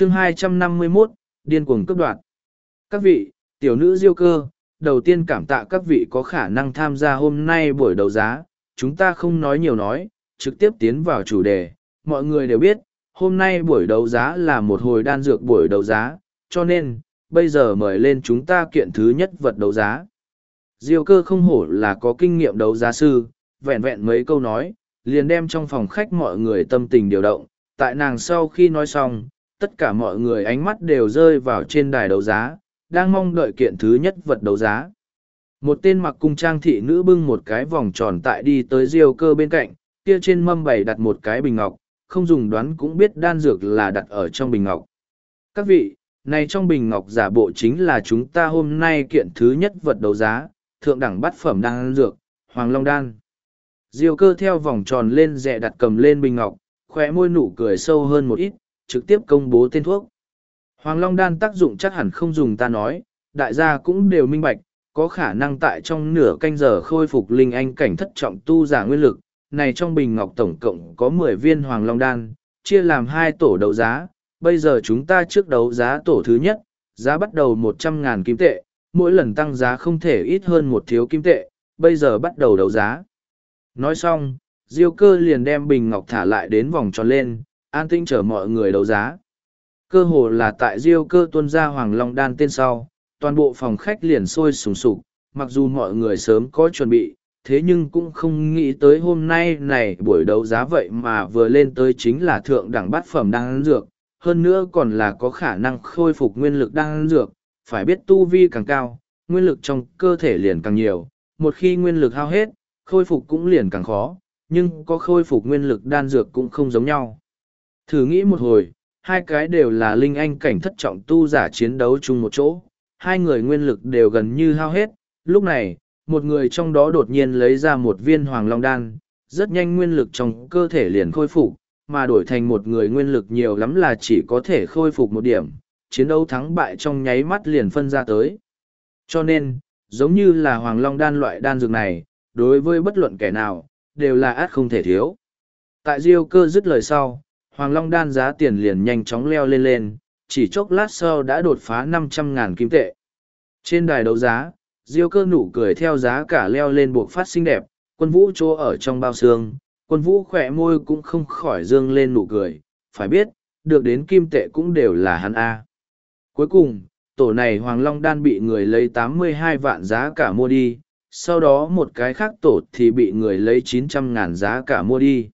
chương 251, điên cuồng cấp đoạt. Các vị, tiểu nữ diêu cơ, đầu tiên cảm tạ các vị có khả năng tham gia hôm nay buổi đấu giá, chúng ta không nói nhiều nói, trực tiếp tiến vào chủ đề. Mọi người đều biết, hôm nay buổi đấu giá là một hồi đan dược buổi đấu giá, cho nên, bây giờ mời lên chúng ta kiện thứ nhất vật đấu giá. Diêu cơ không hổ là có kinh nghiệm đấu giá sư, vẹn vẹn mấy câu nói, liền đem trong phòng khách mọi người tâm tình điều động. Tại nàng sau khi nói xong, tất cả mọi người ánh mắt đều rơi vào trên đài đấu giá, đang mong đợi kiện thứ nhất vật đấu giá. Một tên mặc cung trang thị nữ bưng một cái vòng tròn tại đi tới diêu cơ bên cạnh, kia trên mâm bày đặt một cái bình ngọc, không dùng đoán cũng biết đan dược là đặt ở trong bình ngọc. Các vị, này trong bình ngọc giả bộ chính là chúng ta hôm nay kiện thứ nhất vật đấu giá, thượng đẳng bát phẩm đan dược, Hoàng Long Đan. Diêu cơ theo vòng tròn lên rẻ đặt cầm lên bình ngọc, khóe môi nụ cười sâu hơn một ít, trực tiếp công bố tên thuốc. Hoàng Long Đan tác dụng chắc hẳn không dùng ta nói, đại gia cũng đều minh bạch, có khả năng tại trong nửa canh giờ khôi phục linh anh cảnh thất trọng tu giả nguyên lực. Này trong bình ngọc tổng cộng có mười viên Hoàng Long Đan, chia làm hai tổ đấu giá. Bây giờ chúng ta trước đấu giá tổ thứ nhất, giá bắt đầu một trăm ngàn kim tệ, mỗi lần tăng giá không thể ít hơn một thiếu kim tệ, bây giờ bắt đầu đấu giá. Nói xong, Diêu cơ liền đem bình ngọc thả lại đến vòng tròn lên, an tinh chở mọi người đấu giá. Cơ hồ là tại Diêu cơ tuân ra Hoàng Long Đan tên sau, toàn bộ phòng khách liền sôi sùng sục, mặc dù mọi người sớm có chuẩn bị, thế nhưng cũng không nghĩ tới hôm nay này buổi đấu giá vậy mà vừa lên tới chính là thượng đẳng bát phẩm đan dược, hơn nữa còn là có khả năng khôi phục nguyên lực đan dược, phải biết tu vi càng cao, nguyên lực trong cơ thể liền càng nhiều, một khi nguyên lực hao hết, khôi phục cũng liền càng khó, nhưng có khôi phục nguyên lực đan dược cũng không giống nhau. Thử nghĩ một hồi, hai cái đều là linh anh cảnh thất trọng tu giả chiến đấu chung một chỗ, hai người nguyên lực đều gần như hao hết, lúc này, một người trong đó đột nhiên lấy ra một viên hoàng long đan, rất nhanh nguyên lực trong cơ thể liền khôi phục, mà đổi thành một người nguyên lực nhiều lắm là chỉ có thể khôi phục một điểm, chiến đấu thắng bại trong nháy mắt liền phân ra tới. Cho nên, giống như là hoàng long đan loại đan dược này, đối với bất luận kẻ nào, đều là át không thể thiếu. Tại Diêu cơ dứt lời sau, Hoàng Long đan giá tiền liền nhanh chóng leo lên lên, chỉ chốc lát sau đã đột phá năm trăm ngàn kim tệ. Trên đài đấu giá, Diêu cơ nụ cười theo giá cả leo lên buộc phát xinh đẹp, quân vũ chỗ ở trong bao xương, quân vũ khỏe môi cũng không khỏi dương lên nụ cười, phải biết, được đến kim tệ cũng đều là hắn A. Cuối cùng, tổ này Hoàng Long đan bị người lấy tám mươi hai vạn giá cả mua đi, sau đó một cái khác tổ thì bị người lấy chín trăm ngàn giá cả mua đi.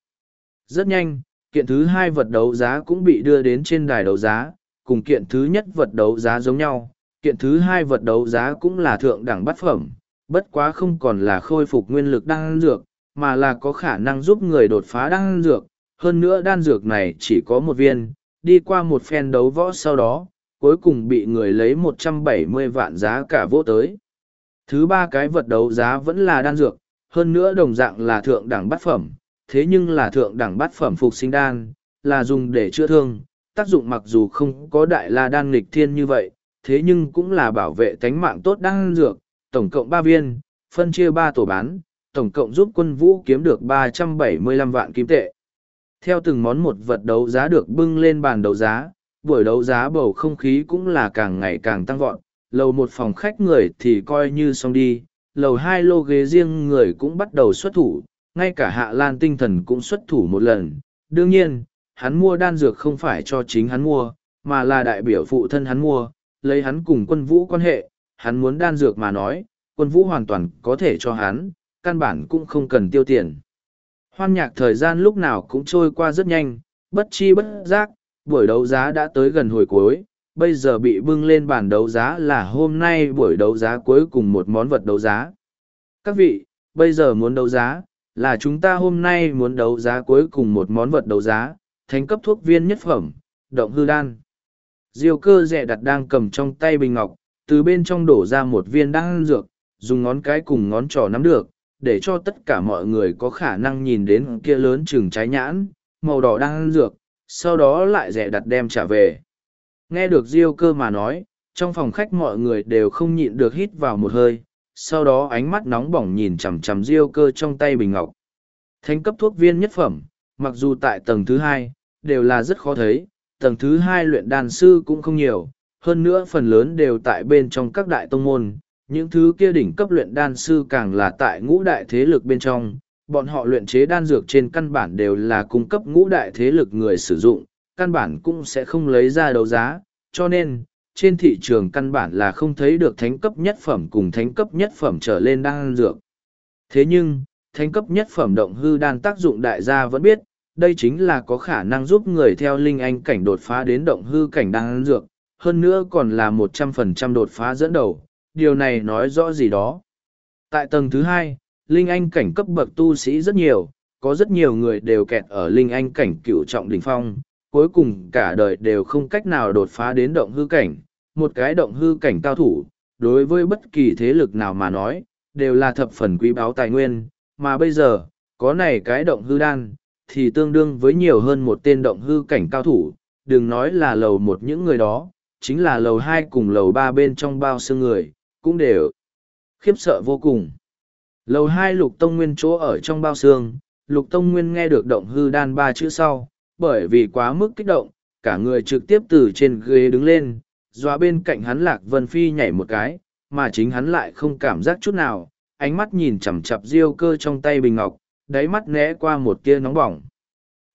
Rất nhanh, kiện thứ hai vật đấu giá cũng bị đưa đến trên đài đấu giá, cùng kiện thứ nhất vật đấu giá giống nhau, kiện thứ hai vật đấu giá cũng là thượng đẳng bát phẩm, bất quá không còn là khôi phục nguyên lực đan dược, mà là có khả năng giúp người đột phá đan dược, hơn nữa đan dược này chỉ có một viên, đi qua một phen đấu võ sau đó, cuối cùng bị người lấy một trăm bảy mươi vạn giá cả vô tới. Thứ ba cái vật đấu giá vẫn là đan dược, hơn nữa đồng dạng là thượng đẳng bát phẩm, thế nhưng là thượng đẳng bát phẩm phục sinh đan, là dùng để chữa thương, tác dụng mặc dù không có đại la đan nghịch thiên như vậy, thế nhưng cũng là bảo vệ tánh mạng tốt đan dược, tổng cộng ba viên, phân chia ba tổ bán, tổng cộng giúp quân vũ kiếm được ba trăm bảy mươi lăm vạn kim tệ. Theo từng món một vật đấu giá được bưng lên bàn đấu giá, buổi đấu giá bầu không khí cũng là càng ngày càng tăng vọt, lầu một phòng khách người thì coi như xong đi, lầu hai lô ghế riêng người cũng bắt đầu xuất thủ, ngay cả hạ lan tinh thần cũng xuất thủ một lần. Đương nhiên, hắn mua đan dược không phải cho chính hắn mua, mà là đại biểu phụ thân hắn mua, lấy hắn cùng quân vũ quan hệ, hắn muốn đan dược mà nói, quân vũ hoàn toàn có thể cho hắn, căn bản cũng không cần tiêu tiền. Hoan nhạc thời gian lúc nào cũng trôi qua rất nhanh, bất chi bất giác, buổi đấu giá đã tới gần hồi cuối, bây giờ bị bưng lên bàn đấu giá là hôm nay buổi đấu giá cuối cùng một món vật đấu giá. Các vị, bây giờ muốn đấu giá, là chúng ta hôm nay muốn đấu giá cuối cùng một món vật đấu giá, thánh cấp thuốc viên nhất phẩm, động hư đan. Diêu cơ rẻ đặt đang cầm trong tay bình ngọc, từ bên trong đổ ra một viên đan dược, dùng ngón cái cùng ngón trỏ nắm được, để cho tất cả mọi người có khả năng nhìn đến kia lớn chừng trái nhãn, màu đỏ đan dược, sau đó lại rẻ đặt đem trả về. Nghe được Diêu cơ mà nói, trong phòng khách mọi người đều không nhịn được hít vào một hơi, sau đó ánh mắt nóng bỏng nhìn chằm chằm Diêu cơ trong tay bình ngọc. Thánh cấp thuốc viên nhất phẩm, mặc dù tại tầng thứ hai, đều là rất khó thấy, tầng thứ hai luyện đan sư cũng không nhiều, hơn nữa phần lớn đều tại bên trong các đại tông môn, những thứ kia đỉnh cấp luyện đan sư càng là tại ngũ đại thế lực bên trong, bọn họ luyện chế đan dược trên căn bản đều là cung cấp ngũ đại thế lực người sử dụng, căn bản cũng sẽ không lấy ra đấu giá, cho nên, trên thị trường căn bản là không thấy được thánh cấp nhất phẩm cùng thánh cấp nhất phẩm trở lên đan dược. Thế nhưng, thánh cấp nhất phẩm động hư đan tác dụng đại gia vẫn biết, đây chính là có khả năng giúp người theo linh anh cảnh đột phá đến động hư cảnh đan dược, hơn nữa còn là một trăm phần trăm đột phá dẫn đầu, điều này nói rõ gì đó. Tại tầng thứ hai, linh anh cảnh cấp bậc tu sĩ rất nhiều, có rất nhiều người đều kẹt ở linh anh cảnh cựu trọng đỉnh phong, cuối cùng cả đời đều không cách nào đột phá đến động hư cảnh, một cái động hư cảnh cao thủ, đối với bất kỳ thế lực nào mà nói, đều là thập phần quý báu tài nguyên, mà bây giờ, có này cái động hư đan, thì tương đương với nhiều hơn một tên động hư cảnh cao thủ, đừng nói là lầu một những người đó, chính là lầu hai cùng lầu ba bên trong bao xương người, cũng đều khiếp sợ vô cùng. Lầu hai lục tông nguyên chỗ ở trong bao xương, lục tông nguyên nghe được động hư đan ba chữ sau, bởi vì quá mức kích động, cả người trực tiếp từ trên ghế đứng lên, dọa bên cạnh hắn lạc vân phi nhảy một cái, mà chính hắn lại không cảm giác chút nào, ánh mắt nhìn chằm chặp diêu cơ trong tay bình ngọc, đáy mắt né qua một tia nóng bỏng.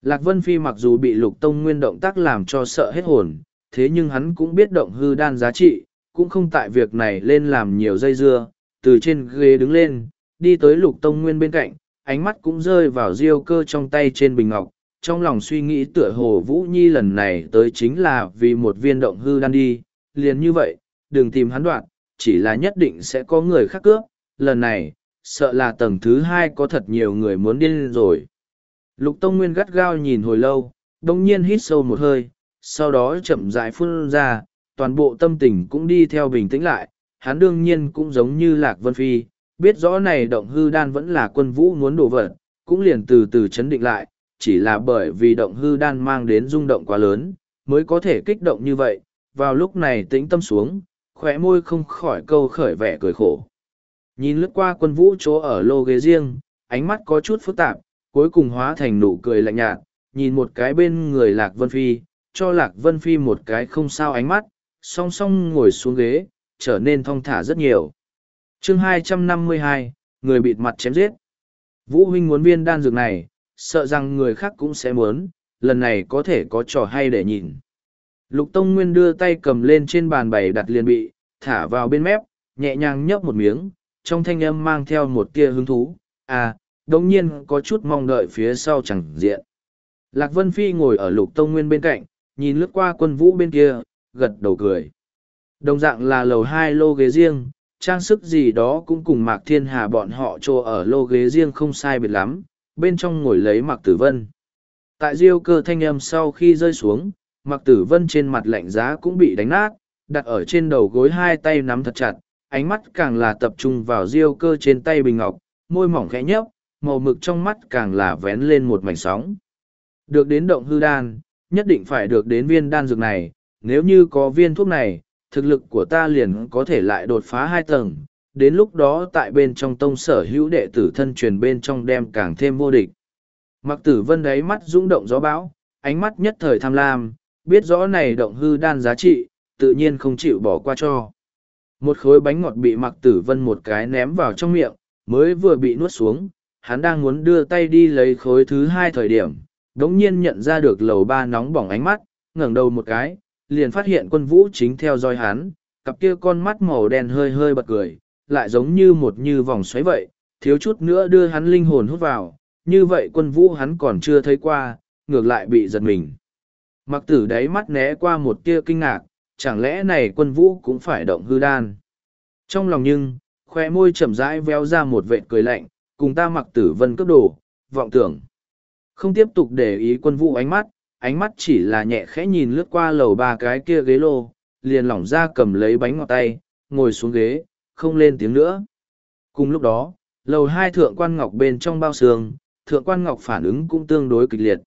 Lạc Vân Phi mặc dù bị lục tông nguyên động tác làm cho sợ hết hồn, thế nhưng hắn cũng biết động hư đan giá trị, cũng không tại việc này lên làm nhiều dây dưa, từ trên ghế đứng lên, đi tới lục tông nguyên bên cạnh, ánh mắt cũng rơi vào diêu cơ trong tay trên bình ngọc, trong lòng suy nghĩ tựa hồ Vũ Nhi lần này tới chính là vì một viên động hư đan đi, liền như vậy, đừng tìm hắn đoạn, chỉ là nhất định sẽ có người khác cướp, lần này, sợ là tầng thứ hai có thật nhiều người muốn điên rồi. Lục Tông Nguyên gắt gao nhìn hồi lâu, đồng nhiên hít sâu một hơi, sau đó chậm rãi phun ra, toàn bộ tâm tình cũng đi theo bình tĩnh lại, hắn đương nhiên cũng giống như Lạc Vân Phi, biết rõ này động hư đan vẫn là quân vũ muốn đổ vật, cũng liền từ từ chấn định lại, chỉ là bởi vì động hư đan mang đến rung động quá lớn, mới có thể kích động như vậy, vào lúc này tĩnh tâm xuống, khỏe môi không khỏi câu khởi vẻ cười khổ. Nhìn lướt qua quân vũ chỗ ở lô ghế riêng, ánh mắt có chút phức tạp, cuối cùng hóa thành nụ cười lạnh nhạt, nhìn một cái bên người Lạc Vân Phi, cho Lạc Vân Phi một cái không sao ánh mắt, song song ngồi xuống ghế, trở nên thong thả rất nhiều. chương 252, người bịt mặt chém giết. Vũ huynh muốn viên đan dược này, sợ rằng người khác cũng sẽ muốn, lần này có thể có trò hay để nhìn. Lục Tông Nguyên đưa tay cầm lên trên bàn bày đặt liền bị, thả vào bên mép, nhẹ nhàng nhấp một miếng, trong thanh âm mang theo một tia hứng thú, à, đồng nhiên có chút mong đợi phía sau chẳng diện. Lạc Vân Phi ngồi ở lục tông nguyên bên cạnh, nhìn lướt qua quân vũ bên kia, gật đầu cười. Đồng dạng là lầu hai lô ghế riêng, trang sức gì đó cũng cùng Mạc Thiên Hà bọn họ trô ở lô ghế riêng không sai biệt lắm, bên trong ngồi lấy Mạc Tử Vân. Tại diêu cơ thanh âm sau khi rơi xuống, Mạc Tử Vân trên mặt lạnh giá cũng bị đánh nát, đặt ở trên đầu gối hai tay nắm thật chặt, ánh mắt càng là tập trung vào diêu cơ trên tay bình ngọc, môi mỏng khẽ nhấp, màu mực trong mắt càng là vén lên một mảnh sóng. Được đến động hư đan, nhất định phải được đến viên đan dược này, nếu như có viên thuốc này, thực lực của ta liền có thể lại đột phá hai tầng, đến lúc đó tại bên trong tông sở hữu đệ tử thân truyền bên trong đem càng thêm vô địch. Mặc tử vân đáy mắt rung động gió bão, ánh mắt nhất thời tham lam, biết rõ này động hư đan giá trị, tự nhiên không chịu bỏ qua cho. Một khối bánh ngọt bị mặc tử vân một cái ném vào trong miệng, mới vừa bị nuốt xuống, hắn đang muốn đưa tay đi lấy khối thứ hai thời điểm, đống nhiên nhận ra được lầu ba nóng bỏng ánh mắt, ngẩng đầu một cái, liền phát hiện quân vũ chính theo dõi hắn, cặp kia con mắt màu đen hơi hơi bật cười, lại giống như một như vòng xoáy vậy, thiếu chút nữa đưa hắn linh hồn hút vào, như vậy quân vũ hắn còn chưa thấy qua, ngược lại bị giật mình. Mặc tử đáy mắt né qua một tia kinh ngạc, chẳng lẽ này quân vũ cũng phải động hư đan. Trong lòng nhưng, khoe môi chậm rãi véo ra một vệt cười lạnh, cùng ta mặc tử vân cấp đồ, vọng tưởng. Không tiếp tục để ý quân vũ ánh mắt, ánh mắt chỉ là nhẹ khẽ nhìn lướt qua lầu ba cái kia ghế lô, liền lỏng ra cầm lấy bánh ngọt tay, ngồi xuống ghế, không lên tiếng nữa. Cùng lúc đó, lầu hai thượng quan ngọc bên trong bao xương, thượng quan ngọc phản ứng cũng tương đối kịch liệt.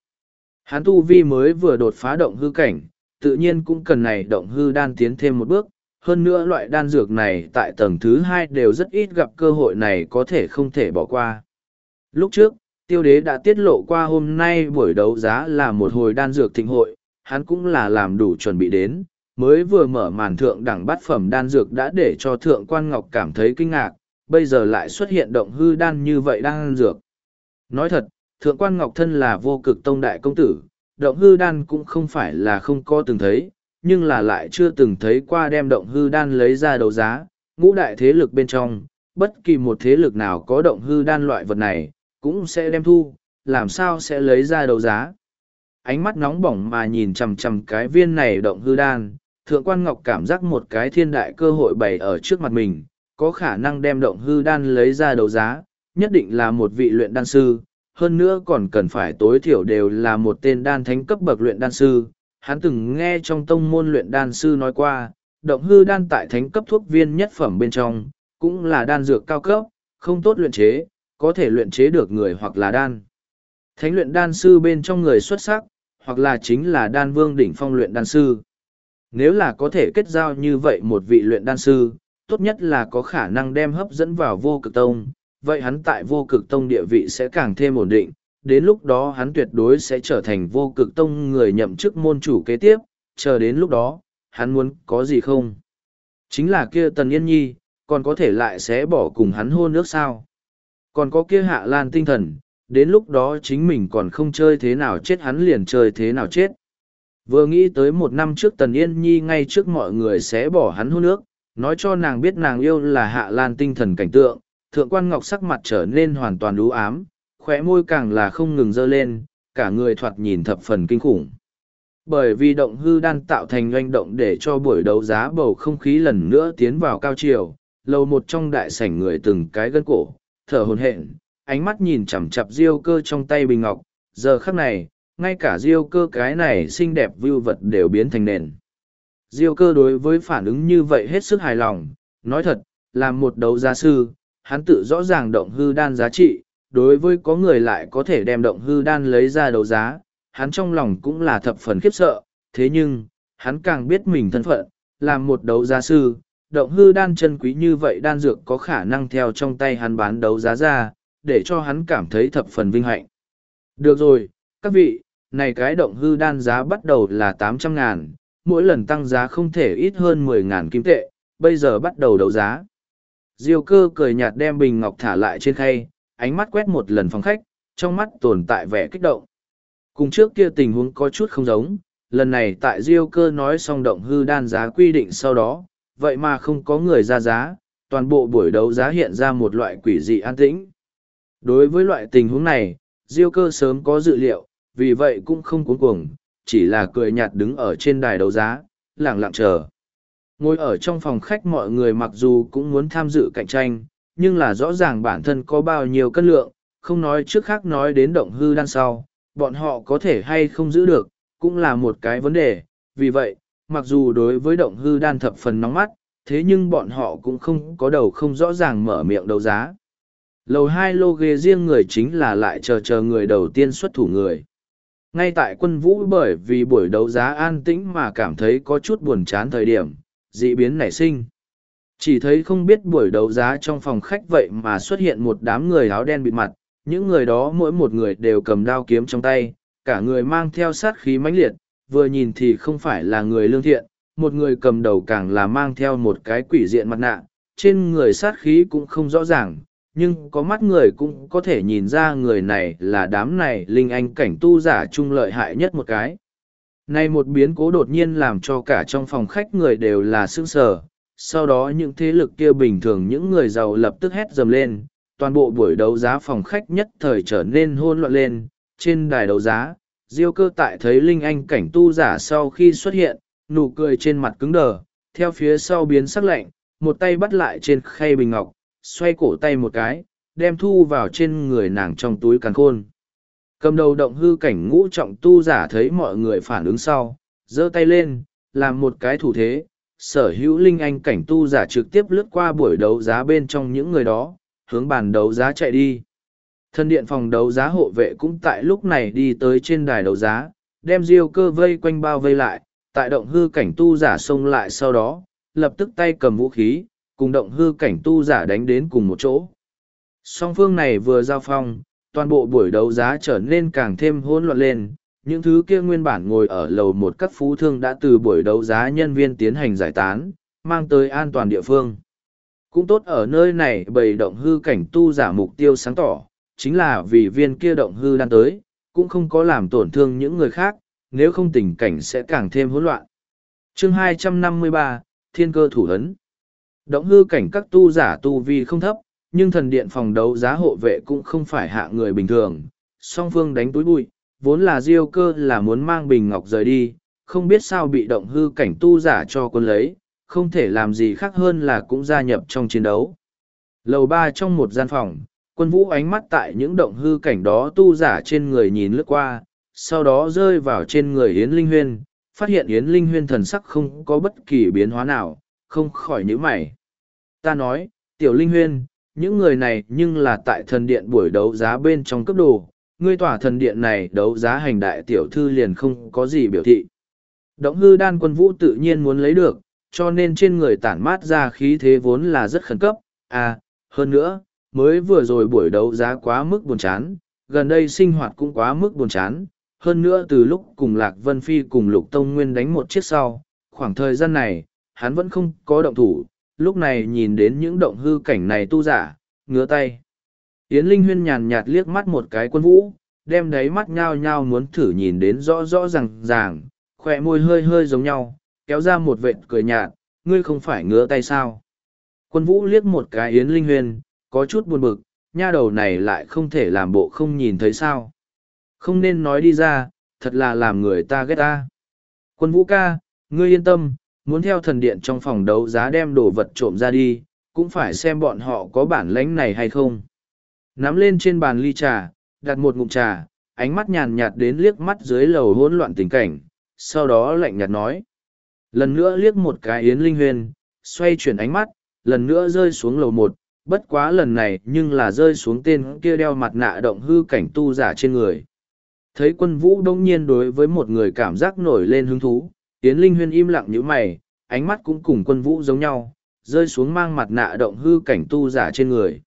Hán tu vi mới vừa đột phá động hư cảnh, tự nhiên cũng cần này động hư đan tiến thêm một bước. Hơn nữa loại đan dược này tại tầng thứ hai đều rất ít gặp cơ hội này có thể không thể bỏ qua. Lúc trước, tiêu đế đã tiết lộ qua hôm nay buổi đấu giá là một hồi đan dược thịnh hội, hắn cũng là làm đủ chuẩn bị đến, mới vừa mở màn thượng đẳng bát phẩm đan dược đã để cho thượng quan ngọc cảm thấy kinh ngạc, bây giờ lại xuất hiện động hư đan như vậy đan dược. Nói thật, thượng quan ngọc thân là vô cực tông đại công tử, động hư đan cũng không phải là không có từng thấy, nhưng là lại chưa từng thấy qua đem động hư đan lấy ra đấu giá, ngũ đại thế lực bên trong, bất kỳ một thế lực nào có động hư đan loại vật này, cũng sẽ đem thu, làm sao sẽ lấy ra đấu giá. Ánh mắt nóng bỏng mà nhìn chằm chằm cái viên này động hư đan, thượng quan ngọc cảm giác một cái thiên đại cơ hội bày ở trước mặt mình, có khả năng đem động hư đan lấy ra đấu giá, nhất định là một vị luyện đan sư, hơn nữa còn cần phải tối thiểu đều là một tên đan thánh cấp bậc luyện đan sư. Hắn từng nghe trong tông môn luyện đan sư nói qua, động hư đan tại thánh cấp thuốc viên nhất phẩm bên trong, cũng là đan dược cao cấp, không tốt luyện chế, có thể luyện chế được người hoặc là đan. Thánh luyện đan sư bên trong người xuất sắc, hoặc là chính là đan vương đỉnh phong luyện đan sư. Nếu là có thể kết giao như vậy một vị luyện đan sư, tốt nhất là có khả năng đem hấp dẫn vào vô cực tông, vậy hắn tại vô cực tông địa vị sẽ càng thêm ổn định, đến lúc đó hắn tuyệt đối sẽ trở thành vô cực tông người nhậm chức môn chủ kế tiếp, chờ đến lúc đó, hắn muốn có gì không? Chính là kia Tần Yên Nhi, còn có thể lại sẽ bỏ cùng hắn hôn nước sao? Còn có kia Hạ Lan tinh thần, đến lúc đó chính mình còn không chơi thế nào chết hắn liền chơi thế nào chết. Vừa nghĩ tới một năm trước Tần Yên Nhi ngay trước mọi người sẽ bỏ hắn hôn nước, nói cho nàng biết nàng yêu là Hạ Lan tinh thần cảnh tượng, thượng quan ngọc sắc mặt trở nên hoàn toàn đú ám, khóe môi càng là không ngừng dơ lên, cả người thoạt nhìn thập phần kinh khủng. Bởi vì động hư đan tạo thành doanh động để cho buổi đấu giá bầu không khí lần nữa tiến vào cao chiều, lầu một trong đại sảnh người từng cái gân cổ, thở hồn hện, ánh mắt nhìn chằm chặp diêu cơ trong tay bình ngọc, giờ khắc này, ngay cả diêu cơ cái này xinh đẹp vưu vật đều biến thành nền. Diêu cơ đối với phản ứng như vậy hết sức hài lòng, nói thật, làm một đấu giá sư, hắn tự rõ ràng động hư đan giá trị, đối với có người lại có thể đem động hư đan lấy ra đấu giá, hắn trong lòng cũng là thập phần khiếp sợ, thế nhưng, hắn càng biết mình thân phận, làm một đấu giá sư, động hư đan chân quý như vậy đan dược có khả năng theo trong tay hắn bán đấu giá ra, để cho hắn cảm thấy thập phần vinh hạnh. Được rồi, các vị, này cái động hư đan giá bắt đầu là tám trăm ngàn, mỗi lần tăng giá không thể ít hơn mười ngàn kim tệ, bây giờ bắt đầu đấu giá. Diêu cơ cười nhạt đem bình ngọc thả lại trên khay, ánh mắt quét một lần phòng khách, trong mắt tồn tại vẻ kích động. Cùng trước kia tình huống có chút không giống, lần này tại Diêu cơ nói xong động hư đan giá quy định sau đó, vậy mà không có người ra giá, toàn bộ buổi đấu giá hiện ra một loại quỷ dị an tĩnh. Đối với loại tình huống này, Diêu cơ sớm có dự liệu, vì vậy cũng không cuống cuồng, chỉ là cười nhạt đứng ở trên đài đấu giá, lặng lặng chờ. Ngồi ở trong phòng khách mọi người mặc dù cũng muốn tham dự cạnh tranh, nhưng là rõ ràng bản thân có bao nhiêu cân lượng, không nói trước khác nói đến động hư đan sau, bọn họ có thể hay không giữ được, cũng là một cái vấn đề. Vì vậy, mặc dù đối với động hư đan thập phần nóng mắt, thế nhưng bọn họ cũng không có đầu không rõ ràng mở miệng đấu giá. Lầu hai lô ghê riêng người chính là lại chờ chờ người đầu tiên xuất thủ người. Ngay tại quân vũ bởi vì buổi đấu giá an tĩnh mà cảm thấy có chút buồn chán thời điểm, dị biến nảy sinh. Chỉ thấy không biết buổi đấu giá trong phòng khách vậy mà xuất hiện một đám người áo đen bịt mặt, những người đó mỗi một người đều cầm đao kiếm trong tay, cả người mang theo sát khí mãnh liệt, vừa nhìn thì không phải là người lương thiện, một người cầm đầu càng là mang theo một cái quỷ diện mặt nạ, trên người sát khí cũng không rõ ràng, nhưng có mắt người cũng có thể nhìn ra người này là đám này linh anh cảnh tu giả trung lợi hại nhất một cái. Này một biến cố đột nhiên làm cho cả trong phòng khách người đều là sững sờ, sau đó những thế lực kia bình thường những người giàu lập tức hét dầm lên, toàn bộ buổi đấu giá phòng khách nhất thời trở nên hôn loạn lên, trên đài đấu giá, Diêu cơ tại thấy Linh Anh cảnh tu giả sau khi xuất hiện, nụ cười trên mặt cứng đờ, theo phía sau biến sắc lạnh, một tay bắt lại trên khay bình ngọc, xoay cổ tay một cái, đem thu vào trên người nàng trong túi càn khôn. Cầm đầu động hư cảnh ngũ trọng tu giả thấy mọi người phản ứng sau, giơ tay lên, làm một cái thủ thế, sở hữu linh anh cảnh tu giả trực tiếp lướt qua buổi đấu giá bên trong những người đó, hướng bàn đấu giá chạy đi. Thân điện phòng đấu giá hộ vệ cũng tại lúc này đi tới trên đài đấu giá, đem diêu cơ vây quanh bao vây lại, tại động hư cảnh tu giả xông lại sau đó, lập tức tay cầm vũ khí, cùng động hư cảnh tu giả đánh đến cùng một chỗ. Song phương này vừa giao phong, toàn bộ buổi đấu giá trở nên càng thêm hỗn loạn lên, những thứ kia nguyên bản ngồi ở lầu một các phú thương đã từ buổi đấu giá nhân viên tiến hành giải tán, mang tới an toàn địa phương. Cũng tốt ở nơi này bầy động hư cảnh tu giả mục tiêu sáng tỏ, chính là vì viên kia động hư đang tới, cũng không có làm tổn thương những người khác, nếu không tình cảnh sẽ càng thêm hỗn loạn. chương 253, Thiên cơ thủ hấn. Động hư cảnh các tu giả tu vi không thấp, nhưng thần điện phòng đấu giá hộ vệ cũng không phải hạ người bình thường. Song phương đánh túi bụi, vốn là diêu cơ là muốn mang bình ngọc rời đi, không biết sao bị động hư cảnh tu giả cho quân lấy, không thể làm gì khác hơn là cũng gia nhập trong chiến đấu. Lầu ba trong một gian phòng, quân vũ ánh mắt tại những động hư cảnh đó tu giả trên người nhìn lướt qua, sau đó rơi vào trên người Yến Linh Huyên, phát hiện Yến Linh Huyên thần sắc không có bất kỳ biến hóa nào, không khỏi nhíu mày. Ta nói, Tiểu Linh Huyên, những người này nhưng là tại thần điện buổi đấu giá bên trong cấp đồ, ngươi tỏa thần điện này đấu giá hành đại tiểu thư liền không có gì biểu thị. Động hư đan quân vũ tự nhiên muốn lấy được, cho nên trên người tản mát ra khí thế vốn là rất khẩn cấp, à, hơn nữa, mới vừa rồi buổi đấu giá quá mức buồn chán, gần đây sinh hoạt cũng quá mức buồn chán, hơn nữa từ lúc cùng Lạc Vân Phi cùng Lục Tông Nguyên đánh một chiếc sau, khoảng thời gian này, hắn vẫn không có động thủ, lúc này nhìn đến những động hư cảnh này tu giả, ngứa tay. Yến Linh Huyên nhàn nhạt liếc mắt một cái quân vũ, đem đáy mắt nhao nhao muốn thử nhìn đến rõ rõ ràng ràng, khỏe môi hơi hơi giống nhau, kéo ra một vệt cười nhạt, ngươi không phải ngứa tay sao. Quân vũ liếc một cái Yến Linh Huyên, có chút buồn bực, nha đầu này lại không thể làm bộ không nhìn thấy sao. Không nên nói đi ra, thật là làm người ta ghét ta. Quân vũ ca, ngươi yên tâm, muốn theo thần điện trong phòng đấu giá đem đồ vật trộm ra đi, cũng phải xem bọn họ có bản lãnh này hay không. Nắm lên trên bàn ly trà, đặt một ngụm trà, ánh mắt nhàn nhạt đến liếc mắt dưới lầu hỗn loạn tình cảnh, sau đó lạnh nhạt nói. Lần nữa liếc một cái yến linh huyền, xoay chuyển ánh mắt, lần nữa rơi xuống lầu một, bất quá lần này nhưng là rơi xuống tên kia đeo mặt nạ động hư cảnh tu giả trên người. Thấy quân vũ đông nhiên đối với một người cảm giác nổi lên hứng thú, Yến Linh Huyên im lặng như mày, ánh mắt cũng cùng quân vũ giống nhau, rơi xuống mang mặt nạ động hư cảnh tu giả trên người.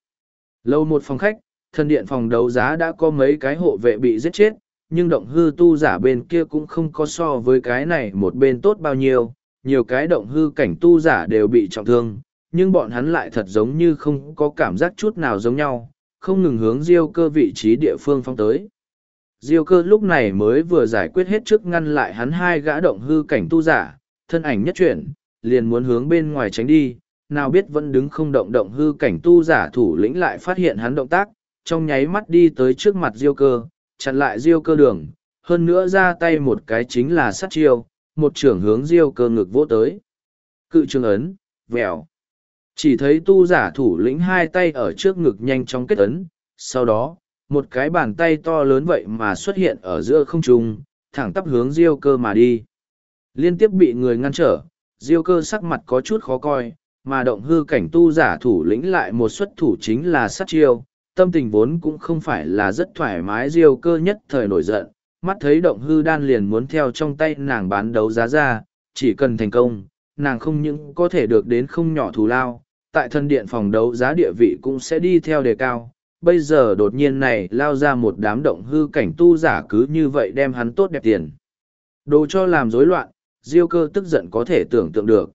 Lâu một phòng khách, thân điện phòng đấu giá đã có mấy cái hộ vệ bị giết chết, nhưng động hư tu giả bên kia cũng không có so với cái này một bên tốt bao nhiêu, nhiều cái động hư cảnh tu giả đều bị trọng thương, nhưng bọn hắn lại thật giống như không có cảm giác chút nào giống nhau, không ngừng hướng diêu cơ vị trí địa phương phong tới. Diêu cơ lúc này mới vừa giải quyết hết trước ngăn lại hắn hai gã động hư cảnh tu giả, thân ảnh nhất chuyển, liền muốn hướng bên ngoài tránh đi, nào biết vẫn đứng không động động hư cảnh tu giả thủ lĩnh lại phát hiện hắn động tác, trong nháy mắt đi tới trước mặt diêu cơ, chặn lại diêu cơ đường, hơn nữa ra tay một cái chính là sát chiêu, một trưởng hướng diêu cơ ngực vỗ tới. Cự trường ấn, vèo. Chỉ thấy tu giả thủ lĩnh hai tay ở trước ngực nhanh chóng kết ấn, sau đó, một cái bàn tay to lớn vậy mà xuất hiện ở giữa không trung, thẳng tắp hướng diêu cơ mà đi. Liên tiếp bị người ngăn trở, diêu cơ sắc mặt có chút khó coi, mà động hư cảnh tu giả thủ lĩnh lại một xuất thủ chính là sát chiêu, tâm tình vốn cũng không phải là rất thoải mái diêu cơ nhất thời nổi giận, mắt thấy động hư đan liền muốn theo trong tay nàng bán đấu giá ra, chỉ cần thành công, nàng không những có thể được đến không nhỏ thù lao, tại thân điện phòng đấu giá địa vị cũng sẽ đi theo đề cao. Bây giờ đột nhiên này lao ra một đám động hư cảnh tu giả cứ như vậy đem hắn tốt đẹp tiền. Đồ cho làm rối loạn, diêu cơ tức giận có thể tưởng tượng được.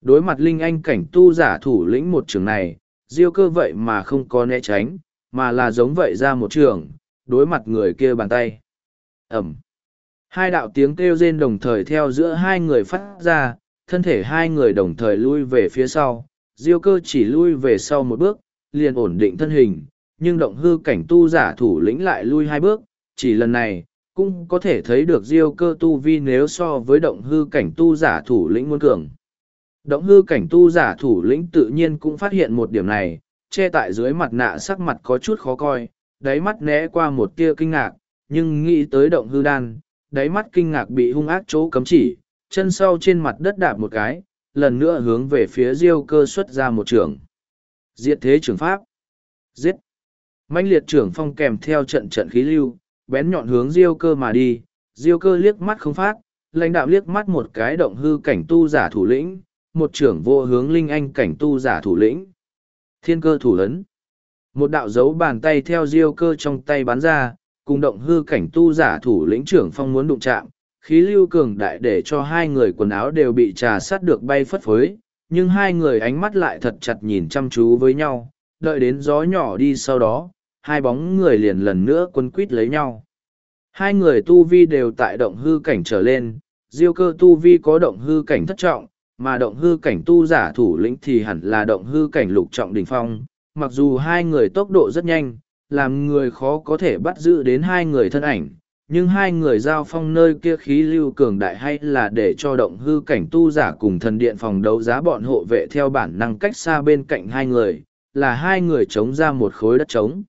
Đối mặt linh anh cảnh tu giả thủ lĩnh một trường này, diêu cơ vậy mà không có né tránh, mà là giống vậy ra một trường, đối mặt người kia bàn tay. Ẩm. Hai đạo tiếng kêu rên đồng thời theo giữa hai người phát ra, thân thể hai người đồng thời lui về phía sau, diêu cơ chỉ lui về sau một bước, liền ổn định thân hình, nhưng động hư cảnh tu giả thủ lĩnh lại lui hai bước, chỉ lần này, cũng có thể thấy được diêu cơ tu vi nếu so với động hư cảnh tu giả thủ lĩnh muôn cường. Động hư cảnh tu giả thủ lĩnh tự nhiên cũng phát hiện một điểm này, che tại dưới mặt nạ sắc mặt có chút khó coi, đáy mắt né qua một tia kinh ngạc, nhưng nghĩ tới động hư đan, đáy mắt kinh ngạc bị hung ác chỗ cấm chỉ, chân sau trên mặt đất đạp một cái, lần nữa hướng về phía diêu cơ xuất ra một trường. Diệt thế trường pháp. Giết mãnh liệt trưởng phong kèm theo trận trận khí lưu, bén nhọn hướng diêu cơ mà đi, diêu cơ liếc mắt không phát, lãnh đạo liếc mắt một cái động hư cảnh tu giả thủ lĩnh, một trưởng vô hướng linh anh cảnh tu giả thủ lĩnh. Thiên cơ thủ lớn, Một đạo dấu bàn tay theo diêu cơ trong tay bắn ra, cùng động hư cảnh tu giả thủ lĩnh trưởng phong muốn đụng chạm, khí lưu cường đại để cho hai người quần áo đều bị trà sát được bay phất phới, nhưng hai người ánh mắt lại thật chặt nhìn chăm chú với nhau, đợi đến gió nhỏ đi sau đó, hai bóng người liền lần nữa quấn quít lấy nhau. Hai người tu vi đều tại động hư cảnh trở lên, diêu cơ tu vi có động hư cảnh thất trọng, mà động hư cảnh tu giả thủ lĩnh thì hẳn là động hư cảnh lục trọng đỉnh phong. Mặc dù hai người tốc độ rất nhanh, làm người khó có thể bắt giữ đến hai người thân ảnh, nhưng hai người giao phong nơi kia khí lưu cường đại hay là để cho động hư cảnh tu giả cùng thần điện phòng đấu giá bọn hộ vệ theo bản năng cách xa bên cạnh hai người, là hai người chống ra một khối đất trống.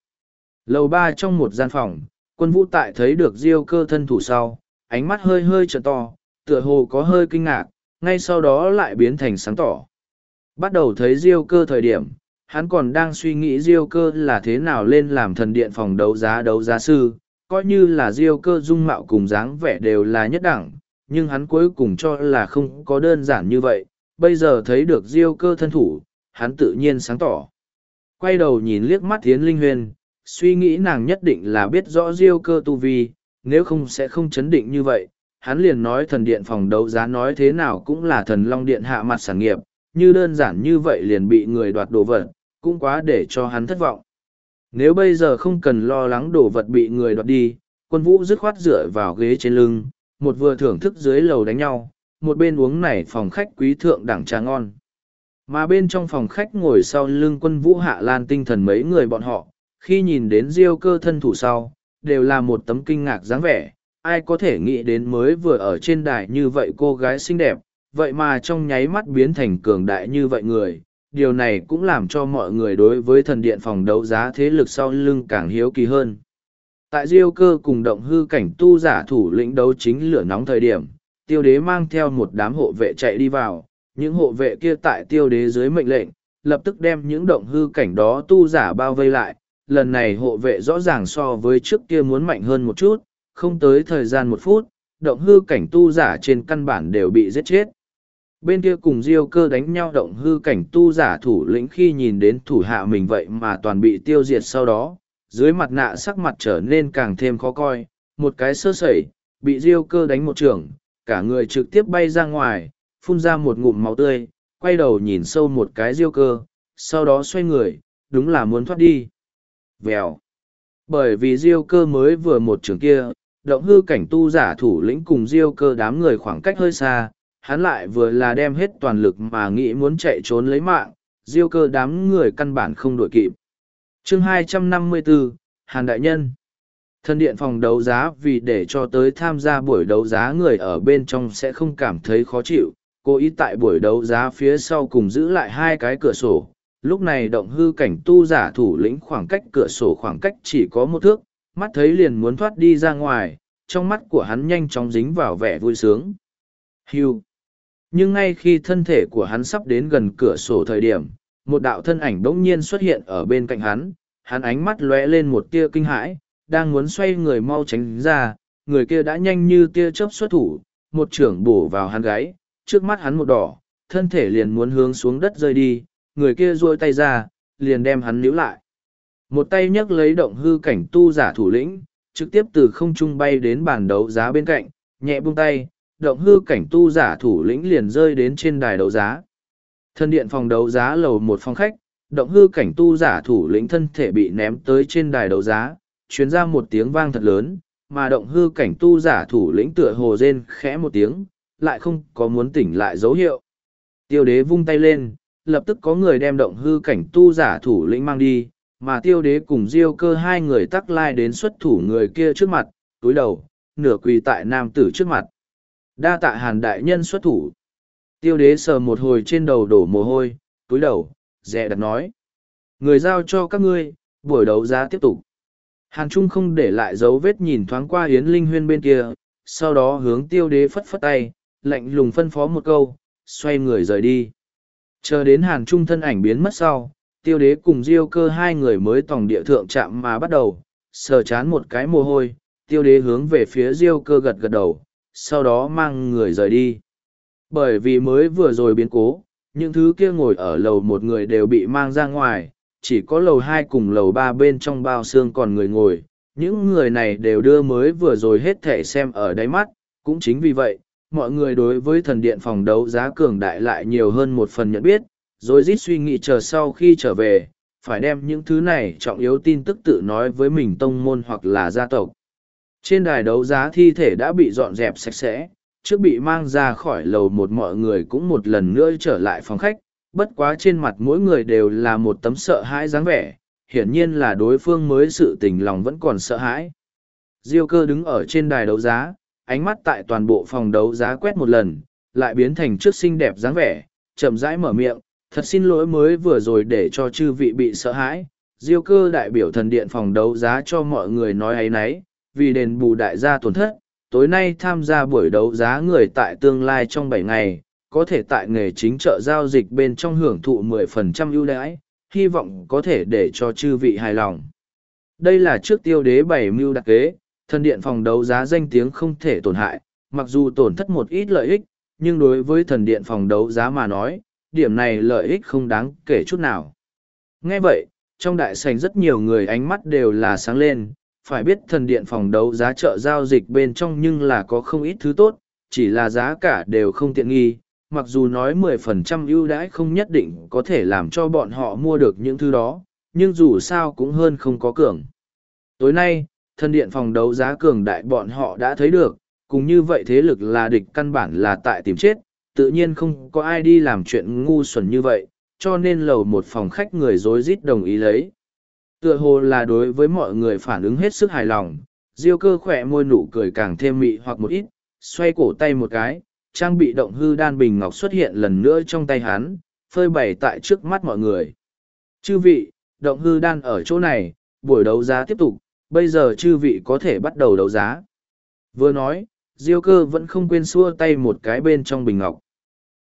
Lầu ba trong một gian phòng, quân vũ tại thấy được diêu cơ thân thủ sau, ánh mắt hơi hơi trợ to, tựa hồ có hơi kinh ngạc, ngay sau đó lại biến thành sáng tỏ. Bắt đầu thấy diêu cơ thời điểm, hắn còn đang suy nghĩ diêu cơ là thế nào lên làm thần điện phòng đấu giá đấu giá sư, coi như là diêu cơ dung mạo cùng dáng vẻ đều là nhất đẳng, nhưng hắn cuối cùng cho là không có đơn giản như vậy, bây giờ thấy được diêu cơ thân thủ, hắn tự nhiên sáng tỏ. Quay đầu nhìn liếc mắt Thiến Linh Huyền, suy nghĩ nàng nhất định là biết rõ diêu cơ tu vi, nếu không sẽ không chấn định như vậy. Hắn liền nói thần điện phòng đấu giá nói thế nào cũng là thần long điện hạ mặt sản nghiệp, như đơn giản như vậy liền bị người đoạt đồ vật, cũng quá để cho hắn thất vọng. Nếu bây giờ không cần lo lắng đồ vật bị người đoạt đi, quân vũ dứt khoát dựa vào ghế trên lưng, một vừa thưởng thức dưới lầu đánh nhau, một bên uống này phòng khách quý thượng đẳng trà ngon. Mà bên trong phòng khách ngồi sau lưng quân vũ hạ lan tinh thần mấy người bọn họ, khi nhìn đến diêu cơ thân thủ sau, đều là một tấm kinh ngạc dáng vẻ, ai có thể nghĩ đến mới vừa ở trên đài như vậy cô gái xinh đẹp, vậy mà trong nháy mắt biến thành cường đại như vậy người, điều này cũng làm cho mọi người đối với thần điện phòng đấu giá thế lực sau lưng càng hiếu kỳ hơn. Tại Diêu cơ cùng động hư cảnh tu giả thủ lĩnh đấu chính lửa nóng thời điểm, tiêu đế mang theo một đám hộ vệ chạy đi vào, những hộ vệ kia tại tiêu đế dưới mệnh lệnh, lập tức đem những động hư cảnh đó tu giả bao vây lại, lần này hộ vệ rõ ràng so với trước kia muốn mạnh hơn một chút, không tới thời gian một phút, động hư cảnh tu giả trên căn bản đều bị giết chết. Bên kia cùng diêu cơ đánh nhau động hư cảnh tu giả thủ lĩnh khi nhìn đến thủ hạ mình vậy mà toàn bị tiêu diệt sau đó, dưới mặt nạ sắc mặt trở nên càng thêm khó coi, một cái sơ sẩy, bị diêu cơ đánh một trường, cả người trực tiếp bay ra ngoài, phun ra một ngụm máu tươi, quay đầu nhìn sâu một cái diêu cơ, sau đó xoay người, đúng là muốn thoát đi. Vèo. Bởi vì diêu cơ mới vừa một trường kia, động hư cảnh tu giả thủ lĩnh cùng diêu cơ đám người khoảng cách hơi xa, hắn lại vừa là đem hết toàn lực mà nghĩ muốn chạy trốn lấy mạng, diêu cơ đám người căn bản không đuổi kịp. chương 254, Hàn Đại Nhân Thân điện phòng đấu giá vì để cho tới tham gia buổi đấu giá người ở bên trong sẽ không cảm thấy khó chịu, cố ý tại buổi đấu giá phía sau cùng giữ lại hai cái cửa sổ. Lúc này động hư cảnh tu giả thủ lĩnh khoảng cách cửa sổ khoảng cách chỉ có một thước, mắt thấy liền muốn thoát đi ra ngoài, trong mắt của hắn nhanh chóng dính vào vẻ vui sướng. Hưu. Nhưng ngay khi thân thể của hắn sắp đến gần cửa sổ thời điểm, một đạo thân ảnh bỗng nhiên xuất hiện ở bên cạnh hắn, hắn ánh mắt lóe lên một tia kinh hãi, đang muốn xoay người mau tránh ra, người kia đã nhanh như tia chớp xuất thủ, một trưởng bổ vào hắn gáy, trước mắt hắn một đỏ, thân thể liền muốn hướng xuống đất rơi đi, người kia duỗi tay ra, liền đem hắn níu lại. Một tay nhấc lấy động hư cảnh tu giả thủ lĩnh, trực tiếp từ không trung bay đến bàn đấu giá bên cạnh, nhẹ buông tay, động hư cảnh tu giả thủ lĩnh liền rơi đến trên đài đấu giá. Thân điện phòng đấu giá lầu một phòng khách, động hư cảnh tu giả thủ lĩnh thân thể bị ném tới trên đài đấu giá, chuyến ra một tiếng vang thật lớn, mà động hư cảnh tu giả thủ lĩnh tựa hồ rên khẽ một tiếng, lại không có muốn tỉnh lại dấu hiệu. Tiêu đế vung tay lên, lập tức có người đem động hư cảnh tu giả thủ lĩnh mang đi, mà tiêu đế cùng diêu cơ hai người tắc lai đến xuất thủ người kia trước mặt, túi đầu, nửa quỳ tại nam tử trước mặt. Đa tạ hàn đại nhân xuất thủ. Tiêu đế sờ một hồi trên đầu đổ mồ hôi, túi đầu, dè đặt nói. Người giao cho các ngươi, buổi đấu giá tiếp tục. Hàn Trung không để lại dấu vết nhìn thoáng qua Yến Linh Huyên bên kia, sau đó hướng tiêu đế phất phất tay, lạnh lùng phân phó một câu, xoay người rời đi. Chờ đến Hàn Trung thân ảnh biến mất sau, tiêu đế cùng diêu cơ hai người mới tòng địa thượng chạm mà bắt đầu, sờ chán một cái mồ hôi, tiêu đế hướng về phía diêu cơ gật gật đầu, sau đó mang người rời đi. Bởi vì mới vừa rồi biến cố, những thứ kia ngồi ở lầu một người đều bị mang ra ngoài, chỉ có lầu hai cùng lầu ba bên trong bao xương còn người ngồi, những người này đều đưa mới vừa rồi hết thể xem ở đáy mắt cũng chính vì vậy mọi người đối với thần điện phòng đấu giá cường đại lại nhiều hơn một phần nhận biết, rồi rít suy nghĩ chờ sau khi trở về, phải đem những thứ này trọng yếu tin tức tự nói với mình tông môn hoặc là gia tộc. Trên đài đấu giá thi thể đã bị dọn dẹp sạch sẽ, trước bị mang ra khỏi lầu một mọi người cũng một lần nữa trở lại phòng khách, bất quá trên mặt mỗi người đều là một tấm sợ hãi dáng vẻ, hiển nhiên là đối phương mới sự tình lòng vẫn còn sợ hãi. Diêu cơ đứng ở trên đài đấu giá ánh mắt tại toàn bộ phòng đấu giá quét một lần lại biến thành trước xinh đẹp dáng vẻ chậm rãi mở miệng thật xin lỗi mới vừa rồi để cho chư vị bị sợ hãi diêu cơ đại biểu thần điện phòng đấu giá cho mọi người nói ấy nấy, vì đền bù đại gia tổn thất tối nay tham gia buổi đấu giá người tại tương lai trong bảy ngày có thể tại nghề chính trợ giao dịch bên trong hưởng thụ 10% ưu đãi, hy vọng có thể để cho chư vị hài lòng. Đây là trước tiêu đế bảy mưu đặc kế, thần điện phòng đấu giá danh tiếng không thể tổn hại, mặc dù tổn thất một ít lợi ích, nhưng đối với thần điện phòng đấu giá mà nói, điểm này lợi ích không đáng kể chút nào. Nghe vậy, trong đại sảnh rất nhiều người ánh mắt đều là sáng lên, phải biết thần điện phòng đấu giá chợ giao dịch bên trong nhưng là có không ít thứ tốt, chỉ là giá cả đều không tiện nghi, mặc dù nói 10% ưu đãi không nhất định có thể làm cho bọn họ mua được những thứ đó, nhưng dù sao cũng hơn không có cường. Tối nay, thân điện phòng đấu giá cường đại bọn họ đã thấy được, cùng như vậy thế lực là địch căn bản là tại tìm chết, tự nhiên không có ai đi làm chuyện ngu xuẩn như vậy, cho nên lầu một phòng khách người dối rít đồng ý lấy. Tựa hồ là đối với mọi người phản ứng hết sức hài lòng, diêu cơ khỏe môi nụ cười càng thêm mị hoặc một ít, xoay cổ tay một cái, trang bị động hư đan bình ngọc xuất hiện lần nữa trong tay hắn, phơi bày tại trước mắt mọi người. Chư vị, động hư đan ở chỗ này, buổi đấu giá tiếp tục, bây giờ chư vị có thể bắt đầu đấu giá. Vừa nói, Diêu cơ vẫn không quên xua tay một cái bên trong bình ngọc.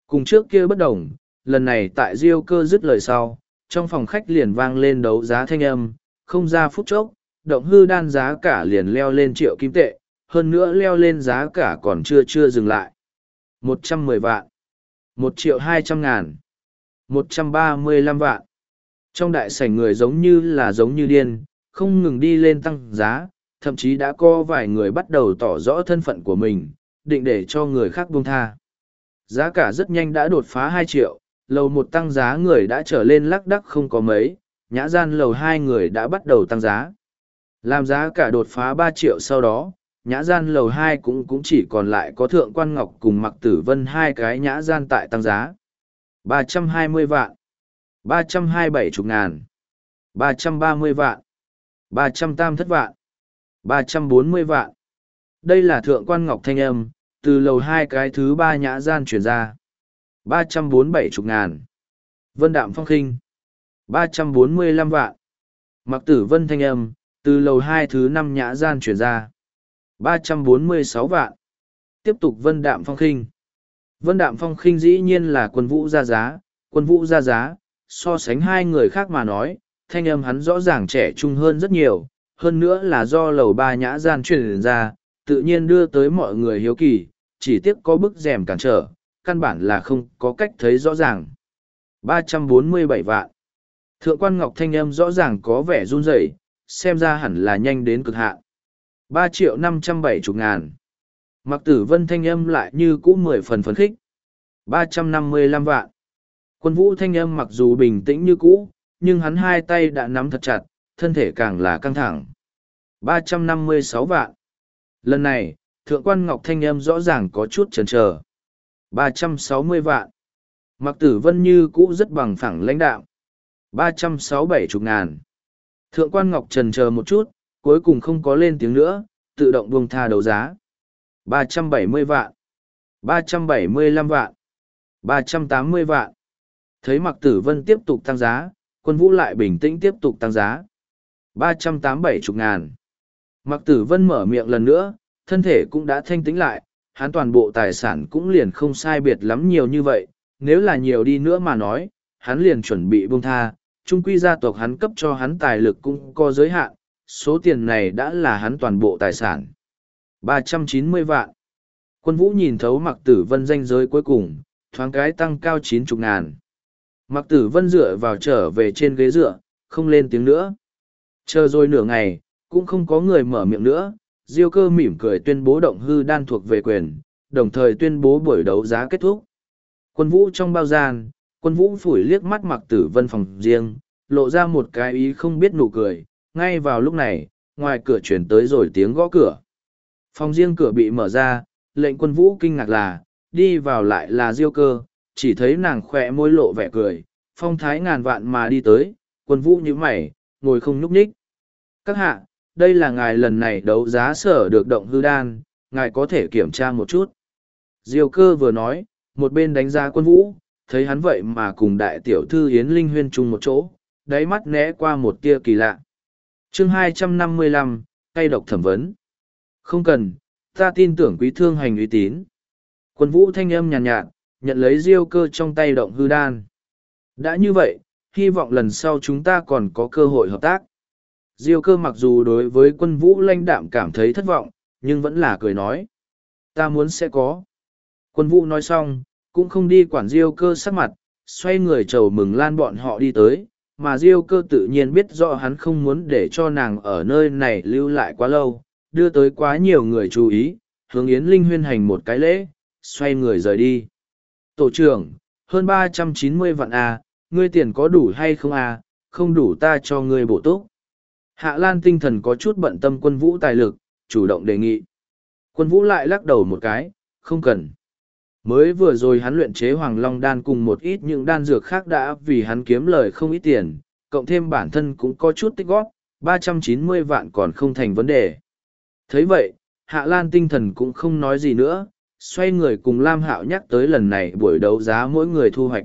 Cùng trước kia bất đồng, lần này tại Diêu cơ dứt lời sau, trong phòng khách liền vang lên đấu giá thanh âm, không ra phút chốc, động hư đan giá cả liền leo lên triệu kim tệ, hơn nữa leo lên giá cả còn chưa chưa dừng lại một trăm mười vạn một triệu hai trăm ngàn một trăm ba mươi lăm vạn trong đại sảnh người giống như là giống như điên không ngừng đi lên tăng giá, thậm chí đã có vài người bắt đầu tỏ rõ thân phận của mình, định để cho người khác buông tha. Giá cả rất nhanh đã đột phá hai triệu, lầu một tăng giá người đã trở lên lắc đắc không có mấy, nhã gian lầu hai người đã bắt đầu tăng giá. Làm giá cả đột phá ba triệu sau đó, nhã gian lầu hai cũng cũng chỉ còn lại có thượng quan ngọc cùng mặc tử vân hai cái nhã gian tại tăng giá. Ba trăm hai mươi vạn, ba trăm hai bảy chục ngàn, ba trăm ba mươi vạn ba trăm tam thất vạn. Ba trăm bốn mươi vạn. Đây là thượng quan ngọc thanh âm từ lầu hai cái thứ ba nhã gian chuyển ra. Ba trăm bốn bảy chục ngàn. Vân đạm phong khinh. Ba trăm bốn mươi lăm vạn. Mặc tử vân thanh âm từ lầu hai thứ năm nhã gian chuyển ra. Ba trăm bốn mươi sáu vạn. Tiếp tục vân đạm phong khinh. Vân đạm phong khinh dĩ nhiên là quân vũ ra giá, quân vũ ra giá, so sánh hai người khác mà nói, thanh âm hắn rõ ràng trẻ trung hơn rất nhiều, hơn nữa là do lầu ba nhã gian truyền ra, tự nhiên đưa tới mọi người hiếu kỳ, chỉ tiếc có bức rèm cản trở, căn bản là không có cách thấy rõ ràng. ba trăm bốn mươi bảy vạn. Thượng quan Ngọc Thanh âm rõ ràng có vẻ run rẩy, xem ra hẳn là nhanh đến cực hạn ba triệu năm trăm bảy chục ngàn mặc tử vân thanh âm lại như cũ mười phần phấn khích ba trăm năm mươi lăm vạn quân vũ thanh âm mặc dù bình tĩnh như cũ nhưng hắn hai tay đã nắm thật chặt thân thể càng là căng thẳng. Ba trăm năm mươi sáu vạn. Lần này thượng quan ngọc thanh âm rõ ràng có chút chần chờ. Ba trăm sáu mươi vạn. Mặc tử vân như cũ rất bằng phẳng lãnh đạo. Ba trăm sáu bảy chục ngàn. Thượng quan ngọc trần chờ một chút cuối cùng không có lên tiếng nữa, tự động buông tha đấu giá. 370 vạn, 375 vạn, 380 vạn. Thấy Mặc Tử Vân tiếp tục tăng giá, quân vũ lại bình tĩnh tiếp tục tăng giá. 387 chục ngàn. Mặc Tử Vân mở miệng lần nữa, thân thể cũng đã thanh tĩnh lại, hắn toàn bộ tài sản cũng liền không sai biệt lắm nhiều như vậy, nếu là nhiều đi nữa mà nói, hắn liền chuẩn bị buông tha, trung quy gia tộc hắn cấp cho hắn tài lực cũng có giới hạn, số tiền này đã là hắn toàn bộ tài sản. 390 vạn. Quân vũ nhìn thấu mặc tử vân danh giới cuối cùng, thoáng cái tăng cao chín chục ngàn. Mặc tử vân dựa vào trở về trên ghế dựa, không lên tiếng nữa. Chờ rồi nửa ngày, cũng không có người mở miệng nữa, Diêu cơ mỉm cười tuyên bố động hư đan thuộc về quyền, đồng thời tuyên bố buổi đấu giá kết thúc. Quân vũ trong bao gian, quân vũ phủi liếc mắt mặc tử vân phòng riêng, lộ ra một cái ý không biết nụ cười, ngay vào lúc này, ngoài cửa chuyển tới rồi tiếng gõ cửa. Phòng riêng cửa bị mở ra, lệnh quân vũ kinh ngạc là, đi vào lại là diêu cơ, chỉ thấy nàng khỏe môi lộ vẻ cười, phong thái ngàn vạn mà đi tới, quân vũ như mày, ngồi không nhúc nhích. Các hạ, đây là ngài lần này đấu giá sở được động hư đan, ngài có thể kiểm tra một chút. Diêu cơ vừa nói, một bên đánh giá quân vũ, thấy hắn vậy mà cùng đại tiểu thư Yến Linh Huyên chung một chỗ, đáy mắt né qua một tia kỳ lạ. chương 255, cây độc thẩm vấn. Không cần, ta tin tưởng quý thương hành uy tín. Quân vũ thanh âm nhàn nhạt, nhạt, nhận lấy diêu cơ trong tay động hư đan. Đã như vậy, hy vọng lần sau chúng ta còn có cơ hội hợp tác. Diêu cơ mặc dù đối với quân vũ lãnh đạm cảm thấy thất vọng, nhưng vẫn là cười nói. Ta muốn sẽ có. Quân vũ nói xong, cũng không đi quản diêu cơ sắc mặt, xoay người chầu mừng lan bọn họ đi tới, mà diêu cơ tự nhiên biết rõ hắn không muốn để cho nàng ở nơi này lưu lại quá lâu, đưa tới quá nhiều người chú ý, hướng Yến Linh huyên hành một cái lễ, xoay người rời đi. Tổ trưởng, hơn ba trăm chín mươi vạn A, ngươi tiền có đủ hay không A, không đủ ta cho ngươi bổ túc. Hạ Lan tinh thần có chút bận tâm quân vũ tài lực, chủ động đề nghị. Quân vũ lại lắc đầu một cái, không cần. Mới vừa rồi hắn luyện chế Hoàng Long đan cùng một ít những đan dược khác đã vì hắn kiếm lời không ít tiền, cộng thêm bản thân cũng có chút tích góp, ba trăm chín mươi vạn còn không thành vấn đề. thấy vậy, Hạ Lan tinh thần cũng không nói gì nữa, xoay người cùng Lam Hạo nhắc tới lần này buổi đấu giá mỗi người thu hoạch.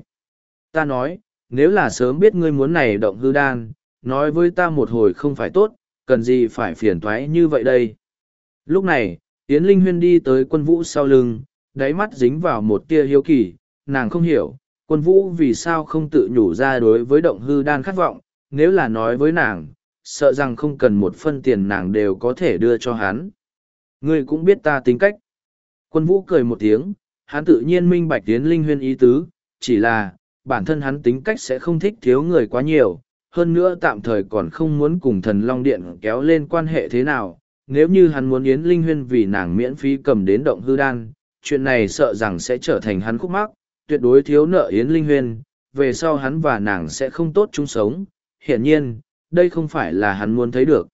Ta nói, nếu là sớm biết ngươi muốn này động hư đan, nói với ta một hồi không phải tốt, cần gì phải phiền toái như vậy đây. Lúc này, Yến Linh Huyên đi tới quân vũ sau lưng, đáy mắt dính vào một tia hiếu kỳ, nàng không hiểu, quân vũ vì sao không tự nhủ ra đối với động hư đan khát vọng, nếu là nói với nàng, sợ rằng không cần một phân tiền nàng đều có thể đưa cho hắn. Ngươi cũng biết ta tính cách. Quân vũ cười một tiếng, hắn tự nhiên minh bạch tiến linh huyên ý tứ, chỉ là, bản thân hắn tính cách sẽ không thích thiếu người quá nhiều, hơn nữa tạm thời còn không muốn cùng thần Long Điện kéo lên quan hệ thế nào. Nếu như hắn muốn Yến Linh Huyên vì nàng miễn phí cầm đến động hư đan, chuyện này sợ rằng sẽ trở thành hắn khúc mắc, tuyệt đối thiếu nợ Yến Linh Huyên, về sau hắn và nàng sẽ không tốt chung sống. Hiển nhiên, đây không phải là hắn muốn thấy được.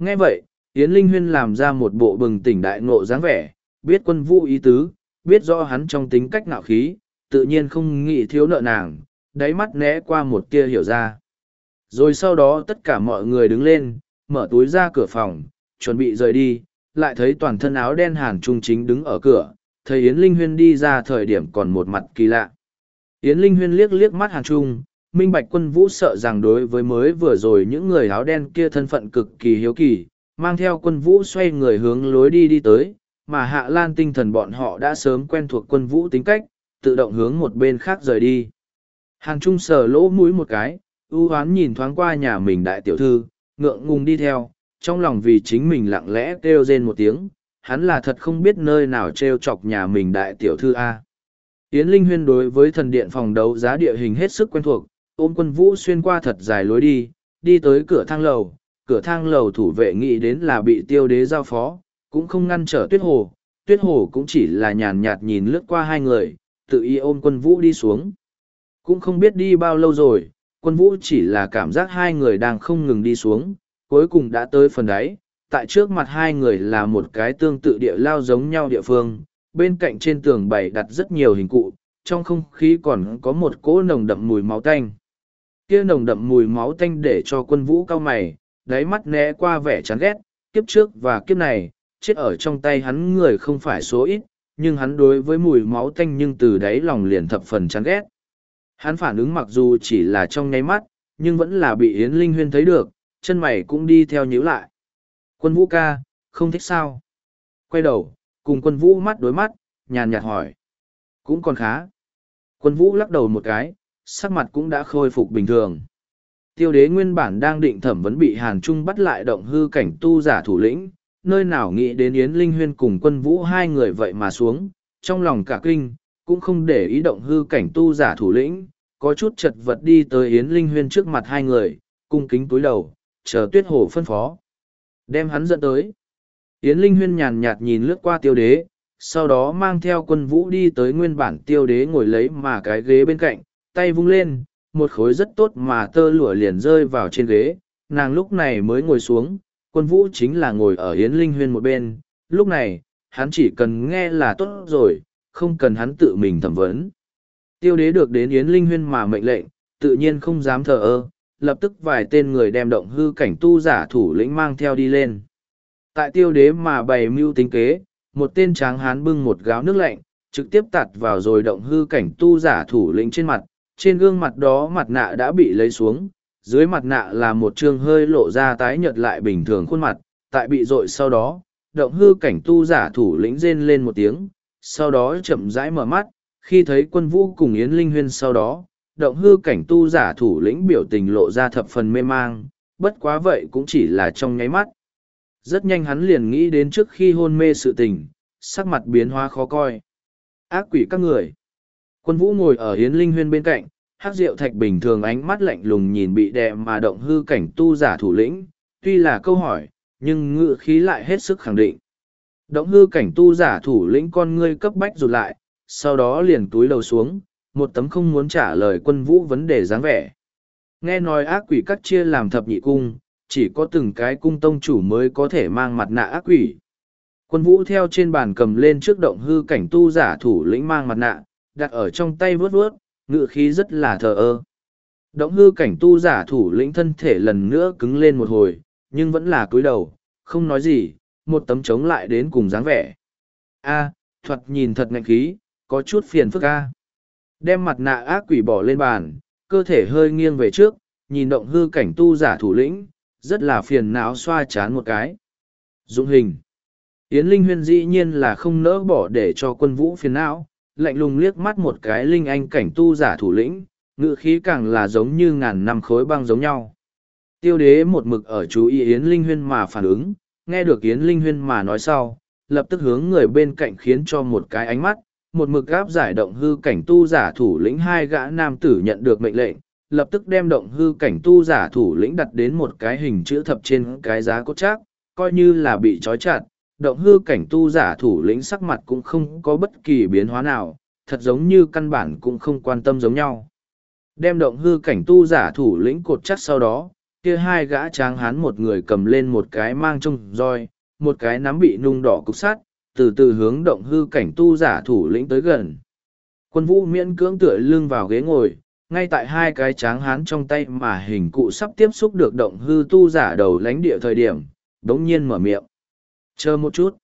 Nghe vậy, Yến Linh Huyên làm ra một bộ bừng tỉnh đại ngộ dáng vẻ, biết quân vũ ý tứ, biết rõ hắn trong tính cách nạo khí, tự nhiên không nghĩ thiếu nợ nàng, đáy mắt né qua một tia hiểu ra. Rồi sau đó tất cả mọi người đứng lên, mở túi ra cửa phòng, chuẩn bị rời đi, lại thấy toàn thân áo đen hàn trung chính đứng ở cửa, thấy Yến Linh Huyên đi ra thời điểm còn một mặt kỳ lạ. Yến Linh Huyên liếc liếc mắt hàn trung, minh bạch quân vũ sợ rằng đối với mới vừa rồi những người áo đen kia thân phận cực kỳ hiếu kỳ, mang theo quân vũ xoay người hướng lối đi đi tới, mà hạ lan tinh thần bọn họ đã sớm quen thuộc quân vũ tính cách, tự động hướng một bên khác rời đi. Hàn Trung sờ lỗ mũi một cái, ưu hoán nhìn thoáng qua nhà mình đại tiểu thư, ngượng ngùng đi theo, trong lòng vì chính mình lặng lẽ kêu rên một tiếng, hắn là thật không biết nơi nào treo chọc nhà mình đại tiểu thư A. Yến Linh Huyên đối với thần điện phòng đấu giá địa hình hết sức quen thuộc, ôm quân vũ xuyên qua thật dài lối đi, đi tới cửa thang lầu, cửa thang lầu thủ vệ nghĩ đến là bị tiêu đế giao phó, cũng không ngăn trở tuyết hồ, tuyết hồ cũng chỉ là nhàn nhạt nhìn lướt qua hai người, tự ý ôm quân vũ đi xuống. Cũng không biết đi bao lâu rồi, quân vũ chỉ là cảm giác hai người đang không ngừng đi xuống, cuối cùng đã tới phần đáy, tại trước mặt hai người là một cái tương tự địa lao giống nhau địa phương, bên cạnh trên tường bày đặt rất nhiều hình cụ, trong không khí còn có một cỗ nồng đậm mùi máu tanh. Kia nồng đậm mùi máu tanh để cho quân vũ cao mày, đáy mắt né qua vẻ chán ghét, kiếp trước và kiếp này, chết ở trong tay hắn người không phải số ít, nhưng hắn đối với mùi máu tanh nhưng từ đáy lòng liền thập phần chán ghét. Hắn phản ứng mặc dù chỉ là trong nháy mắt, nhưng vẫn là bị Yến Linh Huyên thấy được, chân mày cũng đi theo nhíu lại. Quân vũ ca, không thích sao? Quay đầu, cùng quân vũ mắt đối mắt, nhàn nhạt hỏi. Cũng còn khá. Quân vũ lắc đầu một cái, sắc mặt cũng đã khôi phục bình thường. Tiêu đế nguyên bản đang định thẩm vấn bị Hàn Trung bắt lại động hư cảnh tu giả thủ lĩnh, nơi nào nghĩ đến Yến Linh Huyên cùng quân vũ hai người vậy mà xuống, trong lòng cả kinh, cũng không để ý động hư cảnh tu giả thủ lĩnh, có chút chật vật đi tới Yến Linh Huyên trước mặt hai người, cung kính túi đầu, chờ tuyết Hổ phân phó. Đem hắn dẫn tới. Yến Linh Huyên nhàn nhạt nhìn lướt qua tiêu đế, sau đó mang theo quân vũ đi tới nguyên bản tiêu đế ngồi lấy mà cái ghế bên cạnh, tay vung lên, một khối rất tốt mà tơ lụa liền rơi vào trên ghế, nàng lúc này mới ngồi xuống, quân vũ chính là ngồi ở Yến Linh Huyên một bên, lúc này, hắn chỉ cần nghe là tốt rồi, không cần hắn tự mình thẩm vấn. Tiêu đế được đến Yến Linh Huyên mà mệnh lệnh, tự nhiên không dám thờ ơ, lập tức vài tên người đem động hư cảnh tu giả thủ lĩnh mang theo đi lên. Tại tiêu đế mà bày mưu tính kế, một tên tráng hán bưng một gáo nước lạnh, trực tiếp tạt vào rồi động hư cảnh tu giả thủ lĩnh trên mặt, trên gương mặt đó mặt nạ đã bị lấy xuống, dưới mặt nạ là một trương hơi lộ ra tái nhợt lại bình thường khuôn mặt, tại bị dội sau đó, động hư cảnh tu giả thủ lĩnh rên lên một tiếng, sau đó chậm rãi mở mắt, khi thấy quân vũ cùng Yến Linh Huyên sau đó, động hư cảnh tu giả thủ lĩnh biểu tình lộ ra thập phần mê mang, bất quá vậy cũng chỉ là trong nháy mắt. Rất nhanh hắn liền nghĩ đến trước khi hôn mê sự tình, sắc mặt biến hóa khó coi. Ác quỷ các người. Quân vũ ngồi ở Yến Linh Huyên bên cạnh, Hắc rượu thạch bình thường ánh mắt lạnh lùng nhìn bị đè mà động hư cảnh tu giả thủ lĩnh, tuy là câu hỏi, nhưng ngự khí lại hết sức khẳng định. Động hư cảnh tu giả thủ lĩnh con ngươi cấp bách rụt lại, sau đó liền túi đầu xuống, một tấm không muốn trả lời quân vũ vấn đề dáng vẻ. Nghe nói ác quỷ cắt chia làm thập nhị cung, chỉ có từng cái cung tông chủ mới có thể mang mặt nạ ác quỷ. Quân vũ theo trên bàn cầm lên trước động hư cảnh tu giả thủ lĩnh mang mặt nạ, đặt ở trong tay vướt vướt, ngự khí rất là thờ ơ. Động hư cảnh tu giả thủ lĩnh thân thể lần nữa cứng lên một hồi, nhưng vẫn là cúi đầu, không nói gì, một tấm chống lại đến cùng dáng vẻ. A, à, thuật nhìn thật ngạnh khí, có chút phiền phức a. Đem mặt nạ ác quỷ bỏ lên bàn, cơ thể hơi nghiêng về trước, nhìn động hư cảnh tu giả thủ lĩnh, rất là phiền não xoa chán một cái. Dụng hình. Yến Linh Huyên dĩ nhiên là không nỡ bỏ để cho quân vũ phiền não, lạnh lùng liếc mắt một cái linh anh cảnh tu giả thủ lĩnh, ngự khí càng là giống như ngàn năm khối băng giống nhau. Tiêu đế một mực ở chú ý Yến Linh Huyên mà phản ứng, nghe được Yến Linh Huyên mà nói sau, lập tức hướng người bên cạnh khiến cho một cái ánh mắt, một mực gáp giải động hư cảnh tu giả thủ lĩnh hai gã nam tử nhận được mệnh lệnh, lập tức đem động hư cảnh tu giả thủ lĩnh đặt đến một cái hình chữ thập trên cái giá cốt chắc, coi như là bị trói chặt, động hư cảnh tu giả thủ lĩnh sắc mặt cũng không có bất kỳ biến hóa nào, thật giống như căn bản cũng không quan tâm giống nhau. Đem động hư cảnh tu giả thủ lĩnh cột chắc sau đó, kia hai gã tráng hán một người cầm lên một cái mang trong roi, một cái nắm bị nung đỏ cục sắt, từ từ hướng động hư cảnh tu giả thủ lĩnh tới gần. Quân vũ miễn cưỡng tựa lưng vào ghế ngồi, ngay tại hai cái tráng hán trong tay mà hình cụ sắp tiếp xúc được động hư tu giả đầu lánh địa thời điểm, đống nhiên mở miệng. Chờ một chút.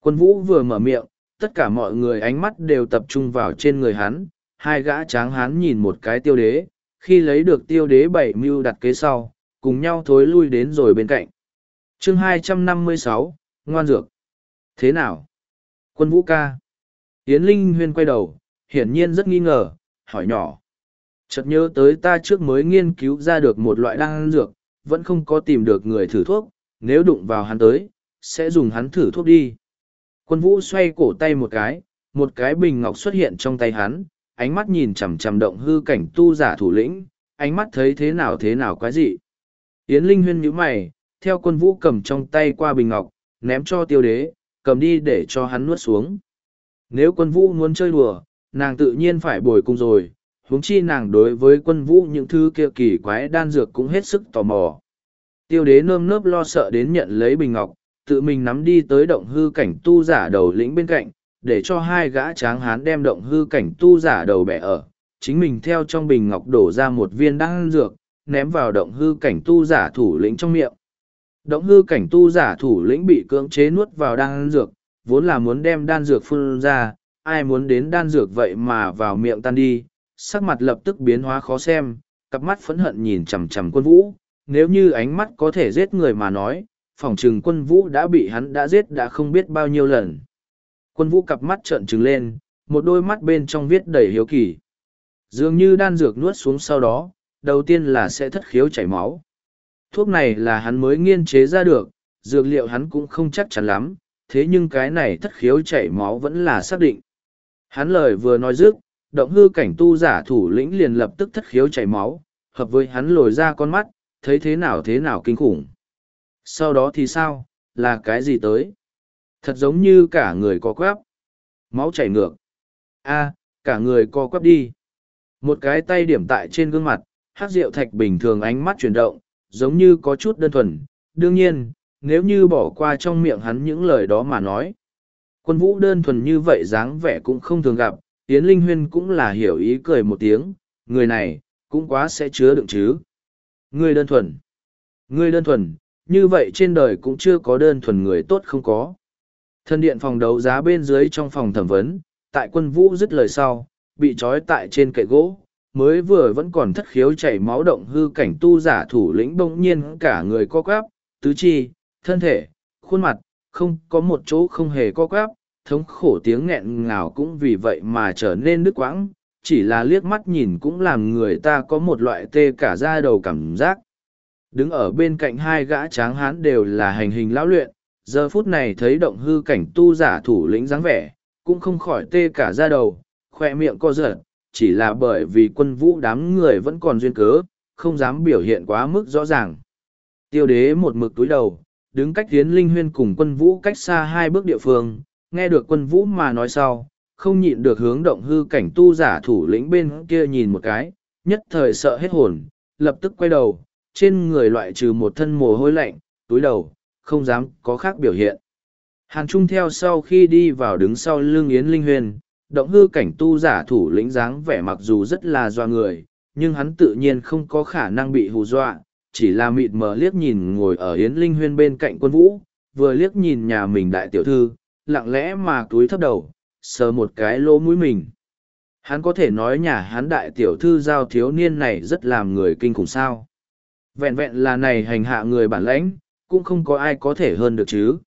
Quân vũ vừa mở miệng, tất cả mọi người ánh mắt đều tập trung vào trên người hắn, hai gã tráng hán nhìn một cái tiêu đế, khi lấy được tiêu đế bảy mưu đặt kế sau, cùng nhau thối lui đến rồi bên cạnh. Chương 256, Ngoan Dược. Thế nào? Quân vũ ca. Yến Linh Huyên quay đầu, hiển nhiên rất nghi ngờ, hỏi nhỏ. Chợt nhớ tới ta trước mới nghiên cứu ra được một loại đan dược, vẫn không có tìm được người thử thuốc, nếu đụng vào hắn tới, sẽ dùng hắn thử thuốc đi. Quân vũ xoay cổ tay một cái, một cái bình ngọc xuất hiện trong tay hắn, ánh mắt nhìn chằm chằm động hư cảnh tu giả thủ lĩnh, ánh mắt thấy thế nào thế nào quái dị. Yến Linh Huyên nhíu mày, theo quân vũ cầm trong tay qua bình ngọc, ném cho tiêu đế, cầm đi để cho hắn nuốt xuống. Nếu quân vũ muốn chơi đùa, nàng tự nhiên phải bồi cung rồi, huống chi nàng đối với quân vũ những thứ kia kỳ quái đan dược cũng hết sức tò mò. Tiêu đế nơm nớp lo sợ đến nhận lấy bình ngọc, tự mình nắm đi tới động hư cảnh tu giả đầu lĩnh bên cạnh, để cho hai gã tráng hán đem động hư cảnh tu giả đầu bẻ ở. Chính mình theo trong bình ngọc đổ ra một viên đan dược, ném vào động hư cảnh tu giả thủ lĩnh trong miệng. Động hư cảnh tu giả thủ lĩnh bị cưỡng chế nuốt vào đan dược, vốn là muốn đem đan dược phun ra, ai muốn đến đan dược vậy mà vào miệng tan đi, sắc mặt lập tức biến hóa khó xem, cặp mắt phẫn hận nhìn chằm chằm quân vũ, nếu như ánh mắt có thể giết người mà nói, phòng trừng quân vũ đã bị hắn đã giết đã không biết bao nhiêu lần. Quân vũ cặp mắt trợn trừng lên, một đôi mắt bên trong viết đầy hiếu kỳ. Dường như đan dược nuốt xuống sau đó, đầu tiên là sẽ thất khiếu chảy máu. Thuốc này là hắn mới nghiên chế ra được, dược liệu hắn cũng không chắc chắn lắm, thế nhưng cái này thất khiếu chảy máu vẫn là xác định. Hắn lời vừa nói dứt, động hư cảnh tu giả thủ lĩnh liền lập tức thất khiếu chảy máu, hợp với hắn lồi ra con mắt, thấy thế nào thế nào kinh khủng sau đó thì sao? Là cái gì tới? Thật giống như cả người có quáp máu chảy ngược. A, cả người co quắp đi. Một cái tay điểm tại trên gương mặt, hát rượu thạch bình thường ánh mắt chuyển động, giống như có chút đơn thuần. Đương nhiên, nếu như bỏ qua trong miệng hắn những lời đó mà nói, quân vũ đơn thuần như vậy dáng vẻ cũng không thường gặp. Tiến linh huyên cũng là hiểu ý cười một tiếng. Người này cũng quá sẽ chứa đựng chứ. Người đơn thuần. Người đơn thuần như vậy trên đời cũng chưa có đơn thuần người tốt không có. Thân điện phòng đấu giá bên dưới trong phòng thẩm vấn, tại quân vũ dứt lời sau, bị trói tại trên kệ gỗ, mới vừa vẫn còn thất khiếu chảy máu động hư cảnh tu giả thủ lĩnh bỗng nhiên cả người co quắp, tứ chi, thân thể, khuôn mặt, không có một chỗ không hề co quắp, thống khổ tiếng nghẹn ngào cũng vì vậy mà trở nên đứt quãng, chỉ là liếc mắt nhìn cũng làm người ta có một loại tê cả da đầu cảm giác đứng ở bên cạnh hai gã tráng hán đều là hành hình lão luyện, giờ phút này thấy động hư cảnh tu giả thủ lĩnh dáng vẻ, cũng không khỏi tê cả da đầu, khoe miệng co giật, chỉ là bởi vì quân vũ đám người vẫn còn duyên cớ, không dám biểu hiện quá mức rõ ràng. Tiêu đế một mực túi đầu, đứng cách tiến linh huyên cùng quân vũ cách xa hai bước địa phương, nghe được quân vũ mà nói sau, không nhịn được hướng động hư cảnh tu giả thủ lĩnh bên kia nhìn một cái, nhất thời sợ hết hồn, lập tức quay đầu trên người loại trừ một thân mồ hôi lạnh, túi đầu, không dám có khác biểu hiện. Hàn trung theo sau khi đi vào đứng sau lưng yến linh huyền, động hư cảnh tu giả thủ lĩnh dáng vẻ mặc dù rất là doa người, nhưng hắn tự nhiên không có khả năng bị hù dọa, chỉ là mịt mờ liếc nhìn ngồi ở yến linh huyên bên cạnh quân vũ, vừa liếc nhìn nhà mình đại tiểu thư, lặng lẽ mà túi thấp đầu, sờ một cái lỗ mũi mình. Hắn có thể nói nhà hắn đại tiểu thư giao thiếu niên này rất làm người kinh khủng sao? Vẹn vẹn là này hành hạ người bản lãnh, cũng không có ai có thể hơn được chứ.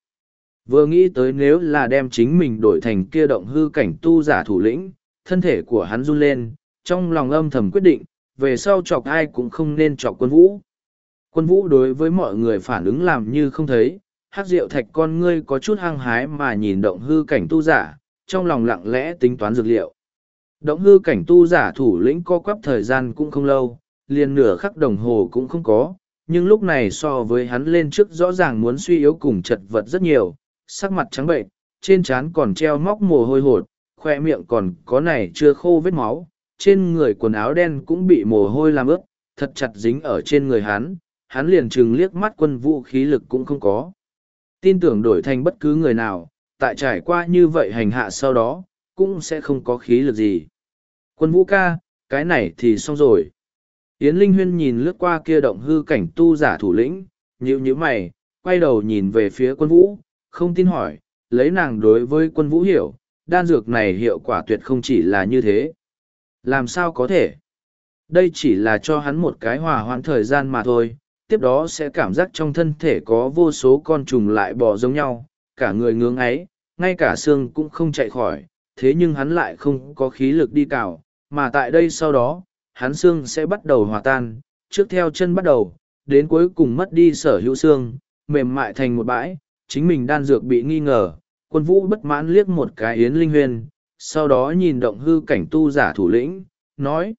Vừa nghĩ tới nếu là đem chính mình đổi thành kia động hư cảnh tu giả thủ lĩnh, thân thể của hắn run lên, trong lòng âm thầm quyết định, về sau chọc ai cũng không nên chọc quân vũ. Quân vũ đối với mọi người phản ứng làm như không thấy, hát rượu thạch con ngươi có chút hăng hái mà nhìn động hư cảnh tu giả, trong lòng lặng lẽ tính toán dược liệu. Động hư cảnh tu giả thủ lĩnh co quắp thời gian cũng không lâu liền nửa khắc đồng hồ cũng không có nhưng lúc này so với hắn lên trước rõ ràng muốn suy yếu cùng chật vật rất nhiều sắc mặt trắng bệnh, trên trán còn treo móc mồ hôi hột, khoe miệng còn có này chưa khô vết máu, trên người quần áo đen cũng bị mồ hôi làm ướt, thật chặt dính ở trên người hắn, hắn liền chừng liếc mắt quân vũ khí lực cũng không có. Tin tưởng đổi thành bất cứ người nào, tại trải qua như vậy hành hạ sau đó, cũng sẽ không có khí lực gì. Quân vũ ca, cái này thì xong rồi. Yến Linh Huyên nhìn lướt qua kia động hư cảnh tu giả thủ lĩnh, nhíu nhíu mày, quay đầu nhìn về phía quân vũ, không tin hỏi, lấy nàng đối với quân vũ hiểu, đan dược này hiệu quả tuyệt không chỉ là như thế. Làm sao có thể? Đây chỉ là cho hắn một cái hòa hoãn thời gian mà thôi, tiếp đó sẽ cảm giác trong thân thể có vô số con trùng lại bò giống nhau, cả người ngưỡng ấy, ngay cả xương cũng không chạy khỏi, thế nhưng hắn lại không có khí lực đi cào, mà tại đây sau đó, hắn xương sẽ bắt đầu hòa tan, trước theo chân bắt đầu, đến cuối cùng mất đi sở hữu xương, mềm mại thành một bãi, chính mình đan dược bị nghi ngờ, quân vũ bất mãn liếc một cái yến linh huyền, sau đó nhìn động hư cảnh tu giả thủ lĩnh, nói.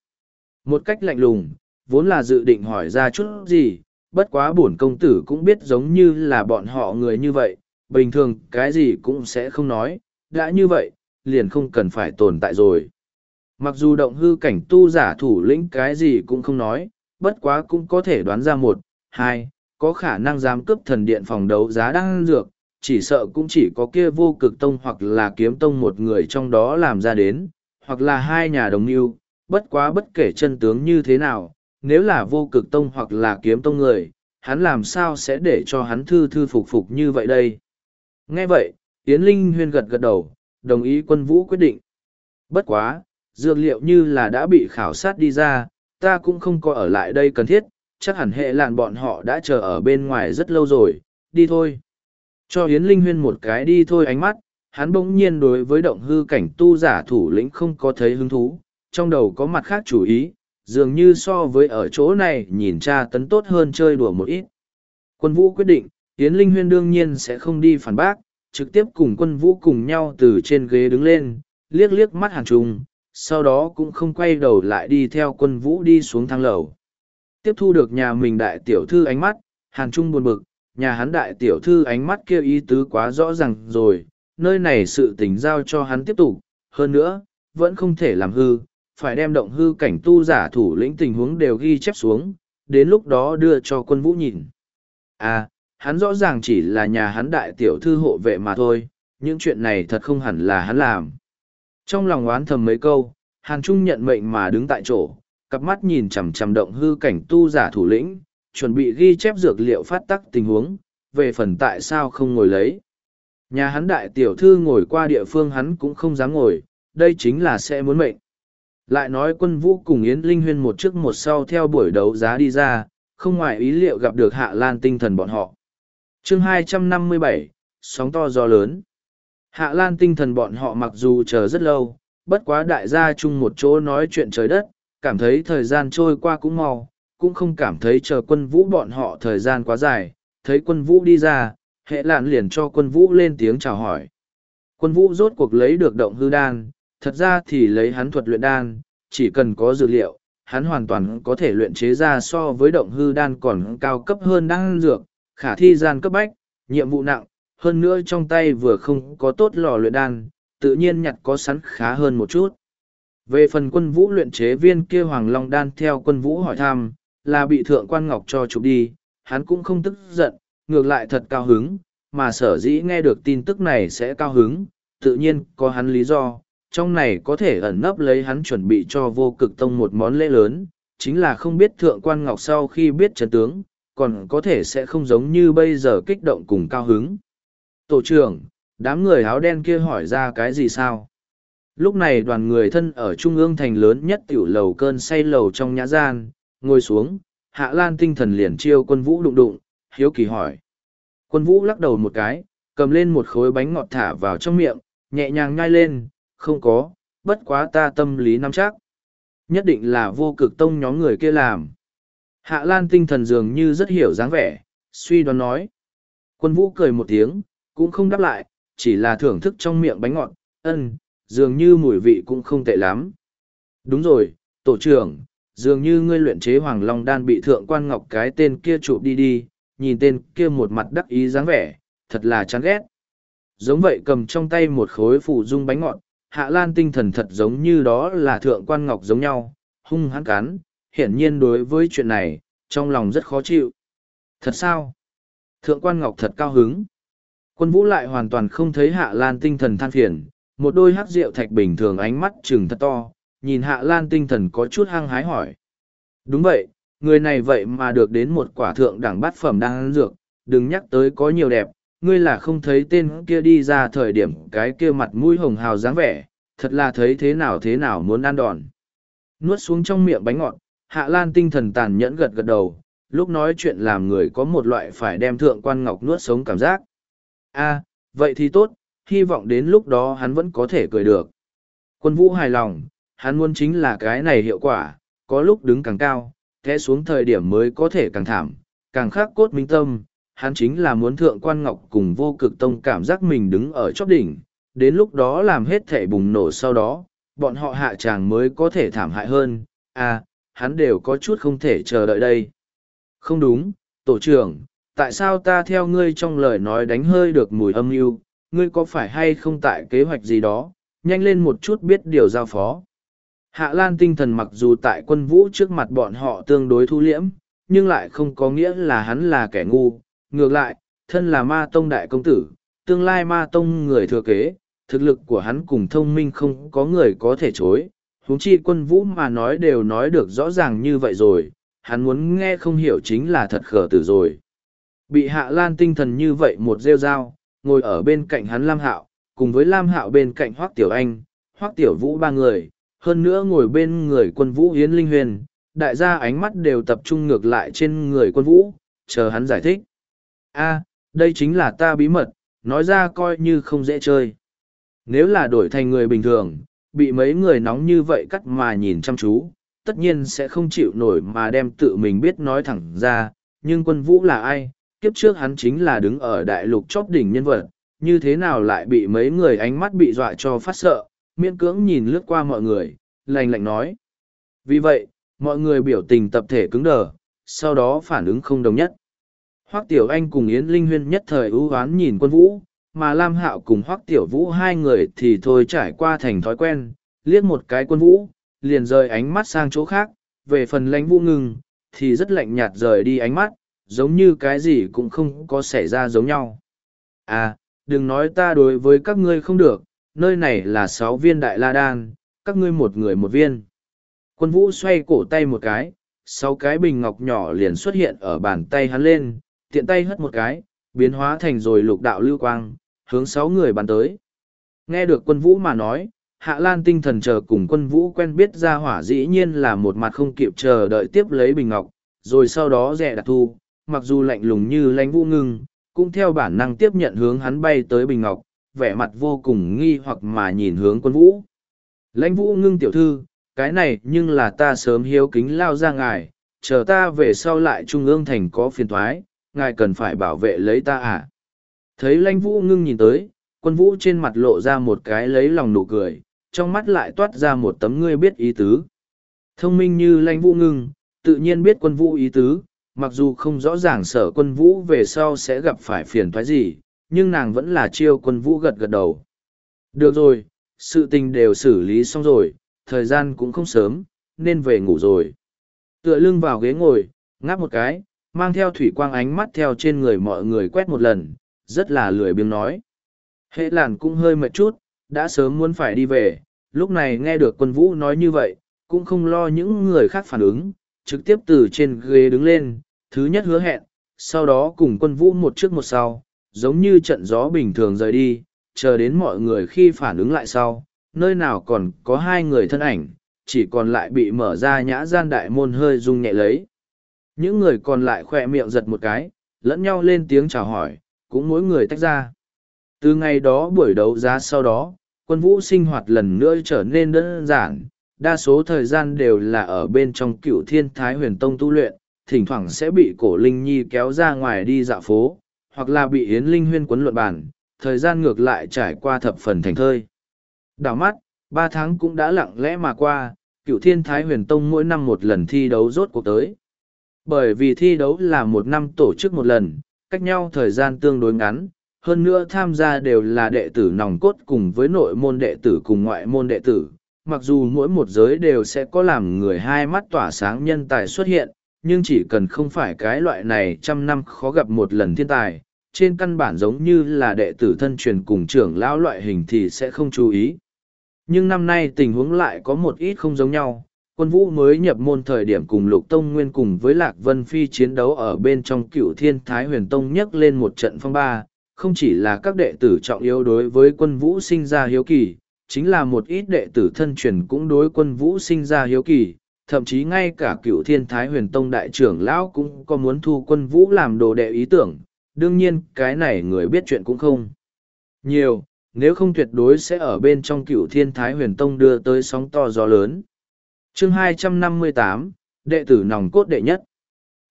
Một cách lạnh lùng, vốn là dự định hỏi ra chút gì, bất quá bổn công tử cũng biết giống như là bọn họ người như vậy, bình thường cái gì cũng sẽ không nói, đã như vậy, liền không cần phải tồn tại rồi. Mặc dù động hư cảnh tu giả thủ lĩnh cái gì cũng không nói, bất quá cũng có thể đoán ra một, hai, có khả năng dám cướp thần điện phòng đấu giá đang dược, chỉ sợ cũng chỉ có kia vô cực tông hoặc là kiếm tông một người trong đó làm ra đến, hoặc là hai nhà đồng mưu, bất quá bất kể chân tướng như thế nào, nếu là vô cực tông hoặc là kiếm tông người, hắn làm sao sẽ để cho hắn thư thư phục phục như vậy đây? Nghe vậy, Yến Linh huyên gật gật đầu, đồng ý quân vũ quyết định. Bất quá, dược liệu như là đã bị khảo sát đi ra, ta cũng không có ở lại đây cần thiết, chắc hẳn hệ làn bọn họ đã chờ ở bên ngoài rất lâu rồi, đi thôi. Cho Yến Linh Huyên một cái đi thôi ánh mắt, hắn bỗng nhiên đối với động hư cảnh tu giả thủ lĩnh không có thấy hứng thú, trong đầu có mặt khác chủ ý, dường như so với ở chỗ này nhìn cha tấn tốt hơn chơi đùa một ít. Quân vũ quyết định, Yến Linh Huyên đương nhiên sẽ không đi phản bác, trực tiếp cùng quân vũ cùng nhau từ trên ghế đứng lên, liếc liếc mắt hàng trùng, sau đó cũng không quay đầu lại đi theo quân vũ đi xuống thang lầu. Tiếp thu được nhà mình đại tiểu thư ánh mắt, Hàn Trung buồn bực, nhà hắn đại tiểu thư ánh mắt kia ý tứ quá rõ ràng rồi, nơi này sự tình giao cho hắn tiếp tục, hơn nữa, vẫn không thể làm hư, phải đem động hư cảnh tu giả thủ lĩnh tình huống đều ghi chép xuống, đến lúc đó đưa cho quân vũ nhìn. À, hắn rõ ràng chỉ là nhà hắn đại tiểu thư hộ vệ mà thôi, những chuyện này thật không hẳn là hắn làm. Trong lòng oán thầm mấy câu, Hàn Trung nhận mệnh mà đứng tại chỗ, cặp mắt nhìn chằm chằm động hư cảnh tu giả thủ lĩnh, chuẩn bị ghi chép dược liệu phát tắc tình huống, về phần tại sao không ngồi lấy. Nhà hắn đại tiểu thư ngồi qua địa phương hắn cũng không dám ngồi, đây chính là sẽ muốn mệnh. Lại nói quân vũ cùng Yến Linh Huyên một trước một sau theo buổi đấu giá đi ra, không ngoài ý liệu gặp được Hạ Lan tinh thần bọn họ. Chương 257, sóng to gió lớn. Hạ Lan tinh thần bọn họ mặc dù chờ rất lâu, bất quá đại gia chung một chỗ nói chuyện trời đất, cảm thấy thời gian trôi qua cũng mau, cũng không cảm thấy chờ quân vũ bọn họ thời gian quá dài, thấy quân vũ đi ra, hệ lạn liền cho quân vũ lên tiếng chào hỏi. Quân vũ rốt cuộc lấy được động hư đan, thật ra thì lấy hắn thuật luyện đan, chỉ cần có dược liệu, hắn hoàn toàn có thể luyện chế ra so với động hư đan còn cao cấp hơn đan dược, khả thi gian cấp bách, nhiệm vụ nặng, hơn nữa trong tay vừa không có tốt lò luyện đan, tự nhiên nhặt có sẵn khá hơn một chút. Về phần quân vũ luyện chế viên kia Hoàng Long đan theo quân vũ hỏi thăm, là bị thượng quan ngọc cho chụp đi, hắn cũng không tức giận, ngược lại thật cao hứng, mà sở dĩ nghe được tin tức này sẽ cao hứng, tự nhiên có hắn lý do, trong này có thể ẩn nấp lấy hắn chuẩn bị cho vô cực tông một món lễ lớn, chính là không biết thượng quan ngọc sau khi biết chân tướng, còn có thể sẽ không giống như bây giờ kích động cùng cao hứng. Tổ trưởng, đám người áo đen kia hỏi ra cái gì sao? Lúc này đoàn người thân ở trung ương thành lớn nhất tiểu lầu cơn say lầu trong nhã gian, ngồi xuống, hạ lan tinh thần liền chiêu quân vũ đụng đụng, hiếu kỳ hỏi. Quân vũ lắc đầu một cái, cầm lên một khối bánh ngọt thả vào trong miệng, nhẹ nhàng nhai lên, không có, bất quá ta tâm lý nắm chắc. Nhất định là vô cực tông nhóm người kia làm. Hạ Lan tinh thần dường như rất hiểu dáng vẻ, suy đoán nói. Quân vũ cười một tiếng, cũng không đáp lại, chỉ là thưởng thức trong miệng bánh ngọt, ân, dường như mùi vị cũng không tệ lắm. Đúng rồi, tổ trưởng, dường như ngươi luyện chế hoàng long đan bị thượng quan ngọc cái tên kia chụp đi đi, nhìn tên kia một mặt đắc ý dáng vẻ, thật là chán ghét. Giống vậy cầm trong tay một khối phủ dung bánh ngọt, hạ lan tinh thần thật giống như đó là thượng quan ngọc giống nhau, hung hãn cắn, hiển nhiên đối với chuyện này, trong lòng rất khó chịu. Thật sao? Thượng quan ngọc thật cao hứng. Quân vũ lại hoàn toàn không thấy hạ lan tinh thần than phiền, một đôi hắc rượu thạch bình thường ánh mắt trừng thật to, nhìn hạ lan tinh thần có chút hăng hái hỏi. Đúng vậy, người này vậy mà được đến một quả thượng đẳng bát phẩm đang ăn dược, đừng nhắc tới có nhiều đẹp, ngươi là không thấy tên kia đi ra thời điểm cái kia mặt mũi hồng hào dáng vẻ, thật là thấy thế nào thế nào muốn ăn đòn. Nuốt xuống trong miệng bánh ngọt, hạ lan tinh thần tàn nhẫn gật gật đầu, lúc nói chuyện làm người có một loại phải đem thượng quan ngọc nuốt sống cảm giác a vậy thì tốt, hy vọng đến lúc đó hắn vẫn có thể cười được. Quân vũ hài lòng, hắn muốn chính là cái này hiệu quả, có lúc đứng càng cao, thế xuống thời điểm mới có thể càng thảm, càng khắc cốt minh tâm. Hắn chính là muốn thượng quan ngọc cùng vô cực tông cảm giác mình đứng ở chóp đỉnh, đến lúc đó làm hết thể bùng nổ sau đó, bọn họ hạ tràng mới có thể thảm hại hơn. À, hắn đều có chút không thể chờ đợi đây. Không đúng, tổ trưởng, tại sao ta theo ngươi trong lời nói đánh hơi được mùi âm mưu ngươi có phải hay không tại kế hoạch gì đó, nhanh lên một chút biết điều giao phó. Hạ Lan tinh thần mặc dù tại quân vũ trước mặt bọn họ tương đối thu liễm, nhưng lại không có nghĩa là hắn là kẻ ngu. Ngược lại, thân là ma tông đại công tử, tương lai ma tông người thừa kế, thực lực của hắn cùng thông minh không có người có thể chối. huống chi quân vũ mà nói đều nói được rõ ràng như vậy rồi, hắn muốn nghe không hiểu chính là thật khờ tử rồi. Bị hạ lan tinh thần như vậy một rêu dao, ngồi ở bên cạnh hắn Lam Hạo, cùng với Lam Hạo bên cạnh Hoắc Tiểu Anh, Hoắc Tiểu Vũ ba người, hơn nữa ngồi bên người quân Vũ Yến Linh Huyền, đại gia ánh mắt đều tập trung ngược lại trên người quân Vũ, chờ hắn giải thích. A, đây chính là ta bí mật, nói ra coi như không dễ chơi. Nếu là đổi thành người bình thường, bị mấy người nóng như vậy cắt mà nhìn chăm chú, tất nhiên sẽ không chịu nổi mà đem tự mình biết nói thẳng ra, nhưng quân vũ là ai, kiếp trước hắn chính là đứng ở đại lục chóp đỉnh nhân vật, như thế nào lại bị mấy người ánh mắt bị dọa cho phát sợ, miễn cưỡng nhìn lướt qua mọi người, lành lạnh nói. Vì vậy, mọi người biểu tình tập thể cứng đờ, sau đó phản ứng không đồng nhất. Hoắc Tiểu Anh cùng Yến Linh Huyên nhất thời ưu oán nhìn quân vũ, mà Lam Hạo cùng Hoắc Tiểu Vũ hai người thì thôi trải qua thành thói quen, liếc một cái quân vũ, liền rời ánh mắt sang chỗ khác, về phần lãnh vũ ngừng, thì rất lạnh nhạt rời đi ánh mắt, giống như cái gì cũng không có xảy ra giống nhau. À, đừng nói ta đối với các ngươi không được, nơi này là sáu viên đại la đan, các ngươi một người một viên. Quân vũ xoay cổ tay một cái, sáu cái bình ngọc nhỏ liền xuất hiện ở bàn tay hắn lên, tiện tay hất một cái, biến hóa thành rồi lục đạo lưu quang, hướng sáu người bàn tới. Nghe được quân vũ mà nói, Hạ Lan tinh thần chờ cùng quân vũ quen biết ra hỏa dĩ nhiên là một mặt không kịp chờ đợi tiếp lấy bình ngọc, rồi sau đó rẻ đặt thu, mặc dù lạnh lùng như lãnh vũ ngưng, cũng theo bản năng tiếp nhận hướng hắn bay tới bình ngọc, vẻ mặt vô cùng nghi hoặc mà nhìn hướng quân vũ. Lãnh vũ ngưng tiểu thư, cái này nhưng là ta sớm hiếu kính lao ra ngài, chờ ta về sau lại trung ương thành có phiền thoái, ngài cần phải bảo vệ lấy ta à. Thấy lãnh vũ ngưng nhìn tới, quân vũ trên mặt lộ ra một cái lấy lòng nụ cười, trong mắt lại toát ra một tấm ngươi biết ý tứ. Thông minh như lãnh vũ ngưng, tự nhiên biết quân vũ ý tứ, mặc dù không rõ ràng sở quân vũ về sau sẽ gặp phải phiền toái gì, nhưng nàng vẫn là chiêu quân vũ gật gật đầu. Được rồi, sự tình đều xử lý xong rồi, thời gian cũng không sớm, nên về ngủ rồi. Tựa lưng vào ghế ngồi, ngáp một cái, mang theo thủy quang ánh mắt theo trên người mọi người quét một lần, rất là lười biếng nói. Hệ làn cũng hơi mệt chút, đã sớm muốn phải đi về, lúc này nghe được quân vũ nói như vậy, cũng không lo những người khác phản ứng, trực tiếp từ trên ghế đứng lên, thứ nhất hứa hẹn, sau đó cùng quân vũ một trước một sau, giống như trận gió bình thường rời đi, chờ đến mọi người khi phản ứng lại sau, nơi nào còn có hai người thân ảnh, chỉ còn lại bị mở ra nhã gian đại môn hơi rung nhẹ lấy. Những người còn lại khỏe miệng giật một cái, lẫn nhau lên tiếng chào hỏi, cũng mỗi người tách ra. Từ ngày đó buổi đấu giá sau đó, quân vũ sinh hoạt lần nữa trở nên đơn giản, đa số thời gian đều là ở bên trong cựu thiên thái huyền tông tu luyện, thỉnh thoảng sẽ bị cổ linh nhi kéo ra ngoài đi dạo phố, hoặc là bị yến linh huyên quấn luận bàn, thời gian ngược lại trải qua thập phần thành thơi. Đảo mắt, ba tháng cũng đã lặng lẽ mà qua, cựu thiên thái huyền tông mỗi năm một lần thi đấu rốt cuộc tới. Bởi vì thi đấu là một năm tổ chức một lần, cách nhau thời gian tương đối ngắn, hơn nữa tham gia đều là đệ tử nòng cốt cùng với nội môn đệ tử cùng ngoại môn đệ tử. Mặc dù mỗi một giới đều sẽ có làm người hai mắt tỏa sáng nhân tài xuất hiện, nhưng chỉ cần không phải cái loại này trăm năm khó gặp một lần thiên tài, trên căn bản giống như là đệ tử thân truyền cùng trưởng lão loại hình thì sẽ không chú ý. Nhưng năm nay tình huống lại có một ít không giống nhau. Quân vũ mới nhập môn thời điểm cùng Lục Tông Nguyên cùng với Lạc Vân Phi chiến đấu ở bên trong cựu thiên Thái huyền Tông nhấc lên một trận phong ba, không chỉ là các đệ tử trọng yếu đối với quân vũ sinh ra hiếu kỳ, chính là một ít đệ tử thân truyền cũng đối quân vũ sinh ra hiếu kỳ, thậm chí ngay cả cựu thiên thái huyền tông đại trưởng lão cũng có muốn thu quân vũ làm đồ đệ ý tưởng, đương nhiên cái này người biết chuyện cũng không nhiều, nếu không tuyệt đối sẽ ở bên trong cựu thiên thái huyền tông đưa tới sóng to gió lớn. Chương 258, đệ tử nòng cốt đệ nhất.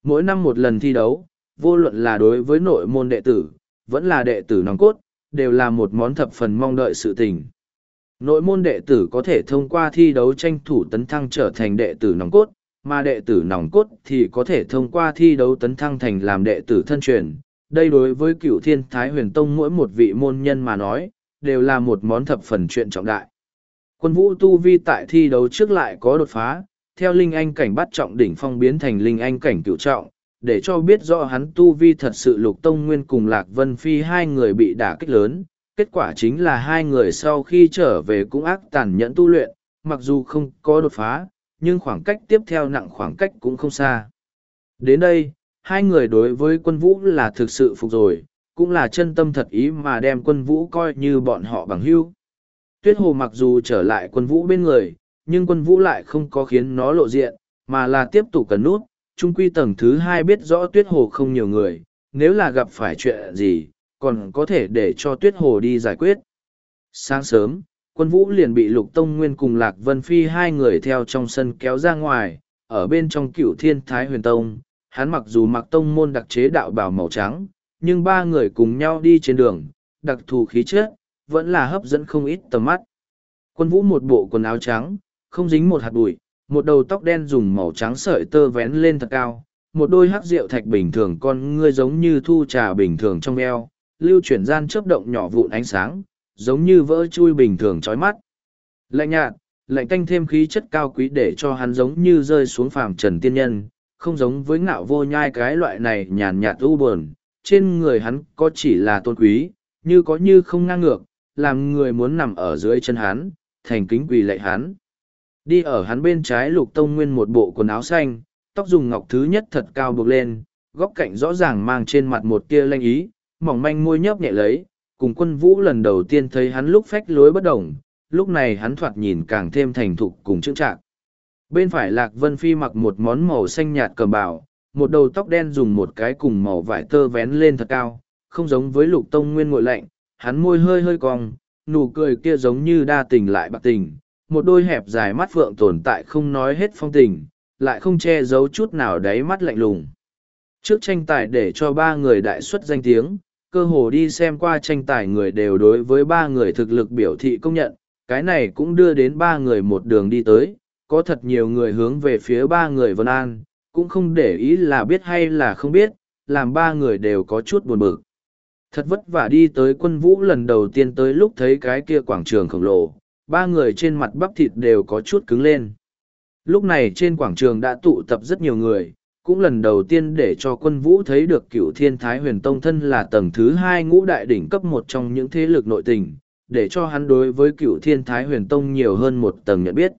Mỗi năm một lần thi đấu, vô luận là đối với nội môn đệ tử, vẫn là đệ tử nòng cốt, đều là một món thập phần mong đợi sự tình. Nội môn đệ tử có thể thông qua thi đấu tranh thủ tấn thăng trở thành đệ tử nòng cốt, mà đệ tử nòng cốt thì có thể thông qua thi đấu tấn thăng thành làm đệ tử thân truyền. Đây đối với cựu thiên thái huyền tông mỗi một vị môn nhân mà nói, đều là một món thập phần chuyện trọng đại. Quân vũ tu vi tại thi đấu trước lại có đột phá, theo linh anh cảnh bắt trọng đỉnh phong biến thành linh anh cảnh cựu trọng, để cho biết rõ hắn tu vi thật sự lục tông nguyên cùng lạc vân phi hai người bị đả kích lớn kết quả chính là hai người sau khi trở về cũng ác tàn nhẫn tu luyện mặc dù không có đột phá nhưng khoảng cách tiếp theo nặng khoảng cách cũng không xa. Đến đây hai người đối với quân vũ là thực sự phục rồi cũng là chân tâm thật ý mà đem quân vũ coi như bọn họ bằng hữu. Tuyết hồ mặc dù trở lại quân vũ bên người nhưng quân vũ lại không có khiến nó lộ diện mà là tiếp tục cần nút. Trung quy tầng thứ hai biết rõ tuyết hồ không nhiều người, nếu là gặp phải chuyện gì, còn có thể để cho tuyết hồ đi giải quyết. Sáng sớm, quân vũ liền bị lục tông nguyên cùng lạc vân phi hai người theo trong sân kéo ra ngoài, ở bên trong cựu thiên thái huyền tông, hắn mặc dù mặc tông môn đặc chế đạo bào màu trắng, nhưng ba người cùng nhau đi trên đường, đặc thù khí chất, vẫn là hấp dẫn không ít tầm mắt. Quân vũ một bộ quần áo trắng, không dính một hạt bụi, một đầu tóc đen dùng màu trắng sợi tơ vén lên thật cao, một đôi hắc rượu thạch bình thường con ngươi giống như thu trà bình thường trong eo, lưu chuyển gian chớp động nhỏ vụn ánh sáng, giống như vỡ chui bình thường chói mắt. Lạnh nhạt, lạnh tanh thêm khí chất cao quý để cho hắn giống như rơi xuống phàm trần tiên nhân, không giống với ngạo vô nhai cái loại này nhàn nhạt u buồn, trên người hắn có chỉ là tôn quý, như có như không ngang ngược, làm người muốn nằm ở dưới chân hắn, thành kính quỳ lạy hắn. Đi ở hắn bên trái lục tông nguyên một bộ quần áo xanh, tóc dùng ngọc thứ nhất thật cao buộc lên, góc cạnh rõ ràng mang trên mặt một tia lanh ý, mỏng manh môi nhấp nhẹ lấy, cùng quân vũ lần đầu tiên thấy hắn lúc phách lối bất động, lúc này hắn thoạt nhìn càng thêm thành thục cùng trưng trạng. Bên phải Lạc Vân Phi mặc một món màu xanh nhạt cầm bảo, một đầu tóc đen dùng một cái cùng màu vải tơ vén lên thật cao, không giống với lục tông nguyên ngội lạnh, hắn môi hơi hơi cong, nụ cười kia giống như đa tình lại bạc tình, một đôi hẹp dài mắt phượng tồn tại không nói hết phong tình, lại không che giấu chút nào đáy mắt lạnh lùng. Trước tranh tài để cho ba người đại xuất danh tiếng, cơ hồ đi xem qua tranh tài người đều đối với ba người thực lực biểu thị công nhận, cái này cũng đưa đến ba người một đường đi tới, có thật nhiều người hướng về phía ba người Vân An, cũng không để ý là biết hay là không biết, làm ba người đều có chút buồn bực. Thật vất vả đi tới quân vũ lần đầu tiên tới lúc thấy cái kia quảng trường khổng lồ, ba người trên mặt bắp thịt đều có chút cứng lên. Lúc này trên quảng trường đã tụ tập rất nhiều người, cũng lần đầu tiên để cho quân vũ thấy được cựu thiên thái huyền tông thân là tầng thứ hai ngũ đại đỉnh cấp một trong những thế lực nội tình, để cho hắn đối với cựu thiên thái huyền tông nhiều hơn một tầng nhận biết.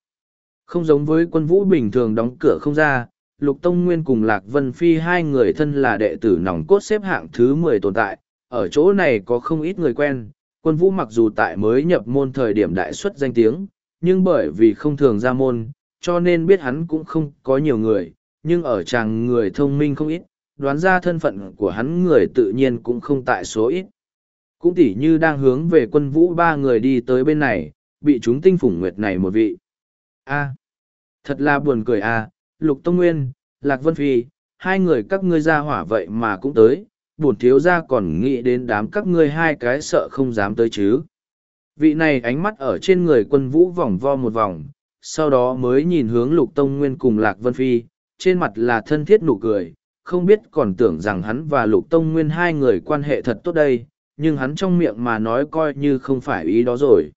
Không giống với quân vũ bình thường đóng cửa không ra, Lục Tông Nguyên cùng Lạc Vân Phi hai người thân là đệ tử nòng cốt xếp hạng thứ mười tồn tại, ở chỗ này có không ít người quen, quân vũ mặc dù tại mới nhập môn thời điểm đại xuất danh tiếng, nhưng bởi vì không thường ra môn, cho nên biết hắn cũng không có nhiều người, nhưng ở chàng người thông minh không ít, đoán ra thân phận của hắn người tự nhiên cũng không tại số ít. Cũng tỉ như đang hướng về quân vũ ba người đi tới bên này, bị chúng tinh phủng nguyệt này một vị. a thật là buồn cười a Lục Tông Nguyên, Lạc Vân Phi, hai người các ngươi ra hỏa vậy mà cũng tới, buồn thiếu gia còn nghĩ đến đám các ngươi hai cái sợ không dám tới chứ. Vị này ánh mắt ở trên người quân vũ vòng vo một vòng, sau đó mới nhìn hướng Lục Tông Nguyên cùng Lạc Vân Phi, trên mặt là thân thiết nụ cười, không biết còn tưởng rằng hắn và Lục Tông Nguyên hai người quan hệ thật tốt đây, nhưng hắn trong miệng mà nói coi như không phải ý đó rồi.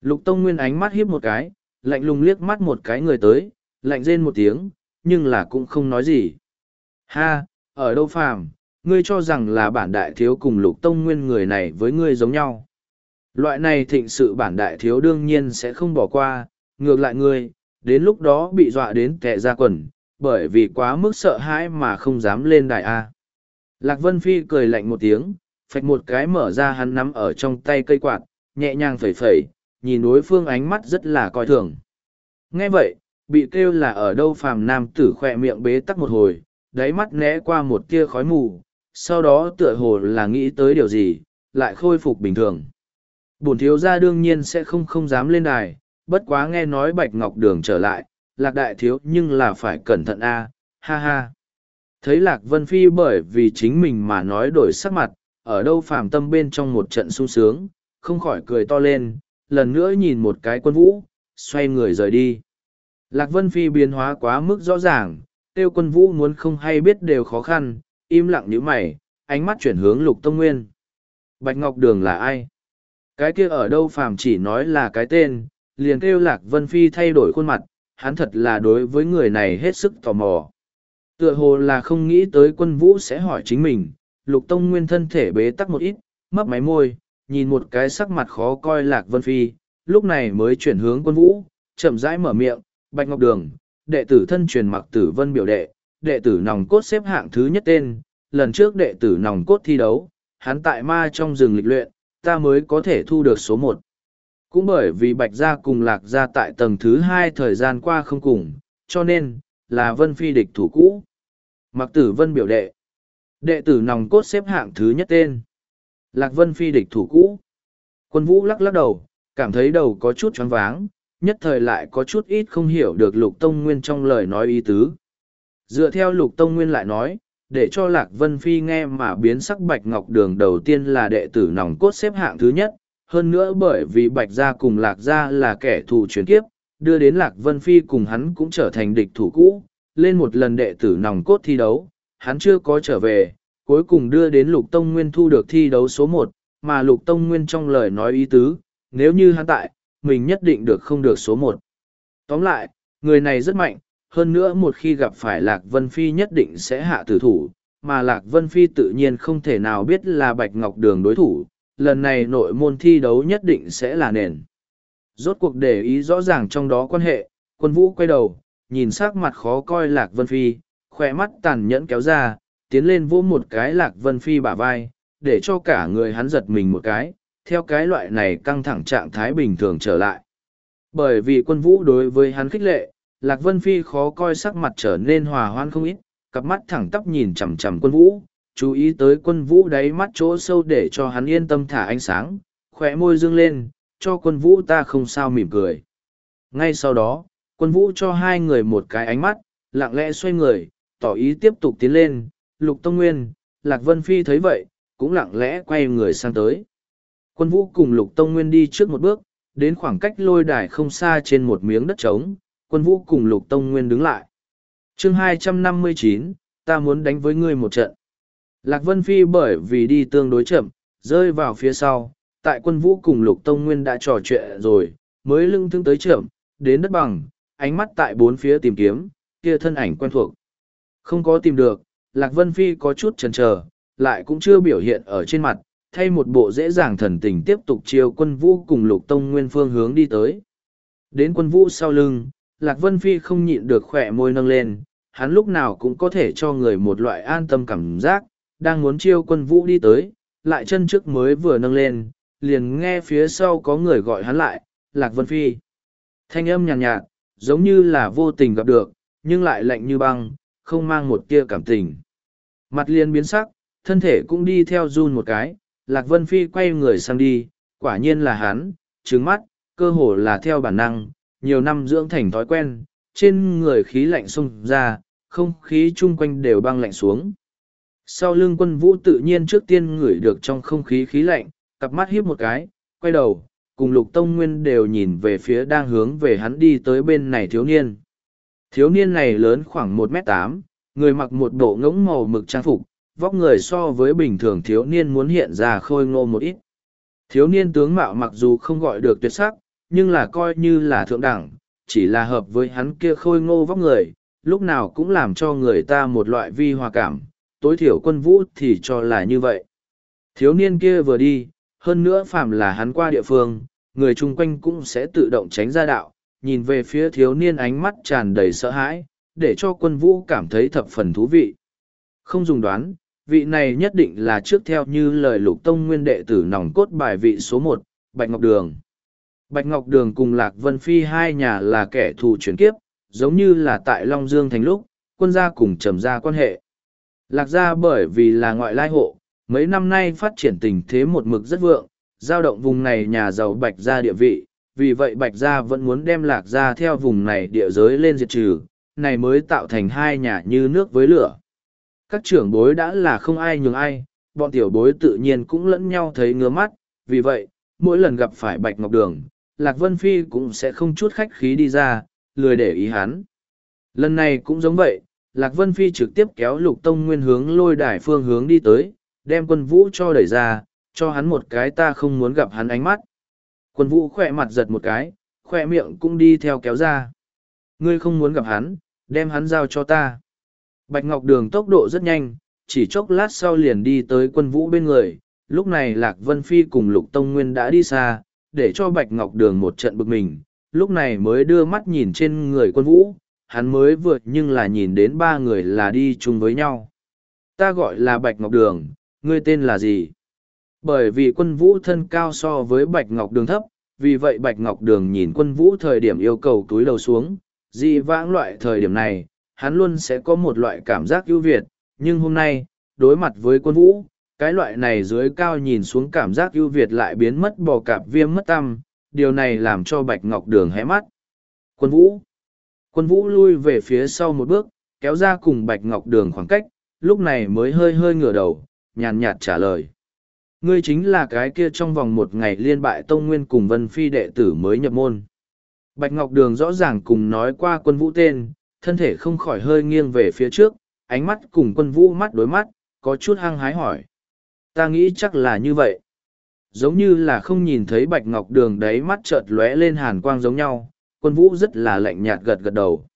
Lục Tông Nguyên ánh mắt hiếp một cái, lạnh lùng liếc mắt một cái người tới, lạnh rên một tiếng, nhưng là cũng không nói gì. Ha, ở đâu phàm, ngươi cho rằng là bản đại thiếu cùng lục tông nguyên người này với ngươi giống nhau. Loại này thịnh sự bản đại thiếu đương nhiên sẽ không bỏ qua, ngược lại ngươi, đến lúc đó bị dọa đến kẻ ra quần, bởi vì quá mức sợ hãi mà không dám lên đại A. Lạc Vân Phi cười lạnh một tiếng, phạch một cái mở ra hắn nắm ở trong tay cây quạt, nhẹ nhàng phẩy phẩy, nhìn đối phương ánh mắt rất là coi thường. Nghe vậy, bị kêu là ở đâu phàm nam tử khoe miệng bế tắc một hồi, đáy mắt né qua một tia khói mù, sau đó tựa hồ là nghĩ tới điều gì, lại khôi phục bình thường. Bổn thiếu gia đương nhiên sẽ không không dám lên đài, bất quá nghe nói Bạch Ngọc Đường trở lại, lạc đại thiếu nhưng là phải cẩn thận a ha ha. Thấy Lạc Vân Phi bởi vì chính mình mà nói đổi sắc mặt, ở đâu phàm tâm bên trong một trận sung sướng, không khỏi cười to lên, lần nữa nhìn một cái quân vũ, xoay người rời đi. Lạc Vân Phi biến hóa quá mức rõ ràng, tiêu quân vũ muốn không hay biết đều khó khăn, im lặng nhíu mày, ánh mắt chuyển hướng lục tông nguyên. Bạch Ngọc Đường là ai? Cái kia ở đâu phàm chỉ nói là cái tên, liền kêu Lạc Vân Phi thay đổi khuôn mặt, hắn thật là đối với người này hết sức tò mò. Tựa hồ là không nghĩ tới quân vũ sẽ hỏi chính mình, lục tông nguyên thân thể bế tắc một ít, mấp máy môi, nhìn một cái sắc mặt khó coi Lạc Vân Phi, lúc này mới chuyển hướng quân vũ, chậm rãi mở miệng, Bạch Ngọc Đường, đệ tử thân truyền mặc tử vân biểu đệ, đệ tử nòng cốt xếp hạng thứ nhất tên, lần trước đệ tử nòng cốt thi đấu, hắn tại ma trong rừng lịch luyện, ta mới có thể thu được số một. Cũng bởi vì Bạch Gia cùng Lạc Gia tại tầng thứ hai thời gian qua không cùng, cho nên, là Vân Phi địch thủ cũ. Mặc tử Vân biểu đệ. Đệ tử nòng cốt xếp hạng thứ nhất tên. Lạc Vân Phi địch thủ cũ. Quân Vũ lắc lắc đầu, cảm thấy đầu có chút choáng váng, nhất thời lại có chút ít không hiểu được lục tông nguyên trong lời nói ý tứ dựa theo lục tông nguyên lại nói để cho lạc vân phi nghe mà biến sắc bạch ngọc đường đầu tiên là đệ tử nòng cốt xếp hạng thứ nhất hơn nữa bởi vì bạch gia cùng lạc gia là kẻ thù chuyển kiếp đưa đến lạc vân phi cùng hắn cũng trở thành địch thủ cũ lên một lần đệ tử nòng cốt thi đấu, hắn chưa có trở về, cuối cùng đưa đến Lục Tông Nguyên thu được thi đấu số một, mà Lục Tông Nguyên trong lời nói ý tứ, nếu như hắn tại, mình nhất định được không được số một. Tóm lại, người này rất mạnh, hơn nữa một khi gặp phải Lạc Vân Phi nhất định sẽ hạ tử thủ, mà Lạc Vân Phi tự nhiên không thể nào biết là Bạch Ngọc Đường đối thủ, lần này nội môn thi đấu nhất định sẽ là nền. Rốt cuộc để ý rõ ràng trong đó quan hệ, quân vũ quay đầu, nhìn sắc mặt khó coi Lạc Vân Phi, khỏe mắt tàn nhẫn kéo ra, tiến lên vỗ một cái Lạc Vân Phi bả vai, để cho cả người hắn giật mình một cái, theo cái loại này căng thẳng trạng thái bình thường trở lại. Bởi vì quân vũ đối với hắn khích lệ, Lạc Vân Phi khó coi sắc mặt trở nên hòa hoan không ít, cặp mắt thẳng tắp nhìn chằm chằm quân vũ, chú ý tới quân vũ đáy mắt chỗ sâu để cho hắn yên tâm thả ánh sáng, khỏe môi dương lên, cho quân vũ ta không sao mỉm cười. Ngay sau đó, quân vũ cho hai người một cái ánh mắt, lặng lẽ xoay người, tỏ ý tiếp tục tiến lên, lục tông nguyên, Lạc Vân Phi thấy vậy, cũng lặng lẽ quay người sang tới. Quân vũ cùng lục tông nguyên đi trước một bước, đến khoảng cách lôi đài không xa trên một miếng đất trống, quân vũ cùng lục tông nguyên đứng lại. Chương 259, ta muốn đánh với ngươi một trận. Lạc Vân Phi bởi vì đi tương đối chậm, rơi vào phía sau, tại quân vũ cùng lục tông nguyên đã trò chuyện rồi, mới lưng thương tới chậm, đến đất bằng, ánh mắt tại bốn phía tìm kiếm, kia thân ảnh quen thuộc. Không có tìm được, Lạc Vân Phi có chút chần chờ, lại cũng chưa biểu hiện ở trên mặt, thay một bộ dễ dàng thần tình tiếp tục chiêu quân vũ cùng lục tông nguyên phương hướng đi tới. Đến quân vũ sau lưng, Lạc Vân Phi không nhịn được khỏe môi nâng lên, hắn lúc nào cũng có thể cho người một loại an tâm cảm giác, đang muốn chiêu quân vũ đi tới, lại chân trước mới vừa nâng lên, liền nghe phía sau có người gọi hắn lại, Lạc Vân Phi. Thanh âm nhàn nhạt, nhạt, giống như là vô tình gặp được, nhưng lại lạnh như băng, không mang một tia cảm tình. Mặt liền biến sắc, thân thể cũng đi theo run một cái, Lạc Vân Phi quay người sang đi, quả nhiên là hắn, trứng mắt, cơ hồ là theo bản năng, nhiều năm dưỡng thành thói quen, trên người khí lạnh xông ra, không khí chung quanh đều băng lạnh xuống. Sau lưng quân vũ tự nhiên trước tiên ngửi được trong không khí khí lạnh, cặp mắt hiếp một cái, quay đầu, cùng lục tông nguyên đều nhìn về phía đang hướng về hắn đi tới bên này thiếu niên. Thiếu niên này lớn khoảng một m tám, người mặc một bộ ngỗng màu mực trang phục, vóc người so với bình thường thiếu niên muốn hiện ra khôi ngô một ít. Thiếu niên tướng mạo mặc dù không gọi được tuyệt sắc, nhưng là coi như là thượng đẳng, chỉ là hợp với hắn kia khôi ngô vóc người, lúc nào cũng làm cho người ta một loại vi hòa cảm, tối thiểu quân vũ thì cho là như vậy. Thiếu niên kia vừa đi, hơn nữa phạm là hắn qua địa phương, người chung quanh cũng sẽ tự động tránh ra đạo, nhìn về phía thiếu niên ánh mắt tràn đầy sợ hãi, để cho quân vũ cảm thấy thập phần thú vị. Không dùng đoán, vị này nhất định là trước theo như lời lục tông nguyên đệ tử nòng cốt bài vị số một Bạch Ngọc Đường. Bạch Ngọc Đường cùng Lạc Vân Phi hai nhà là kẻ thù chuyển kiếp, giống như là tại Long Dương thành lúc, quân gia cùng trầm gia quan hệ. Lạc gia bởi vì là ngoại lai hộ, mấy năm nay phát triển tình thế một mực rất vượng, giao động vùng này nhà giàu Bạch gia địa vị, vì vậy Bạch gia vẫn muốn đem Lạc gia theo vùng này địa giới lên diệt trừ, này mới tạo thành hai nhà như nước với lửa. Các trưởng bối đã là không ai nhường ai, bọn tiểu bối tự nhiên cũng lẫn nhau thấy ngứa mắt, vì vậy, mỗi lần gặp phải Bạch Ngọc Đường, Lạc Vân Phi cũng sẽ không chút khách khí đi ra, lười để ý hắn. Lần này cũng giống vậy, Lạc Vân Phi trực tiếp kéo lục tông nguyên hướng lôi đài phương hướng đi tới, đem quân vũ cho đẩy ra, cho hắn một cái ta không muốn gặp hắn ánh mắt. Quân vũ khỏe mặt giật một cái, khỏe miệng cũng đi theo kéo ra. Ngươi không muốn gặp hắn, đem hắn giao cho ta. Bạch Ngọc Đường tốc độ rất nhanh, chỉ chốc lát sau liền đi tới quân vũ bên người. Lúc này Lạc Vân Phi cùng Lục Tông Nguyên đã đi xa, để cho Bạch Ngọc Đường một trận bực mình, lúc này mới đưa mắt nhìn trên người quân vũ, hắn mới vượt nhưng là nhìn đến ba người là đi chung với nhau. Ta gọi là Bạch Ngọc Đường, ngươi tên là gì? Bởi vì quân vũ thân cao so với Bạch Ngọc Đường thấp, vì vậy Bạch Ngọc Đường nhìn quân vũ thời điểm yêu cầu túi đầu xuống, dị vãng loại thời điểm này, hắn luôn sẽ có một loại cảm giác ưu việt, nhưng hôm nay, đối mặt với quân vũ, cái loại này dưới cao nhìn xuống cảm giác ưu việt lại biến mất bò cạp viêm mất tâm, điều này làm cho Bạch Ngọc Đường hé mắt. Quân vũ Quân vũ lui về phía sau một bước, kéo ra cùng Bạch Ngọc Đường khoảng cách, lúc này mới hơi hơi ngửa đầu, nhàn nhạt trả lời. Ngươi chính là cái kia trong vòng một ngày liên bại Tông Nguyên cùng Vân Phi đệ tử mới nhập môn. Bạch Ngọc Đường rõ ràng cùng nói qua quân vũ tên, thân thể không khỏi hơi nghiêng về phía trước, ánh mắt cùng quân vũ mắt đối mắt, có chút hăng hái hỏi. Ta nghĩ chắc là như vậy. Giống như là không nhìn thấy bạch ngọc đường đấy mắt chợt lóe lên hàn quang giống nhau, quân vũ rất là lạnh nhạt gật gật đầu.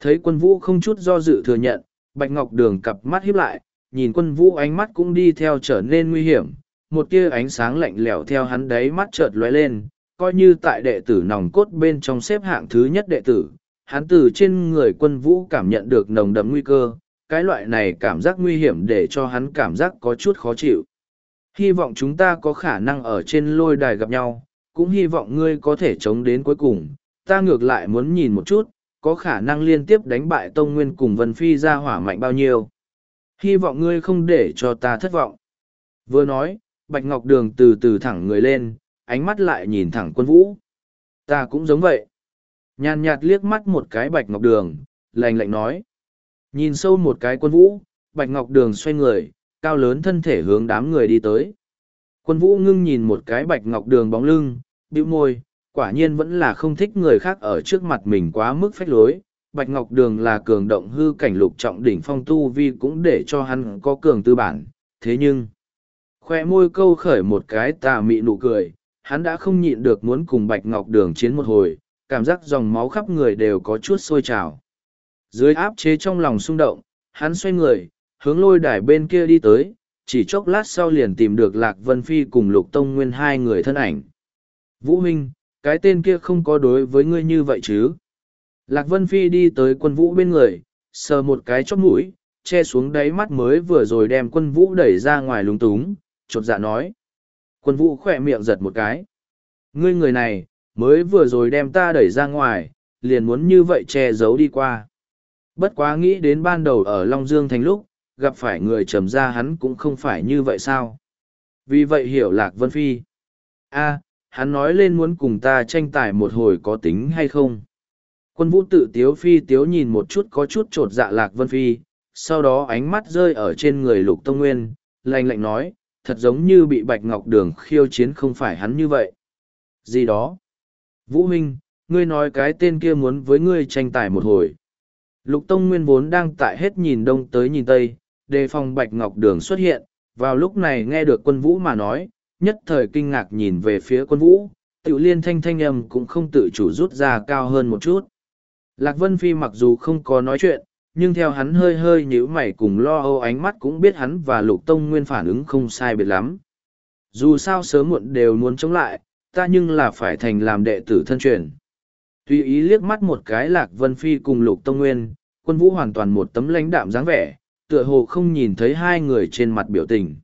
Thấy quân vũ không chút do dự thừa nhận, bạch ngọc đường cặp mắt híp lại, nhìn quân vũ ánh mắt cũng đi theo trở nên nguy hiểm, một tia ánh sáng lạnh lẽo theo hắn đấy mắt chợt lóe lên, coi như tại đệ tử nòng cốt bên trong xếp hạng thứ nhất đệ tử, hắn từ trên người quân vũ cảm nhận được nồng đậm nguy cơ, cái loại này cảm giác nguy hiểm để cho hắn cảm giác có chút khó chịu. Hy vọng chúng ta có khả năng ở trên lôi đài gặp nhau, cũng hy vọng ngươi có thể chống đến cuối cùng, ta ngược lại muốn nhìn một chút, có khả năng liên tiếp đánh bại Tông Nguyên cùng Vân Phi ra hỏa mạnh bao nhiêu. Hy vọng ngươi không để cho ta thất vọng. Vừa nói, Bạch Ngọc Đường từ từ thẳng người lên, ánh mắt lại nhìn thẳng quân vũ. Ta cũng giống vậy. Nhàn nhạt liếc mắt một cái Bạch Ngọc Đường, lạnh lạnh nói. Nhìn sâu một cái quân vũ, Bạch Ngọc Đường xoay người, cao lớn thân thể hướng đám người đi tới. Quân vũ ngưng nhìn một cái Bạch Ngọc Đường bóng lưng, bĩu môi, quả nhiên vẫn là không thích người khác ở trước mặt mình quá mức phách lối. Bạch Ngọc Đường là cường động hư cảnh lục trọng đỉnh phong tu vi cũng để cho hắn có cường tư bản, thế nhưng, khoe môi câu khởi một cái tà mị nụ cười, hắn đã không nhịn được muốn cùng Bạch Ngọc Đường chiến một hồi, cảm giác dòng máu khắp người đều có chút sôi trào. Dưới áp chế trong lòng xung động, hắn xoay người, hướng lôi đài bên kia đi tới, chỉ chốc lát sau liền tìm được Lạc Vân Phi cùng Lục Tông Nguyên hai người thân ảnh. Vũ Minh, cái tên kia không có đối với ngươi như vậy chứ? Lạc vân phi đi tới quân vũ bên người, sờ một cái chóp mũi, che xuống đáy mắt mới vừa rồi đem quân vũ đẩy ra ngoài lúng túng, chột dạ nói. Quân vũ khỏe miệng giật một cái. Ngươi người này, mới vừa rồi đem ta đẩy ra ngoài, liền muốn như vậy che giấu đi qua. Bất quá nghĩ đến ban đầu ở long dương thành lúc, gặp phải người trầm ra hắn cũng không phải như vậy sao? Vì vậy hiểu lạc vân phi. A hắn nói lên muốn cùng ta tranh tài một hồi có tính hay không. Quân vũ tự tiếu phi tiếu nhìn một chút có chút trột dạ lạc vân phi, sau đó ánh mắt rơi ở trên người lục tông nguyên, lạnh lạnh nói, thật giống như bị bạch ngọc đường khiêu chiến không phải hắn như vậy. Gì đó? Vũ Minh, ngươi nói cái tên kia muốn với ngươi tranh tài một hồi. Lục Tông Nguyên vốn đang tại hết nhìn đông tới nhìn tây, đề phòng Bạch Ngọc Đường xuất hiện, vào lúc này nghe được quân vũ mà nói, nhất thời kinh ngạc nhìn về phía quân vũ, tiểu liên thanh thanh âm cũng không tự chủ rút ra cao hơn một chút. Lạc Vân Phi mặc dù không có nói chuyện, nhưng theo hắn hơi hơi nhíu mày cùng lo âu ánh mắt cũng biết hắn và Lục Tông Nguyên phản ứng không sai biệt lắm. Dù sao sớm muộn đều muốn chống lại, ta nhưng là phải thành làm đệ tử thân truyền. Tuy ý liếc mắt một cái Lạc Vân Phi cùng Lục Tông Nguyên, quân vũ hoàn toàn một tấm lãnh đạm dáng vẻ, tựa hồ không nhìn thấy hai người trên mặt biểu tình.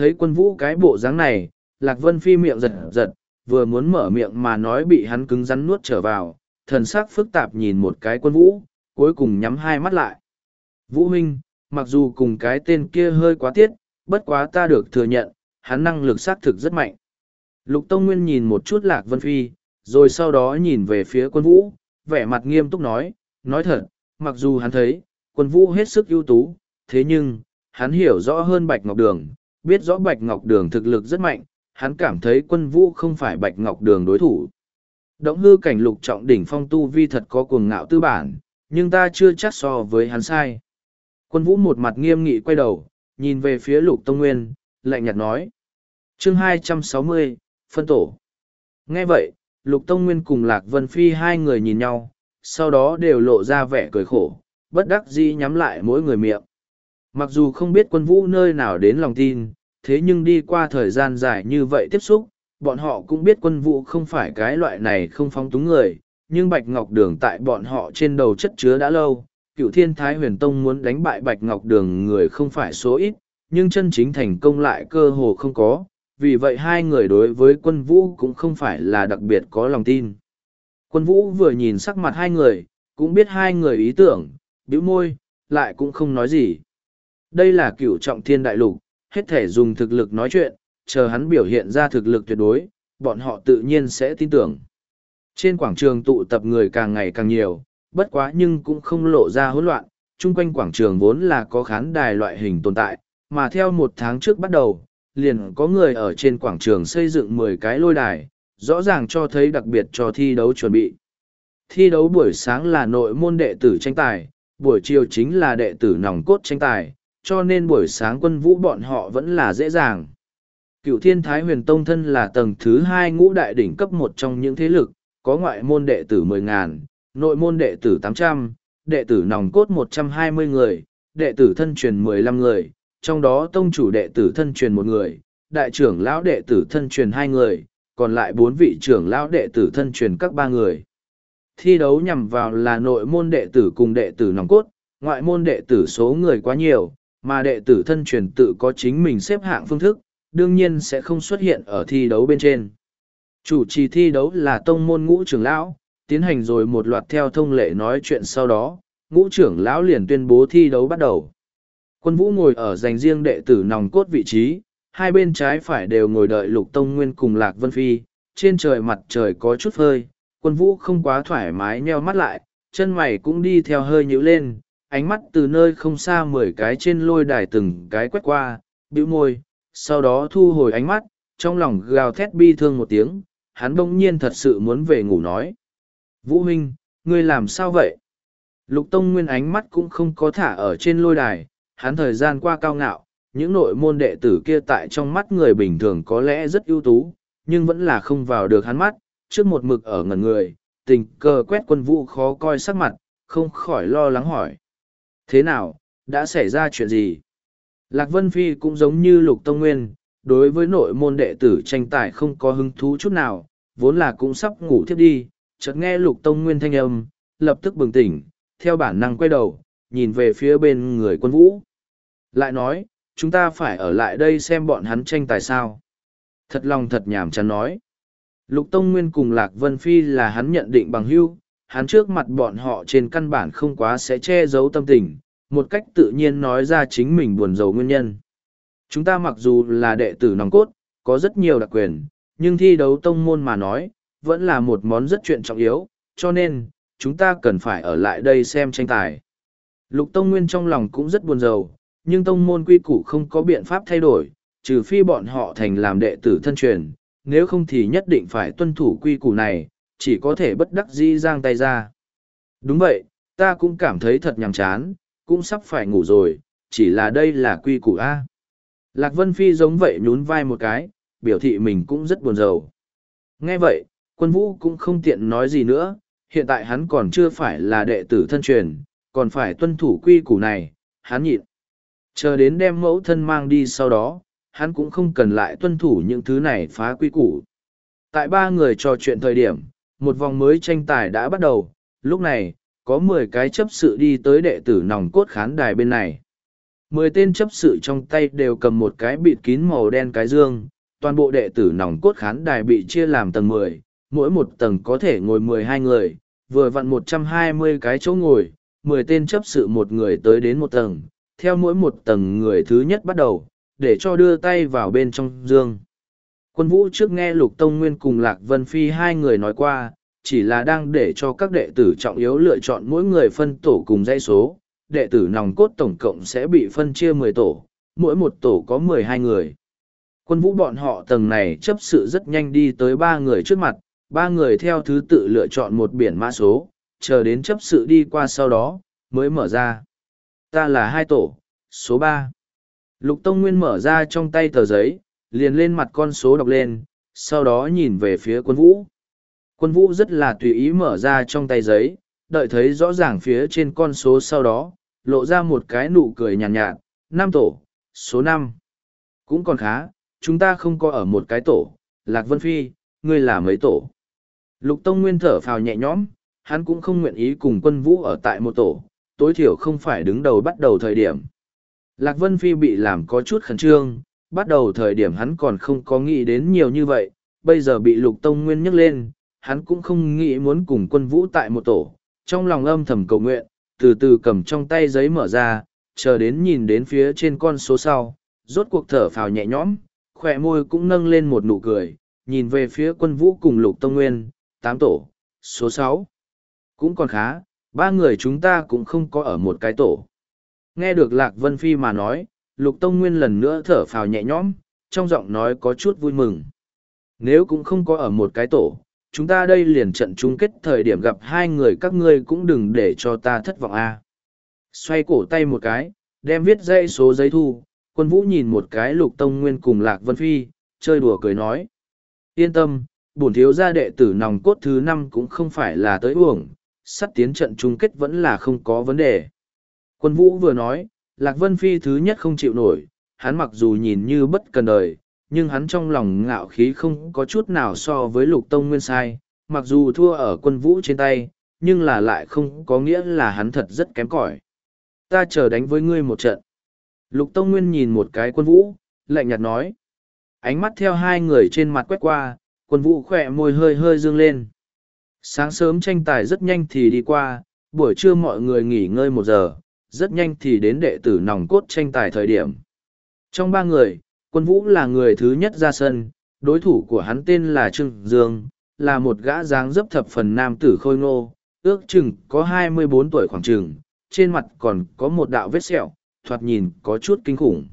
Thấy quân vũ cái bộ dáng này, Lạc Vân Phi miệng giật giật, vừa muốn mở miệng mà nói bị hắn cứng rắn nuốt trở vào, thần sắc phức tạp nhìn một cái quân vũ, cuối cùng nhắm hai mắt lại. Vũ huynh, mặc dù cùng cái tên kia hơi quá tiết, bất quá ta được thừa nhận, hắn năng lực xác thực rất mạnh. Lục Tông Nguyên nhìn một chút Lạc Vân Phi, rồi sau đó nhìn về phía quân vũ, vẻ mặt nghiêm túc nói, nói thật, mặc dù hắn thấy, quân vũ hết sức ưu tú, thế nhưng, hắn hiểu rõ hơn Bạch Ngọc Đường, biết rõ Bạch Ngọc Đường thực lực rất mạnh, hắn cảm thấy quân vũ không phải Bạch Ngọc Đường đối thủ. Động hư cảnh lục trọng đỉnh phong tu vi thật có cuồng ngạo tư bản, nhưng ta chưa chắc so với hắn sai. Quân vũ một mặt nghiêm nghị quay đầu, nhìn về phía lục tông nguyên, lạnh nhạt nói. Chương 260, phân tổ. Nghe vậy, lục tông nguyên cùng lạc vân phi hai người nhìn nhau, sau đó đều lộ ra vẻ cười khổ, bất đắc dĩ nhắm lại mỗi người miệng. Mặc dù không biết quân vũ nơi nào đến lòng tin, thế nhưng đi qua thời gian dài như vậy tiếp xúc, bọn họ cũng biết quân vũ không phải cái loại này không phóng túng người, nhưng Bạch Ngọc Đường tại bọn họ trên đầu chất chứa đã lâu, cựu thiên thái huyền tông muốn đánh bại Bạch Ngọc Đường người không phải số ít, nhưng chân chính thành công lại cơ hồ không có, vì vậy hai người đối với quân vũ cũng không phải là đặc biệt có lòng tin. Quân vũ vừa nhìn sắc mặt hai người, cũng biết hai người ý tưởng, bĩu môi, lại cũng không nói gì. Đây là cựu trọng thiên đại lục, hết thể dùng thực lực nói chuyện, chờ hắn biểu hiện ra thực lực tuyệt đối, bọn họ tự nhiên sẽ tin tưởng. Trên quảng trường tụ tập người càng ngày càng nhiều, bất quá nhưng cũng không lộ ra hỗn loạn, chung quanh quảng trường vốn là có khán đài loại hình tồn tại, mà theo một tháng trước bắt đầu, liền có người ở trên quảng trường xây dựng mười cái lôi đài, rõ ràng cho thấy đặc biệt cho thi đấu chuẩn bị. thi đấu buổi sáng là nội môn đệ tử tranh tài, buổi chiều chính là đệ tử nòng cốt tranh tài, cho nên buổi sáng quân vũ bọn họ vẫn là dễ dàng. Cựu thiên thái huyền tông thân là tầng thứ hai ngũ đại đỉnh cấp một trong những thế lực, có ngoại môn đệ tử mười ngàn, nội môn đệ tử tám trăm, đệ tử nòng cốt một trăm hai mươi người, đệ tử thân truyền mười lăm người, trong đó tông chủ đệ tử thân truyền một người, đại trưởng lão đệ tử thân truyền hai người, còn lại bốn vị trưởng lão đệ tử thân truyền các ba người. Thi đấu nhằm vào là nội môn đệ tử cùng đệ tử nòng cốt, ngoại môn đệ tử số người quá nhiều, mà đệ tử thân truyền tự có chính mình xếp hạng phương thức, đương nhiên sẽ không xuất hiện ở thi đấu bên trên. Chủ trì thi đấu là tông môn ngũ trưởng lão, tiến hành rồi một loạt theo thông lệ nói chuyện sau đó, ngũ trưởng lão liền tuyên bố thi đấu bắt đầu. Quân vũ ngồi ở dành riêng đệ tử nòng cốt vị trí, hai bên trái phải đều ngồi đợi lục tông nguyên cùng lạc vân phi, trên trời mặt trời có chút hơi, quân vũ không quá thoải mái nheo mắt lại, chân mày cũng đi theo hơi nhíu lên, ánh mắt từ nơi không xa mười cái trên lôi đài từng cái quét qua, bĩu môi, sau đó thu hồi ánh mắt, trong lòng gào thét bi thương một tiếng, hắn bỗng nhiên thật sự muốn về ngủ nói. Vũ Minh, ngươi làm sao vậy? Lục Tông Nguyên ánh mắt cũng không có thả ở trên lôi đài, hắn thời gian qua cao ngạo, những nội môn đệ tử kia tại trong mắt người bình thường có lẽ rất ưu tú, nhưng vẫn là không vào được hắn mắt, trước một mực ở ngần người, tình cờ quét quân vũ khó coi sắc mặt, không khỏi lo lắng hỏi. Thế nào, đã xảy ra chuyện gì? Lạc Vân Phi cũng giống như Lục Tông Nguyên, đối với nội môn đệ tử tranh tài không có hứng thú chút nào, vốn là cũng sắp ngủ thiếp đi, chợt nghe Lục Tông Nguyên thanh âm, lập tức bừng tỉnh, theo bản năng quay đầu, nhìn về phía bên người quân vũ. Lại nói, chúng ta phải ở lại đây xem bọn hắn tranh tài sao. Thật lòng thật nhảm chán nói. Lục Tông Nguyên cùng Lạc Vân Phi là hắn nhận định bằng hưu, hắn trước mặt bọn họ trên căn bản không quá sẽ che giấu tâm tình, một cách tự nhiên nói ra chính mình buồn giàu nguyên nhân. Chúng ta mặc dù là đệ tử nòng cốt, có rất nhiều đặc quyền, nhưng thi đấu tông môn mà nói, vẫn là một món rất chuyện trọng yếu, cho nên, chúng ta cần phải ở lại đây xem tranh tài. Lục Tông Nguyên trong lòng cũng rất buồn rầu, nhưng tông môn quy củ không có biện pháp thay đổi, trừ phi bọn họ thành làm đệ tử thân truyền, nếu không thì nhất định phải tuân thủ quy củ này, chỉ có thể bất đắc dĩ giang tay ra. Đúng vậy, ta cũng cảm thấy thật nhàm chán, cũng sắp phải ngủ rồi, chỉ là đây là quy củ A. Lạc Vân Phi giống vậy nhún vai một cái, biểu thị mình cũng rất buồn rầu. Nghe vậy, quân vũ cũng không tiện nói gì nữa, hiện tại hắn còn chưa phải là đệ tử thân truyền, còn phải tuân thủ quy củ này, hắn nhịn. Chờ đến đem mẫu thân mang đi sau đó, hắn cũng không cần lại tuân thủ những thứ này phá quy củ. Tại ba người trò chuyện thời điểm, một vòng mới tranh tài đã bắt đầu, lúc này, có mười cái chấp sự đi tới đệ tử nòng cốt khán đài bên này. Mười tên chấp sự trong tay đều cầm một cái bịt kín màu đen cái dương, toàn bộ đệ tử nòng cốt khán đài bị chia làm tầng mười, mỗi một tầng có thể ngồi mười hai người, vừa vặn một trăm hai mươi cái chỗ ngồi, mười tên chấp sự một người tới đến một tầng, theo mỗi một tầng người thứ nhất bắt đầu, để cho đưa tay vào bên trong dương. Quân vũ trước nghe Lục Tông Nguyên cùng Lạc Vân Phi hai người nói qua, chỉ là đang để cho các đệ tử trọng yếu lựa chọn mỗi người phân tổ cùng dãy số. Đệ tử nòng cốt tổng cộng sẽ bị phân chia mười tổ, mỗi một tổ có mười hai người. Quân vũ bọn họ tầng này chấp sự rất nhanh đi tới ba người trước mặt, ba người theo thứ tự lựa chọn một biển mã số, chờ đến chấp sự đi qua sau đó, mới mở ra. Ta là hai tổ, số ba. Lục Tông Nguyên mở ra trong tay tờ giấy, liền lên mặt con số đọc lên, sau đó nhìn về phía quân vũ. Quân vũ rất là tùy ý mở ra trong tay giấy, đợi thấy rõ ràng phía trên con số sau đó, lộ ra một cái nụ cười nhàn nhạt, nhạt, năm tổ, số năm. Cũng còn khá, chúng ta không có ở một cái tổ, Lạc Vân Phi, ngươi là mấy tổ. Lục Tông Nguyên thở phào nhẹ nhõm, hắn cũng không nguyện ý cùng quân vũ ở tại một tổ, tối thiểu không phải đứng đầu bắt đầu thời điểm. Lạc Vân Phi bị làm có chút khẩn trương, bắt đầu thời điểm hắn còn không có nghĩ đến nhiều như vậy, bây giờ bị Lục Tông Nguyên nhắc lên, hắn cũng không nghĩ muốn cùng quân vũ tại một tổ, trong lòng âm thầm cầu nguyện, từ từ cầm trong tay giấy mở ra, chờ đến nhìn đến phía trên con số sau, rốt cuộc thở phào nhẹ nhõm, khỏe môi cũng nâng lên một nụ cười, nhìn về phía quân vũ cùng Lục Tông Nguyên, tám tổ, số sáu Cũng còn khá, ba người chúng ta cũng không có ở một cái tổ. Nghe được Lạc Vân Phi mà nói, Lục Tông Nguyên lần nữa thở phào nhẹ nhõm, trong giọng nói có chút vui mừng. Nếu cũng không có ở một cái tổ, chúng ta đây liền trận chung kết thời điểm gặp hai người các ngươi cũng đừng để cho ta thất vọng a. Xoay cổ tay một cái đem viết dây số giấy thu quân vũ nhìn một cái lục tông nguyên cùng lạc vân phi chơi đùa cười nói. Yên tâm bổn thiếu gia đệ tử nòng cốt thứ năm cũng không phải là tới uổng sắp tiến trận chung kết vẫn là không có vấn đề. Quân vũ vừa nói lạc vân phi thứ nhất không chịu nổi, hắn mặc dù nhìn như bất cần đời, nhưng hắn trong lòng ngạo khí không có chút nào so với lục tông nguyên sai, mặc dù thua ở quân vũ trên tay, nhưng là lại không có nghĩa là hắn thật rất kém cỏi. Ta chờ đánh với ngươi một trận. Lục tông nguyên nhìn một cái quân vũ, lạnh nhạt nói. Ánh mắt theo hai người trên mặt quét qua, quân vũ khỏe môi hơi hơi dương lên. Sáng sớm tranh tài rất nhanh thì đi qua, buổi trưa mọi người nghỉ ngơi một giờ rất nhanh thì đến đệ tử nòng cốt tranh tài thời điểm. Trong ba người, quân vũ là người thứ nhất ra sân, đối thủ của hắn tên là trương dương, là một gã dáng dấp thập phần nam tử khôi ngô, ước chừng có hai mươi bốn tuổi khoảng chừng, trên mặt còn có một đạo vết sẹo, thoạt nhìn có chút kinh khủng.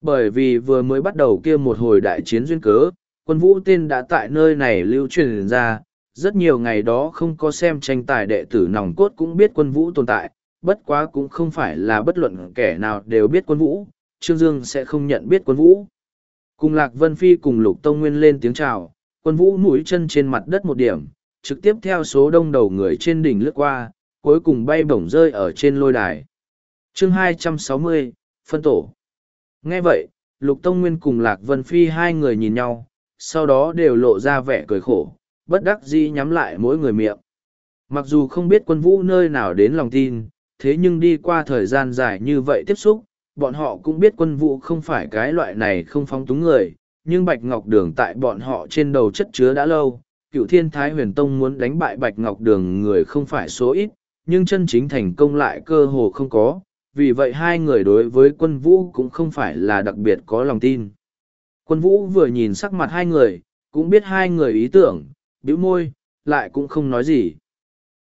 Bởi vì vừa mới bắt đầu kia một hồi đại chiến duyên cớ, quân vũ tên đã tại nơi này lưu truyền ra, rất nhiều ngày đó không có xem tranh tài đệ tử nòng cốt cũng biết quân vũ tồn tại bất quá cũng không phải là bất luận kẻ nào đều biết quân vũ Trương Dương sẽ không nhận biết quân vũ. Cùng Lạc Vân Phi cùng Lục Tông Nguyên lên tiếng chào, quân vũ mũi chân trên mặt đất một điểm, trực tiếp theo số đông đầu người trên đỉnh lướt qua, cuối cùng bay bổng rơi ở trên lôi đài. chương 260, phân tổ. Nghe vậy, Lục Tông Nguyên cùng Lạc Vân Phi hai người nhìn nhau, sau đó đều lộ ra vẻ cười khổ, bất đắc dĩ nhắm lại mỗi người miệng. Mặc dù không biết quân vũ nơi nào đến lòng tin, thế nhưng đi qua thời gian dài như vậy tiếp xúc, bọn họ cũng biết quân vũ không phải cái loại này không phóng túng người, nhưng Bạch Ngọc Đường tại bọn họ trên đầu chất chứa đã lâu, cựu thiên thái huyền tông muốn đánh bại Bạch Ngọc Đường người không phải số ít, nhưng chân chính thành công lại cơ hồ không có, vì vậy hai người đối với quân vũ cũng không phải là đặc biệt có lòng tin. Quân vũ vừa nhìn sắc mặt hai người, cũng biết hai người ý tưởng, bĩu môi, lại cũng không nói gì.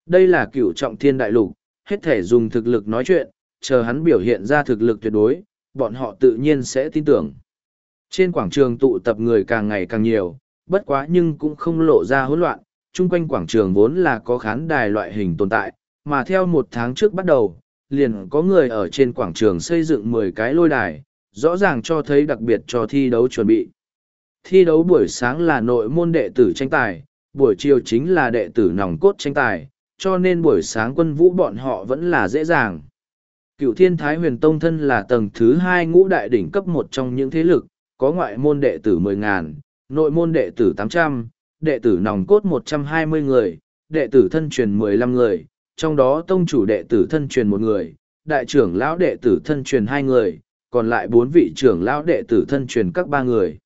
Đây là cựu trọng thiên đại lục, hết thể dùng thực lực nói chuyện, chờ hắn biểu hiện ra thực lực tuyệt đối, bọn họ tự nhiên sẽ tin tưởng. Trên quảng trường tụ tập người càng ngày càng nhiều, bất quá nhưng cũng không lộ ra hỗn loạn, chung quanh quảng trường vốn là có khán đài loại hình tồn tại, mà theo một tháng trước bắt đầu, liền có người ở trên quảng trường xây dựng mười cái lôi đài, rõ ràng cho thấy đặc biệt cho thi đấu chuẩn bị. Thi đấu buổi sáng là nội môn đệ tử tranh tài, buổi chiều chính là đệ tử nòng cốt tranh tài, cho nên buổi sáng quân vũ bọn họ vẫn là dễ dàng. Cựu thiên thái huyền tông thân là tầng thứ hai ngũ đại đỉnh cấp một trong những thế lực, có ngoại môn đệ tử mười ngàn, nội môn đệ tử tám trăm, đệ tử nòng cốt một trăm hai mươi người, đệ tử thân truyền mười lăm người, trong đó tông chủ đệ tử thân truyền một người, đại trưởng lão đệ tử thân truyền hai người, còn lại bốn vị trưởng lão đệ tử thân truyền các ba người.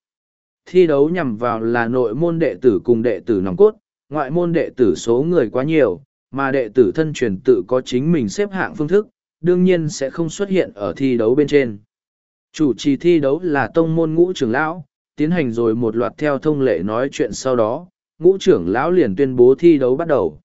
Thi đấu nhằm vào là nội môn đệ tử cùng đệ tử nòng cốt, ngoại môn đệ tử số người quá nhiều, mà đệ tử thân truyền tự có chính mình xếp hạng phương thức, đương nhiên sẽ không xuất hiện ở thi đấu bên trên. Chủ trì thi đấu là tông môn ngũ trưởng lão, tiến hành rồi một loạt theo thông lệ nói chuyện sau đó, ngũ trưởng lão liền tuyên bố thi đấu bắt đầu.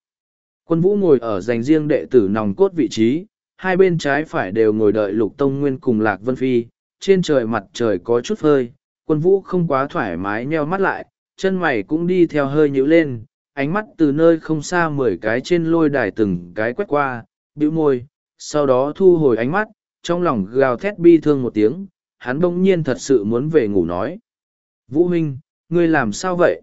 Quân vũ ngồi ở dành riêng đệ tử nòng cốt vị trí, hai bên trái phải đều ngồi đợi lục tông nguyên cùng lạc vân phi, trên trời mặt trời có chút hơi, quân vũ không quá thoải mái nheo mắt lại, chân mày cũng đi theo hơi nhíu lên, ánh mắt từ nơi không xa mười cái trên lôi đài từng cái quét qua, bĩu môi, sau đó thu hồi ánh mắt, trong lòng gào thét bi thương một tiếng, hắn bỗng nhiên thật sự muốn về ngủ nói. Vũ huynh, ngươi làm sao vậy?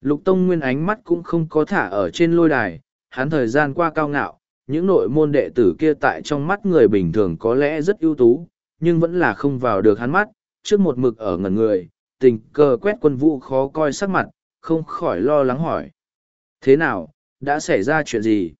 Lục Tông Nguyên ánh mắt cũng không có thả ở trên lôi đài, hắn thời gian qua cao ngạo, những nội môn đệ tử kia tại trong mắt người bình thường có lẽ rất ưu tú, nhưng vẫn là không vào được hắn mắt, trước một mực ở ngẩn người, tình cờ quét quân vũ khó coi sắc mặt, không khỏi lo lắng hỏi. Thế nào, đã xảy ra chuyện gì?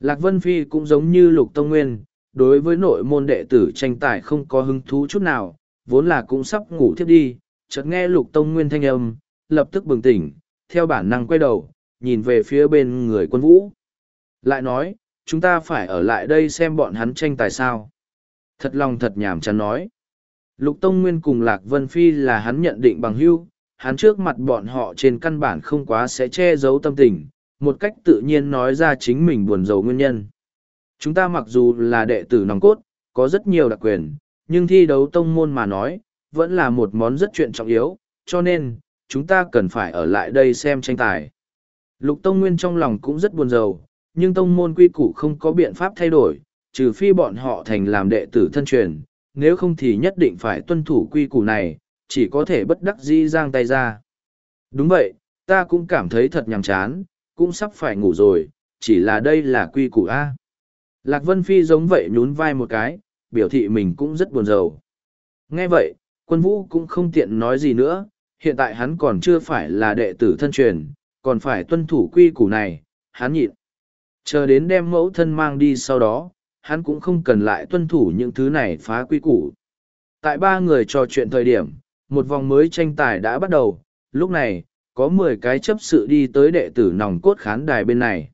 Lạc Vân Phi cũng giống như Lục Tông Nguyên, đối với nội môn đệ tử tranh tài không có hứng thú chút nào, vốn là cũng sắp ngủ thiếp đi, chợt nghe Lục Tông Nguyên thanh âm, lập tức bừng tỉnh, theo bản năng quay đầu, nhìn về phía bên người quân vũ. Lại nói, chúng ta phải ở lại đây xem bọn hắn tranh tài sao. Thật lòng thật nhảm chán nói. Lục Tông Nguyên cùng Lạc Vân Phi là hắn nhận định bằng hữu hắn trước mặt bọn họ trên căn bản không quá sẽ che giấu tâm tình, một cách tự nhiên nói ra chính mình buồn rầu nguyên nhân. Chúng ta mặc dù là đệ tử nòng cốt, có rất nhiều đặc quyền, nhưng thi đấu tông môn mà nói, vẫn là một món rất chuyện trọng yếu, cho nên, chúng ta cần phải ở lại đây xem tranh tài. Lục Tông Nguyên trong lòng cũng rất buồn rầu, nhưng tông môn quy củ không có biện pháp thay đổi, trừ phi bọn họ thành làm đệ tử thân truyền, nếu không thì nhất định phải tuân thủ quy củ này, chỉ có thể bất đắc dĩ giang tay ra. Đúng vậy, ta cũng cảm thấy thật nhàm chán, cũng sắp phải ngủ rồi, chỉ là đây là quy củ A. Lạc Vân Phi giống vậy nhún vai một cái, biểu thị mình cũng rất buồn rầu. Nghe vậy, quân vũ cũng không tiện nói gì nữa, hiện tại hắn còn chưa phải là đệ tử thân truyền, còn phải tuân thủ quy củ này, hắn nhịn. Chờ đến đem mẫu thân mang đi sau đó, hắn cũng không cần lại tuân thủ những thứ này phá quy củ. Tại ba người trò chuyện thời điểm, một vòng mới tranh tài đã bắt đầu, lúc này, có mười cái chấp sự đi tới đệ tử nòng cốt khán đài bên này.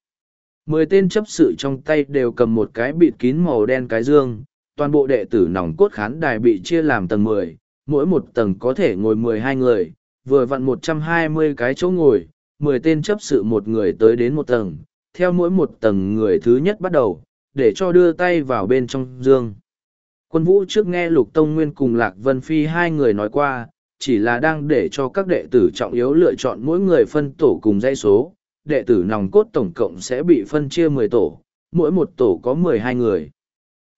Mười tên chấp sự trong tay đều cầm một cái bịt kín màu đen cái dương, toàn bộ đệ tử nòng cốt khán đài bị chia làm tầng mười, mỗi một tầng có thể ngồi mười hai người, vừa vặn một trăm hai mươi cái chỗ ngồi, mười tên chấp sự một người tới đến một tầng, theo mỗi một tầng người thứ nhất bắt đầu, để cho đưa tay vào bên trong dương. Quân vũ trước nghe Lục Tông Nguyên cùng Lạc Vân Phi hai người nói qua, chỉ là đang để cho các đệ tử trọng yếu lựa chọn mỗi người phân tổ cùng dãy số, đệ tử nòng cốt tổng cộng sẽ bị phân chia mười tổ, mỗi một tổ có mười hai người.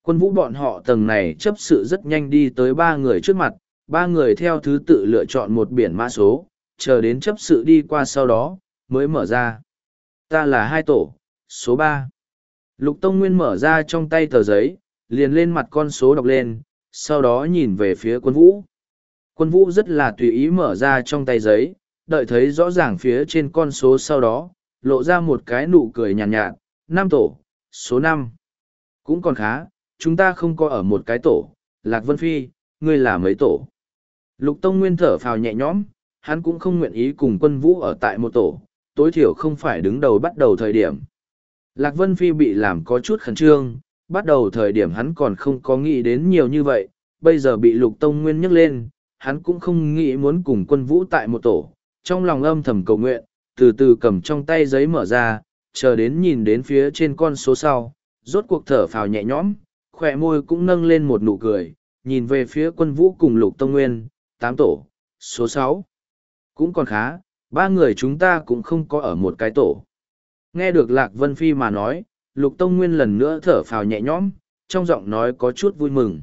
Quân vũ bọn họ tầng này chấp sự rất nhanh đi tới ba người trước mặt, ba người theo thứ tự lựa chọn một biển mã số, chờ đến chấp sự đi qua sau đó, mới mở ra. Ta là hai tổ, số ba. Lục Tông Nguyên mở ra trong tay tờ giấy, liền lên mặt con số đọc lên, sau đó nhìn về phía quân vũ. Quân vũ rất là tùy ý mở ra trong tay giấy, đợi thấy rõ ràng phía trên con số sau đó, lộ ra một cái nụ cười nhàn nhạt, nhạt, năm tổ, số năm. Cũng còn khá, chúng ta không có ở một cái tổ, Lạc Vân Phi, ngươi là mấy tổ. Lục Tông Nguyên thở phào nhẹ nhõm, hắn cũng không nguyện ý cùng quân vũ ở tại một tổ, tối thiểu không phải đứng đầu bắt đầu thời điểm. Lạc Vân Phi bị làm có chút khẩn trương, bắt đầu thời điểm hắn còn không có nghĩ đến nhiều như vậy, bây giờ bị Lục Tông Nguyên nhắc lên, hắn cũng không nghĩ muốn cùng quân vũ tại một tổ, trong lòng âm thầm cầu nguyện, từ từ cầm trong tay giấy mở ra, chờ đến nhìn đến phía trên con số sau, rốt cuộc thở phào nhẹ nhõm, khỏe môi cũng nâng lên một nụ cười, nhìn về phía quân vũ cùng Lục Tông Nguyên, tám tổ, số sáu Cũng còn khá, ba người chúng ta cũng không có ở một cái tổ. Nghe được Lạc Vân Phi mà nói, Lục Tông Nguyên lần nữa thở phào nhẹ nhõm, trong giọng nói có chút vui mừng.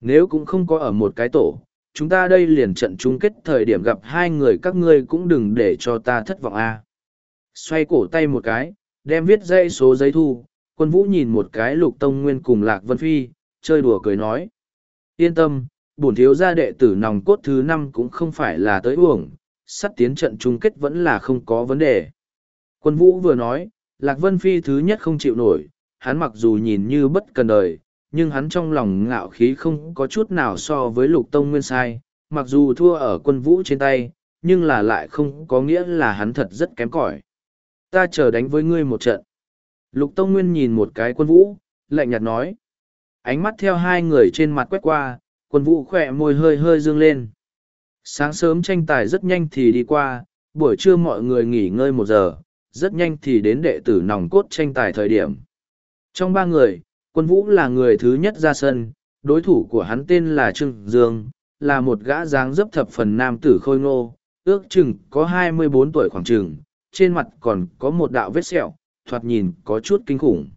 Nếu cũng không có ở một cái tổ, chúng ta đây liền trận chung kết thời điểm gặp hai người các ngươi cũng đừng để cho ta thất vọng a. Xoay cổ tay một cái, đem viết dây số giấy thu, quân vũ nhìn một cái Lục Tông Nguyên cùng Lạc Vân Phi, chơi đùa cười nói. Yên tâm, bổn thiếu gia đệ tử nòng cốt thứ năm cũng không phải là tới uổng, sắp tiến trận chung kết vẫn là không có vấn đề. Quân vũ vừa nói, Lạc Vân Phi thứ nhất không chịu nổi, hắn mặc dù nhìn như bất cần đời, nhưng hắn trong lòng ngạo khí không có chút nào so với lục tông nguyên sai, mặc dù thua ở quân vũ trên tay, nhưng là lại không có nghĩa là hắn thật rất kém cỏi. Ta chờ đánh với ngươi một trận. Lục tông nguyên nhìn một cái quân vũ, lạnh nhạt nói. Ánh mắt theo hai người trên mặt quét qua, quân vũ khỏe môi hơi hơi dương lên. Sáng sớm tranh tài rất nhanh thì đi qua, buổi trưa mọi người nghỉ ngơi một giờ, rất nhanh thì đến đệ tử nòng cốt tranh tài thời điểm. Trong ba người, quân vũ là người thứ nhất ra sân, đối thủ của hắn tên là Trương Dương, là một gã dáng dấp thập phần nam tử khôi ngô, ước chừng có hai mươi bốn tuổi khoảng chừng, trên mặt còn có một đạo vết sẹo, thoạt nhìn có chút kinh khủng.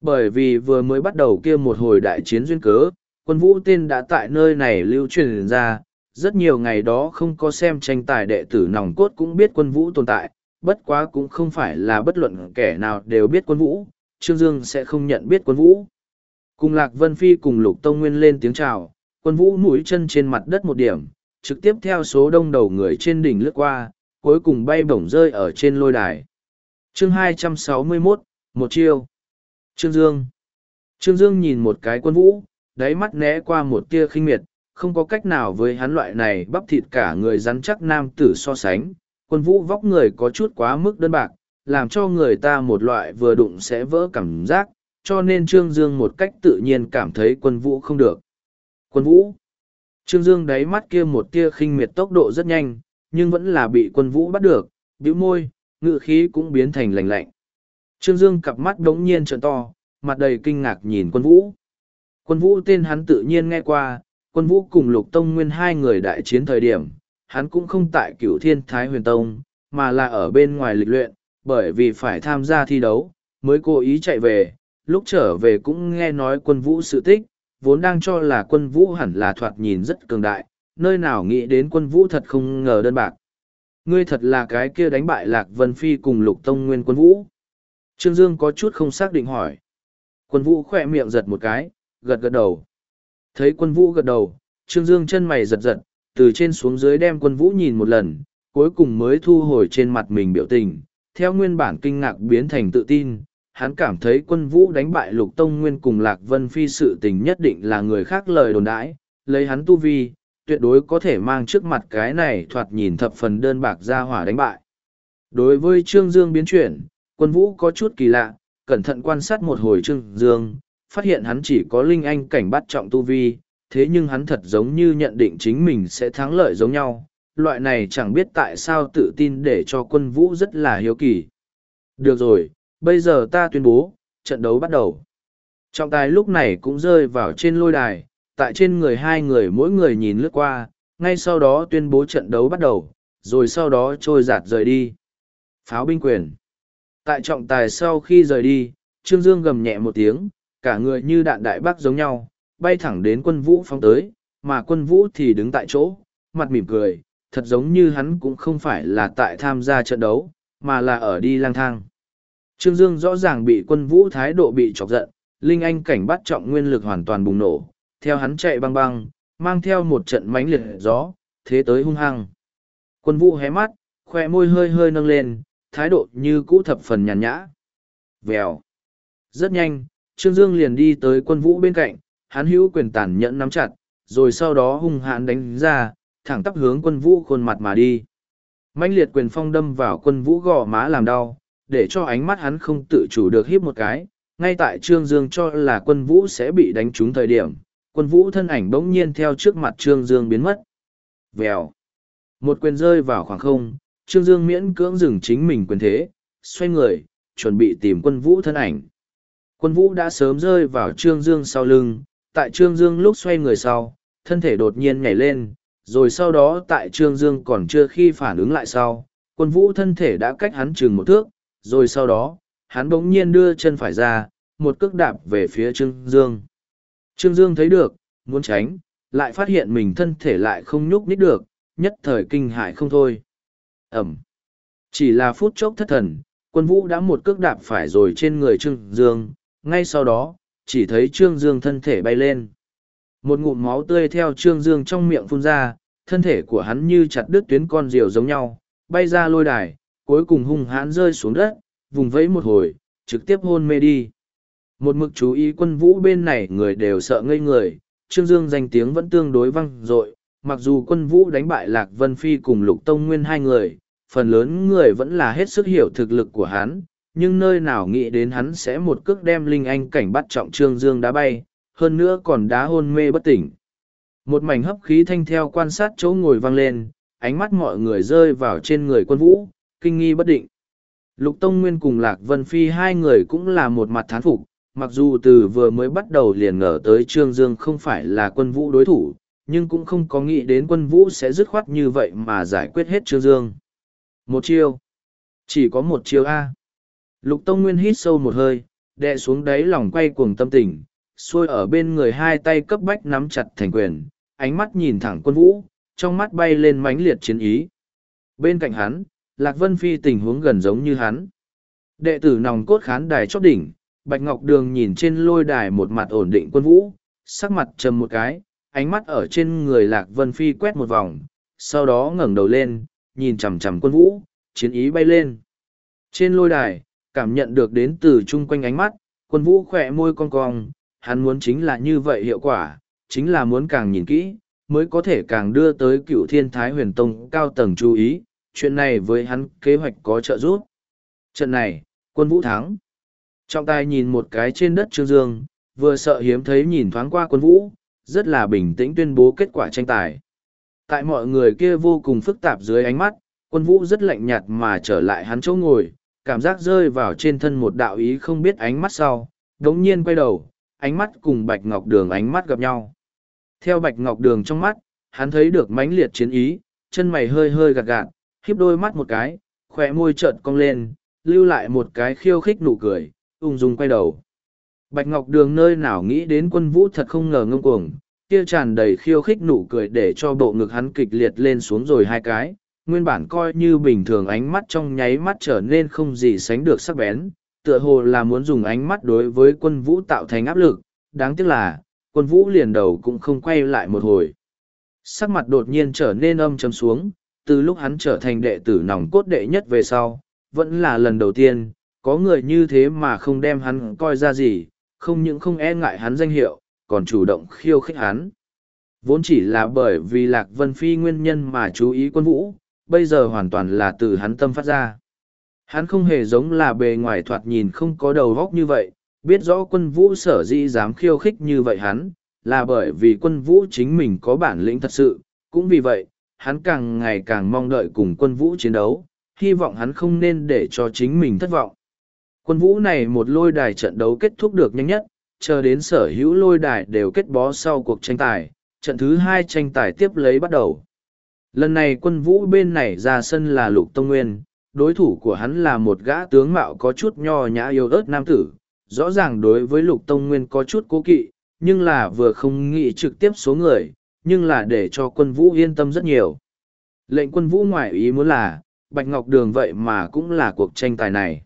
Bởi vì vừa mới bắt đầu kia một hồi đại chiến duyên cớ, quân vũ tên đã tại nơi này lưu truyền ra, rất nhiều ngày đó không có xem tranh tài đệ tử nòng cốt cũng biết quân vũ tồn tại, bất quá cũng không phải là bất luận kẻ nào đều biết quân vũ, Trương Dương sẽ không nhận biết quân vũ. Cùng Lạc Vân Phi cùng Lục Tông Nguyên lên tiếng chào, quân vũ mũi chân trên mặt đất một điểm, trực tiếp theo số đông đầu người trên đỉnh lướt qua, cuối cùng bay bổng rơi ở trên lôi đài. Chương 261, một chiêu. Trương Dương. Trương Dương nhìn một cái quân vũ, đáy mắt né qua một tia khinh miệt, không có cách nào với hắn loại này bắp thịt cả người rắn chắc nam tử so sánh, quân vũ vóc người có chút quá mức đơn bạc, làm cho người ta một loại vừa đụng sẽ vỡ cảm giác, cho nên Trương Dương một cách tự nhiên cảm thấy quân vũ không được. Quân vũ Trương Dương đáy mắt kia một tia khinh miệt tốc độ rất nhanh, nhưng vẫn là bị quân vũ bắt được, bĩu môi, ngự khí cũng biến thành lạnh lạnh. Trương Dương cặp mắt đống nhiên trợn to, mặt đầy kinh ngạc nhìn quân vũ. Quân vũ tên hắn tự nhiên nghe qua, quân vũ cùng lục tông nguyên hai người đại chiến thời điểm, hắn cũng không tại cửu thiên thái huyền tông, mà là ở bên ngoài lịch luyện, bởi vì phải tham gia thi đấu, mới cố ý chạy về, lúc trở về cũng nghe nói quân vũ sự tích, vốn đang cho là quân vũ hẳn là thoạt nhìn rất cường đại, nơi nào nghĩ đến quân vũ thật không ngờ đơn bạc. Ngươi thật là cái kia đánh bại Lạc Vân Phi cùng Lục Tông Nguyên quân vũ. Trương Dương có chút không xác định hỏi. Quân vũ khỏe miệng giật một cái, gật gật đầu. Thấy quân vũ gật đầu, Trương Dương chân mày giật giật, từ trên xuống dưới đem quân vũ nhìn một lần, cuối cùng mới thu hồi trên mặt mình biểu tình, theo nguyên bản kinh ngạc biến thành tự tin. Hắn cảm thấy quân vũ đánh bại lục tông nguyên cùng lạc vân phi sự tình nhất định là người khác lời đồn đãi, lấy hắn tu vi, tuyệt đối có thể mang trước mặt cái này thoạt nhìn thập phần đơn bạc ra hỏa đánh bại. Đối với Trương Dương biến chuyển, quân vũ có chút kỳ lạ, cẩn thận quan sát một hồi Trương Dương, phát hiện hắn chỉ có linh anh cảnh bắt trọng tu vi, thế nhưng hắn thật giống như nhận định chính mình sẽ thắng lợi giống nhau. Loại này chẳng biết tại sao tự tin để cho quân vũ rất là hiếu kỳ. Được rồi, bây giờ ta tuyên bố, trận đấu bắt đầu. Trọng tài lúc này cũng rơi vào trên lôi đài, tại trên người hai người mỗi người nhìn lướt qua, ngay sau đó tuyên bố trận đấu bắt đầu, rồi sau đó trôi giạt rời đi. Pháo binh quyền. Tại trọng tài sau khi rời đi, Trương Dương gầm nhẹ một tiếng, cả người như đạn đại bác giống nhau, bay thẳng đến quân vũ phóng tới, mà quân vũ thì đứng tại chỗ, mặt mỉm cười, thật giống như hắn cũng không phải là tại tham gia trận đấu, mà là ở đi lang thang. Trương Dương rõ ràng bị quân vũ thái độ bị chọc giận, Linh Anh cảnh bắt trọng nguyên lực hoàn toàn bùng nổ, theo hắn chạy băng băng, mang theo một trận mánh liệt gió, thế tới hung hăng. Quân vũ hé mắt, khoe môi hơi hơi nâng lên, thái độ như cũ thập phần nhàn nhã. Vèo. Rất nhanh, Trương Dương liền đi tới quân vũ bên cạnh, hắn hữu quyền tàn nhẫn nắm chặt, rồi sau đó hung hãn đánh ra, thẳng tắp hướng quân vũ khuôn mặt mà đi. mãnh liệt quyền phong đâm vào quân vũ gò má làm đau, để cho ánh mắt hắn không tự chủ được híp một cái, ngay tại Trương Dương cho là quân vũ sẽ bị đánh trúng thời điểm, quân vũ thân ảnh bỗng nhiên theo trước mặt Trương Dương biến mất. Vèo. Một quyền rơi vào khoảng không, Trương Dương miễn cưỡng dừng chính mình quyền thế, xoay người, chuẩn bị tìm quân vũ thân ảnh. Quân vũ đã sớm rơi vào Trương Dương sau lưng, tại Trương Dương lúc xoay người sau, thân thể đột nhiên nhảy lên, rồi sau đó tại Trương Dương còn chưa khi phản ứng lại sau, quân vũ thân thể đã cách hắn chừng một thước, rồi sau đó, hắn bỗng nhiên đưa chân phải ra, một cước đạp về phía Trương Dương. Trương Dương thấy được, muốn tránh, lại phát hiện mình thân thể lại không nhúc nít được, nhất thời kinh hại không thôi. Ẩm. Chỉ là phút chốc thất thần, quân vũ đã một cước đạp phải rồi trên người Trương Dương, ngay sau đó, chỉ thấy Trương Dương thân thể bay lên. Một ngụm máu tươi theo Trương Dương trong miệng phun ra, thân thể của hắn như chặt đứt tuyến con diều giống nhau, bay ra lôi đài, cuối cùng hung hãn rơi xuống đất, vùng vẫy một hồi, trực tiếp hôn mê đi. Một mực chú ý quân vũ bên này người đều sợ ngây người, Trương Dương danh tiếng vẫn tương đối vang dội, mặc dù quân vũ đánh bại Lạc Vân Phi cùng Lục Tông Nguyên hai người, phần lớn người vẫn là hết sức hiểu thực lực của hắn, nhưng nơi nào nghĩ đến hắn sẽ một cước đem Linh Anh cảnh bắt trọng Trương Dương đá bay, hơn nữa còn đá hôn mê bất tỉnh. Một mảnh hấp khí thanh theo quan sát chỗ ngồi vang lên, ánh mắt mọi người rơi vào trên người quân vũ, kinh nghi bất định. Lục Tông Nguyên cùng Lạc Vân Phi hai người cũng là một mặt thán phục, mặc dù từ vừa mới bắt đầu liền ngờ tới Trương Dương không phải là quân vũ đối thủ, nhưng cũng không có nghĩ đến quân vũ sẽ dứt khoát như vậy mà giải quyết hết Trương Dương. Một chiêu. Chỉ có một chiêu A. Lục Tông Nguyên hít sâu một hơi, đè xuống đáy lòng quay cuồng tâm tình, xuôi ở bên người hai tay cấp bách nắm chặt thành quyền, ánh mắt nhìn thẳng quân vũ, trong mắt bay lên mãnh liệt chiến ý. Bên cạnh hắn, Lạc Vân Phi tình huống gần giống như hắn. Đệ tử nòng cốt khán đài chót đỉnh, Bạch Ngọc Đường nhìn trên lôi đài một mặt ổn định quân vũ, sắc mặt trầm một cái, ánh mắt ở trên người Lạc Vân Phi quét một vòng, sau đó ngẩng đầu lên, nhìn chằm chằm quân vũ, chiến ý bay lên. Trên lôi đài, cảm nhận được đến từ chung quanh ánh mắt, quân vũ khỏe môi cong cong, hắn muốn chính là như vậy hiệu quả, chính là muốn càng nhìn kỹ, mới có thể càng đưa tới cựu thiên thái huyền tông cao tầng chú ý, chuyện này với hắn kế hoạch có trợ giúp. Trận này, quân vũ thắng. Trọng tài nhìn một cái trên đất Trương Dương, vừa sợ hiếm thấy nhìn thoáng qua quân vũ, rất là bình tĩnh tuyên bố kết quả tranh tài. Tại mọi người kia vô cùng phức tạp dưới ánh mắt, quân vũ rất lạnh nhạt mà trở lại hắn chỗ ngồi, cảm giác rơi vào trên thân một đạo ý không biết ánh mắt sau, đống nhiên quay đầu, ánh mắt cùng Bạch Ngọc Đường ánh mắt gặp nhau. Theo Bạch Ngọc Đường trong mắt, hắn thấy được mãnh liệt chiến ý, chân mày hơi hơi gạt gạt, khiếp đôi mắt một cái, khỏe môi trợn cong lên, lưu lại một cái khiêu khích nụ cười, ung dung quay đầu. Bạch Ngọc Đường nơi nào nghĩ đến quân vũ thật không ngờ ngông cuồng, kia tràn đầy khiêu khích nụ cười để cho bộ ngực hắn kịch liệt lên xuống rồi hai cái, nguyên bản coi như bình thường ánh mắt trong nháy mắt trở nên không gì sánh được sắc bén, tựa hồ là muốn dùng ánh mắt đối với quân vũ tạo thành áp lực, đáng tiếc là, quân vũ liền đầu cũng không quay lại một hồi. Sắc mặt đột nhiên trở nên âm trầm xuống, từ lúc hắn trở thành đệ tử nòng cốt đệ nhất về sau, vẫn là lần đầu tiên, có người như thế mà không đem hắn coi ra gì, không những không e ngại hắn danh hiệu, còn chủ động khiêu khích hắn. Vốn chỉ là bởi vì Lạc Vân Phi nguyên nhân mà chú ý quân vũ, bây giờ hoàn toàn là từ hắn tâm phát ra. Hắn không hề giống là bề ngoài thoạt nhìn không có đầu góc như vậy, biết rõ quân vũ sở dĩ dám khiêu khích như vậy hắn, là bởi vì quân vũ chính mình có bản lĩnh thật sự, cũng vì vậy, hắn càng ngày càng mong đợi cùng quân vũ chiến đấu, hy vọng hắn không nên để cho chính mình thất vọng. Quân vũ này một lôi đài trận đấu kết thúc được nhanh nhất, chờ đến sở hữu lôi đài đều kết bó sau cuộc tranh tài, trận thứ hai tranh tài tiếp lấy bắt đầu. Lần này quân vũ bên này ra sân là Lục Tông Nguyên, đối thủ của hắn là một gã tướng mạo có chút nho nhã yêu ớt nam tử, rõ ràng đối với Lục Tông Nguyên có chút cố kỵ, nhưng là vừa không nghĩ trực tiếp số người, nhưng là để cho quân vũ yên tâm rất nhiều. Lệnh quân vũ ngoại ý muốn là, Bạch Ngọc Đường vậy mà cũng là cuộc tranh tài này.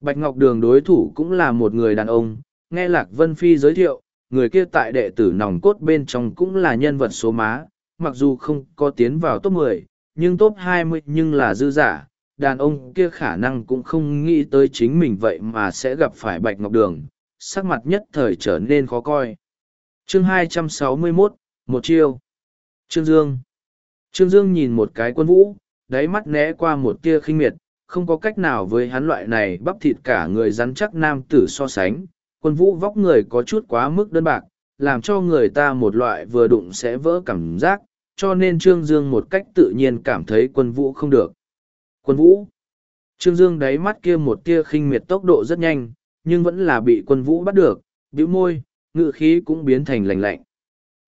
Bạch Ngọc Đường đối thủ cũng là một người đàn ông, nghe Lạc Vân Phi giới thiệu, người kia tại đệ tử nòng cốt bên trong cũng là nhân vật số má, mặc dù không có tiến vào top 10, nhưng top 20 nhưng là dư giả, đàn ông kia khả năng cũng không nghĩ tới chính mình vậy mà sẽ gặp phải Bạch Ngọc Đường, sắc mặt nhất thời trở nên khó coi. Chương 261, một chiêu. Trương Dương. Trương Dương nhìn một cái quân vũ, đáy mắt né qua một tia khinh miệt, không có cách nào với hắn loại này bắp thịt cả người rắn chắc nam tử so sánh. Quân vũ vóc người có chút quá mức đơn bạc, làm cho người ta một loại vừa đụng sẽ vỡ cảm giác, cho nên Trương Dương một cách tự nhiên cảm thấy quân vũ không được. Quân vũ. Trương Dương đáy mắt kia một tia khinh miệt tốc độ rất nhanh, nhưng vẫn là bị quân vũ bắt được, bĩu môi, ngự khí cũng biến thành lạnh lạnh.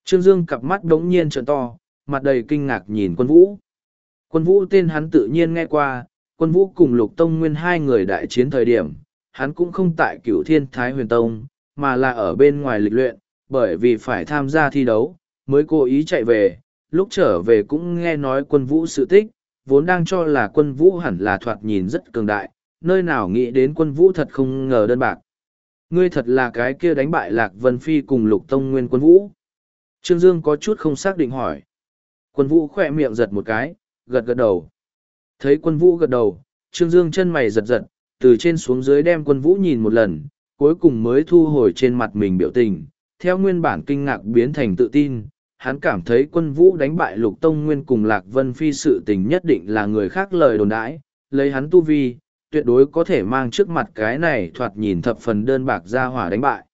Trương Dương cặp mắt đống nhiên trợn to, mặt đầy kinh ngạc nhìn quân vũ. Quân vũ tên hắn tự nhiên nghe qua, quân vũ cùng lục tông nguyên hai người đại chiến thời điểm, hắn cũng không tại cửu thiên thái huyền tông, mà là ở bên ngoài lịch luyện, bởi vì phải tham gia thi đấu, mới cố ý chạy về, lúc trở về cũng nghe nói quân vũ sự tích, vốn đang cho là quân vũ hẳn là thoạt nhìn rất cường đại, nơi nào nghĩ đến quân vũ thật không ngờ đơn bạc. Ngươi thật là cái kia đánh bại Lạc Vân Phi cùng lục tông nguyên quân vũ. Trương Dương có chút không xác định hỏi. Quân vũ khỏe miệng giật một cái, gật gật đầu. Thấy quân vũ gật đầu, Trương Dương chân mày giật giật, từ trên xuống dưới đem quân vũ nhìn một lần, cuối cùng mới thu hồi trên mặt mình biểu tình, theo nguyên bản kinh ngạc biến thành tự tin. Hắn cảm thấy quân vũ đánh bại lục tông nguyên cùng lạc vân phi sự tình nhất định là người khác lời đồn đãi, lấy hắn tu vi, tuyệt đối có thể mang trước mặt cái này thoạt nhìn thập phần đơn bạc ra hỏa đánh bại.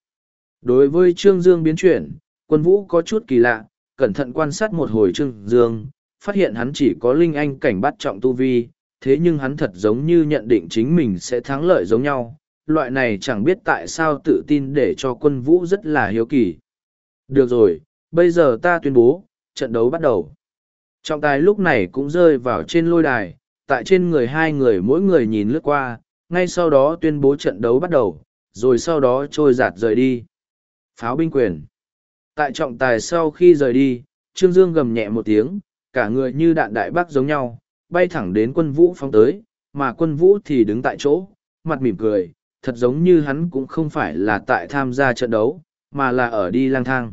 Đối với Trương Dương biến chuyển, quân vũ có chút kỳ lạ, cẩn thận quan sát một hồi Trương Dương, phát hiện hắn chỉ có linh anh cảnh bắt trọng tu vi, thế nhưng hắn thật giống như nhận định chính mình sẽ thắng lợi giống nhau. Loại này chẳng biết tại sao tự tin để cho quân vũ rất là hiếu kỳ. Được rồi, bây giờ ta tuyên bố, trận đấu bắt đầu. Trọng tài lúc này cũng rơi vào trên lôi đài, tại trên người hai người mỗi người nhìn lướt qua, ngay sau đó tuyên bố trận đấu bắt đầu, rồi sau đó trôi giạt rời đi. Pháo binh quyền. Tại trọng tài sau khi rời đi, Trương Dương gầm nhẹ một tiếng, cả người như đạn đại bác giống nhau, bay thẳng đến quân vũ phóng tới, mà quân vũ thì đứng tại chỗ, mặt mỉm cười, thật giống như hắn cũng không phải là tại tham gia trận đấu, mà là ở đi lang thang.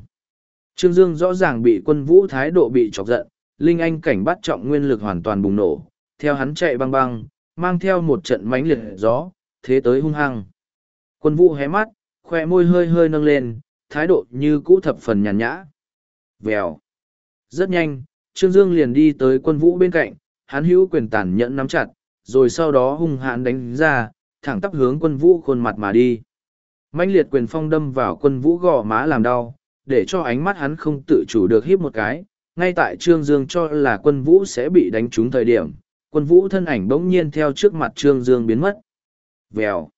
Trương Dương rõ ràng bị quân vũ thái độ bị chọc giận, Linh Anh cảnh bắt trọng nguyên lực hoàn toàn bùng nổ, theo hắn chạy băng băng, mang theo một trận mánh liệt gió, thế tới hung hăng. Quân vũ hé mắt, khoe môi hơi hơi nâng lên, thái độ như cũ thập phần nhàn nhã. Vèo. Rất nhanh, Trương Dương liền đi tới quân vũ bên cạnh, hắn hữu quyền tàn nhẫn nắm chặt, rồi sau đó hung hãn đánh ra, thẳng tắp hướng quân vũ khuôn mặt mà đi. mãnh liệt quyền phong đâm vào quân vũ gò má làm đau, để cho ánh mắt hắn không tự chủ được híp một cái. Ngay tại Trương Dương cho là quân vũ sẽ bị đánh trúng thời điểm, quân vũ thân ảnh bỗng nhiên theo trước mặt Trương Dương biến mất. Vèo.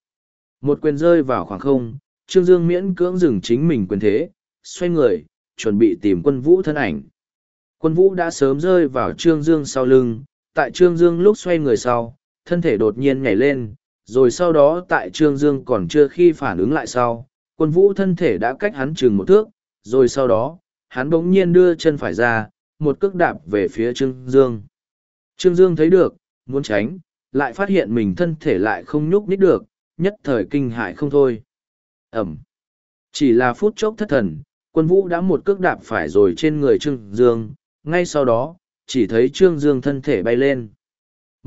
Một quyền rơi vào khoảng không, Trương Dương miễn cưỡng dừng chính mình quyền thế, xoay người, chuẩn bị tìm quân vũ thân ảnh. Quân vũ đã sớm rơi vào Trương Dương sau lưng, tại Trương Dương lúc xoay người sau, thân thể đột nhiên nhảy lên, rồi sau đó tại Trương Dương còn chưa khi phản ứng lại sau, quân vũ thân thể đã cách hắn chừng một thước, rồi sau đó, hắn bỗng nhiên đưa chân phải ra, một cước đạp về phía Trương Dương. Trương Dương thấy được, muốn tránh, lại phát hiện mình thân thể lại không nhúc nhích được, nhất thời kinh hại không thôi. Ẩm. Chỉ là phút chốc thất thần, quân vũ đã một cước đạp phải rồi trên người Trương Dương, ngay sau đó, chỉ thấy Trương Dương thân thể bay lên.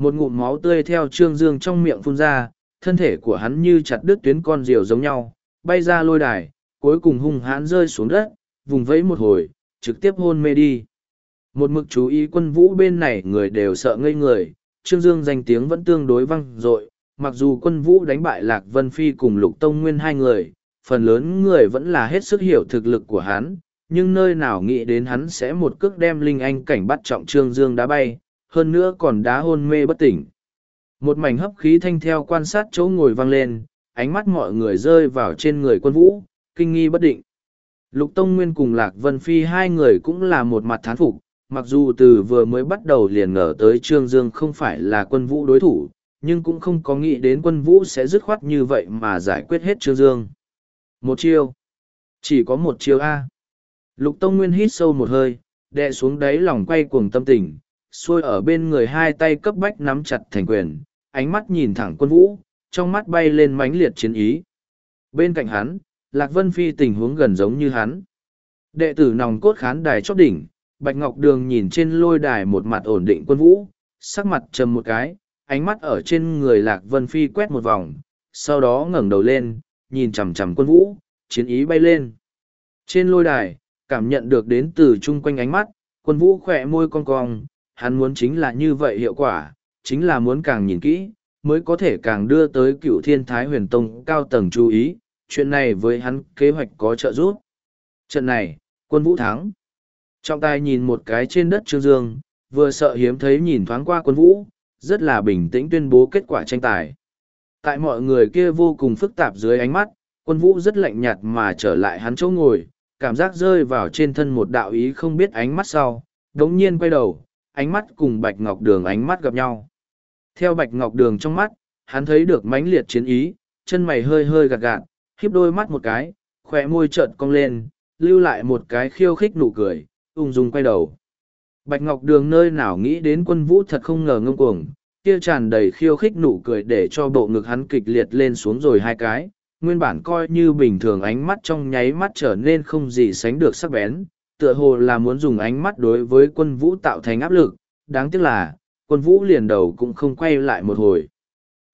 Một ngụm máu tươi theo Trương Dương trong miệng phun ra, thân thể của hắn như chặt đứt tuyến con diều giống nhau, bay ra lôi đài, cuối cùng hung hãn rơi xuống đất, vùng vẫy một hồi, trực tiếp hôn mê đi. Một mực chú ý quân vũ bên này người đều sợ ngây người, Trương Dương danh tiếng vẫn tương đối vang dội, mặc dù quân vũ đánh bại Lạc Vân Phi cùng Lục Tông Nguyên hai người, phần lớn người vẫn là hết sức hiểu thực lực của hắn, nhưng nơi nào nghĩ đến hắn sẽ một cước đem Linh Anh cảnh bắt trọng Trương Dương đá bay, hơn nữa còn đá hôn mê bất tỉnh. Một mảnh hấp khí thanh theo quan sát chỗ ngồi vang lên, ánh mắt mọi người rơi vào trên người quân vũ, kinh nghi bất định. Lục Tông Nguyên cùng Lạc Vân Phi hai người cũng là một mặt thán phục, mặc dù từ vừa mới bắt đầu liền ngờ tới Trương Dương không phải là quân vũ đối thủ, nhưng cũng không có nghĩ đến quân vũ sẽ dứt khoát như vậy mà giải quyết hết Trương Dương. Một chiêu. Chỉ có một chiêu A. Lục Tông Nguyên hít sâu một hơi, đè xuống đáy lòng quay cuồng tâm tình, xuôi ở bên người hai tay cấp bách nắm chặt thành quyền, ánh mắt nhìn thẳng quân vũ, trong mắt bay lên mãnh liệt chiến ý. Bên cạnh hắn, Lạc Vân Phi tình huống gần giống như hắn. Đệ tử nòng cốt khán đài chóp đỉnh, Bạch Ngọc Đường nhìn trên lôi đài một mặt ổn định quân vũ, sắc mặt trầm một cái, ánh mắt ở trên người Lạc Vân Phi quét một vòng, sau đó ngẩng đầu lên, nhìn chằm chằm quân vũ, chiến ý bay lên. Trên lôi đài, cảm nhận được đến từ chung quanh ánh mắt, quân vũ khỏe môi cong cong, hắn muốn chính là như vậy hiệu quả, chính là muốn càng nhìn kỹ, mới có thể càng đưa tới cựu thiên thái huyền tông cao tầng chú ý, chuyện này với hắn kế hoạch có trợ giúp. Trận này, quân vũ thắng. Trọng tài nhìn một cái trên đất Trương Dương, vừa sợ hiếm thấy nhìn thoáng qua quân vũ, rất là bình tĩnh tuyên bố kết quả tranh tài. Tại mọi người kia vô cùng phức tạp dưới ánh mắt, quân vũ rất lạnh nhạt mà trở lại hắn chỗ ngồi, cảm giác rơi vào trên thân một đạo ý không biết ánh mắt sau, đống nhiên quay đầu, ánh mắt cùng Bạch Ngọc Đường ánh mắt gặp nhau. Theo Bạch Ngọc Đường trong mắt, hắn thấy được mãnh liệt chiến ý, chân mày hơi hơi gạt gạt, híp đôi mắt một cái, khỏe môi trợn cong lên, lưu lại một cái khiêu khích nụ cười, ung dung quay đầu. Bạch Ngọc Đường nơi nào nghĩ đến quân vũ thật không ngờ ngông cuồng, kia tràn đầy khiêu khích nụ cười để cho bộ ngực hắn kịch liệt lên xuống rồi hai cái, nguyên bản coi như bình thường ánh mắt trong nháy mắt trở nên không gì sánh được sắc bén, tựa hồ là muốn dùng ánh mắt đối với quân vũ tạo thành áp lực, đáng tiếc là, quân vũ liền đầu cũng không quay lại một hồi.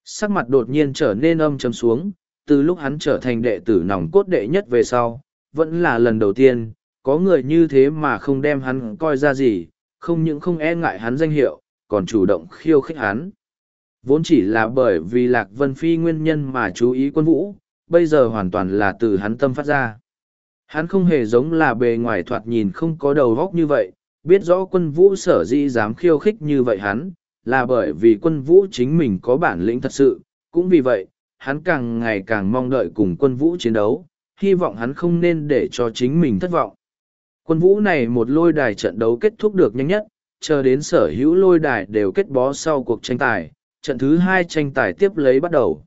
Sắc mặt đột nhiên trở nên âm trầm xuống, từ lúc hắn trở thành đệ tử nòng cốt đệ nhất về sau, vẫn là lần đầu tiên, có người như thế mà không đem hắn coi ra gì, không những không e ngại hắn danh hiệu, còn chủ động khiêu khích hắn. Vốn chỉ là bởi vì Lạc Vân Phi nguyên nhân mà chú ý quân vũ, bây giờ hoàn toàn là từ hắn tâm phát ra. Hắn không hề giống là bề ngoài thoạt nhìn không có đầu góc như vậy, biết rõ quân vũ sở dĩ dám khiêu khích như vậy hắn, là bởi vì quân vũ chính mình có bản lĩnh thật sự, cũng vì vậy, hắn càng ngày càng mong đợi cùng quân vũ chiến đấu, hy vọng hắn không nên để cho chính mình thất vọng. Quân vũ này một lôi đài trận đấu kết thúc được nhanh nhất, chờ đến sở hữu lôi đài đều kết bó sau cuộc tranh tài, trận thứ hai tranh tài tiếp lấy bắt đầu.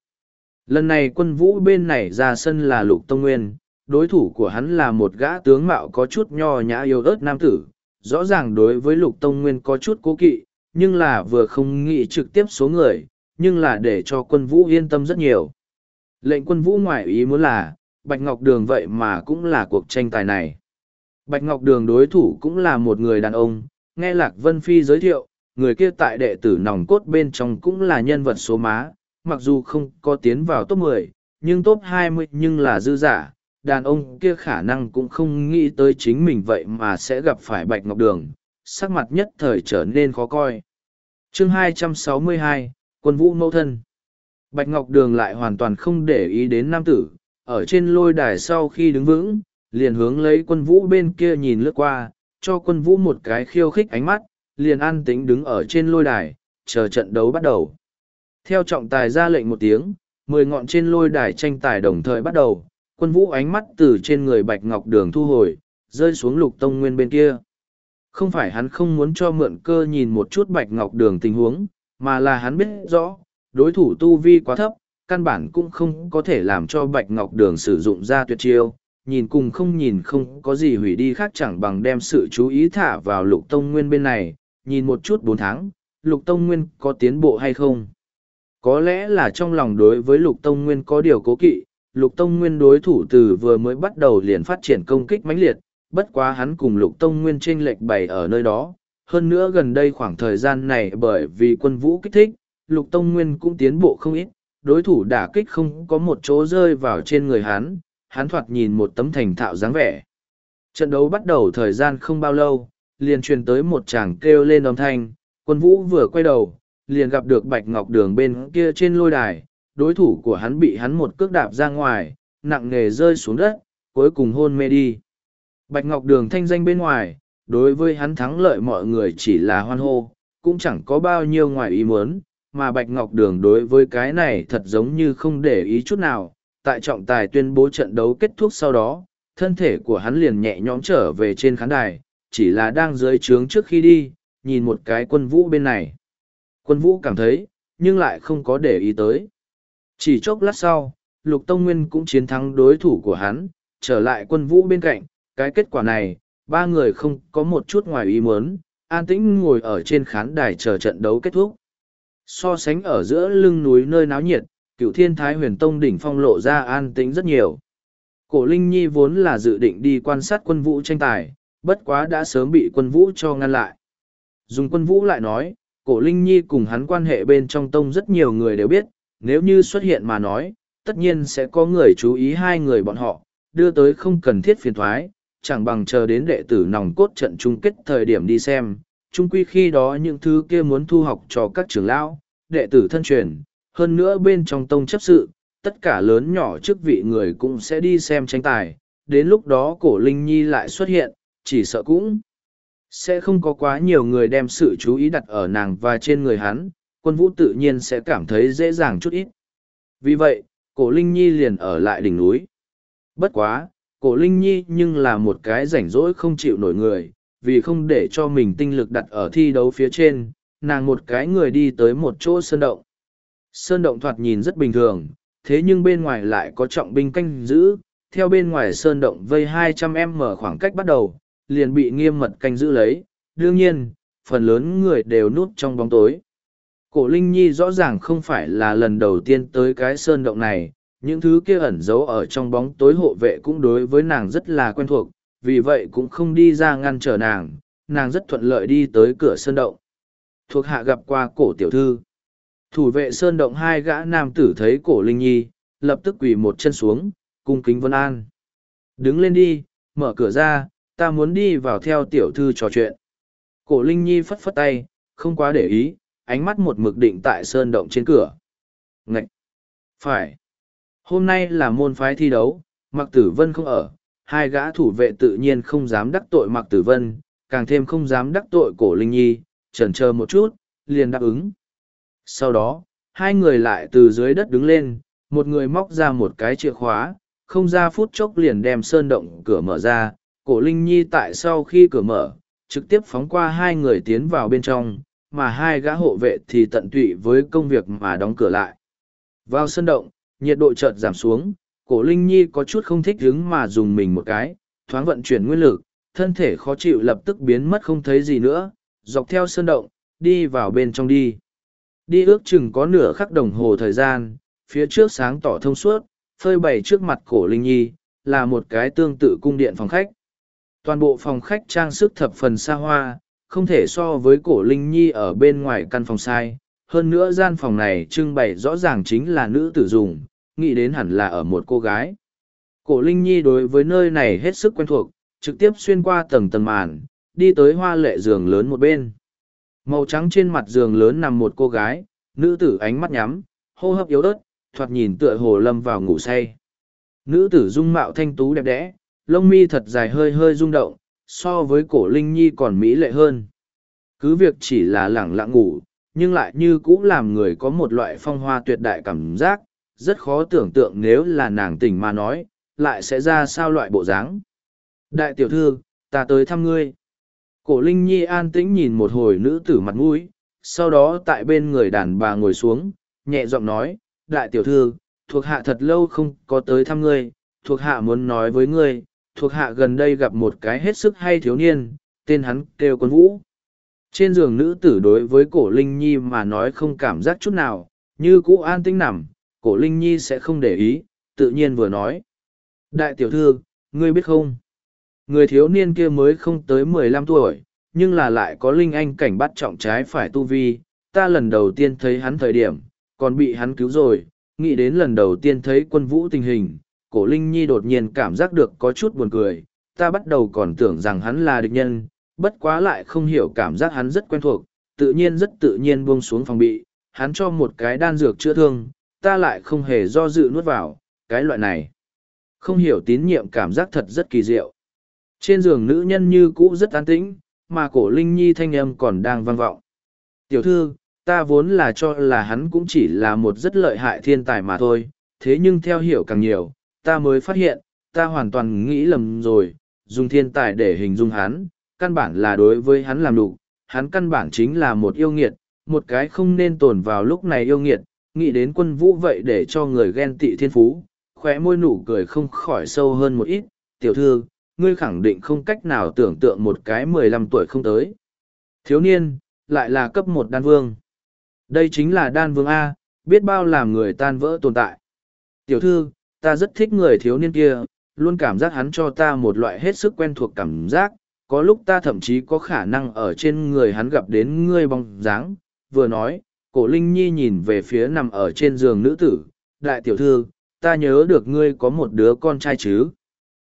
Lần này quân vũ bên này ra sân là Lục Tông Nguyên, đối thủ của hắn là một gã tướng mạo có chút nho nhã yêu ớt nam tử, rõ ràng đối với Lục Tông Nguyên có chút cố kỵ, nhưng là vừa không nghĩ trực tiếp số người, nhưng là để cho quân vũ yên tâm rất nhiều. Lệnh quân vũ ngoại ý muốn là, Bạch Ngọc Đường vậy mà cũng là cuộc tranh tài này. Bạch Ngọc Đường đối thủ cũng là một người đàn ông, nghe Lạc Vân Phi giới thiệu, người kia tại đệ tử nòng cốt bên trong cũng là nhân vật số má, mặc dù không có tiến vào top 10, nhưng top 20 nhưng là dư giả, đàn ông kia khả năng cũng không nghĩ tới chính mình vậy mà sẽ gặp phải Bạch Ngọc Đường, sắc mặt nhất thời trở nên khó coi. chương 262, Quân vũ mẫu thân Bạch Ngọc Đường lại hoàn toàn không để ý đến nam tử, ở trên lôi đài sau khi đứng vững, liền hướng lấy quân vũ bên kia nhìn lướt qua, cho quân vũ một cái khiêu khích ánh mắt, liền an tĩnh đứng ở trên lôi đài, chờ trận đấu bắt đầu. Theo trọng tài ra lệnh một tiếng, mười ngọn trên lôi đài tranh tài đồng thời bắt đầu, quân vũ ánh mắt từ trên người Bạch Ngọc Đường thu hồi, rơi xuống lục tông nguyên bên kia. Không phải hắn không muốn cho mượn cơ nhìn một chút Bạch Ngọc Đường tình huống, mà là hắn biết rõ, đối thủ tu vi quá thấp, căn bản cũng không có thể làm cho Bạch Ngọc Đường sử dụng ra tuyệt chiêu, nhìn cùng không nhìn không có gì hủy đi khác chẳng bằng đem sự chú ý thả vào lục tông nguyên bên này, nhìn một chút bốn tháng, lục tông nguyên có tiến bộ hay không. Có lẽ là trong lòng đối với lục tông nguyên có điều cố kỵ, lục tông nguyên đối thủ từ vừa mới bắt đầu liền phát triển công kích mãnh liệt, bất quá hắn cùng lục tông nguyên tranh lệch bày ở nơi đó. Hơn nữa gần đây khoảng thời gian này bởi vì quân vũ kích thích, lục tông nguyên cũng tiến bộ không ít, đối thủ đả kích không có một chỗ rơi vào trên người hắn, hắn thoạt nhìn một tấm thành thạo dáng vẻ. Trận đấu bắt đầu thời gian không bao lâu, liền truyền tới một chàng kêu lên âm thanh, quân vũ vừa quay đầu, liền gặp được Bạch Ngọc Đường bên kia trên lôi đài, đối thủ của hắn bị hắn một cước đạp ra ngoài, nặng nề rơi xuống đất, cuối cùng hôn mê đi. Bạch Ngọc Đường thanh danh bên ngoài, đối với hắn thắng lợi mọi người chỉ là hoan hô, cũng chẳng có bao nhiêu ngoài ý muốn, mà Bạch Ngọc Đường đối với cái này thật giống như không để ý chút nào. Tại trọng tài tuyên bố trận đấu kết thúc sau đó, thân thể của hắn liền nhẹ nhõm trở về trên khán đài, chỉ là đang dưới trướng trước khi đi, nhìn một cái quân vũ bên này. Quân vũ cảm thấy, nhưng lại không có để ý tới. Chỉ chốc lát sau, Lục Tông Nguyên cũng chiến thắng đối thủ của hắn, trở lại quân vũ bên cạnh, cái kết quả này, ba người không có một chút ngoài ý muốn, an tĩnh ngồi ở trên khán đài chờ trận đấu kết thúc. So sánh ở giữa lưng núi nơi náo nhiệt, cựu thiên thái huyền tông đỉnh phong lộ ra an tĩnh rất nhiều. Cổ Linh Nhi vốn là dự định đi quan sát quân vũ tranh tài, bất quá đã sớm bị quân vũ cho ngăn lại. Dùng quân vũ lại nói, cổ Linh Nhi cùng hắn quan hệ bên trong tông rất nhiều người đều biết, nếu như xuất hiện mà nói, tất nhiên sẽ có người chú ý hai người bọn họ, đưa tới không cần thiết phiền thoái, chẳng bằng chờ đến đệ tử nòng cốt trận chung kết thời điểm đi xem. Chung quy khi đó những thứ kia muốn thu học cho các trưởng lão, đệ tử thân truyền, hơn nữa bên trong tông chấp sự, tất cả lớn nhỏ chức vị người cũng sẽ đi xem tranh tài. Đến lúc đó cổ Linh Nhi lại xuất hiện, chỉ sợ cũng sẽ không có quá nhiều người đem sự chú ý đặt ở nàng và trên người hắn, quân vũ tự nhiên sẽ cảm thấy dễ dàng chút ít. Vì vậy, cổ Linh Nhi liền ở lại đỉnh núi. Bất quá, cổ Linh Nhi nhưng là một cái rảnh rỗi không chịu nổi người, vì không để cho mình tinh lực đặt ở thi đấu phía trên, nàng một cái người đi tới một chỗ sơn động. Sơn động thoạt nhìn rất bình thường, thế nhưng bên ngoài lại có trọng binh canh giữ, theo bên ngoài sơn động vây 200 em mở khoảng cách bắt đầu, liền bị nghiêm mật canh giữ lấy, đương nhiên, phần lớn người đều núp trong bóng tối. Cổ Linh Nhi rõ ràng không phải là lần đầu tiên tới cái sơn động này, những thứ kia ẩn giấu ở trong bóng tối hộ vệ cũng đối với nàng rất là quen thuộc, vì vậy cũng không đi ra ngăn trở nàng, nàng rất thuận lợi đi tới cửa sơn động. Thuộc hạ gặp qua cổ tiểu thư. Thủ vệ sơn động hai gã nam tử thấy cổ Linh Nhi, lập tức quỳ một chân xuống, cung kính vân an. Đứng lên đi, mở cửa ra, ta muốn đi vào theo tiểu thư trò chuyện. Cổ Linh Nhi phất phất tay, không quá để ý, ánh mắt một mực định tại sơn động trên cửa. Ngậy! Phải! Hôm nay là môn phái thi đấu, Mạc Tử Vân không ở, hai gã thủ vệ tự nhiên không dám đắc tội Mạc Tử Vân, càng thêm không dám đắc tội cổ Linh Nhi, chần chờ một chút, liền đáp ứng. Sau đó, hai người lại từ dưới đất đứng lên, một người móc ra một cái chìa khóa, không ra phút chốc liền đem sơn động cửa mở ra, cổ Linh Nhi tại sau khi cửa mở, trực tiếp phóng qua hai người tiến vào bên trong, mà hai gã hộ vệ thì tận tụy với công việc mà đóng cửa lại. Vào sân động, nhiệt độ chợt giảm xuống, cổ Linh Nhi có chút không thích hứng mà dùng mình một cái, thoáng vận chuyển nguyên lực, thân thể khó chịu lập tức biến mất không thấy gì nữa, dọc theo sân động, đi vào bên trong đi. Đi ước chừng có nửa khắc đồng hồ thời gian, phía trước sáng tỏ thông suốt, phơi bày trước mặt cổ Linh Nhi, là một cái tương tự cung điện phòng khách. Toàn bộ phòng khách trang sức thập phần xa hoa, không thể so với cổ Linh Nhi ở bên ngoài căn phòng sai. Hơn nữa gian phòng này trưng bày rõ ràng chính là nữ tử dùng, nghĩ đến hẳn là ở một cô gái. Cổ Linh Nhi đối với nơi này hết sức quen thuộc, trực tiếp xuyên qua tầng tầng màn, đi tới hoa lệ giường lớn một bên. Màu trắng trên mặt giường lớn nằm một cô gái, nữ tử ánh mắt nhắm, hô hấp yếu ớt, thoạt nhìn tựa hồ lâm vào ngủ say. Nữ tử dung mạo thanh tú đẹp đẽ, lông mi thật dài hơi hơi rung động, so với cổ linh nhi còn mỹ lệ hơn. Cứ việc chỉ là lẳng lặng ngủ, nhưng lại như cũ làm người có một loại phong hoa tuyệt đại cảm giác, rất khó tưởng tượng nếu là nàng tỉnh mà nói, lại sẽ ra sao loại bộ dáng. Đại tiểu thư, ta tới thăm ngươi. Cổ Linh Nhi an tĩnh nhìn một hồi nữ tử mặt mũi, sau đó tại bên người đàn bà ngồi xuống, nhẹ giọng nói, đại tiểu thư, thuộc hạ thật lâu không có tới thăm ngươi, thuộc hạ muốn nói với ngươi, thuộc hạ gần đây gặp một cái hết sức hay thiếu niên, tên hắn kêu quân vũ. Trên giường nữ tử đối với cổ Linh Nhi mà nói không cảm giác chút nào, như cũ an tĩnh nằm, cổ Linh Nhi sẽ không để ý, tự nhiên vừa nói. Đại tiểu thư, ngươi biết không? Người thiếu niên kia mới không tới mười lăm tuổi, nhưng là lại có Linh Anh cảnh bắt trọng trái phải tu vi. Ta lần đầu tiên thấy hắn thời điểm, còn bị hắn cứu rồi, nghĩ đến lần đầu tiên thấy quân vũ tình hình, cổ Linh Nhi đột nhiên cảm giác được có chút buồn cười. Ta bắt đầu còn tưởng rằng hắn là địch nhân, bất quá lại không hiểu cảm giác hắn rất quen thuộc, tự nhiên rất tự nhiên buông xuống phòng bị, hắn cho một cái đan dược chữa thương, ta lại không hề do dự nuốt vào, cái loại này. Không hiểu tín nhiệm cảm giác thật rất kỳ diệu. Trên giường nữ nhân như cũ rất an tĩnh, mà cổ Linh Nhi thanh âm còn đang vang vọng. Tiểu thư, ta vốn là cho là hắn cũng chỉ là một rất lợi hại thiên tài mà thôi, thế nhưng theo hiểu càng nhiều, ta mới phát hiện, ta hoàn toàn nghĩ lầm rồi, dùng thiên tài để hình dung hắn, căn bản là đối với hắn làm đủ, hắn căn bản chính là một yêu nghiệt, một cái không nên tồn vào lúc này yêu nghiệt, nghĩ đến quân vũ vậy để cho người ghen tị thiên phú, khóe môi nụ cười không khỏi sâu hơn một ít, tiểu thư, ngươi khẳng định không cách nào tưởng tượng một cái mười lăm tuổi không tới. Thiếu niên, lại là cấp một đan vương. Đây chính là đan vương A, biết bao làm người tan vỡ tồn tại. Tiểu thư, ta rất thích người thiếu niên kia, luôn cảm giác hắn cho ta một loại hết sức quen thuộc cảm giác, có lúc ta thậm chí có khả năng ở trên người hắn gặp đến ngươi bóng dáng. Vừa nói, cổ Linh Nhi nhìn về phía nằm ở trên giường nữ tử, đại tiểu thư, ta nhớ được ngươi có một đứa con trai chứ.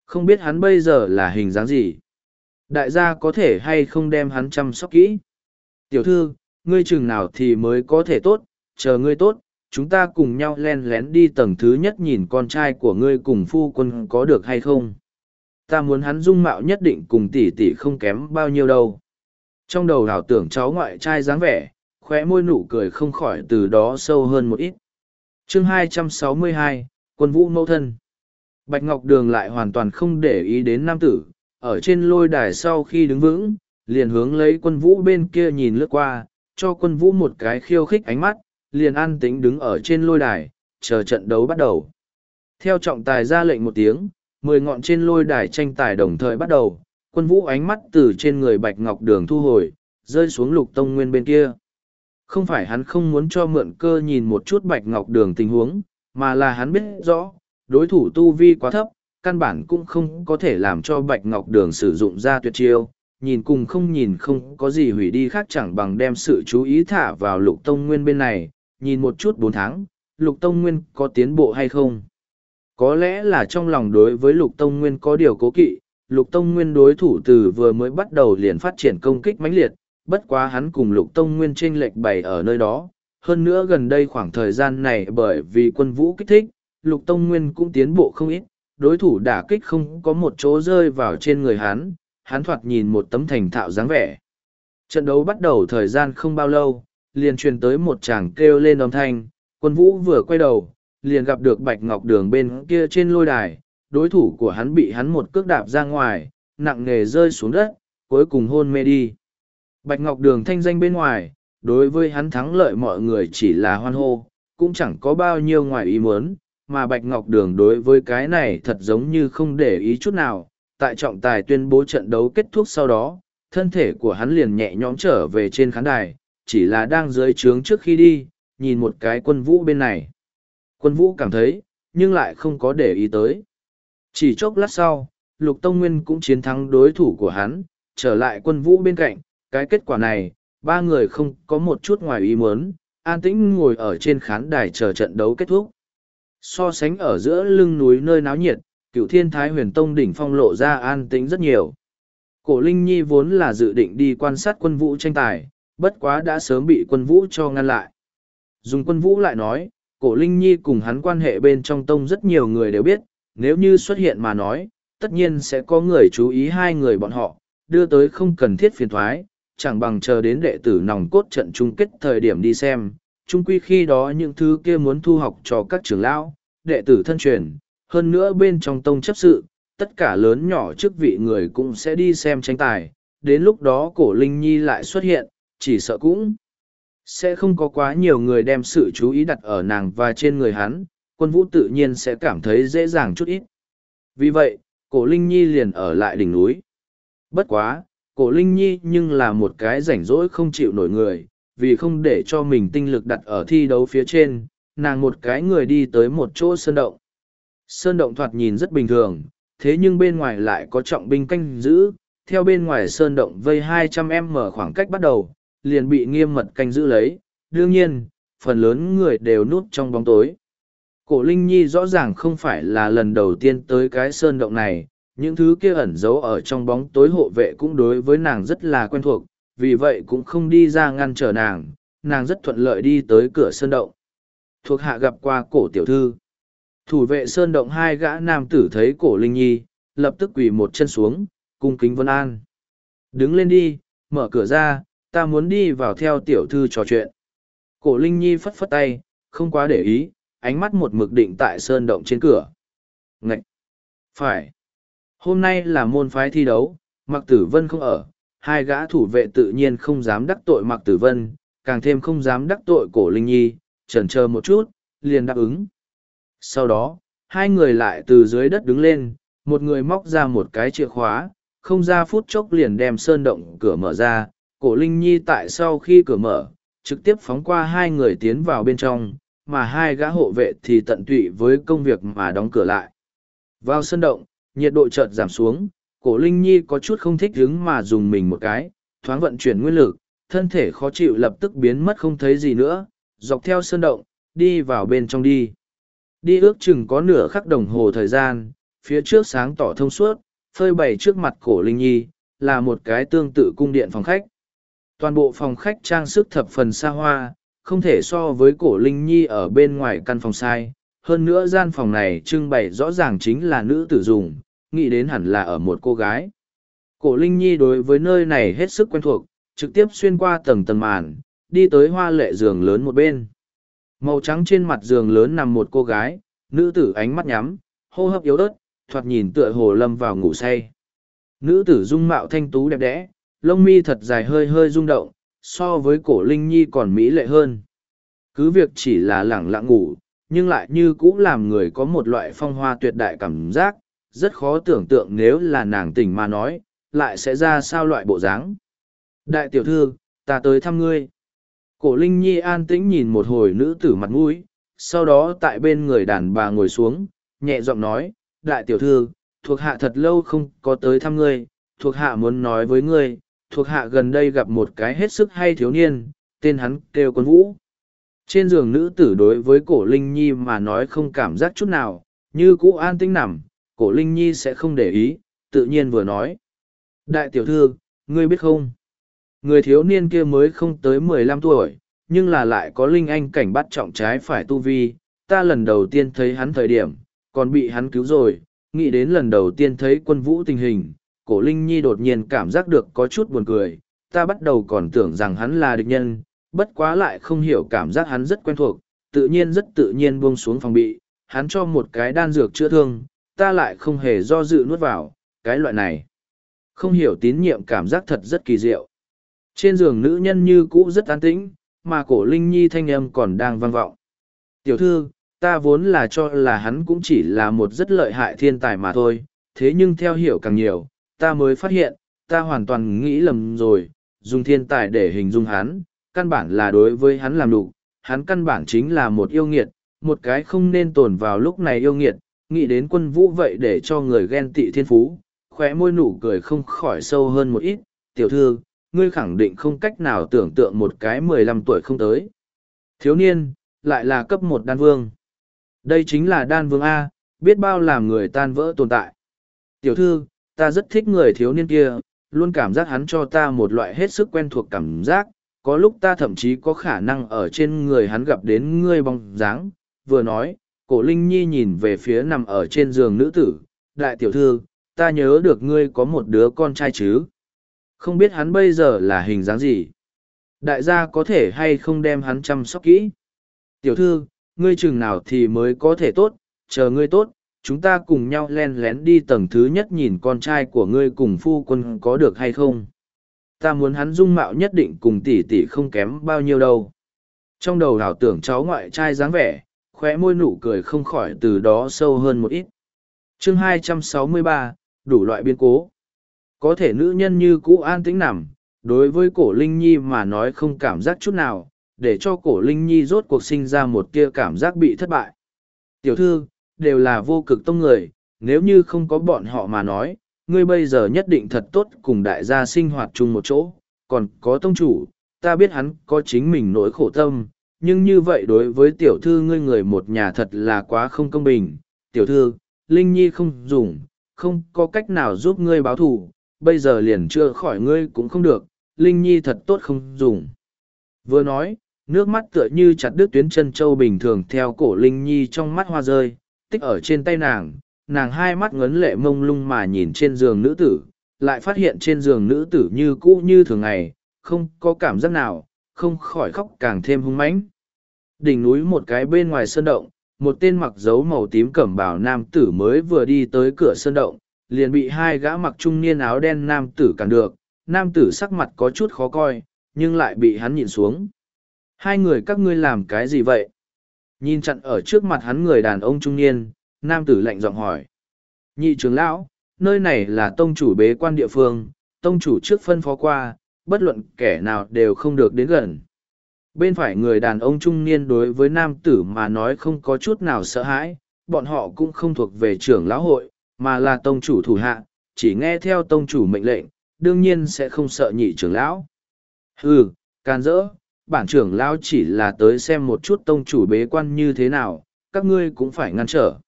Không biết hắn bây giờ là hình dáng gì. Đại gia có thể hay không đem hắn chăm sóc kỹ. Tiểu thư, ngươi chừng nào thì mới có thể tốt, chờ ngươi tốt, chúng ta cùng nhau len lén đi tầng thứ nhất nhìn con trai của ngươi cùng phu quân có được hay không. Ta muốn hắn dung mạo nhất định cùng tỷ tỷ không kém bao nhiêu đâu. Trong đầu đảo tưởng cháu ngoại trai dáng vẻ, khóe môi nụ cười không khỏi từ đó sâu hơn một ít. chương 262, quân vũ mẫu thân. Bạch Ngọc Đường lại hoàn toàn không để ý đến nam tử, ở trên lôi đài sau khi đứng vững, liền hướng lấy quân vũ bên kia nhìn lướt qua, cho quân vũ một cái khiêu khích ánh mắt, liền an tĩnh đứng ở trên lôi đài, chờ trận đấu bắt đầu. Theo trọng tài ra lệnh một tiếng, mười ngọn trên lôi đài tranh tài đồng thời bắt đầu, quân vũ ánh mắt từ trên người Bạch Ngọc Đường thu hồi, rơi xuống lục tông nguyên bên kia. Không phải hắn không muốn cho mượn cơ nhìn một chút Bạch Ngọc Đường tình huống, mà là hắn biết rõ, đối thủ tu vi quá thấp, căn bản cũng không có thể làm cho Bạch Ngọc Đường sử dụng ra tuyệt chiêu, nhìn cùng không nhìn không có gì hủy đi khác chẳng bằng đem sự chú ý thả vào lục tông nguyên bên này, nhìn một chút bốn tháng, lục tông nguyên có tiến bộ hay không. Có lẽ là trong lòng đối với lục tông nguyên có điều cố kỵ, lục tông nguyên đối thủ từ vừa mới bắt đầu liền phát triển công kích mãnh liệt, bất quá hắn cùng lục tông nguyên tranh lệch bày ở nơi đó. Hơn nữa gần đây khoảng thời gian này bởi vì quân vũ kích thích, lục tông nguyên cũng tiến bộ không ít, đối thủ đả kích không có một chỗ rơi vào trên người hắn, hắn thoạt nhìn một tấm thành thạo dáng vẻ. Trận đấu bắt đầu thời gian không bao lâu, liền truyền tới một chàng kêu lên âm thanh, quân vũ vừa quay đầu, liền gặp được Bạch Ngọc Đường bên kia trên lôi đài, đối thủ của hắn bị hắn một cước đạp ra ngoài, nặng nề rơi xuống đất, cuối cùng hôn mê đi. Bạch Ngọc Đường thanh danh bên ngoài, đối với hắn thắng lợi mọi người chỉ là hoan hô, cũng chẳng có bao nhiêu ngoài ý muốn, mà Bạch Ngọc Đường đối với cái này thật giống như không để ý chút nào. Tại trọng tài tuyên bố trận đấu kết thúc sau đó, thân thể của hắn liền nhẹ nhõm trở về trên khán đài, chỉ là đang dưới trướng trước khi đi, nhìn một cái quân vũ bên này. Quân vũ cảm thấy, nhưng lại không có để ý tới. Chỉ chốc lát sau, Lục Tông Nguyên cũng chiến thắng đối thủ của hắn, trở lại quân vũ bên cạnh, cái kết quả này, ba người không có một chút ngoài ý muốn, an tĩnh ngồi ở trên khán đài chờ trận đấu kết thúc. So sánh ở giữa lưng núi nơi náo nhiệt, cựu thiên thái huyền tông đỉnh phong lộ ra an tĩnh rất nhiều. Cổ Linh Nhi vốn là dự định đi quan sát quân vũ tranh tài, bất quá đã sớm bị quân vũ cho ngăn lại. Dùng quân vũ lại nói, cổ Linh Nhi cùng hắn quan hệ bên trong tông rất nhiều người đều biết, nếu như xuất hiện mà nói, tất nhiên sẽ có người chú ý hai người bọn họ, đưa tới không cần thiết phiền thoái, chẳng bằng chờ đến đệ tử nòng cốt trận chung kết thời điểm đi xem, chung quy khi đó những thứ kia muốn thu học cho các trưởng lão, đệ tử thân truyền, hơn nữa bên trong tông chấp sự, tất cả lớn nhỏ chức vị người cũng sẽ đi xem tranh tài, đến lúc đó cổ Linh Nhi lại xuất hiện, chỉ sợ cũng Sẽ không có quá nhiều người đem sự chú ý đặt ở nàng và trên người hắn, quân vũ tự nhiên sẽ cảm thấy dễ dàng chút ít. Vì vậy, cổ Linh Nhi liền ở lại đỉnh núi. Bất quá, cổ Linh Nhi nhưng là một cái rảnh rỗi không chịu nổi người, vì không để cho mình tinh lực đặt ở thi đấu phía trên, nàng một cái người đi tới một chỗ sơn động. Sơn động thoạt nhìn rất bình thường, thế nhưng bên ngoài lại có trọng binh canh giữ, theo bên ngoài sơn động vây 200m khoảng cách bắt đầu, liền bị nghiêm mật canh giữ lấy, đương nhiên, phần lớn người đều núp trong bóng tối. Cổ Linh Nhi rõ ràng không phải là lần đầu tiên tới cái sơn động này, những thứ kia ẩn giấu ở trong bóng tối hộ vệ cũng đối với nàng rất là quen thuộc, vì vậy cũng không đi ra ngăn trở nàng, nàng rất thuận lợi đi tới cửa sơn động. Thuộc hạ gặp qua cổ tiểu thư. Thủ vệ sơn động hai gã nam tử thấy cổ Linh Nhi, lập tức quỳ một chân xuống, cung kính vân an. Đứng lên đi, mở cửa ra, ta muốn đi vào theo tiểu thư trò chuyện. Cổ Linh Nhi phất phất tay, không quá để ý, ánh mắt một mực định tại sơn động trên cửa. Ngạch, Phải! Hôm nay là môn phái thi đấu, Mạc Tử Vân không ở, hai gã thủ vệ tự nhiên không dám đắc tội Mạc Tử Vân, càng thêm không dám đắc tội cổ Linh Nhi, chần chờ một chút, liền đáp ứng. Sau đó, hai người lại từ dưới đất đứng lên, một người móc ra một cái chìa khóa, không ra phút chốc liền đem sơn động cửa mở ra, cổ Linh Nhi tại sau khi cửa mở, trực tiếp phóng qua hai người tiến vào bên trong, mà hai gã hộ vệ thì tận tụy với công việc mà đóng cửa lại. Vào sân động, nhiệt độ chợt giảm xuống, cổ Linh Nhi có chút không thích đứng mà dùng mình một cái, thoáng vận chuyển nguyên lực, thân thể khó chịu lập tức biến mất không thấy gì nữa, dọc theo sân động, đi vào bên trong đi. Đi ước chừng có nửa khắc đồng hồ thời gian, phía trước sáng tỏ thông suốt, phơi bày trước mặt cổ Linh Nhi, là một cái tương tự cung điện phòng khách. Toàn bộ phòng khách trang sức thập phần xa hoa, không thể so với cổ Linh Nhi ở bên ngoài căn phòng sai. Hơn nữa gian phòng này trưng bày rõ ràng chính là nữ tử dùng, nghĩ đến hẳn là ở một cô gái. Cổ Linh Nhi đối với nơi này hết sức quen thuộc, trực tiếp xuyên qua tầng tầng màn, đi tới hoa lệ giường lớn một bên. Màu trắng trên mặt giường lớn nằm một cô gái, nữ tử ánh mắt nhắm, hô hấp yếu ớt, thoạt nhìn tựa hồ lâm vào ngủ say. Nữ tử dung mạo thanh tú đẹp đẽ, lông mi thật dài hơi hơi rung động, so với cổ linh nhi còn mỹ lệ hơn. Cứ việc chỉ là lẳng lặng ngủ, nhưng lại như cũ làm người có một loại phong hoa tuyệt đại cảm giác, rất khó tưởng tượng nếu là nàng tỉnh mà nói, lại sẽ ra sao loại bộ dáng. Đại tiểu thư, ta tới thăm ngươi. Cổ Linh Nhi an tĩnh nhìn một hồi nữ tử mặt mũi, sau đó tại bên người đàn bà ngồi xuống, nhẹ giọng nói, đại tiểu thư, thuộc hạ thật lâu không có tới thăm ngươi, thuộc hạ muốn nói với ngươi, thuộc hạ gần đây gặp một cái hết sức hay thiếu niên, tên hắn kêu quân vũ. Trên giường nữ tử đối với cổ Linh Nhi mà nói không cảm giác chút nào, như cũ an tĩnh nằm, cổ Linh Nhi sẽ không để ý, tự nhiên vừa nói. Đại tiểu thư, ngươi biết không? Người thiếu niên kia mới không tới mười lăm tuổi, nhưng là lại có Linh Anh cảnh bắt trọng trái phải tu vi, ta lần đầu tiên thấy hắn thời điểm, còn bị hắn cứu rồi, nghĩ đến lần đầu tiên thấy quân vũ tình hình, cổ Linh Nhi đột nhiên cảm giác được có chút buồn cười, ta bắt đầu còn tưởng rằng hắn là địch nhân, bất quá lại không hiểu cảm giác hắn rất quen thuộc, tự nhiên rất tự nhiên buông xuống phòng bị, hắn cho một cái đan dược chữa thương, ta lại không hề do dự nuốt vào, cái loại này. Không hiểu tín nhiệm cảm giác thật rất kỳ diệu. Trên giường nữ nhân như cũ rất an tĩnh, mà cổ Linh Nhi thanh âm còn đang vang vọng. Tiểu thư, ta vốn là cho là hắn cũng chỉ là một rất lợi hại thiên tài mà thôi, thế nhưng theo hiểu càng nhiều, ta mới phát hiện, ta hoàn toàn nghĩ lầm rồi, dùng thiên tài để hình dung hắn, căn bản là đối với hắn làm đủ, hắn căn bản chính là một yêu nghiệt, một cái không nên tồn vào lúc này yêu nghiệt, nghĩ đến quân vũ vậy để cho người ghen tị thiên phú, khóe môi nụ cười không khỏi sâu hơn một ít, tiểu thư, ngươi khẳng định không cách nào tưởng tượng một cái mười lăm tuổi không tới. Thiếu niên, lại là cấp một đan vương. Đây chính là đan vương A, biết bao làm người tan vỡ tồn tại. Tiểu thư, ta rất thích người thiếu niên kia, luôn cảm giác hắn cho ta một loại hết sức quen thuộc cảm giác, có lúc ta thậm chí có khả năng ở trên người hắn gặp đến ngươi bóng dáng. Vừa nói, cổ Linh Nhi nhìn về phía nằm ở trên giường nữ tử, đại tiểu thư, ta nhớ được ngươi có một đứa con trai chứ. Không biết hắn bây giờ là hình dáng gì. Đại gia có thể hay không đem hắn chăm sóc kỹ. Tiểu thư, ngươi chừng nào thì mới có thể tốt, chờ ngươi tốt, chúng ta cùng nhau len lén đi tầng thứ nhất nhìn con trai của ngươi cùng phu quân có được hay không. ta muốn hắn dung mạo nhất định cùng tỷ tỷ không kém bao nhiêu đâu. Trong đầu ảo tưởng cháu ngoại trai dáng vẻ, khóe môi nụ cười không khỏi từ đó sâu hơn một ít. chương 263, đủ loại biến cố. Có thể nữ nhân như cũ an tĩnh nằm, đối với cổ Linh Nhi mà nói không cảm giác chút nào, để cho cổ Linh Nhi rốt cuộc sinh ra một tia cảm giác bị thất bại. Tiểu thư, đều là vô cực tông người, nếu như không có bọn họ mà nói, ngươi bây giờ nhất định thật tốt cùng đại gia sinh hoạt chung một chỗ, còn có tông chủ, ta biết hắn có chính mình nỗi khổ tâm, nhưng như vậy đối với tiểu thư ngươi người một nhà thật là quá không công bình. Tiểu thư, Linh Nhi không dùng, không có cách nào giúp ngươi báo thù, bây giờ liền chưa khỏi ngươi cũng không được, Linh Nhi thật tốt không dùng. Vừa nói, nước mắt tựa như chặt đứt tuyến chân châu bình thường theo cổ Linh Nhi trong mắt hoa rơi, tích ở trên tay nàng, nàng hai mắt ngấn lệ mông lung mà nhìn trên giường nữ tử, lại phát hiện trên giường nữ tử như cũ như thường ngày, không có cảm giác nào, không khỏi khóc càng thêm hung mãnh. Đỉnh núi một cái bên ngoài sơn động, một tên mặc dấu màu tím cẩm bào nam tử mới vừa đi tới cửa sơn động, liền bị hai gã mặc trung niên áo đen nam tử cản được, nam tử sắc mặt có chút khó coi, nhưng lại bị hắn nhìn xuống. Hai người các ngươi làm cái gì vậy? Nhìn chặn ở trước mặt hắn người đàn ông trung niên, nam tử lạnh giọng hỏi. Nhị trưởng lão, nơi này là tông chủ bế quan địa phương, tông chủ trước phân phó qua, bất luận kẻ nào đều không được đến gần. Bên phải người đàn ông trung niên đối với nam tử mà nói không có chút nào sợ hãi, bọn họ cũng không thuộc về trưởng lão hội, mà là tông chủ thủ hạ, chỉ nghe theo tông chủ mệnh lệnh, đương nhiên sẽ không sợ nhị trưởng lão. Hừ, can dỡ, bản trưởng lão chỉ là tới xem một chút tông chủ bế quan như thế nào, các ngươi cũng phải ngăn trở.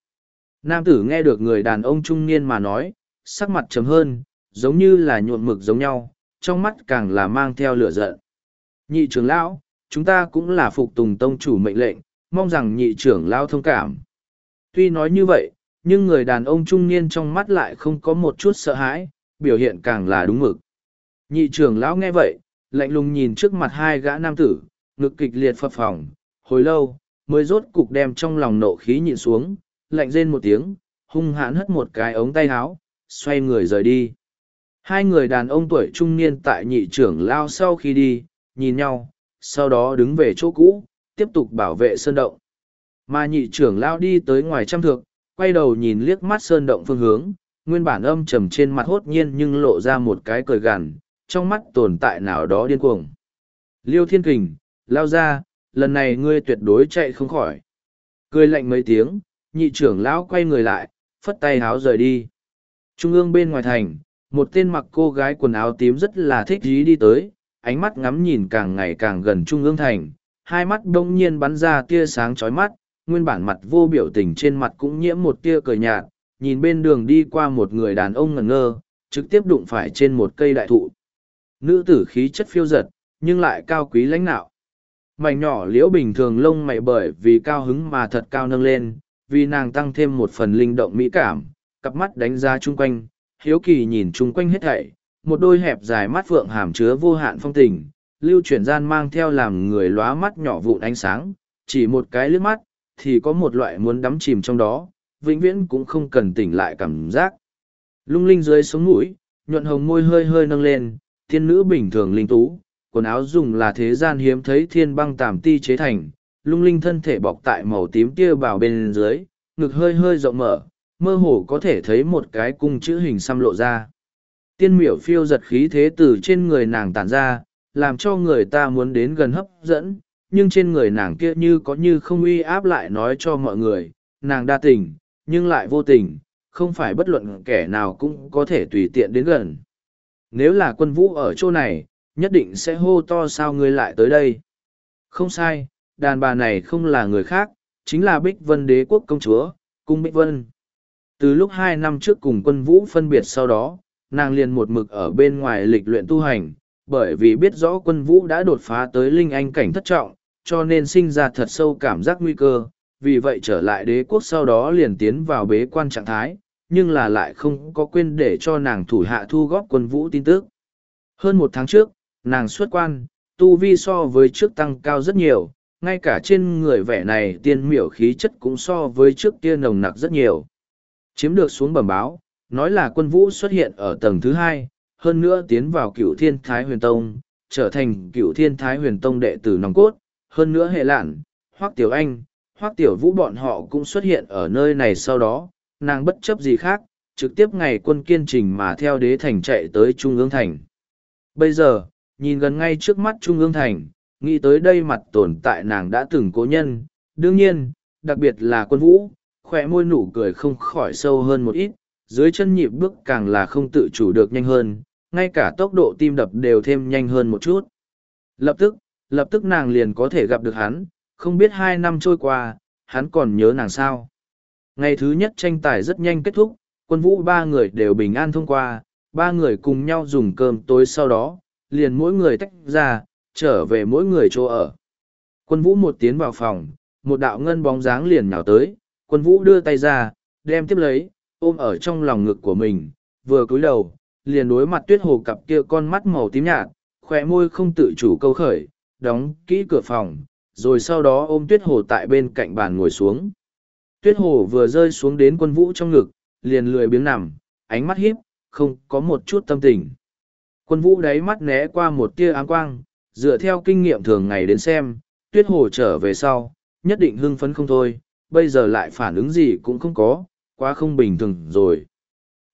Nam tử nghe được người đàn ông trung niên mà nói, sắc mặt chấm hơn, giống như là nhuộm mực giống nhau, trong mắt càng là mang theo lửa giận. Nhị trưởng lão, chúng ta cũng là phục tùng tông chủ mệnh lệnh, mong rằng nhị trưởng lão thông cảm. Tuy nói như vậy, nhưng người đàn ông trung niên trong mắt lại không có một chút sợ hãi, biểu hiện càng là đúng mực. Nhị trưởng lão nghe vậy, lạnh lùng nhìn trước mặt hai gã nam tử, ngực kịch liệt phập phồng, hồi lâu, mới rốt cục đem trong lòng nộ khí nhịn xuống, lạnh rên một tiếng, hung hãn hất một cái ống tay áo, xoay người rời đi. Hai người đàn ông tuổi trung niên tại nhị trưởng lao sau khi đi, nhìn nhau, sau đó đứng về chỗ cũ, tiếp tục bảo vệ sơn động. Mà nhị trưởng lao đi tới ngoài trăm thượng, quay đầu nhìn liếc mắt sơn động phương hướng, nguyên bản âm trầm trên mặt hốt nhiên nhưng lộ ra một cái cười gằn, trong mắt tồn tại nào đó điên cuồng. Liêu thiên kình, lao ra, lần này ngươi tuyệt đối chạy không khỏi. Cười lạnh mấy tiếng, nhị trưởng lão quay người lại, phất tay háo rời đi. Trung ương bên ngoài thành, một tên mặc cô gái quần áo tím rất là thích dí đi tới, ánh mắt ngắm nhìn càng ngày càng gần trung ương thành, hai mắt đông nhiên bắn ra tia sáng chói mắt, nguyên bản mặt vô biểu tình trên mặt cũng nhiễm một tia cười nhạt, nhìn bên đường đi qua một người đàn ông ngẩn ngơ, trực tiếp đụng phải trên một cây đại thụ. Nữ tử khí chất phiêu giật, nhưng lại cao quý lãnh nạo. Mảnh nhỏ liễu bình thường lông mày bởi vì cao hứng mà thật cao nâng lên, vì nàng tăng thêm một phần linh động mỹ cảm, cặp mắt đánh ra chung quanh, hiếu kỳ nhìn chung quanh hết thảy, một đôi hẹp dài mắt phượng hàm chứa vô hạn phong tình, lưu chuyển gian mang theo làm người lóa mắt nhỏ vụn ánh sáng, chỉ một cái lướt mắt, thì có một loại muốn đắm chìm trong đó, vĩnh viễn cũng không cần tỉnh lại cảm giác. Lung linh dưới sống mũi, nhuận hồng môi hơi hơi nâng lên, thiên nữ bình thường linh tú, quần áo dùng là thế gian hiếm thấy thiên băng tàm ti chế thành, lung linh thân thể bọc tại màu tím kia bào bên dưới, ngực hơi hơi rộng mở, mơ hồ có thể thấy một cái cung chữ hình xăm lộ ra. Tiên miểu phiêu giật khí thế từ trên người nàng tản ra, làm cho người ta muốn đến gần hấp dẫn, nhưng trên người nàng kia như có như không uy áp lại nói cho mọi người, nàng đa tình, nhưng lại vô tình, không phải bất luận kẻ nào cũng có thể tùy tiện đến gần. Nếu là quân vũ ở chỗ này, nhất định sẽ hô to sao ngươi lại tới đây. Không sai, đàn bà này không là người khác, chính là Bích Vân đế quốc công chúa, cung Bích Vân. Từ lúc hai năm trước cùng quân vũ phân biệt sau đó, nàng liền một mực ở bên ngoài lịch luyện tu hành, bởi vì biết rõ quân vũ đã đột phá tới linh anh cảnh thất trọng, cho nên sinh ra thật sâu cảm giác nguy cơ, vì vậy trở lại đế quốc sau đó liền tiến vào bế quan trạng thái, nhưng là lại không có quên để cho nàng thủ hạ thu góp quân vũ tin tức. Hơn một tháng trước, nàng xuất quan, tu vi so với trước tăng cao rất nhiều, ngay cả trên người vẻ này tiên miểu khí chất cũng so với trước kia nồng nặc rất nhiều. Chiếm được xuống bẩm báo, nói là quân vũ xuất hiện ở tầng thứ hai, hơn nữa tiến vào cựu thiên thái huyền tông, trở thành cựu thiên thái huyền tông đệ tử nòng cốt, hơn nữa hệ lạn, hoắc tiểu anh, hoắc tiểu vũ bọn họ cũng xuất hiện ở nơi này sau đó, nàng bất chấp gì khác, trực tiếp ngày quân kiên trình mà theo đế thành chạy tới Trung ương thành. Bây giờ, nhìn gần ngay trước mắt Trung ương thành, nghĩ tới đây mặt tồn tại nàng đã từng cố nhân, đương nhiên, đặc biệt là quân vũ, khỏe môi nụ cười không khỏi sâu hơn một ít, dưới chân nhịp bước càng là không tự chủ được nhanh hơn, ngay cả tốc độ tim đập đều thêm nhanh hơn một chút. Lập tức, lập tức nàng liền có thể gặp được hắn, không biết hai năm trôi qua, hắn còn nhớ nàng sao. Ngày thứ nhất tranh tài rất nhanh kết thúc, quân vũ ba người đều bình an thông qua, ba người cùng nhau dùng cơm tối sau đó, liền mỗi người tách ra, trở về mỗi người chỗ ở. Quân vũ một tiến vào phòng, một đạo ngân bóng dáng liền nhào tới, quân vũ đưa tay ra, đem tiếp lấy, ôm ở trong lòng ngực của mình, vừa cúi đầu, liền đối mặt tuyết hồ cặp kia con mắt màu tím nhạt, khỏe môi không tự chủ câu khởi, đóng kỹ cửa phòng, rồi sau đó ôm tuyết hồ tại bên cạnh bàn ngồi xuống. Tuyết hồ vừa rơi xuống đến quân vũ trong ngực, liền lười biếng nằm, ánh mắt hiếp, không có một chút tâm tình. Quân vũ đáy mắt né qua một tia áng quang, dựa theo kinh nghiệm thường ngày đến xem, tuyết hồ trở về sau, nhất định hưng phấn không thôi, bây giờ lại phản ứng gì cũng không có, quá không bình thường rồi.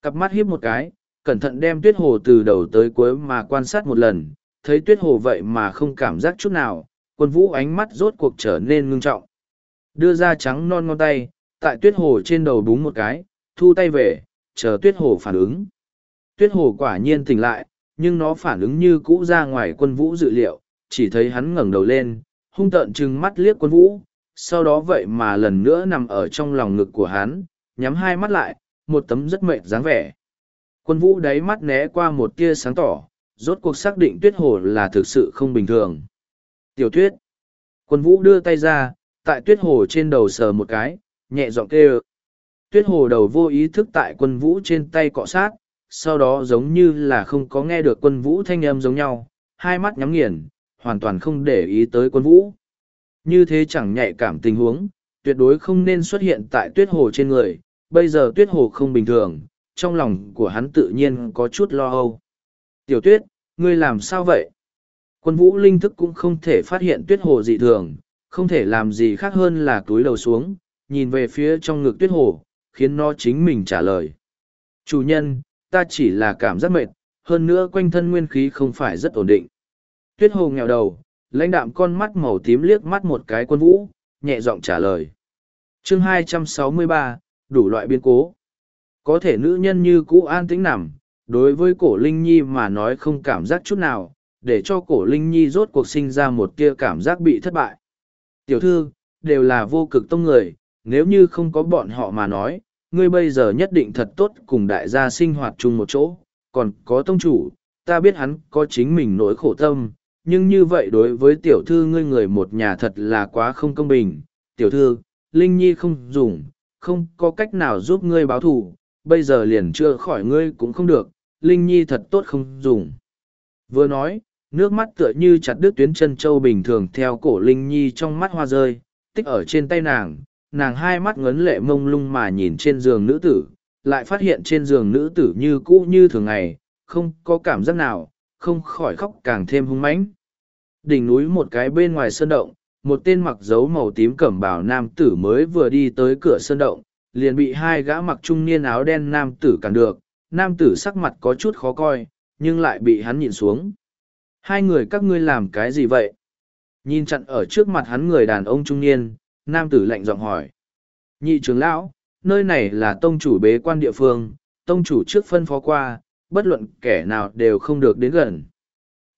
Cặp mắt hiếp một cái, cẩn thận đem tuyết hồ từ đầu tới cuối mà quan sát một lần, thấy tuyết hồ vậy mà không cảm giác chút nào, quân vũ ánh mắt rốt cuộc trở nên ngưng trọng. Đưa ra trắng non ngón tay, tại tuyết hồ trên đầu búng một cái, thu tay về, chờ tuyết hồ phản ứng. Tuyết hồ quả nhiên tỉnh lại, nhưng nó phản ứng như cũ ra ngoài quân vũ dự liệu, chỉ thấy hắn ngẩng đầu lên, hung tợn trừng mắt liếc quân vũ, sau đó vậy mà lần nữa nằm ở trong lòng ngực của hắn, nhắm hai mắt lại, một tấm rất mệt dáng vẻ. Quân vũ đáy mắt né qua một tia sáng tỏ, rốt cuộc xác định tuyết hồ là thực sự không bình thường. Tiểu tuyết. Quân vũ đưa tay ra, tại tuyết hồ trên đầu sờ một cái, nhẹ giọng kêu. Tuyết hồ đầu vô ý thức tại quân vũ trên tay cọ sát, sau đó giống như là không có nghe được quân vũ thanh âm giống nhau, hai mắt nhắm nghiền, hoàn toàn không để ý tới quân vũ. Như thế chẳng nhạy cảm tình huống, tuyệt đối không nên xuất hiện tại tuyết hồ trên người, bây giờ tuyết hồ không bình thường, trong lòng của hắn tự nhiên có chút lo âu. Tiểu tuyết, ngươi làm sao vậy? Quân vũ linh thức cũng không thể phát hiện tuyết hồ dị thường, không thể làm gì khác hơn là túi đầu xuống, nhìn về phía trong ngực tuyết hồ, khiến nó chính mình trả lời. Chủ nhân, ta chỉ là cảm giác mệt, hơn nữa quanh thân nguyên khí không phải rất ổn định. Tuyết hồ nghèo đầu, lãnh đạm con mắt màu tím liếc mắt một cái quân vũ, nhẹ giọng trả lời. Chương 263, đủ loại biến cố. Có thể nữ nhân như cũ an tĩnh nằm, đối với cổ Linh Nhi mà nói không cảm giác chút nào, để cho cổ Linh Nhi rốt cuộc sinh ra một tia cảm giác bị thất bại. Tiểu thư, đều là vô cực tông người, nếu như không có bọn họ mà nói, ngươi bây giờ nhất định thật tốt cùng đại gia sinh hoạt chung một chỗ, còn có tông chủ, ta biết hắn có chính mình nỗi khổ tâm, nhưng như vậy đối với tiểu thư ngươi người một nhà thật là quá không công bình. Tiểu thư, Linh Nhi không dùng, không có cách nào giúp ngươi báo thù, bây giờ liền chưa khỏi ngươi cũng không được, Linh Nhi thật tốt không dùng. Vừa nói, nước mắt tựa như chặt đứt tuyến chân châu bình thường theo cổ Linh Nhi trong mắt hoa rơi, tích ở trên tay nàng, nàng hai mắt ngấn lệ mông lung mà nhìn trên giường nữ tử, lại phát hiện trên giường nữ tử như cũ như thường ngày, không có cảm giác nào, không khỏi khóc càng thêm hung mãnh. Đỉnh núi một cái bên ngoài sơn động, một tên mặc dấu màu tím cẩm bào nam tử mới vừa đi tới cửa sơn động, liền bị hai gã mặc trung niên áo đen nam tử cản được. Nam tử sắc mặt có chút khó coi, nhưng lại bị hắn nhìn xuống. Hai người các ngươi làm cái gì vậy? Nhìn chặn ở trước mặt hắn người đàn ông trung niên, nam tử lạnh giọng hỏi. Nhị trưởng lão, nơi này là tông chủ bế quan địa phương, tông chủ trước phân phó qua, bất luận kẻ nào đều không được đến gần.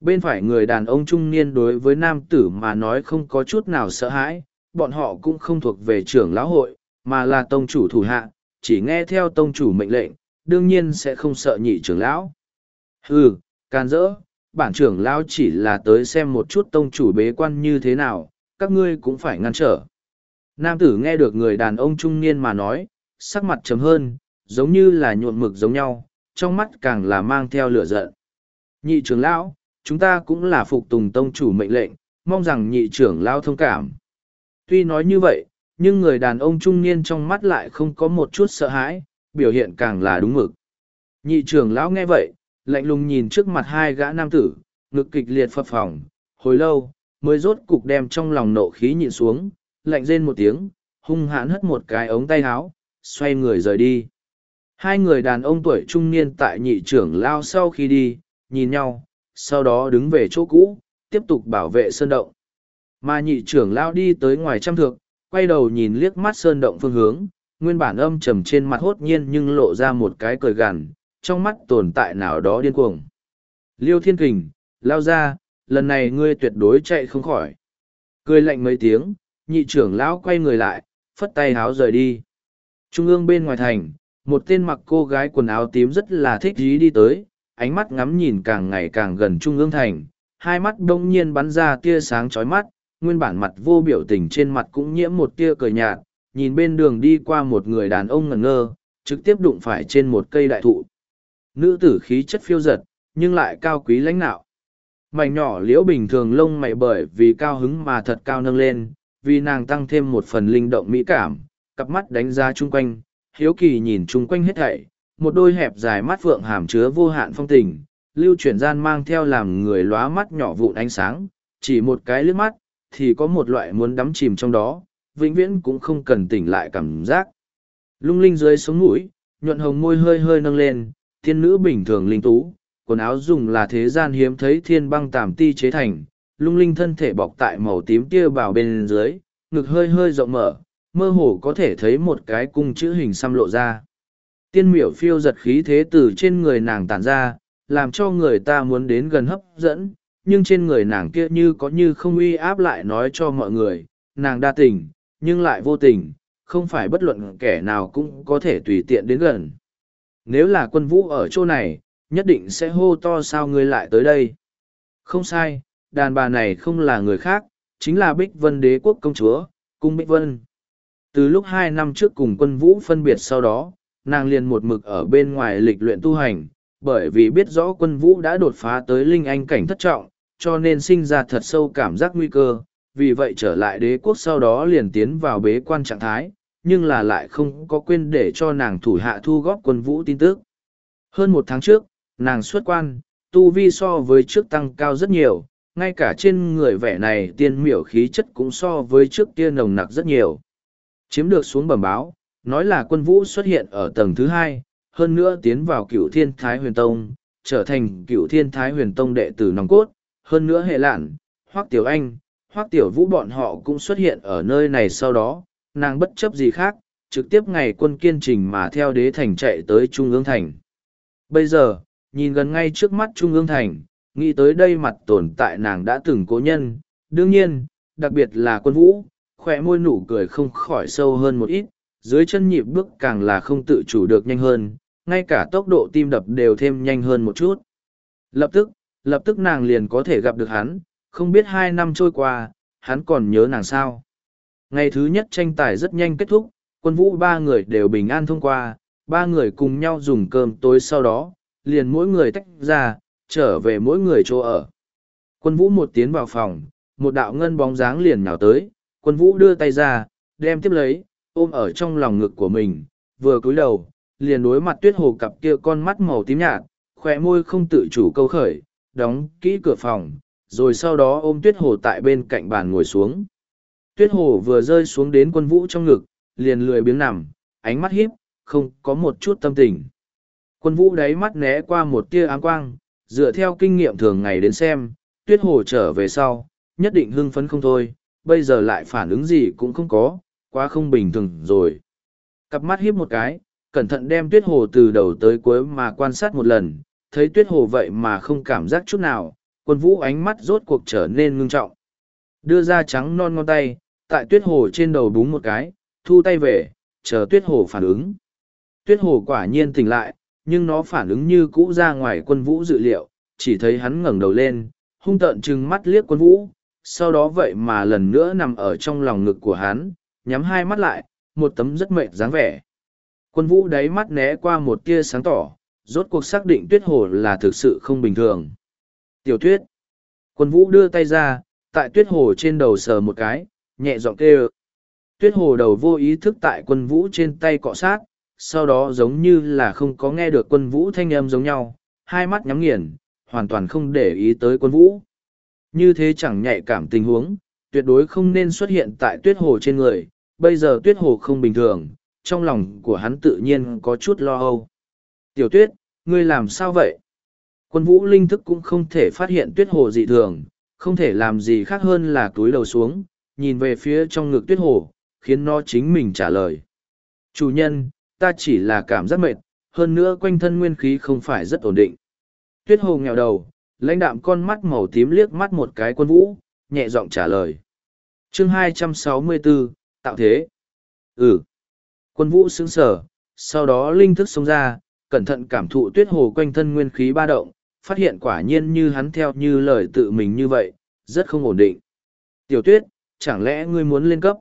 Bên phải người đàn ông trung niên đối với nam tử mà nói không có chút nào sợ hãi, bọn họ cũng không thuộc về trưởng lão hội, mà là tông chủ thủ hạ, chỉ nghe theo tông chủ mệnh lệnh, đương nhiên sẽ không sợ nhị trưởng lão. Hừ, can dỡ, bản trưởng lão chỉ là tới xem một chút tông chủ bế quan như thế nào, các ngươi cũng phải ngăn trở. Nam tử nghe được người đàn ông trung niên mà nói, sắc mặt chấm hơn, giống như là nhuộm mực giống nhau, trong mắt càng là mang theo lửa giận. Nhị trưởng lão, chúng ta cũng là phục tùng tông chủ mệnh lệnh, mong rằng nhị trưởng lão thông cảm. Tuy nói như vậy, nhưng người đàn ông trung niên trong mắt lại không có một chút sợ hãi, biểu hiện càng là đúng mực. Nhị trưởng lão nghe vậy, lạnh lùng nhìn trước mặt hai gã nam tử, ngực kịch liệt phập phồng, hồi lâu, mới rốt cục đem trong lòng nộ khí nhịn xuống, lạnh rên một tiếng, hung hãn hất một cái ống tay áo, xoay người rời đi. Hai người đàn ông tuổi trung niên tại nhị trưởng lao sau khi đi, nhìn nhau, sau đó đứng về chỗ cũ, tiếp tục bảo vệ sơn động. Mà nhị trưởng lao đi tới ngoài trăm thượng, quay đầu nhìn liếc mắt sơn động phương hướng, nguyên bản âm trầm trên mặt hốt nhiên nhưng lộ ra một cái cười gằn, trong mắt tồn tại nào đó điên cuồng. Liêu thiên kình, lao ra, lần này ngươi tuyệt đối chạy không khỏi. Cười lạnh mấy tiếng, nhị trưởng lão quay người lại, phất tay háo rời đi. Trung ương bên ngoài thành, một tên mặc cô gái quần áo tím rất là thích dí đi tới, ánh mắt ngắm nhìn càng ngày càng gần trung ương thành, hai mắt đông nhiên bắn ra tia sáng chói mắt, nguyên bản mặt vô biểu tình trên mặt cũng nhiễm một tia cười nhạt, nhìn bên đường đi qua một người đàn ông ngẩn ngơ, trực tiếp đụng phải trên một cây đại thụ. Nữ tử khí chất phiêu giật, nhưng lại cao quý lãnh nạo. Mảnh nhỏ liễu bình thường lông mày bởi vì cao hứng mà thật cao nâng lên, vì nàng tăng thêm một phần linh động mỹ cảm, cặp mắt đánh giá chung quanh, hiếu kỳ nhìn chung quanh hết thảy, một đôi hẹp dài mắt phượng hàm chứa vô hạn phong tình, lưu chuyển gian mang theo làm người lóa mắt nhỏ vụn ánh sáng, chỉ một cái liếc mắt, thì có một loại muốn đắm chìm trong đó, vĩnh viễn cũng không cần tỉnh lại cảm giác. Lung linh dưới sống mũi, nhuận hồng môi hơi hơi nâng lên, thiên nữ bình thường linh tú, quần áo dùng là thế gian hiếm thấy thiên băng tàm ti chế thành, lung linh thân thể bọc tại màu tím kia vào bên dưới, ngực hơi hơi rộng mở, mơ hồ có thể thấy một cái cung chữ hình xăm lộ ra. Tiên miểu phiêu giật khí thế từ trên người nàng tản ra, làm cho người ta muốn đến gần hấp dẫn, nhưng trên người nàng kia như có như không uy áp lại nói cho mọi người, nàng đa tình, nhưng lại vô tình, không phải bất luận kẻ nào cũng có thể tùy tiện đến gần. Nếu là quân vũ ở chỗ này, nhất định sẽ hô to sao ngươi lại tới đây. Không sai, đàn bà này không là người khác, chính là Bích Vân đế quốc công chúa, cung Bích Vân. Từ lúc hai năm trước cùng quân vũ phân biệt sau đó, nàng liền một mực ở bên ngoài lịch luyện tu hành, bởi vì biết rõ quân vũ đã đột phá tới linh anh cảnh thất trọng, cho nên sinh ra thật sâu cảm giác nguy cơ, vì vậy trở lại đế quốc sau đó liền tiến vào bế quan trạng thái, nhưng là lại không có quên để cho nàng thủ hạ thu góp quân vũ tin tức. Hơn một tháng trước, nàng xuất quan, tu vi so với trước tăng cao rất nhiều, ngay cả trên người vẻ này tiên miểu khí chất cũng so với trước kia nồng nặc rất nhiều. Chiếm được xuống bẩm báo, nói là quân vũ xuất hiện ở tầng thứ hai, hơn nữa tiến vào cửu thiên thái huyền tông, trở thành cửu thiên thái huyền tông đệ tử nòng cốt, hơn nữa hệ lạn, hoắc tiểu anh, hoắc tiểu vũ bọn họ cũng xuất hiện ở nơi này sau đó, nàng bất chấp gì khác, trực tiếp ngày quân kiên trình mà theo đế thành chạy tới Trung ương thành. Bây giờ, nhìn gần ngay trước mắt Trung ương thành, nghĩ tới đây mặt tồn tại nàng đã từng cố nhân, đương nhiên, đặc biệt là quân vũ, khoe môi nụ cười không khỏi sâu hơn một ít, dưới chân nhịp bước càng là không tự chủ được nhanh hơn, ngay cả tốc độ tim đập đều thêm nhanh hơn một chút. Lập tức, lập tức nàng liền có thể gặp được hắn, không biết hai năm trôi qua, hắn còn nhớ nàng sao. Ngày thứ nhất tranh tài rất nhanh kết thúc, quân vũ ba người đều bình an thông qua, ba người cùng nhau dùng cơm tối sau đó, liền mỗi người tách ra, trở về mỗi người chỗ ở. Quân vũ một tiến vào phòng, một đạo ngân bóng dáng liền nhào tới, quân vũ đưa tay ra, đem tiếp lấy, ôm ở trong lòng ngực của mình, vừa cúi đầu, liền đối mặt tuyết hồ cặp kia con mắt màu tím nhạt, khỏe môi không tự chủ câu khởi, đóng kỹ cửa phòng, rồi sau đó ôm tuyết hồ tại bên cạnh bàn ngồi xuống. Tuyết hồ vừa rơi xuống đến quân vũ trong ngực, liền lười biếng nằm, ánh mắt hiếp, không có một chút tâm tình. Quân vũ đáy mắt né qua một tia áng quang, dựa theo kinh nghiệm thường ngày đến xem, tuyết hồ trở về sau, nhất định hưng phấn không thôi, bây giờ lại phản ứng gì cũng không có, quá không bình thường rồi. Cặp mắt hiếp một cái, cẩn thận đem tuyết hồ từ đầu tới cuối mà quan sát một lần, thấy tuyết hồ vậy mà không cảm giác chút nào, quân vũ ánh mắt rốt cuộc trở nên ngưng trọng. Đưa ra trắng non ngón tay, tại tuyết hồ trên đầu búng một cái, thu tay về, chờ tuyết hồ phản ứng. Tuyết hồ quả nhiên tỉnh lại, nhưng nó phản ứng như cũ ra ngoài quân vũ dự liệu, chỉ thấy hắn ngẩng đầu lên, hung tợn trừng mắt liếc quân vũ, sau đó vậy mà lần nữa nằm ở trong lòng ngực của hắn, nhắm hai mắt lại, một tấm rất mệt dáng vẻ. Quân vũ đáy mắt né qua một tia sáng tỏ, rốt cuộc xác định tuyết hồ là thực sự không bình thường. Tiểu tuyết. Quân vũ đưa tay ra, tại tuyết hồ trên đầu sờ một cái, nhẹ giọng kêu. Tuyết hồ đầu vô ý thức tại quân vũ trên tay cọ sát, sau đó giống như là không có nghe được quân vũ thanh âm giống nhau, hai mắt nhắm nghiền, hoàn toàn không để ý tới quân vũ. Như thế chẳng nhạy cảm tình huống, tuyệt đối không nên xuất hiện tại tuyết hồ trên người, bây giờ tuyết hồ không bình thường, trong lòng của hắn tự nhiên có chút lo âu. Tiểu tuyết, ngươi làm sao vậy? Quân vũ linh thức cũng không thể phát hiện tuyết hồ dị thường, không thể làm gì khác hơn là túi đầu xuống, nhìn về phía trong ngực tuyết hồ, khiến nó chính mình trả lời. Chủ nhân, ta chỉ là cảm giác mệt, hơn nữa quanh thân nguyên khí không phải rất ổn định. Tuyết hồ nghèo đầu, lãnh đạm con mắt màu tím liếc mắt một cái quân vũ, nhẹ giọng trả lời. Chương 264, tạo thế. Ừ. Quân vũ sững sờ, sau đó linh thức xông ra, cẩn thận cảm thụ tuyết hồ quanh thân nguyên khí ba động, phát hiện quả nhiên như hắn theo như lời tự mình như vậy, rất không ổn định. Tiểu tuyết, chẳng lẽ ngươi muốn lên cấp?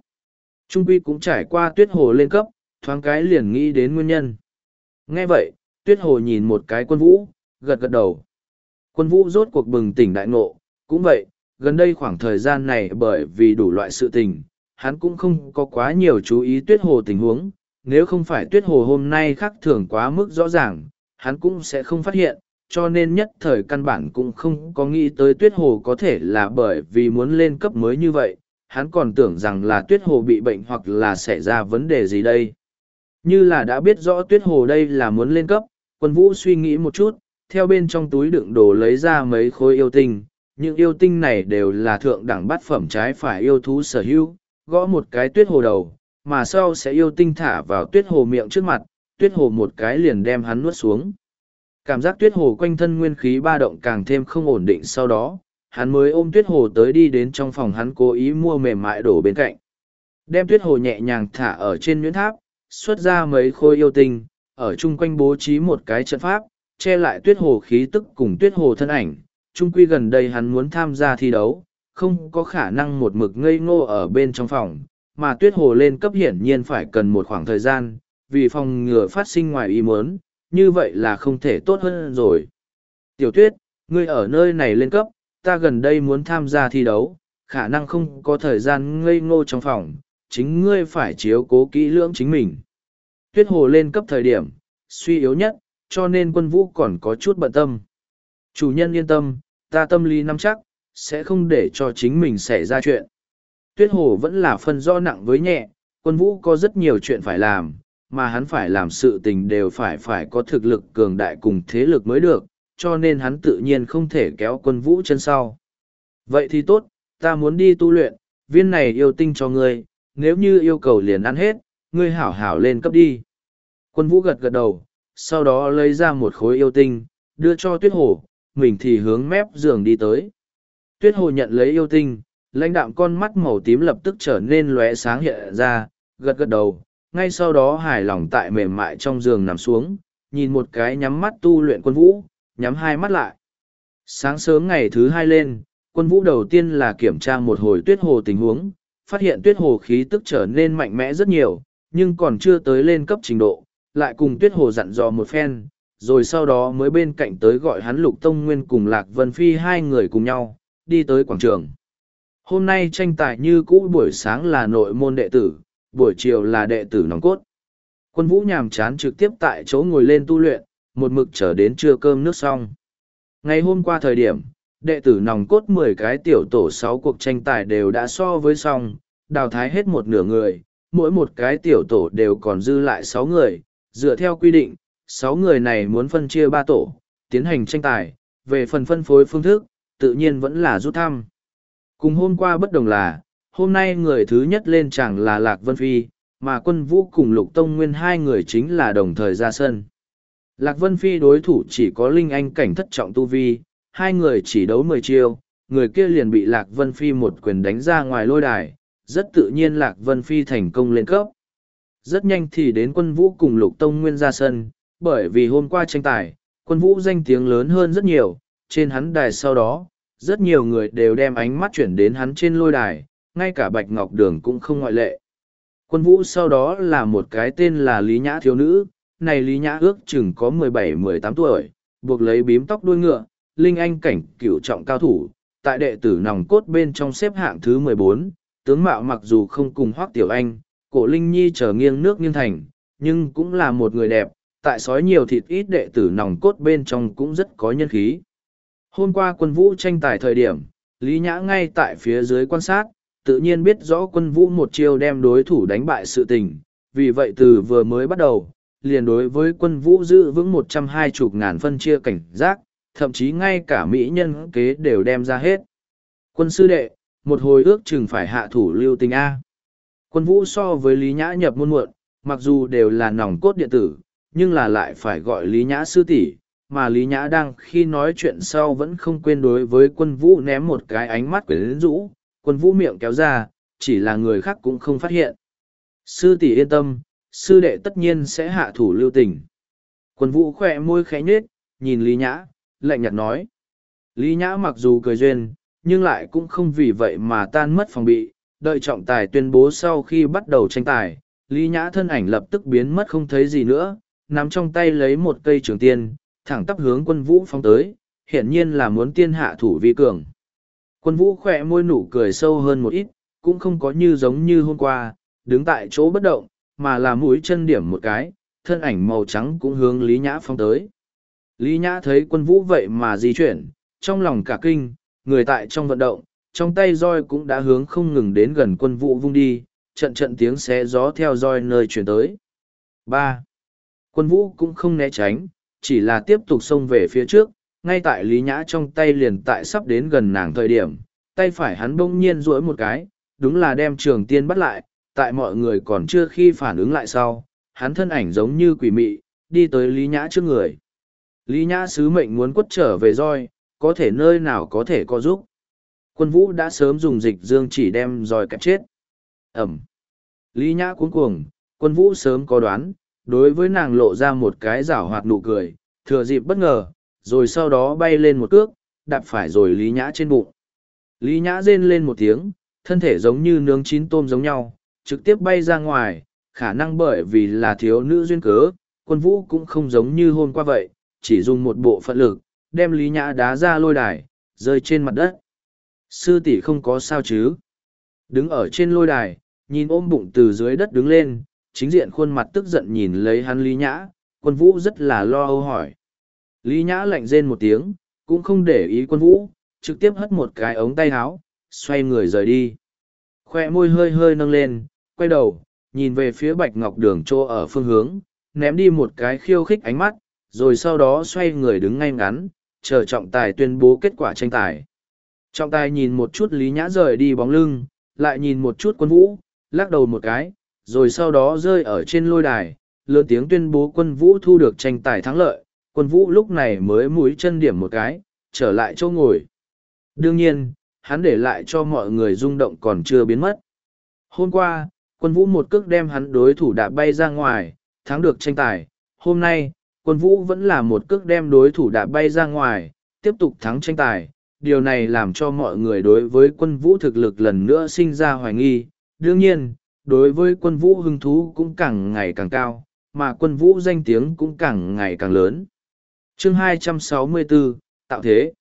Trung Quy cũng trải qua tuyết hồ lên cấp, thoáng cái liền nghĩ đến nguyên nhân. Nghe vậy, tuyết hồ nhìn một cái quân vũ, gật gật đầu. Quân vũ rốt cuộc bừng tỉnh đại ngộ, cũng vậy, gần đây khoảng thời gian này bởi vì đủ loại sự tình, hắn cũng không có quá nhiều chú ý tuyết hồ tình huống, nếu không phải tuyết hồ hôm nay khác thường quá mức rõ ràng, hắn cũng sẽ không phát hiện, cho nên nhất thời căn bản cũng không có nghĩ tới tuyết hồ có thể là bởi vì muốn lên cấp mới như vậy, hắn còn tưởng rằng là tuyết hồ bị bệnh hoặc là xảy ra vấn đề gì đây. Như là đã biết rõ tuyết hồ đây là muốn lên cấp, quân vũ suy nghĩ một chút, theo bên trong túi đựng đồ lấy ra mấy khối yêu tinh, những yêu tinh này đều là thượng đẳng bát phẩm trái phải yêu thú sở hữu, gõ một cái tuyết hồ đầu, mà sau sẽ yêu tinh thả vào tuyết hồ miệng trước mặt, tuyết hồ một cái liền đem hắn nuốt xuống. Cảm giác tuyết hồ quanh thân nguyên khí ba động càng thêm không ổn định sau đó, hắn mới ôm tuyết hồ tới đi đến trong phòng hắn cố ý mua mềm mại đổ bên cạnh. Đem tuyết hồ nhẹ nhàng thả ở trên nhuyễn tháp, xuất ra mấy khối yêu tinh, ở chung quanh bố trí một cái trận pháp, che lại tuyết hồ khí tức cùng tuyết hồ thân ảnh. Trung quy gần đây hắn muốn tham gia thi đấu, không có khả năng một mực ngây ngô ở bên trong phòng, mà tuyết hồ lên cấp hiển nhiên phải cần một khoảng thời gian, vì phòng ngừa phát sinh ngoài ý muốn, như vậy là không thể tốt hơn rồi. Tiểu tuyết, ngươi ở nơi này lên cấp, ta gần đây muốn tham gia thi đấu, khả năng không có thời gian ngây ngô trong phòng, chính ngươi phải chiếu cố kỹ lưỡng chính mình. Tuyết hồ lên cấp thời điểm, suy yếu nhất, cho nên quân vũ còn có chút bận tâm. Chủ nhân yên tâm, ta tâm lý nắm chắc, sẽ không để cho chính mình xảy ra chuyện. Tuyết hồ vẫn là phân do nặng với nhẹ, quân vũ có rất nhiều chuyện phải làm, mà hắn phải làm sự tình đều phải phải có thực lực cường đại cùng thế lực mới được, cho nên hắn tự nhiên không thể kéo quân vũ chân sau. Vậy thì tốt, ta muốn đi tu luyện, viên này yêu tinh cho ngươi, nếu như yêu cầu liền ăn hết, ngươi hảo hảo lên cấp đi. Quân vũ gật gật đầu, sau đó lấy ra một khối yêu tinh, đưa cho tuyết hồ, mình thì hướng mép giường đi tới. Tuyết hồ nhận lấy yêu tinh, lãnh đạm con mắt màu tím lập tức trở nên lóe sáng hiện ra, gật gật đầu, ngay sau đó hài lòng tại mềm mại trong giường nằm xuống, nhìn một cái nhắm mắt tu luyện quân vũ, nhắm hai mắt lại. Sáng sớm ngày thứ hai lên, quân vũ đầu tiên là kiểm tra một hồi tuyết hồ tình huống, phát hiện tuyết hồ khí tức trở nên mạnh mẽ rất nhiều, nhưng còn chưa tới lên cấp trình độ, lại cùng tuyết hồ dặn dò một phen, rồi sau đó mới bên cạnh tới gọi hắn lục tông nguyên cùng lạc vân phi hai người cùng nhau, đi tới quảng trường. Hôm nay tranh tài như cũ buổi sáng là nội môn đệ tử, buổi chiều là đệ tử nòng cốt. Quân vũ nhàm chán trực tiếp tại chỗ ngồi lên tu luyện, một mực trở đến trưa cơm nước xong. Ngày hôm qua thời điểm, đệ tử nòng cốt mười cái tiểu tổ sáu cuộc tranh tài đều đã so với xong, đào thái hết một nửa người, mỗi một cái tiểu tổ đều còn dư lại sáu người, dựa theo quy định, sáu người này muốn phân chia ba tổ, tiến hành tranh tài, về phần phân phối phương thức, tự nhiên vẫn là rút thăm. Cùng hôm qua bất đồng là, hôm nay người thứ nhất lên chẳng là Lạc Vân Phi, mà quân vũ cùng Lục Tông Nguyên hai người chính là đồng thời ra sân. Lạc Vân Phi đối thủ chỉ có Linh Anh cảnh thất trọng tu vi, hai người chỉ đấu mười chiêu, người kia liền bị Lạc Vân Phi một quyền đánh ra ngoài lôi đài, rất tự nhiên Lạc Vân Phi thành công lên cấp. Rất nhanh thì đến quân vũ cùng Lục Tông Nguyên ra sân, bởi vì hôm qua tranh tài, quân vũ danh tiếng lớn hơn rất nhiều, trên hắn đài sau đó, rất nhiều người đều đem ánh mắt chuyển đến hắn trên lôi đài, ngay cả Bạch Ngọc Đường cũng không ngoại lệ. Quân vũ sau đó là một cái tên là Lý Nhã thiếu nữ, này Lý Nhã ước chừng có mười bảy mười tám tuổi, buộc lấy bím tóc đuôi ngựa, linh anh cảnh cựu trọng cao thủ, tại đệ tử nòng cốt bên trong xếp hạng thứ mười bốn, tướng mạo mặc dù không cùng Hoắc Tiểu Anh, cổ Linh Nhi trở nghiêng nước nghiêng thành, nhưng cũng là một người đẹp, tại sói nhiều thịt ít đệ tử nòng cốt bên trong cũng rất có nhân khí. Hôm qua quân vũ tranh tài thời điểm, Lý Nhã ngay tại phía dưới quan sát, tự nhiên biết rõ quân vũ một chiêu đem đối thủ đánh bại sự tình, vì vậy từ vừa mới bắt đầu, liền đối với quân vũ giữ vững một trăm hai chục ngàn phân chia cảnh giác, thậm chí ngay cả mỹ nhân kế đều đem ra hết. Quân sư đệ, một hồi ước chừng phải hạ thủ lưu tình A. Quân vũ so với Lý Nhã nhập muôn muộn, mặc dù đều là nòng cốt điện tử, nhưng là lại phải gọi Lý Nhã sư tỷ, mà Lý Nhã đang khi nói chuyện sau vẫn không quên đối với quân vũ ném một cái ánh mắt quyến rũ, quân vũ miệng kéo ra, chỉ là người khác cũng không phát hiện. Sư tỷ yên tâm, sư đệ tất nhiên sẽ hạ thủ lưu tình. Quân vũ khỏe môi khẽ nhếch, nhìn Lý Nhã, lạnh nhạt nói. Lý Nhã mặc dù cười duyên, nhưng lại cũng không vì vậy mà tan mất phòng bị, đợi trọng tài tuyên bố sau khi bắt đầu tranh tài, Lý Nhã thân ảnh lập tức biến mất không thấy gì nữa, nắm trong tay lấy một cây trường tiên, thẳng tắp hướng quân vũ phóng tới, hiển nhiên là muốn tiên hạ thủ vi cường. Quân vũ khỏe môi nụ cười sâu hơn một ít, cũng không có như giống như hôm qua, đứng tại chỗ bất động, mà là mũi chân điểm một cái, thân ảnh màu trắng cũng hướng Lý Nhã phóng tới. Lý Nhã thấy quân vũ vậy mà di chuyển, trong lòng cả kinh, người tại trong vận động, trong tay roi cũng đã hướng không ngừng đến gần quân vũ vung đi, trận trận tiếng xé gió theo roi nơi chuyển tới. ba Quân vũ cũng không né tránh, chỉ là tiếp tục xông về phía trước, ngay tại Lý Nhã trong tay liền tại sắp đến gần nàng thời điểm, tay phải hắn bỗng nhiên duỗi một cái, đúng là đem trường tiên bắt lại, tại mọi người còn chưa khi phản ứng lại sau, hắn thân ảnh giống như quỷ mị, đi tới Lý Nhã trước người. Lý Nhã sứ mệnh muốn quất trở về roi, có thể nơi nào có thể có giúp. Quân vũ đã sớm dùng dịch dương chỉ đem roi kẹp chết. Ẩm. Lý Nhã cuống cuồng, quân vũ sớm có đoán, đối với nàng lộ ra một cái rảo hoạt nụ cười, thừa dịp bất ngờ, rồi sau đó bay lên một cước, đạp phải rồi Lý Nhã trên bụng. Lý Nhã rên lên một tiếng, thân thể giống như nướng chín tôm giống nhau, trực tiếp bay ra ngoài, khả năng bởi vì là thiếu nữ duyên cớ, quân vũ cũng không giống như hôm qua vậy, chỉ dùng một bộ phận lực, đem Lý Nhã đá ra lôi đài, rơi trên mặt đất. Sư tỷ không có sao chứ. Đứng ở trên lôi đài, nhìn ôm bụng từ dưới đất đứng lên, chính diện khuôn mặt tức giận nhìn lấy hắn Lý Nhã, quân vũ rất là lo âu hỏi. Lý Nhã lạnh rên một tiếng, cũng không để ý quân vũ, trực tiếp hất một cái ống tay áo, xoay người rời đi. Khoe môi hơi hơi nâng lên, quay đầu, nhìn về phía bạch ngọc đường trô ở phương hướng, ném đi một cái khiêu khích ánh mắt, rồi sau đó xoay người đứng ngay ngắn, chờ trọng tài tuyên bố kết quả tranh tài. Trọng tài nhìn một chút Lý Nhã rời đi bóng lưng, lại nhìn một chút quân vũ, lắc đầu một cái, rồi sau đó rơi ở trên lôi đài, lớn tiếng tuyên bố quân vũ thu được tranh tài thắng lợi, quân vũ lúc này mới mũi chân điểm một cái, trở lại chỗ ngồi. Đương nhiên, hắn để lại cho mọi người rung động còn chưa biến mất. Hôm qua, quân vũ một cước đem hắn đối thủ đạp bay ra ngoài, thắng được tranh tài. Hôm nay, quân vũ vẫn là một cước đem đối thủ đã bay ra ngoài, tiếp tục thắng tranh tài. Điều này làm cho mọi người đối với quân vũ thực lực lần nữa sinh ra hoài nghi. Đương nhiên, đối với quân vũ hứng thú cũng càng ngày càng cao, mà quân vũ danh tiếng cũng càng ngày càng lớn. Chương 264, Tạo thế.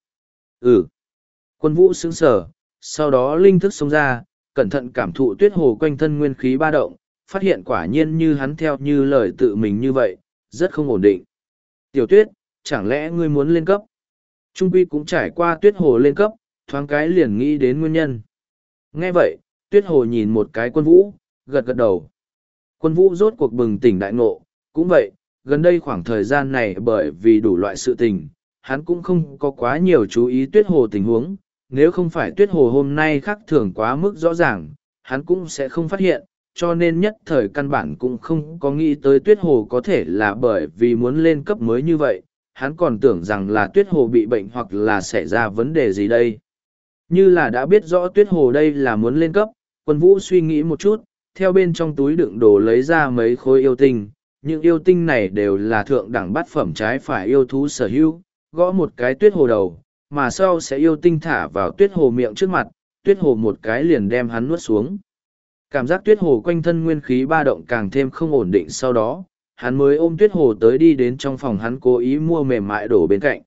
Ừ. Quân vũ sững sờ, sau đó linh thức xông ra, cẩn thận cảm thụ tuyết hồ quanh thân nguyên khí ba động, phát hiện quả nhiên như hắn theo như lời tự mình như vậy, rất không ổn định. Tiểu tuyết, chẳng lẽ ngươi muốn lên cấp? Trung quy cũng trải qua tuyết hồ lên cấp, thoáng cái liền nghĩ đến nguyên nhân. Nghe vậy, tuyết hồ nhìn một cái quân vũ, gật gật đầu. Quân vũ rốt cuộc bừng tỉnh đại ngộ, cũng vậy, gần đây khoảng thời gian này bởi vì đủ loại sự tình, hắn cũng không có quá nhiều chú ý tuyết hồ tình huống, nếu không phải tuyết hồ hôm nay khác thường quá mức rõ ràng, hắn cũng sẽ không phát hiện, cho nên nhất thời căn bản cũng không có nghĩ tới tuyết hồ có thể là bởi vì muốn lên cấp mới như vậy, hắn còn tưởng rằng là tuyết hồ bị bệnh hoặc là xảy ra vấn đề gì đây. Như là đã biết rõ tuyết hồ đây là muốn lên cấp, quân vũ suy nghĩ một chút, theo bên trong túi đựng đồ lấy ra mấy khối yêu tinh, những yêu tinh này đều là thượng đẳng bát phẩm trái phải yêu thú sở hữu, gõ một cái tuyết hồ đầu, mà sau sẽ yêu tinh thả vào tuyết hồ miệng trước mặt, tuyết hồ một cái liền đem hắn nuốt xuống. Cảm giác tuyết hồ quanh thân nguyên khí ba động càng thêm không ổn định sau đó, hắn mới ôm tuyết hồ tới đi đến trong phòng hắn cố ý mua mềm mại đổ bên cạnh.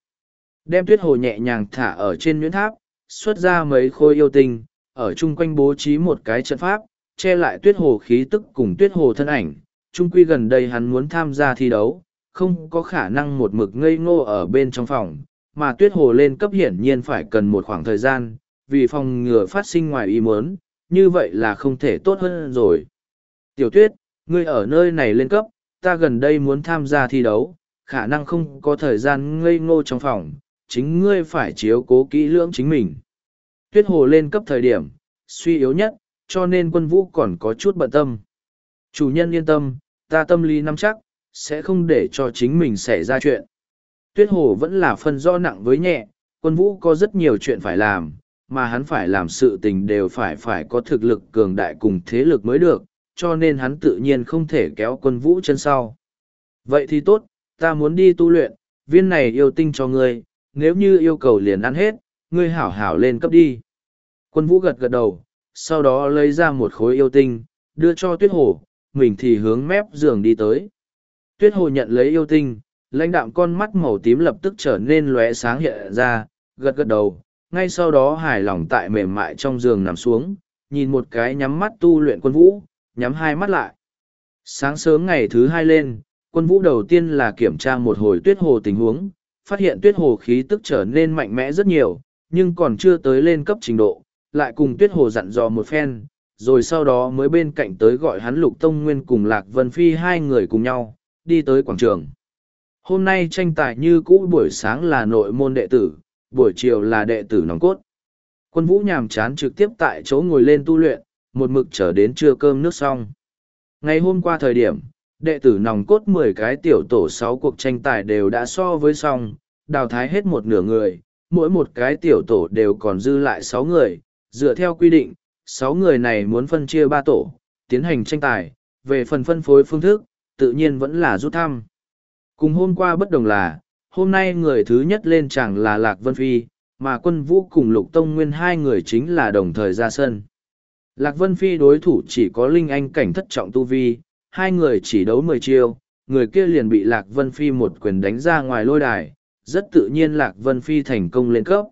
Đem tuyết hồ nhẹ nhàng thả ở trên nhuyễn tháp, xuất ra mấy khối yêu tinh, ở chung quanh bố trí một cái trận pháp, che lại tuyết hồ khí tức cùng tuyết hồ thân ảnh. Trung quy gần đây hắn muốn tham gia thi đấu, không có khả năng một mực ngây ngô ở bên trong phòng, mà tuyết hồ lên cấp hiển nhiên phải cần một khoảng thời gian, vì phòng ngừa phát sinh ngoài ý muốn, như vậy là không thể tốt hơn rồi. Tiểu tuyết, ngươi ở nơi này lên cấp, ta gần đây muốn tham gia thi đấu, khả năng không có thời gian ngây ngô trong phòng, chính ngươi phải chiếu cố kỹ lưỡng chính mình. Tuyết hồ lên cấp thời điểm, suy yếu nhất, cho nên quân vũ còn có chút bận tâm. Chủ nhân yên tâm, ta tâm lý nắm chắc, sẽ không để cho chính mình xảy ra chuyện. Tuyết hồ vẫn là phân do nặng với nhẹ, quân vũ có rất nhiều chuyện phải làm, mà hắn phải làm sự tình đều phải phải có thực lực cường đại cùng thế lực mới được, cho nên hắn tự nhiên không thể kéo quân vũ chân sau. Vậy thì tốt, ta muốn đi tu luyện, viên này yêu tinh cho ngươi, nếu như yêu cầu liền ăn hết, ngươi hảo hảo lên cấp đi. Quân vũ gật gật đầu, sau đó lấy ra một khối yêu tinh, đưa cho tuyết hồ, mình thì hướng mép giường đi tới. Tuyết hồ nhận lấy yêu tinh, lãnh đạm con mắt màu tím lập tức trở nên lóe sáng hiện ra, gật gật đầu, ngay sau đó hài lòng tại mềm mại trong giường nằm xuống, nhìn một cái nhắm mắt tu luyện quân vũ, nhắm hai mắt lại. Sáng sớm ngày thứ hai lên, quân vũ đầu tiên là kiểm tra một hồi tuyết hồ tình huống, phát hiện tuyết hồ khí tức trở nên mạnh mẽ rất nhiều, nhưng còn chưa tới lên cấp trình độ, lại cùng tuyết hồ dặn dò một phen, rồi sau đó mới bên cạnh tới gọi hắn lục tông nguyên cùng lạc vân phi hai người cùng nhau, đi tới quảng trường. Hôm nay tranh tài như cũ buổi sáng là nội môn đệ tử, buổi chiều là đệ tử nòng cốt. Quân vũ nhàm chán trực tiếp tại chỗ ngồi lên tu luyện, một mực chờ đến trưa cơm nước xong. Ngày hôm qua thời điểm, đệ tử nòng cốt mười cái tiểu tổ sáu cuộc tranh tài đều đã so với xong, đào thái hết một nửa người, mỗi một cái tiểu tổ đều còn dư lại sáu người, dựa theo quy định, sáu người này muốn phân chia ba tổ, tiến hành tranh tài, về phần phân phối phương thức, tự nhiên vẫn là rút thăm. Cùng hôm qua bất đồng là, hôm nay người thứ nhất lên chẳng là Lạc Vân Phi, mà quân vũ cùng Lục Tông Nguyên hai người chính là đồng thời ra sân. Lạc Vân Phi đối thủ chỉ có Linh Anh cảnh thất trọng tu vi, hai người chỉ đấu mười chiêu, người kia liền bị Lạc Vân Phi một quyền đánh ra ngoài lôi đài, rất tự nhiên Lạc Vân Phi thành công lên cấp.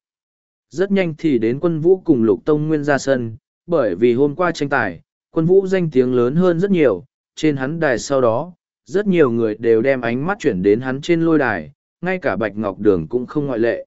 Rất nhanh thì đến quân vũ cùng Lục Tông Nguyên ra sân, bởi vì hôm qua tranh tài, quân vũ danh tiếng lớn hơn rất nhiều, trên hắn đài sau đó, rất nhiều người đều đem ánh mắt chuyển đến hắn trên lôi đài, ngay cả Bạch Ngọc Đường cũng không ngoại lệ.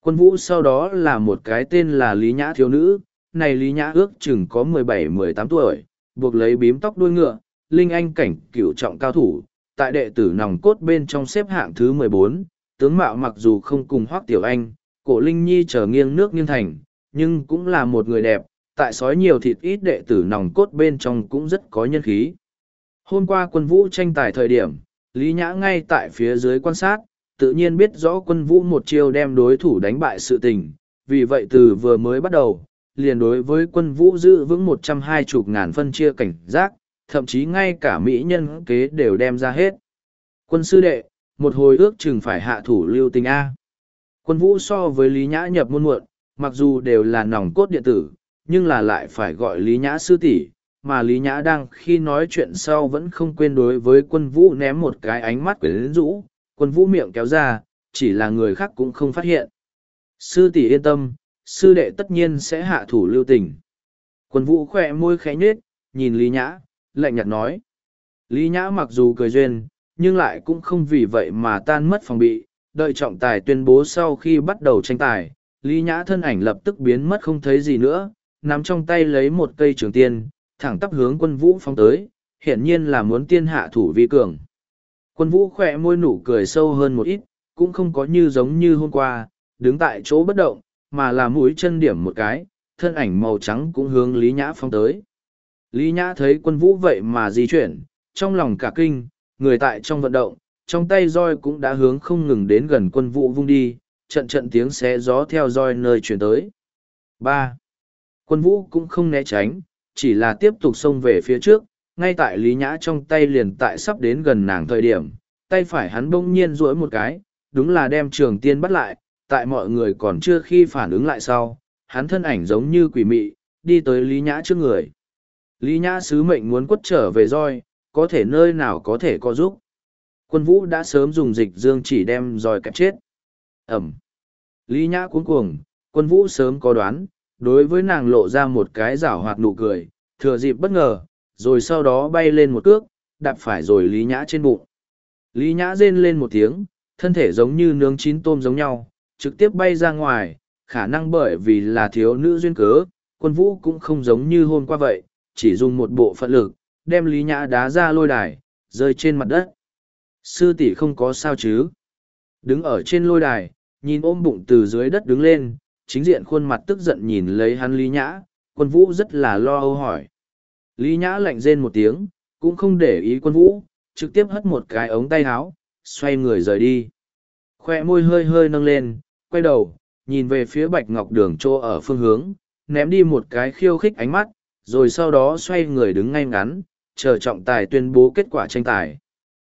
Quân vũ sau đó là một cái tên là Lý Nhã thiếu nữ, này Lý Nhã ước chừng có mười bảy mười tám tuổi, buộc lấy bím tóc đuôi ngựa, linh anh cảnh cửu trọng cao thủ, tại đệ tử nòng cốt bên trong xếp hạng thứ mười bốn, tướng mạo mặc dù không cùng Hoắc Tiểu Anh, cổ Linh Nhi trở nghiêng nước nghiêng thành, nhưng cũng là một người đẹp, tại sói nhiều thịt ít đệ tử nòng cốt bên trong cũng rất có nhân khí. Hôm qua quân vũ tranh tài thời điểm, Lý Nhã ngay tại phía dưới quan sát, tự nhiên biết rõ quân vũ một chiêu đem đối thủ đánh bại sự tình, vì vậy từ vừa mới bắt đầu, liền đối với quân vũ giữ vững một trăm hai chục ngàn phân chia cảnh giác, thậm chí ngay cả mỹ nhân kế đều đem ra hết. Quân sư đệ, một hồi ước chừng phải hạ thủ lưu tình A. Quân vũ so với Lý Nhã nhập muôn muộn, mặc dù đều là nòng cốt điện tử, nhưng là lại phải gọi Lý Nhã sư tỷ, mà Lý Nhã đang khi nói chuyện sau vẫn không quên đối với quân vũ ném một cái ánh mắt quyến rũ, quân vũ miệng kéo ra, chỉ là người khác cũng không phát hiện. Sư tỷ yên tâm, sư đệ tất nhiên sẽ hạ thủ lưu tình. Quân vũ khỏe môi khẽ nhếch, nhìn Lý Nhã, lạnh nhạt nói. Lý Nhã mặc dù cười duyên, nhưng lại cũng không vì vậy mà tan mất phòng bị, đợi trọng tài tuyên bố sau khi bắt đầu tranh tài, Lý Nhã thân ảnh lập tức biến mất không thấy gì nữa, nắm trong tay lấy một cây trường tiên, thẳng tắp hướng quân vũ phóng tới, hiển nhiên là muốn tiên hạ thủ vi cường. Quân vũ khỏe môi nụ cười sâu hơn một ít, cũng không có như giống như hôm qua, đứng tại chỗ bất động, mà là mũi chân điểm một cái, thân ảnh màu trắng cũng hướng Lý Nhã phong tới. Lý Nhã thấy quân vũ vậy mà di chuyển, trong lòng cả kinh, người tại trong vận động, trong tay roi cũng đã hướng không ngừng đến gần quân vũ vung đi, trận trận tiếng xé gió theo roi nơi chuyển tới. ba Quân vũ cũng không né tránh, chỉ là tiếp tục xông về phía trước, ngay tại Lý Nhã trong tay liền tại sắp đến gần nàng thời điểm, tay phải hắn bỗng nhiên duỗi một cái, đúng là đem trường tiên bắt lại, tại mọi người còn chưa khi phản ứng lại sau, hắn thân ảnh giống như quỷ mị, đi tới Lý Nhã trước người. Lý Nhã sứ mệnh muốn quất trở về roi, có thể nơi nào có thể có giúp. Quân vũ đã sớm dùng dịch dương chỉ đem roi kẹp chết. Ẩm. Lý Nhã cuống cuồng, quân vũ sớm có đoán, đối với nàng lộ ra một cái rảo hoạt nụ cười, thừa dịp bất ngờ, rồi sau đó bay lên một cước, đạp phải rồi Lý Nhã trên bụng. Lý Nhã rên lên một tiếng, thân thể giống như nướng chín tôm giống nhau, trực tiếp bay ra ngoài, khả năng bởi vì là thiếu nữ duyên cớ, quân vũ cũng không giống như hôm qua vậy, chỉ dùng một bộ phận lực, đem Lý Nhã đá ra lôi đài, rơi trên mặt đất. Sư tỷ không có sao chứ? Đứng ở trên lôi đài, nhìn ôm bụng từ dưới đất đứng lên, chính diện khuôn mặt tức giận nhìn lấy hắn Lý Nhã, quân vũ rất là lo âu hỏi. Lý Nhã lạnh rên một tiếng, cũng không để ý quân vũ, trực tiếp hất một cái ống tay áo, xoay người rời đi. Khoe môi hơi hơi nâng lên, quay đầu, nhìn về phía bạch ngọc đường trô ở phương hướng, ném đi một cái khiêu khích ánh mắt, rồi sau đó xoay người đứng ngay ngắn, chờ trọng tài tuyên bố kết quả tranh tài.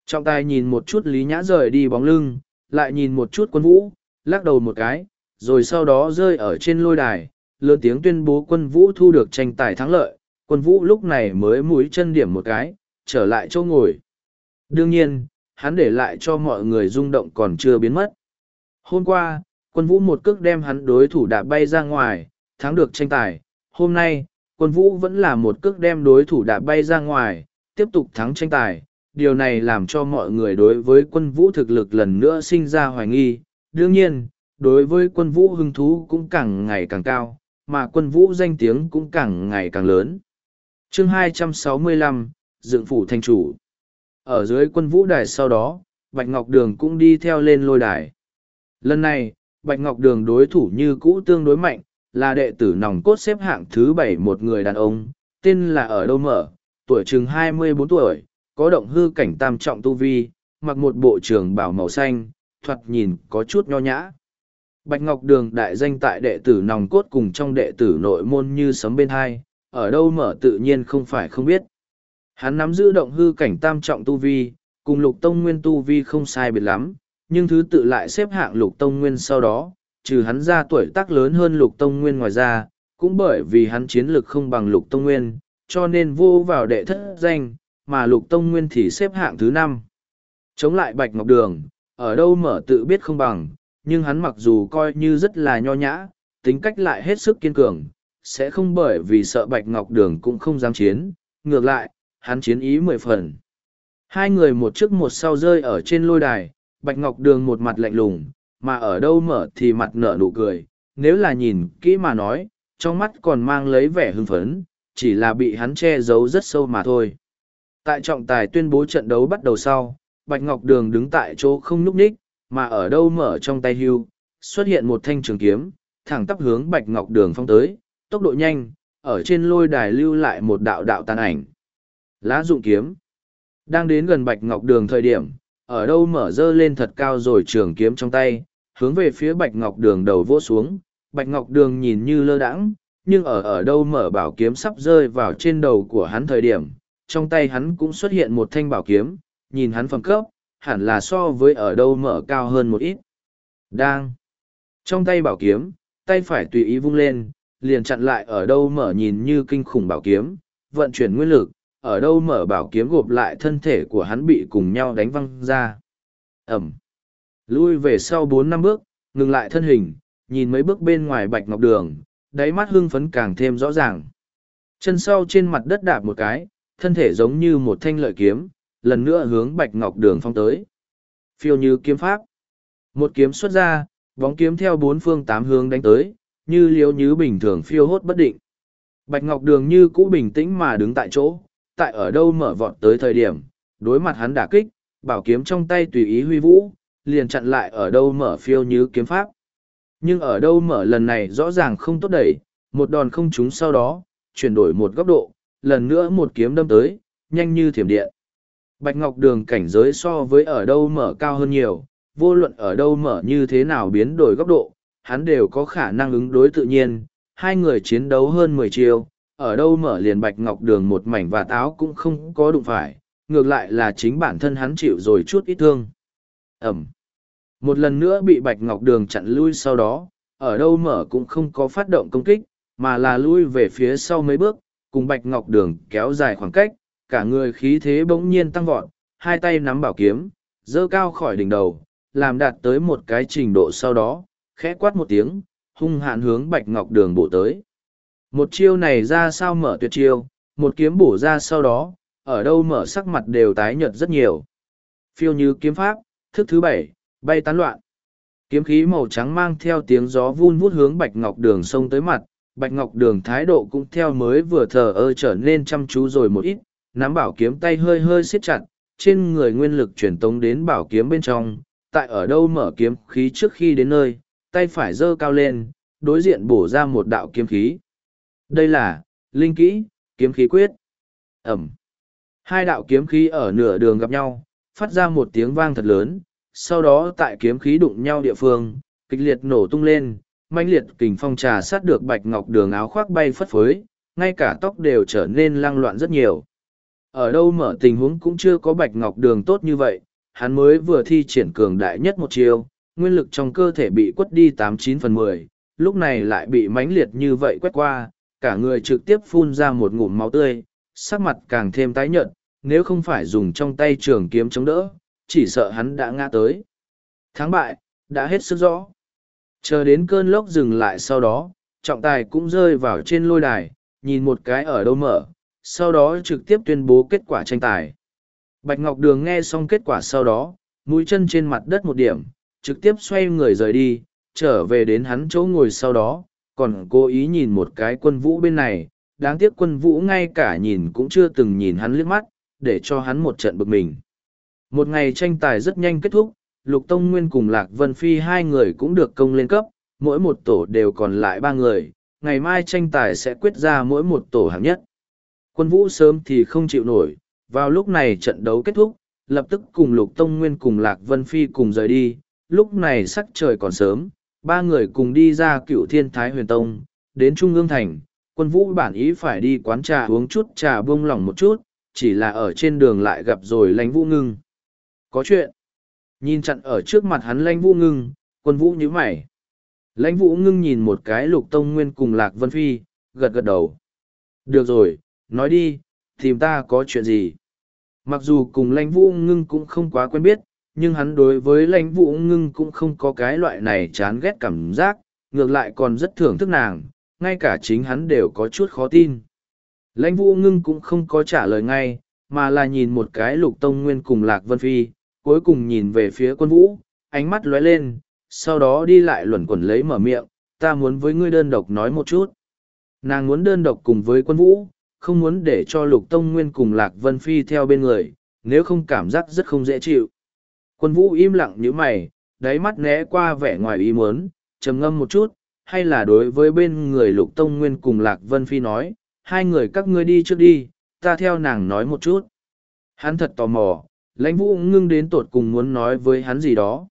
Trọng tài nhìn một chút Lý Nhã rời đi bóng lưng, lại nhìn một chút quân vũ, lắc đầu một cái, rồi sau đó rơi ở trên lôi đài, lớn tiếng tuyên bố quân vũ thu được tranh tài thắng lợi, quân vũ lúc này mới mũi chân điểm một cái, trở lại chỗ ngồi. Đương nhiên, hắn để lại cho mọi người rung động còn chưa biến mất. Hôm qua, quân vũ một cước đem hắn đối thủ đạp bay ra ngoài, thắng được tranh tài. Hôm nay, quân vũ vẫn là một cước đem đối thủ đạp bay ra ngoài, tiếp tục thắng tranh tài. Điều này làm cho mọi người đối với quân vũ thực lực lần nữa sinh ra hoài nghi. Đương nhiên, đối với quân vũ hứng thú cũng càng ngày càng cao, mà quân vũ danh tiếng cũng càng ngày càng lớn. Chương 265, Dựng Phủ Thành Chủ Ở dưới quân vũ đài sau đó, Bạch Ngọc Đường cũng đi theo lên lôi đài. Lần này, Bạch Ngọc Đường đối thủ như cũ tương đối mạnh, là đệ tử nòng cốt xếp hạng thứ bảy một người đàn ông, tên là ở đâu mở, tuổi chừng hai mươi bốn tuổi, có động hư cảnh tam trọng tu vi, mặc một bộ trường bảo màu xanh, thoạt nhìn có chút nho nhã. Bạch Ngọc Đường đại danh tại đệ tử nòng cốt cùng trong đệ tử nội môn như sấm bên hai, ở đâu mở tự nhiên không phải không biết. Hắn nắm giữ động hư cảnh tam trọng tu vi, cùng lục tông nguyên tu vi không sai biệt lắm, nhưng thứ tự lại xếp hạng lục tông nguyên sau đó, trừ hắn ra tuổi tác lớn hơn lục tông nguyên ngoài ra, cũng bởi vì hắn chiến lực không bằng lục tông nguyên, cho nên vô vào đệ thất danh, mà lục tông nguyên thì xếp hạng thứ năm. Chống lại Bạch Ngọc Đường, ở đâu mở tự biết không bằng, nhưng hắn mặc dù coi như rất là nho nhã, tính cách lại hết sức kiên cường, sẽ không bởi vì sợ Bạch Ngọc Đường cũng không dám chiến, ngược lại, hắn chiến ý mười phần. Hai người một trước một sau rơi ở trên lôi đài, Bạch Ngọc Đường một mặt lạnh lùng, mà ở đâu mở thì mặt nở nụ cười, nếu là nhìn kỹ mà nói, trong mắt còn mang lấy vẻ hưng phấn, chỉ là bị hắn che giấu rất sâu mà thôi. Tại trọng tài tuyên bố trận đấu bắt đầu sau, Bạch Ngọc Đường đứng tại chỗ không nhúc nhích, mà ở đâu mở trong tay hưu, xuất hiện một thanh trường kiếm, thẳng tắp hướng Bạch Ngọc Đường phong tới, tốc độ nhanh, ở trên lôi đài lưu lại một đạo đạo tàn ảnh. Lá dụng kiếm. Đang đến gần Bạch Ngọc Đường thời điểm, ở đâu mở dơ lên thật cao rồi trường kiếm trong tay, hướng về phía Bạch Ngọc Đường đầu vỗ xuống. Bạch Ngọc Đường nhìn như lơ đãng, nhưng ở ở đâu mở bảo kiếm sắp rơi vào trên đầu của hắn thời điểm, trong tay hắn cũng xuất hiện một thanh bảo kiếm, nhìn hắn phẩm cấp, hẳn là so với ở đâu mở cao hơn một ít. Đang. Trong tay bảo kiếm, tay phải tùy ý vung lên, liền chặn lại ở đâu mở nhìn như kinh khủng bảo kiếm, vận chuyển nguyên lực, ở đâu mở bảo kiếm gộp lại thân thể của hắn bị cùng nhau đánh văng ra. Ẩm. Lui về sau bốn năm bước, ngừng lại thân hình, nhìn mấy bước bên ngoài bạch ngọc đường, đáy mắt hưng phấn càng thêm rõ ràng. Chân sau trên mặt đất đạp một cái, thân thể giống như một thanh lợi kiếm, lần nữa hướng bạch ngọc đường phong tới. Phiêu như kiếm pháp. Một kiếm xuất ra, bóng kiếm theo bốn phương tám hướng đánh tới, như liếu như bình thường phiêu hốt bất định. Bạch ngọc đường như cũ bình tĩnh mà đứng tại chỗ, tại ở đâu mở vọt tới thời điểm, đối mặt hắn đả kích, bảo kiếm trong tay tùy ý huy vũ, liền chặn lại ở đâu mở phiêu như kiếm pháp. Nhưng ở đâu mở lần này rõ ràng không tốt đẩy, một đòn không trúng sau đó, chuyển đổi một góc độ, lần nữa một kiếm đâm tới, nhanh như thiểm điện. Bạch Ngọc Đường cảnh giới so với ở đâu mở cao hơn nhiều, vô luận ở đâu mở như thế nào biến đổi góc độ, hắn đều có khả năng ứng đối tự nhiên, hai người chiến đấu hơn mười chiêu, ở đâu mở liền Bạch Ngọc Đường một mảnh và táo cũng không có đụng phải, ngược lại là chính bản thân hắn chịu rồi chút ít thương. Ẩm. Một lần nữa bị Bạch Ngọc Đường chặn lui sau đó, ở đâu mở cũng không có phát động công kích, mà là lui về phía sau mấy bước, cùng Bạch Ngọc Đường kéo dài khoảng cách, cả người khí thế bỗng nhiên tăng vọt, hai tay nắm bảo kiếm, dơ cao khỏi đỉnh đầu, làm đạt tới một cái trình độ sau đó, khẽ quát một tiếng, hung hạn hướng Bạch Ngọc Đường bổ tới. Một chiêu này ra sao mở tuyệt chiêu, một kiếm bổ ra sau đó, ở đâu mở sắc mặt đều tái nhợt rất nhiều. phiêu như kiếm pháp, thức thứ bảy, bay tán loạn. Kiếm khí màu trắng mang theo tiếng gió vun vút hướng Bạch Ngọc Đường sông tới mặt, Bạch Ngọc Đường thái độ cũng theo mới vừa thờ ơ trở nên chăm chú rồi một ít, nắm bảo kiếm tay hơi hơi siết chặt, trên người nguyên lực truyền tống đến bảo kiếm bên trong, tại ở đâu mở kiếm khí trước khi đến nơi, tay phải giơ cao lên, đối diện bổ ra một đạo kiếm khí. Đây là, linh kỹ, kiếm khí quyết. Ẩm. Hai đạo kiếm khí ở nửa đường gặp nhau, phát ra một tiếng vang thật lớn, sau đó tại kiếm khí đụng nhau địa phương, kịch liệt nổ tung lên, mãnh liệt kình phong trà sát được bạch ngọc đường áo khoác bay phất phới, ngay cả tóc đều trở nên lăng loạn rất nhiều. Ở đâu mở tình huống cũng chưa có bạch ngọc đường tốt như vậy, hắn mới vừa thi triển cường đại nhất một chiều, nguyên lực trong cơ thể bị quất đi tám chín phần mười, lúc này lại bị mãnh liệt như vậy quét qua, cả người trực tiếp phun ra một ngụm máu tươi, sắc mặt càng thêm tái nhợt, nếu không phải dùng trong tay trường kiếm chống đỡ, chỉ sợ hắn đã ngã tới. Thắng bại, đã hết sức rõ. Chờ đến cơn lốc dừng lại sau đó, trọng tài cũng rơi vào trên lôi đài, nhìn một cái ở đâu mở, sau đó trực tiếp tuyên bố kết quả tranh tài. Bạch Ngọc Đường nghe xong kết quả sau đó, mũi chân trên mặt đất một điểm, trực tiếp xoay người rời đi, trở về đến hắn chỗ ngồi sau đó, còn cố ý nhìn một cái quân vũ bên này, đáng tiếc quân vũ ngay cả nhìn cũng chưa từng nhìn hắn liếc mắt, để cho hắn một trận bực mình. Một ngày tranh tài rất nhanh kết thúc, Lục Tông Nguyên cùng Lạc Vân Phi hai người cũng được công lên cấp, mỗi một tổ đều còn lại ba người, ngày mai tranh tài sẽ quyết ra mỗi một tổ hạng nhất. Quân vũ sớm thì không chịu nổi, vào lúc này trận đấu kết thúc, lập tức cùng Lục Tông Nguyên cùng Lạc Vân Phi cùng rời đi, lúc này sắc trời còn sớm, ba người cùng đi ra cựu thiên thái huyền tông, đến Trung ương thành, quân vũ bản ý phải đi quán trà uống chút trà buông lỏng một chút, chỉ là ở trên đường lại gặp rồi lãnh vũ ngưng. Có chuyện. Nhìn chặn ở trước mặt hắn lãnh vũ ngưng, quân vũ nhíu mày. Lãnh vũ ngưng nhìn một cái lục tông nguyên cùng lạc vân phi, gật gật đầu. Được rồi, nói đi, tìm ta có chuyện gì? Mặc dù cùng lãnh vũ ngưng cũng không quá quen biết, nhưng hắn đối với lãnh vũ ngưng cũng không có cái loại này chán ghét cảm giác, ngược lại còn rất thưởng thức nàng, ngay cả chính hắn đều có chút khó tin. Lãnh vũ ngưng cũng không có trả lời ngay, mà là nhìn một cái lục tông nguyên cùng lạc vân phi, cuối cùng nhìn về phía quân vũ, ánh mắt lóe lên, sau đó đi lại luẩn quẩn lấy mở miệng, ta muốn với ngươi đơn độc nói một chút. Nàng muốn đơn độc cùng với quân vũ, không muốn để cho lục tông nguyên cùng lạc vân phi theo bên người, nếu không cảm giác rất không dễ chịu. Quân vũ im lặng như mày, đáy mắt né qua vẻ ngoài ý muốn, trầm ngâm một chút, hay là đối với bên người lục tông nguyên cùng lạc vân phi nói, hai người các ngươi đi trước đi, ta theo nàng nói một chút. Hắn thật tò mò, lãnh vũ ngưng đến tột cùng muốn nói với hắn gì đó.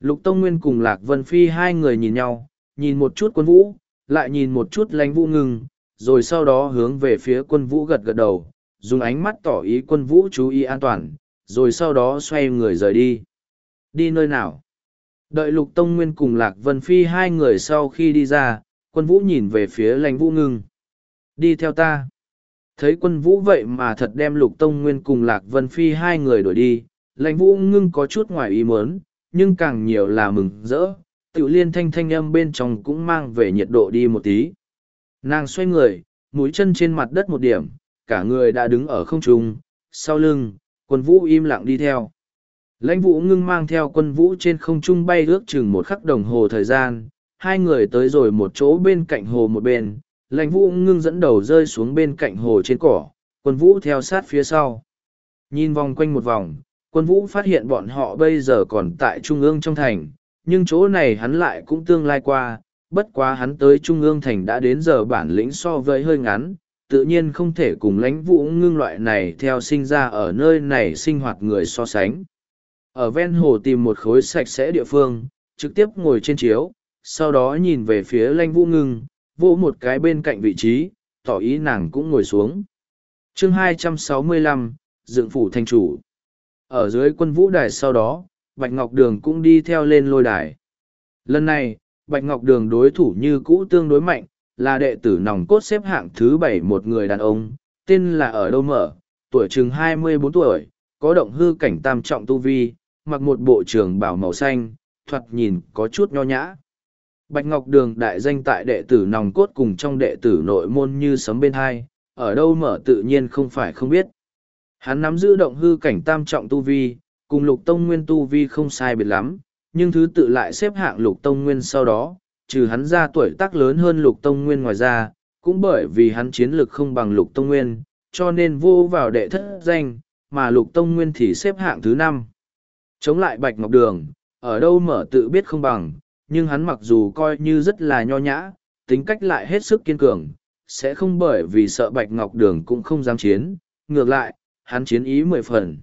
Lục Tông Nguyên cùng Lạc Vân Phi hai người nhìn nhau, nhìn một chút quân vũ, lại nhìn một chút lãnh vũ ngưng, rồi sau đó hướng về phía quân vũ gật gật đầu, dùng ánh mắt tỏ ý quân vũ chú ý an toàn, rồi sau đó xoay người rời đi. Đi nơi nào? Đợi Lục Tông Nguyên cùng Lạc Vân Phi hai người sau khi đi ra, quân vũ nhìn về phía lãnh vũ ngưng. Đi theo ta. Thấy quân vũ vậy mà thật đem Lục Tông Nguyên cùng Lạc Vân Phi hai người đuổi đi, lãnh vũ ngưng có chút ngoài ý muốn, nhưng càng nhiều là mừng rỡ, tiểu liên thanh thanh âm bên trong cũng mang về nhiệt độ đi một tí. Nàng xoay người, mũi chân trên mặt đất một điểm, cả người đã đứng ở không trung, sau lưng, quân vũ im lặng đi theo. Lãnh vũ ngưng mang theo quân vũ trên không trung bay ước chừng một khắc đồng hồ thời gian, hai người tới rồi một chỗ bên cạnh hồ một bên, lãnh vũ ngưng dẫn đầu rơi xuống bên cạnh hồ trên cỏ, quân vũ theo sát phía sau. Nhìn vòng quanh một vòng, quân vũ phát hiện bọn họ bây giờ còn tại trung ương trong thành, nhưng chỗ này hắn lại cũng tương lai qua, bất quá hắn tới trung ương thành đã đến giờ bản lĩnh so với hơi ngắn, tự nhiên không thể cùng lãnh vũ ngưng loại này theo sinh ra ở nơi này sinh hoạt người so sánh. Ở ven hồ tìm một khối sạch sẽ địa phương, trực tiếp ngồi trên chiếu, sau đó nhìn về phía lãnh vũ ngưng, vỗ một cái bên cạnh vị trí, tỏ ý nàng cũng ngồi xuống. chương 265, dựng phủ thành chủ. Ở dưới quân vũ đài sau đó, Bạch Ngọc Đường cũng đi theo lên lôi đài. Lần này, Bạch Ngọc Đường đối thủ như cũ tương đối mạnh, là đệ tử nòng cốt xếp hạng thứ bảy một người đàn ông, tên là ở đâu mở, tuổi chừng hai mươi bốn tuổi, có động hư cảnh tam trọng tu vi, mặc một bộ trường bảo màu xanh, thoạt nhìn có chút nho nhã. Bạch Ngọc Đường đại danh tại đệ tử nòng cốt cùng trong đệ tử nội môn như sấm bên hai, ở đâu mở tự nhiên không phải không biết. Hắn nắm giữ động hư cảnh tam trọng tu vi, cùng lục tông nguyên tu vi không sai biệt lắm, nhưng thứ tự lại xếp hạng lục tông nguyên sau đó, trừ hắn ra tuổi tác lớn hơn lục tông nguyên ngoài ra, cũng bởi vì hắn chiến lực không bằng lục tông nguyên, cho nên vô vào đệ thất danh, mà lục tông nguyên thì xếp hạng thứ năm. Chống lại Bạch Ngọc Đường, ở đâu mở tự biết không bằng, nhưng hắn mặc dù coi như rất là nho nhã, tính cách lại hết sức kiên cường, sẽ không bởi vì sợ Bạch Ngọc Đường cũng không dám chiến, ngược lại, hắn chiến ý mười phần.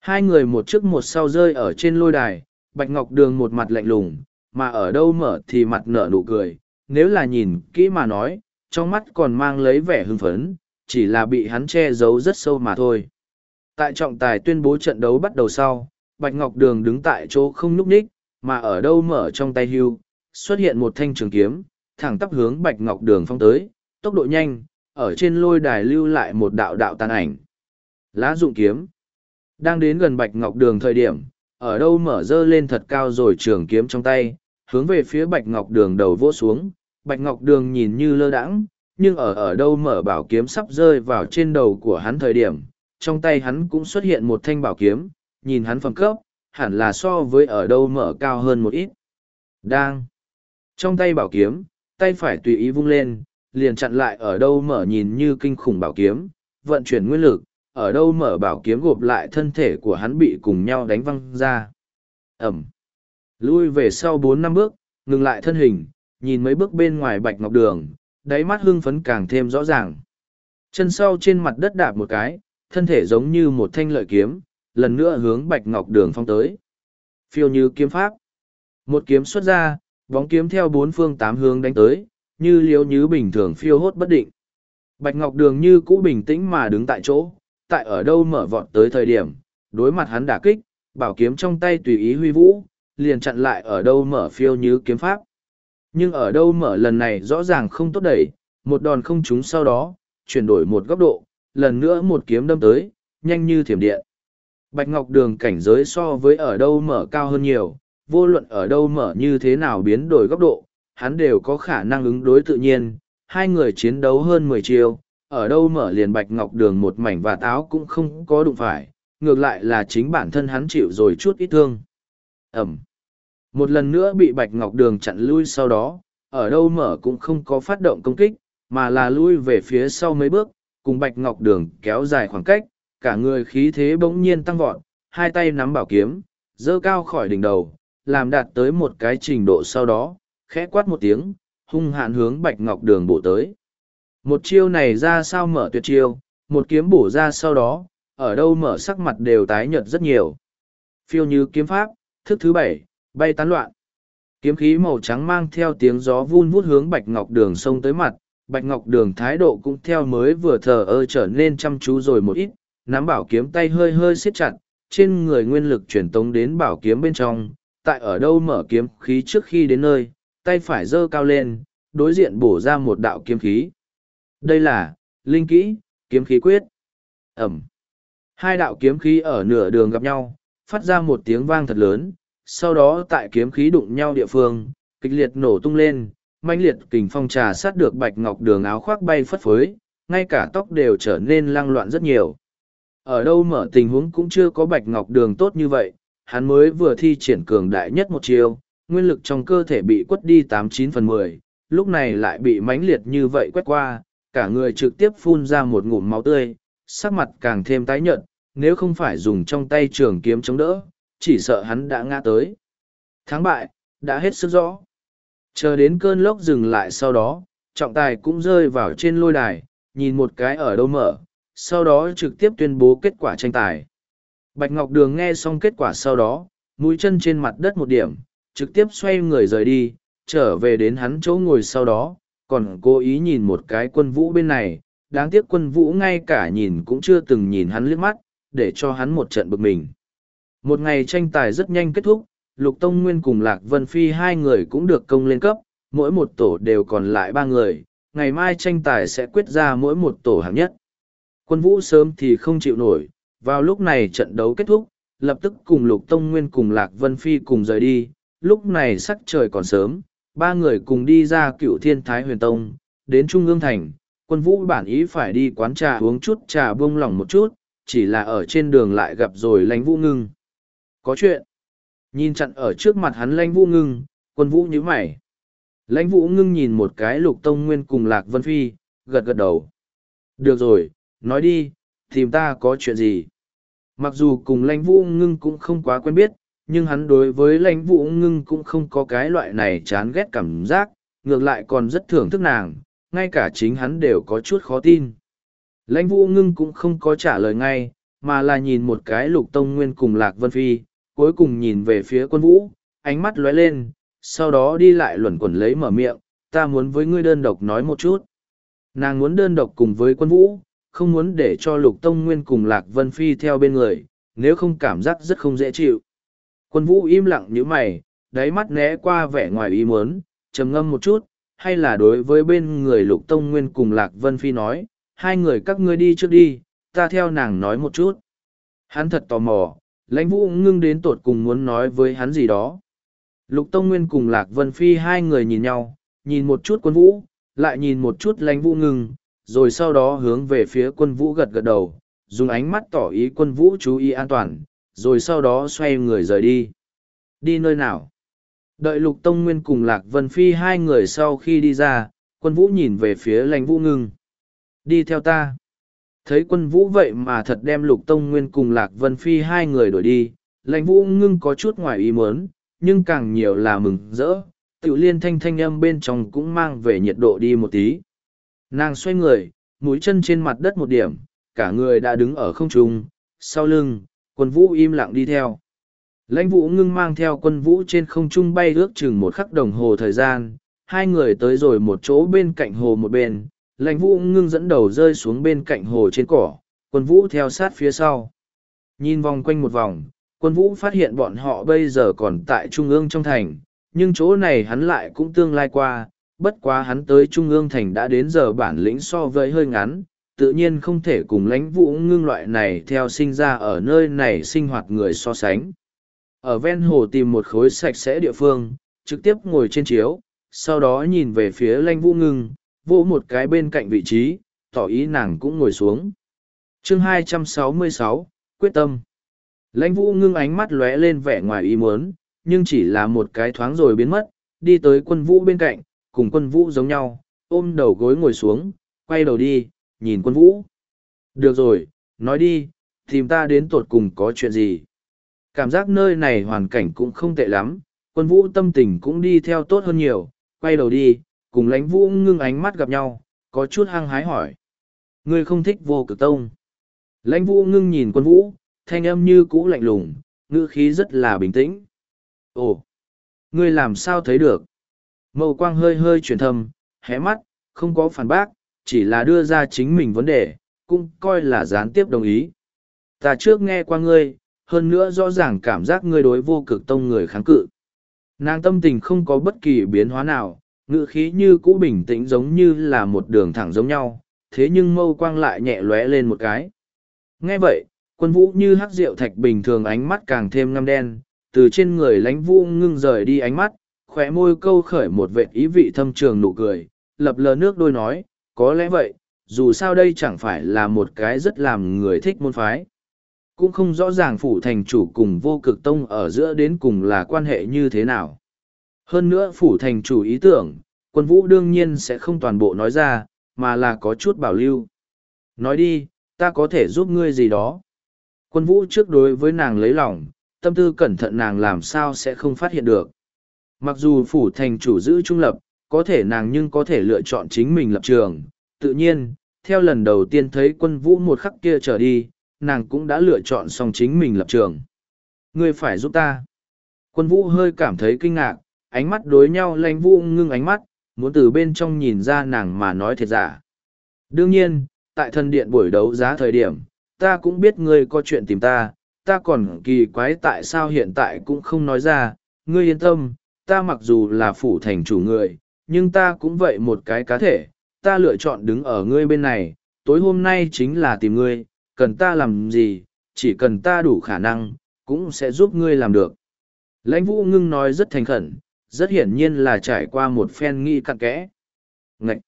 Hai người một trước một sau rơi ở trên lôi đài, Bạch Ngọc Đường một mặt lạnh lùng, mà ở đâu mở thì mặt nở nụ cười, nếu là nhìn kỹ mà nói, trong mắt còn mang lấy vẻ hưng phấn, chỉ là bị hắn che giấu rất sâu mà thôi. Tại trọng tài tuyên bố trận đấu bắt đầu sau, Bạch Ngọc Đường đứng tại chỗ không nhúc nhích, mà ở đâu mở trong tay hưu, xuất hiện một thanh trường kiếm, thẳng tắp hướng Bạch Ngọc Đường phong tới, tốc độ nhanh, ở trên lôi đài lưu lại một đạo đạo tàn ảnh. Lá dụng kiếm. Đang đến gần Bạch Ngọc Đường thời điểm, ở đâu mở dơ lên thật cao rồi trường kiếm trong tay, hướng về phía Bạch Ngọc Đường đầu vỗ xuống. Bạch Ngọc Đường nhìn như lơ đãng, nhưng ở ở đâu mở bảo kiếm sắp rơi vào trên đầu của hắn thời điểm, trong tay hắn cũng xuất hiện một thanh bảo kiếm, nhìn hắn phẩm cấp, hẳn là so với ở đâu mở cao hơn một ít. Đang. Trong tay bảo kiếm, tay phải tùy ý vung lên, liền chặn lại ở đâu mở nhìn như kinh khủng bảo kiếm, vận chuyển nguyên lực, ở đâu mở bảo kiếm gộp lại thân thể của hắn bị cùng nhau đánh văng ra. Ẩm. Lui về sau bốn năm bước, ngừng lại thân hình, nhìn mấy bước bên ngoài bạch ngọc đường, đáy mắt hưng phấn càng thêm rõ ràng. Chân sau trên mặt đất đạp một cái, thân thể giống như một thanh lợi kiếm, lần nữa hướng bạch ngọc đường phong tới. Phiêu như kiếm pháp. Một kiếm xuất ra, bóng kiếm theo bốn phương tám hướng đánh tới, như liếu như bình thường phiêu hốt bất định. Bạch ngọc đường như cũ bình tĩnh mà đứng tại chỗ, tại ở đâu mở vọt tới thời điểm, đối mặt hắn đả kích, bảo kiếm trong tay tùy ý huy vũ, liền chặn lại ở đâu mở phiêu như kiếm pháp. Nhưng ở đâu mở lần này rõ ràng không tốt đẩy, một đòn không trúng sau đó, chuyển đổi một góc độ, lần nữa một kiếm đâm tới, nhanh như thiểm điện. Bạch Ngọc Đường cảnh giới so với ở đâu mở cao hơn nhiều, vô luận ở đâu mở như thế nào biến đổi góc độ, hắn đều có khả năng ứng đối tự nhiên, hai người chiến đấu hơn mười chiều ở đâu mở liền Bạch Ngọc Đường một mảnh và táo cũng không có đụng phải, ngược lại là chính bản thân hắn chịu rồi chút ít thương. Ẩm. Một lần nữa bị Bạch Ngọc Đường chặn lui sau đó, ở đâu mở cũng không có phát động công kích, mà là lui về phía sau mấy bước, cùng Bạch Ngọc Đường kéo dài khoảng cách, cả người khí thế bỗng nhiên tăng vọt, hai tay nắm bảo kiếm, dơ cao khỏi đỉnh đầu, làm đạt tới một cái trình độ sau đó, khẽ quát một tiếng, hung hạn hướng Bạch Ngọc Đường bổ tới. Một chiêu này ra sao mở tuyệt chiêu, một kiếm bổ ra sau đó, ở đâu mở sắc mặt đều tái nhợt rất nhiều. Phiêu như kiếm pháp, thức thứ bảy, bay tán loạn. Kiếm khí màu trắng mang theo tiếng gió vun vút hướng Bạch Ngọc Đường sông tới mặt, Bạch Ngọc Đường thái độ cũng theo mới vừa thờ ơ trở nên chăm chú rồi một ít, nắm bảo kiếm tay hơi hơi siết chặt, trên người nguyên lực truyền tống đến bảo kiếm bên trong, tại ở đâu mở kiếm khí trước khi đến nơi, tay phải giơ cao lên, đối diện bổ ra một đạo kiếm khí. Đây là, linh kỹ, kiếm khí quyết. Ẩm. Hai đạo kiếm khí ở nửa đường gặp nhau, phát ra một tiếng vang thật lớn, sau đó tại kiếm khí đụng nhau địa phương, kịch liệt nổ tung lên, mãnh liệt kình phong trà sát được bạch ngọc đường áo khoác bay phất phới, ngay cả tóc đều trở nên lăng loạn rất nhiều. Ở đâu mở tình huống cũng chưa có bạch ngọc đường tốt như vậy, hắn mới vừa thi triển cường đại nhất một chiều, nguyên lực trong cơ thể bị quất đi tám chín phần mười, lúc này lại bị mãnh liệt như vậy quét qua, cả người trực tiếp phun ra một ngụm máu tươi, sắc mặt càng thêm tái nhợt, nếu không phải dùng trong tay trường kiếm chống đỡ, chỉ sợ hắn đã ngã tới. Thắng bại, đã hết sức rõ. Chờ đến cơn lốc dừng lại sau đó, trọng tài cũng rơi vào trên lôi đài, nhìn một cái ở đâu mở, sau đó trực tiếp tuyên bố kết quả tranh tài. Bạch Ngọc Đường nghe xong kết quả sau đó, mũi chân trên mặt đất một điểm, trực tiếp xoay người rời đi, trở về đến hắn chỗ ngồi sau đó, còn cố ý nhìn một cái quân vũ bên này, đáng tiếc quân vũ ngay cả nhìn cũng chưa từng nhìn hắn liếc mắt, để cho hắn một trận bực mình. Một ngày tranh tài rất nhanh kết thúc, Lục Tông Nguyên cùng Lạc Vân Phi hai người cũng được công lên cấp, mỗi một tổ đều còn lại ba người, ngày mai tranh tài sẽ quyết ra mỗi một tổ hạng nhất. Quân vũ sớm thì không chịu nổi, vào lúc này trận đấu kết thúc, lập tức cùng Lục Tông Nguyên cùng Lạc Vân Phi cùng rời đi, lúc này sắc trời còn sớm, ba người cùng đi ra cựu thiên thái huyền tông, đến Trung ương thành, quân vũ bản ý phải đi quán trà uống chút trà buông lỏng một chút, chỉ là ở trên đường lại gặp rồi lánh vũ ngưng. Có chuyện. Nhìn chặn ở trước mặt hắn lãnh vũ ngưng, quân vũ nhíu mày. Lãnh vũ ngưng nhìn một cái lục tông nguyên cùng lạc vân phi, gật gật đầu. Được rồi, nói đi, tìm ta có chuyện gì? Mặc dù cùng lãnh vũ ngưng cũng không quá quen biết, nhưng hắn đối với lãnh vũ ngưng cũng không có cái loại này chán ghét cảm giác, ngược lại còn rất thưởng thức nàng, ngay cả chính hắn đều có chút khó tin. Lãnh vũ ngưng cũng không có trả lời ngay, mà là nhìn một cái lục tông nguyên cùng lạc vân phi, cuối cùng nhìn về phía quân vũ, ánh mắt lóe lên, sau đó đi lại luẩn quẩn lấy mở miệng, ta muốn với ngươi đơn độc nói một chút. Nàng muốn đơn độc cùng với quân vũ, không muốn để cho lục tông nguyên cùng lạc vân phi theo bên người, nếu không cảm giác rất không dễ chịu. Quân vũ im lặng như mày, đáy mắt né qua vẻ ngoài ý muốn, trầm ngâm một chút, hay là đối với bên người lục tông nguyên cùng lạc vân phi nói, hai người các ngươi đi trước đi, ta theo nàng nói một chút. Hắn thật tò mò, lãnh vũ ngưng đến tột cùng muốn nói với hắn gì đó. Lục Tông Nguyên cùng Lạc Vân Phi hai người nhìn nhau, nhìn một chút quân vũ, lại nhìn một chút lãnh vũ ngưng, rồi sau đó hướng về phía quân vũ gật gật đầu, dùng ánh mắt tỏ ý quân vũ chú ý an toàn, rồi sau đó xoay người rời đi. Đi nơi nào? Đợi Lục Tông Nguyên cùng Lạc Vân Phi hai người sau khi đi ra, quân vũ nhìn về phía lãnh vũ ngưng. Đi theo ta. Thấy quân vũ vậy mà thật đem Lục Tông Nguyên cùng Lạc Vân Phi hai người đuổi đi, lãnh vũ ngưng có chút ngoài ý muốn, nhưng càng nhiều là mừng rỡ, tiểu liên thanh thanh âm bên trong cũng mang về nhiệt độ đi một tí. Nàng xoay người, mũi chân trên mặt đất một điểm, cả người đã đứng ở không trung, sau lưng, quân vũ im lặng đi theo. Lãnh vũ ngưng mang theo quân vũ trên không trung bay ước chừng một khắc đồng hồ thời gian, hai người tới rồi một chỗ bên cạnh hồ một bên, lãnh vũ ngưng dẫn đầu rơi xuống bên cạnh hồ trên cỏ, quân vũ theo sát phía sau. Nhìn vòng quanh một vòng, quân vũ phát hiện bọn họ bây giờ còn tại trung ương trong thành, nhưng chỗ này hắn lại cũng tương lai qua, bất quá hắn tới trung ương thành đã đến giờ bản lĩnh so với hơi ngắn, tự nhiên không thể cùng lãnh vũ ngưng loại này theo sinh ra ở nơi này sinh hoạt người so sánh. Ở ven hồ tìm một khối sạch sẽ địa phương, trực tiếp ngồi trên chiếu, sau đó nhìn về phía lãnh vũ ngưng, vỗ một cái bên cạnh vị trí, tỏ ý nàng cũng ngồi xuống. chương 266, quyết tâm. Lãnh vũ ngưng ánh mắt lóe lên vẻ ngoài ý muốn, nhưng chỉ là một cái thoáng rồi biến mất, đi tới quân vũ bên cạnh, cùng quân vũ giống nhau, ôm đầu gối ngồi xuống, quay đầu đi, nhìn quân vũ. Được rồi, nói đi, tìm ta đến tột cùng có chuyện gì. Cảm giác nơi này hoàn cảnh cũng không tệ lắm, quân vũ tâm tình cũng đi theo tốt hơn nhiều, quay đầu đi, cùng lãnh vũ ngưng ánh mắt gặp nhau, có chút hăng hái hỏi. Ngươi không thích vô cực tông. Lãnh vũ ngưng nhìn quân vũ, thanh âm như cũ lạnh lùng, ngữ khí rất là bình tĩnh. Ồ, ngươi làm sao thấy được? Mậu quang hơi hơi chuyển thầm, hé mắt, không có phản bác, chỉ là đưa ra chính mình vấn đề, cũng coi là gián tiếp đồng ý. Ta trước nghe qua ngươi, hơn nữa rõ ràng cảm giác ngươi đối vô cực tông người kháng cự. Nàng tâm tình không có bất kỳ biến hóa nào, ngữ khí như cũ bình tĩnh giống như là một đường thẳng giống nhau, thế nhưng mâu quang lại nhẹ lóe lên một cái. Nghe vậy, quân vũ như hắc rượu thạch bình thường ánh mắt càng thêm ngăm đen, từ trên người lánh vũ ngưng rời đi ánh mắt, khóe môi câu khởi một vệt ý vị thâm trường nụ cười, lập lờ nước đôi nói, có lẽ vậy, dù sao đây chẳng phải là một cái rất làm người thích môn phái. Cũng không rõ ràng phủ thành chủ cùng vô cực tông ở giữa đến cùng là quan hệ như thế nào. Hơn nữa phủ thành chủ ý tưởng, quân vũ đương nhiên sẽ không toàn bộ nói ra, mà là có chút bảo lưu. Nói đi, ta có thể giúp ngươi gì đó. Quân vũ trước đối với nàng lấy lòng, tâm tư cẩn thận nàng làm sao sẽ không phát hiện được. Mặc dù phủ thành chủ giữ trung lập, có thể nàng nhưng có thể lựa chọn chính mình lập trường. Tự nhiên, theo lần đầu tiên thấy quân vũ một khắc kia trở đi, nàng cũng đã lựa chọn xong chính mình lập trường. Ngươi phải giúp ta. Quân vũ hơi cảm thấy kinh ngạc, ánh mắt đối nhau lanh vũ ngưng ánh mắt, muốn từ bên trong nhìn ra nàng mà nói thiệt giả. Đương nhiên, tại thần điện buổi đấu giá thời điểm, ta cũng biết ngươi có chuyện tìm ta, ta còn kỳ quái tại sao hiện tại cũng không nói ra, ngươi yên tâm, ta mặc dù là phủ thành chủ người, nhưng ta cũng vậy một cái cá thể, ta lựa chọn đứng ở ngươi bên này, tối hôm nay chính là tìm ngươi, cần ta làm gì, chỉ cần ta đủ khả năng, cũng sẽ giúp ngươi làm được. Lãnh vũ ngưng nói rất thành khẩn, rất hiển nhiên là trải qua một phen nghi cặn kẽ. Ngậy!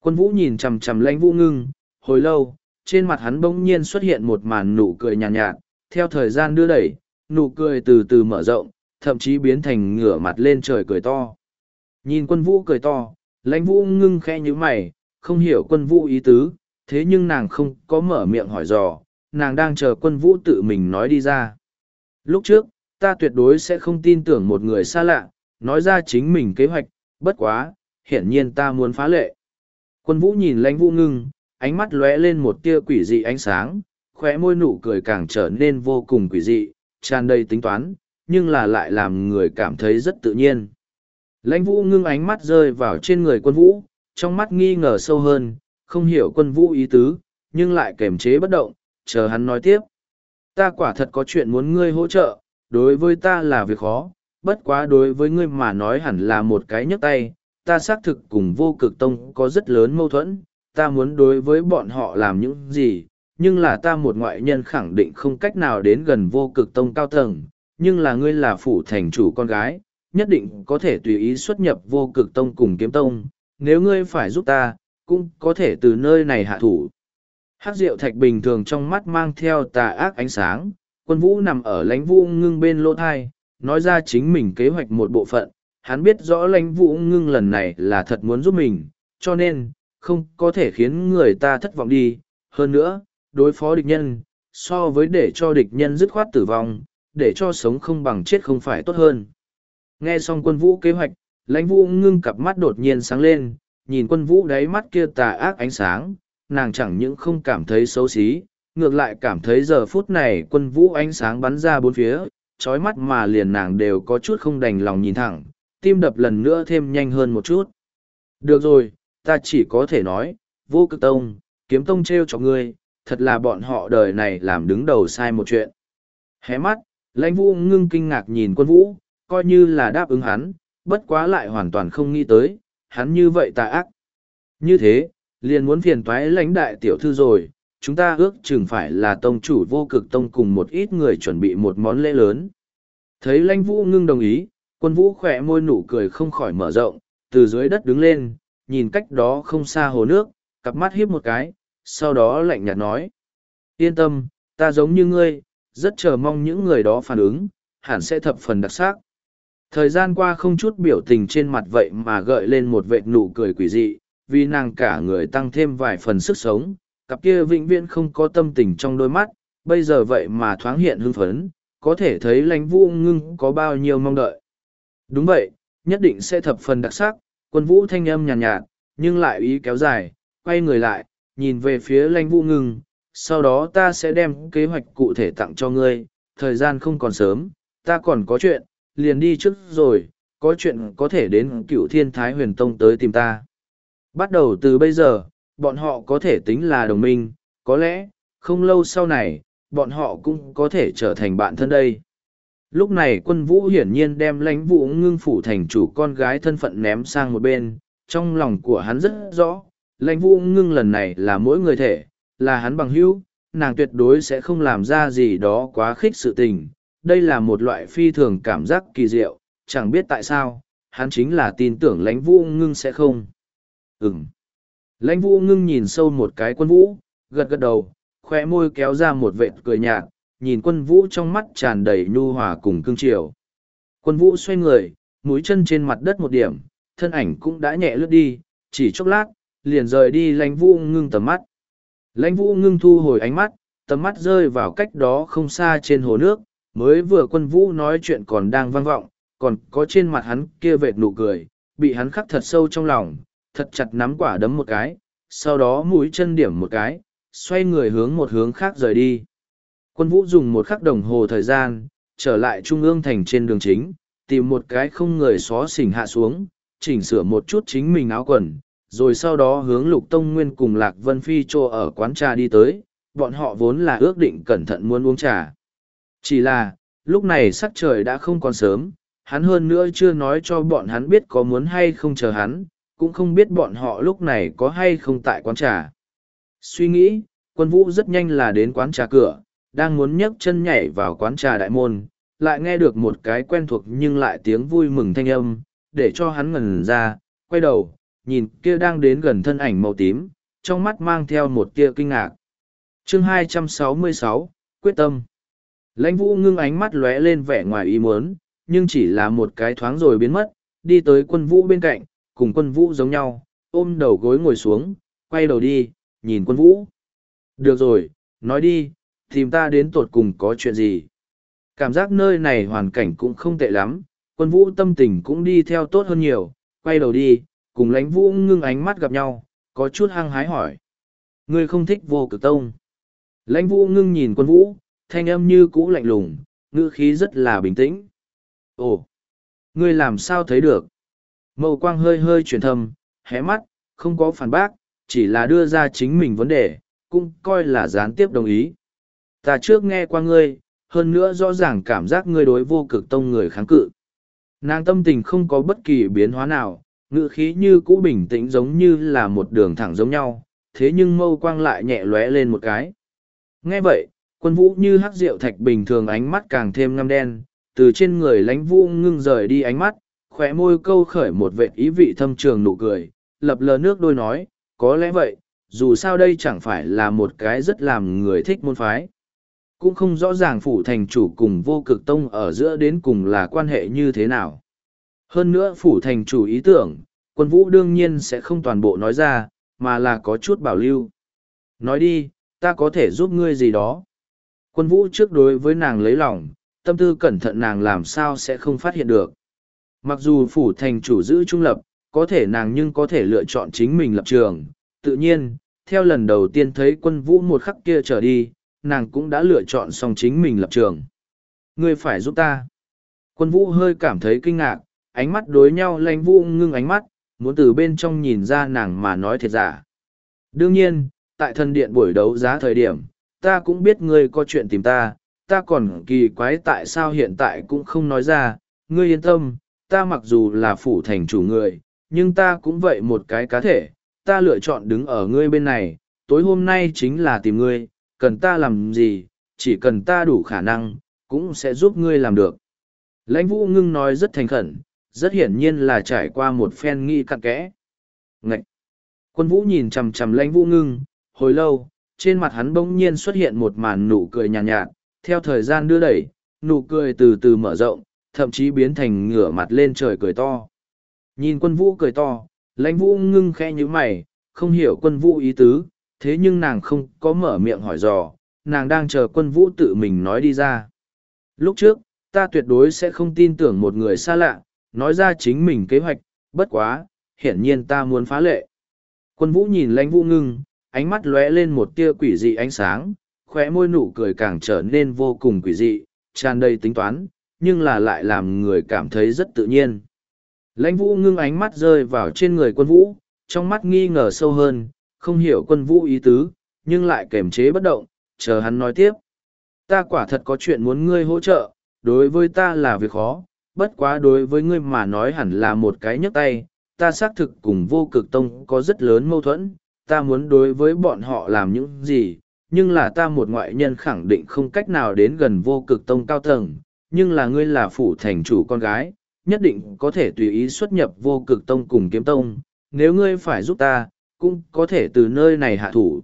Quân vũ nhìn chầm chầm lãnh vũ ngưng, hồi lâu, trên mặt hắn bỗng nhiên xuất hiện một màn nụ cười nhàn nhạt, nhạt, theo thời gian đưa đẩy, Nụ cười từ từ mở rộng, thậm chí biến thành ngửa mặt lên trời cười to. Nhìn quân vũ cười to, lãnh vũ ngưng khẽ như mày, không hiểu quân vũ ý tứ, thế nhưng nàng không có mở miệng hỏi dò, nàng đang chờ quân vũ tự mình nói đi ra. Lúc trước, ta tuyệt đối sẽ không tin tưởng một người xa lạ, nói ra chính mình kế hoạch, bất quá, hiển nhiên ta muốn phá lệ. Quân vũ nhìn lãnh vũ ngưng, ánh mắt lóe lên một tia quỷ dị ánh sáng, khóe môi nụ cười càng trở nên vô cùng quỷ dị, tràn đầy tính toán, nhưng là lại làm người cảm thấy rất tự nhiên. Lãnh vũ ngưng ánh mắt rơi vào trên người quân vũ, trong mắt nghi ngờ sâu hơn, không hiểu quân vũ ý tứ, nhưng lại kềm chế bất động, chờ hắn nói tiếp. Ta quả thật có chuyện muốn ngươi hỗ trợ, đối với ta là việc khó, bất quá đối với ngươi mà nói hẳn là một cái nhấc tay, ta xác thực cùng vô cực tông có rất lớn mâu thuẫn, ta muốn đối với bọn họ làm những gì, nhưng là ta một ngoại nhân khẳng định không cách nào đến gần vô cực tông cao tầng, nhưng là ngươi là phủ thành chủ con gái, nhất định có thể tùy ý xuất nhập vô cực tông cùng kiếm tông, nếu ngươi phải giúp ta, cũng có thể từ nơi này hạ thủ. Hắc diệu thạch bình thường trong mắt mang theo tà ác ánh sáng, quân vũ nằm ở lãnh vũ ngưng bên lỗ thai, nói ra chính mình kế hoạch một bộ phận, hắn biết rõ lãnh vũ ngưng lần này là thật muốn giúp mình, cho nên, không có thể khiến người ta thất vọng đi. Hơn nữa, đối phó địch nhân, so với để cho địch nhân dứt khoát tử vong, để cho sống không bằng chết không phải tốt hơn. Nghe xong quân vũ kế hoạch, lãnh vũ ngưng cặp mắt đột nhiên sáng lên, nhìn quân vũ đáy mắt kia tà ác ánh sáng, nàng chẳng những không cảm thấy xấu xí, ngược lại cảm thấy giờ phút này quân vũ ánh sáng bắn ra bốn phía, chói mắt mà liền nàng đều có chút không đành lòng nhìn thẳng, tim đập lần nữa thêm nhanh hơn một chút. Được rồi, ta chỉ có thể nói, vô cực tông, kiếm tông treo cho ngươi, thật là bọn họ đời này làm đứng đầu sai một chuyện. Hé mắt, lãnh vũ ngưng kinh ngạc nhìn quân vũ, coi như là đáp ứng hắn, bất quá lại hoàn toàn không nghĩ tới, hắn như vậy tà ác. Như thế, liền muốn phiền toái lãnh đại tiểu thư rồi, chúng ta ước chừng phải là tông chủ vô cực tông cùng một ít người chuẩn bị một món lễ lớn. Thấy lãnh vũ ngưng đồng ý, quân vũ khỏe môi nụ cười không khỏi mở rộng, từ dưới đất đứng lên, nhìn cách đó không xa hồ nước, cặp mắt hiếp một cái, sau đó lạnh nhạt nói. Yên tâm, ta giống như ngươi, rất chờ mong những người đó phản ứng, hẳn sẽ thập phần đặc sắc. Thời gian qua không chút biểu tình trên mặt vậy mà gợi lên một vệt nụ cười quỷ dị, vì nàng cả người tăng thêm vài phần sức sống, cặp kia vĩnh viễn không có tâm tình trong đôi mắt, bây giờ vậy mà thoáng hiện hưng phấn, có thể thấy lãnh vũ ngưng có bao nhiêu mong đợi. Đúng vậy, nhất định sẽ thập phần đặc sắc, quân vũ thanh âm nhàn nhạt, nhạt, nhưng lại ý kéo dài, quay người lại, nhìn về phía lãnh vũ ngưng, sau đó ta sẽ đem kế hoạch cụ thể tặng cho ngươi, thời gian không còn sớm, ta còn có chuyện, liền đi trước rồi, có chuyện có thể đến cựu thiên thái huyền tông tới tìm ta. Bắt đầu từ bây giờ, bọn họ có thể tính là đồng minh, có lẽ, không lâu sau này, bọn họ cũng có thể trở thành bạn thân đây. Lúc này quân vũ hiển nhiên đem lãnh vũ ngưng phủ thành chủ con gái thân phận ném sang một bên, trong lòng của hắn rất rõ, lãnh vũ ngưng lần này là mỗi người thể, là hắn bằng hữu, nàng tuyệt đối sẽ không làm ra gì đó quá khích sự tình. Đây là một loại phi thường cảm giác kỳ diệu, chẳng biết tại sao, hắn chính là tin tưởng lãnh vũ ngưng sẽ không. Ừm. Lãnh vũ ngưng nhìn sâu một cái quân vũ, gật gật đầu, khoe môi kéo ra một vệt cười nhạt, nhìn quân vũ trong mắt tràn đầy nhu hòa cùng cương triều. Quân vũ xoay người, mũi chân trên mặt đất một điểm, thân ảnh cũng đã nhẹ lướt đi, chỉ chốc lát, liền rời đi lãnh vũ ngưng tầm mắt. Lãnh vũ ngưng thu hồi ánh mắt, tầm mắt rơi vào cách đó không xa trên hồ nước, mới vừa quân vũ nói chuyện còn đang vang vọng, còn có trên mặt hắn kia vệt nụ cười, bị hắn khắc thật sâu trong lòng, thật chặt nắm quả đấm một cái, sau đó mũi chân điểm một cái, xoay người hướng một hướng khác rời đi. Quân vũ dùng một khắc đồng hồ thời gian, trở lại trung ương thành trên đường chính, tìm một cái không người xó xỉnh hạ xuống, chỉnh sửa một chút chính mình áo quần, rồi sau đó hướng lục tông nguyên cùng lạc vân phi trô ở quán trà đi tới, bọn họ vốn là ước định cẩn thận muốn uống trà. Chỉ là, lúc này sắc trời đã không còn sớm, hắn hơn nữa chưa nói cho bọn hắn biết có muốn hay không chờ hắn, cũng không biết bọn họ lúc này có hay không tại quán trà. Suy nghĩ, quân vũ rất nhanh là đến quán trà cửa, đang muốn nhấc chân nhảy vào quán trà đại môn, lại nghe được một cái quen thuộc nhưng lại tiếng vui mừng thanh âm, để cho hắn ngẩn ra, quay đầu, nhìn kia đang đến gần thân ảnh màu tím, trong mắt mang theo một tia kinh ngạc. Chương 266, Quyết tâm lãnh vũ ngưng ánh mắt lóe lên vẻ ngoài ý muốn, nhưng chỉ là một cái thoáng rồi biến mất, đi tới quân vũ bên cạnh, cùng quân vũ giống nhau, ôm đầu gối ngồi xuống, quay đầu đi, nhìn quân vũ. Được rồi, nói đi, tìm ta đến tột cùng có chuyện gì? Cảm giác nơi này hoàn cảnh cũng không tệ lắm, quân vũ tâm tình cũng đi theo tốt hơn nhiều, quay đầu đi, cùng lãnh vũ ngưng ánh mắt gặp nhau, có chút hăng hái hỏi. Ngươi không thích vô cực tông. Lãnh vũ ngưng nhìn quân vũ thanh âm như cũ lạnh lùng, ngữ khí rất là bình tĩnh. Ồ, ngươi làm sao thấy được? Mâu quang hơi hơi chuyển thầm hé mắt, không có phản bác, chỉ là đưa ra chính mình vấn đề, cũng coi là gián tiếp đồng ý. Ta trước nghe qua ngươi, hơn nữa rõ ràng cảm giác ngươi đối vô cực tông người kháng cự. Nàng tâm tình không có bất kỳ biến hóa nào, ngữ khí như cũ bình tĩnh giống như là một đường thẳng giống nhau, thế nhưng mâu quang lại nhẹ lóe lên một cái. Nghe vậy quân vũ như hắc rượu thạch bình thường ánh mắt càng thêm ngăm đen từ trên người lánh vũ ngưng rời đi ánh mắt khỏe môi câu khởi một vệt ý vị thâm trường nụ cười lập lờ nước đôi nói có lẽ vậy dù sao đây chẳng phải là một cái rất làm người thích môn phái cũng không rõ ràng phủ thành chủ cùng vô cực tông ở giữa đến cùng là quan hệ như thế nào. Hơn nữa phủ thành chủ ý tưởng, quân vũ đương nhiên sẽ không toàn bộ nói ra, mà là có chút bảo lưu. Nói đi, ta có thể giúp ngươi gì đó. Quân vũ trước đối với nàng lấy lòng, tâm tư cẩn thận nàng làm sao sẽ không phát hiện được. Mặc dù phủ thành chủ giữ trung lập, có thể nàng nhưng có thể lựa chọn chính mình lập trường. Tự nhiên, theo lần đầu tiên thấy quân vũ một khắc kia trở đi, nàng cũng đã lựa chọn xong chính mình lập trường. Ngươi phải giúp ta. Quân vũ hơi cảm thấy kinh ngạc, ánh mắt đối nhau lãnh vũ ngưng ánh mắt, muốn từ bên trong nhìn ra nàng mà nói thiệt giả. Đương nhiên, tại thần điện buổi đấu giá thời điểm, ta cũng biết ngươi có chuyện tìm ta, ta còn kỳ quái tại sao hiện tại cũng không nói ra, ngươi yên tâm, ta mặc dù là phủ thành chủ người, nhưng ta cũng vậy một cái cá thể, ta lựa chọn đứng ở ngươi bên này, tối hôm nay chính là tìm ngươi, cần ta làm gì, chỉ cần ta đủ khả năng, cũng sẽ giúp ngươi làm được. Lãnh vũ ngưng nói rất thành khẩn, rất hiển nhiên là trải qua một phen nghi cặn kẽ. Ngậy! Quân vũ nhìn chằm chằm lãnh vũ ngưng, hồi lâu, trên mặt hắn bỗng nhiên xuất hiện một màn nụ cười nhàn nhạt, nhạt, theo thời gian đưa đẩy, nụ cười từ từ mở rộng, thậm chí biến thành ngửa mặt lên trời cười to. Nhìn quân vũ cười to, lãnh vũ ngưng khẽ như mày, không hiểu quân vũ ý tứ, thế nhưng nàng không có mở miệng hỏi dò, nàng đang chờ quân vũ tự mình nói đi ra. Lúc trước, ta tuyệt đối sẽ không tin tưởng một người xa lạ, nói ra chính mình kế hoạch, bất quá, hiển nhiên ta muốn phá lệ. Quân vũ nhìn lãnh vũ ngưng, ánh mắt lóe lên một tia quỷ dị ánh sáng, khóe môi nụ cười càng trở nên vô cùng quỷ dị, tràn đầy tính toán, nhưng là lại làm người cảm thấy rất tự nhiên. Lãnh vũ ngưng ánh mắt rơi vào trên người quân vũ, trong mắt nghi ngờ sâu hơn, không hiểu quân vũ ý tứ, nhưng lại kềm chế bất động, chờ hắn nói tiếp. Ta quả thật có chuyện muốn ngươi hỗ trợ, đối với ta là việc khó, bất quá đối với ngươi mà nói hẳn là một cái nhấc tay, ta xác thực cùng vô cực tông có rất lớn mâu thuẫn, ta muốn đối với bọn họ làm những gì, nhưng là ta một ngoại nhân khẳng định không cách nào đến gần vô cực tông cao tầng, nhưng là ngươi là phủ thành chủ con gái, nhất định có thể tùy ý xuất nhập vô cực tông cùng kiếm tông, nếu ngươi phải giúp ta, cũng có thể từ nơi này hạ thủ.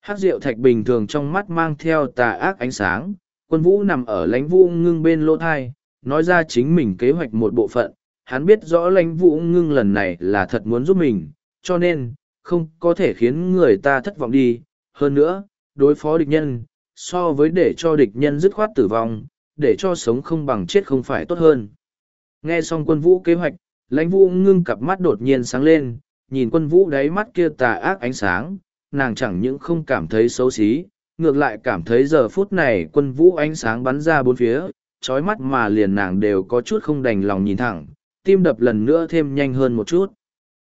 Hắc diệu thạch bình thường trong mắt mang theo tà ác ánh sáng, quân vũ nằm ở lãnh vũ ngưng bên lỗ thai, nói ra chính mình kế hoạch một bộ phận, hắn biết rõ lãnh vũ ngưng lần này là thật muốn giúp mình, cho nên, không có thể khiến người ta thất vọng đi. Hơn nữa, đối phó địch nhân, so với để cho địch nhân dứt khoát tử vong, để cho sống không bằng chết không phải tốt hơn. Nghe xong quân vũ kế hoạch, lãnh vũ ngưng cặp mắt đột nhiên sáng lên, nhìn quân vũ đáy mắt kia tà ác ánh sáng, nàng chẳng những không cảm thấy xấu xí, ngược lại cảm thấy giờ phút này quân vũ ánh sáng bắn ra bốn phía, chói mắt mà liền nàng đều có chút không đành lòng nhìn thẳng, tim đập lần nữa thêm nhanh hơn một chút.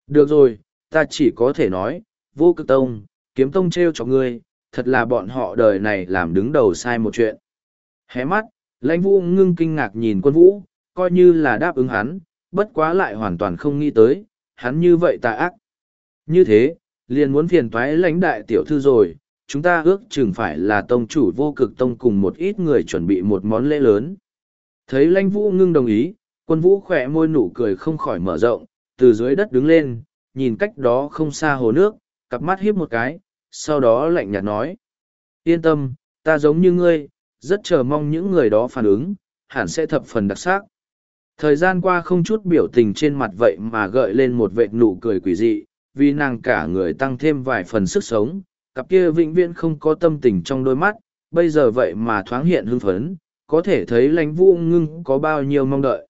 Được rồi, ta chỉ có thể nói, vô cực tông, kiếm tông treo cho ngươi, thật là bọn họ đời này làm đứng đầu sai một chuyện. Hé mắt, lãnh vũ ngưng kinh ngạc nhìn quân vũ, coi như là đáp ứng hắn, bất quá lại hoàn toàn không nghĩ tới, hắn như vậy tà ác. Như thế, liền muốn phiền toái lãnh đại tiểu thư rồi, chúng ta ước chừng phải là tông chủ vô cực tông cùng một ít người chuẩn bị một món lễ lớn. Thấy lãnh vũ ngưng đồng ý, quân vũ khỏe môi nụ cười không khỏi mở rộng, từ dưới đất đứng lên, nhìn cách đó không xa hồ nước, cặp mắt hiếp một cái, sau đó lạnh nhạt nói. Yên tâm, ta giống như ngươi, rất chờ mong những người đó phản ứng, hẳn sẽ thập phần đặc sắc. Thời gian qua không chút biểu tình trên mặt vậy mà gợi lên một vệt nụ cười quỷ dị, vì nàng cả người tăng thêm vài phần sức sống, cặp kia vĩnh viễn không có tâm tình trong đôi mắt, bây giờ vậy mà thoáng hiện hưng phấn, có thể thấy lãnh vũ ngưng có bao nhiêu mong đợi.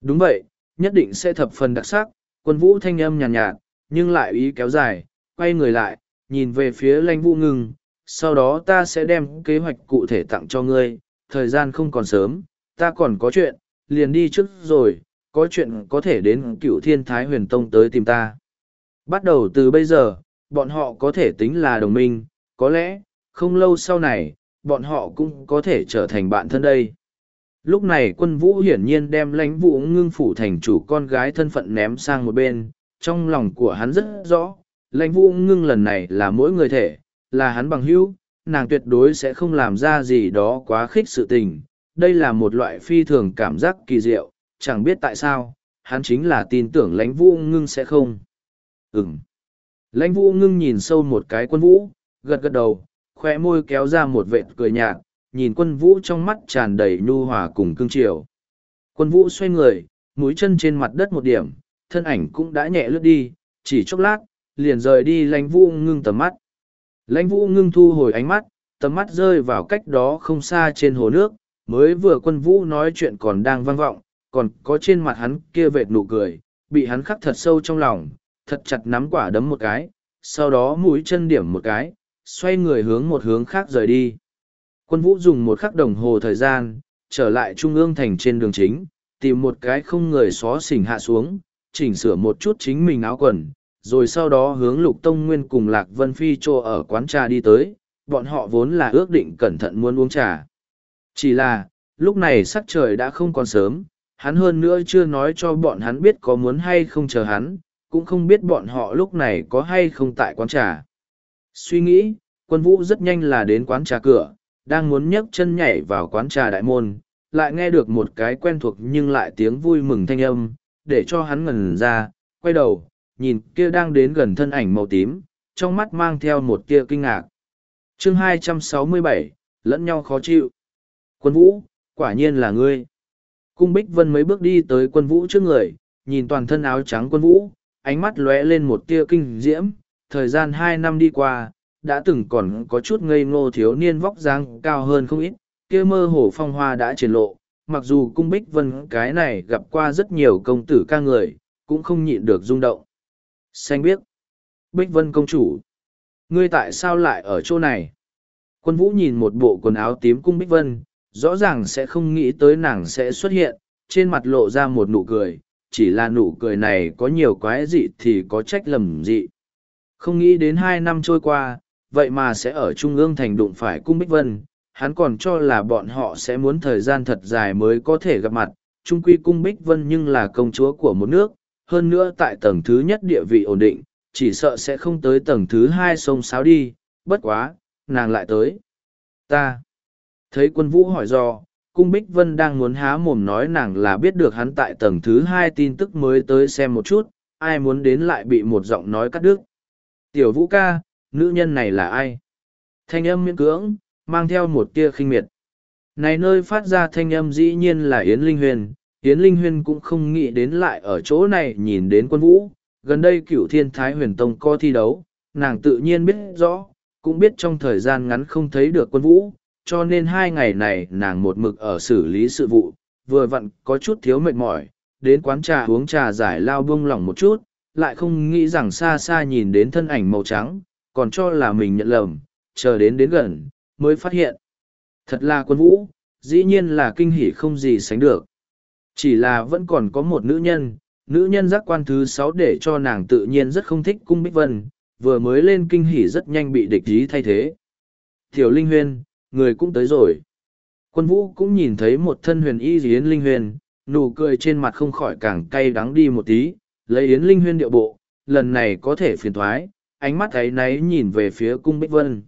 Đúng vậy, nhất định sẽ thập phần đặc sắc, quân vũ thanh âm nhàn nhạt, nhạt, nhưng lại ý kéo dài, quay người lại, nhìn về phía lãnh vũ ngưng, sau đó ta sẽ đem kế hoạch cụ thể tặng cho ngươi, thời gian không còn sớm, ta còn có chuyện, liền đi trước rồi, có chuyện có thể đến cựu thiên thái huyền tông tới tìm ta. Bắt đầu từ bây giờ, bọn họ có thể tính là đồng minh, có lẽ, không lâu sau này, bọn họ cũng có thể trở thành bạn thân đây. Lúc này quân vũ hiển nhiên đem lãnh vũ ngưng phủ thành chủ con gái thân phận ném sang một bên, trong lòng của hắn rất rõ, lãnh vũ ngưng lần này là mỗi người thể, là hắn bằng hữu, nàng tuyệt đối sẽ không làm ra gì đó quá khích sự tình. Đây là một loại phi thường cảm giác kỳ diệu, chẳng biết tại sao, hắn chính là tin tưởng lãnh vũ ngưng sẽ không. Ừm. Lãnh vũ ngưng nhìn sâu một cái quân vũ, gật gật đầu, khoe môi kéo ra một vệt cười nhạt, nhìn quân vũ trong mắt tràn đầy nhu hòa cùng cương triều. Quân vũ xoay người, mũi chân trên mặt đất một điểm, thân ảnh cũng đã nhẹ lướt đi, chỉ chốc lát, liền rời đi lãnh vũ ngưng tầm mắt. Lãnh vũ ngưng thu hồi ánh mắt, tầm mắt rơi vào cách đó không xa trên hồ nước, mới vừa quân vũ nói chuyện còn đang vang vọng, còn có trên mặt hắn kia vệt nụ cười, bị hắn khắc thật sâu trong lòng, thật chặt nắm quả đấm một cái, sau đó mũi chân điểm một cái, xoay người hướng một hướng khác rời đi. Quân vũ dùng một khắc đồng hồ thời gian, trở lại trung ương thành trên đường chính, tìm một cái không người xó xỉnh hạ xuống, chỉnh sửa một chút chính mình áo quần, rồi sau đó hướng lục tông nguyên cùng lạc vân phi trô ở quán trà đi tới bọn họ vốn là ước định cẩn thận muốn uống trà. Chỉ là lúc này sắc trời đã không còn sớm hắn hơn nữa chưa nói cho bọn hắn biết có muốn hay không chờ hắn cũng không biết bọn họ lúc này có hay không tại quán trà. Suy nghĩ quân vũ rất nhanh là đến quán trà cửa đang muốn nhấc chân nhảy vào quán trà đại môn lại nghe được một cái quen thuộc nhưng lại tiếng vui mừng thanh âm để cho hắn ngẩn ra quay đầu nhìn kia đang đến gần thân ảnh màu tím, trong mắt mang theo một tia kinh ngạc. chương 267, lẫn nhau khó chịu. Quân vũ, quả nhiên là ngươi. Cung Bích Vân mấy bước đi tới quân vũ trước người, nhìn toàn thân áo trắng quân vũ, ánh mắt lóe lên một tia kinh diễm. Thời gian hai năm đi qua, đã từng còn có chút ngây ngô thiếu niên vóc dáng cao hơn không ít, kia mơ hồ phong hoa đã triển lộ. Mặc dù cung Bích Vân cái này gặp qua rất nhiều công tử ca người, cũng không nhịn được rung động. Xanh biết, Bích Vân công chủ. Ngươi tại sao lại ở chỗ này? Quân vũ nhìn một bộ quần áo tím cung Bích Vân, rõ ràng sẽ không nghĩ tới nàng sẽ xuất hiện, trên mặt lộ ra một nụ cười, chỉ là nụ cười này có nhiều quái dị thì có trách lầm dị. Không nghĩ đến hai năm trôi qua, vậy mà sẽ ở Trung ương thành đụng phải cung Bích Vân, hắn còn cho là bọn họ sẽ muốn thời gian thật dài mới có thể gặp mặt, Trung quy cung Bích Vân nhưng là công chúa của một nước, hơn nữa tại tầng thứ nhất địa vị ổn định, chỉ sợ sẽ không tới tầng thứ hai sông sáo đi, bất quá, nàng lại tới. Ta. Thấy quân vũ hỏi do, cung Bích Vân đang muốn há mồm nói nàng là biết được hắn tại tầng thứ hai tin tức mới tới xem một chút, ai muốn đến lại bị một giọng nói cắt đứt. Tiểu vũ ca, nữ nhân này là ai? Thanh âm miễn cưỡng, mang theo một tia khinh miệt. Này nơi phát ra thanh âm dĩ nhiên là Yến Linh Huyền, Yến Linh Huyên cũng không nghĩ đến lại ở chỗ này nhìn đến quân vũ, gần đây cửu thiên thái huyền tông co thi đấu, nàng tự nhiên biết rõ, cũng biết trong thời gian ngắn không thấy được quân vũ, cho nên hai ngày này nàng một mực ở xử lý sự vụ, vừa vặn có chút thiếu mệt mỏi, đến quán trà uống trà giải lao buông lỏng một chút, lại không nghĩ rằng xa xa nhìn đến thân ảnh màu trắng, còn cho là mình nhận lầm, chờ đến đến gần, mới phát hiện. Thật là quân vũ, dĩ nhiên là kinh hỉ không gì sánh được. Chỉ là vẫn còn có một nữ nhân, nữ nhân giác quan thứ sáu để cho nàng tự nhiên rất không thích cung Bích Vân, vừa mới lên kinh hỉ rất nhanh bị địch ý thay thế. Tiểu Linh Huyên, người cũng tới rồi. Quân vũ cũng nhìn thấy một thân huyền y Yến Linh Huyên, nụ cười trên mặt không khỏi càng cay đắng đi một tí, lấy Yến Linh Huyên điệu bộ, lần này có thể phiền thoái, ánh mắt ấy náy nhìn về phía cung Bích Vân.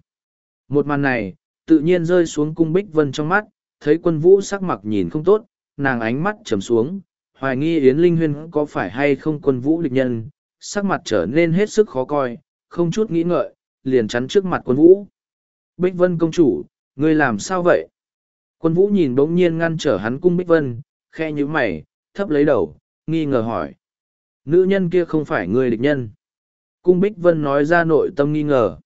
Một màn này, tự nhiên rơi xuống cung Bích Vân trong mắt, thấy quân vũ sắc mặt nhìn không tốt, nàng ánh mắt trầm xuống, hoài nghi Yến Linh Huyên có phải hay không quân vũ địch nhân, sắc mặt trở nên hết sức khó coi, không chút nghĩ ngợi, liền chắn trước mặt quân vũ. Bích Vân công chủ, ngươi làm sao vậy? Quân vũ nhìn bỗng nhiên ngăn trở hắn cung Bích Vân, khe như mày, thấp lấy đầu, nghi ngờ hỏi. Nữ nhân kia không phải người địch nhân. Cung Bích Vân nói ra nội tâm nghi ngờ.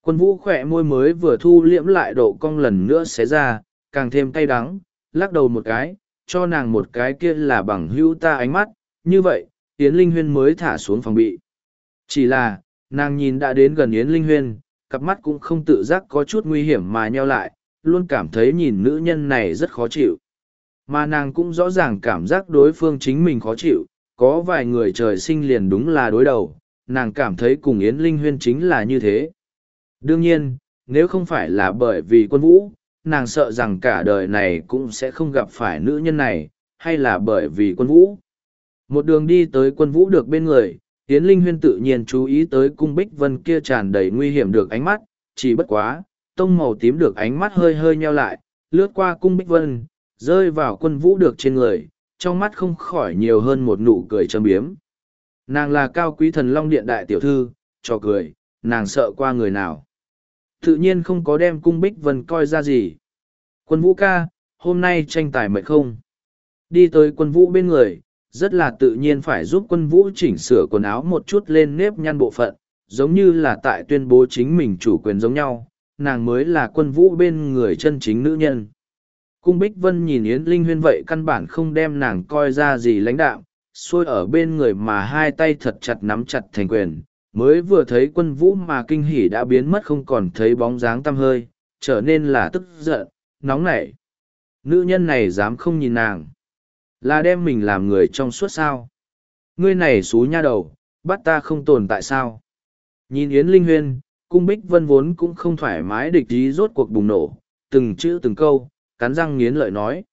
Quân vũ khỏe môi mới vừa thu liễm lại độ cong lần nữa xé ra, càng thêm cay đắng, lắc đầu một cái, cho nàng một cái kia là bằng hữu ta ánh mắt, như vậy, Yến Linh Huyên mới thả xuống phòng bị. Chỉ là, nàng nhìn đã đến gần Yến Linh Huyên, cặp mắt cũng không tự giác có chút nguy hiểm mà nheo lại, luôn cảm thấy nhìn nữ nhân này rất khó chịu. Mà nàng cũng rõ ràng cảm giác đối phương chính mình khó chịu, có vài người trời sinh liền đúng là đối đầu, nàng cảm thấy cùng Yến Linh Huyên chính là như thế. Đương nhiên, nếu không phải là bởi vì quân vũ, nàng sợ rằng cả đời này cũng sẽ không gặp phải nữ nhân này, hay là bởi vì quân vũ. Một đường đi tới quân vũ được bên người, Yến Linh Huyên tự nhiên chú ý tới cung bích vân kia tràn đầy nguy hiểm được ánh mắt, chỉ bất quá, tông màu tím được ánh mắt hơi hơi nheo lại, lướt qua cung bích vân, rơi vào quân vũ được trên người, trong mắt không khỏi nhiều hơn một nụ cười châm biếm. Nàng là cao quý thần long điện đại tiểu thư, cho cười, nàng sợ qua người nào. Tự nhiên không có đem cung bích vân coi ra gì. Quân vũ ca, hôm nay tranh tài mệt không? Đi tới quân vũ bên người, rất là tự nhiên phải giúp quân vũ chỉnh sửa quần áo một chút lên nếp nhăn bộ phận, giống như là tại tuyên bố chính mình chủ quyền giống nhau, nàng mới là quân vũ bên người chân chính nữ nhân. Cung Bích Vân nhìn Yến Linh Huyên vậy căn bản không đem nàng coi ra gì lãnh đạo, xuôi ở bên người mà hai tay thật chặt nắm chặt thành quyền, mới vừa thấy quân vũ mà kinh hỉ đã biến mất không còn thấy bóng dáng tăm hơi, trở nên là tức giận, nóng nảy. Nữ nhân này dám không nhìn nàng, là đem mình làm người trong suốt sao. Ngươi này xú nha đầu, bắt ta không tồn tại sao. Nhìn Yến Linh Huyên, cung bích vân vốn cũng không thoải mái địch ý rốt cuộc bùng nổ, từng chữ từng câu, cắn răng nghiến lợi nói.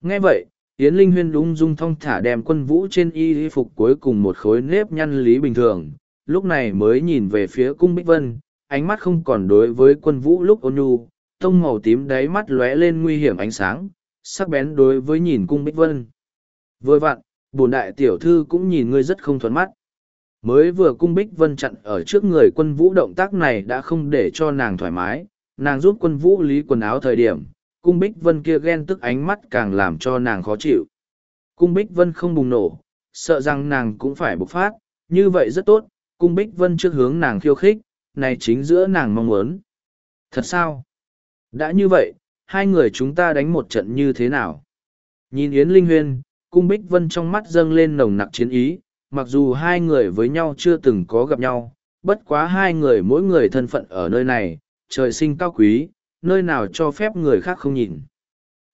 Nghe vậy, Yến Linh Huyên đúng dung thong thả đem quân vũ trên y phục cuối cùng một khối nếp nhăn lý bình thường, lúc này mới nhìn về phía cung bích vân, ánh mắt không còn đối với quân vũ lúc ôn nhu, tông màu tím đáy mắt lóe lên nguy hiểm ánh sáng, sắc bén đối với nhìn cung bích vân. Vừa vặn, bổn đại tiểu thư cũng nhìn ngươi rất không thuận mắt. Mới vừa cung bích vân chặn ở trước người quân vũ động tác này đã không để cho nàng thoải mái, nàng giúp quân vũ lý quần áo thời điểm, cung bích vân kia ghen tức ánh mắt càng làm cho nàng khó chịu. Cung bích vân không bùng nổ, sợ rằng nàng cũng phải bộc phát, như vậy rất tốt, cung bích vân trước hướng nàng khiêu khích, này chính giữa nàng mong muốn. Thật sao? Đã như vậy, hai người chúng ta đánh một trận như thế nào? Nhìn Yến Linh Huyên, cung bích vân trong mắt dâng lên nồng nặc chiến ý, mặc dù hai người với nhau chưa từng có gặp nhau, bất quá hai người mỗi người thân phận ở nơi này, trời sinh cao quý, nơi nào cho phép người khác không nhìn.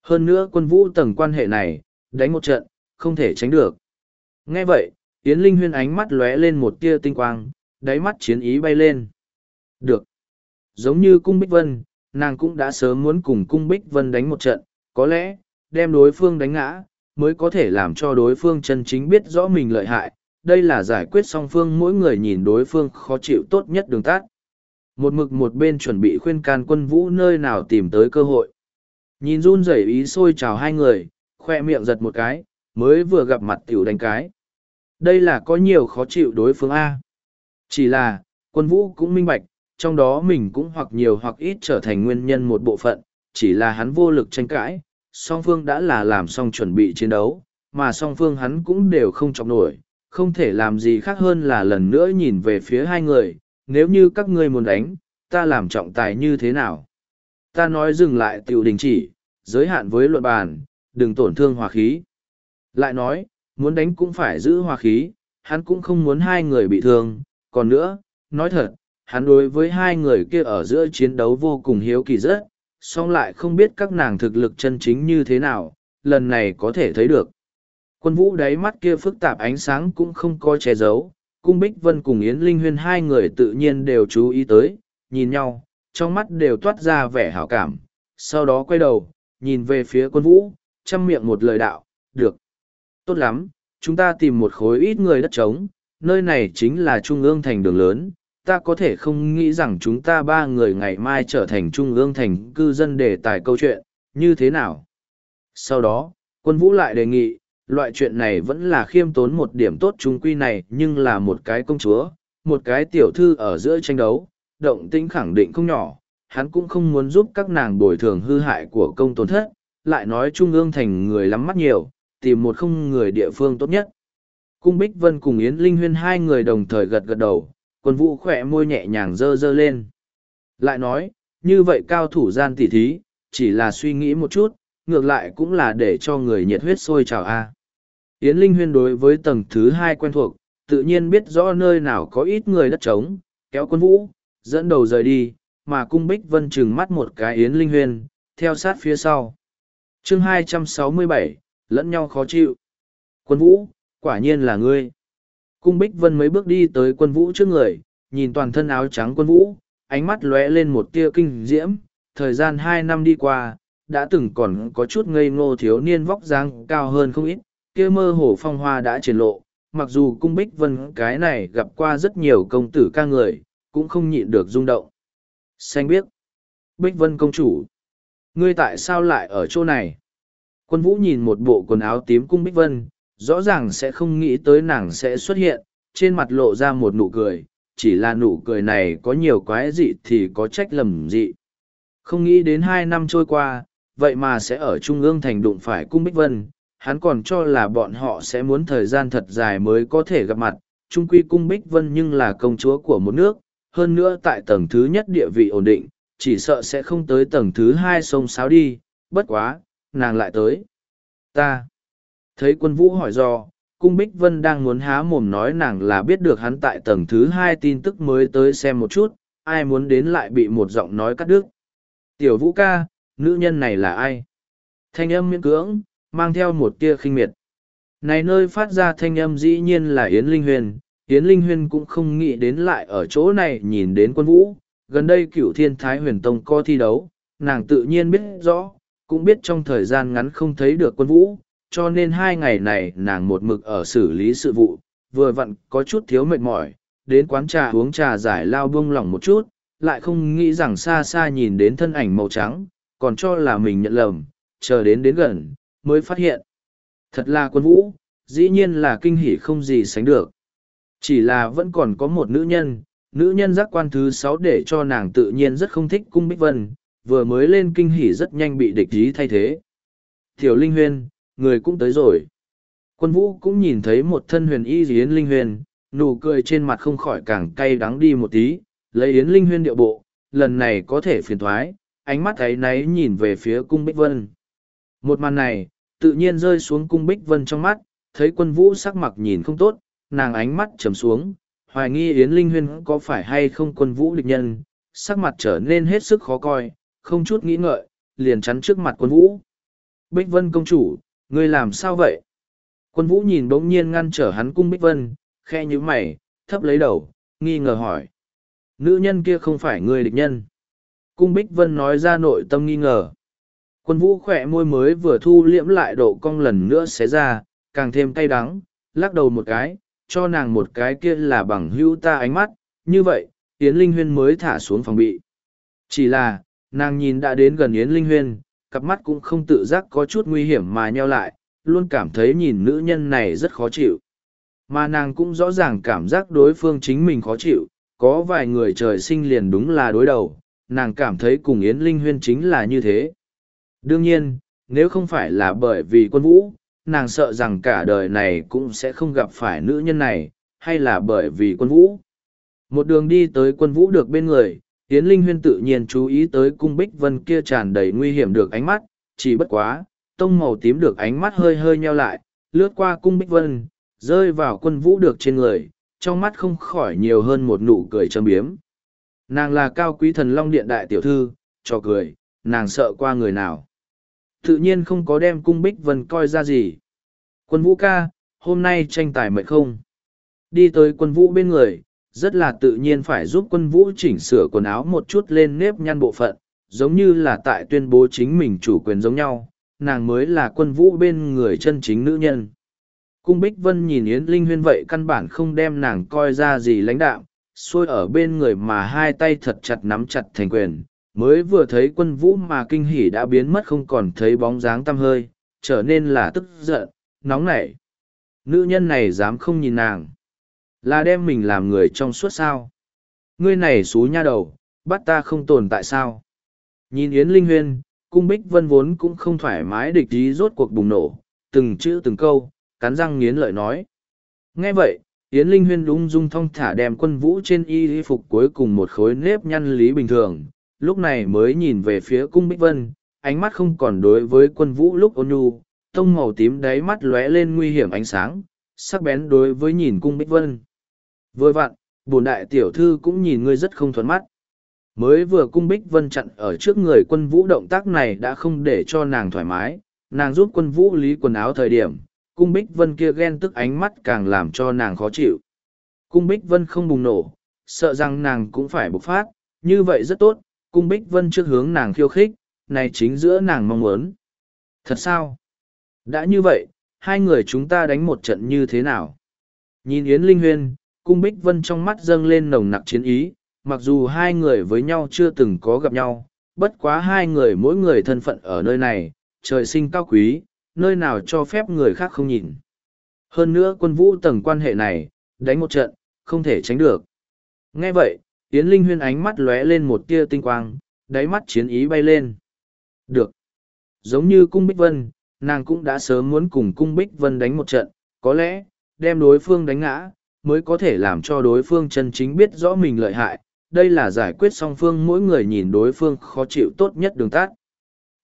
Hơn nữa quân vũ tầng quan hệ này, đánh một trận, không thể tránh được. Nghe vậy, Yến Linh Huyên ánh mắt lóe lên một tia tinh quang, đáy mắt chiến ý bay lên. Được. Giống như cung Bích Vân, nàng cũng đã sớm muốn cùng cung Bích Vân đánh một trận, có lẽ, đem đối phương đánh ngã, mới có thể làm cho đối phương chân chính biết rõ mình lợi hại. Đây là giải quyết song phương mỗi người nhìn đối phương khó chịu tốt nhất đường tát. Một mực một bên chuẩn bị khuyên can quân vũ nơi nào tìm tới cơ hội. Nhìn run rẩy ý xôi chào hai người, khoe miệng giật một cái, mới vừa gặp mặt tiểu đánh cái. Đây là có nhiều khó chịu đối phương A. Chỉ là, quân vũ cũng minh bạch, trong đó mình cũng hoặc nhiều hoặc ít trở thành nguyên nhân một bộ phận, chỉ là hắn vô lực tranh cãi, song phương đã là làm xong chuẩn bị chiến đấu, mà song phương hắn cũng đều không chọc nổi, không thể làm gì khác hơn là lần nữa nhìn về phía hai người, nếu như các ngươi muốn đánh, ta làm trọng tài như thế nào? Ta nói dừng lại tiểu đình chỉ, giới hạn với luận bàn, đừng tổn thương hòa khí. Lại nói, muốn đánh cũng phải giữ hòa khí, hắn cũng không muốn hai người bị thương, còn nữa, nói thật, hắn đối với hai người kia ở giữa chiến đấu vô cùng hiếu kỳ rất, song lại không biết các nàng thực lực chân chính như thế nào, lần này có thể thấy được. Quân vũ đáy mắt kia phức tạp ánh sáng cũng không có che giấu, cung Bích Vân cùng Yến Linh Huyên hai người tự nhiên đều chú ý tới, nhìn nhau, trong mắt đều toát ra vẻ hảo cảm, sau đó quay đầu, nhìn về phía quân vũ, chăm miệng một lời đạo, được. Tốt lắm, chúng ta tìm một khối ít người đất trống, nơi này chính là trung ương thành đường lớn, ta có thể không nghĩ rằng chúng ta ba người ngày mai trở thành trung ương thành cư dân đề tài câu chuyện, như thế nào. Sau đó, quân vũ lại đề nghị, loại chuyện này vẫn là khiêm tốn một điểm tốt trung quy này nhưng là một cái công chúa, một cái tiểu thư ở giữa tranh đấu, động tĩnh khẳng định không nhỏ, hắn cũng không muốn giúp các nàng bồi thường hư hại của công tổn thất, lại nói trung ương thành người lắm mắt nhiều, tìm một không người địa phương tốt nhất. Cung Bích Vân cùng Yến Linh Huyên hai người đồng thời gật gật đầu, quân vũ khỏe môi nhẹ nhàng dơ dơ lên. Lại nói, như vậy cao thủ gian tỉ thí, chỉ là suy nghĩ một chút, ngược lại cũng là để cho người nhiệt huyết sôi trào a. Yến Linh Huyên đối với tầng thứ hai quen thuộc, tự nhiên biết rõ nơi nào có ít người đất trống, kéo quân vũ, dẫn đầu rời đi, mà cung Bích Vân trừng mắt một cái Yến Linh Huyên, theo sát phía sau. chương 267, lẫn nhau khó chịu. Quân vũ, quả nhiên là ngươi. Cung Bích Vân mấy bước đi tới quân vũ trước người, nhìn toàn thân áo trắng quân vũ, ánh mắt lóe lên một tia kinh diễm, thời gian hai năm đi qua, đã từng còn có chút ngây ngô thiếu niên vóc dáng cao hơn không ít, kia mơ hồ phong hoa đã triển lộ, mặc dù cung Bích Vân cái này gặp qua rất nhiều công tử ca người, cũng không nhịn được rung động. Xanh biết, Bích Vân công chủ, ngươi tại sao lại ở chỗ này? Quân vũ nhìn một bộ quần áo tím cung Bích Vân, rõ ràng sẽ không nghĩ tới nàng sẽ xuất hiện, trên mặt lộ ra một nụ cười, chỉ là nụ cười này có nhiều quái dị thì có trách lầm dị. Không nghĩ đến hai năm trôi qua, vậy mà sẽ ở Trung ương thành đụng phải cung Bích Vân, hắn còn cho là bọn họ sẽ muốn thời gian thật dài mới có thể gặp mặt, Trung quy cung Bích Vân nhưng là công chúa của một nước, hơn nữa tại tầng thứ nhất địa vị ổn định, chỉ sợ sẽ không tới tầng thứ hai sông sáo đi, bất quá, nàng lại tới. Ta. Thấy quân vũ hỏi do, cung Bích Vân đang muốn há mồm nói nàng là biết được hắn tại tầng thứ hai tin tức mới tới xem một chút, ai muốn đến lại bị một giọng nói cắt đứt. Tiểu vũ ca, nữ nhân này là ai? Thanh âm miễn cưỡng, mang theo một tia khinh miệt. Này nơi phát ra thanh âm dĩ nhiên là Yến Linh Huyền, Yến Linh Huyền cũng không nghĩ đến lại ở chỗ này nhìn đến quân vũ, gần đây cửu thiên thái huyền tông co thi đấu, nàng tự nhiên biết rõ, cũng biết trong thời gian ngắn không thấy được quân vũ, cho nên hai ngày này nàng một mực ở xử lý sự vụ, vừa vặn có chút thiếu mệt mỏi, đến quán trà uống trà giải lao buông lỏng một chút, lại không nghĩ rằng xa xa nhìn đến thân ảnh màu trắng, còn cho là mình nhận lầm, chờ đến đến gần, mới phát hiện. Thật là quân vũ, dĩ nhiên là kinh hỉ không gì sánh được. Chỉ là vẫn còn có một nữ nhân, nữ nhân giác quan thứ sáu để cho nàng tự nhiên rất không thích cung Bích Vân, vừa mới lên kinh hỉ rất nhanh bị địch ý thay thế. Tiểu Linh Huyên, người cũng tới rồi. Quân vũ cũng nhìn thấy một thân huyền y Yến Linh Huyền, nụ cười trên mặt không khỏi càng cay đắng đi một tí, lấy Yến Linh Huyền điệu bộ, lần này có thể phiền thoái, ánh mắt ấy náy nhìn về phía cung Bích Vân. Một màn này, tự nhiên rơi xuống cung Bích Vân trong mắt, thấy quân vũ sắc mặt nhìn không tốt, nàng ánh mắt trầm xuống, hoài nghi Yến Linh Huyền có phải hay không quân vũ địch nhân, sắc mặt trở nên hết sức khó coi, không chút nghĩ ngợi, liền chắn trước mặt quân vũ. Bích Vân công chủ, Ngươi làm sao vậy? Quân vũ nhìn bỗng nhiên ngăn trở hắn cung Bích Vân, khe như mày, thấp lấy đầu, nghi ngờ hỏi. Nữ nhân kia không phải ngươi địch nhân. Cung Bích Vân nói ra nội tâm nghi ngờ. Quân vũ khỏe môi mới vừa thu liễm lại độ cong lần nữa xé ra, càng thêm cay đắng, lắc đầu một cái, cho nàng một cái kia là bằng hữu ta ánh mắt, như vậy, Yến Linh Huyên mới thả xuống phòng bị. Chỉ là, nàng nhìn đã đến gần Yến Linh Huyên, cặp mắt cũng không tự giác có chút nguy hiểm mà nheo lại, luôn cảm thấy nhìn nữ nhân này rất khó chịu. Mà nàng cũng rõ ràng cảm giác đối phương chính mình khó chịu, có vài người trời sinh liền đúng là đối đầu, nàng cảm thấy cùng Yến Linh Huyên chính là như thế. Đương nhiên, nếu không phải là bởi vì quân vũ, nàng sợ rằng cả đời này cũng sẽ không gặp phải nữ nhân này, hay là bởi vì quân vũ. Một đường đi tới quân vũ được bên người, Yến Linh Huyên tự nhiên chú ý tới cung bích vân kia tràn đầy nguy hiểm được ánh mắt, chỉ bất quá, tông màu tím được ánh mắt hơi hơi nheo lại, lướt qua cung bích vân, rơi vào quân vũ được trên người, trong mắt không khỏi nhiều hơn một nụ cười châm biếm. Nàng là cao quý thần long điện đại tiểu thư, cho cười, nàng sợ qua người nào. Tự nhiên không có đem cung bích vân coi ra gì. Quân vũ ca, hôm nay tranh tài mệt không? Đi tới quân vũ bên người, rất là tự nhiên phải giúp quân vũ chỉnh sửa quần áo một chút lên nếp nhăn bộ phận, giống như là tại tuyên bố chính mình chủ quyền giống nhau, nàng mới là quân vũ bên người chân chính nữ nhân. Cung Bích Vân nhìn Yến Linh Huyên vậy căn bản không đem nàng coi ra gì lãnh đạo, xuôi ở bên người mà hai tay thật chặt nắm chặt thành quyền, mới vừa thấy quân vũ mà kinh hỉ đã biến mất không còn thấy bóng dáng tăm hơi, trở nên là tức giận, nóng nảy. Nữ nhân này dám không nhìn nàng. Là đem mình làm người trong suốt sao? Ngươi này xú nha đầu, bắt ta không tồn tại sao? Nhìn Yến Linh Huyên, cung bích vân vốn cũng không thoải mái địch ý rốt cuộc bùng nổ, từng chữ từng câu, cắn răng nghiến lợi nói. Nghe vậy, Yến Linh Huyên đung dung thong thả đem quân vũ trên y phục cuối cùng một khối nếp nhăn lý bình thường, lúc này mới nhìn về phía cung bích vân, ánh mắt không còn đối với quân vũ lúc ôn nhu, tông màu tím đáy mắt lóe lên nguy hiểm ánh sáng, sắc bén đối với nhìn cung bích vân. Vừa vặn, bổn đại tiểu thư cũng nhìn ngươi rất không thuận mắt. Mới vừa cung bích vân chặn ở trước người quân vũ động tác này đã không để cho nàng thoải mái, nàng giúp quân vũ lý quần áo thời điểm, cung bích vân kia ghen tức ánh mắt càng làm cho nàng khó chịu. Cung bích vân không bùng nổ, sợ rằng nàng cũng phải bộc phát, như vậy rất tốt, cung bích vân trước hướng nàng khiêu khích, này chính giữa nàng mong muốn. Thật sao? Đã như vậy, hai người chúng ta đánh một trận như thế nào? Nhìn Yến Linh Huyên, cung bích vân trong mắt dâng lên nồng nặc chiến ý, mặc dù hai người với nhau chưa từng có gặp nhau, bất quá hai người mỗi người thân phận ở nơi này, trời sinh cao quý, nơi nào cho phép người khác không nhìn. Hơn nữa quân vũ tầng quan hệ này, đánh một trận, không thể tránh được. Nghe vậy, Yến Linh Huyên ánh mắt lóe lên một tia tinh quang, đáy mắt chiến ý bay lên. Được. Giống như Cung Bích Vân, nàng cũng đã sớm muốn cùng Cung Bích Vân đánh một trận, có lẽ, đem đối phương đánh ngã, mới có thể làm cho đối phương chân chính biết rõ mình lợi hại. Đây là giải quyết song phương mỗi người nhìn đối phương khó chịu tốt nhất đường tát.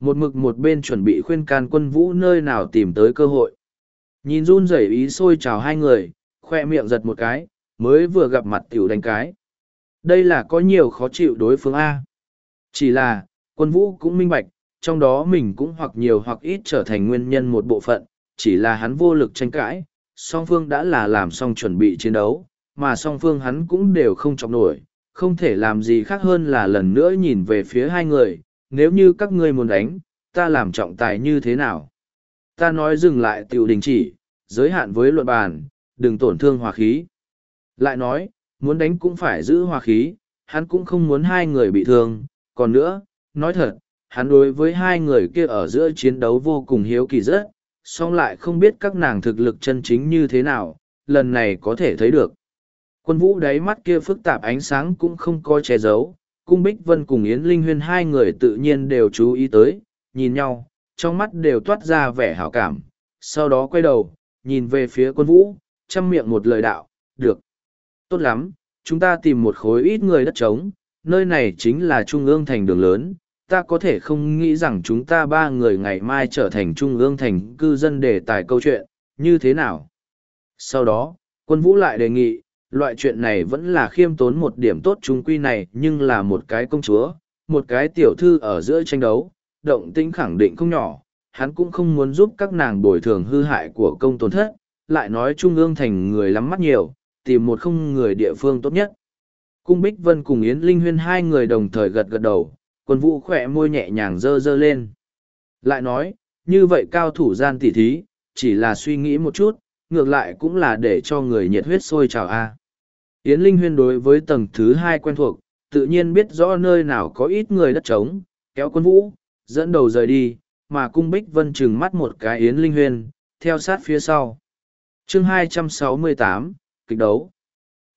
Một mực một bên chuẩn bị khuyên can quân vũ nơi nào tìm tới cơ hội. Nhìn run rẩy ý xôi chào hai người, khoe miệng giật một cái, mới vừa gặp mặt tiểu đánh cái. Đây là có nhiều khó chịu đối phương A. Chỉ là, quân vũ cũng minh bạch, trong đó mình cũng hoặc nhiều hoặc ít trở thành nguyên nhân một bộ phận, chỉ là hắn vô lực tranh cãi, song phương đã là làm xong chuẩn bị chiến đấu, mà song phương hắn cũng đều không chọc nổi, không thể làm gì khác hơn là lần nữa nhìn về phía hai người, nếu như các ngươi muốn đánh, ta làm trọng tài như thế nào? Ta nói dừng lại tiểu đình chỉ, giới hạn với luận bàn, đừng tổn thương hòa khí. Lại nói, muốn đánh cũng phải giữ hòa khí, hắn cũng không muốn hai người bị thương, còn nữa, nói thật, hắn đối với hai người kia ở giữa chiến đấu vô cùng hiếu kỳ rất, song lại không biết các nàng thực lực chân chính như thế nào, lần này có thể thấy được. Quân vũ đáy mắt kia phức tạp ánh sáng cũng không có che giấu, cung Bích Vân cùng Yến Linh Huyên hai người tự nhiên đều chú ý tới, nhìn nhau, trong mắt đều toát ra vẻ hảo cảm, sau đó quay đầu, nhìn về phía quân vũ, chăm miệng một lời đạo, được. Tốt lắm, chúng ta tìm một khối ít người đất trống, nơi này chính là trung ương thành đường lớn, ta có thể không nghĩ rằng chúng ta ba người ngày mai trở thành trung ương thành cư dân đề tài câu chuyện, như thế nào. Sau đó, quân vũ lại đề nghị, loại chuyện này vẫn là khiêm tốn một điểm tốt trung quy này nhưng là một cái công chúa, một cái tiểu thư ở giữa tranh đấu, động tĩnh khẳng định không nhỏ, hắn cũng không muốn giúp các nàng bồi thường hư hại của công tổn thất, lại nói trung ương thành người lắm mắt nhiều, tìm một không người địa phương tốt nhất. Cung Bích Vân cùng Yến Linh Huyên hai người đồng thời gật gật đầu, quân vũ khỏe môi nhẹ nhàng dơ dơ lên. Lại nói, như vậy cao thủ gian tỉ thí, chỉ là suy nghĩ một chút, ngược lại cũng là để cho người nhiệt huyết sôi trào a. Yến Linh Huyên đối với tầng thứ hai quen thuộc, tự nhiên biết rõ nơi nào có ít người đất trống, kéo quân vũ, dẫn đầu rời đi, mà cung Bích Vân trừng mắt một cái Yến Linh Huyên, theo sát phía sau. Chương 268, kịch đấu.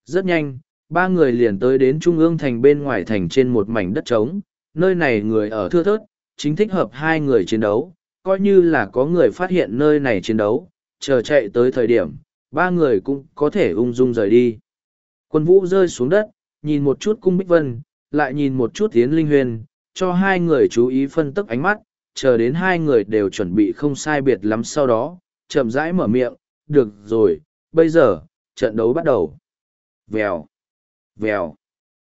Rất nhanh, ba người liền tới đến trung ương thành bên ngoài thành trên một mảnh đất trống, nơi này người ở thưa thớt, chính thích hợp hai người chiến đấu, coi như là có người phát hiện nơi này chiến đấu, chờ chạy tới thời điểm, ba người cũng có thể ung dung rời đi. Quân vũ rơi xuống đất, nhìn một chút cung bích vân, lại nhìn một chút tiến linh huyền, cho hai người chú ý phân tức ánh mắt, chờ đến hai người đều chuẩn bị không sai biệt lắm sau đó, chậm rãi mở miệng, được rồi, bây giờ, trận đấu bắt đầu. Vèo, vèo.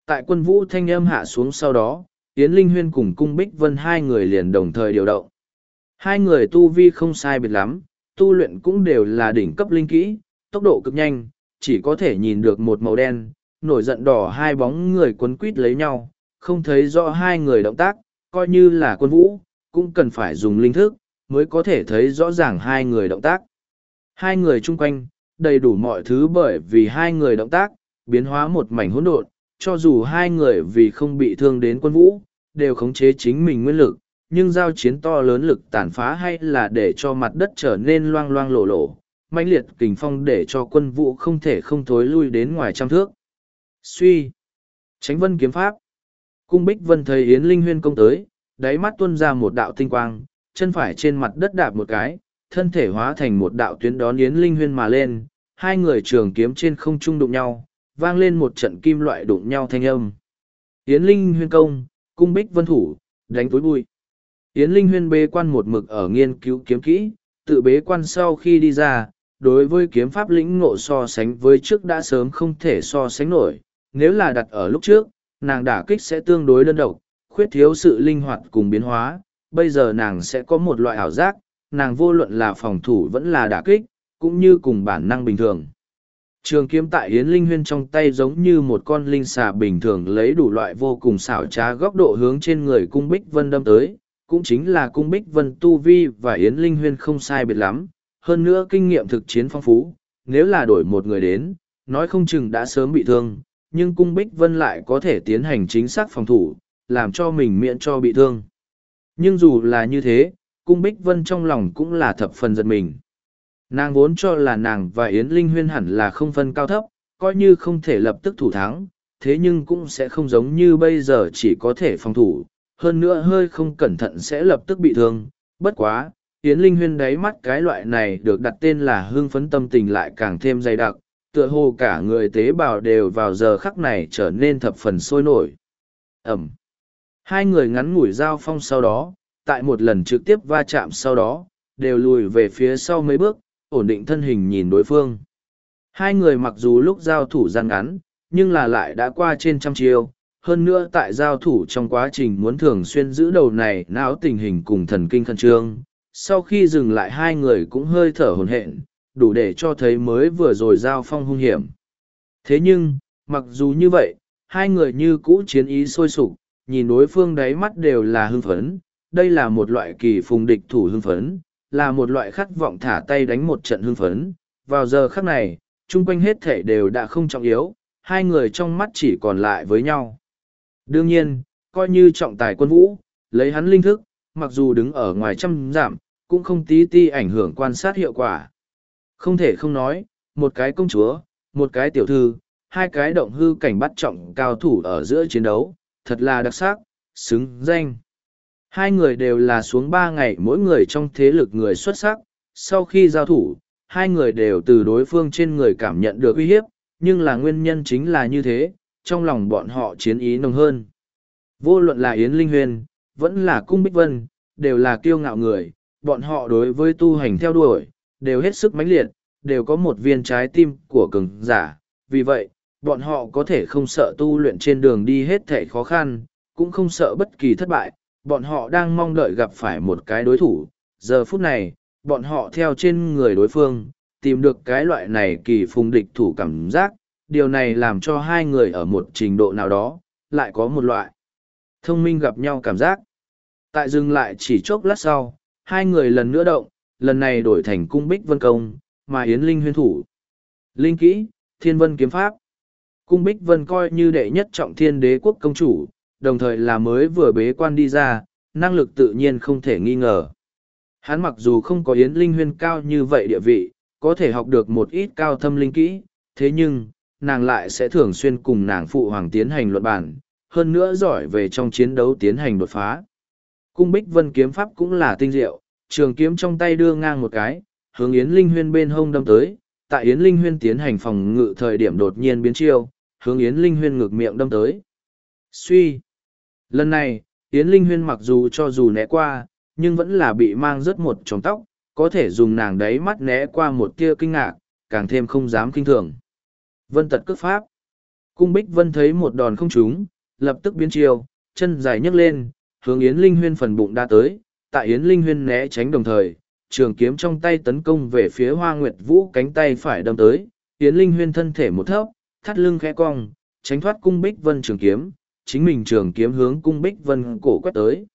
Tại quân vũ thanh âm hạ xuống sau đó, Yến Linh Huyên cùng Cung Bích Vân hai người liền đồng thời điều động. Hai người tu vi không sai biệt lắm, tu luyện cũng đều là đỉnh cấp linh kỹ, tốc độ cực nhanh, chỉ có thể nhìn được một màu đen, nổi giận đỏ hai bóng người quấn quít lấy nhau, không thấy rõ hai người động tác, coi như là quân vũ, cũng cần phải dùng linh thức, mới có thể thấy rõ ràng hai người động tác. Hai người chung quanh, đầy đủ mọi thứ bởi vì hai người động tác, biến hóa một mảnh hỗn độn, cho dù hai người vì không bị thương đến quân vũ, đều khống chế chính mình nguyên lực, nhưng giao chiến to lớn lực tàn phá hay là để cho mặt đất trở nên loang loang lộ lộ, mãnh liệt kình phong để cho quân vũ không thể không thối lui đến ngoài trăm thước. Suy! Tránh vân kiếm pháp! Cung Bích Vân thấy Yến Linh Huyên công tới, đáy mắt tuôn ra một đạo tinh quang, chân phải trên mặt đất đạp một cái, thân thể hóa thành một đạo tuyến đón Yến Linh Huyên mà lên, hai người trường kiếm trên không trung đụng nhau, vang lên một trận kim loại đụng nhau thanh âm. Yến Linh Huyên công, cung bích vân thủ, đánh túi bụi. Yến Linh Huyên bế quan một mực ở nghiên cứu kiếm kỹ, tự bế quan sau khi đi ra, đối với kiếm pháp lĩnh ngộ so sánh với trước đã sớm không thể so sánh nổi. Nếu là đặt ở lúc trước, nàng đả kích sẽ tương đối đơn độc, khuyết thiếu sự linh hoạt cùng biến hóa. Bây giờ nàng sẽ có một loại ảo giác, nàng vô luận là phòng thủ vẫn là đả kích, cũng như cùng bản năng bình thường. Trường kiếm tại Yến Linh Huyên trong tay giống như một con linh xà bình thường lấy đủ loại vô cùng xảo trá góc độ hướng trên người cung Bích Vân đâm tới, cũng chính là cung Bích Vân Tu Vi và Yến Linh Huyên không sai biệt lắm, hơn nữa kinh nghiệm thực chiến phong phú, nếu là đổi một người đến, nói không chừng đã sớm bị thương, nhưng cung Bích Vân lại có thể tiến hành chính xác phòng thủ, làm cho mình miễn cho bị thương. Nhưng dù là như thế, cung Bích Vân trong lòng cũng là thập phần giật mình. Nàng vốn cho là nàng và Yến Linh Huyên hẳn là không phân cao thấp, coi như không thể lập tức thủ thắng, thế nhưng cũng sẽ không giống như bây giờ chỉ có thể phòng thủ, hơn nữa hơi không cẩn thận sẽ lập tức bị thương. Bất quá, Yến Linh Huyên đáy mắt cái loại này được đặt tên là hương phấn tâm tình lại càng thêm dày đặc, tựa hồ cả người tế bào đều vào giờ khắc này trở nên thập phần sôi nổi. Ẩm. Hai người ngắn ngủi giao phong sau đó, tại một lần trực tiếp va chạm sau đó, đều lùi về phía sau mấy bước, ổn định thân hình nhìn đối phương. Hai người mặc dù lúc giao thủ gian ngắn, nhưng là lại đã qua trên trăm chiêu. Hơn nữa tại giao thủ trong quá trình muốn thường xuyên giữ đầu này não tình hình cùng thần kinh khẩn trương. Sau khi dừng lại hai người cũng hơi thở hồn hện, đủ để cho thấy mới vừa rồi giao phong hung hiểm. Thế nhưng, mặc dù như vậy, hai người như cũ chiến ý sôi sục, nhìn đối phương đáy mắt đều là hưng phấn. Đây là một loại kỳ phùng địch thủ hưng phấn, là một loại khát vọng thả tay đánh một trận hưng phấn. Vào giờ khắc này, chung quanh hết thể đều đã không trọng yếu, hai người trong mắt chỉ còn lại với nhau. Đương nhiên, coi như trọng tài quân vũ, lấy hắn linh thức, mặc dù đứng ở ngoài trăm giảm, cũng không tí ti ảnh hưởng quan sát hiệu quả. Không thể không nói, một cái công chúa, một cái tiểu thư, hai cái động hư cảnh bắt trọng cao thủ ở giữa chiến đấu, thật là đặc sắc, xứng danh. Hai người đều là xuống ba ngày mỗi người trong thế lực người xuất sắc, sau khi giao thủ, hai người đều từ đối phương trên người cảm nhận được uy hiếp, nhưng là nguyên nhân chính là như thế, trong lòng bọn họ chiến ý nồng hơn. Vô luận là Yến Linh Huyền, vẫn là Cung Bích Vân, đều là kiêu ngạo người, bọn họ đối với tu hành theo đuổi, đều hết sức mãnh liệt, đều có một viên trái tim của cường giả, vì vậy, bọn họ có thể không sợ tu luyện trên đường đi hết thể khó khăn, cũng không sợ bất kỳ thất bại, bọn họ đang mong đợi gặp phải một cái đối thủ. Giờ phút này, bọn họ theo trên người đối phương, tìm được cái loại này kỳ phùng địch thủ cảm giác, điều này làm cho hai người ở một trình độ nào đó, lại có một loại thông minh gặp nhau cảm giác. Tại dừng lại chỉ chốc lát sau, hai người lần nữa động, lần này đổi thành cung bích vân công, mà Yến Linh huyên thủ. Linh kỹ, thiên vân kiếm pháp. Cung bích vân coi như đệ nhất trọng thiên đế quốc công chủ, đồng thời là mới vừa bế quan đi ra, năng lực tự nhiên không thể nghi ngờ. Hắn mặc dù không có Yến Linh Huyên cao như vậy địa vị, có thể học được một ít cao thâm linh kỹ, thế nhưng, nàng lại sẽ thường xuyên cùng nàng phụ hoàng tiến hành luận bản, hơn nữa giỏi về trong chiến đấu tiến hành đột phá. Cung Bích Vân kiếm pháp cũng là tinh diệu, trường kiếm trong tay đưa ngang một cái, hướng Yến Linh Huyên bên hông đâm tới, tại Yến Linh Huyên tiến hành phòng ngự thời điểm đột nhiên biến chiêu, hướng Yến Linh Huyên ngược miệng đâm tới. Suy! Lần này, Yến Linh Huyên mặc dù cho dù né qua, nhưng vẫn là bị mang rớt một tròng tóc, có thể dùng nàng đáy mắt né qua một tia kinh ngạc, càng thêm không dám kinh thường. Vân tật cước pháp. Cung Bích Vân thấy một đòn không trúng, lập tức biến chiều, chân dài nhấc lên, hướng Yến Linh Huyên phần bụng đa tới, tại Yến Linh Huyên né tránh đồng thời, trường kiếm trong tay tấn công về phía Hoa Nguyệt Vũ cánh tay phải đâm tới, Yến Linh Huyên thân thể một thấp, thắt lưng khẽ cong, tránh thoát cung Bích Vân trường kiếm, chính mình trường kiếm hướng cung Bích Vân cổ quét tới.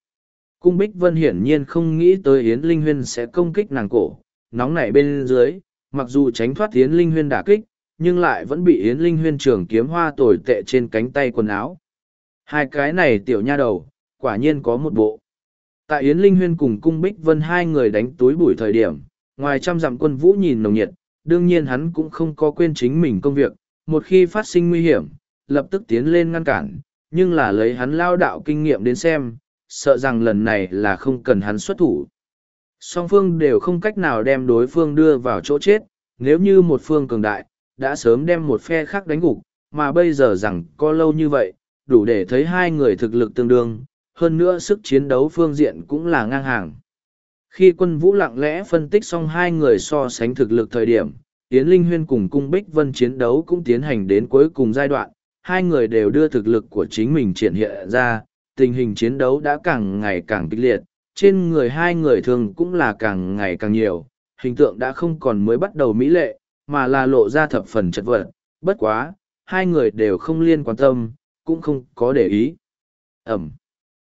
Cung Bích Vân hiển nhiên không nghĩ tới Yến Linh Huyên sẽ công kích nàng cổ, nóng nảy bên dưới, mặc dù tránh thoát Yến Linh Huyên đả kích, nhưng lại vẫn bị Yến Linh Huyên trường kiếm hoa tồi tệ trên cánh tay quần áo. Hai cái này tiểu nha đầu, quả nhiên có một bộ. Tại Yến Linh Huyên cùng Cung Bích Vân hai người đánh túi bụi thời điểm, ngoài trăm dặm quân vũ nhìn nồng nhiệt, đương nhiên hắn cũng không có quên chính mình công việc, một khi phát sinh nguy hiểm, lập tức tiến lên ngăn cản, nhưng là lấy hắn lao đạo kinh nghiệm đến xem, sợ rằng lần này là không cần hắn xuất thủ. Song phương đều không cách nào đem đối phương đưa vào chỗ chết, nếu như một phương cường đại, đã sớm đem một phe khác đánh gục, mà bây giờ rằng có lâu như vậy, đủ để thấy hai người thực lực tương đương, hơn nữa sức chiến đấu phương diện cũng là ngang hàng. Khi quân vũ lặng lẽ phân tích xong hai người so sánh thực lực thời điểm, Yến Linh Huyên cùng Cung Bích Vân chiến đấu cũng tiến hành đến cuối cùng giai đoạn, hai người đều đưa thực lực của chính mình triển hiện ra, tình hình chiến đấu đã càng ngày càng kịch liệt, trên người hai người thường cũng là càng ngày càng nhiều, hình tượng đã không còn mới bắt đầu mỹ lệ, mà là lộ ra thập phần chật vật, bất quá, hai người đều không liên quan tâm, cũng không có để ý. Ẩm.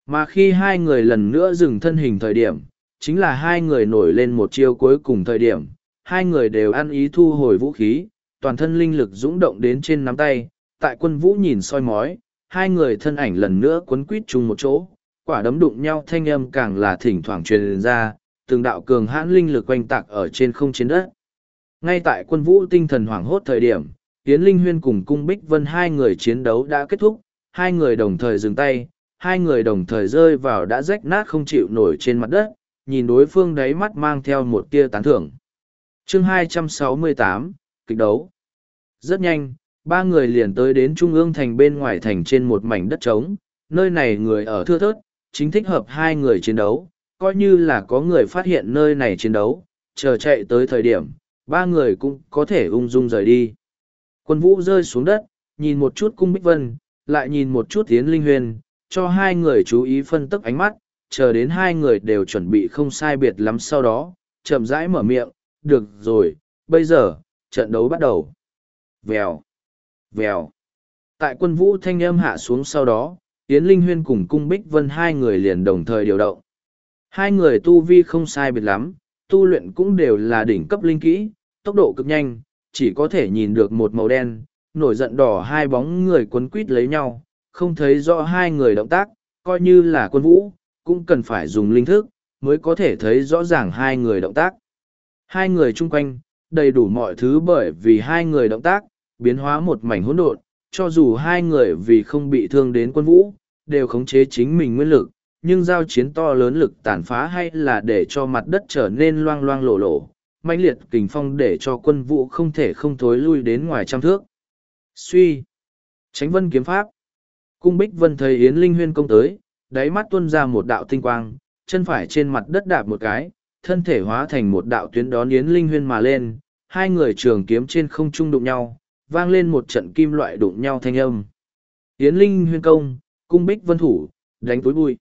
Mà khi hai người lần nữa dừng thân hình thời điểm, chính là hai người nổi lên một chiêu cuối cùng thời điểm, hai người đều ăn ý thu hồi vũ khí, toàn thân linh lực dũng động đến trên nắm tay, tại quân vũ nhìn soi mói, hai người thân ảnh lần nữa quấn quýt chung một chỗ, quả đấm đụng nhau thanh âm càng là thỉnh thoảng truyền ra, từng đạo cường hãn linh lực quanh tạc ở trên không trên đất. Ngay tại quân vũ tinh thần hoảng hốt thời điểm, Yến Linh Huyên cùng Cung Bích Vân hai người chiến đấu đã kết thúc, hai người đồng thời dừng tay, hai người đồng thời rơi vào đã rách nát không chịu nổi trên mặt đất, nhìn đối phương đáy mắt mang theo một tia tán thưởng. Chương 268, kịch đấu. Rất nhanh, ba người liền tới đến trung ương thành bên ngoài thành trên một mảnh đất trống, nơi này người ở thưa thớt, chính thích hợp hai người chiến đấu, coi như là có người phát hiện nơi này chiến đấu, chờ chạy tới thời điểm, ba người cũng có thể ung dung rời đi. Quân vũ rơi xuống đất, nhìn một chút cung bích vân, lại nhìn một chút tiến linh huyền, cho hai người chú ý phân tức ánh mắt, chờ đến hai người đều chuẩn bị không sai biệt lắm sau đó, chậm rãi mở miệng, được rồi, bây giờ, trận đấu bắt đầu. Vèo, vèo. Tại quân vũ thanh âm hạ xuống sau đó, Yến Linh Huyên cùng Cung Bích Vân hai người liền đồng thời điều động. Hai người tu vi không sai biệt lắm, tu luyện cũng đều là đỉnh cấp linh kỹ, tốc độ cực nhanh, chỉ có thể nhìn được một màu đen, nổi giận đỏ hai bóng người quấn quít lấy nhau, không thấy rõ hai người động tác, coi như là quân vũ, cũng cần phải dùng linh thức, mới có thể thấy rõ ràng hai người động tác. Hai người chung quanh, đầy đủ mọi thứ bởi vì hai người động tác, biến hóa một mảnh hỗn độn, cho dù hai người vì không bị thương đến quân vũ, đều khống chế chính mình nguyên lực, nhưng giao chiến to lớn lực tàn phá hay là để cho mặt đất trở nên loang loang lổ lổ, mãnh liệt kình phong để cho quân vũ không thể không thối lui đến ngoài trăm thước. Suy! Tránh vân kiếm pháp! Cung bích vân thấy Yến Linh Huyên công tới, đáy mắt tuôn ra một đạo tinh quang, chân phải trên mặt đất đạp một cái, thân thể hóa thành một đạo tuyến đón Yến Linh Huyên mà lên, hai người trường kiếm trên không trung đụng nhau, vang lên một trận kim loại đụng nhau thanh âm. Yến Linh Huyên công, cung bích vân thủ, đánh túi bụi.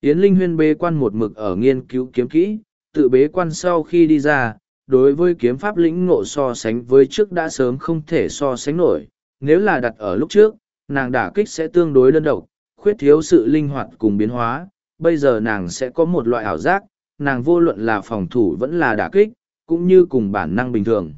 Yến Linh Huyên bế quan một mực ở nghiên cứu kiếm kỹ, tự bế quan sau khi đi ra, đối với kiếm pháp lĩnh ngộ so sánh với trước đã sớm không thể so sánh nổi, nếu là đặt ở lúc trước, nàng đả kích sẽ tương đối đơn độc, khuyết thiếu sự linh hoạt cùng biến hóa, bây giờ nàng sẽ có một loại ảo giác, nàng vô luận là phòng thủ vẫn là đả kích, cũng như cùng bản năng bình thường.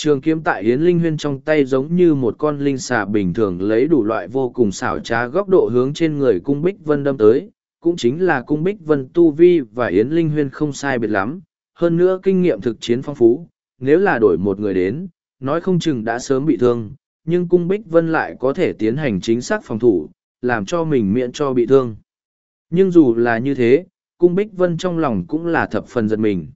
Trường kiếm tại Yến Linh Huyên trong tay giống như một con linh xà bình thường lấy đủ loại vô cùng xảo trá góc độ hướng trên người cung Bích Vân đâm tới, cũng chính là cung Bích Vân Tu Vi và Yến Linh Huyên không sai biệt lắm, hơn nữa kinh nghiệm thực chiến phong phú, nếu là đổi một người đến, nói không chừng đã sớm bị thương, nhưng cung Bích Vân lại có thể tiến hành chính xác phòng thủ, làm cho mình miễn cho bị thương. Nhưng dù là như thế, cung Bích Vân trong lòng cũng là thập phần giật mình.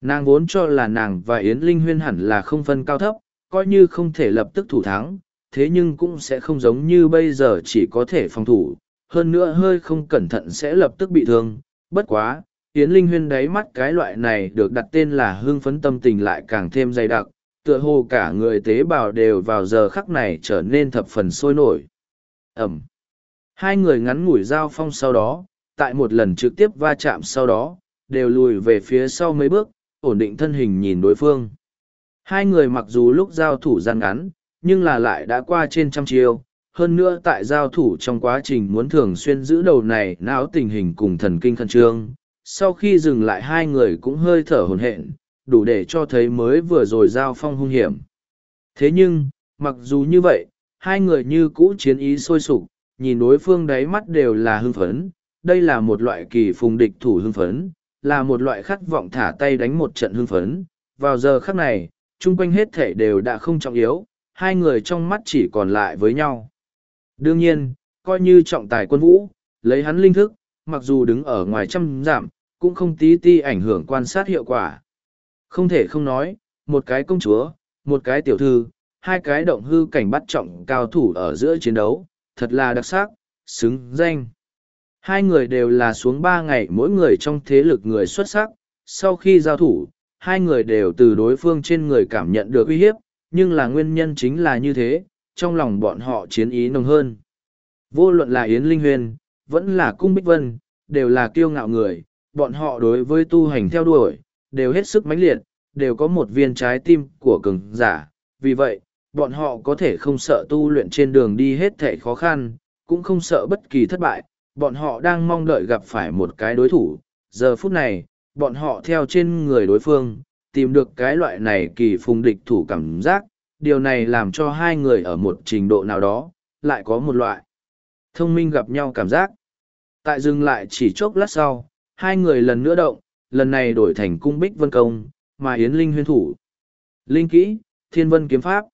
Nàng vốn cho là nàng và Yến Linh Huyên hẳn là không phân cao thấp, coi như không thể lập tức thủ thắng, thế nhưng cũng sẽ không giống như bây giờ chỉ có thể phòng thủ, hơn nữa hơi không cẩn thận sẽ lập tức bị thương. Bất quá, Yến Linh Huyên đáy mắt cái loại này được đặt tên là hương phấn tâm tình lại càng thêm dày đặc, tựa hồ cả người tế bào đều vào giờ khắc này trở nên thập phần sôi nổi. Ẩm. Hai người ngắn ngủi giao phong sau đó, tại một lần trực tiếp va chạm sau đó, đều lùi về phía sau mấy bước, ổn định thân hình nhìn đối phương. Hai người mặc dù lúc giao thủ gian ngắn, nhưng là lại đã qua trên trăm chiêu. Hơn nữa tại giao thủ trong quá trình muốn thường xuyên giữ đầu này não tình hình cùng thần kinh khẩn trương. Sau khi dừng lại hai người cũng hơi thở hồn hện, đủ để cho thấy mới vừa rồi giao phong hung hiểm. Thế nhưng, mặc dù như vậy, hai người như cũ chiến ý sôi sục, nhìn đối phương đáy mắt đều là hưng phấn. Đây là một loại kỳ phùng địch thủ hưng phấn, là một loại khát vọng thả tay đánh một trận hưng phấn. Vào giờ khắc này, chung quanh hết thể đều đã không trọng yếu, hai người trong mắt chỉ còn lại với nhau. Đương nhiên, coi như trọng tài quân vũ, lấy hắn linh thức, mặc dù đứng ở ngoài trăm giảm, cũng không tí ti ảnh hưởng quan sát hiệu quả. Không thể không nói, một cái công chúa, một cái tiểu thư, hai cái động hư cảnh bắt trọng cao thủ ở giữa chiến đấu, thật là đặc sắc, xứng danh. Hai người đều là xuống ba ngày mỗi người trong thế lực người xuất sắc, sau khi giao thủ, hai người đều từ đối phương trên người cảm nhận được uy hiếp, nhưng là nguyên nhân chính là như thế, trong lòng bọn họ chiến ý nồng hơn. Vô luận là Yến Linh Huyền, vẫn là Cung Bích Vân, đều là kiêu ngạo người, bọn họ đối với tu hành theo đuổi, đều hết sức mãnh liệt, đều có một viên trái tim của cường giả, vì vậy, bọn họ có thể không sợ tu luyện trên đường đi hết thể khó khăn, cũng không sợ bất kỳ thất bại, bọn họ đang mong đợi gặp phải một cái đối thủ. Giờ phút này, bọn họ theo trên người đối phương, tìm được cái loại này kỳ phùng địch thủ cảm giác, điều này làm cho hai người ở một trình độ nào đó, lại có một loại thông minh gặp nhau cảm giác. Tại dừng lại chỉ chốc lát sau, hai người lần nữa động, lần này đổi thành cung bích vân công, mà Yến Linh huyên thủ. Linh kỹ, thiên vân kiếm pháp.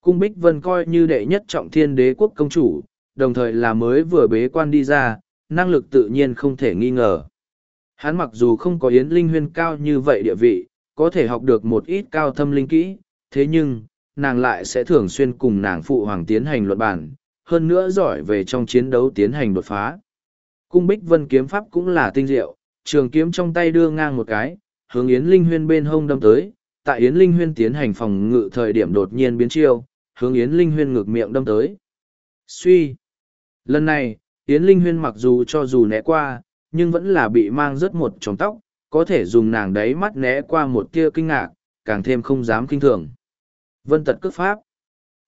Cung bích vân coi như đệ nhất trọng thiên đế quốc công chủ, đồng thời là mới vừa bế quan đi ra, năng lực tự nhiên không thể nghi ngờ. Hắn mặc dù không có Yến Linh huyên cao như vậy địa vị, có thể học được một ít cao thâm linh kỹ, thế nhưng, nàng lại sẽ thường xuyên cùng nàng phụ hoàng tiến hành luận bản, hơn nữa giỏi về trong chiến đấu tiến hành đột phá. Cung bích vân kiếm pháp cũng là tinh diệu, trường kiếm trong tay đưa ngang một cái, hướng Yến Linh Huyên bên hông đâm tới, tại Yến Linh Huyên tiến hành phòng ngự thời điểm đột nhiên biến chiêu, hướng Yến Linh Huyên ngược miệng đâm tới. Suy! Lần này, Yến Linh Huyên mặc dù cho dù né qua, nhưng vẫn là bị mang rớt một tròng tóc, có thể dùng nàng đáy mắt né qua một tia kinh ngạc, càng thêm không dám kinh thường. Vân tật cước pháp.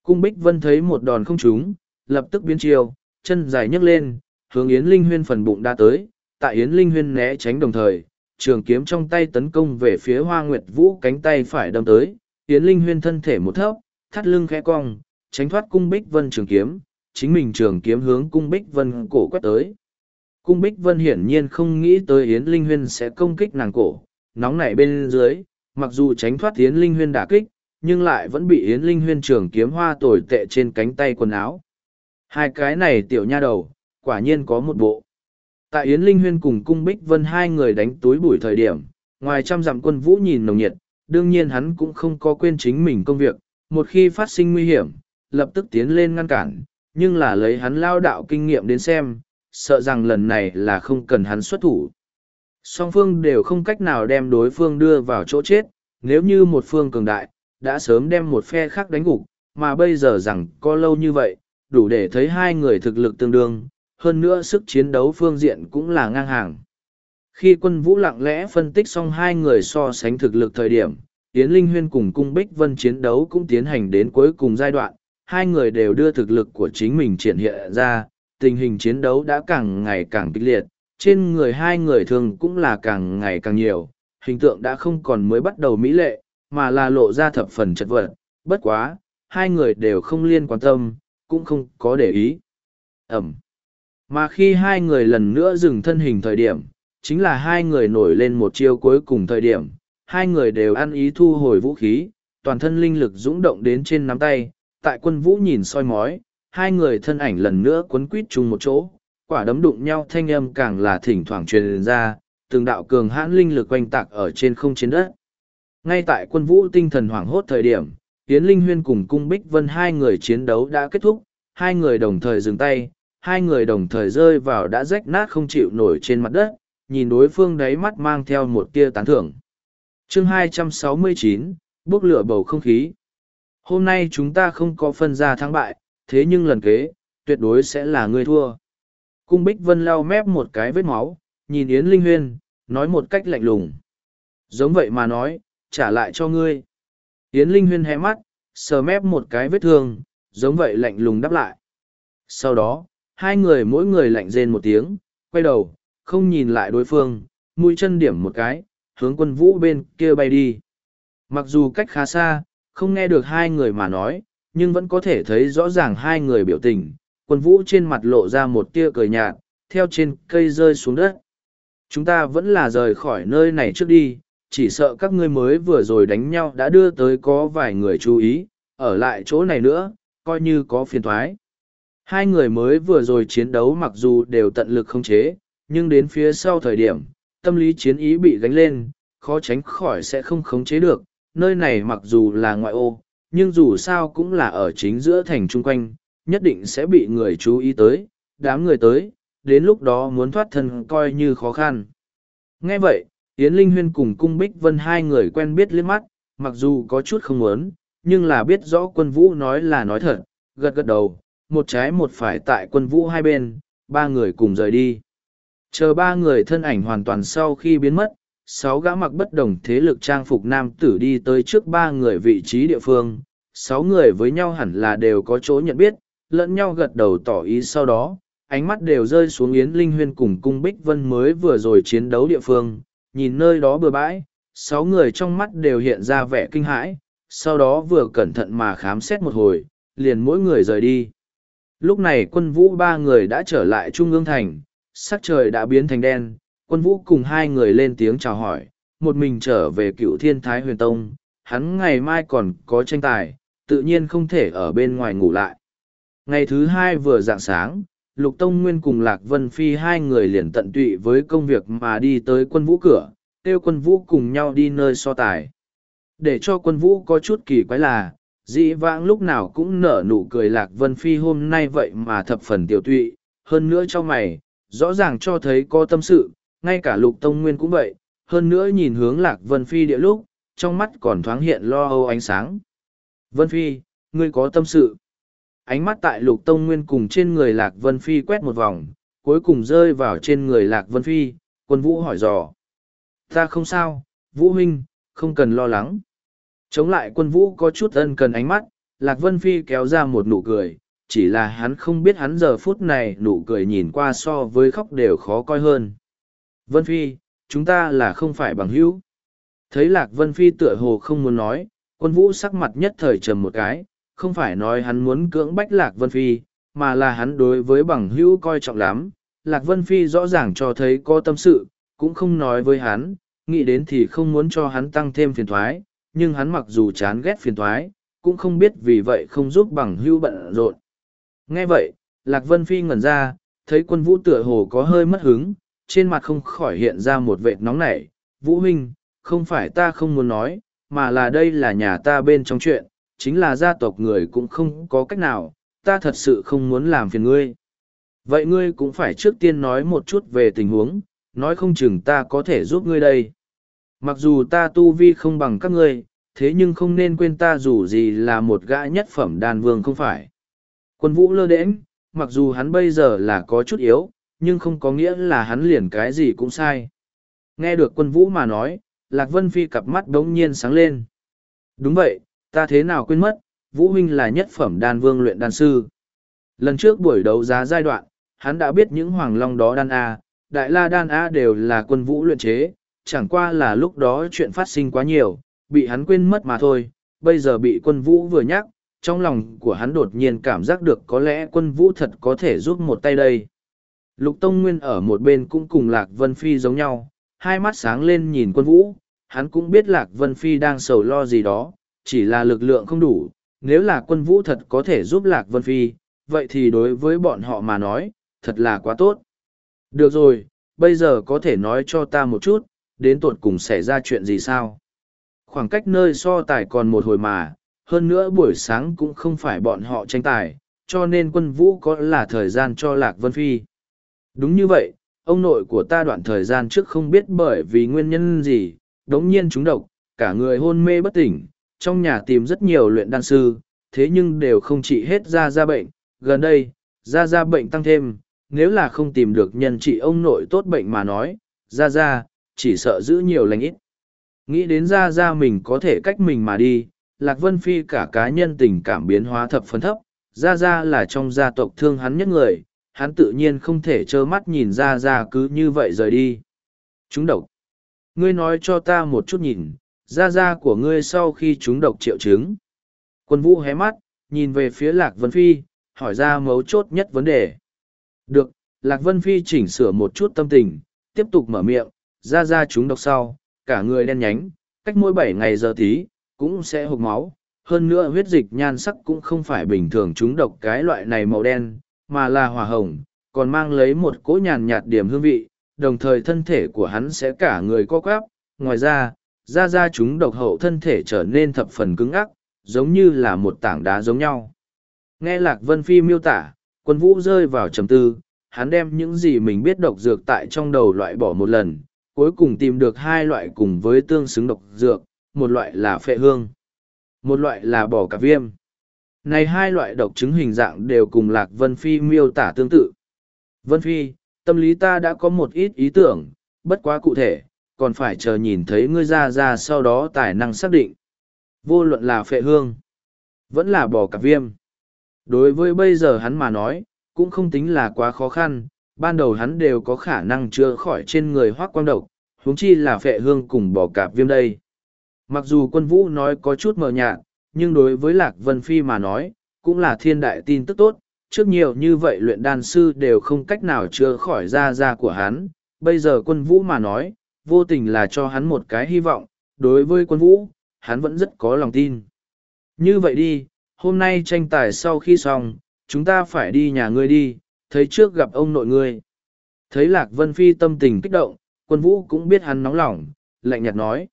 Cung Bích Vân thấy một đòn không trúng, lập tức biến chiêu, chân dài nhấc lên, hướng Yến Linh Huyên phần bụng đã tới, tại Yến Linh Huyên né tránh đồng thời, trường kiếm trong tay tấn công về phía Hoa Nguyệt Vũ cánh tay phải đâm tới, Yến Linh Huyên thân thể một thấp, thắt lưng khẽ cong, tránh thoát cung Bích Vân trường kiếm, chính mình trường kiếm hướng cung Bích Vân cổ quét tới. Cung Bích Vân hiển nhiên không nghĩ tới Yến Linh Huyên sẽ công kích nàng cổ, nóng nảy bên dưới, mặc dù tránh thoát Yến Linh Huyên đả kích, nhưng lại vẫn bị Yến Linh Huyên trường kiếm hoa tồi tệ trên cánh tay quần áo. Hai cái này tiểu nha đầu, quả nhiên có một bộ. Tại Yến Linh Huyên cùng Cung Bích Vân hai người đánh túi bụi thời điểm, ngoài trăm dặm quân vũ nhìn nồng nhiệt, đương nhiên hắn cũng không có quên chính mình công việc, một khi phát sinh nguy hiểm, lập tức tiến lên ngăn cản, nhưng là lấy hắn lao đạo kinh nghiệm đến xem, sợ rằng lần này là không cần hắn xuất thủ. Song phương đều không cách nào đem đối phương đưa vào chỗ chết, nếu như một phương cường đại, đã sớm đem một phe khác đánh gục, mà bây giờ rằng có lâu như vậy, đủ để thấy hai người thực lực tương đương, hơn nữa sức chiến đấu phương diện cũng là ngang hàng. Khi quân vũ lặng lẽ phân tích xong hai người so sánh thực lực thời điểm, Yến Linh Huyên cùng Cung Bích Vân chiến đấu cũng tiến hành đến cuối cùng giai đoạn, hai người đều đưa thực lực của chính mình triển hiện ra, tình hình chiến đấu đã càng ngày càng kịch liệt, trên người hai người thường cũng là càng ngày càng nhiều, hình tượng đã không còn mới bắt đầu mỹ lệ, mà là lộ ra thập phần chật vật, bất quá, hai người đều không liên quan tâm, cũng không có để ý. Ẩm. Mà khi hai người lần nữa dừng thân hình thời điểm, chính là hai người nổi lên một chiêu cuối cùng thời điểm, hai người đều ăn ý thu hồi vũ khí, toàn thân linh lực dũng động đến trên nắm tay, tại quân vũ nhìn soi mói, hai người thân ảnh lần nữa quấn quít chung một chỗ, quả đấm đụng nhau thanh âm càng là thỉnh thoảng truyền ra, từng đạo cường hãn linh lực quanh tạc ở trên không trên đất. Ngay tại quân vũ tinh thần hoảng hốt thời điểm, Yến Linh Huyên cùng Cung Bích Vân hai người chiến đấu đã kết thúc, hai người đồng thời dừng tay, hai người đồng thời rơi vào đã rách nát không chịu nổi trên mặt đất, nhìn đối phương đáy mắt mang theo một tia tán thưởng. chương 269, bốc lửa bầu không khí. Hôm nay chúng ta không có phân ra thắng bại, thế nhưng lần kế, tuyệt đối sẽ là ngươi thua. Cung Bích Vân lau mép một cái vết máu, nhìn Yến Linh Huyên, nói một cách lạnh lùng. Giống vậy mà nói, trả lại cho ngươi. Yến Linh Huyên hé mắt, sờ mép một cái vết thương, giống vậy lạnh lùng đáp lại. Sau đó, hai người mỗi người lạnh rên một tiếng, quay đầu, không nhìn lại đối phương, mũi chân điểm một cái, hướng quân vũ bên kia bay đi. Mặc dù cách khá xa, không nghe được hai người mà nói, nhưng vẫn có thể thấy rõ ràng hai người biểu tình. Quân vũ trên mặt lộ ra một tia cười nhạt, theo trên cây rơi xuống đất. Chúng ta vẫn là rời khỏi nơi này trước đi, chỉ sợ các ngươi mới vừa rồi đánh nhau đã đưa tới có vài người chú ý, ở lại chỗ này nữa, coi như có phiền thoái. Hai người mới vừa rồi chiến đấu mặc dù đều tận lực không chế, nhưng đến phía sau thời điểm, tâm lý chiến ý bị gánh lên, khó tránh khỏi sẽ không khống chế được. Nơi này mặc dù là ngoại ô, nhưng dù sao cũng là ở chính giữa thành chung quanh, nhất định sẽ bị người chú ý tới, đám người tới, đến lúc đó muốn thoát thân coi như khó khăn. Nghe vậy, Yến Linh Huyên cùng Cung Bích Vân hai người quen biết liếc mắt, mặc dù có chút không muốn, nhưng là biết rõ quân vũ nói là nói thật, gật gật đầu, một trái một phải tại quân vũ hai bên, ba người cùng rời đi. Chờ ba người thân ảnh hoàn toàn sau khi biến mất, sáu gã mặc bất đồng thế lực trang phục nam tử đi tới trước ba người vị trí địa phương, sáu người với nhau hẳn là đều có chỗ nhận biết, lẫn nhau gật đầu tỏ ý sau đó, ánh mắt đều rơi xuống Yến Linh Huyên cùng cung Bích Vân mới vừa rồi chiến đấu địa phương, nhìn nơi đó bừa bãi, sáu người trong mắt đều hiện ra vẻ kinh hãi, sau đó vừa cẩn thận mà khám xét một hồi, liền mỗi người rời đi. Lúc này quân vũ ba người đã trở lại Trung ương thành, sắc trời đã biến thành đen, quân vũ cùng hai người lên tiếng chào hỏi, một mình trở về cựu thiên thái huyền tông, hắn ngày mai còn có tranh tài, tự nhiên không thể ở bên ngoài ngủ lại. Ngày thứ hai vừa dạng sáng, Lục Tông Nguyên cùng Lạc Vân Phi hai người liền tận tụy với công việc mà đi tới quân vũ cửa, kêu quân vũ cùng nhau đi nơi so tài. Để cho quân vũ có chút kỳ quái là, dĩ vãng lúc nào cũng nở nụ cười Lạc Vân Phi hôm nay vậy mà thập phần tiểu tụy, hơn nữa cho mày, rõ ràng cho thấy có tâm sự, ngay cả Lục Tông Nguyên cũng vậy, hơn nữa nhìn hướng Lạc Vân Phi địa lúc, trong mắt còn thoáng hiện lo âu ánh sáng. Vân Phi, ngươi có tâm sự. Ánh mắt tại lục tông nguyên cùng trên người lạc vân phi quét một vòng cuối cùng rơi vào trên người lạc vân phi quân vũ hỏi dò. Ta không sao vũ huynh không cần lo lắng. Chống lại quân vũ có chút ân cần ánh mắt lạc vân phi kéo ra một nụ cười chỉ là hắn không biết hắn giờ phút này nụ cười nhìn qua so với khóc đều khó coi hơn vân phi chúng ta là không phải bằng hữu thấy lạc vân phi tựa hồ không muốn nói quân vũ sắc mặt nhất thời trầm một cái không phải nói hắn muốn cưỡng bách Lạc Vân Phi, mà là hắn đối với bằng hữu coi trọng lắm. Lạc Vân Phi rõ ràng cho thấy có tâm sự, cũng không nói với hắn, nghĩ đến thì không muốn cho hắn tăng thêm phiền toái, nhưng hắn mặc dù chán ghét phiền toái, cũng không biết vì vậy không giúp bằng hữu bận rộn. Nghe vậy, Lạc Vân Phi ngẩn ra, thấy quân vũ tựa hồ có hơi mất hứng, trên mặt không khỏi hiện ra một vệt nóng nảy. Vũ huynh, không phải ta không muốn nói, mà là đây là nhà ta bên trong chuyện, chính là gia tộc người cũng không có cách nào, ta thật sự không muốn làm phiền ngươi. Vậy ngươi cũng phải trước tiên nói một chút về tình huống, nói không chừng ta có thể giúp ngươi đây. Mặc dù ta tu vi không bằng các ngươi, thế nhưng không nên quên ta dù gì là một gã nhất phẩm đàn vương không phải. Quân vũ lơ đễnh, mặc dù hắn bây giờ là có chút yếu, nhưng không có nghĩa là hắn liền cái gì cũng sai. Nghe được quân vũ mà nói, Lạc Vân Phi cặp mắt đống nhiên sáng lên. Đúng vậy, ta thế nào quên mất, Vũ Huynh là nhất phẩm đan vương luyện đan sư. Lần trước buổi đấu giá giai đoạn, hắn đã biết những hoàng long đó đan A, đại la đan A đều là quân vũ luyện chế, chẳng qua là lúc đó chuyện phát sinh quá nhiều, bị hắn quên mất mà thôi, bây giờ bị quân vũ vừa nhắc, trong lòng của hắn đột nhiên cảm giác được có lẽ quân vũ thật có thể giúp một tay đây. Lục Tông Nguyên ở một bên cũng cùng Lạc Vân Phi giống nhau, hai mắt sáng lên nhìn quân vũ, hắn cũng biết Lạc Vân Phi đang sầu lo gì đó, chỉ là lực lượng không đủ, nếu là quân vũ thật có thể giúp Lạc Vân Phi, vậy thì đối với bọn họ mà nói, thật là quá tốt. Được rồi, bây giờ có thể nói cho ta một chút, đến tuột cùng xảy ra chuyện gì sao? Khoảng cách nơi so tài còn một hồi mà, hơn nữa buổi sáng cũng không phải bọn họ tranh tài, cho nên quân vũ có là thời gian cho Lạc Vân Phi. Đúng như vậy, ông nội của ta đoạn thời gian trước không biết bởi vì nguyên nhân gì, đống nhiên trúng độc, cả người hôn mê bất tỉnh, trong nhà tìm rất nhiều luyện đan sư, thế nhưng đều không trị hết ra ra bệnh. Gần đây, ra ra bệnh tăng thêm, nếu là không tìm được nhân trị ông nội tốt bệnh mà nói, ra ra, chỉ sợ giữ nhiều lành ít. Nghĩ đến ra ra mình có thể cách mình mà đi, Lạc Vân Phi cả cá nhân tình cảm biến hóa thập phân thấp, ra ra là trong gia tộc thương hắn nhất người, hắn tự nhiên không thể trơ mắt nhìn ra ra cứ như vậy rời đi. Chúng độc. Ngươi nói cho ta một chút nhìn, Ra Ra của ngươi sau khi chúng độc triệu chứng. Quân vũ hé mắt, nhìn về phía Lạc Vân Phi, hỏi ra mấu chốt nhất vấn đề. Được, Lạc Vân Phi chỉnh sửa một chút tâm tình, tiếp tục mở miệng, Ra Ra chúng độc sau, cả người đen nhánh, cách mỗi bảy ngày giờ tí, cũng sẽ hụt máu. Hơn nữa huyết dịch nhan sắc cũng không phải bình thường chúng độc cái loại này màu đen, mà là hỏa hồng, còn mang lấy một cỗ nhàn nhạt điểm hương vị, đồng thời thân thể của hắn sẽ cả người co quắp. Ngoài ra, da da chúng độc hậu thân thể trở nên thập phần cứng ắc, giống như là một tảng đá giống nhau. Nghe Lạc Vân Phi miêu tả, quân vũ rơi vào trầm tư, hắn đem những gì mình biết độc dược tại trong đầu loại bỏ một lần, cuối cùng tìm được hai loại cùng với tương xứng độc dược, một loại là phệ hương, một loại là bỏ cả viêm. Này hai loại độc chứng hình dạng đều cùng Lạc Vân Phi miêu tả tương tự. Vân Phi, tâm lý ta đã có một ít ý tưởng, bất quá cụ thể, còn phải chờ nhìn thấy ngươi ra ra sau đó tài năng xác định. Vô luận là phệ hương, vẫn là bò cả viêm. Đối với bây giờ hắn mà nói, cũng không tính là quá khó khăn, ban đầu hắn đều có khả năng chữa khỏi trên người hoác quang độc, huống chi là phệ hương cùng bò cạp viêm đây. Mặc dù quân vũ nói có chút mờ nhạt, nhưng đối với Lạc Vân Phi mà nói, cũng là thiên đại tin tức tốt, trước nhiều như vậy luyện đan sư đều không cách nào chữa khỏi da da của hắn, bây giờ quân vũ mà nói, vô tình là cho hắn một cái hy vọng, đối với quân vũ, hắn vẫn rất có lòng tin. Như vậy đi, hôm nay tranh tài sau khi xong, chúng ta phải đi nhà ngươi đi, thấy trước gặp ông nội ngươi. Thấy Lạc Vân Phi tâm tình kích động, quân vũ cũng biết hắn nóng lòng, lạnh nhạt nói.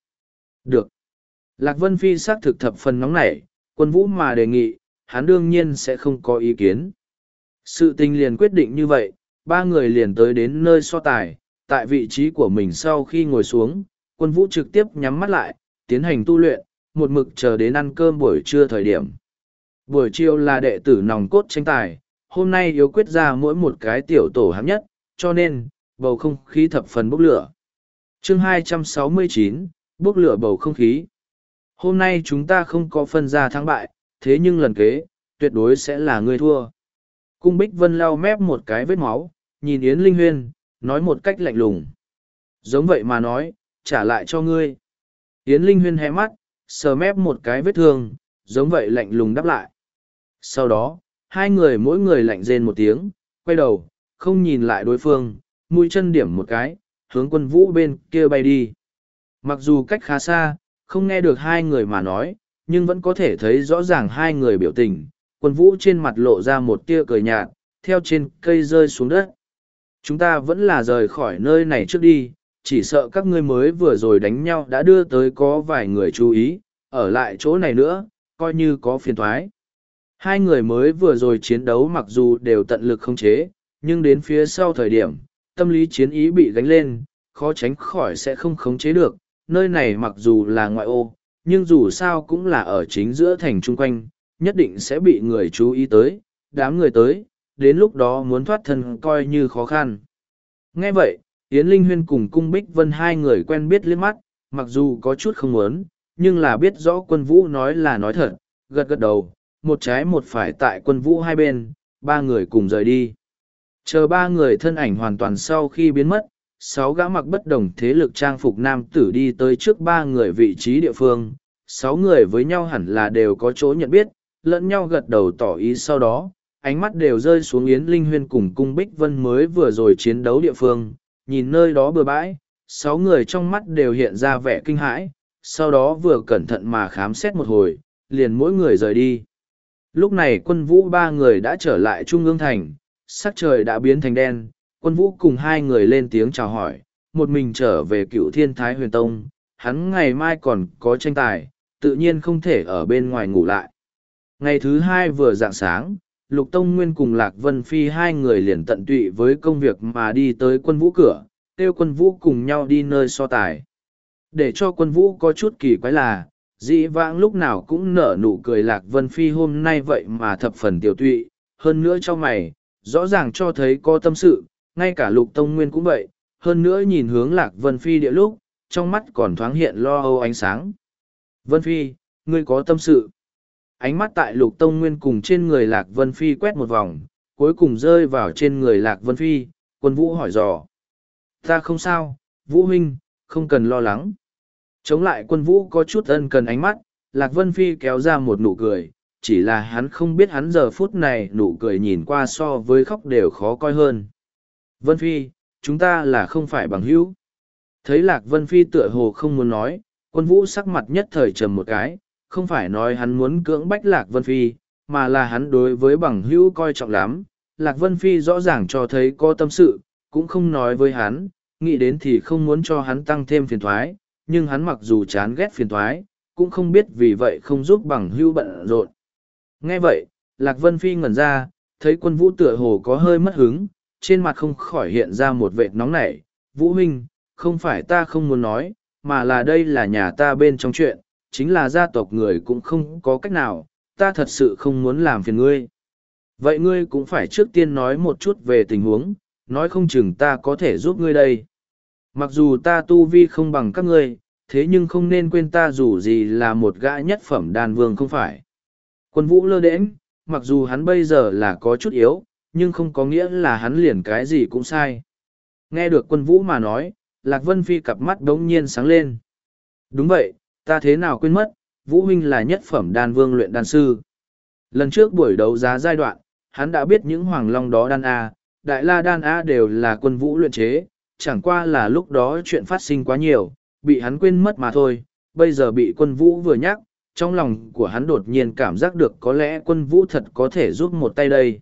Được. Lạc Vân Phi xác thực thập phần nóng nảy, quân vũ mà đề nghị, hắn đương nhiên sẽ không có ý kiến. Sự tình liền quyết định như vậy, ba người liền tới đến nơi so tài, tại vị trí của mình sau khi ngồi xuống, quân vũ trực tiếp nhắm mắt lại, tiến hành tu luyện, một mực chờ đến ăn cơm buổi trưa thời điểm. Buổi chiều là đệ tử nòng cốt tranh tài, hôm nay yếu quyết ra mỗi một cái tiểu tổ hạng nhất, cho nên, bầu không khí thập phần bốc lửa. chương 269, bốc lửa bầu không khí. Hôm nay chúng ta không có phân ra thắng bại, thế nhưng lần kế, tuyệt đối sẽ là ngươi thua. Cung Bích Vân lau mép một cái vết máu, nhìn Yến Linh Huyên, nói một cách lạnh lùng. Giống vậy mà nói, trả lại cho ngươi. Yến Linh Huyên hé mắt, sờ mép một cái vết thương, giống vậy lạnh lùng đáp lại. Sau đó, hai người mỗi người lạnh rên một tiếng, quay đầu, không nhìn lại đối phương, mũi chân điểm một cái, hướng quân vũ bên kia bay đi. Mặc dù cách khá xa, không nghe được hai người mà nói, nhưng vẫn có thể thấy rõ ràng hai người biểu tình. Quân vũ trên mặt lộ ra một tia cười nhạt, theo trên cây rơi xuống đất. Chúng ta vẫn là rời khỏi nơi này trước đi, chỉ sợ các ngươi mới vừa rồi đánh nhau đã đưa tới có vài người chú ý, ở lại chỗ này nữa, coi như có phiền toái Hai người mới vừa rồi chiến đấu mặc dù đều tận lực không chế, nhưng đến phía sau thời điểm, tâm lý chiến ý bị gánh lên, khó tránh khỏi sẽ không khống chế được. Nơi này mặc dù là ngoại ô, nhưng dù sao cũng là ở chính giữa thành chung quanh, nhất định sẽ bị người chú ý tới, đám người tới, đến lúc đó muốn thoát thân coi như khó khăn. Nghe vậy, Yến Linh Huyên cùng Cung Bích Vân hai người quen biết liếc mắt, mặc dù có chút không muốn, nhưng là biết rõ quân vũ nói là nói thật, gật gật đầu, một trái một phải tại quân vũ hai bên, ba người cùng rời đi. Chờ ba người thân ảnh hoàn toàn sau khi biến mất, sáu gã mặc bất đồng thế lực trang phục nam tử đi tới trước ba người vị trí địa phương, sáu người với nhau hẳn là đều có chỗ nhận biết, lẫn nhau gật đầu tỏ ý sau đó, ánh mắt đều rơi xuống Yến Linh Huyên cùng cung Bích Vân mới vừa rồi chiến đấu địa phương, nhìn nơi đó bừa bãi, sáu người trong mắt đều hiện ra vẻ kinh hãi, sau đó vừa cẩn thận mà khám xét một hồi, liền mỗi người rời đi. Lúc này quân vũ ba người đã trở lại Trung ương thành, sắc trời đã biến thành đen, quân vũ cùng hai người lên tiếng chào hỏi, một mình trở về cựu thiên thái huyền tông, hắn ngày mai còn có tranh tài, tự nhiên không thể ở bên ngoài ngủ lại. Ngày thứ hai vừa dạng sáng, Lục Tông Nguyên cùng Lạc Vân Phi hai người liền tận tụy với công việc mà đi tới quân vũ cửa, kêu quân vũ cùng nhau đi nơi so tài. Để cho quân vũ có chút kỳ quái là, dĩ vãng lúc nào cũng nở nụ cười lạc vân phi hôm nay vậy mà thập phần tiểu tụy hơn nữa cho mày rõ ràng cho thấy có tâm sự ngay cả lục tông nguyên cũng vậy hơn nữa nhìn hướng lạc vân phi địa lúc trong mắt còn thoáng hiện lo âu ánh sáng. Vân phi ngươi có tâm sự. Ánh mắt tại lục tông nguyên cùng trên người lạc vân phi quét một vòng cuối cùng rơi vào trên người lạc vân phi quân vũ hỏi dò. Ta không sao vũ huynh không cần lo lắng. Chống lại quân vũ có chút ân cần ánh mắt, Lạc Vân Phi kéo ra một nụ cười, chỉ là hắn không biết hắn giờ phút này nụ cười nhìn qua so với khóc đều khó coi hơn. Vân Phi, chúng ta là không phải bằng hữu. Thấy Lạc Vân Phi tựa hồ không muốn nói, quân vũ sắc mặt nhất thời trầm một cái, không phải nói hắn muốn cưỡng bách Lạc Vân Phi, mà là hắn đối với bằng hữu coi trọng lắm. Lạc Vân Phi rõ ràng cho thấy có tâm sự, cũng không nói với hắn, nghĩ đến thì không muốn cho hắn tăng thêm phiền toái, nhưng hắn mặc dù chán ghét phiền toái, cũng không biết vì vậy không giúp bằng hữu bận rộn. Nghe vậy, Lạc Vân Phi ngẩn ra, thấy quân vũ tựa hồ có hơi mất hứng, trên mặt không khỏi hiện ra một vệt nóng nảy. Vũ minh không phải ta không muốn nói, mà là đây là nhà ta bên trong chuyện, chính là gia tộc người cũng không có cách nào, ta thật sự không muốn làm phiền ngươi. Vậy ngươi cũng phải trước tiên nói một chút về tình huống, nói không chừng ta có thể giúp ngươi đây. Mặc dù ta tu vi không bằng các ngươi, thế nhưng không nên quên ta dù gì là một gã nhất phẩm đàn vương không phải. Quân vũ lơ đễnh, mặc dù hắn bây giờ là có chút yếu, nhưng không có nghĩa là hắn liền cái gì cũng sai. Nghe được quân vũ mà nói, Lạc Vân Phi cặp mắt đống nhiên sáng lên. Đúng vậy, ta thế nào quên mất, Vũ Huynh là nhất phẩm đan vương luyện đan sư. Lần trước buổi đấu giá giai đoạn, hắn đã biết những hoàng long đó đan A, đại la đan A đều là quân vũ luyện chế, chẳng qua là lúc đó chuyện phát sinh quá nhiều, bị hắn quên mất mà thôi, bây giờ bị quân vũ vừa nhắc, trong lòng của hắn đột nhiên cảm giác được có lẽ quân vũ thật có thể giúp một tay đây.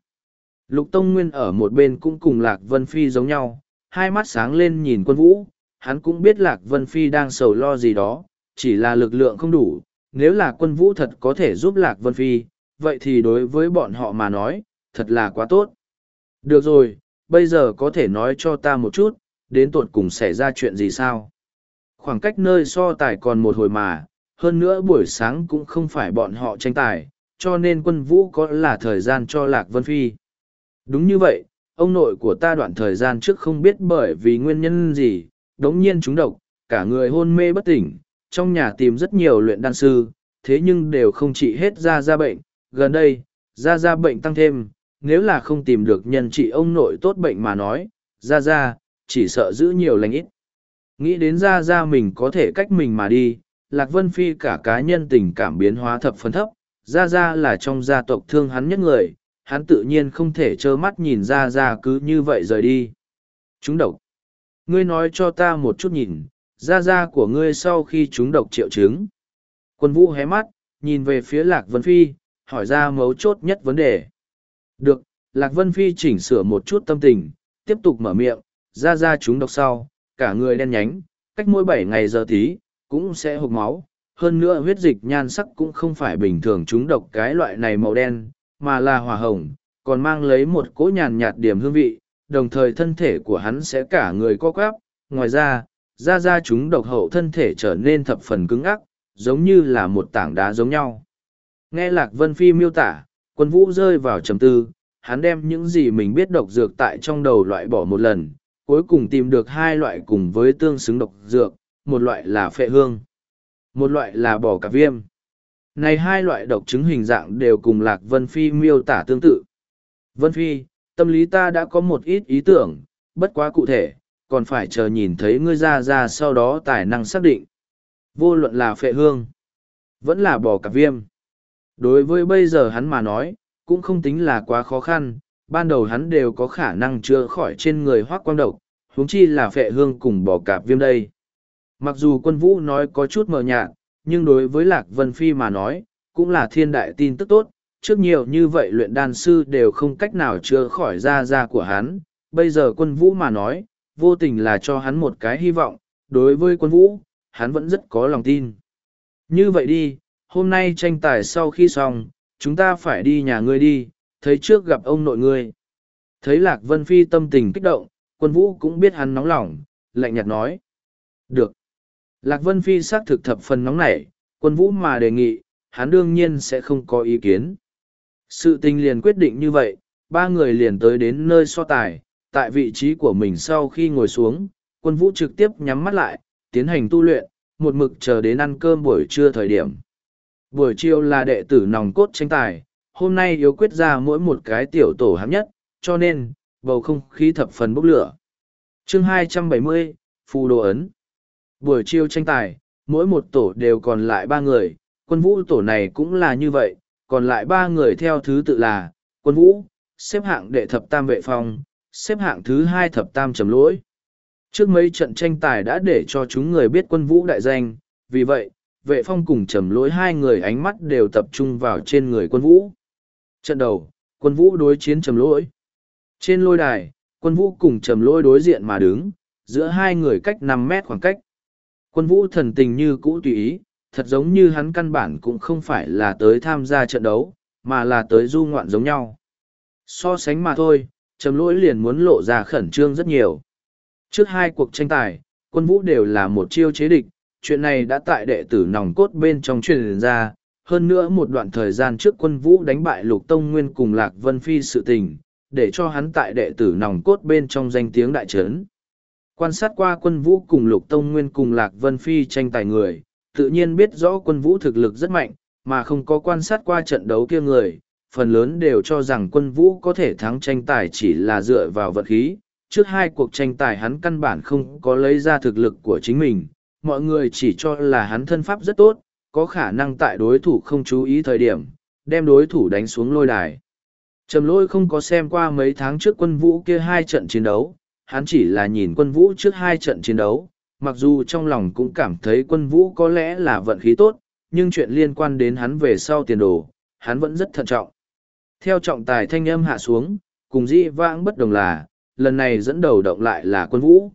Lục Tông Nguyên ở một bên cũng cùng Lạc Vân Phi giống nhau, hai mắt sáng lên nhìn quân vũ, hắn cũng biết Lạc Vân Phi đang sầu lo gì đó, chỉ là lực lượng không đủ, nếu là quân vũ thật có thể giúp Lạc Vân Phi, vậy thì đối với bọn họ mà nói, thật là quá tốt. Được rồi, bây giờ có thể nói cho ta một chút, đến tuột cùng xảy ra chuyện gì sao? Khoảng cách nơi so tài còn một hồi mà, hơn nữa buổi sáng cũng không phải bọn họ tranh tài, cho nên quân vũ có là thời gian cho Lạc Vân Phi. Đúng như vậy, ông nội của ta đoạn thời gian trước không biết bởi vì nguyên nhân gì, đống nhiên trúng độc, cả người hôn mê bất tỉnh, trong nhà tìm rất nhiều luyện đan sư, thế nhưng đều không trị hết ra ra bệnh, gần đây, ra ra bệnh tăng thêm, nếu là không tìm được nhân trị ông nội tốt bệnh mà nói, ra ra, chỉ sợ giữ nhiều lành ít. Nghĩ đến ra ra mình có thể cách mình mà đi, Lạc Vân Phi cả cá nhân tình cảm biến hóa thập phân thấp, ra ra là trong gia tộc thương hắn nhất người, hắn tự nhiên không thể trơ mắt nhìn ra ra cứ như vậy rời đi. Chúng độc. Ngươi nói cho ta một chút nhìn, ra ra của ngươi sau khi chúng độc triệu chứng. Quân vũ hé mắt, nhìn về phía Lạc Vân Phi, hỏi ra mấu chốt nhất vấn đề. Được, Lạc Vân Phi chỉnh sửa một chút tâm tình, tiếp tục mở miệng, ra ra chúng độc sau, cả người đen nhánh, cách mỗi bảy ngày giờ tí, cũng sẽ hộp máu. Hơn nữa huyết dịch nhan sắc cũng không phải bình thường chúng độc cái loại này màu đen, mà là hỏa hồng, còn mang lấy một cỗ nhàn nhạt điểm hương vị, đồng thời thân thể của hắn sẽ cả người co quắp. Ngoài ra, da da chúng độc hậu thân thể trở nên thập phần cứng ắc, giống như là một tảng đá giống nhau. Nghe Lạc Vân Phi miêu tả, quân vũ rơi vào trầm tư, hắn đem những gì mình biết độc dược tại trong đầu loại bỏ một lần, cuối cùng tìm được hai loại cùng với tương xứng độc dược, một loại là phệ hương, một loại là bỏ cả viêm. Này hai loại độc chứng hình dạng đều cùng Lạc Vân Phi miêu tả tương tự. Vân Phi, tâm lý ta đã có một ít ý tưởng, bất quá cụ thể, còn phải chờ nhìn thấy ngươi ra ra sau đó tài năng xác định. Vô luận là phệ hương, vẫn là bò cả viêm. Đối với bây giờ hắn mà nói, cũng không tính là quá khó khăn, ban đầu hắn đều có khả năng chữa khỏi trên người hoác quang độc, huống chi là phệ hương cùng bò cạp viêm đây. Mặc dù quân vũ nói có chút mờ nhạt, nhưng đối với Lạc Vân Phi mà nói, cũng là thiên đại tin tức tốt, trước nhiều như vậy luyện đan sư đều không cách nào chữa khỏi da da của hắn, bây giờ quân vũ mà nói, vô tình là cho hắn một cái hy vọng, đối với quân vũ, hắn vẫn rất có lòng tin. Như vậy đi, hôm nay tranh tài sau khi xong, chúng ta phải đi nhà ngươi đi, thấy trước gặp ông nội ngươi. Thấy Lạc Vân Phi tâm tình kích động, quân vũ cũng biết hắn nóng lòng, lạnh nhạt nói. Được. Lạc Vân Phi xác thực thập phần nóng nảy, quân vũ mà đề nghị, hắn đương nhiên sẽ không có ý kiến. Sự tình liền quyết định như vậy, ba người liền tới đến nơi so tài, tại vị trí của mình sau khi ngồi xuống, quân vũ trực tiếp nhắm mắt lại, tiến hành tu luyện, một mực chờ đến ăn cơm buổi trưa thời điểm. Buổi chiều là đệ tử nòng cốt tranh tài, hôm nay yếu quyết ra mỗi một cái tiểu tổ hám nhất, cho nên, bầu không khí thập phần bốc lửa. chương 270, Phù Đồ Ấn Buổi chiều tranh tài, mỗi một tổ đều còn lại ba người, quân vũ tổ này cũng là như vậy, còn lại ba người theo thứ tự là, quân vũ, xếp hạng đệ thập tam vệ phong, xếp hạng thứ hai thập tam trầm lỗi. Trước mấy trận tranh tài đã để cho chúng người biết quân vũ đại danh, vì vậy, vệ phong cùng trầm lỗi hai người ánh mắt đều tập trung vào trên người quân vũ. Trận đầu, quân vũ đối chiến trầm lỗi. Trên lôi đài, quân vũ cùng trầm lỗi đối diện mà đứng, giữa hai người cách năm mét khoảng cách. Quân vũ thần tình như cũ tùy ý, thật giống như hắn căn bản cũng không phải là tới tham gia trận đấu, mà là tới du ngoạn giống nhau. So sánh mà thôi, trầm lỗi liền muốn lộ ra khẩn trương rất nhiều. Trước hai cuộc tranh tài, quân vũ đều là một chiêu chế địch, chuyện này đã tại đệ tử nòng cốt bên trong truyền ra. Hơn nữa một đoạn thời gian trước quân vũ đánh bại lục tông nguyên cùng lạc vân phi sự tình, để cho hắn tại đệ tử nòng cốt bên trong danh tiếng đại trấn. Quan sát qua quân vũ cùng lục tông nguyên cùng lạc vân phi tranh tài người, tự nhiên biết rõ quân vũ thực lực rất mạnh, mà không có quan sát qua trận đấu kia người, phần lớn đều cho rằng quân vũ có thể thắng tranh tài chỉ là dựa vào vật khí. Trước hai cuộc tranh tài hắn căn bản không có lấy ra thực lực của chính mình, mọi người chỉ cho là hắn thân pháp rất tốt, có khả năng tại đối thủ không chú ý thời điểm, đem đối thủ đánh xuống lôi đài. Trầm lôi không có xem qua mấy tháng trước quân vũ kia hai trận chiến đấu, hắn chỉ là nhìn quân vũ trước hai trận chiến đấu, mặc dù trong lòng cũng cảm thấy quân vũ có lẽ là vận khí tốt, nhưng chuyện liên quan đến hắn về sau tiền đồ, hắn vẫn rất thận trọng. Theo trọng tài thanh âm hạ xuống, cùng dĩ vãng bất đồng là, lần này dẫn đầu động lại là quân vũ.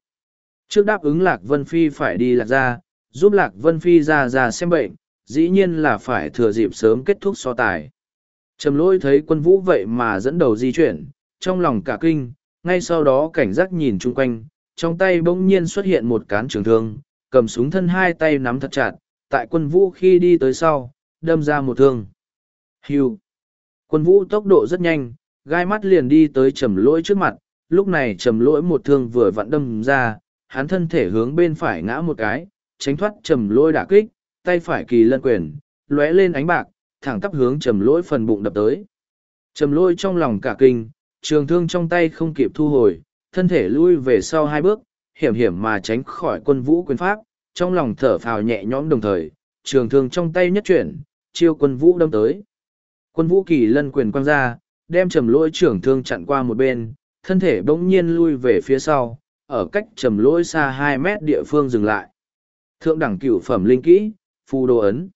Trước đáp ứng Lạc Vân Phi phải đi lạc ra, giúp Lạc Vân Phi ra ra xem bệnh, dĩ nhiên là phải thừa dịp sớm kết thúc so tài. Trầm lôi thấy quân vũ vậy mà dẫn đầu di chuyển, trong lòng cả kinh, ngay sau đó cảnh giác nhìn chung quanh, trong tay bỗng nhiên xuất hiện một cán trường thương, cầm súng thân hai tay nắm thật chặt, tại quân vũ khi đi tới sau, đâm ra một thương. Hưu. Quân vũ tốc độ rất nhanh, gai mắt liền đi tới trầm lỗi trước mặt, lúc này trầm lỗi một thương vừa vặn đâm ra, hắn thân thể hướng bên phải ngã một cái, tránh thoát trầm lỗi đả kích, tay phải kỳ lân quyền, lóe lên ánh bạc, thẳng tắp hướng trầm lỗi phần bụng đập tới. Trầm lỗi trong lòng cả kinh, trường thương trong tay không kịp thu hồi, thân thể lui về sau hai bước, hiểm hiểm mà tránh khỏi quân vũ quyền pháp, trong lòng thở phào nhẹ nhõm đồng thời, trường thương trong tay nhất chuyển, chiêu quân vũ đâm tới. Quân vũ kỳ lân quyền quăng ra, đem trầm lỗi trường thương chặn qua một bên, thân thể bỗng nhiên lui về phía sau, ở cách trầm lỗi xa hai mét địa phương dừng lại. Thượng đẳng cửu phẩm linh kỹ, phù đồ ấn.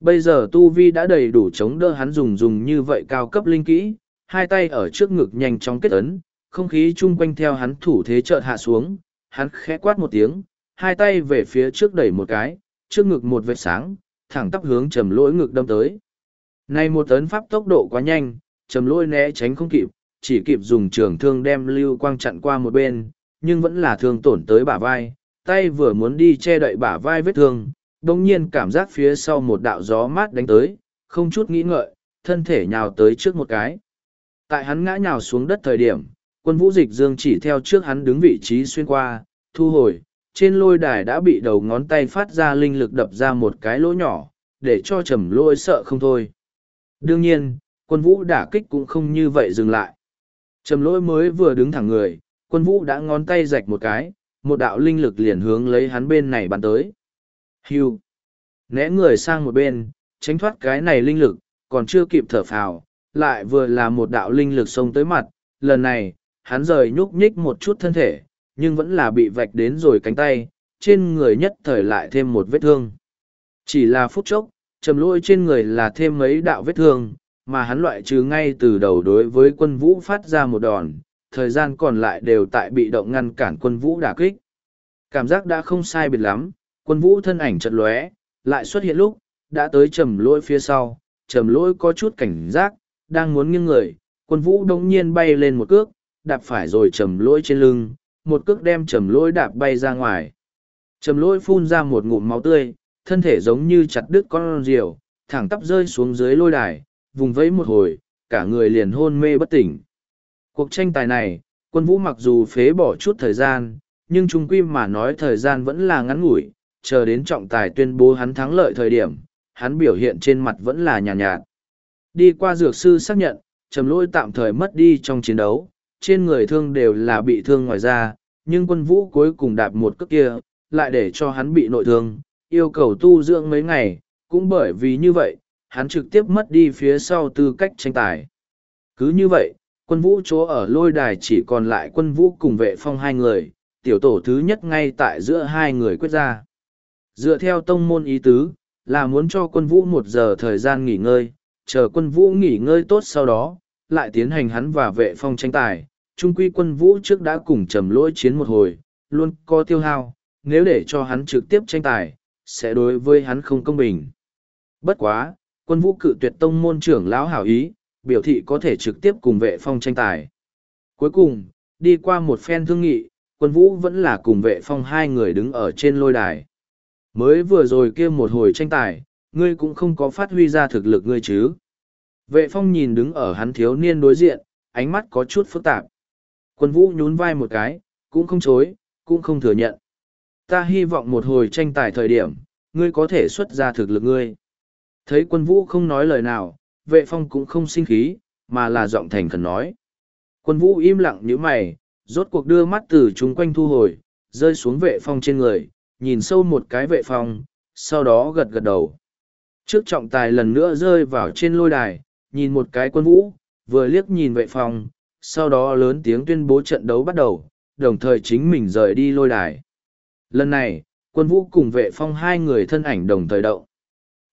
Bây giờ Tu Vi đã đầy đủ chống đỡ hắn dùng dùng như vậy cao cấp linh kỹ, hai tay ở trước ngực nhanh chóng kết ấn, không khí chung quanh theo hắn thủ thế chợt hạ xuống, hắn khẽ quát một tiếng, hai tay về phía trước đẩy một cái, trước ngực một vệt sáng, thẳng tắp hướng trầm lỗi ngực đâm tới. Này một tấn pháp tốc độ quá nhanh, trầm lỗi né tránh không kịp, chỉ kịp dùng trường thương đem lưu quang chặn qua một bên, nhưng vẫn là thương tổn tới bả vai, tay vừa muốn đi che đậy bả vai vết thương, đồng nhiên cảm giác phía sau một đạo gió mát đánh tới, không chút nghĩ ngợi, thân thể nhào tới trước một cái. Tại hắn ngã nhào xuống đất thời điểm, quân vũ dịch dương chỉ theo trước hắn đứng vị trí xuyên qua, thu hồi, trên lôi đài đã bị đầu ngón tay phát ra linh lực đập ra một cái lỗ nhỏ, để cho trầm lôi sợ không thôi. Đương nhiên, quân vũ đả kích cũng không như vậy dừng lại. Trầm lôi mới vừa đứng thẳng người, quân vũ đã ngón tay rạch một cái, một đạo linh lực liền hướng lấy hắn bên này bắn tới. Hưu. Né người sang một bên, tránh thoát cái này linh lực, còn chưa kịp thở phào, lại vừa là một đạo linh lực xông tới mặt, lần này, hắn rời nhúc nhích một chút thân thể, nhưng vẫn là bị vạch đến rồi cánh tay, trên người nhất thời lại thêm một vết thương. Chỉ là phút chốc, trầm lôi trên người là thêm mấy đạo vết thương, mà hắn loại trừ ngay từ đầu đối với quân vũ phát ra một đòn, thời gian còn lại đều tại bị động ngăn cản quân vũ đả kích. Cảm giác đã không sai biệt lắm, quân vũ thân ảnh chật lóe, lại xuất hiện lúc, đã tới trầm lôi phía sau, trầm lôi có chút cảnh giác, đang muốn nghiêng người, quân vũ đống nhiên bay lên một cước, đạp phải rồi trầm lôi trên lưng, một cước đem trầm lôi đạp bay ra ngoài. Trầm lôi phun ra một ngụm máu tươi, thân thể giống như chặt đứt con rìu, thẳng tắp rơi xuống dưới lôi đài, vùng vẫy một hồi, cả người liền hôn mê bất tỉnh. Cuộc tranh tài này, quân vũ mặc dù phế bỏ chút thời gian, nhưng trung quy mà nói thời gian vẫn là ngắn ngủi, chờ đến trọng tài tuyên bố hắn thắng lợi thời điểm, hắn biểu hiện trên mặt vẫn là nhàn nhạt, nhạt. Đi qua dược sư xác nhận, trầm lôi tạm thời mất đi trong chiến đấu, trên người thương đều là bị thương ngoài ra, nhưng quân vũ cuối cùng đạp một cước kia, lại để cho hắn bị nội thương, yêu cầu tu dưỡng mấy ngày, cũng bởi vì như vậy, hắn trực tiếp mất đi phía sau tư cách tranh tài. Cứ như vậy, quân vũ chỗ ở lôi đài chỉ còn lại quân vũ cùng vệ phong hai người, tiểu tổ thứ nhất ngay tại giữa hai người quyết ra. Dựa theo tông môn ý tứ, là muốn cho quân vũ một giờ thời gian nghỉ ngơi, chờ quân vũ nghỉ ngơi tốt sau đó, lại tiến hành hắn và vệ phong tranh tài. Trung quy quân vũ trước đã cùng trầm lỗi chiến một hồi, luôn có tiêu hao, nếu để cho hắn trực tiếp tranh tài, sẽ đối với hắn không công bình. Bất quá, quân vũ cự tuyệt tông môn trưởng lão hảo ý, biểu thị có thể trực tiếp cùng vệ phong tranh tài. Cuối cùng, đi qua một phen thương nghị, quân vũ vẫn là cùng vệ phong hai người đứng ở trên lôi đài. Mới vừa rồi kia một hồi tranh tài, ngươi cũng không có phát huy ra thực lực ngươi chứ. Vệ phong nhìn đứng ở hắn thiếu niên đối diện, ánh mắt có chút phức tạp. Quân vũ nhún vai một cái, cũng không chối, cũng không thừa nhận. Ta hy vọng một hồi tranh tài thời điểm, ngươi có thể xuất ra thực lực ngươi. Thấy quân vũ không nói lời nào, vệ phong cũng không sinh khí, mà là giọng thành khẩn nói. Quân vũ im lặng như mày, rốt cuộc đưa mắt từ chúng quanh thu hồi, rơi xuống vệ phong trên người, nhìn sâu một cái vệ phong, sau đó gật gật đầu. Trước trọng tài lần nữa rơi vào trên lôi đài, nhìn một cái quân vũ, vừa liếc nhìn vệ phong, sau đó lớn tiếng tuyên bố trận đấu bắt đầu, đồng thời chính mình rời đi lôi đài. Lần này, quân vũ cùng vệ phong hai người thân ảnh đồng thời động.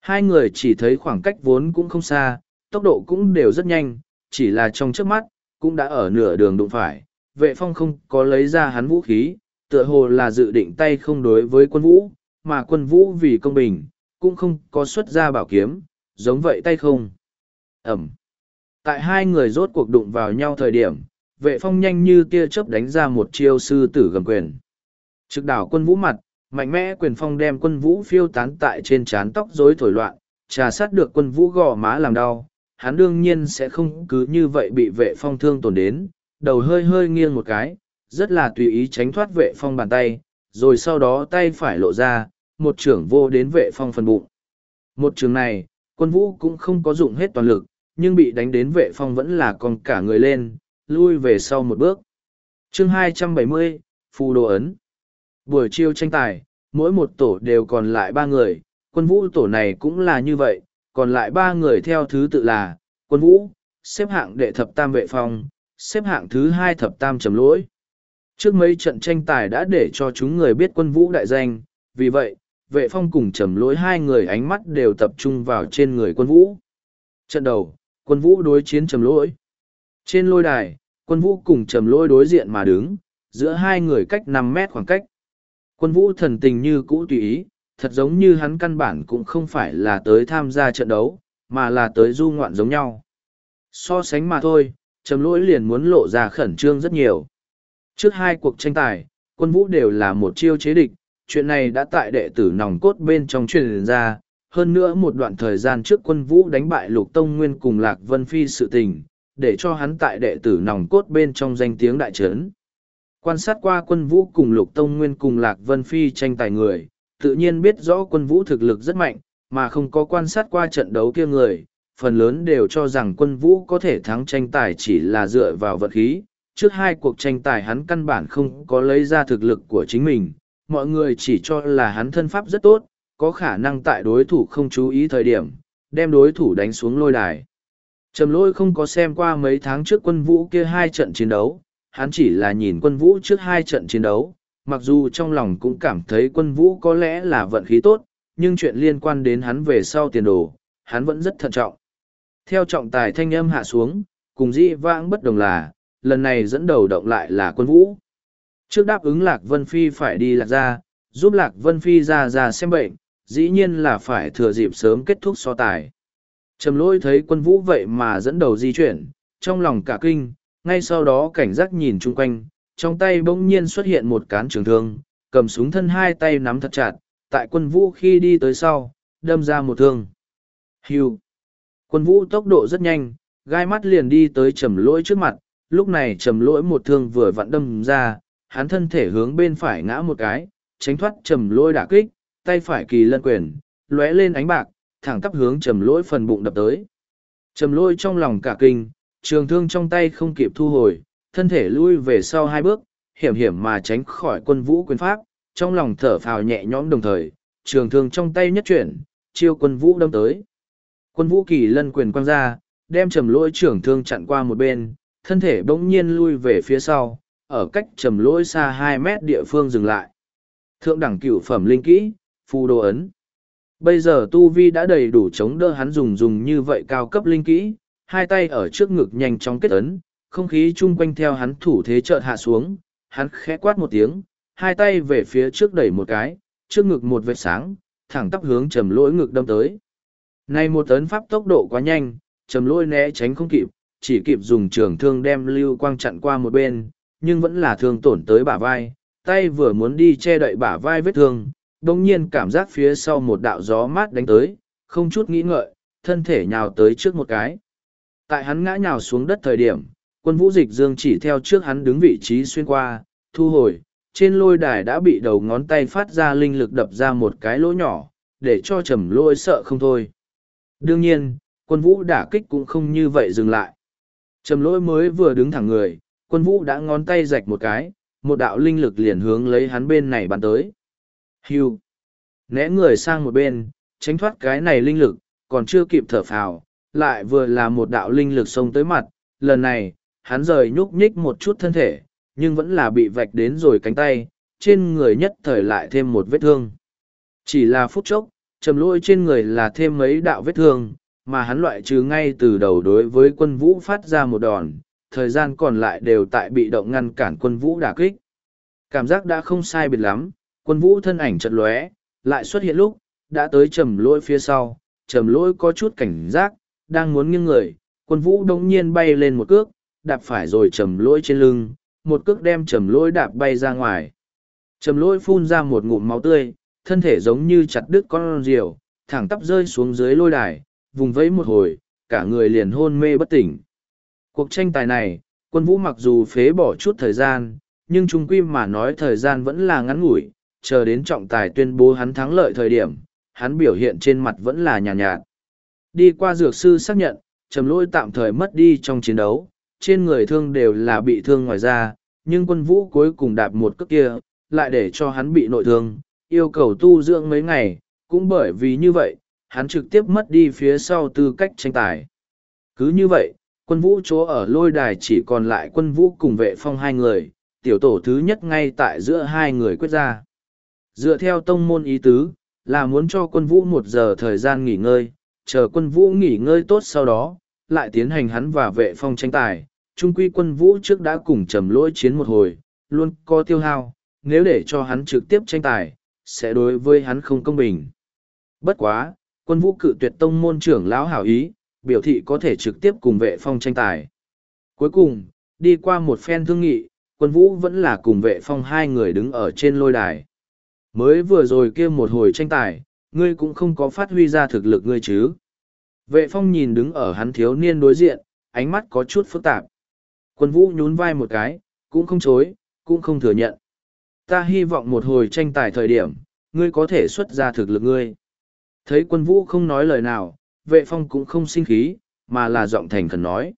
Hai người chỉ thấy khoảng cách vốn cũng không xa, tốc độ cũng đều rất nhanh, chỉ là trong trước mắt, cũng đã ở nửa đường đụng phải. Vệ phong không có lấy ra hắn vũ khí, tựa hồ là dự định tay không đối với quân vũ, mà quân vũ vì công bình, cũng không có xuất ra bảo kiếm, giống vậy tay không. Ẩm. Tại hai người rốt cuộc đụng vào nhau thời điểm, vệ phong nhanh như tia chớp đánh ra một chiêu sư tử gầm quyền. Trực đảo quân vũ mặt, mạnh mẽ quyền phong đem quân vũ phiêu tán tại trên trán tóc rối thổi loạn, trà sát được quân vũ gò má làm đau. Hắn đương nhiên sẽ không cứ như vậy bị vệ phong thương tổn đến, đầu hơi hơi nghiêng một cái, rất là tùy ý tránh thoát vệ phong bàn tay, rồi sau đó tay phải lộ ra, một trưởng vô đến vệ phong phần bụng. Một trường này, quân vũ cũng không có dụng hết toàn lực, nhưng bị đánh đến vệ phong vẫn là còn cả người lên, lui về sau một bước. Chương 270, Phù Đồ Ấn Buổi chiều tranh tài, mỗi một tổ đều còn lại ba người, quân vũ tổ này cũng là như vậy, còn lại ba người theo thứ tự là, quân vũ, xếp hạng đệ thập tam vệ phong, xếp hạng thứ hai thập tam trầm lỗi. Trước mấy trận tranh tài đã để cho chúng người biết quân vũ đại danh, vì vậy, vệ phong cùng trầm lỗi hai người ánh mắt đều tập trung vào trên người quân vũ. Trận đầu, quân vũ đối chiến trầm lỗi. Trên lôi đài, quân vũ cùng trầm lỗi đối diện mà đứng, giữa hai người cách năm mét khoảng cách. Quân vũ thần tình như cũ tùy ý, thật giống như hắn căn bản cũng không phải là tới tham gia trận đấu, mà là tới du ngoạn giống nhau. So sánh mà thôi, trầm lỗi liền muốn lộ ra khẩn trương rất nhiều. Trước hai cuộc tranh tài, quân vũ đều là một chiêu chế địch, chuyện này đã tại đệ tử nòng cốt bên trong truyền ra. Hơn nữa một đoạn thời gian trước quân vũ đánh bại lục tông nguyên cùng lạc vân phi sự tình, để cho hắn tại đệ tử nòng cốt bên trong danh tiếng đại trấn. Quan sát qua quân vũ cùng lục tông nguyên cùng lạc vân phi tranh tài người, tự nhiên biết rõ quân vũ thực lực rất mạnh, mà không có quan sát qua trận đấu kia người, phần lớn đều cho rằng quân vũ có thể thắng tranh tài chỉ là dựa vào vật khí. Trước hai cuộc tranh tài hắn căn bản không có lấy ra thực lực của chính mình, mọi người chỉ cho là hắn thân pháp rất tốt, có khả năng tại đối thủ không chú ý thời điểm, đem đối thủ đánh xuống lôi đài. Trầm lôi không có xem qua mấy tháng trước quân vũ kia hai trận chiến đấu, hắn chỉ là nhìn quân vũ trước hai trận chiến đấu, mặc dù trong lòng cũng cảm thấy quân vũ có lẽ là vận khí tốt, nhưng chuyện liên quan đến hắn về sau tiền đồ, hắn vẫn rất thận trọng. Theo trọng tài thanh âm hạ xuống, cùng dĩ vãng bất đồng là, lần này dẫn đầu động lại là quân vũ. Trước đáp ứng Lạc Vân Phi phải đi lạc ra, giúp Lạc Vân Phi ra ra xem bệnh, dĩ nhiên là phải thừa dịp sớm kết thúc so tài. Trầm Lỗi thấy quân vũ vậy mà dẫn đầu di chuyển, trong lòng cả kinh, ngay sau đó cảnh giác nhìn chung quanh, trong tay bỗng nhiên xuất hiện một cán trường thương, cầm súng thân hai tay nắm thật chặt, tại quân vũ khi đi tới sau, đâm ra một thương. Hưu. Quân vũ tốc độ rất nhanh, gai mắt liền đi tới trầm lỗi trước mặt, lúc này trầm lỗi một thương vừa vặn đâm ra, hắn thân thể hướng bên phải ngã một cái, tránh thoát trầm lôi đả kích, tay phải kỳ lân quyền, lóe lên ánh bạc, thẳng tắp hướng trầm lỗi phần bụng đập tới. Trầm lôi trong lòng cả kinh, trường thương trong tay không kịp thu hồi, thân thể lui về sau hai bước, hiểm hiểm mà tránh khỏi quân vũ quyền pháp, trong lòng thở phào nhẹ nhõm đồng thời, trường thương trong tay nhất chuyển, chiêu quân vũ đâm tới. Quân vũ kỳ lân quyền quăng ra, đem trầm lỗi trường thương chặn qua một bên, thân thể bỗng nhiên lui về phía sau, ở cách trầm lỗi xa hai mét địa phương dừng lại. Thượng đẳng cửu phẩm linh kỹ, phù đồ ấn. Bây giờ Tu Vi đã đầy đủ chống đỡ hắn dùng dùng như vậy cao cấp linh kỹ, hai tay ở trước ngực nhanh chóng kết ấn, không khí chung quanh theo hắn thủ thế chợt hạ xuống, hắn khẽ quát một tiếng, hai tay về phía trước đẩy một cái, trước ngực một vệt sáng, thẳng tắp hướng trầm lỗi ngực đâm tới. Này một tấn pháp tốc độ quá nhanh, trầm lỗi né tránh không kịp, chỉ kịp dùng trường thương đem lưu quang chặn qua một bên, nhưng vẫn là thương tổn tới bả vai, tay vừa muốn đi che đậy bả vai vết thương, đồng nhiên cảm giác phía sau một đạo gió mát đánh tới, không chút nghĩ ngợi, thân thể nhào tới trước một cái. Tại hắn ngã nhào xuống đất thời điểm, quân vũ dịch dương chỉ theo trước hắn đứng vị trí xuyên qua, thu hồi, trên lôi đài đã bị đầu ngón tay phát ra linh lực đập ra một cái lỗ nhỏ, để cho trầm lôi sợ không thôi. Đương nhiên, quân vũ đả kích cũng không như vậy dừng lại. Trầm lôi mới vừa đứng thẳng người, quân vũ đã ngón tay rạch một cái, một đạo linh lực liền hướng lấy hắn bên này bắn tới. Hưu. Né người sang một bên, tránh thoát cái này linh lực, còn chưa kịp thở phào, lại vừa là một đạo linh lực xông tới mặt, lần này, hắn rời nhúc nhích một chút thân thể, nhưng vẫn là bị vạch đến rồi cánh tay, trên người nhất thời lại thêm một vết thương. Chỉ là phút chốc, trầm lôi trên người là thêm mấy đạo vết thương, mà hắn loại trừ ngay từ đầu đối với quân vũ phát ra một đòn, thời gian còn lại đều tại bị động ngăn cản quân vũ đả kích. Cảm giác đã không sai biệt lắm, quân vũ thân ảnh chợt lóe, lại xuất hiện lúc, đã tới trầm lôi phía sau, trầm lôi có chút cảnh giác, đang muốn nghiêng người, quân vũ đống nhiên bay lên một cước, đạp phải rồi trầm lôi trên lưng, một cước đem trầm lôi đạp bay ra ngoài. Trầm lôi phun ra một ngụm máu tươi, thân thể giống như chặt đứt con rìu, thẳng tắp rơi xuống dưới lôi đài, vùng vẫy một hồi, cả người liền hôn mê bất tỉnh. Cuộc tranh tài này, quân vũ mặc dù phế bỏ chút thời gian, nhưng trung quy mà nói thời gian vẫn là ngắn ngủi, chờ đến trọng tài tuyên bố hắn thắng lợi thời điểm, hắn biểu hiện trên mặt vẫn là nhàn nhạt, nhạt. Đi qua dược sư xác nhận, trầm lôi tạm thời mất đi trong chiến đấu, trên người thương đều là bị thương ngoài ra, nhưng quân vũ cuối cùng đạp một cước kia, lại để cho hắn bị nội thương, yêu cầu tu dưỡng mấy ngày, cũng bởi vì như vậy, hắn trực tiếp mất đi phía sau tư cách tranh tài. Cứ như vậy, quân vũ chỗ ở lôi đài chỉ còn lại quân vũ cùng vệ phong hai người, tiểu tổ thứ nhất ngay tại giữa hai người quyết ra. Dựa theo tông môn ý tứ, là muốn cho quân vũ một giờ thời gian nghỉ ngơi, chờ quân vũ nghỉ ngơi tốt sau đó, lại tiến hành hắn và vệ phong tranh tài. Trung quy quân vũ trước đã cùng trầm lỗi chiến một hồi, luôn có tiêu hao, nếu để cho hắn trực tiếp tranh tài, sẽ đối với hắn không công bình. Bất quá, quân vũ cự tuyệt tông môn trưởng lão hảo ý, biểu thị có thể trực tiếp cùng vệ phong tranh tài. Cuối cùng, đi qua một phen thương nghị, quân vũ vẫn là cùng vệ phong hai người đứng ở trên lôi đài. Mới vừa rồi kia một hồi tranh tài, ngươi cũng không có phát huy ra thực lực ngươi chứ. Vệ phong nhìn đứng ở hắn thiếu niên đối diện, ánh mắt có chút phức tạp. Quân vũ nhún vai một cái, cũng không chối, cũng không thừa nhận. Ta hy vọng một hồi tranh tài thời điểm, ngươi có thể xuất ra thực lực ngươi. Thấy quân vũ không nói lời nào, vệ phong cũng không sinh khí, mà là giọng thành khẩn nói.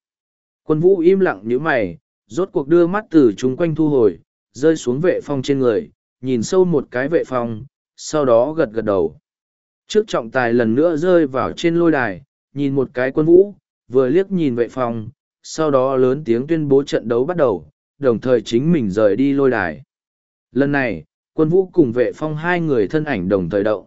Quân vũ im lặng như mày, rốt cuộc đưa mắt từ chúng quanh thu hồi, rơi xuống vệ phong trên người, nhìn sâu một cái vệ phong, sau đó gật gật đầu. Trước trọng tài lần nữa rơi vào trên lôi đài, nhìn một cái quân vũ, vừa liếc nhìn vệ phong, sau đó lớn tiếng tuyên bố trận đấu bắt đầu, đồng thời chính mình rời đi lôi đài. Lần này, quân vũ cùng vệ phong hai người thân ảnh đồng thời động.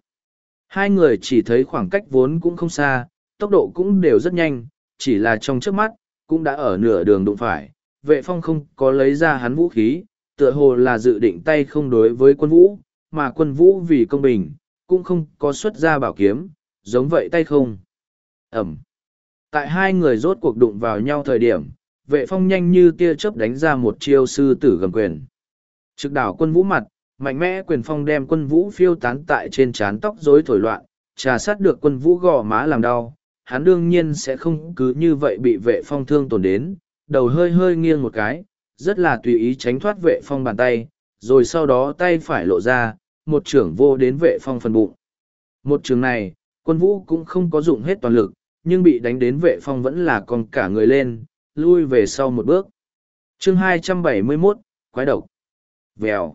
Hai người chỉ thấy khoảng cách vốn cũng không xa, tốc độ cũng đều rất nhanh, chỉ là trong trước mắt, cũng đã ở nửa đường đụng phải. Vệ phong không có lấy ra hắn vũ khí, tựa hồ là dự định tay không đối với quân vũ, mà quân vũ vì công bình, cũng không có xuất ra bảo kiếm, giống vậy tay không. Ẩm. Tại hai người rốt cuộc đụng vào nhau thời điểm, vệ phong nhanh như tia chớp đánh ra một chiêu sư tử gầm quyền. Trực đảo quân vũ mặt, mạnh mẽ quyền phong đem quân vũ phiêu tán tại trên trán tóc rối thổi loạn, trà sát được quân vũ gò má làm đau. Hắn đương nhiên sẽ không cứ như vậy bị vệ phong thương tổn đến, đầu hơi hơi nghiêng một cái, rất là tùy ý tránh thoát vệ phong bàn tay, rồi sau đó tay phải lộ ra, một trưởng vô đến vệ phong phần bụng. Một trường này, quân vũ cũng không có dụng hết toàn lực, nhưng bị đánh đến vệ phong vẫn là còn cả người lên, lui về sau một bước. Chương 271, Quái độc. Vèo.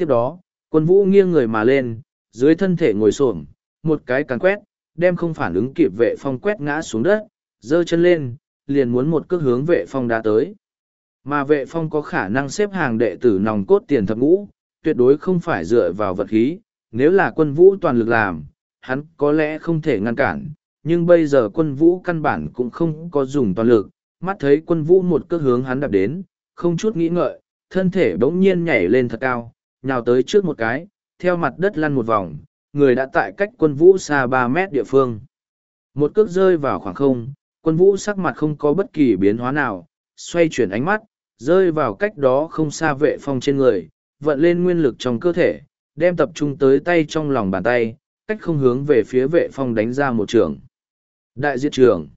Tiếp đó, quân vũ nghiêng người mà lên, dưới thân thể ngồi xổm, một cái càng quét, đem không phản ứng kịp vệ phong quét ngã xuống đất, giơ chân lên, liền muốn một cước hướng vệ phong đã tới. Mà vệ phong có khả năng xếp hàng đệ tử nòng cốt tiền thập ngũ, tuyệt đối không phải dựa vào vật khí, nếu là quân vũ toàn lực làm, hắn có lẽ không thể ngăn cản, nhưng bây giờ quân vũ căn bản cũng không có dùng toàn lực, mắt thấy quân vũ một cước hướng hắn đạp đến, không chút nghĩ ngợi, thân thể bỗng nhiên nhảy lên thật cao, nhào tới trước một cái, theo mặt đất lăn một vòng, người đã tại cách quân vũ xa ba mét địa phương. Một cước rơi vào khoảng không, quân vũ sắc mặt không có bất kỳ biến hóa nào, xoay chuyển ánh mắt, rơi vào cách đó không xa vệ phong trên người, vận lên nguyên lực trong cơ thể, đem tập trung tới tay trong lòng bàn tay, cách không hướng về phía vệ phong đánh ra một trường. Đại diệt trường.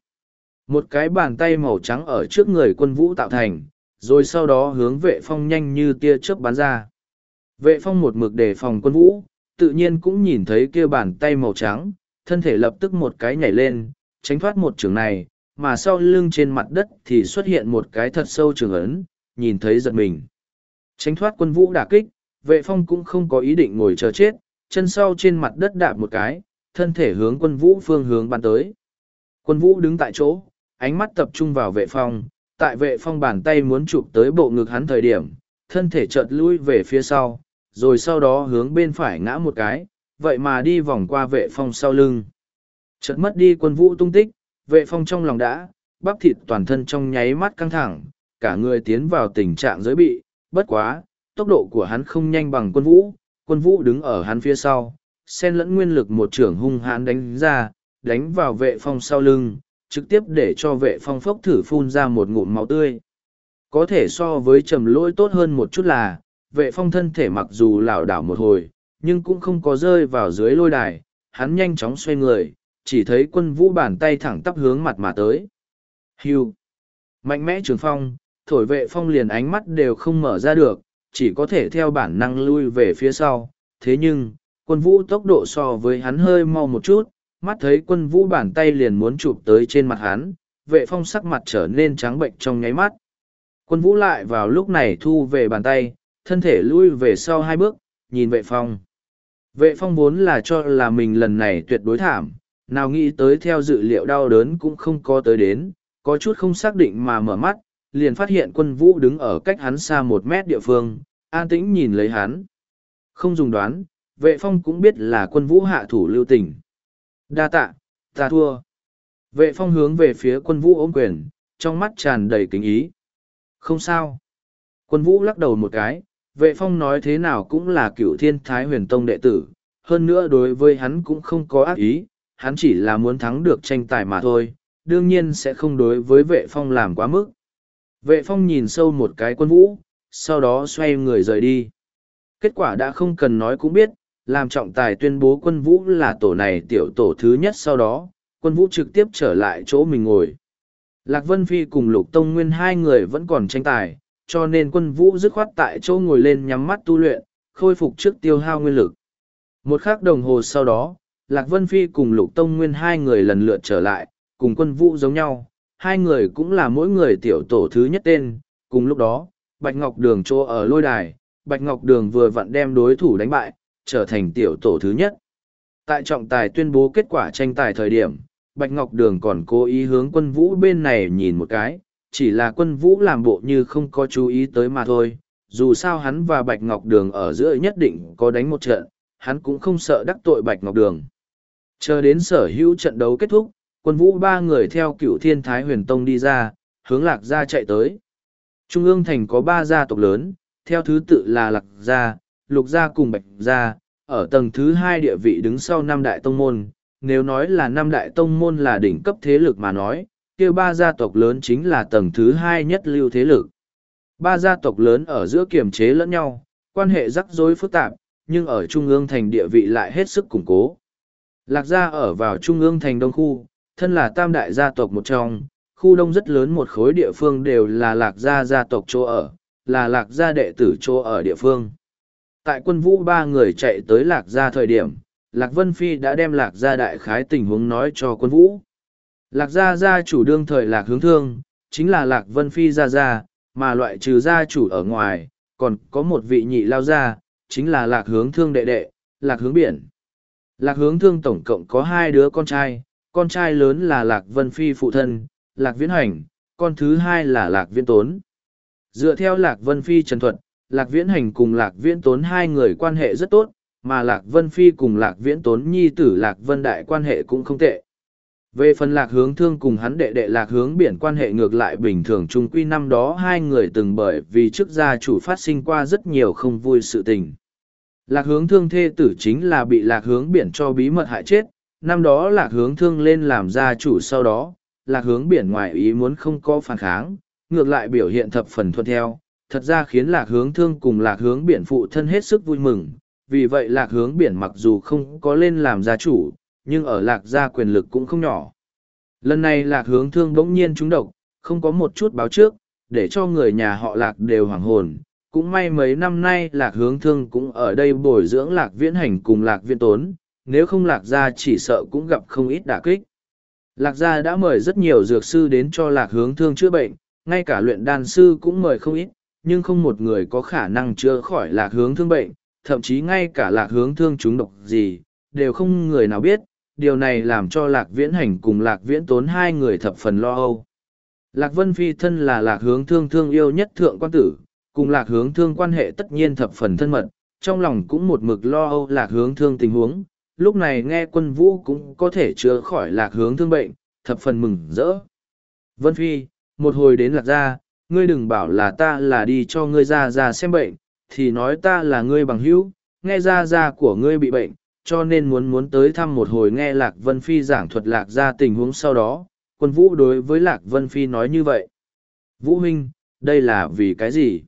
Một cái bàn tay màu trắng ở trước người quân vũ tạo thành, rồi sau đó hướng vệ phong nhanh như tia chớp bắn ra. Vệ phong một mực đề phòng quân vũ, tự nhiên cũng nhìn thấy kia bàn tay màu trắng, thân thể lập tức một cái nhảy lên, tránh thoát một trường này, mà sau lưng trên mặt đất thì xuất hiện một cái thật sâu trường ấn, nhìn thấy giật mình. Tránh thoát quân vũ đả kích, vệ phong cũng không có ý định ngồi chờ chết, chân sau trên mặt đất đạp một cái, thân thể hướng quân vũ phương hướng bắn tới. Quân vũ đứng tại chỗ, ánh mắt tập trung vào vệ phong, tại vệ phong bàn tay muốn chụp tới bộ ngực hắn thời điểm, thân thể chợt lui về phía sau, rồi sau đó hướng bên phải ngã một cái, vậy mà đi vòng qua vệ phong sau lưng. Chợt mất đi quân vũ tung tích, vệ phong trong lòng đã, bắp thịt toàn thân trong nháy mắt căng thẳng, cả người tiến vào tình trạng giới bị, bất quá, tốc độ của hắn không nhanh bằng quân vũ, quân vũ đứng ở hắn phía sau, xen lẫn nguyên lực một trưởng hung hãn đánh ra, đánh vào vệ phong sau lưng, trực tiếp để cho vệ phong phốc thử phun ra một ngụm máu tươi. Có thể so với trầm lỗi tốt hơn một chút là, vệ phong thân thể mặc dù lảo đảo một hồi, nhưng cũng không có rơi vào dưới lôi đài, hắn nhanh chóng xoay người, chỉ thấy quân vũ bàn tay thẳng tắp hướng mặt mà tới. Hưu! Mạnh mẽ trường phong, thổi vệ phong liền ánh mắt đều không mở ra được, chỉ có thể theo bản năng lui về phía sau. Thế nhưng, quân vũ tốc độ so với hắn hơi mau một chút, mắt thấy quân vũ bàn tay liền muốn chụp tới trên mặt hắn, vệ phong sắc mặt trở nên trắng bệnh trong nháy mắt. Quân vũ lại vào lúc này thu về bàn tay, thân thể lui về sau hai bước, nhìn vệ phong. Vệ phong vốn là cho là mình lần này tuyệt đối thảm, nào nghĩ tới theo dự liệu đau đớn cũng không có tới đến, có chút không xác định mà mở mắt, liền phát hiện quân vũ đứng ở cách hắn xa một mét địa phương, an tĩnh nhìn lấy hắn. Không dùng đoán, vệ phong cũng biết là quân vũ hạ thủ lưu tình. Đa tạ, ta thua. Vệ phong hướng về phía quân vũ ôm quyền, trong mắt tràn đầy kính ý. Không sao. Quân vũ lắc đầu một cái, vệ phong nói thế nào cũng là cựu thiên thái huyền tông đệ tử, hơn nữa đối với hắn cũng không có ác ý, hắn chỉ là muốn thắng được tranh tài mà thôi, đương nhiên sẽ không đối với vệ phong làm quá mức. Vệ phong nhìn sâu một cái quân vũ, sau đó xoay người rời đi. Kết quả đã không cần nói cũng biết, làm trọng tài tuyên bố quân vũ là tổ này tiểu tổ thứ nhất sau đó, quân vũ trực tiếp trở lại chỗ mình ngồi. Lạc Vân Phi cùng Lục Tông Nguyên hai người vẫn còn tranh tài, cho nên quân vũ dứt khoát tại chỗ ngồi lên nhắm mắt tu luyện, khôi phục trước tiêu hao nguyên lực. Một khắc đồng hồ sau đó, Lạc Vân Phi cùng Lục Tông Nguyên hai người lần lượt trở lại, cùng quân vũ giống nhau, hai người cũng là mỗi người tiểu tổ thứ nhất tên, cùng lúc đó, Bạch Ngọc Đường chỗ ở lôi đài, Bạch Ngọc Đường vừa vặn đem đối thủ đánh bại, trở thành tiểu tổ thứ nhất. Tại trọng tài tuyên bố kết quả tranh tài thời điểm, Bạch Ngọc Đường còn cố ý hướng quân vũ bên này nhìn một cái, chỉ là quân vũ làm bộ như không có chú ý tới mà thôi. Dù sao hắn và Bạch Ngọc Đường ở giữa nhất định có đánh một trận, hắn cũng không sợ đắc tội Bạch Ngọc Đường. Chờ đến sở hữu trận đấu kết thúc, quân vũ ba người theo cựu thiên thái huyền tông đi ra, hướng lạc gia chạy tới. Trung ương thành có ba gia tộc lớn, theo thứ tự là lạc gia, lục gia cùng bạch gia, ở tầng thứ hai địa vị đứng sau năm đại tông môn. Nếu nói là năm đại tông môn là đỉnh cấp thế lực mà nói, kia ba gia tộc lớn chính là tầng thứ hai nhất lưu thế lực. Ba gia tộc lớn ở giữa kiềm chế lẫn nhau, quan hệ rắc rối phức tạp, nhưng ở trung ương thành địa vị lại hết sức củng cố. Lạc gia ở vào trung ương thành đông khu, thân là tam đại gia tộc một trong, khu đông rất lớn một khối địa phương đều là lạc gia gia tộc chỗ ở, là lạc gia đệ tử chỗ ở địa phương. Tại quân vũ ba người chạy tới lạc gia thời điểm, Lạc Vân Phi đã đem lạc gia đại khái tình huống nói cho quân vũ. Lạc gia gia chủ đương thời lạc hướng thương, chính là lạc Vân Phi gia gia, mà loại trừ gia chủ ở ngoài, còn có một vị nhị lao gia, chính là lạc hướng thương đệ đệ, lạc hướng biển. Lạc hướng thương tổng cộng có hai đứa con trai, con trai lớn là Lạc Vân Phi phụ thân, Lạc Viễn Hành, con thứ hai là Lạc Viễn Tốn. Dựa theo Lạc Vân Phi trần thuật, Lạc Viễn Hành cùng Lạc Viễn Tốn hai người quan hệ rất tốt, mà Lạc Vân Phi cùng Lạc Viễn Tốn nhi tử Lạc Vân Đại quan hệ cũng không tệ. Về phần Lạc Hướng Thương cùng hắn đệ đệ Lạc Hướng Biển quan hệ ngược lại bình thường chung quy năm đó hai người từng bởi vì trước gia chủ phát sinh qua rất nhiều không vui sự tình. Lạc hướng thương thê tử chính là bị lạc hướng biển cho bí mật hại chết, năm đó lạc hướng thương lên làm gia chủ sau đó, lạc hướng biển ngoài ý muốn không có phản kháng, ngược lại biểu hiện thập phần thuận theo, thật ra khiến lạc hướng thương cùng lạc hướng biển phụ thân hết sức vui mừng, vì vậy lạc hướng biển mặc dù không có lên làm gia chủ, nhưng ở lạc gia quyền lực cũng không nhỏ. Lần này lạc hướng thương bỗng nhiên trúng độc, không có một chút báo trước, để cho người nhà họ lạc đều hoảng hồn. Cũng may mấy năm nay lạc hướng thương cũng ở đây bồi dưỡng lạc viễn hành cùng lạc viễn tốn, nếu không lạc gia chỉ sợ cũng gặp không ít đả kích. Lạc gia đã mời rất nhiều dược sư đến cho lạc hướng thương chữa bệnh, ngay cả luyện đan sư cũng mời không ít, nhưng không một người có khả năng chữa khỏi lạc hướng thương bệnh, thậm chí ngay cả lạc hướng thương chúng độc gì, đều không người nào biết, điều này làm cho lạc viễn hành cùng lạc viễn tốn hai người thập phần lo âu. Lạc Vân Phi thân là lạc hướng thương thương yêu nhất thượng quan tử, cùng lạc hướng thương quan hệ tất nhiên thập phần thân mật, trong lòng cũng một mực lo âu lạc hướng thương tình huống, lúc này nghe quân vũ cũng có thể chữa khỏi lạc hướng thương bệnh, thập phần mừng rỡ. Vân Phi, một hồi đến lạc gia, ngươi đừng bảo là ta là đi cho ngươi ra ra xem bệnh, thì nói ta là ngươi bằng hữu, nghe ra ra của ngươi bị bệnh, cho nên muốn muốn tới thăm một hồi nghe Lạc Vân Phi giảng thuật Lạc ra tình huống sau đó, quân vũ đối với Lạc Vân Phi nói như vậy. Vũ Minh, đây là vì cái gì?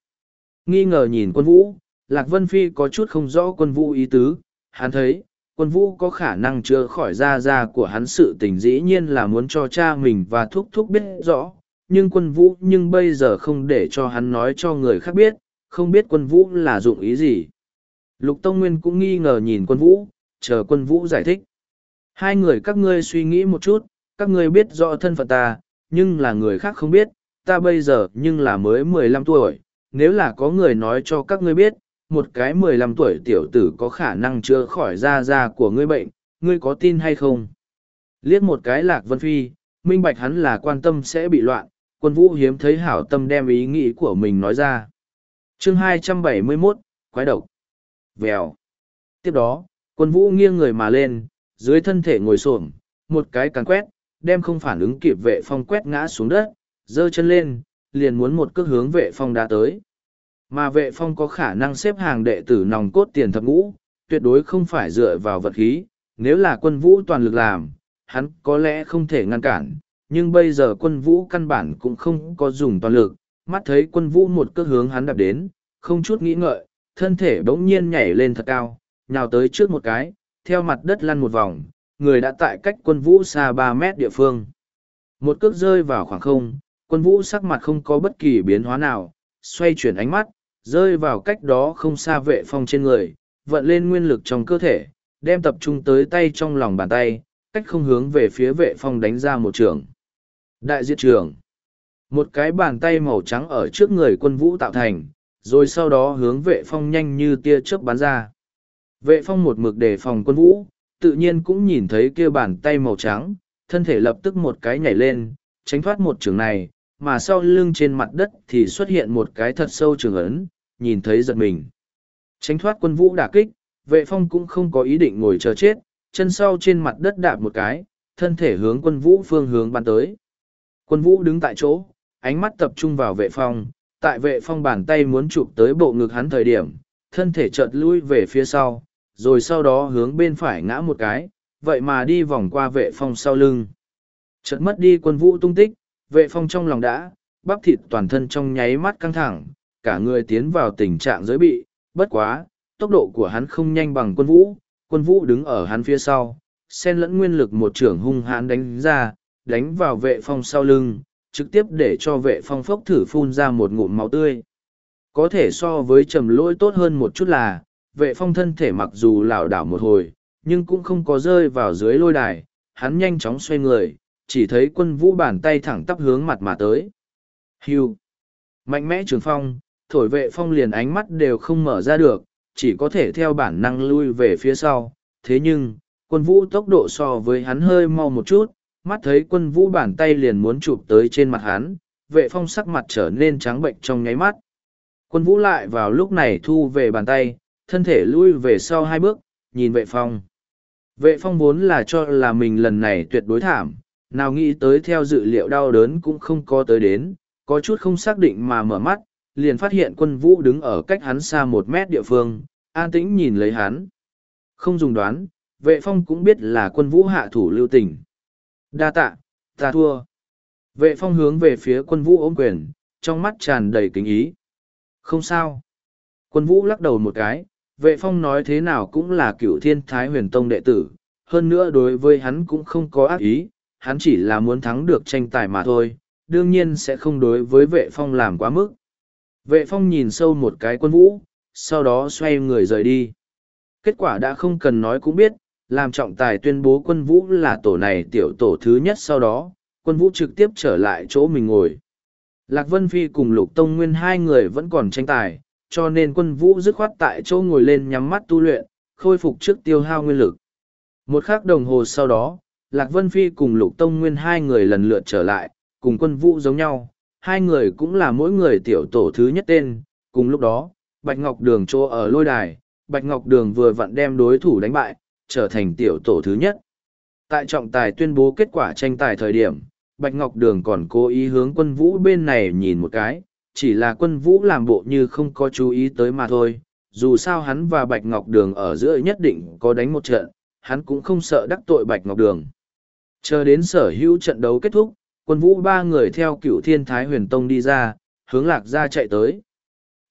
Nghi ngờ nhìn quân vũ, Lạc Vân Phi có chút không rõ quân vũ ý tứ, hắn thấy, quân vũ có khả năng chữa khỏi ra ra của hắn sự tình dĩ nhiên là muốn cho cha mình và thúc thúc biết rõ, nhưng quân vũ nhưng bây giờ không để cho hắn nói cho người khác biết, không biết quân vũ là dụng ý gì. Lục Tông Nguyên cũng nghi ngờ nhìn quân vũ, chờ quân vũ giải thích. Hai người các ngươi suy nghĩ một chút, các ngươi biết rõ thân phận ta, nhưng là người khác không biết, ta bây giờ nhưng là mới mười lăm tuổi, nếu là có người nói cho các ngươi biết, một cái mười lăm tuổi tiểu tử có khả năng chữa khỏi da da của ngươi bệnh, ngươi có tin hay không? Liếc một cái lạc vân phi, minh bạch hắn là quan tâm sẽ bị loạn, quân vũ hiếm thấy hảo tâm đem ý nghĩ của mình nói ra. Chương 271, Quái độc. Vèo. Tiếp đó, Quân vũ nghiêng người mà lên, dưới thân thể ngồi xổm, một cái càn quét, đem không phản ứng kịp vệ phong quét ngã xuống đất, giơ chân lên, liền muốn một cước hướng vệ phong đã tới. Mà vệ phong có khả năng xếp hàng đệ tử nòng cốt tiền thập ngũ, tuyệt đối không phải dựa vào vật khí, nếu là quân vũ toàn lực làm, hắn có lẽ không thể ngăn cản, nhưng bây giờ quân vũ căn bản cũng không có dùng toàn lực, mắt thấy quân vũ một cước hướng hắn đạp đến, không chút nghĩ ngợi, thân thể bỗng nhiên nhảy lên thật cao, nhào tới trước một cái, theo mặt đất lăn một vòng, người đã tại cách quân vũ xa ba mét địa phương. Một cước rơi vào khoảng không, quân vũ sắc mặt không có bất kỳ biến hóa nào, xoay chuyển ánh mắt, rơi vào cách đó không xa vệ phong trên người, vận lên nguyên lực trong cơ thể, đem tập trung tới tay trong lòng bàn tay, cách không hướng về phía vệ phong đánh ra một trường. Đại diệt trường. Một cái bàn tay màu trắng ở trước người quân vũ tạo thành, rồi sau đó hướng vệ phong nhanh như tia chớp bắn ra. Vệ phong một mực đề phòng quân vũ, tự nhiên cũng nhìn thấy kia bàn tay màu trắng, thân thể lập tức một cái nhảy lên, tránh thoát một trường này, mà sau lưng trên mặt đất thì xuất hiện một cái thật sâu trường ấn, nhìn thấy giật mình. Tránh thoát quân vũ đả kích, vệ phong cũng không có ý định ngồi chờ chết, chân sau trên mặt đất đạp một cái, thân thể hướng quân vũ phương hướng bắn tới. Quân vũ đứng tại chỗ, ánh mắt tập trung vào vệ phong, tại vệ phong bàn tay muốn chụp tới bộ ngực hắn thời điểm, thân thể chợt lui về phía sau, rồi sau đó hướng bên phải ngã một cái, vậy mà đi vòng qua vệ phong sau lưng. Chợt mất đi quân vũ tung tích, vệ phong trong lòng đã, bắp thịt toàn thân trong nháy mắt căng thẳng, cả người tiến vào tình trạng giới bị, bất quá, tốc độ của hắn không nhanh bằng quân vũ, quân vũ đứng ở hắn phía sau, xen lẫn nguyên lực một trưởng hung hãn đánh ra, đánh vào vệ phong sau lưng, trực tiếp để cho vệ phong phốc thử phun ra một ngụm máu tươi. Có thể so với trầm lỗi tốt hơn một chút là, vệ phong thân thể mặc dù lảo đảo một hồi, nhưng cũng không có rơi vào dưới lôi đài, hắn nhanh chóng xoay người, chỉ thấy quân vũ bàn tay thẳng tắp hướng mặt mà tới. Hưu! Mạnh mẽ trường phong, thổi vệ phong liền ánh mắt đều không mở ra được, chỉ có thể theo bản năng lui về phía sau. Thế nhưng, quân vũ tốc độ so với hắn hơi mau một chút, mắt thấy quân vũ bàn tay liền muốn chụp tới trên mặt hắn, vệ phong sắc mặt trở nên trắng bệnh trong nháy mắt. Quân vũ lại vào lúc này thu về bàn tay, thân thể lui về sau hai bước, nhìn vệ phong. Vệ phong vốn là cho là mình lần này tuyệt đối thảm, nào nghĩ tới theo dự liệu đau đớn cũng không có tới đến, có chút không xác định mà mở mắt, liền phát hiện quân vũ đứng ở cách hắn xa một mét địa phương, an tĩnh nhìn lấy hắn. Không dùng đoán, vệ phong cũng biết là quân vũ hạ thủ lưu tình. Đa tạ, ta thua. Vệ phong hướng về phía quân vũ ôm quyền, trong mắt tràn đầy kính ý. Không sao. Quân vũ lắc đầu một cái, vệ phong nói thế nào cũng là cựu thiên thái huyền tông đệ tử, hơn nữa đối với hắn cũng không có ác ý, hắn chỉ là muốn thắng được tranh tài mà thôi, đương nhiên sẽ không đối với vệ phong làm quá mức. Vệ phong nhìn sâu một cái quân vũ, sau đó xoay người rời đi. Kết quả đã không cần nói cũng biết, làm trọng tài tuyên bố quân vũ là tổ này tiểu tổ thứ nhất sau đó, quân vũ trực tiếp trở lại chỗ mình ngồi. Lạc Vân Phi cùng Lục Tông Nguyên hai người vẫn còn tranh tài, cho nên quân vũ dứt khoát tại chỗ ngồi lên nhắm mắt tu luyện, khôi phục trước tiêu hao nguyên lực. Một khắc đồng hồ sau đó, Lạc Vân Phi cùng Lục Tông Nguyên hai người lần lượt trở lại, cùng quân vũ giống nhau, hai người cũng là mỗi người tiểu tổ thứ nhất tên, cùng lúc đó, Bạch Ngọc Đường chỗ ở lôi đài, Bạch Ngọc Đường vừa vặn đem đối thủ đánh bại, trở thành tiểu tổ thứ nhất. Tại trọng tài tuyên bố kết quả tranh tài thời điểm, Bạch Ngọc Đường còn cố ý hướng quân vũ bên này nhìn một cái, chỉ là quân vũ làm bộ như không có chú ý tới mà thôi. Dù sao hắn và Bạch Ngọc Đường ở giữa nhất định có đánh một trận, hắn cũng không sợ đắc tội Bạch Ngọc Đường. Chờ đến sở hữu trận đấu kết thúc, quân vũ ba người theo cựu thiên thái huyền tông đi ra, hướng lạc gia chạy tới.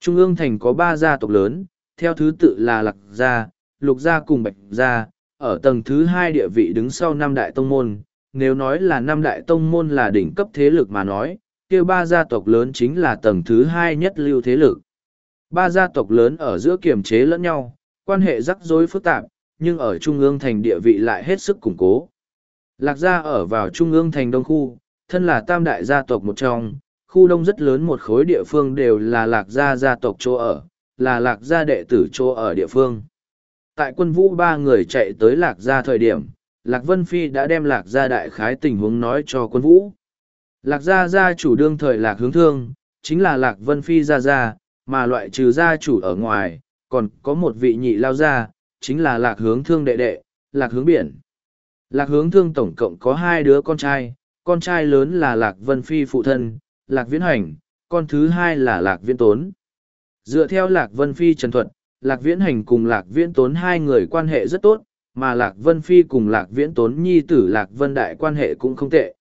Trung ương thành có ba gia tộc lớn, theo thứ tự là lạc gia, lục gia cùng bạch gia, ở tầng thứ hai địa vị đứng sau năm đại tông môn. Nếu nói là năm đại tông môn là đỉnh cấp thế lực mà nói, kia ba gia tộc lớn chính là tầng thứ hai nhất lưu thế lực. Ba gia tộc lớn ở giữa kiềm chế lẫn nhau, quan hệ rắc rối phức tạp, nhưng ở trung ương thành địa vị lại hết sức củng cố. Lạc gia ở vào trung ương thành đông khu, thân là tam đại gia tộc một trong, khu đông rất lớn một khối địa phương đều là lạc gia gia tộc chỗ ở, là lạc gia đệ tử chỗ ở địa phương. Tại quân vũ ba người chạy tới lạc gia thời điểm, Lạc Vân Phi đã đem lạc gia đại khái tình huống nói cho quân vũ. Lạc gia gia chủ đương thời lạc hướng thương, chính là lạc Vân Phi gia gia, mà loại trừ gia chủ ở ngoài, còn có một vị nhị lao gia, chính là lạc hướng thương đệ đệ, lạc hướng biển. Lạc hướng thương tổng cộng có hai đứa con trai, con trai lớn là Lạc Vân Phi phụ thân, Lạc Viễn Hành, con thứ hai là Lạc Viễn Tốn. Dựa theo Lạc Vân Phi trần thuật, Lạc Viễn Hành cùng Lạc Viễn Tốn hai người quan hệ rất tốt, mà Lạc Vân Phi cùng Lạc Viễn Tốn nhi tử Lạc Vân Đại quan hệ cũng không tệ.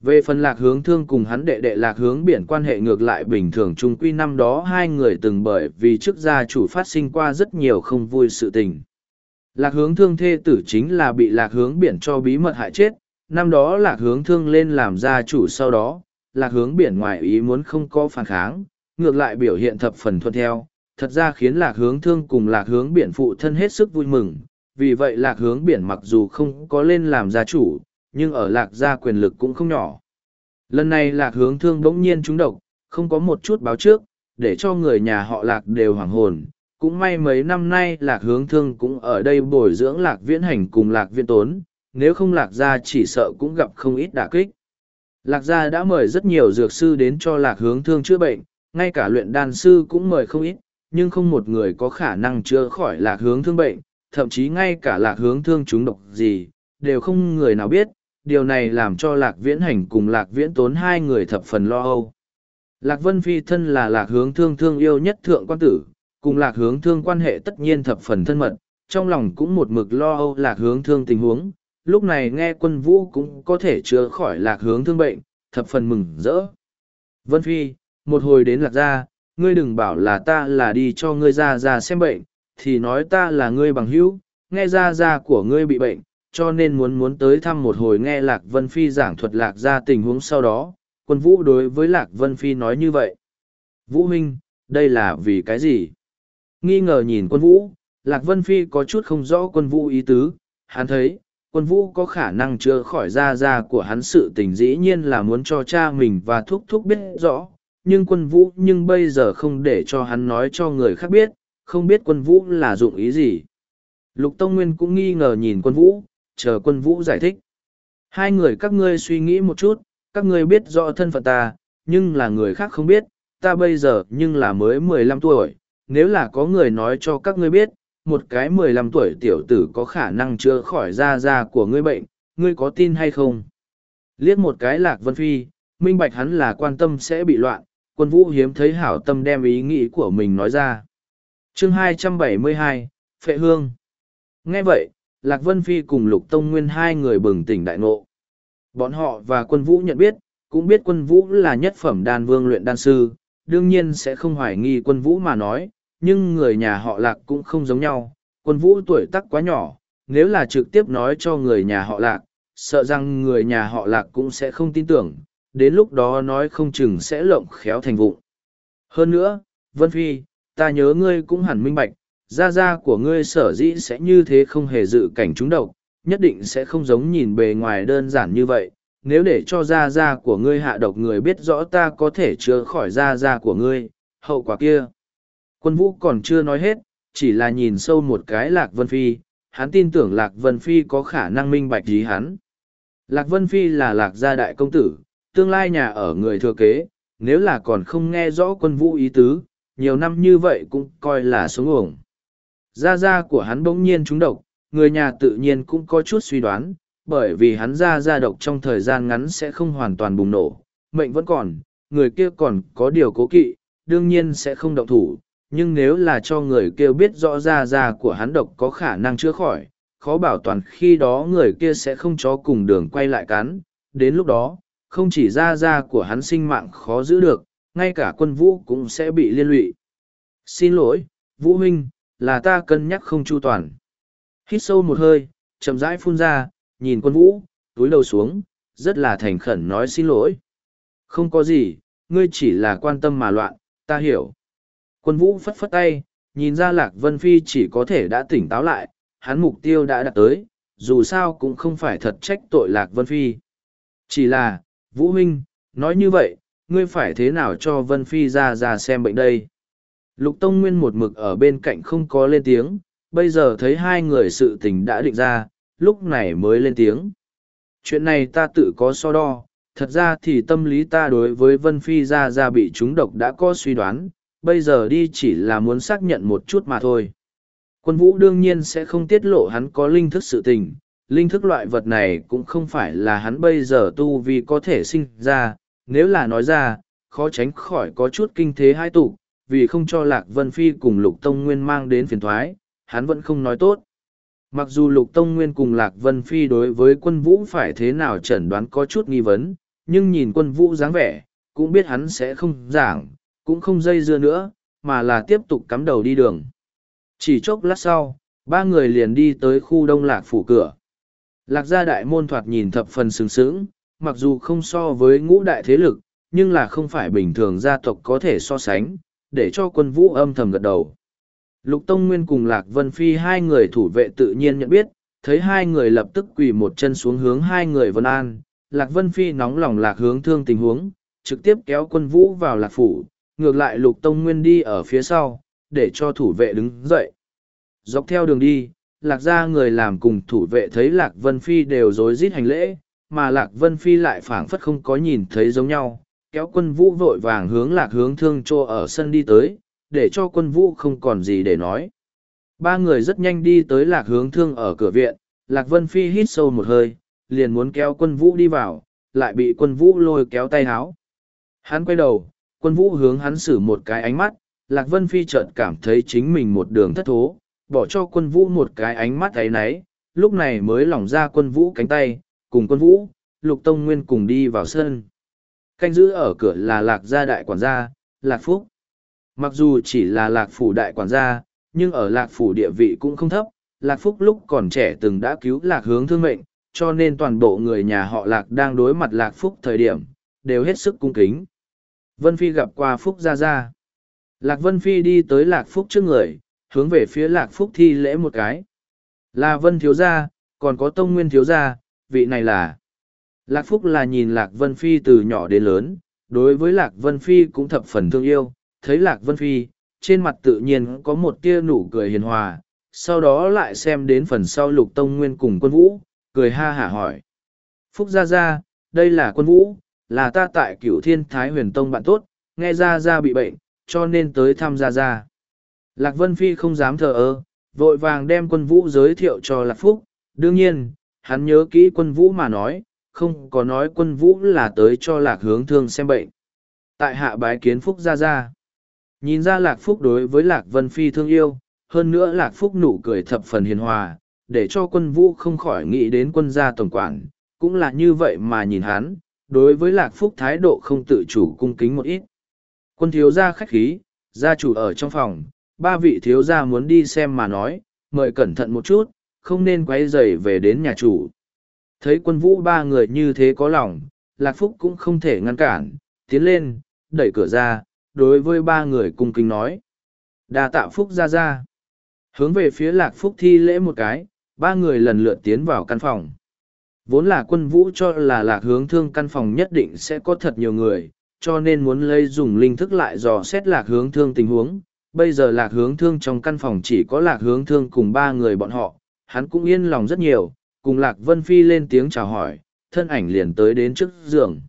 Về phần Lạc Hướng Thương cùng hắn đệ đệ Lạc Hướng Biển quan hệ ngược lại bình thường chung quy năm đó hai người từng bởi vì trước gia chủ phát sinh qua rất nhiều không vui sự tình. Lạc hướng thương thê tử chính là bị lạc hướng biển cho bí mật hại chết, năm đó lạc hướng thương lên làm gia chủ sau đó, lạc hướng biển ngoài ý muốn không có phản kháng, ngược lại biểu hiện thập phần thuận theo, thật ra khiến lạc hướng thương cùng lạc hướng biển phụ thân hết sức vui mừng, vì vậy lạc hướng biển mặc dù không có lên làm gia chủ, nhưng ở lạc gia quyền lực cũng không nhỏ. Lần này lạc hướng thương bỗng nhiên trúng độc, không có một chút báo trước, để cho người nhà họ lạc đều hoảng hồn, cũng may mấy năm nay lạc hướng thương cũng ở đây bồi dưỡng lạc viễn hành cùng lạc viễn tốn nếu không lạc gia chỉ sợ cũng gặp không ít đả kích lạc gia đã mời rất nhiều dược sư đến cho lạc hướng thương chữa bệnh ngay cả luyện đan sư cũng mời không ít nhưng không một người có khả năng chữa khỏi lạc hướng thương bệnh thậm chí ngay cả lạc hướng thương chúng độc gì đều không người nào biết. Điều này làm cho lạc viễn hành cùng lạc viễn tốn hai người thập phần lo âu. Lạc vân phi thân là lạc hướng thương thương yêu nhất thượng quan tử cùng lạc hướng thương quan hệ tất nhiên thập phần thân mật, trong lòng cũng một mực lo âu lạc hướng thương tình huống, lúc này nghe quân vũ cũng có thể chữa khỏi lạc hướng thương bệnh, thập phần mừng rỡ. Vân Phi, một hồi đến lạc gia, ngươi đừng bảo là ta là đi cho ngươi ra ra xem bệnh, thì nói ta là ngươi bằng hữu, nghe ra ra của ngươi bị bệnh, cho nên muốn muốn tới thăm một hồi nghe Lạc Vân Phi giảng thuật Lạc gia tình huống sau đó, quân vũ đối với Lạc Vân Phi nói như vậy. Vũ Minh, đây là vì cái gì? Nghi ngờ nhìn quân vũ, Lạc Vân Phi có chút không rõ quân vũ ý tứ, hắn thấy, quân vũ có khả năng chữa khỏi ra ra của hắn sự tình dĩ nhiên là muốn cho cha mình và thúc thúc biết rõ, nhưng quân vũ nhưng bây giờ không để cho hắn nói cho người khác biết, không biết quân vũ là dụng ý gì. Lục Tông Nguyên cũng nghi ngờ nhìn quân vũ, chờ quân vũ giải thích. Hai người các ngươi suy nghĩ một chút, các ngươi biết rõ thân phận ta, nhưng là người khác không biết, ta bây giờ nhưng là mới mười lăm tuổi, nếu là có người nói cho các ngươi biết, một cái mười lăm tuổi tiểu tử có khả năng chữa khỏi da da của ngươi bệnh, ngươi có tin hay không? Liếc một cái lạc vân phi, minh bạch hắn là quan tâm sẽ bị loạn, quân vũ hiếm thấy hảo tâm đem ý nghĩ của mình nói ra. chương 272, Phệ Hương Nghe vậy, Lạc Vân Phi cùng Lục Tông Nguyên hai người bừng tỉnh đại ngộ. Bọn họ và quân vũ nhận biết, cũng biết quân vũ là nhất phẩm đan vương luyện đan sư, đương nhiên sẽ không hoài nghi quân vũ mà nói, nhưng người nhà họ Lạc cũng không giống nhau, quân vũ tuổi tác quá nhỏ, nếu là trực tiếp nói cho người nhà họ Lạc, sợ rằng người nhà họ Lạc cũng sẽ không tin tưởng, đến lúc đó nói không chừng sẽ lộng khéo thành vụng. Hơn nữa, Vân Phi, ta nhớ ngươi cũng hẳn minh bạch, gia gia của ngươi sở dĩ sẽ như thế không hề dự cảnh trúng độc, nhất định sẽ không giống nhìn bề ngoài đơn giản như vậy. Nếu để cho gia gia của ngươi hạ độc người biết rõ ta có thể chữa khỏi gia gia của ngươi, hậu quả kia. Quân vũ còn chưa nói hết, chỉ là nhìn sâu một cái Lạc Vân Phi, hắn tin tưởng Lạc Vân Phi có khả năng minh bạch ý hắn. Lạc Vân Phi là Lạc gia đại công tử, tương lai nhà ở người thừa kế, nếu là còn không nghe rõ quân vũ ý tứ, nhiều năm như vậy cũng coi là sống uổng. Gia gia của hắn bỗng nhiên trúng độc, người nhà tự nhiên cũng có chút suy đoán, bởi vì hắn ra gia độc trong thời gian ngắn sẽ không hoàn toàn bùng nổ, mệnh vẫn còn, người kia còn có điều cố kỵ, đương nhiên sẽ không động thủ, nhưng nếu là cho người kia biết rõ ra ra của hắn độc có khả năng chữa khỏi, khó bảo toàn khi đó người kia sẽ không cho cùng đường quay lại cắn, đến lúc đó, không chỉ ra ra của hắn sinh mạng khó giữ được, ngay cả quân vũ cũng sẽ bị liên lụy. Xin lỗi, Vũ Huynh, là ta cân nhắc không chu toàn. Hít sâu một hơi, chậm rãi phun ra, nhìn quân vũ, túi đầu xuống, rất là thành khẩn nói xin lỗi. Không có gì, ngươi chỉ là quan tâm mà loạn, ta hiểu. Quân vũ phất phất tay, nhìn ra Lạc Vân Phi chỉ có thể đã tỉnh táo lại, hắn mục tiêu đã đạt tới, dù sao cũng không phải thật trách tội Lạc Vân Phi. Chỉ là, Vũ Huynh, nói như vậy, ngươi phải thế nào cho Vân Phi ra ra xem bệnh đây? Lục Tông Nguyên một mực ở bên cạnh không có lên tiếng, bây giờ thấy hai người sự tình đã định ra, lúc này mới lên tiếng. Chuyện này ta tự có so đo, thật ra thì tâm lý ta đối với Vân Phi ra ra bị trúng độc đã có suy đoán, bây giờ đi chỉ là muốn xác nhận một chút mà thôi. Quân vũ đương nhiên sẽ không tiết lộ hắn có linh thức sự tình, linh thức loại vật này cũng không phải là hắn bây giờ tu vì có thể sinh ra, nếu là nói ra, khó tránh khỏi có chút kinh thế hai tụ, vì không cho Lạc Vân Phi cùng Lục Tông Nguyên mang đến phiền thoái, hắn vẫn không nói tốt. Mặc dù Lục Tông Nguyên cùng Lạc Vân Phi đối với quân vũ phải thế nào chẩn đoán có chút nghi vấn, nhưng nhìn quân vũ dáng vẻ, cũng biết hắn sẽ không giảng, cũng không dây dưa nữa, mà là tiếp tục cắm đầu đi đường. Chỉ chốc lát sau, ba người liền đi tới khu đông lạc phủ cửa. Lạc gia đại môn thoạt nhìn thập phần sướng sướng, mặc dù không so với ngũ đại thế lực, nhưng là không phải bình thường gia tộc có thể so sánh, để cho quân vũ âm thầm gật đầu. Lục Tông Nguyên cùng Lạc Vân Phi hai người thủ vệ tự nhiên nhận biết, thấy hai người lập tức quỳ một chân xuống hướng hai người Vân An. Lạc Vân Phi nóng lòng lạc hướng thương tình huống, trực tiếp kéo quân vũ vào lạc phủ, ngược lại Lục Tông Nguyên đi ở phía sau, để cho thủ vệ đứng dậy. Dọc theo đường đi, Lạc gia người làm cùng thủ vệ thấy Lạc Vân Phi đều rối rít hành lễ, mà Lạc Vân Phi lại phảng phất không có nhìn thấy giống nhau, kéo quân vũ vội vàng hướng lạc hướng thương trô ở sân đi tới, để cho quân vũ không còn gì để nói. Ba người rất nhanh đi tới lạc hướng thương ở cửa viện, lạc vân phi hít sâu một hơi, liền muốn kéo quân vũ đi vào, lại bị quân vũ lôi kéo tay háo. Hắn quay đầu, quân vũ hướng hắn xử một cái ánh mắt, lạc vân phi chợt cảm thấy chính mình một đường thất thố, bỏ cho quân vũ một cái ánh mắt ấy nấy, lúc này mới lỏng ra quân vũ cánh tay, cùng quân vũ, lục tông nguyên cùng đi vào sân canh giữ ở cửa là lạc gia đại quản gia, lạc phúc. Mặc dù chỉ là lạc phủ đại quản gia, nhưng ở lạc phủ địa vị cũng không thấp, lạc phúc lúc còn trẻ từng đã cứu lạc hướng thương mệnh, cho nên toàn bộ người nhà họ lạc đang đối mặt lạc phúc thời điểm, đều hết sức cung kính. Vân Phi gặp qua phúc gia gia. Lạc Vân Phi đi tới lạc phúc trước người, hướng về phía lạc phúc thi lễ một cái. Là Vân thiếu gia, còn có tông nguyên thiếu gia, vị này là Lạc Phúc là nhìn Lạc Vân Phi từ nhỏ đến lớn, đối với Lạc Vân Phi cũng thập phần thương yêu, thấy Lạc Vân Phi, trên mặt tự nhiên có một tia nụ cười hiền hòa, sau đó lại xem đến phần sau Lục Tông Nguyên cùng quân vũ, cười ha hả hỏi. Phúc Gia Gia, đây là quân vũ, là ta tại cửu thiên thái huyền tông bạn tốt, nghe Gia Gia bị bệnh, cho nên tới thăm Gia Gia. Lạc Vân Phi không dám thờ ơ, vội vàng đem quân vũ giới thiệu cho Lạc Phúc, đương nhiên, hắn nhớ kỹ quân vũ mà nói, không có nói quân vũ là tới cho lạc hướng thương xem bệnh. Tại hạ bái kiến Phúc Gia Gia. Nhìn ra Lạc Phúc đối với Lạc Vân Phi thương yêu, hơn nữa Lạc Phúc nụ cười thập phần hiền hòa, để cho quân vũ không khỏi nghĩ đến quân gia tổng quản, cũng là như vậy mà nhìn hắn, đối với Lạc Phúc thái độ không tự chủ cung kính một ít. Quân thiếu gia khách khí, gia chủ ở trong phòng, ba vị thiếu gia muốn đi xem mà nói, mời cẩn thận một chút, không nên quay rầy về đến nhà chủ. Thấy quân vũ ba người như thế có lòng, Lạc Phúc cũng không thể ngăn cản, tiến lên, đẩy cửa ra, đối với ba người cung kính nói. đa tạ Phúc ra ra. Hướng về phía Lạc Phúc thi lễ một cái, ba người lần lượt tiến vào căn phòng. Vốn là quân vũ cho là Lạc hướng thương căn phòng nhất định sẽ có thật nhiều người, cho nên muốn lấy dùng linh thức lại dò xét Lạc hướng thương tình huống. Bây giờ Lạc hướng thương trong căn phòng chỉ có Lạc hướng thương cùng ba người bọn họ, hắn cũng yên lòng rất nhiều, cùng Lạc Vân Phi lên tiếng chào hỏi, thân ảnh liền tới đến trước giường.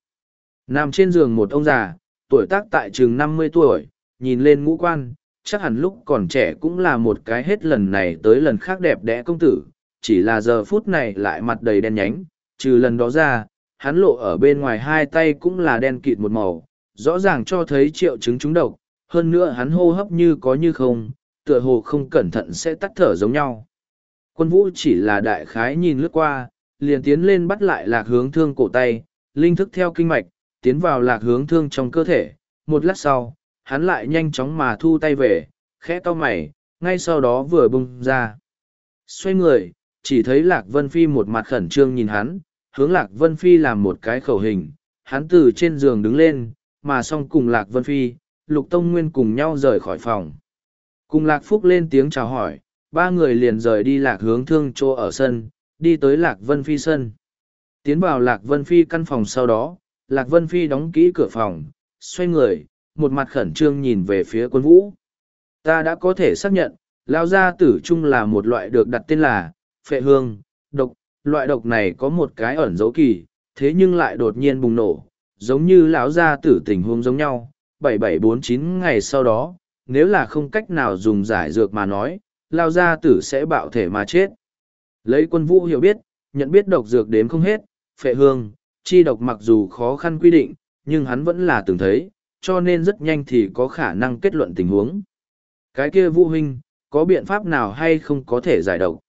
Nằm trên giường một ông già, tuổi tác tại chừng năm mươi tuổi, nhìn lên ngũ quan, chắc hẳn lúc còn trẻ cũng là một cái hết lần này tới lần khác đẹp đẽ công tử, chỉ là giờ phút này lại mặt đầy đen nhánh, trừ lần đó ra, hắn lộ ở bên ngoài hai tay cũng là đen kịt một màu, rõ ràng cho thấy triệu chứng trúng độc, hơn nữa hắn hô hấp như có như không, tựa hồ không cẩn thận sẽ tắt thở giống nhau. Quân vũ chỉ là đại khái nhìn lướt qua, liền tiến lên bắt lại lạc hướng thương cổ tay, linh thức theo kinh mạch, tiến vào lạc hướng thương trong cơ thể. Một lát sau, hắn lại nhanh chóng mà thu tay về, khẽ to mày, ngay sau đó vừa bung ra. Xoay người, chỉ thấy lạc vân phi một mặt khẩn trương nhìn hắn, hướng lạc vân phi làm một cái khẩu hình, hắn từ trên giường đứng lên, mà song cùng lạc vân phi, lục tông nguyên cùng nhau rời khỏi phòng. Cùng lạc phúc lên tiếng chào hỏi, ba người liền rời đi lạc hướng thương chỗ ở sân, đi tới lạc vân phi sân. Tiến vào lạc vân phi căn phòng sau đó, lạc vân phi đóng kỹ cửa phòng, xoay người, một mặt khẩn trương nhìn về phía quân vũ. Ta đã có thể xác nhận, lao gia tử trung là một loại được đặt tên là phệ hương, độc, loại độc này có một cái ẩn dấu kỳ, thế nhưng lại đột nhiên bùng nổ, giống như lão gia tử tình huống giống nhau. 7749 ngày sau đó, nếu là không cách nào dùng giải dược mà nói, lao gia tử sẽ bạo thể mà chết. Lấy quân vũ hiểu biết, nhận biết độc dược đếm không hết, phệ hương, chi độc mặc dù khó khăn quy định, nhưng hắn vẫn là từng thấy, cho nên rất nhanh thì có khả năng kết luận tình huống. Cái kia vũ huynh, có biện pháp nào hay không có thể giải độc?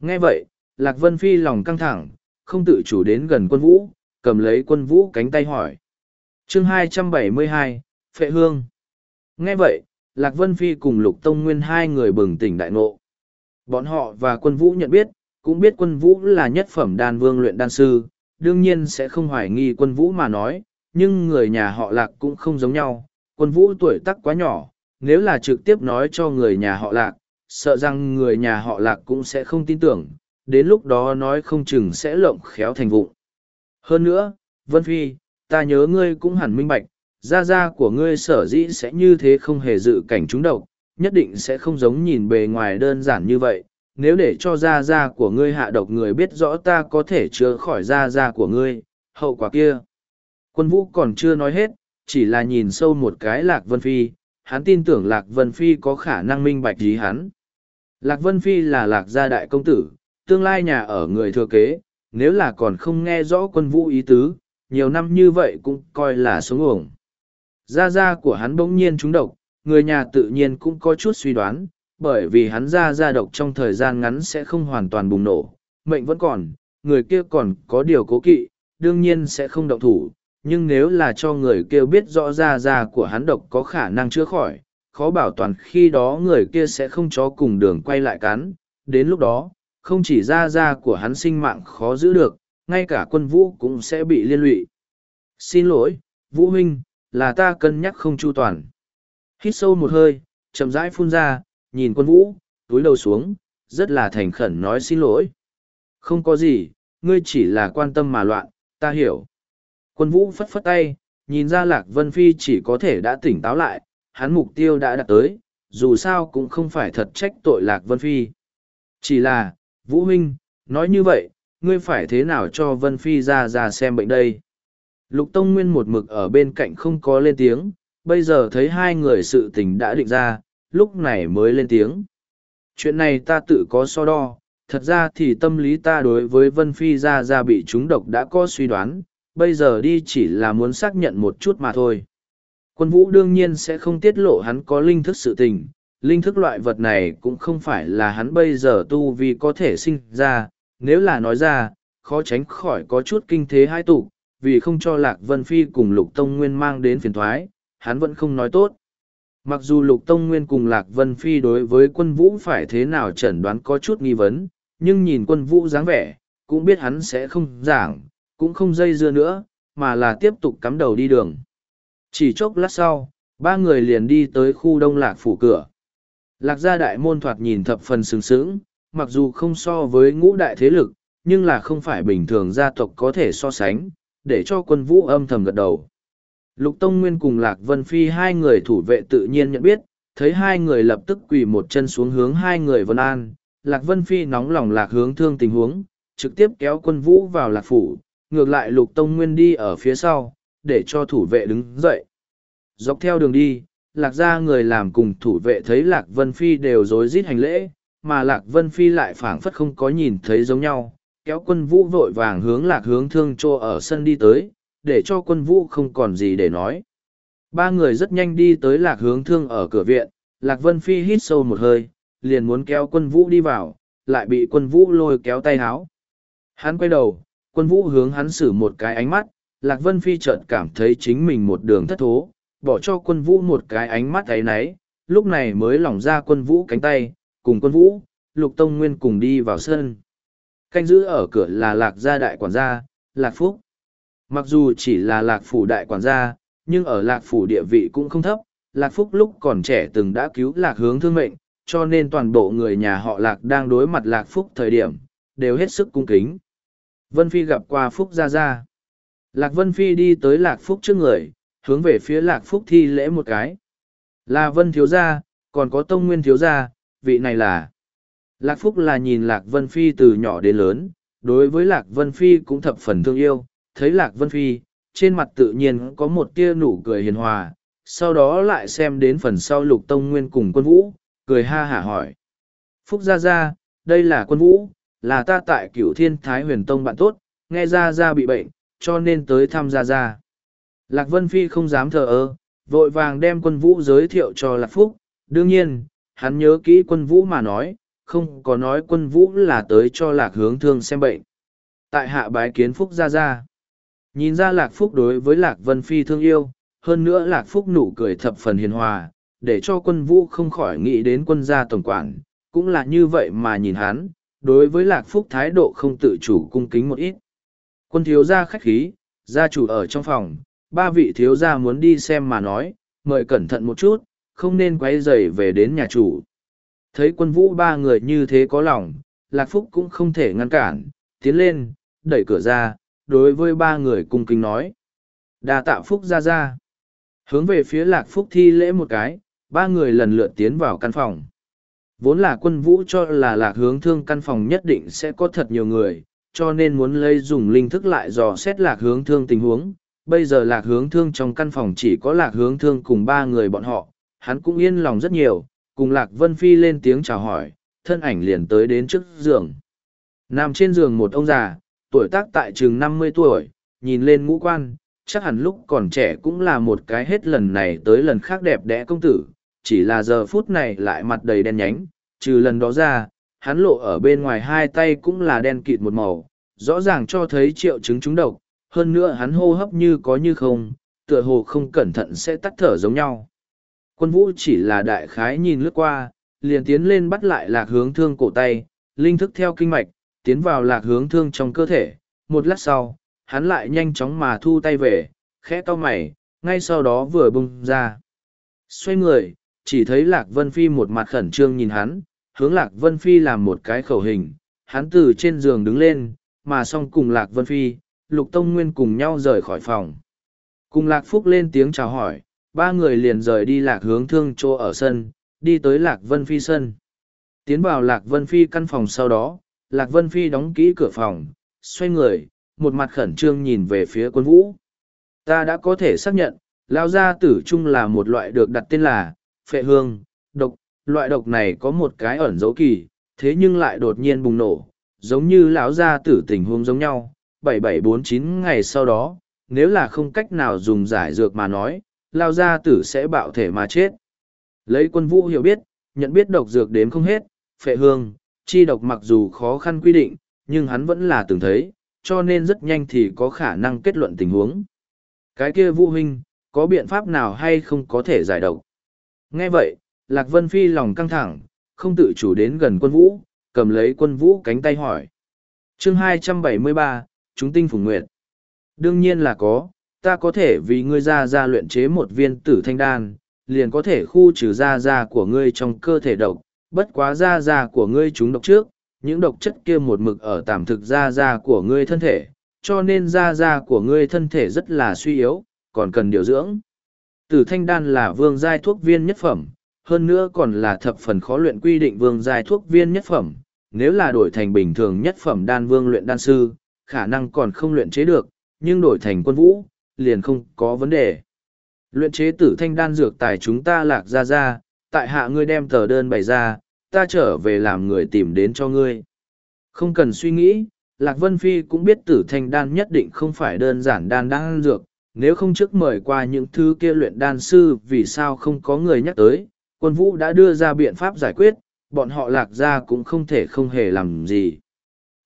Nghe vậy, Lạc Vân Phi lòng căng thẳng, không tự chủ đến gần quân vũ, cầm lấy quân vũ cánh tay hỏi. Chương 272, Phệ Hương Nghe vậy, Lạc Vân Phi cùng Lục Tông Nguyên hai người bừng tỉnh đại ngộ. Bọn họ và quân vũ nhận biết, cũng biết quân vũ là nhất phẩm đan vương luyện đan sư, đương nhiên sẽ không hoài nghi quân vũ mà nói, nhưng người nhà họ Lạc cũng không giống nhau. Quân vũ tuổi tác quá nhỏ, nếu là trực tiếp nói cho người nhà họ Lạc, sợ rằng người nhà họ Lạc cũng sẽ không tin tưởng, đến lúc đó nói không chừng sẽ lộng khéo thành vụ. Hơn nữa, Vân Phi, ta nhớ ngươi cũng hẳn minh bạch, gia gia của ngươi sở dĩ sẽ như thế không hề dự cảnh trúng độc, nhất định sẽ không giống nhìn bề ngoài đơn giản như vậy. Nếu để cho gia gia của ngươi hạ độc người biết rõ ta có thể chữa khỏi gia gia của ngươi, hậu quả kia. Quân vũ còn chưa nói hết, chỉ là nhìn sâu một cái Lạc Vân Phi, hắn tin tưởng Lạc Vân Phi có khả năng minh bạch ý hắn. Lạc Vân Phi là Lạc gia đại công tử, tương lai nhà ở người thừa kế, nếu là còn không nghe rõ quân vũ ý tứ, nhiều năm như vậy cũng coi là sống uổng. Da da của hắn bỗng nhiên trúng độc, người nhà tự nhiên cũng có chút suy đoán, bởi vì hắn da da độc trong thời gian ngắn sẽ không hoàn toàn bùng nổ, mệnh vẫn còn, người kia còn có điều cố kỵ, đương nhiên sẽ không động thủ, nhưng nếu là cho người kia biết rõ da da của hắn độc có khả năng chữa khỏi, khó bảo toàn khi đó người kia sẽ không cho cùng đường quay lại cắn, đến lúc đó, không chỉ da da của hắn sinh mạng khó giữ được, ngay cả quân vũ cũng sẽ bị liên lụy. Xin lỗi, Vũ Huynh, là ta cân nhắc không chu toàn. Hít sâu một hơi, chậm rãi phun ra, nhìn quân vũ, túi đầu xuống, rất là thành khẩn nói xin lỗi. Không có gì, ngươi chỉ là quan tâm mà loạn, ta hiểu. Quân vũ phất phất tay, nhìn ra Lạc Vân Phi chỉ có thể đã tỉnh táo lại, hắn mục tiêu đã đạt tới, dù sao cũng không phải thật trách tội Lạc Vân Phi. Chỉ là, Vũ Huynh, nói như vậy, ngươi phải thế nào cho Vân Phi ra ra xem bệnh đây? Lục Tông Nguyên một mực ở bên cạnh không có lên tiếng, bây giờ thấy hai người sự tình đã định ra, lúc này mới lên tiếng. Chuyện này ta tự có so đo, thật ra thì tâm lý ta đối với Vân Phi ra ra bị trúng độc đã có suy đoán, bây giờ đi chỉ là muốn xác nhận một chút mà thôi. Quân vũ đương nhiên sẽ không tiết lộ hắn có linh thức sự tình, linh thức loại vật này cũng không phải là hắn bây giờ tu vì có thể sinh ra, nếu là nói ra, khó tránh khỏi có chút kinh thế hai tụ, vì không cho Lạc Vân Phi cùng Lục Tông Nguyên mang đến phiền thoái, hắn vẫn không nói tốt. Mặc dù Lục Tông Nguyên cùng Lạc Vân Phi đối với quân vũ phải thế nào chẩn đoán có chút nghi vấn, nhưng nhìn quân vũ dáng vẻ, cũng biết hắn sẽ không giảng, cũng không dây dưa nữa, mà là tiếp tục cắm đầu đi đường. Chỉ chốc lát sau, ba người liền đi tới khu đông lạc phủ cửa. Lạc gia đại môn thoạt nhìn thập phần sừng sững, mặc dù không so với ngũ đại thế lực, nhưng là không phải bình thường gia tộc có thể so sánh, để cho quân vũ âm thầm gật đầu. Lục Tông Nguyên cùng Lạc Vân Phi hai người thủ vệ tự nhiên nhận biết, thấy hai người lập tức quỳ một chân xuống hướng hai người Vân An. Lạc Vân Phi nóng lòng lạc hướng thương tình huống, trực tiếp kéo quân vũ vào lạc phủ, ngược lại Lục Tông Nguyên đi ở phía sau, để cho thủ vệ đứng dậy. Dọc theo đường đi, Lạc gia người làm cùng thủ vệ thấy Lạc Vân Phi đều rối rít hành lễ, mà Lạc Vân Phi lại phảng phất không có nhìn thấy giống nhau, kéo quân vũ vội vàng hướng Lạc hướng thương trô ở sân đi tới, để cho quân vũ không còn gì để nói. Ba người rất nhanh đi tới lạc hướng thương ở cửa viện, lạc vân phi hít sâu một hơi, liền muốn kéo quân vũ đi vào, lại bị quân vũ lôi kéo tay háo. Hắn quay đầu, quân vũ hướng hắn xử một cái ánh mắt, lạc vân phi chợt cảm thấy chính mình một đường thất thố, bỏ cho quân vũ một cái ánh mắt ấy nấy, lúc này mới lỏng ra quân vũ cánh tay, cùng quân vũ, lục tông nguyên cùng đi vào sân. Canh giữ ở cửa là lạc gia đại quản gia, lạc phúc. Mặc dù chỉ là lạc phủ đại quản gia, nhưng ở lạc phủ địa vị cũng không thấp, lạc phúc lúc còn trẻ từng đã cứu lạc hướng thương mệnh, cho nên toàn bộ người nhà họ lạc đang đối mặt lạc phúc thời điểm, đều hết sức cung kính. Vân Phi gặp qua phúc gia gia. Lạc Vân Phi đi tới lạc phúc trước người, hướng về phía lạc phúc thi lễ một cái. Là Vân thiếu gia, còn có tông nguyên thiếu gia, vị này là. Lạc Phúc là nhìn Lạc Vân Phi từ nhỏ đến lớn, đối với Lạc Vân Phi cũng thập phần thương yêu, thấy Lạc Vân Phi, trên mặt tự nhiên có một tia nụ cười hiền hòa, sau đó lại xem đến phần sau lục tông nguyên cùng quân vũ, cười ha hả hỏi. Phúc Gia Gia, đây là quân vũ, là ta tại cửu thiên thái huyền tông bạn tốt, nghe Gia Gia bị bệnh, cho nên tới thăm Gia Gia. Lạc Vân Phi không dám thờ ơ, vội vàng đem quân vũ giới thiệu cho Lạc Phúc, đương nhiên, hắn nhớ kỹ quân vũ mà nói, không có nói quân vũ là tới cho Lạc hướng thương xem bệnh. Tại hạ bái kiến Phúc Gia Gia. Nhìn ra Lạc Phúc đối với Lạc Vân Phi thương yêu, hơn nữa Lạc Phúc nụ cười thập phần hiền hòa, để cho quân vũ không khỏi nghĩ đến quân gia tổng quản, cũng là như vậy mà nhìn hắn, đối với Lạc Phúc thái độ không tự chủ cung kính một ít. Quân thiếu gia khách khí, gia chủ ở trong phòng, ba vị thiếu gia muốn đi xem mà nói, mời cẩn thận một chút, không nên quay rầy về đến nhà chủ. Thấy quân vũ ba người như thế có lòng, Lạc Phúc cũng không thể ngăn cản, tiến lên, đẩy cửa ra, đối với ba người cung kính nói. đa tạ phúc ra ra. Hướng về phía lạc phúc thi lễ một cái, ba người lần lượt tiến vào căn phòng. Vốn là quân vũ cho là lạc hướng thương căn phòng nhất định sẽ có thật nhiều người, cho nên muốn lấy dùng linh thức lại dò xét lạc hướng thương tình huống. Bây giờ lạc hướng thương trong căn phòng chỉ có lạc hướng thương cùng ba người bọn họ, hắn cũng yên lòng rất nhiều, cùng lạc vân phi lên tiếng chào hỏi, thân ảnh liền tới đến trước giường. Nằm trên giường một ông già, tuổi tác tại chừng năm mươi tuổi, nhìn lên ngũ quan, chắc hẳn lúc còn trẻ cũng là một cái hết lần này tới lần khác đẹp đẽ công tử, chỉ là giờ phút này lại mặt đầy đen nhánh, trừ lần đó ra, hắn lộ ở bên ngoài hai tay cũng là đen kịt một màu, rõ ràng cho thấy triệu chứng trúng độc, hơn nữa hắn hô hấp như có như không, tựa hồ không cẩn thận sẽ tắt thở giống nhau. Quân vũ chỉ là đại khái nhìn lướt qua, liền tiến lên bắt lại lạc hướng thương cổ tay, linh thức theo kinh mạch, tiến vào lạc hướng thương trong cơ thể. Một lát sau, hắn lại nhanh chóng mà thu tay về, khẽ to mày, ngay sau đó vừa bung ra. Xoay người, chỉ thấy Lạc Vân Phi một mặt khẩn trương nhìn hắn, hướng Lạc Vân Phi làm một cái khẩu hình. Hắn từ trên giường đứng lên, mà xong cùng Lạc Vân Phi, Lục Tông Nguyên cùng nhau rời khỏi phòng. Cùng Lạc Phúc lên tiếng chào hỏi, ba người liền rời đi Lạc hướng thương chỗ ở sân, đi tới Lạc Vân Phi sân. Tiến vào Lạc Vân Phi căn phòng sau đó, Lạc Vân Phi đóng kỹ cửa phòng, xoay người, một mặt khẩn trương nhìn về phía quân vũ. Ta đã có thể xác nhận, lao gia tử trung là một loại được đặt tên là phệ hương, độc, loại độc này có một cái ẩn dấu kỳ, thế nhưng lại đột nhiên bùng nổ, giống như lão gia tử tình huống giống nhau, 7749 ngày sau đó, nếu là không cách nào dùng giải dược mà nói, lao gia tử sẽ bạo thể mà chết. Lấy quân vũ hiểu biết, nhận biết độc dược đếm không hết, phệ hương, chi độc mặc dù khó khăn quy định, nhưng hắn vẫn là từng thấy, cho nên rất nhanh thì có khả năng kết luận tình huống. Cái kia vũ huynh, có biện pháp nào hay không có thể giải độc? Nghe vậy, Lạc Vân Phi lòng căng thẳng, không tự chủ đến gần quân vũ, cầm lấy quân vũ cánh tay hỏi. Chương 273, Chúng tinh phùng nguyệt. Đương nhiên là có, ta có thể vì ngươi ra ra luyện chế một viên tử thanh đan, liền có thể khu trừ ra ra của ngươi trong cơ thể độc, bất quá ra ra của ngươi chúng độc trước, những độc chất kia một mực ở tạm thực ra ra của ngươi thân thể, cho nên da da của ngươi thân thể rất là suy yếu, còn cần điều dưỡng. Tử thanh đan là vương giai thuốc viên nhất phẩm, hơn nữa còn là thập phần khó luyện quy định vương giai thuốc viên nhất phẩm. Nếu là đổi thành bình thường nhất phẩm đan vương luyện đan sư, khả năng còn không luyện chế được, nhưng đổi thành quân vũ, liền không có vấn đề. Luyện chế tử thanh đan dược tài chúng ta lạc ra ra, tại hạ ngươi đem tờ đơn bày ra, ta trở về làm người tìm đến cho ngươi. Không cần suy nghĩ, Lạc Vân Phi cũng biết tử thanh đan nhất định không phải đơn giản đan đan dược, nếu không trước mời qua những thứ kia luyện đan sư vì sao không có người nhắc tới, quân vũ đã đưa ra biện pháp giải quyết, bọn họ lạc ra cũng không thể không hề làm gì.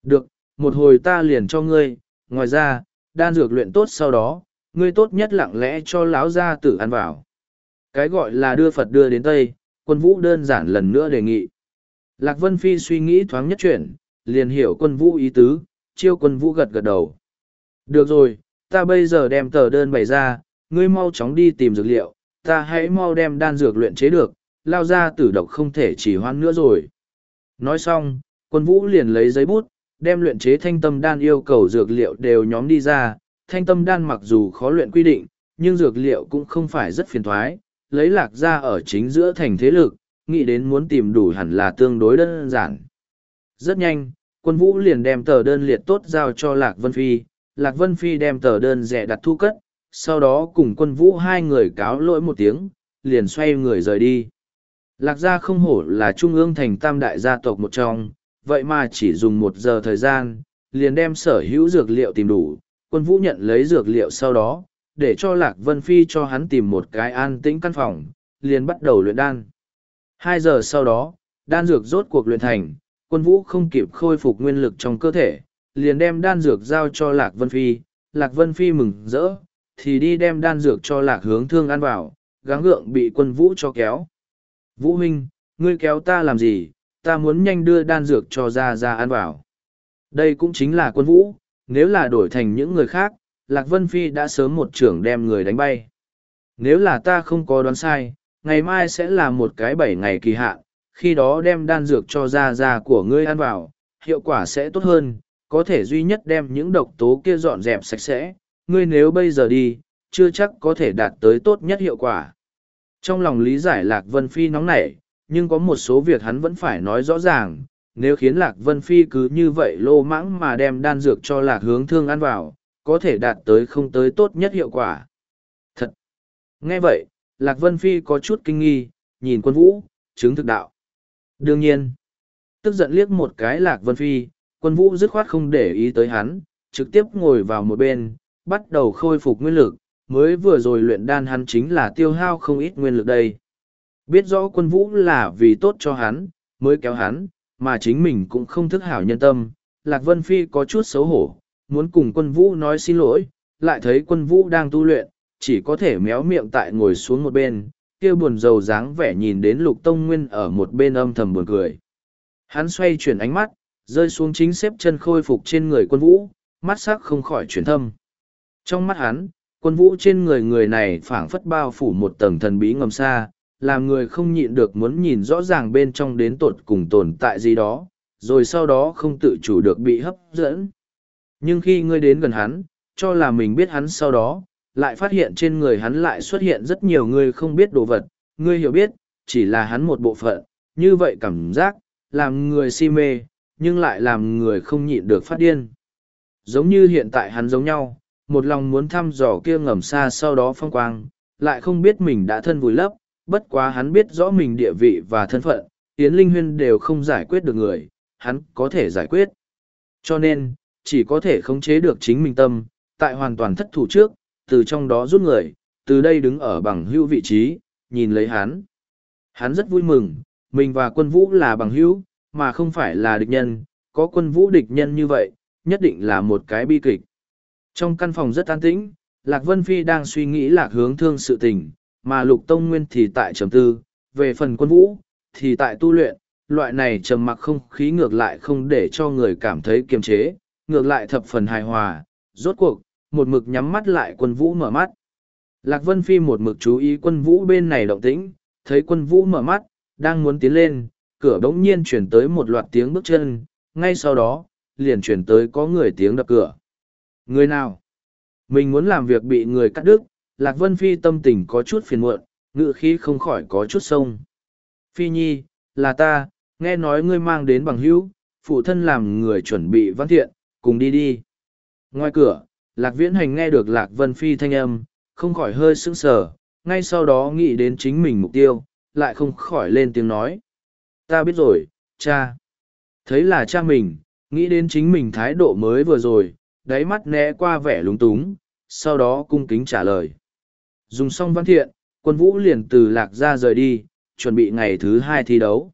Được, một hồi ta liền cho ngươi, ngoài ra, đan dược luyện tốt sau đó, ngươi tốt nhất lặng lẽ cho lão gia tử ăn vào. Cái gọi là đưa Phật đưa đến Tây, quân vũ đơn giản lần nữa đề nghị. Lạc Vân Phi suy nghĩ thoáng nhất chuyển, liền hiểu quân vũ ý tứ, chiêu quân vũ gật gật đầu. Được rồi, ta bây giờ đem tờ đơn bày ra, ngươi mau chóng đi tìm dược liệu, ta hãy mau đem đan dược luyện chế được, lao ra tử độc không thể chỉ hoan nữa rồi. Nói xong, quân vũ liền lấy giấy bút, đem luyện chế thanh tâm đan yêu cầu dược liệu đều nhóm đi ra, thanh tâm đan mặc dù khó luyện quy định, nhưng dược liệu cũng không phải rất phiền thoái, lấy lạc ra ở chính giữa thành thế lực, nghĩ đến muốn tìm đủ hẳn là tương đối đơn giản. Rất nhanh, quân vũ liền đem tờ đơn liệt tốt giao cho Lạc Vân Phi, Lạc Vân Phi đem tờ đơn rẻ đặt thu cất, sau đó cùng quân vũ hai người cáo lỗi một tiếng, liền xoay người rời đi. Lạc gia không hổ là trung ương thành tam đại gia tộc một trong, vậy mà chỉ dùng một giờ thời gian, liền đem sở hữu dược liệu tìm đủ, quân vũ nhận lấy dược liệu sau đó, để cho Lạc Vân Phi cho hắn tìm một cái an tĩnh căn phòng, liền bắt đầu luyện đan. Hai giờ sau đó, đan dược rốt cuộc luyện thành, quân vũ không kịp khôi phục nguyên lực trong cơ thể, liền đem đan dược giao cho Lạc Vân Phi, Lạc Vân Phi mừng rỡ, thì đi đem đan dược cho Lạc hướng thương ăn vào, gắng gượng bị quân vũ cho kéo. Vũ Minh, ngươi kéo ta làm gì, ta muốn nhanh đưa đan dược cho ra ra ăn vào. Đây cũng chính là quân vũ, nếu là đổi thành những người khác, Lạc Vân Phi đã sớm một trưởng đem người đánh bay. Nếu là ta không có đoán sai, ngày mai sẽ là một cái bảy ngày kỳ hạn, khi đó đem đan dược cho da da của ngươi ăn vào, hiệu quả sẽ tốt hơn, có thể duy nhất đem những độc tố kia dọn dẹp sạch sẽ, ngươi nếu bây giờ đi, chưa chắc có thể đạt tới tốt nhất hiệu quả. Trong lòng lý giải Lạc Vân Phi nóng nảy, nhưng có một số việc hắn vẫn phải nói rõ ràng, nếu khiến Lạc Vân Phi cứ như vậy lô mãng mà đem đan dược cho Lạc hướng thương ăn vào, có thể đạt tới không tới tốt nhất hiệu quả. Thật! Nghe vậy, Lạc Vân Phi có chút kinh nghi, nhìn quân vũ, chứng thực đạo. Đương nhiên, tức giận liếc một cái Lạc Vân Phi, quân vũ dứt khoát không để ý tới hắn, trực tiếp ngồi vào một bên, bắt đầu khôi phục nguyên lực, mới vừa rồi luyện đan hắn chính là tiêu hao không ít nguyên lực đây. Biết rõ quân vũ là vì tốt cho hắn, mới kéo hắn, mà chính mình cũng không thức hảo nhân tâm, Lạc Vân Phi có chút xấu hổ, muốn cùng quân vũ nói xin lỗi, lại thấy quân vũ đang tu luyện, chỉ có thể méo miệng tại ngồi xuống một bên, kia buồn rầu dáng vẻ nhìn đến lục tông nguyên ở một bên âm thầm buồn cười. Hắn xoay chuyển ánh mắt, rơi xuống chính xếp chân khôi phục trên người quân vũ, mắt sắc không khỏi chuyển thâm. Trong mắt hắn, quân vũ trên người người này phảng phất bao phủ một tầng thần bí ngầm xa, làm người không nhịn được muốn nhìn rõ ràng bên trong đến tột cùng tồn tại gì đó, rồi sau đó không tự chủ được bị hấp dẫn. Nhưng khi ngươi đến gần hắn, cho là mình biết hắn sau đó, lại phát hiện trên người hắn lại xuất hiện rất nhiều người không biết đồ vật, ngươi hiểu biết, chỉ là hắn một bộ phận, như vậy cảm giác, làm người si mê, nhưng lại làm người không nhịn được phát điên. Giống như hiện tại hắn giống nhau, một lòng muốn thăm dò kia ngầm xa sau đó phong quang, lại không biết mình đã thân vùi lấp, bất quá hắn biết rõ mình địa vị và thân phận, Yến Linh Huyên đều không giải quyết được người, hắn có thể giải quyết. Cho nên, chỉ có thể khống chế được chính mình tâm, tại hoàn toàn thất thủ trước, từ trong đó rút người, từ đây đứng ở bằng hữu vị trí, nhìn lấy hắn. Hắn rất vui mừng, mình và quân vũ là bằng hữu, mà không phải là địch nhân, có quân vũ địch nhân như vậy, nhất định là một cái bi kịch. Trong căn phòng rất an tĩnh, Lạc Vân Phi đang suy nghĩ lạc hướng thương sự tình, mà Lục Tông Nguyên thì tại trầm tư, về phần quân vũ, thì tại tu luyện, loại này trầm mặc không khí ngược lại không để cho người cảm thấy kiềm chế, ngược lại thập phần hài hòa, rốt cuộc, một mực nhắm mắt lại quân vũ mở mắt. Lạc Vân Phi một mực chú ý quân vũ bên này động tĩnh, thấy quân vũ mở mắt, đang muốn tiến lên, cửa bỗng nhiên chuyển tới một loạt tiếng bước chân, ngay sau đó, liền chuyển tới có người tiếng đập cửa. Người nào? Mình muốn làm việc bị người cắt đứt, Lạc Vân Phi tâm tình có chút phiền muộn, ngự khí không khỏi có chút sông. Phi Nhi, là ta, nghe nói ngươi mang đến bằng hữu, phụ thân làm người chuẩn bị văn thiện, cùng đi đi. Ngoài cửa, Lạc Viễn Hành nghe được Lạc Vân Phi thanh âm, không khỏi hơi sững sờ, ngay sau đó nghĩ đến chính mình mục tiêu, lại không khỏi lên tiếng nói. Ta biết rồi, cha. Thấy là cha mình, nghĩ đến chính mình thái độ mới vừa rồi, đáy mắt né qua vẻ lúng túng, sau đó cung kính trả lời. Dùng xong văn thiện, quân vũ liền từ lạc ra rời đi, chuẩn bị ngày thứ hai thi đấu.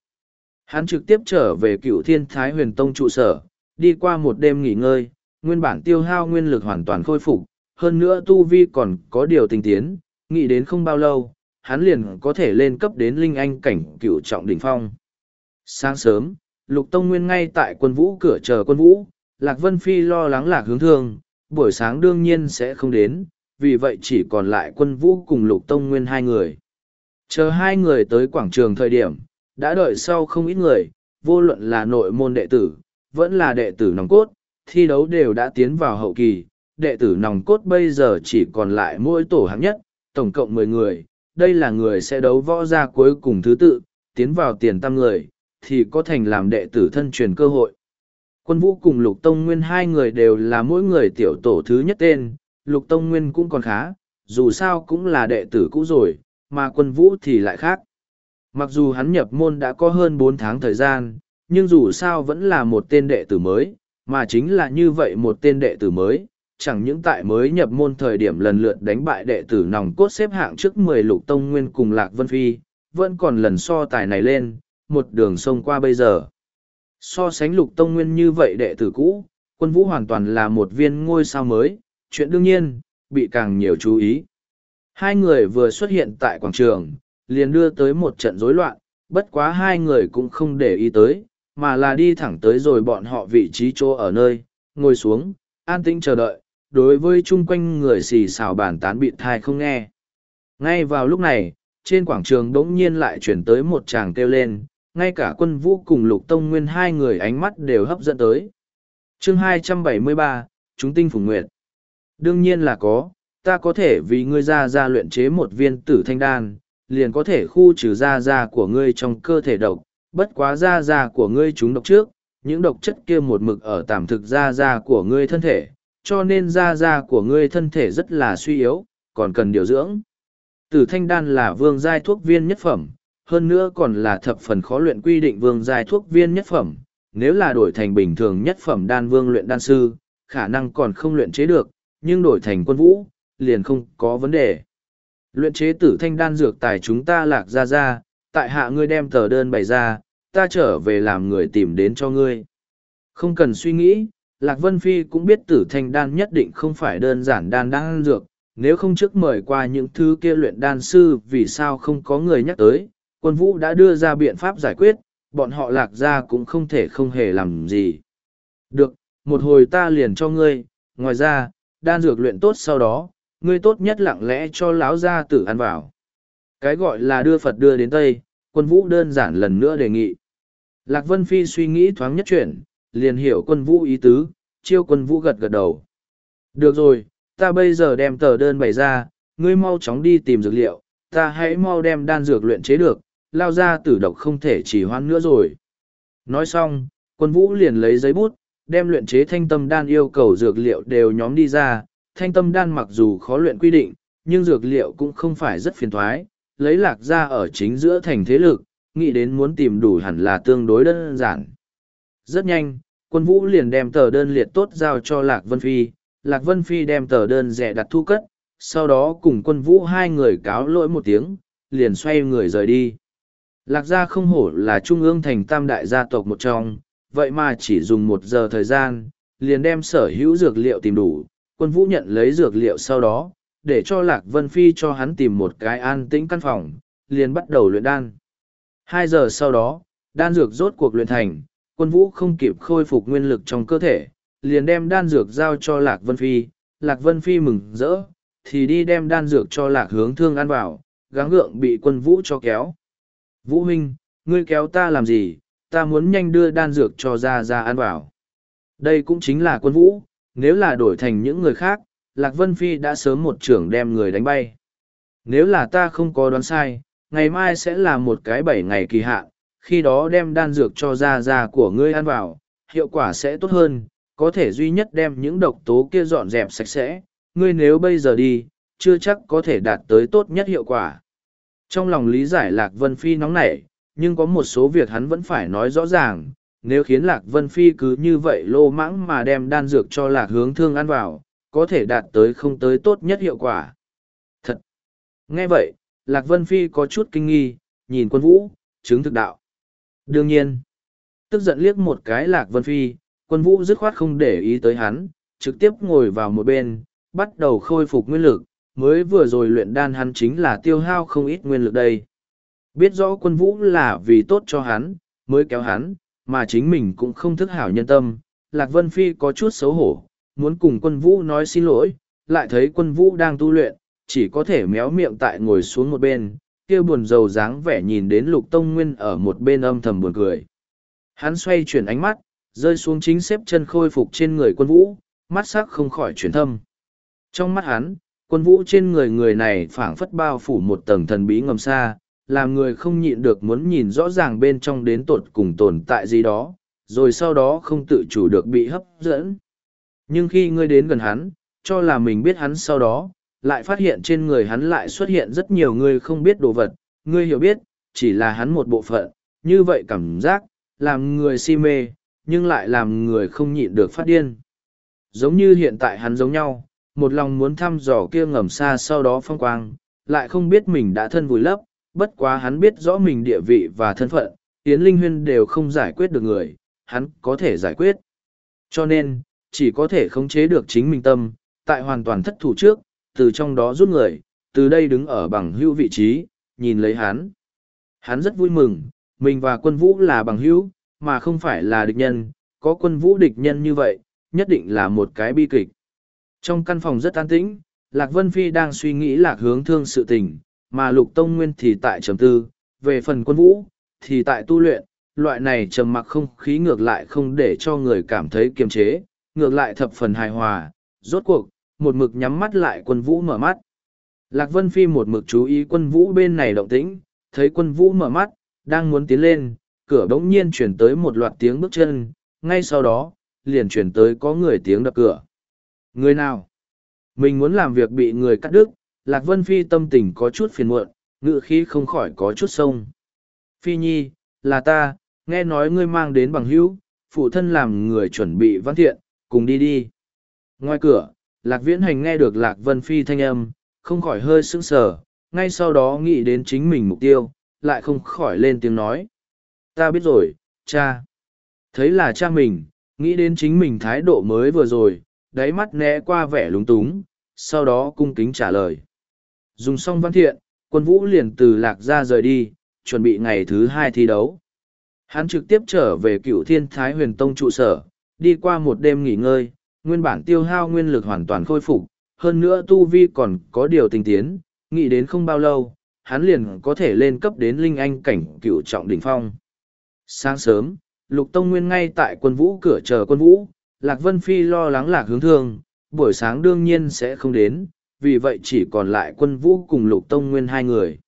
Hắn trực tiếp trở về cựu thiên thái huyền tông trụ sở, đi qua một đêm nghỉ ngơi, nguyên bản tiêu hao nguyên lực hoàn toàn khôi phục, hơn nữa tu vi còn có điều tinh tiến, nghĩ đến không bao lâu, hắn liền có thể lên cấp đến linh anh cảnh cựu trọng đỉnh phong. Sáng sớm, Lục Tông Nguyên ngay tại quân vũ cửa chờ quân vũ, Lạc Vân Phi lo lắng lạc hướng thương, buổi sáng đương nhiên sẽ không đến, vì vậy chỉ còn lại quân vũ cùng Lục Tông Nguyên hai người. Chờ hai người tới quảng trường thời điểm, đã đợi sau không ít người, vô luận là nội môn đệ tử, vẫn là đệ tử nòng cốt, thi đấu đều đã tiến vào hậu kỳ, đệ tử nòng cốt bây giờ chỉ còn lại mỗi tổ hạng nhất, tổng cộng mười người, đây là người sẽ đấu võ ra cuối cùng thứ tự, tiến vào tiền tam người, thì có thành làm đệ tử thân truyền cơ hội. Quân vũ cùng Lục Tông Nguyên hai người đều là mỗi người tiểu tổ thứ nhất tên, Lục Tông Nguyên cũng còn khá, dù sao cũng là đệ tử cũ rồi, mà quân vũ thì lại khác. Mặc dù hắn nhập môn đã có hơn bốn tháng thời gian, nhưng dù sao vẫn là một tên đệ tử mới, mà chính là như vậy một tên đệ tử mới, chẳng những tại mới nhập môn thời điểm lần lượt đánh bại đệ tử nòng cốt xếp hạng trước mười lục tông nguyên cùng Lạc Vân Phi, vẫn còn lần so tài này lên, một đường sông qua bây giờ. So sánh lục tông nguyên như vậy đệ tử cũ, quân vũ hoàn toàn là một viên ngôi sao mới, chuyện đương nhiên, bị càng nhiều chú ý. Hai người vừa xuất hiện tại quảng trường, liền đưa tới một trận rối loạn, bất quá hai người cũng không để ý tới, mà là đi thẳng tới rồi bọn họ vị trí chỗ ở nơi, ngồi xuống, an tĩnh chờ đợi, đối với chung quanh người xì xào bàn tán bị thai không nghe. Ngay vào lúc này, trên quảng trường đống nhiên lại chuyển tới một chàng kêu lên, ngay cả quân vũ cùng lục tông nguyên hai người ánh mắt đều hấp dẫn tới. chương 273, chúng tinh phùng nguyệt. Đương nhiên là có, ta có thể vì ngươi ra ra luyện chế một viên tử thanh đan, liền có thể khu trừ da da của ngươi trong cơ thể độc, bất quá da da của ngươi chúng độc trước, những độc chất kia một mực ở tạm thực da da của ngươi thân thể, cho nên da da của ngươi thân thể rất là suy yếu, còn cần điều dưỡng. Tử thanh đan là vương giai thuốc viên nhất phẩm, hơn nữa còn là thập phần khó luyện quy định vương giai thuốc viên nhất phẩm. Nếu là đổi thành bình thường nhất phẩm đan vương luyện đan sư, khả năng còn không luyện chế được, nhưng đổi thành quân vũ, liền không có vấn đề. Luyện chế tử thanh đan dược tài chúng ta lạc ra ra, tại hạ ngươi đem tờ đơn bày ra, ta trở về làm người tìm đến cho ngươi. Không cần suy nghĩ, Lạc Vân Phi cũng biết tử thanh đan nhất định không phải đơn giản đan đan dược, nếu không trước mời qua những thứ kia luyện đan sư vì sao không có người nhắc tới, quân vũ đã đưa ra biện pháp giải quyết, bọn họ lạc ra cũng không thể không hề làm gì. Được, một hồi ta liền cho ngươi, ngoài ra, đan dược luyện tốt sau đó, ngươi tốt nhất lặng lẽ cho lão gia tử ăn vào. Cái gọi là đưa Phật đưa đến Tây, quân vũ đơn giản lần nữa đề nghị. Lạc Vân Phi suy nghĩ thoáng nhất chuyển, liền hiểu quân vũ ý tứ, chiêu quân vũ gật gật đầu. Được rồi, ta bây giờ đem tờ đơn bày ra, ngươi mau chóng đi tìm dược liệu, ta hãy mau đem đan dược luyện chế được, lao ra tử độc không thể chỉ hoãn nữa rồi. Nói xong, quân vũ liền lấy giấy bút, đem luyện chế thanh tâm đan yêu cầu dược liệu đều nhóm đi ra, thanh tâm đan mặc dù khó luyện quy định, nhưng dược liệu cũng không phải rất phiền thoái, lấy lạc ra ở chính giữa thành thế lực, nghĩ đến muốn tìm đủ hẳn là tương đối đơn giản. Rất nhanh, quân vũ liền đem tờ đơn liệt tốt giao cho Lạc Vân Phi, Lạc Vân Phi đem tờ đơn rẻ đặt thu cất, sau đó cùng quân vũ hai người cáo lỗi một tiếng, liền xoay người rời đi. Lạc gia không hổ là trung ương thành tam đại gia tộc một trong, vậy mà chỉ dùng một giờ thời gian, liền đem sở hữu dược liệu tìm đủ, quân vũ nhận lấy dược liệu sau đó, để cho Lạc Vân Phi cho hắn tìm một cái an tĩnh căn phòng, liền bắt đầu luyện đan. Hai giờ sau đó, đan dược rốt cuộc luyện thành, quân vũ không kịp khôi phục nguyên lực trong cơ thể, liền đem đan dược giao cho Lạc Vân Phi, Lạc Vân Phi mừng rỡ, thì đi đem đan dược cho Lạc hướng thương ăn vào, gắng gượng bị quân vũ cho kéo. Vũ Minh, ngươi kéo ta làm gì, ta muốn nhanh đưa đan dược cho ra ra ăn vào. Đây cũng chính là quân vũ, nếu là đổi thành những người khác, Lạc Vân Phi đã sớm một trưởng đem người đánh bay. Nếu là ta không có đoán sai, ngày mai sẽ là một cái bảy ngày kỳ hạn, khi đó đem đan dược cho ra ra của ngươi ăn vào, hiệu quả sẽ tốt hơn, có thể duy nhất đem những độc tố kia dọn dẹp sạch sẽ, ngươi nếu bây giờ đi, chưa chắc có thể đạt tới tốt nhất hiệu quả. Trong lòng lý giải Lạc Vân Phi nóng nảy, nhưng có một số việc hắn vẫn phải nói rõ ràng, nếu khiến Lạc Vân Phi cứ như vậy lô mãng mà đem đan dược cho Lạc hướng thương ăn vào, có thể đạt tới không tới tốt nhất hiệu quả. Thật! Nghe vậy, Lạc Vân Phi có chút kinh nghi, nhìn quân vũ, chứng thực đạo. Đương nhiên, tức giận liếc một cái Lạc Vân Phi, quân vũ dứt khoát không để ý tới hắn, trực tiếp ngồi vào một bên, bắt đầu khôi phục nguyên lực, mới vừa rồi luyện đan hắn chính là tiêu hao không ít nguyên lực đây. Biết rõ quân vũ là vì tốt cho hắn, mới kéo hắn, mà chính mình cũng không thức hảo nhân tâm, Lạc Vân Phi có chút xấu hổ, muốn cùng quân vũ nói xin lỗi, lại thấy quân vũ đang tu luyện, chỉ có thể méo miệng tại ngồi xuống một bên, kia buồn rầu dáng vẻ nhìn đến lục tông nguyên ở một bên âm thầm buồn cười. Hắn xoay chuyển ánh mắt, rơi xuống chính xếp chân khôi phục trên người quân vũ, mắt sắc không khỏi chuyển thâm. Trong mắt hắn, quân vũ trên người người này phảng phất bao phủ một tầng thần bí ngầm xa, làm người không nhịn được muốn nhìn rõ ràng bên trong đến tột cùng tồn tại gì đó, rồi sau đó không tự chủ được bị hấp dẫn. Nhưng khi ngươi đến gần hắn, cho là mình biết hắn sau đó, lại phát hiện trên người hắn lại xuất hiện rất nhiều người không biết đồ vật, ngươi hiểu biết, chỉ là hắn một bộ phận, như vậy cảm giác, làm người si mê, nhưng lại làm người không nhịn được phát điên. Giống như hiện tại hắn giống nhau, một lòng muốn thăm dò kia ngầm xa sau đó phong quang, lại không biết mình đã thân vùi lấp, bất quá hắn biết rõ mình địa vị và thân phận, Yến Linh Huyên đều không giải quyết được người, hắn có thể giải quyết. Cho nên, chỉ có thể khống chế được chính mình tâm, tại hoàn toàn thất thủ trước, từ trong đó rút người, từ đây đứng ở bằng hữu vị trí, nhìn lấy hắn. Hắn rất vui mừng, mình và quân vũ là bằng hữu, mà không phải là địch nhân, có quân vũ địch nhân như vậy, nhất định là một cái bi kịch. Trong căn phòng rất an tĩnh, Lạc Vân Phi đang suy nghĩ lạc hướng thương sự tình, mà Lục Tông Nguyên thì tại trầm tư, về phần quân vũ, thì tại tu luyện, loại này trầm mặc không khí ngược lại không để cho người cảm thấy kiềm chế, ngược lại thập phần hài hòa, rốt cuộc, một mực nhắm mắt lại quân vũ mở mắt. Lạc Vân Phi một mực chú ý quân vũ bên này động tĩnh, thấy quân vũ mở mắt, đang muốn tiến lên, cửa đống nhiên chuyển tới một loạt tiếng bước chân, ngay sau đó, liền chuyển tới có người tiếng đập cửa. Người nào? Mình muốn làm việc bị người cắt đứt, Lạc Vân Phi tâm tình có chút phiền muộn, ngự khí không khỏi có chút sông. Phi Nhi, là ta, nghe nói ngươi mang đến bằng hữu, phụ thân làm người chuẩn bị văn thiện, cùng đi đi. Ngoài cửa, Lạc Viễn Hành nghe được Lạc Vân Phi thanh âm, không khỏi hơi sững sờ, ngay sau đó nghĩ đến chính mình mục tiêu, lại không khỏi lên tiếng nói. Ta biết rồi, cha. Thấy là cha mình, nghĩ đến chính mình thái độ mới vừa rồi, đáy mắt né qua vẻ lúng túng, sau đó cung kính trả lời. Dùng xong văn thiện, quân vũ liền từ lạc ra rời đi, chuẩn bị ngày thứ hai thi đấu. Hắn trực tiếp trở về cựu thiên thái huyền tông trụ sở, đi qua một đêm nghỉ ngơi, nguyên bản tiêu hao nguyên lực hoàn toàn khôi phục, hơn nữa tu vi còn có điều tình tiến, nghĩ đến không bao lâu, hắn liền có thể lên cấp đến linh anh cảnh cựu trọng đỉnh phong. Sáng sớm, Lục Tông Nguyên ngay tại quân vũ cửa chờ quân vũ, Lạc Vân Phi lo lắng lạc hướng thương, buổi sáng đương nhiên sẽ không đến, vì vậy chỉ còn lại quân vũ cùng Lục Tông Nguyên hai người.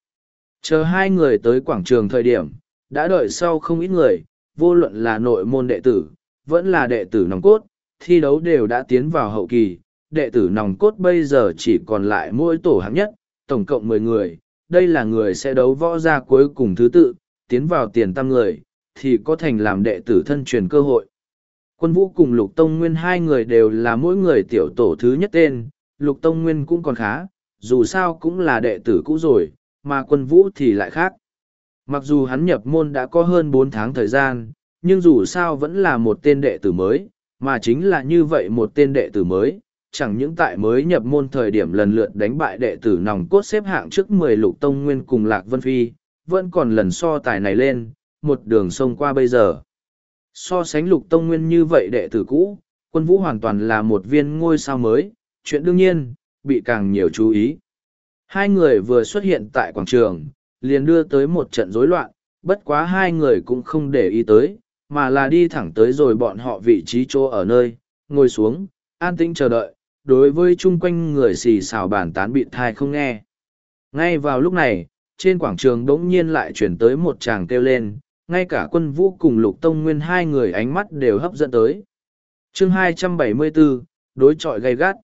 Chờ hai người tới quảng trường thời điểm, đã đợi sau không ít người, vô luận là nội môn đệ tử, vẫn là đệ tử nòng cốt, thi đấu đều đã tiến vào hậu kỳ, đệ tử nòng cốt bây giờ chỉ còn lại mỗi tổ hạng nhất, tổng cộng mười người, đây là người sẽ đấu võ ra cuối cùng thứ tự, tiến vào tiền tam người, thì có thành làm đệ tử thân truyền cơ hội. Quân vũ cùng Lục Tông Nguyên hai người đều là mỗi người tiểu tổ thứ nhất tên, Lục Tông Nguyên cũng còn khá, dù sao cũng là đệ tử cũ rồi, mà quân vũ thì lại khác. Mặc dù hắn nhập môn đã có hơn bốn tháng thời gian, nhưng dù sao vẫn là một tên đệ tử mới, mà chính là như vậy một tên đệ tử mới, chẳng những tại mới nhập môn thời điểm lần lượt đánh bại đệ tử nòng cốt xếp hạng trước mười lục tông nguyên cùng Lạc Vân Phi, vẫn còn lần so tài này lên, một đường sông qua bây giờ. So sánh lục tông nguyên như vậy đệ tử cũ, quân vũ hoàn toàn là một viên ngôi sao mới, chuyện đương nhiên, bị càng nhiều chú ý. Hai người vừa xuất hiện tại quảng trường, liền đưa tới một trận rối loạn, bất quá hai người cũng không để ý tới, mà là đi thẳng tới rồi bọn họ vị trí chỗ ở nơi, ngồi xuống, an tĩnh chờ đợi, đối với chung quanh người xì xào bàn tán bị thai không nghe. Ngay vào lúc này, trên quảng trường đống nhiên lại chuyển tới một chàng kêu lên, ngay cả quân vũ cùng lục tông nguyên hai người ánh mắt đều hấp dẫn tới. chương 274, đối trọi gay gắt.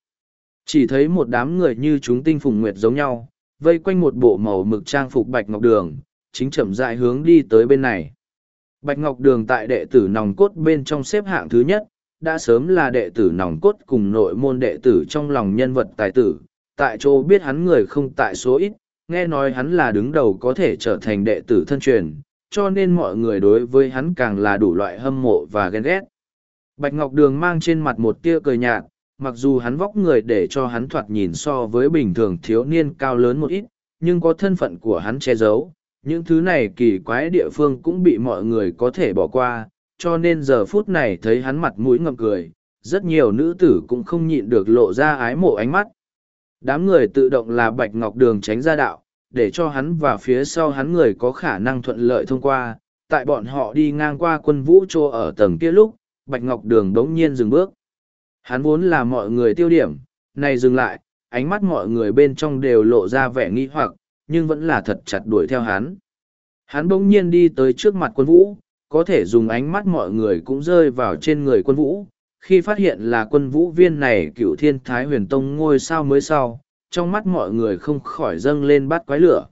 Chỉ thấy một đám người như chúng tinh phùng nguyệt giống nhau, vây quanh một bộ màu mực trang phục bạch ngọc đường, chính chậm rãi hướng đi tới bên này. Bạch Ngọc Đường tại đệ tử nòng cốt bên trong xếp hạng thứ nhất, đã sớm là đệ tử nòng cốt cùng nội môn đệ tử trong lòng nhân vật tài tử, tại chỗ biết hắn người không tại số ít, nghe nói hắn là đứng đầu có thể trở thành đệ tử thân truyền, cho nên mọi người đối với hắn càng là đủ loại hâm mộ và ghen ghét. Bạch Ngọc Đường mang trên mặt một tia cười nhạt, mặc dù hắn vóc người để cho hắn thoạt nhìn so với bình thường thiếu niên cao lớn một ít, nhưng có thân phận của hắn che giấu, những thứ này kỳ quái địa phương cũng bị mọi người có thể bỏ qua cho nên giờ phút này thấy hắn mặt mũi ngậm cười rất nhiều nữ tử cũng không nhịn được lộ ra ái mộ ánh mắt. Đám người tự động là bạch ngọc đường tránh ra đạo để cho hắn và phía sau hắn người có khả năng thuận lợi thông qua. Tại bọn họ đi ngang qua quân vũ chỗ ở tầng kia lúc bạch ngọc đường đống nhiên dừng bước hắn vốn là mọi người tiêu điểm này dừng lại ánh mắt mọi người bên trong đều lộ ra vẻ nghi hoặc nhưng vẫn là thật chặt đuổi theo hắn. Hắn bỗng nhiên đi tới trước mặt quân vũ, có thể dùng ánh mắt mọi người cũng rơi vào trên người quân vũ. Khi phát hiện là quân vũ viên này cựu thiên thái huyền tông ngôi sao mới sau, trong mắt mọi người không khỏi dâng lên bát quái lửa.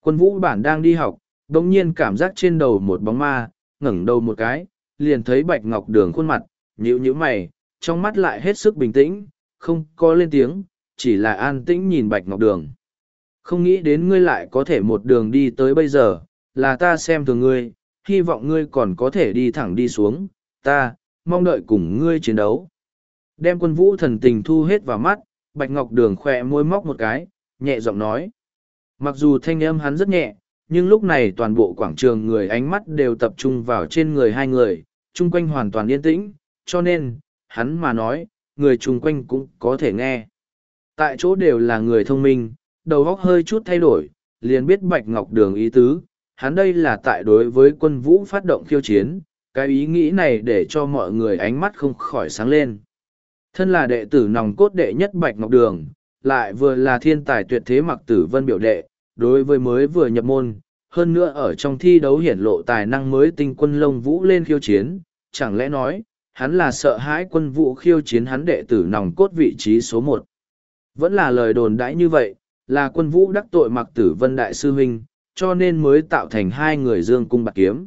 Quân vũ bản đang đi học, bỗng nhiên cảm giác trên đầu một bóng ma, ngẩng đầu một cái, liền thấy bạch ngọc đường khuôn mặt, nhíu nhíu mày, trong mắt lại hết sức bình tĩnh, không có lên tiếng, chỉ là an tĩnh nhìn bạch ngọc đường. Không nghĩ đến ngươi lại có thể một đường đi tới bây giờ, là ta xem thường ngươi, hy vọng ngươi còn có thể đi thẳng đi xuống, ta, mong đợi cùng ngươi chiến đấu. Đem quân vũ thần tình thu hết vào mắt, Bạch Ngọc Đường khỏe môi móc một cái, nhẹ giọng nói. Mặc dù thanh âm hắn rất nhẹ, nhưng lúc này toàn bộ quảng trường người ánh mắt đều tập trung vào trên người hai người, chung quanh hoàn toàn yên tĩnh, cho nên, hắn mà nói, người chung quanh cũng có thể nghe. Tại chỗ đều là người thông minh, đầu óc hơi chút thay đổi, liền biết Bạch Ngọc Đường ý tứ, hắn đây là tại đối với quân vũ phát động khiêu chiến, cái ý nghĩ này để cho mọi người ánh mắt không khỏi sáng lên. Thân là đệ tử nòng cốt đệ nhất Bạch Ngọc Đường, lại vừa là thiên tài tuyệt thế mặc tử vân biểu đệ, đối với mới vừa nhập môn, hơn nữa ở trong thi đấu hiển lộ tài năng mới tinh quân lông vũ lên khiêu chiến, chẳng lẽ nói, hắn là sợ hãi quân vũ khiêu chiến hắn đệ tử nòng cốt vị trí số một Vẫn là lời đồn đãi như vậy, là quân vũ đắc tội mặc tử vân đại sư huynh, cho nên mới tạo thành hai người dương cung bạc kiếm.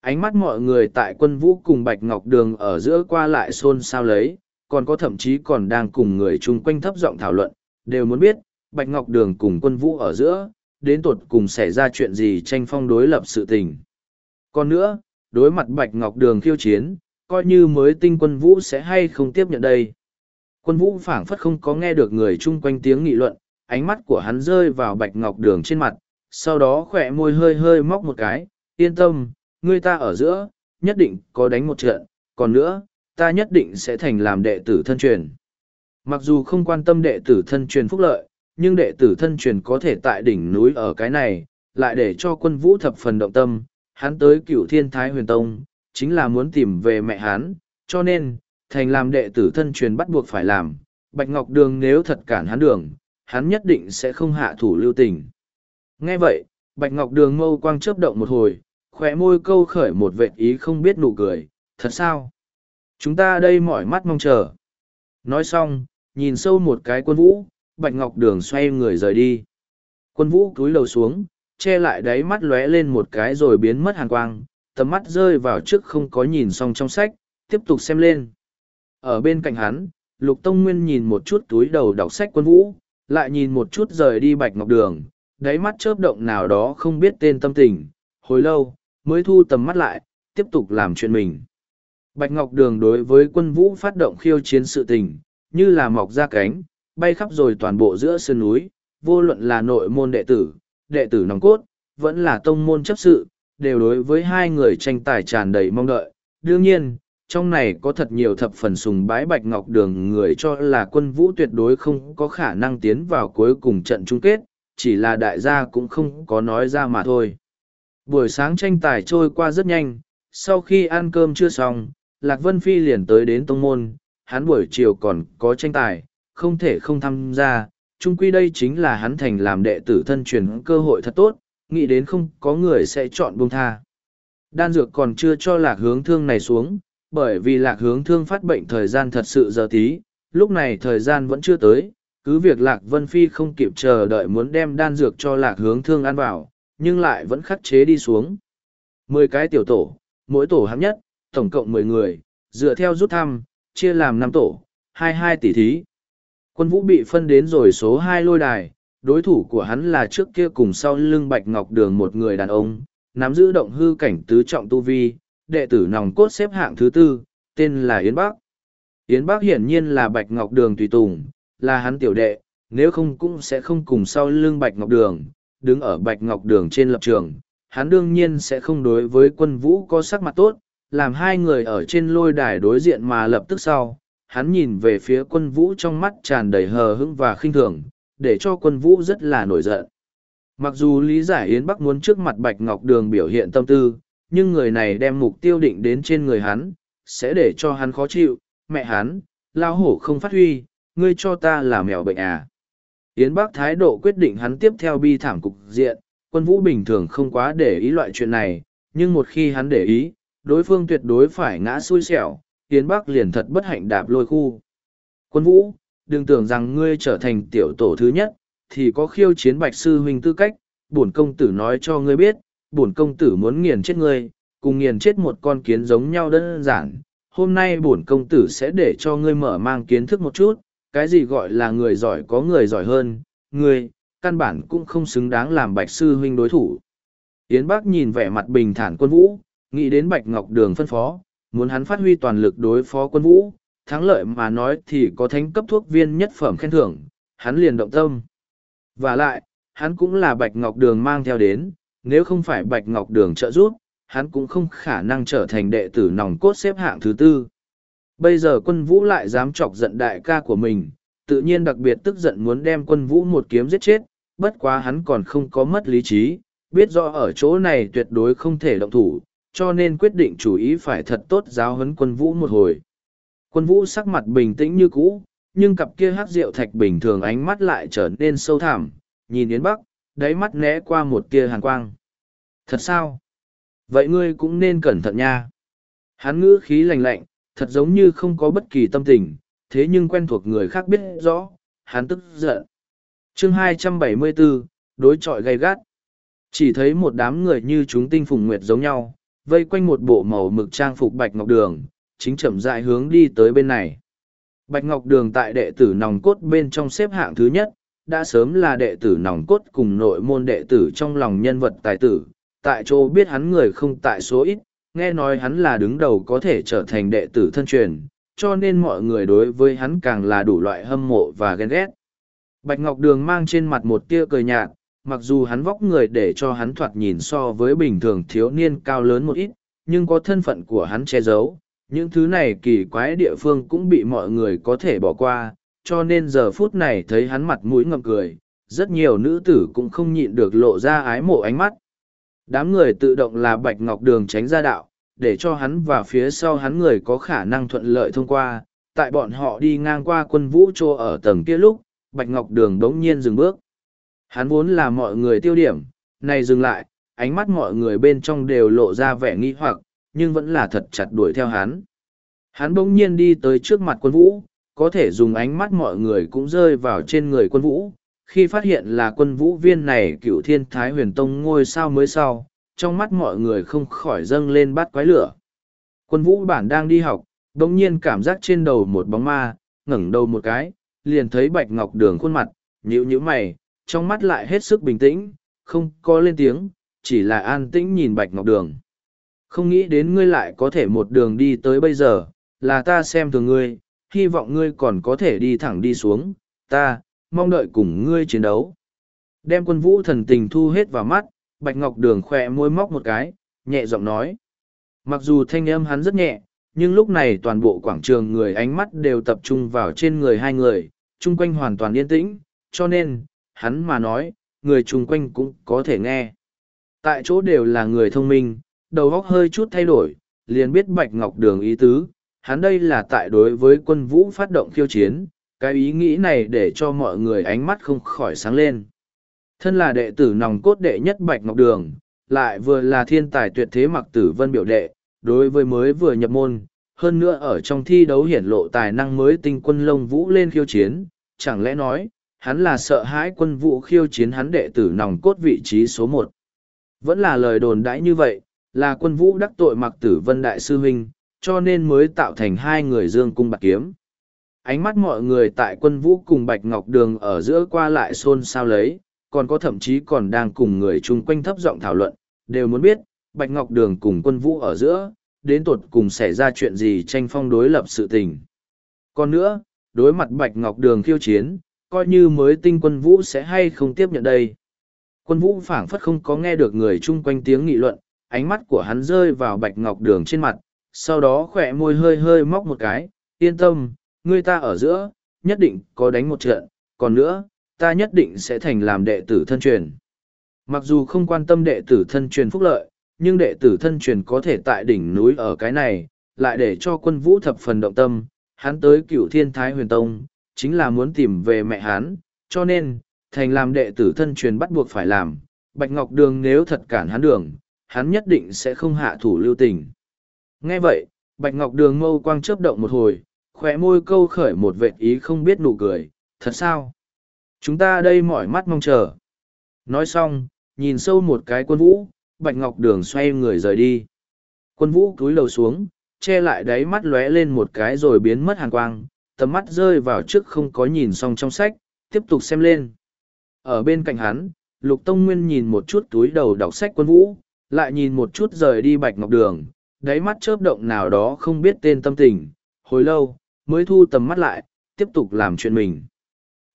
Ánh mắt mọi người tại quân vũ cùng Bạch Ngọc Đường ở giữa qua lại xôn xao lấy, còn có thậm chí còn đang cùng người chung quanh thấp giọng thảo luận, đều muốn biết, Bạch Ngọc Đường cùng quân vũ ở giữa, đến tột cùng xảy ra chuyện gì tranh phong đối lập sự tình. Còn nữa, đối mặt Bạch Ngọc Đường khiêu chiến, coi như mới tinh quân vũ sẽ hay không tiếp nhận đây. Quân vũ phảng phất không có nghe được người chung quanh tiếng nghị luận, ánh mắt của hắn rơi vào bạch ngọc đường trên mặt, sau đó khỏe môi hơi hơi móc một cái, yên tâm, ngươi ta ở giữa, nhất định có đánh một trận, còn nữa, ta nhất định sẽ thành làm đệ tử thân truyền. Mặc dù không quan tâm đệ tử thân truyền phúc lợi, nhưng đệ tử thân truyền có thể tại đỉnh núi ở cái này, lại để cho quân vũ thập phần động tâm, hắn tới cửu thiên thái huyền tông, chính là muốn tìm về mẹ hắn, cho nên, thành làm đệ tử thân truyền bắt buộc phải làm, Bạch Ngọc Đường nếu thật cản hắn đường, hắn nhất định sẽ không hạ thủ lưu tình. Nghe vậy, Bạch Ngọc Đường mâu quang chớp động một hồi, khỏe môi câu khởi một vệ ý không biết nụ cười, thật sao? Chúng ta đây mỏi mắt mong chờ. Nói xong, nhìn sâu một cái quân vũ, Bạch Ngọc Đường xoay người rời đi. Quân vũ cúi đầu xuống, che lại đáy mắt lóe lên một cái rồi biến mất hàn quang, tầm mắt rơi vào trước không có nhìn xong trong sách, tiếp tục xem lên. Ở bên cạnh hắn, Lục Tông Nguyên nhìn một chút túi đầu đọc sách quân vũ, lại nhìn một chút rời đi bạch ngọc đường, đáy mắt chớp động nào đó không biết tên tâm tình, hồi lâu, mới thu tầm mắt lại, tiếp tục làm chuyện mình. Bạch Ngọc Đường đối với quân vũ phát động khiêu chiến sự tình, như là mọc ra cánh, bay khắp rồi toàn bộ giữa sơn núi, vô luận là nội môn đệ tử, đệ tử nòng cốt, vẫn là tông môn chấp sự, đều đối với hai người tranh tài tràn đầy mong đợi. Đương nhiên, trong này có thật nhiều thập phần sùng bái Bạch Ngọc Đường người cho là quân vũ tuyệt đối không có khả năng tiến vào cuối cùng trận chung kết, chỉ là đại gia cũng không có nói ra mà thôi. Buổi sáng tranh tài trôi qua rất nhanh, sau khi ăn cơm chưa xong, Lạc Vân Phi liền tới đến tông môn, hắn buổi chiều còn có tranh tài, không thể không tham gia, chung quy đây chính là hắn thành làm đệ tử thân truyền cơ hội thật tốt, nghĩ đến không có người sẽ chọn buông tha. Đan dược còn chưa cho lạc hướng thương này xuống, bởi vì lạc hướng thương phát bệnh thời gian thật sự giờ tí, lúc này thời gian vẫn chưa tới, cứ việc lạc vân phi không kịp chờ đợi muốn đem đan dược cho lạc hướng thương ăn vào, nhưng lại vẫn khắc chế đi xuống. Mười cái tiểu tổ, mỗi tổ hạng nhất, tổng cộng mười người, dựa theo rút thăm, chia làm năm tổ, hai hai tỷ thí. Quân vũ bị phân đến rồi số hai lôi đài, đối thủ của hắn là trước kia cùng sau lưng Bạch Ngọc Đường một người đàn ông, nắm giữ động hư cảnh tứ trọng tu vi, đệ tử nòng cốt xếp hạng thứ tư, tên là Yến Bắc. Yến Bắc hiển nhiên là Bạch Ngọc Đường tùy tùng, là hắn tiểu đệ, nếu không cũng sẽ không cùng sau lưng Bạch Ngọc Đường, đứng ở Bạch Ngọc Đường trên lập trường. Hắn đương nhiên sẽ không đối với quân vũ có sắc mặt tốt, làm hai người ở trên lôi đài đối diện mà lập tức sau. Hắn nhìn về phía quân vũ trong mắt tràn đầy hờ hững và khinh thường, để cho quân vũ rất là nổi giận. Mặc dù Lý Giải Yến Bắc muốn trước mặt Bạch Ngọc Đường biểu hiện tâm tư, nhưng người này đem mục tiêu định đến trên người hắn, sẽ để cho hắn khó chịu, mẹ hắn, lao hổ không phát huy, ngươi cho ta là mèo bệnh à. Yến Bắc thái độ quyết định hắn tiếp theo bi thảm cục diện, quân vũ bình thường không quá để ý loại chuyện này, nhưng một khi hắn để ý, đối phương tuyệt đối phải ngã xui xẻo, Yến Bắc liền thật bất hạnh đạp lôi khu. Quân vũ, đừng tưởng rằng ngươi trở thành tiểu tổ thứ nhất, thì có khiêu chiến bạch sư huynh tư cách, bổn công tử nói cho ngươi biết, bổn công tử muốn nghiền chết ngươi, cùng nghiền chết một con kiến giống nhau đơn giản. Hôm nay bổn công tử sẽ để cho ngươi mở mang kiến thức một chút, cái gì gọi là người giỏi có người giỏi hơn, ngươi, căn bản cũng không xứng đáng làm bạch sư huynh đối thủ. Yến Bắc nhìn vẻ mặt bình thản quân vũ, nghĩ đến bạch ngọc đường phân phó, muốn hắn phát huy toàn lực đối phó quân vũ, thắng lợi mà nói thì có thánh cấp thuốc viên nhất phẩm khen thưởng, hắn liền động tâm. Và lại, hắn cũng là Bạch Ngọc Đường mang theo đến, nếu không phải Bạch Ngọc Đường trợ giúp, hắn cũng không khả năng trở thành đệ tử nòng cốt xếp hạng thứ tư. Bây giờ quân vũ lại dám chọc giận đại ca của mình, tự nhiên đặc biệt tức giận muốn đem quân vũ một kiếm giết chết, bất quá hắn còn không có mất lý trí, biết rõ ở chỗ này tuyệt đối không thể động thủ, cho nên quyết định chủ ý phải thật tốt giáo huấn quân vũ một hồi. Quân vũ sắc mặt bình tĩnh như cũ, nhưng cặp kia hắc rượu thạch bình thường ánh mắt lại trở nên sâu thẳm, nhìn Yến Bắc, đáy mắt né qua một tia hàn quang. Thật sao? Vậy ngươi cũng nên cẩn thận nha. Hắn ngữ khí lạnh lạnh, thật giống như không có bất kỳ tâm tình, thế nhưng quen thuộc người khác biết rõ, hắn tức giận. chương 274, đối Chọi gay gắt. Chỉ thấy một đám người như chúng tinh phùng nguyệt giống nhau, vây quanh một bộ màu mực trang phục bạch ngọc đường, chính chậm dại hướng đi tới bên này. Bạch Ngọc Đường tại đệ tử nòng cốt bên trong xếp hạng thứ nhất, đã sớm là đệ tử nòng cốt cùng nội môn đệ tử trong lòng nhân vật tài tử, tại chỗ biết hắn người không tại số ít, nghe nói hắn là đứng đầu có thể trở thành đệ tử thân truyền, cho nên mọi người đối với hắn càng là đủ loại hâm mộ và ghen ghét. Bạch Ngọc Đường mang trên mặt một tia cười nhạt, mặc dù hắn vóc người để cho hắn thoạt nhìn so với bình thường thiếu niên cao lớn một ít, nhưng có thân phận của hắn che giấu, những thứ này kỳ quái địa phương cũng bị mọi người có thể bỏ qua, cho nên giờ phút này thấy hắn mặt mũi ngậm cười, rất nhiều nữ tử cũng không nhịn được lộ ra ái mộ ánh mắt. Đám người tự động là bạch ngọc đường tránh ra đạo, để cho hắn và phía sau hắn người có khả năng thuận lợi thông qua. Tại bọn họ đi ngang qua quân vũ trô ở tầng kia lúc, bạch ngọc đường đống nhiên dừng bước. Hắn vốn là mọi người tiêu điểm này dừng lại, ánh mắt mọi người bên trong đều lộ ra vẻ nghi hoặc nhưng vẫn là thật chặt đuổi theo hắn. Hắn bỗng nhiên đi tới trước mặt quân vũ, có thể dùng ánh mắt mọi người cũng rơi vào trên người quân vũ. Khi phát hiện là quân vũ viên này cựu thiên thái huyền tông ngôi sao mới sau, trong mắt mọi người không khỏi dâng lên bát quái lửa. Quân vũ bản đang đi học, bỗng nhiên cảm giác trên đầu một bóng ma, ngẩng đầu một cái, liền thấy bạch ngọc đường khuôn mặt, nhíu nhíu mày, trong mắt lại hết sức bình tĩnh, không có lên tiếng, chỉ là an tĩnh nhìn Bạch Ngọc Đường. Không nghĩ đến ngươi lại có thể một đường đi tới bây giờ, là ta xem thường ngươi, hy vọng ngươi còn có thể đi thẳng đi xuống, ta, mong đợi cùng ngươi chiến đấu. Đem quân vũ thần tình thu hết vào mắt, Bạch Ngọc Đường khỏe môi móc một cái, nhẹ giọng nói. Mặc dù thanh âm hắn rất nhẹ, nhưng lúc này toàn bộ quảng trường người ánh mắt đều tập trung vào trên người hai người, chung quanh hoàn toàn yên tĩnh, cho nên, hắn mà nói, người chung quanh cũng có thể nghe. Tại chỗ đều là người thông minh, đầu óc hơi chút thay đổi, liền biết Bạch Ngọc Đường ý tứ, hắn đây là tại đối với quân vũ phát động khiêu chiến, cái ý nghĩ này để cho mọi người ánh mắt không khỏi sáng lên. Thân là đệ tử nòng cốt đệ nhất Bạch Ngọc Đường, lại vừa là thiên tài tuyệt thế mặc tử vân biểu đệ, đối với mới vừa nhập môn, hơn nữa ở trong thi đấu hiển lộ tài năng mới tinh quân lông vũ lên khiêu chiến, chẳng lẽ nói, hắn là sợ hãi quân vũ khiêu chiến hắn đệ tử nòng cốt vị trí số một Vẫn là lời đồn đãi như vậy, là quân vũ đắc tội mặc tử vân đại sư huynh, cho nên mới tạo thành hai người dương cung bạc kiếm. Ánh mắt mọi người tại quân vũ cùng Bạch Ngọc Đường ở giữa qua lại xôn xao lấy, còn có thậm chí còn đang cùng người chung quanh thấp giọng thảo luận, đều muốn biết, Bạch Ngọc Đường cùng quân vũ ở giữa, đến tột cùng xảy ra chuyện gì tranh phong đối lập sự tình. Còn nữa, đối mặt Bạch Ngọc Đường khiêu chiến, coi như mới tinh quân vũ sẽ hay không tiếp nhận đây. Quân vũ phảng phất không có nghe được người chung quanh tiếng nghị luận, ánh mắt của hắn rơi vào Bạch Ngọc Đường trên mặt, sau đó khỏe môi hơi hơi móc một cái, yên tâm, người ta ở giữa, nhất định có đánh một trận, còn nữa, ta nhất định sẽ thành làm đệ tử thân truyền. Mặc dù không quan tâm đệ tử thân truyền phúc lợi, nhưng đệ tử thân truyền có thể tại đỉnh núi ở cái này, lại để cho quân vũ thập phần động tâm, hắn tới cửu thiên thái huyền tông, chính là muốn tìm về mẹ hắn, cho nên, thành làm đệ tử thân truyền bắt buộc phải làm, Bạch Ngọc Đường nếu thật cản hắn đường, hắn nhất định sẽ không hạ thủ lưu tình. Nghe vậy, Bạch Ngọc Đường mâu quang chớp động một hồi, khỏe môi câu khởi một vệt ý không biết nụ cười, thật sao? Chúng ta đây mỏi mắt mong chờ. Nói xong, nhìn sâu một cái quân vũ, Bạch Ngọc Đường xoay người rời đi. Quân vũ cúi đầu xuống, che lại đáy mắt lóe lên một cái rồi biến mất hàn quang, tầm mắt rơi vào trước không có nhìn xong trong sách, tiếp tục xem lên. Ở bên cạnh hắn, Lục Tông Nguyên nhìn một chút túi đầu đọc sách quân vũ, lại nhìn một chút rời đi Bạch Ngọc Đường, đáy mắt chớp động nào đó không biết tên tâm tình, hồi lâu, mới thu tầm mắt lại, tiếp tục làm chuyện mình.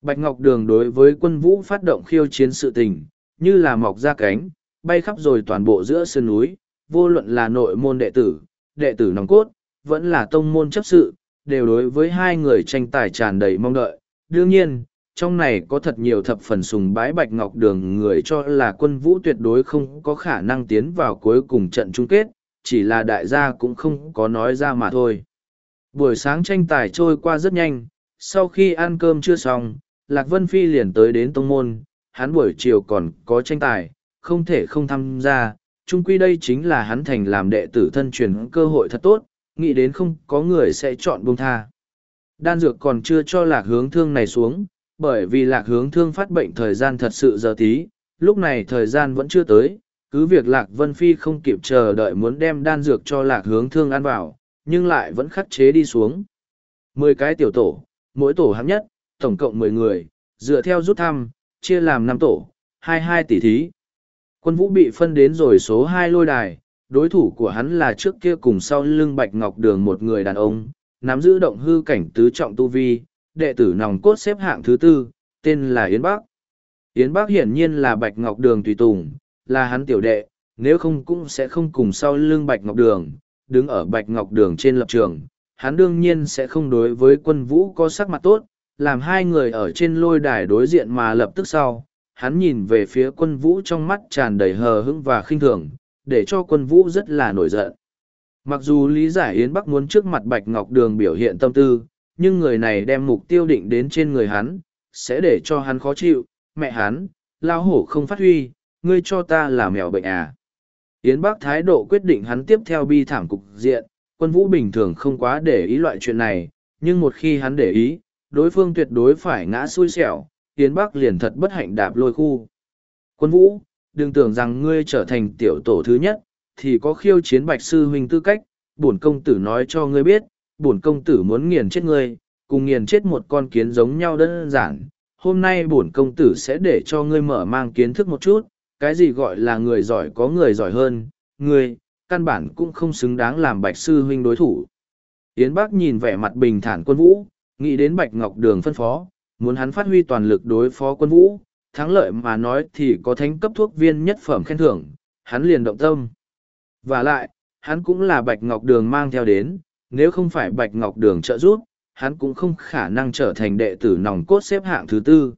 Bạch Ngọc Đường đối với quân vũ phát động khiêu chiến sự tình, như là mọc ra cánh, bay khắp rồi toàn bộ giữa sơn núi, vô luận là nội môn đệ tử, đệ tử nòng cốt, vẫn là tông môn chấp sự, đều đối với hai người tranh tài tràn đầy mong đợi. Đương nhiên, trong này có thật nhiều thập phần sùng bái Bạch Ngọc Đường người cho là quân vũ tuyệt đối không có khả năng tiến vào cuối cùng trận chung kết, chỉ là đại gia cũng không có nói ra mà thôi. Buổi sáng tranh tài trôi qua rất nhanh, sau khi ăn cơm chưa xong, Lạc Vân Phi liền tới đến tông môn, hắn buổi chiều còn có tranh tài, không thể không tham gia, chung quy đây chính là hắn thành làm đệ tử thân truyền cơ hội thật tốt, nghĩ đến không có người sẽ chọn buông tha. Đan dược còn chưa cho lạc hướng thương này xuống, bởi vì lạc hướng thương phát bệnh thời gian thật sự giờ tí, lúc này thời gian vẫn chưa tới, cứ việc lạc vân phi không kịp chờ đợi muốn đem đan dược cho lạc hướng thương ăn vào, nhưng lại vẫn khắc chế đi xuống. Mười cái tiểu tổ, mỗi tổ hạng nhất, tổng cộng mười người, dựa theo rút thăm, chia làm năm tổ, hai hai tỷ thí. Quân vũ bị phân đến rồi số hai lôi đài, đối thủ của hắn là trước kia cùng sau lưng Bạch Ngọc Đường một người đàn ông, nắm giữ động hư cảnh tứ trọng tu vi, đệ tử nòng cốt xếp hạng thứ tư, tên là Yến Bắc. Yến Bắc hiển nhiên là Bạch Ngọc Đường tùy tùng, là hắn tiểu đệ, nếu không cũng sẽ không cùng sau lưng Bạch Ngọc Đường, đứng ở Bạch Ngọc Đường trên lập trường. Hắn đương nhiên sẽ không đối với quân vũ có sắc mặt tốt, làm hai người ở trên lôi đài đối diện mà lập tức sau, hắn nhìn về phía quân vũ trong mắt tràn đầy hờ hững và khinh thường, để cho quân vũ rất là nổi giận. Mặc dù lý giải Yến Bắc muốn trước mặt Bạch Ngọc Đường biểu hiện tâm tư, nhưng người này đem mục tiêu định đến trên người hắn, sẽ để cho hắn khó chịu, mẹ hắn, lao hổ không phát huy, ngươi cho ta là mèo bệnh à. Yến Bắc thái độ quyết định hắn tiếp theo bi thảm cục diện, quân vũ bình thường không quá để ý loại chuyện này, nhưng một khi hắn để ý, đối phương tuyệt đối phải ngã xui xẻo, Yến Bắc liền thật bất hạnh đạp lôi khu. Quân vũ, đừng tưởng rằng ngươi trở thành tiểu tổ thứ nhất, thì có khiêu chiến bạch sư huynh tư cách, bổn công tử nói cho ngươi biết, bổn công tử muốn nghiền chết ngươi, cùng nghiền chết một con kiến giống nhau đơn giản, hôm nay bổn công tử sẽ để cho ngươi mở mang kiến thức một chút, cái gì gọi là người giỏi có người giỏi hơn, ngươi, căn bản cũng không xứng đáng làm bạch sư huynh đối thủ. Yến bác nhìn vẻ mặt bình thản quân vũ, nghĩ đến bạch ngọc đường phân phó, muốn hắn phát huy toàn lực đối phó quân vũ, thắng lợi mà nói thì có thánh cấp thuốc viên nhất phẩm khen thưởng, hắn liền động tâm. Và lại, hắn cũng là bạch ngọc đường mang theo đến, nếu không phải bạch ngọc đường trợ giúp, hắn cũng không khả năng trở thành đệ tử nòng cốt xếp hạng thứ tư.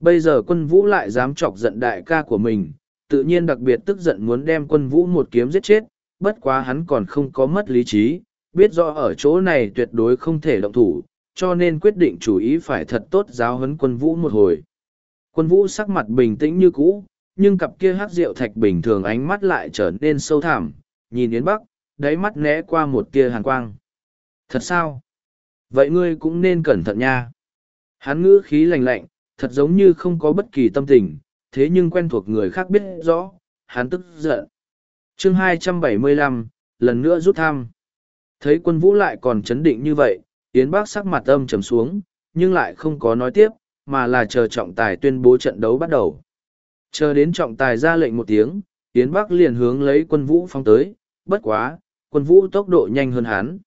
Bây giờ quân vũ lại dám chọc giận đại ca của mình, tự nhiên đặc biệt tức giận muốn đem quân vũ một kiếm giết chết, bất quá hắn còn không có mất lý trí, biết rõ ở chỗ này tuyệt đối không thể động thủ, cho nên quyết định chủ ý phải thật tốt giáo huấn quân vũ một hồi. Quân vũ sắc mặt bình tĩnh như cũ, nhưng cặp kia hắc rượu thạch bình thường ánh mắt lại trở nên sâu thẳm, nhìn Yến Bắc, đáy mắt né qua một tia hàn quang. Thật sao? Vậy ngươi cũng nên cẩn thận nha. Hắn ngữ khí lạnh lạnh, thật giống như không có bất kỳ tâm tình, thế nhưng quen thuộc người khác biết rõ, hắn tức giận. chương 275, lần nữa rút thăm. Thấy quân vũ lại còn chấn định như vậy, Yến Bắc sắc mặt âm trầm xuống, nhưng lại không có nói tiếp, mà là chờ trọng tài tuyên bố trận đấu bắt đầu. Chờ đến trọng tài ra lệnh một tiếng, Yến Bắc liền hướng lấy quân vũ phong tới, bất quá, quân vũ tốc độ nhanh hơn hắn.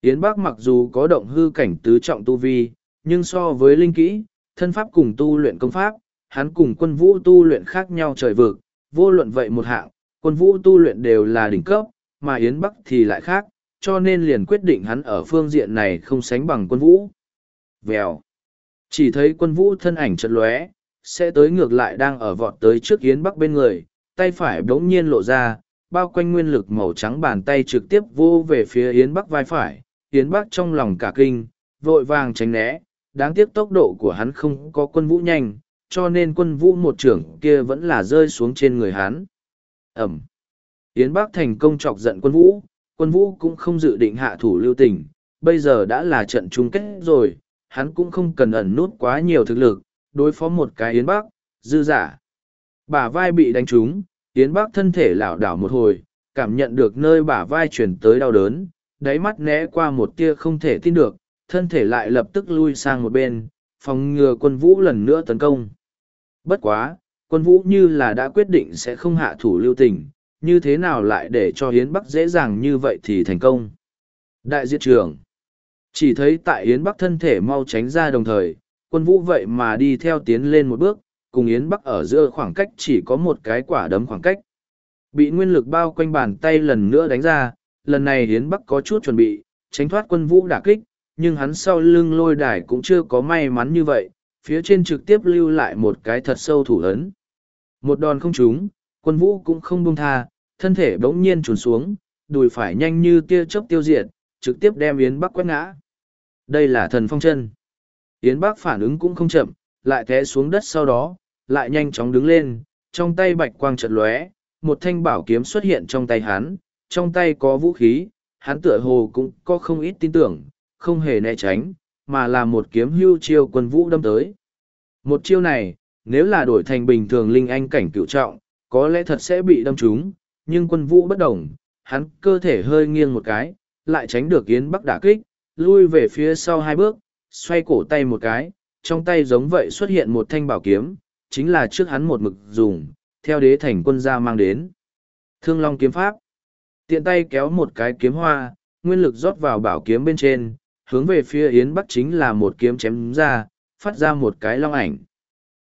Yến Bắc mặc dù có động hư cảnh tứ trọng tu vi, nhưng so với linh kỹ, thân pháp cùng tu luyện công pháp, hắn cùng quân vũ tu luyện khác nhau trời vực, vô luận vậy một hạng, quân vũ tu luyện đều là đỉnh cấp, mà Yến Bắc thì lại khác, cho nên liền quyết định hắn ở phương diện này không sánh bằng quân vũ. Vèo. Chỉ thấy quân vũ thân ảnh chật lóe, sẽ tới ngược lại đang ở vọt tới trước Yến Bắc bên người, tay phải đống nhiên lộ ra, bao quanh nguyên lực màu trắng bàn tay trực tiếp vô về phía Yến Bắc vai phải, Yến Bắc trong lòng cả kinh, vội vàng tránh né, đáng tiếc tốc độ của hắn không có quân vũ nhanh, cho nên quân vũ một trưởng kia vẫn là rơi xuống trên người hắn. Ẩm. Yến Bắc thành công chọc giận quân vũ, quân vũ cũng không dự định hạ thủ lưu tình, bây giờ đã là trận chung kết rồi, hắn cũng không cần ẩn nút quá nhiều thực lực, đối phó một cái Yến Bắc, dư giả. Bả vai bị đánh trúng, Yến Bắc thân thể lảo đảo một hồi, cảm nhận được nơi bả vai chuyển tới đau đớn, đáy mắt né qua một tia không thể tin được, thân thể lại lập tức lui sang một bên, phòng ngừa quân vũ lần nữa tấn công. Bất quá, quân vũ như là đã quyết định sẽ không hạ thủ lưu tình, như thế nào lại để cho Yến Bắc dễ dàng như vậy thì thành công. Đại diệt trưởng Chỉ thấy tại Yến Bắc thân thể mau tránh ra đồng thời, quân vũ vậy mà đi theo tiến lên một bước, cùng Yến Bắc ở giữa khoảng cách chỉ có một cái quả đấm khoảng cách. Bị nguyên lực bao quanh bàn tay lần nữa đánh ra, lần này Yến Bắc có chút chuẩn bị, tránh thoát quân vũ đả kích, nhưng hắn sau lưng lôi đài cũng chưa có may mắn như vậy, phía trên trực tiếp lưu lại một cái thật sâu thủ ấn. Một đòn không trúng, quân vũ cũng không buông tha, thân thể bỗng nhiên trùn xuống, đùi phải nhanh như tia chớp tiêu diệt, trực tiếp đem Yến Bắc quét ngã. Đây là thần phong chân. Yến Bắc phản ứng cũng không chậm, lại té xuống đất sau đó, lại nhanh chóng đứng lên, trong tay bạch quang chợt lóe, một thanh bảo kiếm xuất hiện trong tay hắn, trong tay có vũ khí, hắn tựa hồ cũng có không ít tin tưởng, không hề né tránh, mà là một kiếm hưu chiêu quân vũ đâm tới. Một chiêu này, nếu là đổi thành bình thường linh anh cảnh cựu trọng, có lẽ thật sẽ bị đâm trúng, nhưng quân vũ bất đồng, hắn cơ thể hơi nghiêng một cái, lại tránh được Yến Bắc đả kích, lui về phía sau hai bước, xoay cổ tay một cái, trong tay giống vậy xuất hiện một thanh bảo kiếm, chính là trước hắn một mực dùng, theo đế thành quân gia mang đến. Thương Long kiếm pháp. Tiện tay kéo một cái kiếm hoa, nguyên lực rót vào bảo kiếm bên trên, hướng về phía Yến Bắc chính là một kiếm chém ra, phát ra một cái long ảnh.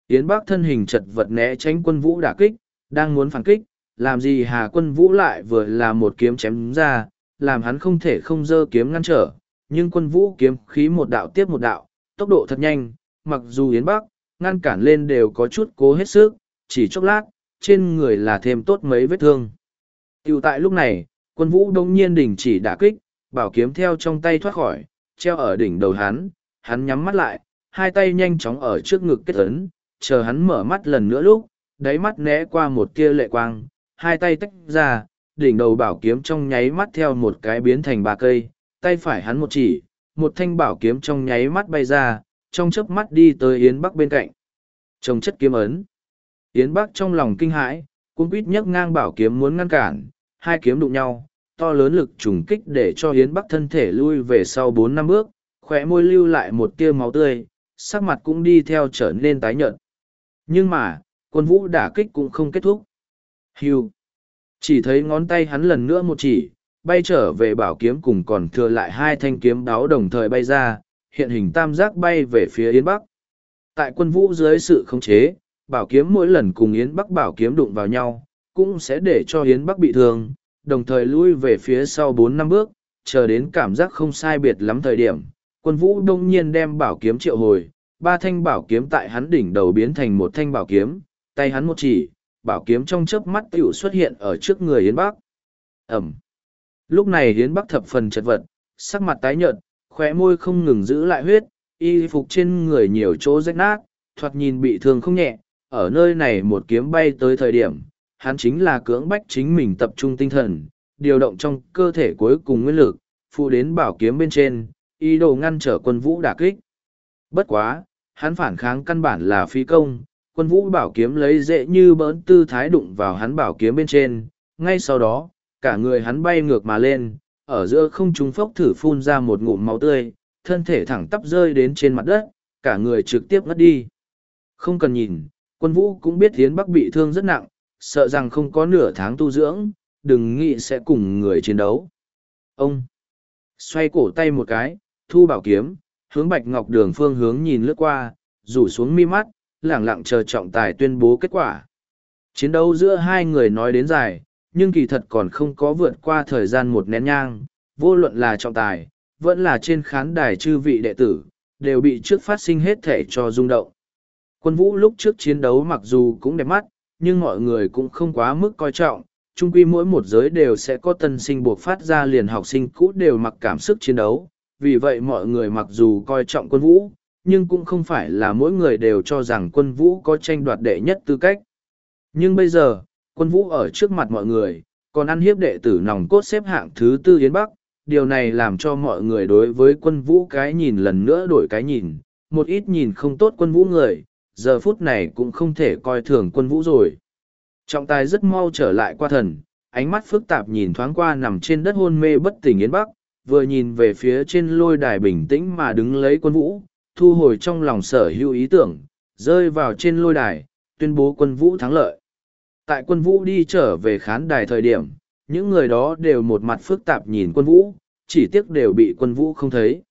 Yến Bắc thân hình chật vật né tránh quân vũ đả kích, đang muốn phản kích, làm gì Hà quân vũ lại vừa là một kiếm chém ra, làm hắn không thể không dơ kiếm ngăn trở, nhưng quân vũ kiếm khí một đạo tiếp một đạo, tốc độ thật nhanh, mặc dù Yến Bắc, ngăn cản lên đều có chút cố hết sức, chỉ chốc lát, trên người là thêm tốt mấy vết thương. Tiểu tại lúc này, quân vũ đông nhiên đình chỉ đả kích, bảo kiếm theo trong tay thoát khỏi, treo ở đỉnh đầu hắn, hắn nhắm mắt lại, hai tay nhanh chóng ở trước ngực kết ấn, chờ hắn mở mắt lần nữa lúc, đáy mắt né qua một tia lệ quang, hai tay tách ra, đỉnh đầu bảo kiếm trong nháy mắt theo một cái biến thành ba cây, tay phải hắn một chỉ, một thanh bảo kiếm trong nháy mắt bay ra, trong chớp mắt đi tới Yến Bắc bên cạnh. Trồng chất kiếm ấn. Yến Bắc trong lòng kinh hãi, cũng quýt nhấc ngang bảo kiếm muốn ngăn cản, hai kiếm đụng nhau, to lớn lực trùng kích để cho Yến Bắc thân thể lui về sau bốn năm bước, khỏe môi lưu lại một tia máu tươi, sắc mặt cũng đi theo trở nên tái nhợt. Nhưng mà, quân vũ đả kích cũng không kết thúc. Hưu. Chỉ thấy ngón tay hắn lần nữa một chỉ, bay trở về bảo kiếm cùng còn thừa lại hai thanh kiếm đáo đồng thời bay ra, hiện hình tam giác bay về phía Yến Bắc. Tại quân vũ dưới sự khống chế, bảo kiếm mỗi lần cùng Yến Bắc bảo kiếm đụng vào nhau, cũng sẽ để cho Yến Bắc bị thương, đồng thời lui về phía sau bốn năm bước, chờ đến cảm giác không sai biệt lắm thời điểm. Quân vũ đông nhiên đem bảo kiếm triệu hồi, ba thanh bảo kiếm tại hắn đỉnh đầu biến thành một thanh bảo kiếm, tay hắn một chỉ, bảo kiếm trong chớp mắt tiểu xuất hiện ở trước người Yến Bắc. Ẩm. Lúc này Yến Bắc thập phần chật vật, sắc mặt tái nhợt, khóe môi không ngừng giữ lại huyết, y phục trên người nhiều chỗ rách nát, thoạt nhìn bị thương không nhẹ, ở nơi này một kiếm bay tới thời điểm, hắn chính là cưỡng bách chính mình tập trung tinh thần, điều động trong cơ thể cuối cùng nguyên lực, phụ đến bảo kiếm bên trên, ý đồ ngăn trở quân vũ đả kích. Bất quá, hắn phản kháng căn bản là phi công, quân vũ bảo kiếm lấy dễ như bỡn tư thái đụng vào hắn bảo kiếm bên trên, ngay sau đó, cả người hắn bay ngược mà lên, ở giữa không trung phốc thử phun ra một ngụm máu tươi, thân thể thẳng tắp rơi đến trên mặt đất, cả người trực tiếp ngất đi. Không cần nhìn, quân vũ cũng biết Yến Bắc bị thương rất nặng, sợ rằng không có nửa tháng tu dưỡng, đừng nghĩ sẽ cùng người chiến đấu. Ông xoay cổ tay một cái, thu bảo kiếm, hướng Bạch Ngọc Đường phương hướng nhìn lướt qua, rủ xuống mi mắt, lẳng lặng chờ trọng tài tuyên bố kết quả. Chiến đấu giữa hai người nói đến dài, nhưng kỳ thật còn không có vượt qua thời gian một nén nhang, vô luận là trọng tài, vẫn là trên khán đài chư vị đệ tử, đều bị trước phát sinh hết thể cho rung động. Quân vũ lúc trước chiến đấu mặc dù cũng đẹp mắt, nhưng mọi người cũng không quá mức coi trọng, chung quy mỗi một giới đều sẽ có tân sinh buộc phát ra liền học sinh cũ đều mặc cảm sức chiến đấu, vì vậy mọi người mặc dù coi trọng quân vũ, nhưng cũng không phải là mỗi người đều cho rằng quân vũ có tranh đoạt đệ nhất tư cách. Nhưng bây giờ, quân vũ ở trước mặt mọi người, còn ăn hiếp đệ tử nòng cốt xếp hạng thứ tư Yến Bắc, điều này làm cho mọi người đối với quân vũ cái nhìn lần nữa đổi cái nhìn, một ít nhìn không tốt quân vũ người, giờ phút này cũng không thể coi thường quân vũ rồi. Trọng tài rất mau trở lại qua thần, ánh mắt phức tạp nhìn thoáng qua nằm trên đất hôn mê bất tỉnh Yến Bắc, vừa nhìn về phía trên lôi đài bình tĩnh mà đứng lấy quân vũ, thu hồi trong lòng sở hữu ý tưởng, rơi vào trên lôi đài, tuyên bố quân vũ thắng lợi. Tại quân vũ đi trở về khán đài thời điểm, những người đó đều một mặt phức tạp nhìn quân vũ, chỉ tiếc đều bị quân vũ không thấy.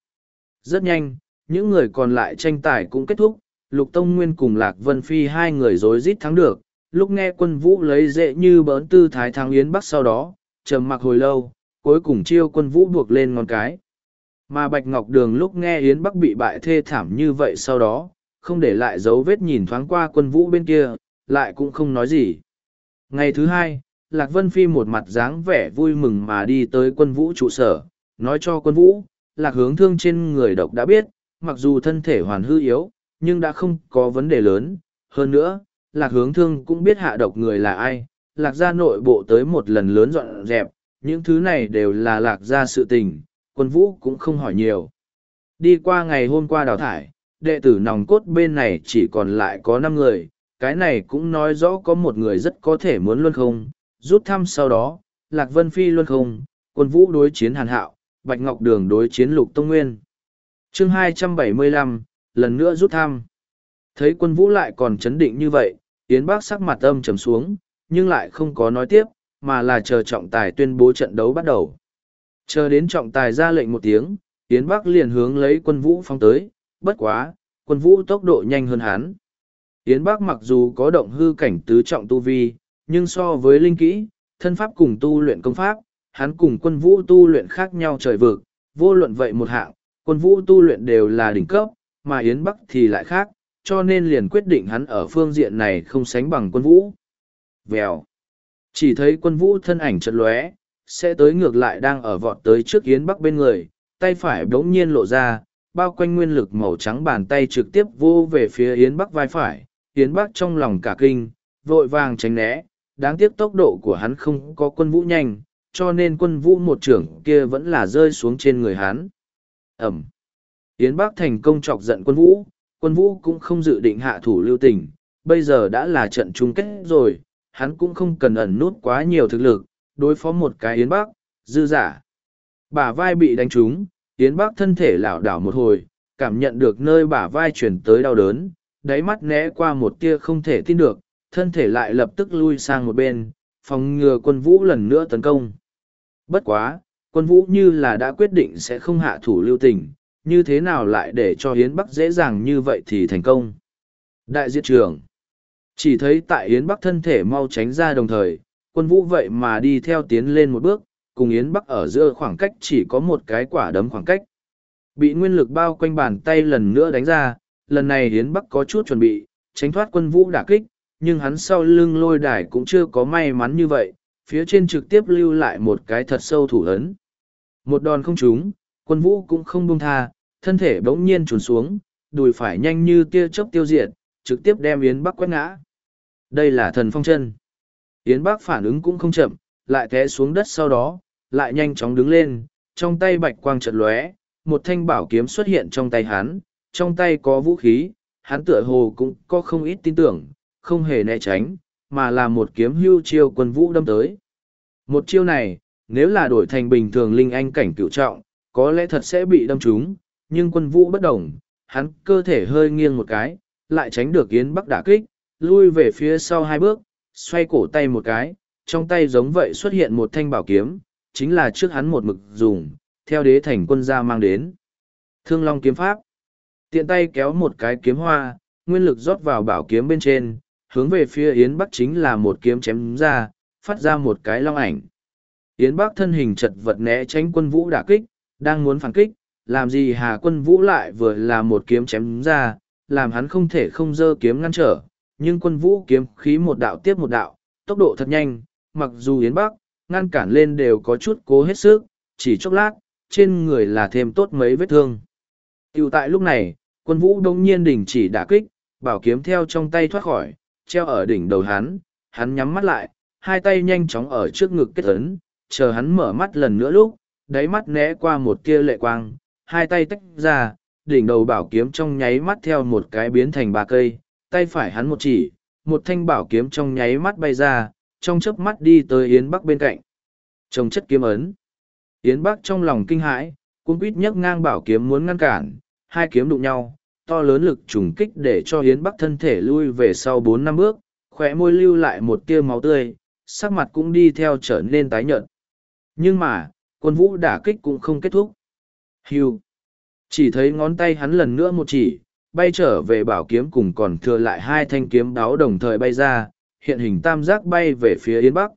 Rất nhanh, những người còn lại tranh tài cũng kết thúc, Lục Tông Nguyên cùng Lạc Vân Phi hai người rối rít thắng được, lúc nghe quân vũ lấy dễ như bỡn tư thái thắng Yến Bắc sau đó, trầm mặc hồi lâu, cuối cùng chiêu quân vũ buộc lên ngón cái. Mà Bạch Ngọc Đường lúc nghe Yến Bắc bị bại thê thảm như vậy sau đó, không để lại dấu vết nhìn thoáng qua quân vũ bên kia, lại cũng không nói gì. Ngày thứ hai, Lạc Vân Phi một mặt dáng vẻ vui mừng mà đi tới quân vũ trụ sở, nói cho quân vũ, Lạc hướng thương trên người độc đã biết, mặc dù thân thể hoàn hư yếu, nhưng đã không có vấn đề lớn. Hơn nữa, Lạc hướng thương cũng biết hạ độc người là ai, Lạc gia nội bộ tới một lần lớn dọn dẹp, những thứ này đều là Lạc gia sự tình, quân vũ cũng không hỏi nhiều. Đi qua ngày hôm qua đào thải, đệ tử nòng cốt bên này chỉ còn lại có năm người, cái này cũng nói rõ có một người rất có thể muốn luân không, rút thăm sau đó, Lạc Vân Phi luân không, quân vũ đối chiến Hàn Hạo, Bạch Ngọc Đường đối chiến Lục Tông Nguyên. Chương 275, lần nữa rút thăm. Thấy quân vũ lại còn chấn định như vậy, Yến Bác sắc mặt âm trầm xuống, nhưng lại không có nói tiếp, mà là chờ trọng tài tuyên bố trận đấu bắt đầu. Chờ đến trọng tài ra lệnh một tiếng, Yến Bắc liền hướng lấy quân vũ phóng tới, bất quá, quân vũ tốc độ nhanh hơn hắn. Yến Bắc mặc dù có động hư cảnh tứ trọng tu vi, nhưng so với linh kỹ, thân pháp cùng tu luyện công pháp, hắn cùng quân vũ tu luyện khác nhau trời vực, vô luận vậy một hạng, quân vũ tu luyện đều là đỉnh cấp, mà Yến Bắc thì lại khác, cho nên liền quyết định hắn ở phương diện này không sánh bằng quân vũ. Vèo. Chỉ thấy quân vũ thân ảnh chật lóe, sẽ tới ngược lại đang ở vọt tới trước Yến Bắc bên người, tay phải đống nhiên lộ ra, bao quanh nguyên lực màu trắng bàn tay trực tiếp vô về phía Yến Bắc vai phải, Yến Bắc trong lòng cả kinh, vội vàng tránh né, đáng tiếc tốc độ của hắn không có quân vũ nhanh, cho nên quân vũ một trưởng kia vẫn là rơi xuống trên người hắn. Ẩm. Yến Bắc thành công chọc giận quân vũ, quân vũ cũng không dự định hạ thủ lưu tình, bây giờ đã là trận chung kết rồi, hắn cũng không cần ẩn nút quá nhiều thực lực, đối phó một cái Yến Bắc, dư giả. Bả vai bị đánh trúng, Yến Bắc thân thể lảo đảo một hồi, cảm nhận được nơi bả vai chuyển tới đau đớn, đáy mắt né qua một tia không thể tin được, thân thể lại lập tức lui sang một bên, phòng ngừa quân vũ lần nữa tấn công. Bất quá, quân vũ như là đã quyết định sẽ không hạ thủ lưu tình, như thế nào lại để cho Hiến Bắc dễ dàng như vậy thì thành công. Đại diệt trưởng Chỉ thấy tại Yến Bắc thân thể mau tránh ra đồng thời, quân vũ vậy mà đi theo tiến lên một bước, cùng Yến Bắc ở giữa khoảng cách chỉ có một cái quả đấm khoảng cách. Bị nguyên lực bao quanh bàn tay lần nữa đánh ra, lần này Yến Bắc có chút chuẩn bị, tránh thoát quân vũ đả kích, nhưng hắn sau lưng lôi đài cũng chưa có may mắn như vậy, phía trên trực tiếp lưu lại một cái thật sâu thủ ấn. Một đòn không trúng, quân vũ cũng không buông tha, thân thể bỗng nhiên trùn xuống, đùi phải nhanh như tia chớp tiêu diệt, trực tiếp đem Yến Bắc quét ngã. Đây là thần phong chân. Yến Bắc phản ứng cũng không chậm, lại té xuống đất sau đó, lại nhanh chóng đứng lên, trong tay bạch quang trận lóe, một thanh bảo kiếm xuất hiện trong tay hắn, trong tay có vũ khí, hắn tựa hồ cũng có không ít tin tưởng, không hề né tránh, mà là một kiếm hưu chiêu quân vũ đâm tới. Một chiêu này, nếu là đổi thành bình thường linh anh cảnh cựu trọng, có lẽ thật sẽ bị đâm trúng, nhưng quân vũ bất động, hắn cơ thể hơi nghiêng một cái, lại tránh được Yến Bắc đả kích, lui về phía sau hai bước, xoay cổ tay một cái, trong tay giống vậy xuất hiện một thanh bảo kiếm, chính là trước hắn một mực dùng, theo đế thành quân gia mang đến. Thương Long kiếm pháp. Tiện tay kéo một cái kiếm hoa, nguyên lực rót vào bảo kiếm bên trên, hướng về phía Yến Bắc chính là một kiếm chém ra, phát ra một cái long ảnh. Yến Bắc thân hình chật vật né tránh quân vũ đả kích, đang muốn phản kích, làm gì Hà quân vũ lại vừa là một kiếm chém ra, làm hắn không thể không dơ kiếm ngăn trở, nhưng quân vũ kiếm khí một đạo tiếp một đạo, tốc độ thật nhanh, mặc dù Yến Bắc, ngăn cản lên đều có chút cố hết sức, chỉ chốc lát, trên người là thêm tốt mấy vết thương. Tiểu tại lúc này, quân vũ đông nhiên đình chỉ đả kích, bảo kiếm theo trong tay thoát khỏi, treo ở đỉnh đầu hắn, hắn nhắm mắt lại, hai tay nhanh chóng ở trước ngực kết ấn, chờ hắn mở mắt lần nữa lúc, đáy mắt né qua một tia lệ quang, hai tay tách ra, đỉnh đầu bảo kiếm trong nháy mắt theo một cái biến thành ba cây, tay phải hắn một chỉ, một thanh bảo kiếm trong nháy mắt bay ra, trong chớp mắt đi tới Yến Bắc bên cạnh. trông chất kiếm ấn. Yến Bắc trong lòng kinh hãi, cũng quýt nhấc ngang bảo kiếm muốn ngăn cản, hai kiếm đụng nhau, to lớn lực trùng kích để cho Yến Bắc thân thể lui về sau bốn năm bước, khỏe môi lưu lại một tia máu tươi, sắc mặt cũng đi theo trở nên tái nhợt. Nhưng mà, quân vũ đả kích cũng không kết thúc. Hưu. Chỉ thấy ngón tay hắn lần nữa một chỉ, bay trở về bảo kiếm cùng còn thừa lại hai thanh kiếm đáo đồng thời bay ra, hiện hình tam giác bay về phía Yến Bắc.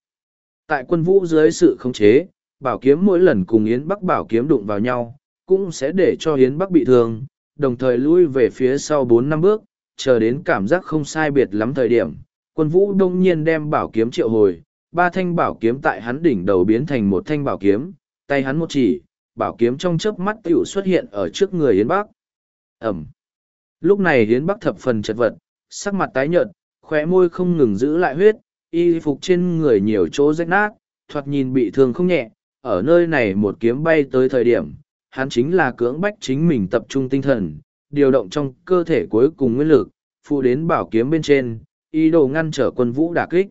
Tại quân vũ dưới sự khống chế, bảo kiếm mỗi lần cùng Yến Bắc bảo kiếm đụng vào nhau, cũng sẽ để cho Yến Bắc bị thương, đồng thời lui về phía sau bốn năm bước, chờ đến cảm giác không sai biệt lắm thời điểm. Quân vũ đông nhiên đem bảo kiếm triệu hồi, ba thanh bảo kiếm tại hắn đỉnh đầu biến thành một thanh bảo kiếm, tay hắn một chỉ, bảo kiếm trong chớp mắt tiểu xuất hiện ở trước người Yến Bắc. Ẩm. Lúc này Yến Bắc thập phần chật vật, sắc mặt tái nhợt, khóe môi không ngừng giữ lại huyết, y phục trên người nhiều chỗ rách nát, thoạt nhìn bị thương không nhẹ, ở nơi này một kiếm bay tới thời điểm, hắn chính là cưỡng bách chính mình tập trung tinh thần, điều động trong cơ thể cuối cùng nguyên lực, phụ đến bảo kiếm bên trên, ý đồ ngăn trở quân vũ đả kích.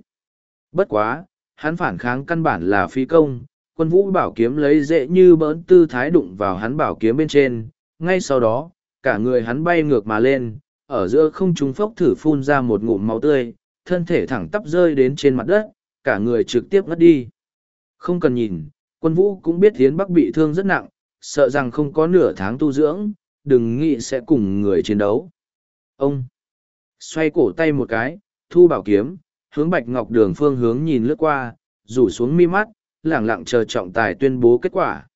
Bất quá, hắn phản kháng căn bản là phi công, quân vũ bảo kiếm lấy dễ như bỡn tư thái đụng vào hắn bảo kiếm bên trên, ngay sau đó, cả người hắn bay ngược mà lên, ở giữa không trung phốc thử phun ra một ngụm máu tươi, thân thể thẳng tắp rơi đến trên mặt đất, cả người trực tiếp ngất đi. Không cần nhìn, quân vũ cũng biết Yến Bắc bị thương rất nặng, sợ rằng không có nửa tháng tu dưỡng, đừng nghĩ sẽ cùng người chiến đấu. Ông xoay cổ tay một cái, thu bảo kiếm, hướng Bạch Ngọc Đường phương hướng nhìn lướt qua, rủ xuống mi mắt, lẳng lặng chờ trọng tài tuyên bố kết quả.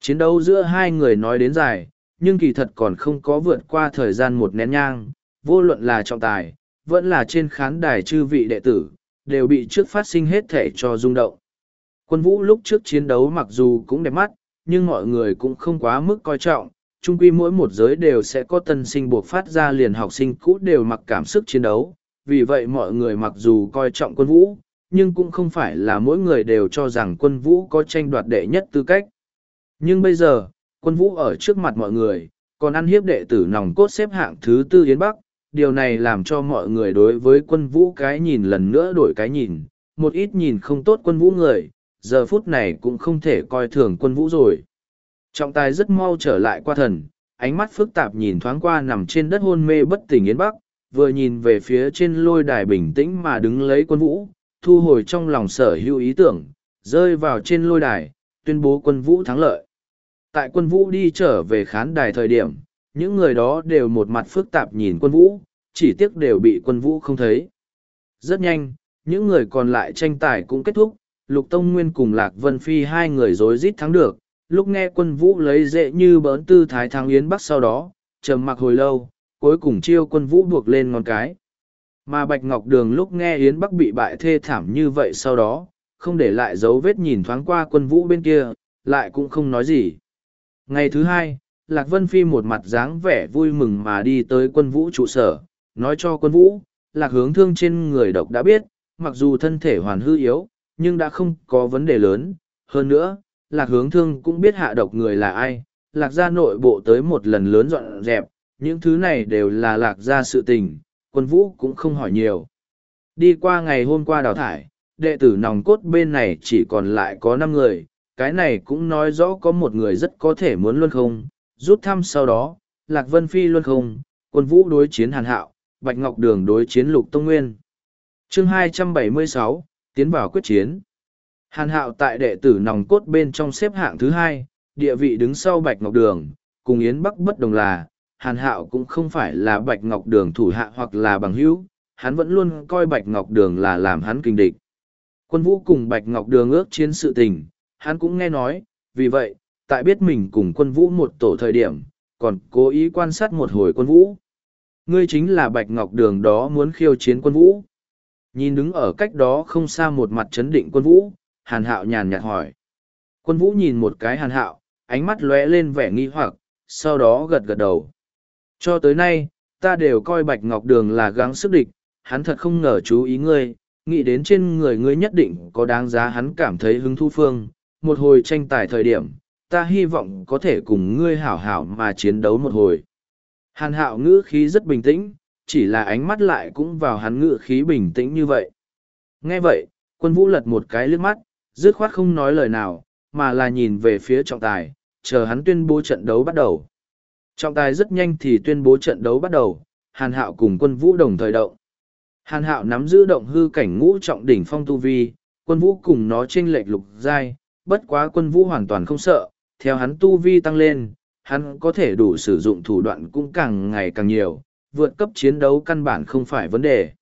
Chiến đấu giữa hai người nói đến dài, nhưng kỳ thật còn không có vượt qua thời gian một nén nhang, vô luận là trọng tài, vẫn là trên khán đài chư vị đệ tử, đều bị trước phát sinh hết thể cho rung động. Quân vũ lúc trước chiến đấu mặc dù cũng đẹp mắt, nhưng mọi người cũng không quá mức coi trọng, chung quy mỗi một giới đều sẽ có tân sinh buộc phát ra liền học sinh cũ đều mặc cảm sức chiến đấu, vì vậy mọi người mặc dù coi trọng quân vũ, nhưng cũng không phải là mỗi người đều cho rằng quân vũ có tranh đoạt đệ nhất tư cách. Nhưng bây giờ, quân vũ ở trước mặt mọi người, còn ăn hiếp đệ tử nòng cốt xếp hạng thứ tư Yến Bắc, điều này làm cho mọi người đối với quân vũ cái nhìn lần nữa đổi cái nhìn, một ít nhìn không tốt quân vũ người, giờ phút này cũng không thể coi thường quân vũ rồi. Trọng tài rất mau trở lại qua thần, ánh mắt phức tạp nhìn thoáng qua nằm trên đất hôn mê bất tỉnh Yến Bắc, vừa nhìn về phía trên lôi đài bình tĩnh mà đứng lấy quân vũ, thu hồi trong lòng sở hữu ý tưởng, rơi vào trên lôi đài, tuyên bố quân vũ thắng lợi. Tại quân vũ đi trở về khán đài thời điểm, những người đó đều một mặt phức tạp nhìn quân vũ, chỉ tiếc đều bị quân vũ không thấy. Rất nhanh, những người còn lại tranh tài cũng kết thúc, Lục Tông Nguyên cùng Lạc Vân Phi hai người rối rít thắng được, lúc nghe quân vũ lấy dễ như bỡn tư thái thắng Yến Bắc sau đó, trầm mặc hồi lâu, cuối cùng chiêu quân vũ buộc lên ngón cái. Mà Bạch Ngọc Đường lúc nghe Yến Bắc bị bại thê thảm như vậy sau đó, không để lại dấu vết nhìn thoáng qua quân vũ bên kia, lại cũng không nói gì. Ngày thứ hai, Lạc Vân Phi một mặt dáng vẻ vui mừng mà đi tới quân vũ trụ sở, nói cho quân vũ, Lạc hướng thương trên người độc đã biết, mặc dù thân thể hoàn hư yếu, nhưng đã không có vấn đề lớn. Hơn nữa, Lạc hướng thương cũng biết hạ độc người là ai, Lạc gia nội bộ tới một lần lớn dọn dẹp, những thứ này đều là Lạc gia sự tình, quân vũ cũng không hỏi nhiều. Đi qua ngày hôm qua đào thải, đệ tử nòng cốt bên này chỉ còn lại có năm người, cái này cũng nói rõ có một người rất có thể muốn luân không, rút thăm sau đó, Lạc Vân Phi luân không, quân vũ đối chiến Hàn Hạo, Bạch Ngọc Đường đối chiến Lục Tông Nguyên. Chương 276, tiến vào quyết chiến. Hàn Hạo tại đệ tử nòng cốt bên trong xếp hạng thứ hai, địa vị đứng sau Bạch Ngọc Đường, cùng Yến Bắc bất đồng là, Hàn Hạo cũng không phải là Bạch Ngọc Đường thủ hạ hoặc là bằng hữu, hắn vẫn luôn coi Bạch Ngọc Đường là làm hắn kinh địch. Quân vũ cùng Bạch Ngọc Đường ước chiến sự tình, hắn cũng nghe nói, vì vậy, tại biết mình cùng quân vũ một tổ thời điểm, còn cố ý quan sát một hồi quân vũ. Ngươi chính là Bạch Ngọc Đường đó muốn khiêu chiến quân vũ. Nhìn đứng ở cách đó không xa một mặt chấn định quân vũ, hàn hạo nhàn nhạt hỏi. Quân vũ nhìn một cái hàn hạo, ánh mắt lóe lên vẻ nghi hoặc, sau đó gật gật đầu. Cho tới nay, ta đều coi Bạch Ngọc Đường là gắng sức địch, hắn thật không ngờ chú ý ngươi, nghĩ đến trên người ngươi nhất định có đáng giá hắn cảm thấy hứng thu phương, một hồi tranh tài thời điểm, ta hy vọng có thể cùng ngươi hảo hảo mà chiến đấu một hồi. Hàn hạo ngữ khí rất bình tĩnh, chỉ là ánh mắt lại cũng vào hắn ngự khí bình tĩnh như vậy. Nghe vậy, quân vũ lật một cái lướt mắt, dứt khoát không nói lời nào, mà là nhìn về phía trọng tài, chờ hắn tuyên bố trận đấu bắt đầu. Trọng tài rất nhanh thì tuyên bố trận đấu bắt đầu, Hàn Hạo cùng quân vũ đồng thời động. Hàn Hạo nắm giữ động hư cảnh ngũ trọng đỉnh phong tu vi, quân vũ cùng nó trên lệch lục giai, bất quá quân vũ hoàn toàn không sợ, theo hắn tu vi tăng lên, hắn có thể đủ sử dụng thủ đoạn cũng càng ngày càng nhiều, vượt cấp chiến đấu căn bản không phải vấn đề.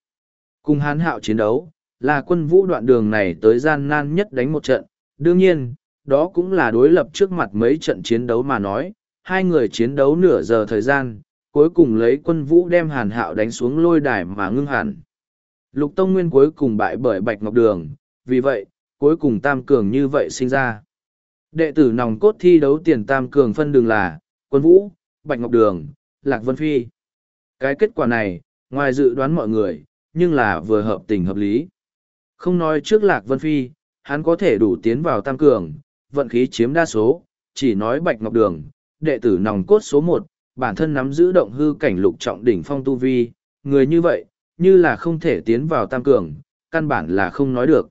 Cùng hán hạo chiến đấu, là quân vũ đoạn đường này tới gian nan nhất đánh một trận, đương nhiên, đó cũng là đối lập trước mặt mấy trận chiến đấu mà nói, hai người chiến đấu nửa giờ thời gian, cuối cùng lấy quân vũ đem hàn hạo đánh xuống lôi đài mà ngưng hẳn. Lục Tông Nguyên cuối cùng bại bởi Bạch Ngọc Đường, vì vậy, cuối cùng Tam Cường như vậy sinh ra. Đệ tử nòng cốt thi đấu tiền Tam Cường phân đường là, Quân Vũ, Bạch Ngọc Đường, Lạc Vân Phi. Cái kết quả này, ngoài dự đoán mọi người, nhưng là vừa hợp tình hợp lý. Không nói trước Lạc Vân Phi, hắn có thể đủ tiến vào Tam Cường, vận khí chiếm đa số, chỉ nói Bạch Ngọc Đường, đệ tử nòng cốt số một, bản thân nắm giữ động hư cảnh lục trọng đỉnh phong tu vi, người như vậy, như là không thể tiến vào Tam Cường, căn bản là không nói được.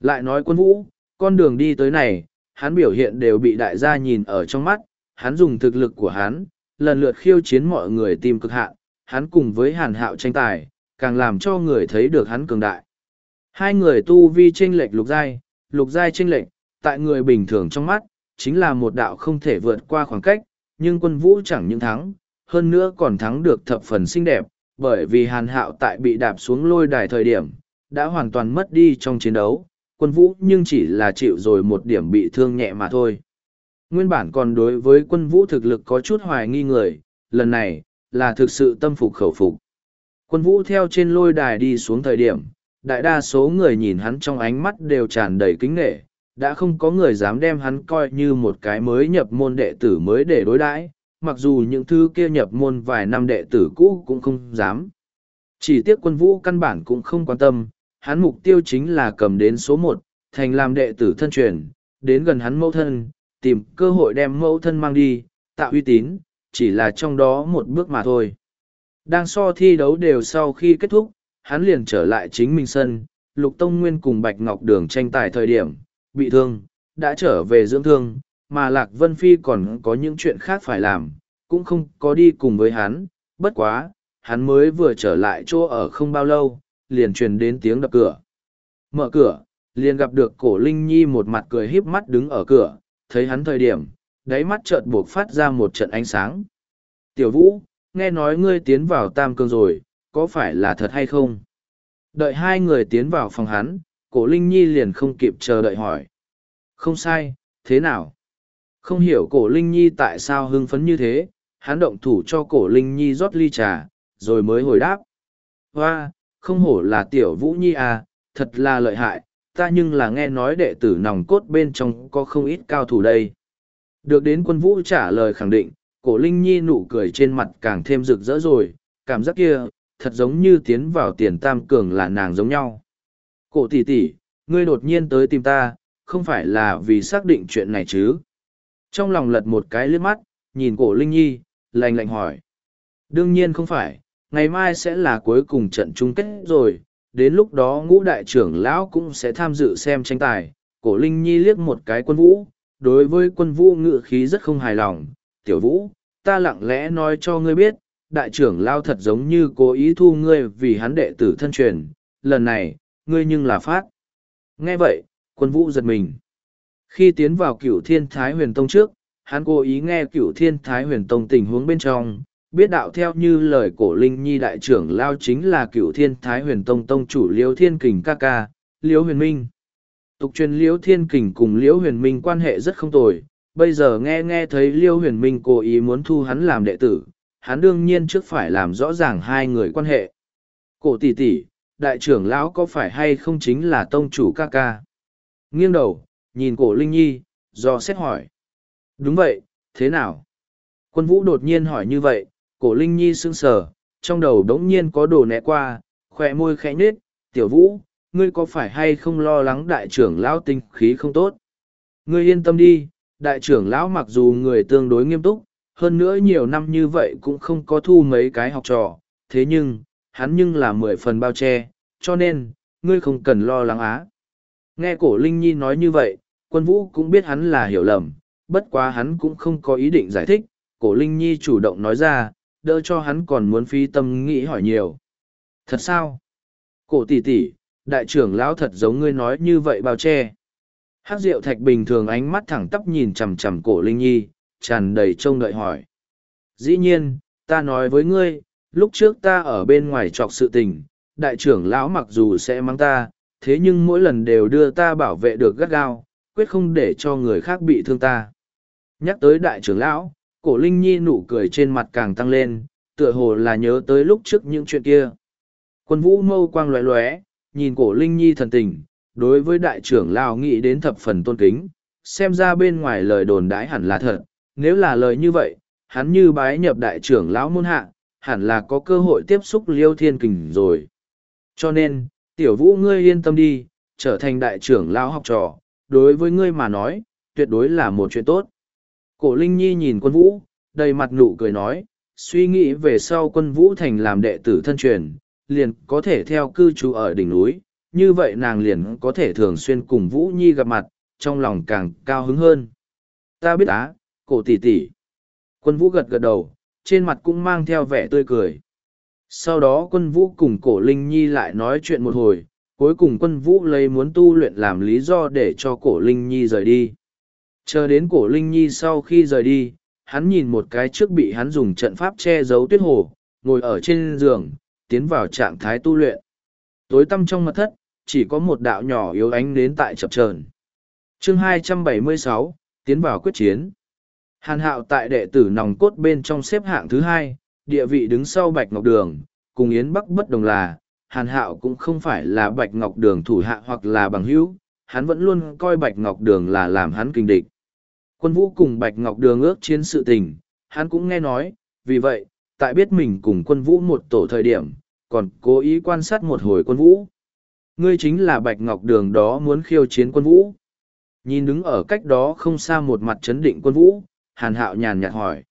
Lại nói quân vũ, con đường đi tới này, hắn biểu hiện đều bị đại gia nhìn ở trong mắt, hắn dùng thực lực của hắn, lần lượt khiêu chiến mọi người tìm cực hạn, hắn cùng với hàn hạo tranh tài, càng làm cho người thấy được hắn cường đại. Hai người tu vi tranh lệch lục giai, lục giai tranh lệch, tại người bình thường trong mắt, chính là một đạo không thể vượt qua khoảng cách, nhưng quân vũ chẳng những thắng, hơn nữa còn thắng được thập phần xinh đẹp, bởi vì hàn hạo tại bị đạp xuống lôi đài thời điểm, đã hoàn toàn mất đi trong chiến đấu, quân vũ nhưng chỉ là chịu rồi một điểm bị thương nhẹ mà thôi. Nguyên bản còn đối với quân vũ thực lực có chút hoài nghi người, lần này, là thực sự tâm phục khẩu phục. Quân vũ theo trên lôi đài đi xuống thời điểm, đại đa số người nhìn hắn trong ánh mắt đều tràn đầy kính nghệ, đã không có người dám đem hắn coi như một cái mới nhập môn đệ tử mới để đối đãi, mặc dù những thứ kia nhập môn vài năm đệ tử cũ cũng không dám. Chỉ tiếc quân vũ căn bản cũng không quan tâm, hắn mục tiêu chính là cầm đến số một, thành làm đệ tử thân truyền, đến gần hắn mẫu thân, tìm cơ hội đem mẫu thân mang đi, tạo uy tín, chỉ là trong đó một bước mà thôi. Đang so thi đấu đều sau khi kết thúc, hắn liền trở lại chính mình sân, Lục Tông Nguyên cùng Bạch Ngọc Đường tranh tài thời điểm, bị thương, đã trở về dưỡng thương, mà Lạc Vân Phi còn có những chuyện khác phải làm, cũng không có đi cùng với hắn, bất quá, hắn mới vừa trở lại chỗ ở không bao lâu, liền truyền đến tiếng đập cửa. Mở cửa, liền gặp được cổ Linh Nhi một mặt cười híp mắt đứng ở cửa, thấy hắn thời điểm, đáy mắt chợt buộc phát ra một trận ánh sáng. Tiểu Vũ, nghe nói ngươi tiến vào tam cương rồi, có phải là thật hay không? Đợi hai người tiến vào phòng hắn, cổ Linh Nhi liền không kịp chờ đợi hỏi. Không sai, thế nào? Không hiểu cổ Linh Nhi tại sao hưng phấn như thế, hắn động thủ cho cổ Linh Nhi rót ly trà, rồi mới hồi đáp. Hoa, không hổ là tiểu Vũ Nhi à, thật là lợi hại, ta nhưng là nghe nói đệ tử nòng cốt bên trong có không ít cao thủ đây. Được đến quân vũ trả lời khẳng định, cổ Linh Nhi nụ cười trên mặt càng thêm rực rỡ rồi, cảm giác kia, thật giống như tiến vào tiền tam cường là nàng giống nhau. Cổ tỷ tỷ, ngươi đột nhiên tới tìm ta, không phải là vì xác định chuyện này chứ? Trong lòng lật một cái liếc mắt, nhìn cổ Linh Nhi, lạnh lạnh hỏi. Đương nhiên không phải, ngày mai sẽ là cuối cùng trận chung kết rồi, đến lúc đó ngũ đại trưởng lão cũng sẽ tham dự xem tranh tài. Cổ Linh Nhi liếc một cái quân vũ, đối với quân vũ ngự khí rất không hài lòng. Tiểu vũ, ta lặng lẽ nói cho ngươi biết, đại trưởng lao thật giống như cố ý thu ngươi vì hắn đệ tử thân truyền, lần này, ngươi nhưng là phát. Nghe vậy, quân vũ giật mình. Khi tiến vào cửu thiên thái huyền tông trước, hắn cố ý nghe cửu thiên thái huyền tông tình huống bên trong, biết đạo theo như lời cổ linh nhi đại trưởng lao chính là cửu thiên thái huyền tông tông chủ liễu thiên kình ca ca, liễu huyền minh. Tục truyền liễu thiên kình cùng liễu huyền minh quan hệ rất không tồi, bây giờ nghe nghe thấy liễu huyền minh cố ý muốn thu hắn làm đệ tử, hắn đương nhiên trước phải làm rõ ràng hai người quan hệ. Cổ tỷ tỷ, đại trưởng lão có phải hay không chính là tông chủ ca ca? Nghiêng đầu, nhìn cổ Linh Nhi, do xét hỏi. Đúng vậy, thế nào? Quân vũ đột nhiên hỏi như vậy, cổ Linh Nhi sững sờ, trong đầu đống nhiên có đồ nẹt qua, khoe môi khẽ nhếch tiểu vũ, ngươi có phải hay không lo lắng đại trưởng lão tinh khí không tốt? Ngươi yên tâm đi, đại trưởng lão mặc dù người tương đối nghiêm túc, hơn nữa nhiều năm như vậy cũng không có thu mấy cái học trò, thế nhưng, hắn nhưng là mười phần bao che, cho nên, ngươi không cần lo lắng á. Nghe cổ Linh Nhi nói như vậy, quân vũ cũng biết hắn là hiểu lầm, bất quá hắn cũng không có ý định giải thích, cổ Linh Nhi chủ động nói ra, đỡ cho hắn còn muốn phí tâm nghĩ hỏi nhiều. Thật sao? Cổ tỷ tỷ, đại trưởng lão thật giống ngươi nói như vậy bao che. Hắc Diệu Thạch bình thường ánh mắt thẳng tắp nhìn chằm chằm cổ Linh Nhi, tràn đầy trông đợi hỏi. Dĩ nhiên, ta nói với ngươi, lúc trước ta ở bên ngoài trọc sự tình, đại trưởng lão mặc dù sẽ mang ta, thế nhưng mỗi lần đều đưa ta bảo vệ được gắt gao, quyết không để cho người khác bị thương ta. Nhắc tới đại trưởng lão, cổ Linh Nhi nụ cười trên mặt càng tăng lên, tựa hồ là nhớ tới lúc trước những chuyện kia. Quân vũ mâu quang loé loé nhìn cổ Linh Nhi thần tình, đối với đại trưởng lão nghĩ đến thập phần tôn kính, xem ra bên ngoài lời đồn đãi hẳn là thật, nếu là lời như vậy, hắn như bái nhập đại trưởng lão môn hạ, hẳn là có cơ hội tiếp xúc liêu thiên kình rồi. Cho nên, tiểu vũ ngươi yên tâm đi, trở thành đại trưởng lão học trò, đối với ngươi mà nói, tuyệt đối là một chuyện tốt. Cổ Linh Nhi nhìn quân vũ, đầy mặt nụ cười nói, suy nghĩ về sau quân vũ thành làm đệ tử thân truyền, liền có thể theo cư trú ở đỉnh núi, như vậy nàng liền có thể thường xuyên cùng Vũ Nhi gặp mặt, trong lòng càng cao hứng hơn. Ta biết á, cổ tỷ tỷ. Quân vũ gật gật đầu, trên mặt cũng mang theo vẻ tươi cười. Sau đó quân vũ cùng cổ Linh Nhi lại nói chuyện một hồi, cuối cùng quân vũ lấy muốn tu luyện làm lý do để cho cổ Linh Nhi rời đi. Chờ đến cổ Linh Nhi sau khi rời đi, hắn nhìn một cái trước bị hắn dùng trận pháp che giấu tuyết hồ, ngồi ở trên giường, tiến vào trạng thái tu luyện. Tối tăm trong mật thất, chỉ có một đạo nhỏ yếu ánh đến tại chập chờn. Chương 276, tiến vào quyết chiến. Hàn hạo tại đệ tử nòng cốt bên trong xếp hạng thứ hai, địa vị đứng sau Bạch Ngọc Đường, cùng Yến Bắc bất đồng là, Hàn hạo cũng không phải là Bạch Ngọc Đường thủ hạ hoặc là bằng hữu, hắn vẫn luôn coi Bạch Ngọc Đường là làm hắn kinh địch. Quân vũ cùng Bạch Ngọc Đường ước chiến sự tình, hắn cũng nghe nói, vì vậy, tại biết mình cùng quân vũ một tổ thời điểm, còn cố ý quan sát một hồi quân vũ. Ngươi chính là Bạch Ngọc Đường đó muốn khiêu chiến quân vũ. Nhìn đứng ở cách đó không xa một mặt chấn định quân vũ, hàn hạo nhàn nhạt hỏi.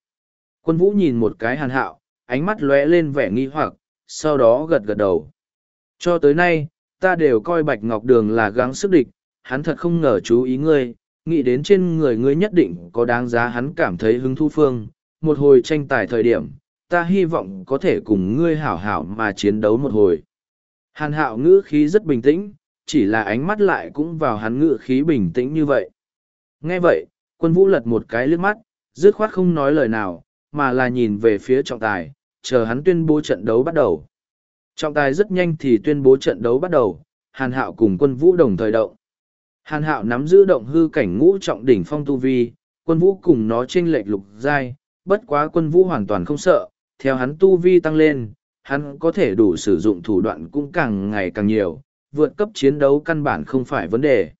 Quân vũ nhìn một cái hàn hạo, ánh mắt lóe lên vẻ nghi hoặc, sau đó gật gật đầu. Cho tới nay, ta đều coi Bạch Ngọc Đường là gắng sức địch, hắn thật không ngờ chú ý ngươi, nghĩ đến trên người ngươi nhất định có đáng giá hắn cảm thấy hứng thu phương, một hồi tranh tài thời điểm, ta hy vọng có thể cùng ngươi hảo hảo mà chiến đấu một hồi. Hàn hạo ngữ khí rất bình tĩnh, chỉ là ánh mắt lại cũng vào hắn ngữ khí bình tĩnh như vậy. Nghe vậy, quân vũ lật một cái lướt mắt, dứt khoát không nói lời nào, mà là nhìn về phía trọng tài, chờ hắn tuyên bố trận đấu bắt đầu. Trọng tài rất nhanh thì tuyên bố trận đấu bắt đầu, Hàn Hạo cùng quân vũ đồng thời động. Hàn Hạo nắm giữ động hư cảnh ngũ trọng đỉnh phong tu vi, quân vũ cùng nó trên lệch lục giai, bất quá quân vũ hoàn toàn không sợ, theo hắn tu vi tăng lên, hắn có thể đủ sử dụng thủ đoạn cũng càng ngày càng nhiều, vượt cấp chiến đấu căn bản không phải vấn đề.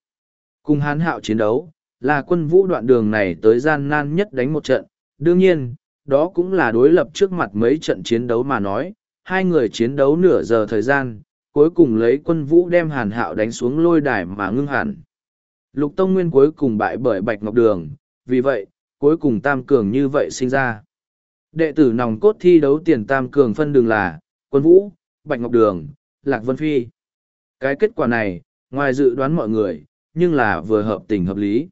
Cùng hắn Hạo chiến đấu, là quân vũ đoạn đường này tới gian nan nhất đánh một trận, đương nhiên, đó cũng là đối lập trước mặt mấy trận chiến đấu mà nói, hai người chiến đấu nửa giờ thời gian, cuối cùng lấy quân vũ đem hàn hạo đánh xuống lôi đài mà ngưng hẳn. Lục Tông Nguyên cuối cùng bại bởi Bạch Ngọc Đường, vì vậy, cuối cùng Tam Cường như vậy sinh ra. Đệ tử nòng cốt thi đấu tiền Tam Cường phân đường là, quân vũ, Bạch Ngọc Đường, Lạc Vân Phi. Cái kết quả này, ngoài dự đoán mọi người, nhưng là vừa hợp tình hợp lý.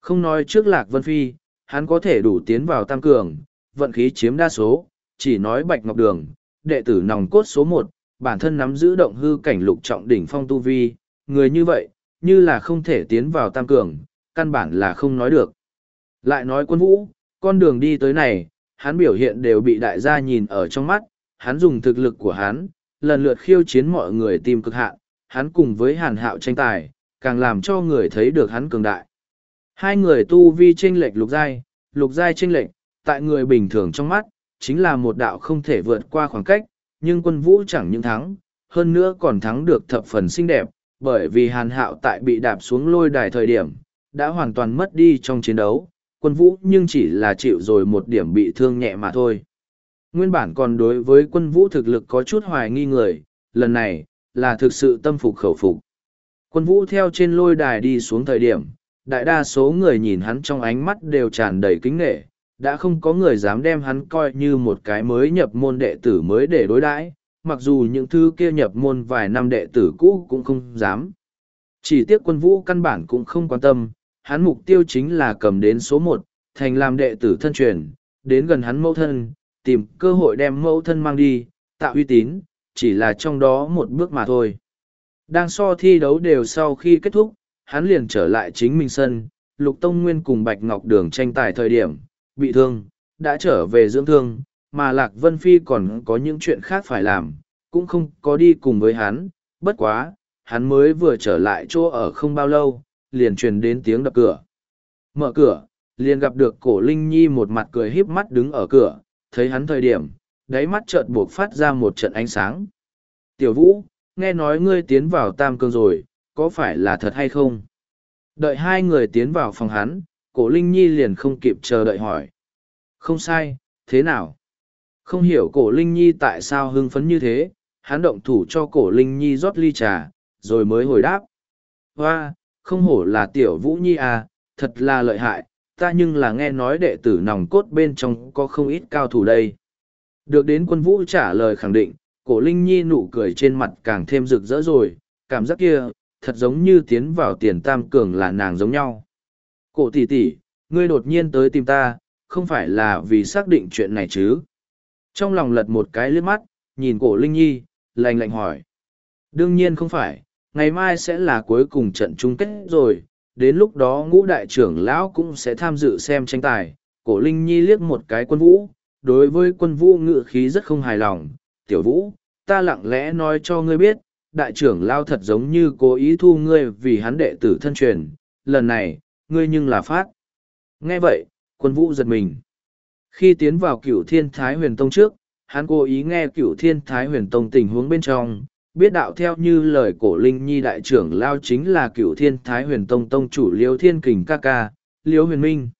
Không nói trước Lạc Vân Phi, hắn có thể đủ tiến vào Tam Cường, vận khí chiếm đa số, chỉ nói Bạch Ngọc Đường, đệ tử nòng cốt số một, bản thân nắm giữ động hư cảnh lục trọng đỉnh phong tu vi, người như vậy, như là không thể tiến vào tam cường, căn bản là không nói được. Lại nói quân vũ, con đường đi tới này, hắn biểu hiện đều bị đại gia nhìn ở trong mắt, hắn dùng thực lực của hắn, lần lượt khiêu chiến mọi người tìm cực hạn, hắn cùng với hàn hạo tranh tài, càng làm cho người thấy được hắn cường đại. Hai người tu vi chênh lệch lục giai, lục giai chênh lệch, tại người bình thường trong mắt, chính là một đạo không thể vượt qua khoảng cách, nhưng quân vũ chẳng những thắng, hơn nữa còn thắng được thập phần xinh đẹp, bởi vì hàn hạo tại bị đạp xuống lôi đài thời điểm, đã hoàn toàn mất đi trong chiến đấu, quân vũ nhưng chỉ là chịu rồi một điểm bị thương nhẹ mà thôi. Nguyên bản còn đối với quân vũ thực lực có chút hoài nghi người, lần này, là thực sự tâm phục khẩu phục. Quân vũ theo trên lôi đài đi xuống thời điểm, đại đa số người nhìn hắn trong ánh mắt đều tràn đầy kính nghệ, đã không có người dám đem hắn coi như một cái mới nhập môn đệ tử mới để đối đãi mặc dù những thứ kia nhập môn vài năm đệ tử cũ cũng không dám chỉ tiếc quân vũ căn bản cũng không quan tâm hắn mục tiêu chính là cầm đến số một thành làm đệ tử thân truyền đến gần hắn mẫu thân tìm cơ hội đem mẫu thân mang đi tạo uy tín chỉ là trong đó một bước mà thôi. Đang so thi đấu đều sau khi kết thúc hắn liền trở lại chính mình sân lục tông nguyên cùng bạch ngọc đường tranh tài thời điểm bị thương, đã trở về dưỡng thương, mà Lạc Vân Phi còn có những chuyện khác phải làm, cũng không có đi cùng với hắn, bất quá, hắn mới vừa trở lại chỗ ở không bao lâu, liền truyền đến tiếng đập cửa. Mở cửa, liền gặp được cổ Linh Nhi một mặt cười híp mắt đứng ở cửa, thấy hắn thời điểm, đáy mắt chợt buộc phát ra một trận ánh sáng. Tiểu Vũ, nghe nói ngươi tiến vào tam cương rồi, có phải là thật hay không? Đợi hai người tiến vào phòng hắn, cổ linh nhi liền không kịp chờ đợi hỏi không sai thế nào không hiểu cổ linh nhi tại sao hưng phấn như thế hắn động thủ cho cổ linh nhi rót ly trà rồi mới hồi đáp hoa không hổ là tiểu vũ nhi à thật là lợi hại ta nhưng là nghe nói đệ tử nòng cốt bên trong có không ít cao thủ đây được đến quân vũ trả lời khẳng định cổ linh nhi nụ cười trên mặt càng thêm rực rỡ rồi cảm giác kia thật giống như tiến vào tiền tam cường là nàng giống nhau Cổ tỷ tỷ, ngươi đột nhiên tới tìm ta, không phải là vì xác định chuyện này chứ? Trong lòng lật một cái liếc mắt, nhìn cổ Linh Nhi, lạnh lạnh hỏi. Đương nhiên không phải, ngày mai sẽ là cuối cùng trận chung kết rồi, đến lúc đó ngũ đại trưởng lão cũng sẽ tham dự xem tranh tài. Cổ Linh Nhi liếc một cái quân vũ, đối với quân vũ ngự khí rất không hài lòng. Tiểu vũ, ta lặng lẽ nói cho ngươi biết, đại trưởng lão thật giống như cố ý thu ngươi vì hắn đệ tử thân truyền. Lần này, ngươi nhưng là phát. Nghe vậy, quân vũ giật mình. Khi tiến vào cửu thiên thái huyền tông trước, hắn cố ý nghe cửu thiên thái huyền tông tình huống bên trong, biết đạo theo như lời cổ linh nhi đại trưởng lao chính là cựu thiên thái huyền tông tông chủ liêu thiên kình ca ca, liêu huyền minh.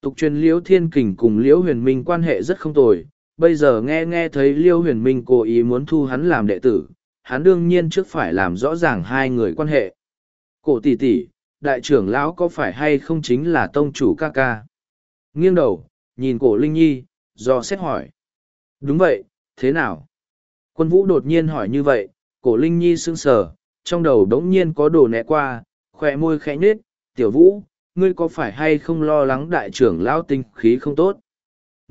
Tục truyền liêu thiên kình cùng liêu huyền minh quan hệ rất không tồi, bây giờ nghe nghe thấy liêu huyền minh cố ý muốn thu hắn làm đệ tử, hắn đương nhiên trước phải làm rõ ràng hai người quan hệ. Cổ tỷ tỷ, đại trưởng lão có phải hay không chính là tông chủ ca ca nghiêng đầu nhìn cổ linh nhi do xét hỏi đúng vậy thế nào quân vũ đột nhiên hỏi như vậy cổ linh nhi sững sờ trong đầu đống nhiên có đồ né qua khoe môi khẽ nhết tiểu vũ ngươi có phải hay không lo lắng đại trưởng lão tinh khí không tốt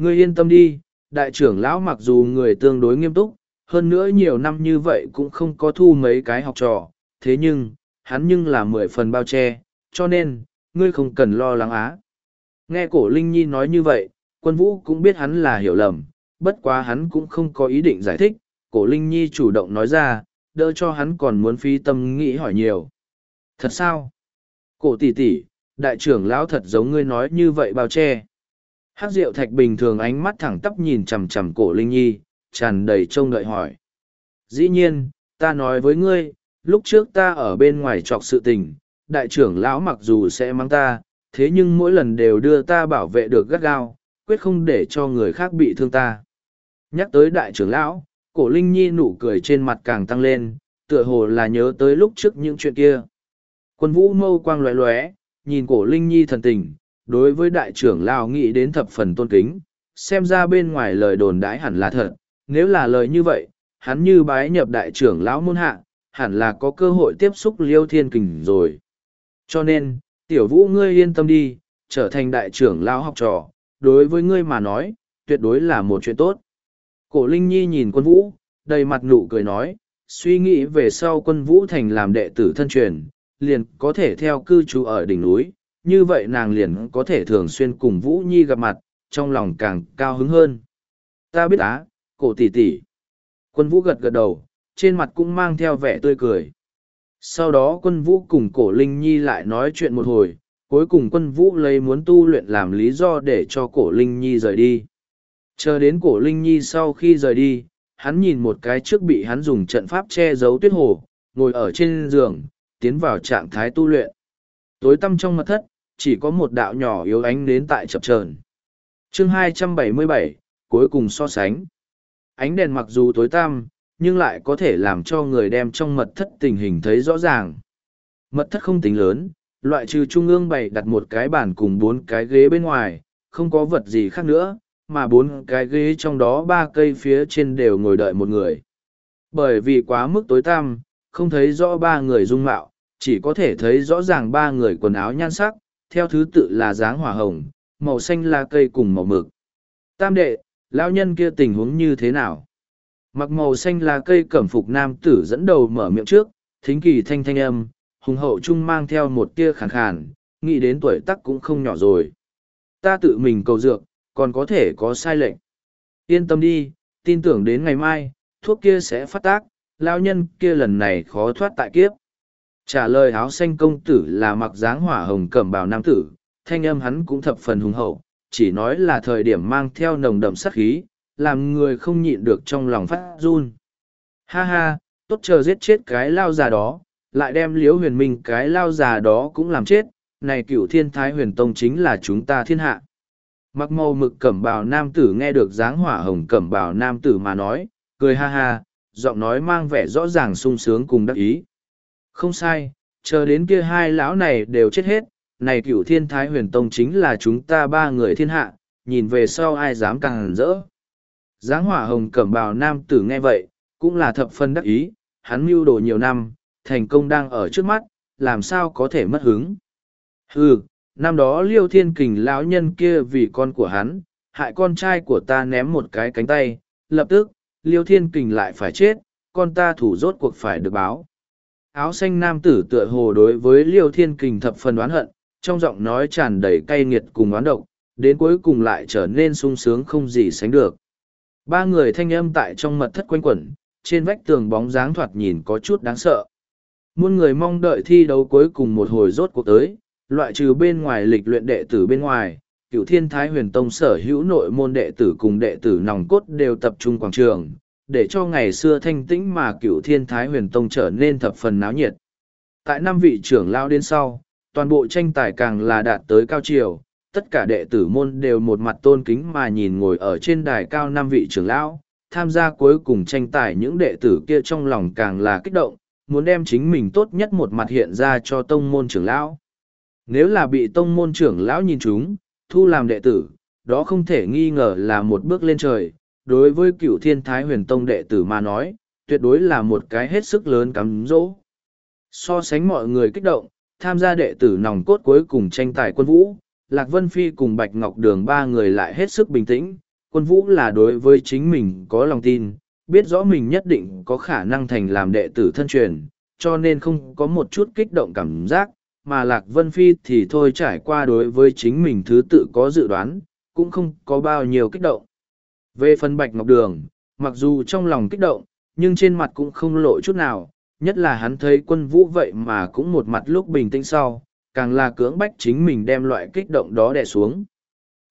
Ngươi yên tâm đi, đại trưởng lão mặc dù người tương đối nghiêm túc, hơn nữa nhiều năm như vậy cũng không có thu mấy cái học trò, thế nhưng, hắn nhưng là mười phần bao che, cho nên, ngươi không cần lo lắng á. Nghe cổ Linh Nhi nói như vậy, quân vũ cũng biết hắn là hiểu lầm, bất quá hắn cũng không có ý định giải thích, cổ Linh Nhi chủ động nói ra, đỡ cho hắn còn muốn phí tâm nghĩ hỏi nhiều. Thật sao? Cổ tỷ tỷ, đại trưởng lão thật giống ngươi nói như vậy bao che. Hắc Diệu Thạch bình thường ánh mắt thẳng tắp nhìn chằm chằm cổ Linh Nhi, tràn đầy trông đợi hỏi. Dĩ nhiên, ta nói với ngươi, lúc trước ta ở bên ngoài trọc sự tình, đại trưởng lão mặc dù sẽ mang ta, thế nhưng mỗi lần đều đưa ta bảo vệ được gắt gao, quyết không để cho người khác bị thương ta. Nhắc tới đại trưởng lão, cổ Linh Nhi nụ cười trên mặt càng tăng lên, tựa hồ là nhớ tới lúc trước những chuyện kia. Quân vũ mâu quang lóe lóe, nhìn cổ Linh Nhi thần tình, đối với đại trưởng lão nghĩ đến thập phần tôn kính, xem ra bên ngoài lời đồn đãi hẳn là thật, nếu là lời như vậy, hắn như bái nhập đại trưởng lão môn hạ, hẳn là có cơ hội tiếp xúc liêu thiên kình rồi. Cho nên, tiểu vũ ngươi yên tâm đi, trở thành đại trưởng lão học trò, đối với ngươi mà nói, tuyệt đối là một chuyện tốt. Cổ Linh Nhi nhìn quân vũ, đầy mặt nụ cười nói, suy nghĩ về sau quân vũ thành làm đệ tử thân truyền, liền có thể theo cư trú ở đỉnh núi, như vậy nàng liền có thể thường xuyên cùng Vũ Nhi gặp mặt, trong lòng càng cao hứng hơn. Ta biết á, cổ tỷ tỷ. Quân vũ gật gật đầu, trên mặt cũng mang theo vẻ tươi cười. Sau đó quân vũ cùng cổ Linh Nhi lại nói chuyện một hồi, cuối cùng quân vũ lấy muốn tu luyện làm lý do để cho cổ Linh Nhi rời đi. Chờ đến cổ Linh Nhi sau khi rời đi, hắn nhìn một cái trước bị hắn dùng trận pháp che giấu tuyết hồ, ngồi ở trên giường, tiến vào trạng thái tu luyện. Tối tăm trong mật thất, chỉ có một đạo nhỏ yếu ánh đến tại chập chờn. Chương 277, cuối cùng so sánh. Ánh đèn mặc dù tối tăm, nhưng lại có thể làm cho người đem trong mật thất tình hình thấy rõ ràng. Mật thất không tính lớn, loại trừ trung ương bày đặt một cái bàn cùng bốn cái ghế bên ngoài, không có vật gì khác nữa, mà bốn cái ghế trong đó ba cây phía trên đều ngồi đợi một người. Bởi vì quá mức tối tăm, không thấy rõ ba người dung mạo, chỉ có thể thấy rõ ràng ba người quần áo nhan sắc, theo thứ tự là dáng hỏa hồng, màu xanh là cây cùng màu mực. Tam đệ, lão nhân kia tình huống như thế nào? Mặc màu xanh là cây cẩm phục nam tử dẫn đầu mở miệng trước, thính kỳ thanh thanh âm, hùng hậu trung mang theo một tia khàn khàn, nghĩ đến tuổi tắc cũng không nhỏ rồi. Ta tự mình cầu dược, còn có thể có sai lệch. Yên tâm đi, tin tưởng đến ngày mai, thuốc kia sẽ phát tác, lao nhân kia lần này khó thoát tại kiếp. Trả lời áo xanh công tử là mặc dáng hỏa hồng cẩm bào nam tử, thanh âm hắn cũng thập phần hùng hậu, chỉ nói là thời điểm mang theo nồng đậm sát khí, làm người không nhịn được trong lòng phát run. Ha ha, tốt chờ giết chết cái lao già đó, lại đem liễu huyền minh cái lao già đó cũng làm chết, này cựu thiên thái huyền tông chính là chúng ta thiên hạ. Mặc màu mực cẩm bào nam tử nghe được dáng hỏa hồng cẩm bào nam tử mà nói, cười ha ha, giọng nói mang vẻ rõ ràng sung sướng cùng đắc ý. Không sai, chờ đến kia hai lão này đều chết hết, này cựu thiên thái huyền tông chính là chúng ta ba người thiên hạ, nhìn về sau ai dám càng rỡ. Giáng hỏa hồng cẩm bào nam tử nghe vậy, cũng là thập phân đắc ý, hắn mưu đồ nhiều năm, thành công đang ở trước mắt, làm sao có thể mất hứng. Hừ, năm đó liêu thiên kình lão nhân kia vì con của hắn, hại con trai của ta ném một cái cánh tay, lập tức, liêu thiên kình lại phải chết, con ta thủ rốt cuộc phải được báo. Áo xanh nam tử tựa hồ đối với liêu thiên kình thập phần oán hận, trong giọng nói tràn đầy cay nghiệt cùng oán độc, đến cuối cùng lại trở nên sung sướng không gì sánh được. Ba người thanh âm tại trong mật thất quanh quẩn, trên vách tường bóng dáng thoạt nhìn có chút đáng sợ. Muôn người mong đợi thi đấu cuối cùng một hồi rốt cuộc tới, loại trừ bên ngoài lịch luyện đệ tử bên ngoài, cựu thiên thái huyền tông sở hữu nội môn đệ tử cùng đệ tử nòng cốt đều tập trung quảng trường, để cho ngày xưa thanh tĩnh mà cựu thiên thái huyền tông trở nên thập phần náo nhiệt. Tại năm vị trưởng lao đến sau, toàn bộ tranh tài càng là đạt tới cao triều, tất cả đệ tử môn đều một mặt tôn kính mà nhìn ngồi ở trên đài cao năm vị trưởng lão, tham gia cuối cùng tranh tài những đệ tử kia trong lòng càng là kích động, muốn đem chính mình tốt nhất một mặt hiện ra cho tông môn trưởng lão. Nếu là bị tông môn trưởng lão nhìn chúng, thu làm đệ tử, đó không thể nghi ngờ là một bước lên trời. Đối với cựu thiên thái huyền tông đệ tử mà nói, tuyệt đối là một cái hết sức lớn cắm dỗ. So sánh mọi người kích động, tham gia đệ tử nòng cốt cuối cùng tranh tài quân vũ, Lạc Vân Phi cùng Bạch Ngọc Đường ba người lại hết sức bình tĩnh, quân vũ là đối với chính mình có lòng tin, biết rõ mình nhất định có khả năng thành làm đệ tử thân truyền, cho nên không có một chút kích động cảm giác, mà Lạc Vân Phi thì thôi trải qua đối với chính mình thứ tự có dự đoán, cũng không có bao nhiêu kích động. Về phần Bạch Ngọc Đường, mặc dù trong lòng kích động, nhưng trên mặt cũng không lộ chút nào, nhất là hắn thấy quân vũ vậy mà cũng một mặt lúc bình tĩnh sau, càng là cưỡng bách chính mình đem loại kích động đó đè xuống.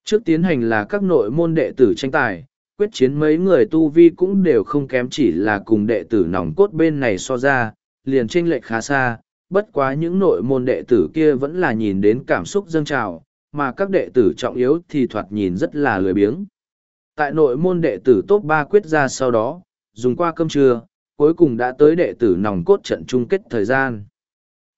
Trước tiến hành là các nội môn đệ tử tranh tài, quyết chiến mấy người tu vi cũng đều không kém chỉ là cùng đệ tử nòng cốt bên này so ra, liền tranh lệch khá xa, bất quá những nội môn đệ tử kia vẫn là nhìn đến cảm xúc dâng trào, mà các đệ tử trọng yếu thì thoạt nhìn rất là lười biếng. Tại nội môn đệ tử top ba quyết ra sau đó, dùng qua cơm trưa, cuối cùng đã tới đệ tử nòng cốt trận chung kết thời gian.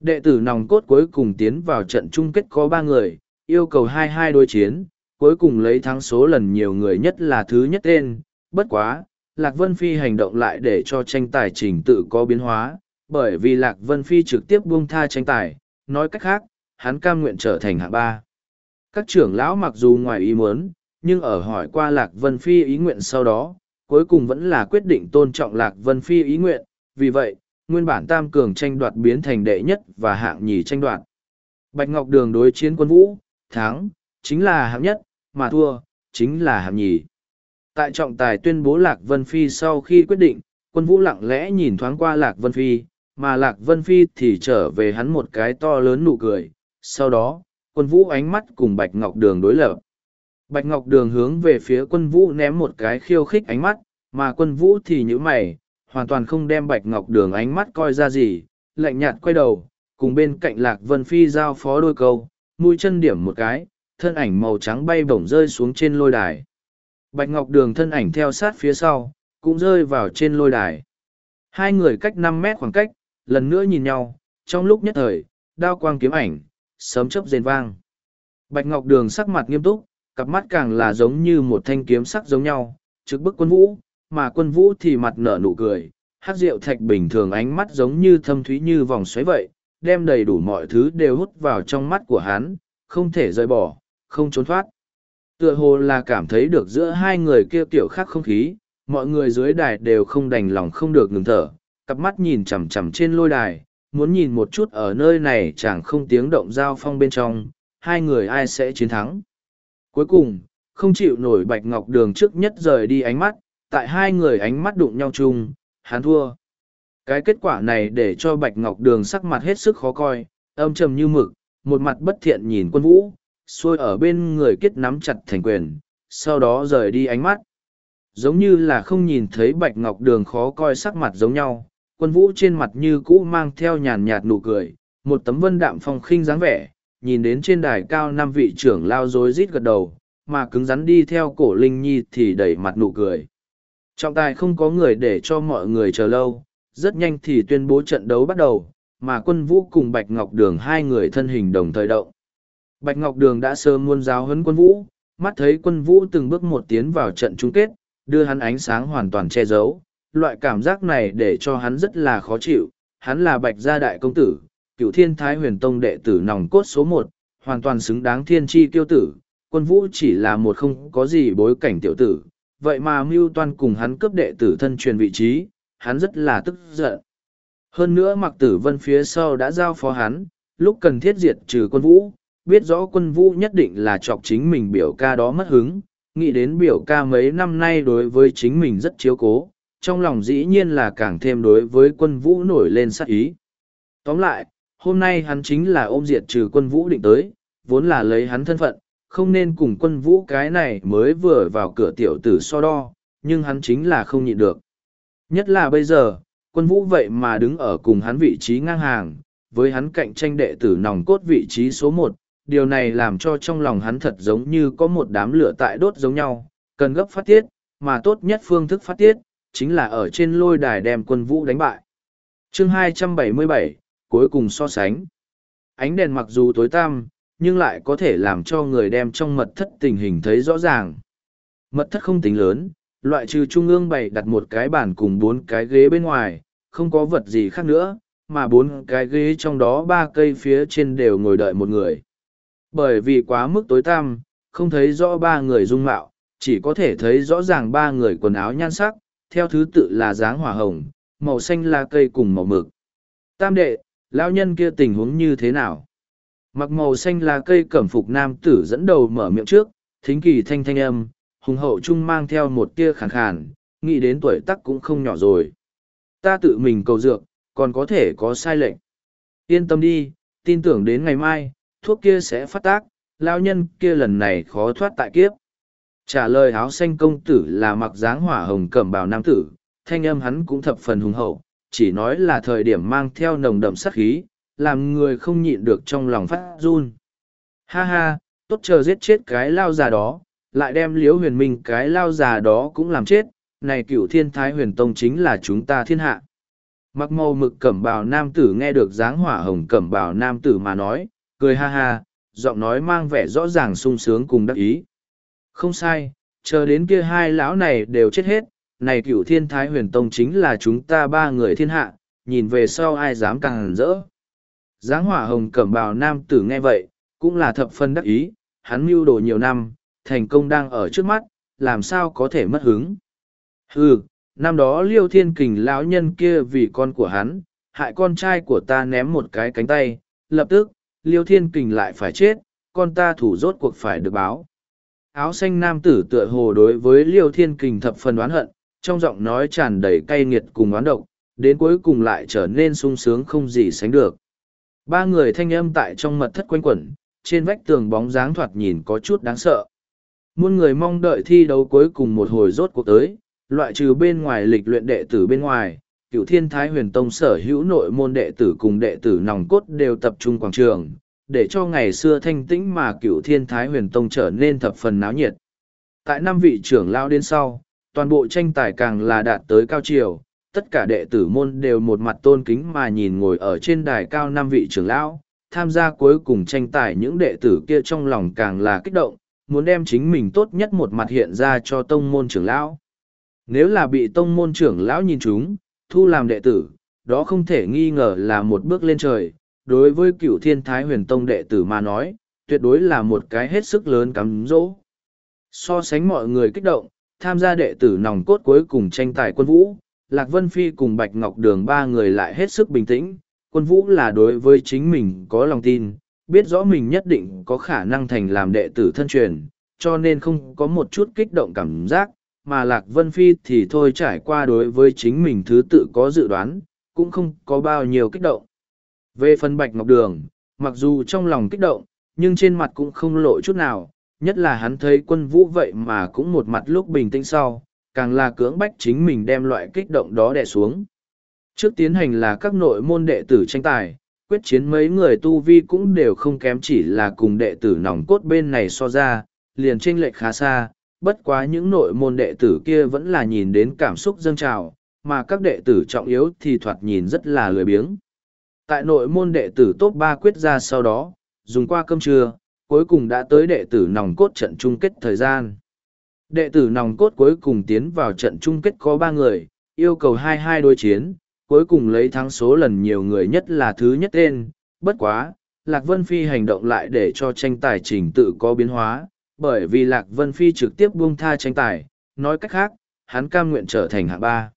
Đệ tử nòng cốt cuối cùng tiến vào trận chung kết có ba người, yêu cầu hai hai đối chiến, cuối cùng lấy thắng số lần nhiều người nhất là thứ nhất tên, bất quá, Lạc Vân Phi hành động lại để cho tranh tài trình tự có biến hóa, bởi vì Lạc Vân Phi trực tiếp buông tha tranh tài, nói cách khác, hắn cam nguyện trở thành hạng ba. Các trưởng lão mặc dù ngoài ý muốn, nhưng ở hỏi qua Lạc Vân Phi ý nguyện sau đó, cuối cùng vẫn là quyết định tôn trọng Lạc Vân Phi ý nguyện, vì vậy, nguyên bản tam cường tranh đoạt biến thành đệ nhất và hạng nhì tranh đoạt. Bạch Ngọc Đường đối chiến quân vũ, thắng, chính là hạng nhất, mà thua, chính là hạng nhì. Tại trọng tài tuyên bố Lạc Vân Phi sau khi quyết định, quân vũ lặng lẽ nhìn thoáng qua Lạc Vân Phi, mà Lạc Vân Phi thì trở về hắn một cái to lớn nụ cười. Sau đó, quân vũ ánh mắt cùng Bạch Ngọc Đường đối lập. Bạch Ngọc Đường hướng về phía quân vũ ném một cái khiêu khích ánh mắt, mà quân vũ thì nhíu mày, hoàn toàn không đem Bạch Ngọc Đường ánh mắt coi ra gì, lạnh nhạt quay đầu, cùng bên cạnh Lạc Vân Phi giao phó đôi câu, mũi chân điểm một cái, thân ảnh màu trắng bay bổng rơi xuống trên lôi đài. Bạch Ngọc Đường thân ảnh theo sát phía sau, cũng rơi vào trên lôi đài. Hai người cách năm mét khoảng cách, lần nữa nhìn nhau, trong lúc nhất thời, đao quang kiếm ảnh, sớm chớp rền vang. Bạch Ngọc Đường sắc mặt nghiêm túc, cặp mắt càng là giống như một thanh kiếm sắc giống nhau, trực bức quân vũ, mà quân vũ thì mặt nở nụ cười, hát rượu thạch bình thường ánh mắt giống như thâm thúy như vòng xoáy vậy, đem đầy đủ mọi thứ đều hút vào trong mắt của hắn, không thể rời bỏ, không trốn thoát. Tựa hồ là cảm thấy được giữa hai người kia tiểu khác không khí, mọi người dưới đài đều không đành lòng không được ngừng thở, cặp mắt nhìn chằm chằm trên lôi đài, muốn nhìn một chút ở nơi này chẳng không tiếng động giao phong bên trong, hai người ai sẽ chiến thắng. Cuối cùng, không chịu nổi bạch ngọc đường trước nhất rời đi ánh mắt, tại hai người ánh mắt đụng nhau chung, hắn thua. Cái kết quả này để cho bạch ngọc đường sắc mặt hết sức khó coi, âm trầm như mực, một mặt bất thiện nhìn quân vũ, xuôi ở bên người kết nắm chặt thành quyền, sau đó rời đi ánh mắt. Giống như là không nhìn thấy bạch ngọc đường khó coi sắc mặt giống nhau, quân vũ trên mặt như cũ mang theo nhàn nhạt nụ cười, một tấm vân đạm phong khinh dáng vẻ, nhìn đến trên đài cao năm vị trưởng lao rối rít gật đầu, mà cứng rắn đi theo cổ Linh Nhi thì đẩy mặt nụ cười. Trọng tài không có người để cho mọi người chờ lâu, rất nhanh thì tuyên bố trận đấu bắt đầu, mà quân vũ cùng Bạch Ngọc Đường hai người thân hình đồng thời động. Bạch Ngọc Đường đã sớm muôn giáo huấn quân vũ, mắt thấy quân vũ từng bước một tiến vào trận chung kết, đưa hắn ánh sáng hoàn toàn che giấu. Loại cảm giác này để cho hắn rất là khó chịu, hắn là Bạch gia đại công tử, cựu thiên thái huyền tông đệ tử nòng cốt số một, hoàn toàn xứng đáng thiên tri tiêu tử, quân vũ chỉ là một không có gì bối cảnh tiểu tử, vậy mà mưu toan cùng hắn cướp đệ tử thân truyền vị trí, hắn rất là tức giận. Hơn nữa mặc tử vân phía sau đã giao phó hắn, lúc cần thiết diệt trừ quân vũ, biết rõ quân vũ nhất định là chọc chính mình biểu ca đó mất hứng, nghĩ đến biểu ca mấy năm nay đối với chính mình rất chiếu cố, trong lòng dĩ nhiên là càng thêm đối với quân vũ nổi lên sát ý. Tóm lại, hôm nay hắn chính là ôm diệt trừ quân vũ định tới, vốn là lấy hắn thân phận, không nên cùng quân vũ cái này mới vừa vào cửa tiểu tử so đo, nhưng hắn chính là không nhịn được. Nhất là bây giờ, quân vũ vậy mà đứng ở cùng hắn vị trí ngang hàng, với hắn cạnh tranh đệ tử nòng cốt vị trí số một, điều này làm cho trong lòng hắn thật giống như có một đám lửa tại đốt giống nhau, cần gấp phát tiết, mà tốt nhất phương thức phát tiết, chính là ở trên lôi đài đem quân vũ đánh bại. Chương 277, cuối cùng so sánh. Ánh đèn mặc dù tối tăm, nhưng lại có thể làm cho người đem trong mật thất tình hình thấy rõ ràng. Mật thất không tính lớn, loại trừ trung ương bày đặt một cái bàn cùng bốn cái ghế bên ngoài, không có vật gì khác nữa, mà bốn cái ghế trong đó ba cây phía trên đều ngồi đợi một người. Bởi vì quá mức tối tăm, không thấy rõ ba người dung mạo, chỉ có thể thấy rõ ràng ba người quần áo nhan sắc, theo thứ tự là dáng hỏa hồng, màu xanh lá cây cùng màu mực. Tam đệ, lão nhân kia tình huống như thế nào? Mặc màu xanh lá cây cẩm phục nam tử dẫn đầu mở miệng trước, thính kỳ thanh thanh âm, hùng hậu trung mang theo một tia khàn khàn, nghĩ đến tuổi tắc cũng không nhỏ rồi. Ta tự mình cầu dược, còn có thể có sai lệch. Yên tâm đi, tin tưởng đến ngày mai, thuốc kia sẽ phát tác, lao nhân kia lần này khó thoát tại kiếp. Trả lời áo xanh công tử là mặc dáng hỏa hồng cẩm bào nam tử, thanh âm hắn cũng thập phần hùng hậu, chỉ nói là thời điểm mang theo nồng đậm sát khí, làm người không nhịn được trong lòng phát run. Ha ha, tốt chờ giết chết cái lao già đó, lại đem liễu huyền minh cái lao già đó cũng làm chết, này cựu thiên thái huyền tông chính là chúng ta thiên hạ. Mặc màu mực cẩm bào nam tử nghe được dáng hỏa hồng cẩm bào nam tử mà nói, cười ha ha, giọng nói mang vẻ rõ ràng sung sướng cùng đắc ý. Không sai, chờ đến kia hai lão này đều chết hết, này cựu thiên thái huyền tông chính là chúng ta ba người thiên hạ, nhìn về sau ai dám càng rỡ. Giáng hỏa hồng cẩm bào nam tử nghe vậy, cũng là thập phân đắc ý, hắn mưu đồ nhiều năm, thành công đang ở trước mắt, làm sao có thể mất hứng. Hừ, năm đó liêu thiên kình lão nhân kia vì con của hắn, hại con trai của ta ném một cái cánh tay, lập tức, liêu thiên kình lại phải chết, con ta thủ rốt cuộc phải được báo. Áo xanh nam tử tựa hồ đối với liêu thiên kình thập phần oán hận, trong giọng nói tràn đầy cay nghiệt cùng oán độc, đến cuối cùng lại trở nên sung sướng không gì sánh được. Ba người thanh âm tại trong mật thất quanh quẩn, trên vách tường bóng dáng thoạt nhìn có chút đáng sợ. Muôn người mong đợi thi đấu cuối cùng một hồi rốt cuộc tới, loại trừ bên ngoài lịch luyện đệ tử bên ngoài, cựu thiên thái huyền tông sở hữu nội môn đệ tử cùng đệ tử nòng cốt đều tập trung quảng trường, để cho ngày xưa thanh tĩnh mà cựu thiên thái huyền tông trở nên thập phần náo nhiệt. Tại năm vị trưởng lao đến sau, toàn bộ tranh tài càng là đạt tới cao triều, tất cả đệ tử môn đều một mặt tôn kính mà nhìn ngồi ở trên đài cao năm vị trưởng lão, tham gia cuối cùng tranh tài những đệ tử kia trong lòng càng là kích động, muốn đem chính mình tốt nhất một mặt hiện ra cho tông môn trưởng lão. Nếu là bị tông môn trưởng lão nhìn chúng, thu làm đệ tử, đó không thể nghi ngờ là một bước lên trời. Đối với cựu thiên thái huyền tông đệ tử mà nói, tuyệt đối là một cái hết sức lớn cắm dỗ. So sánh mọi người kích động, tham gia đệ tử nòng cốt cuối cùng tranh tài quân vũ, Lạc Vân Phi cùng Bạch Ngọc Đường ba người lại hết sức bình tĩnh. Quân vũ là đối với chính mình có lòng tin, biết rõ mình nhất định có khả năng thành làm đệ tử thân truyền, cho nên không có một chút kích động cảm giác, mà Lạc Vân Phi thì thôi trải qua đối với chính mình thứ tự có dự đoán, cũng không có bao nhiêu kích động. Về phần Bạch Ngọc Đường, mặc dù trong lòng kích động, nhưng trên mặt cũng không lộ chút nào, nhất là hắn thấy quân vũ vậy mà cũng một mặt lúc bình tĩnh sau, càng là cưỡng bách chính mình đem loại kích động đó đè xuống. Trước tiến hành là các nội môn đệ tử tranh tài, quyết chiến mấy người tu vi cũng đều không kém chỉ là cùng đệ tử nòng cốt bên này so ra, liền tranh lệch khá xa, bất quá những nội môn đệ tử kia vẫn là nhìn đến cảm xúc dâng trào, mà các đệ tử trọng yếu thì thoạt nhìn rất là lười biếng. Tại nội môn đệ tử top ba quyết ra sau đó, dùng qua cơm trưa, cuối cùng đã tới đệ tử nòng cốt trận chung kết thời gian. Đệ tử nòng cốt cuối cùng tiến vào trận chung kết có ba người, yêu cầu hai hai đối chiến, cuối cùng lấy thắng số lần nhiều người nhất là thứ nhất tên, bất quá, Lạc Vân Phi hành động lại để cho tranh tài trình tự có biến hóa, bởi vì Lạc Vân Phi trực tiếp buông tha tranh tài, nói cách khác, hắn cam nguyện trở thành hạng ba.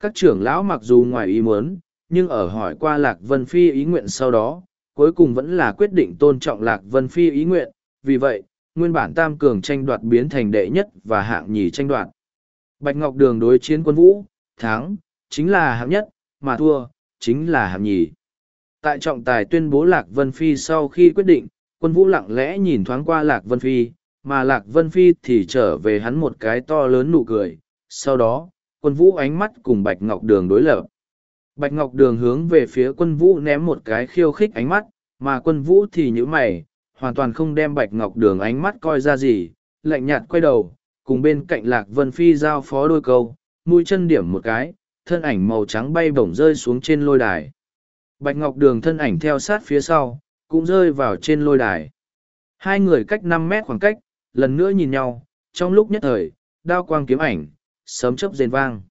Các trưởng lão mặc dù ngoài ý muốn, nhưng ở hỏi qua Lạc Vân Phi ý nguyện sau đó, cuối cùng vẫn là quyết định tôn trọng Lạc Vân Phi ý nguyện, vì vậy, nguyên bản tam cường tranh đoạt biến thành đệ nhất và hạng nhì tranh đoạt. Bạch Ngọc Đường đối chiến quân vũ, thắng, chính là hạng nhất, mà thua, chính là hạng nhì. Tại trọng tài tuyên bố Lạc Vân Phi sau khi quyết định, quân vũ lặng lẽ nhìn thoáng qua Lạc Vân Phi, mà Lạc Vân Phi thì trở về hắn một cái to lớn nụ cười. Sau đó, quân vũ ánh mắt cùng Bạch Ngọc Đường đối lập. Bạch Ngọc Đường hướng về phía quân vũ ném một cái khiêu khích ánh mắt, mà quân vũ thì như mày, hoàn toàn không đem Bạch Ngọc Đường ánh mắt coi ra gì, lạnh nhạt quay đầu, cùng bên cạnh Lạc Vân Phi giao phó đôi câu, mũi chân điểm một cái, thân ảnh màu trắng bay bổng rơi xuống trên lôi đài. Bạch Ngọc Đường thân ảnh theo sát phía sau, cũng rơi vào trên lôi đài. Hai người cách năm mét khoảng cách, lần nữa nhìn nhau, trong lúc nhất thời, đao quang kiếm ảnh, sớm chớp rền vang.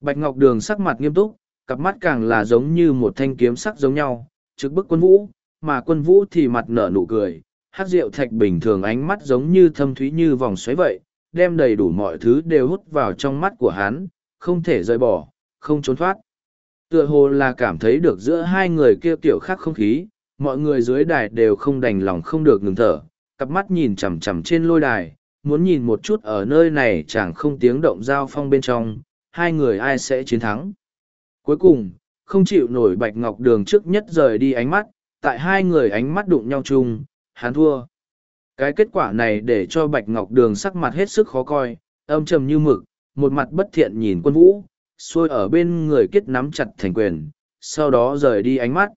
Bạch Ngọc Đường sắc mặt nghiêm túc, cặp mắt càng là giống như một thanh kiếm sắc giống nhau, trực bức quân vũ, mà quân vũ thì mặt nở nụ cười, hát rượu thạch bình thường ánh mắt giống như thâm thúy như vòng xoáy vậy, đem đầy đủ mọi thứ đều hút vào trong mắt của hắn, không thể rời bỏ, không trốn thoát. Tựa hồ là cảm thấy được giữa hai người kia tiểu khác không khí, mọi người dưới đài đều không đành lòng không được ngừng thở, cặp mắt nhìn chằm chằm trên lôi đài, muốn nhìn một chút ở nơi này chẳng không tiếng động giao phong bên trong, hai người ai sẽ chiến thắng. Cuối cùng, không chịu nổi bạch ngọc đường trước nhất rời đi ánh mắt, tại hai người ánh mắt đụng nhau chung, hắn thua. Cái kết quả này để cho bạch ngọc đường sắc mặt hết sức khó coi, âm trầm như mực, một mặt bất thiện nhìn quân vũ, xuôi ở bên người kết nắm chặt thành quyền, sau đó rời đi ánh mắt.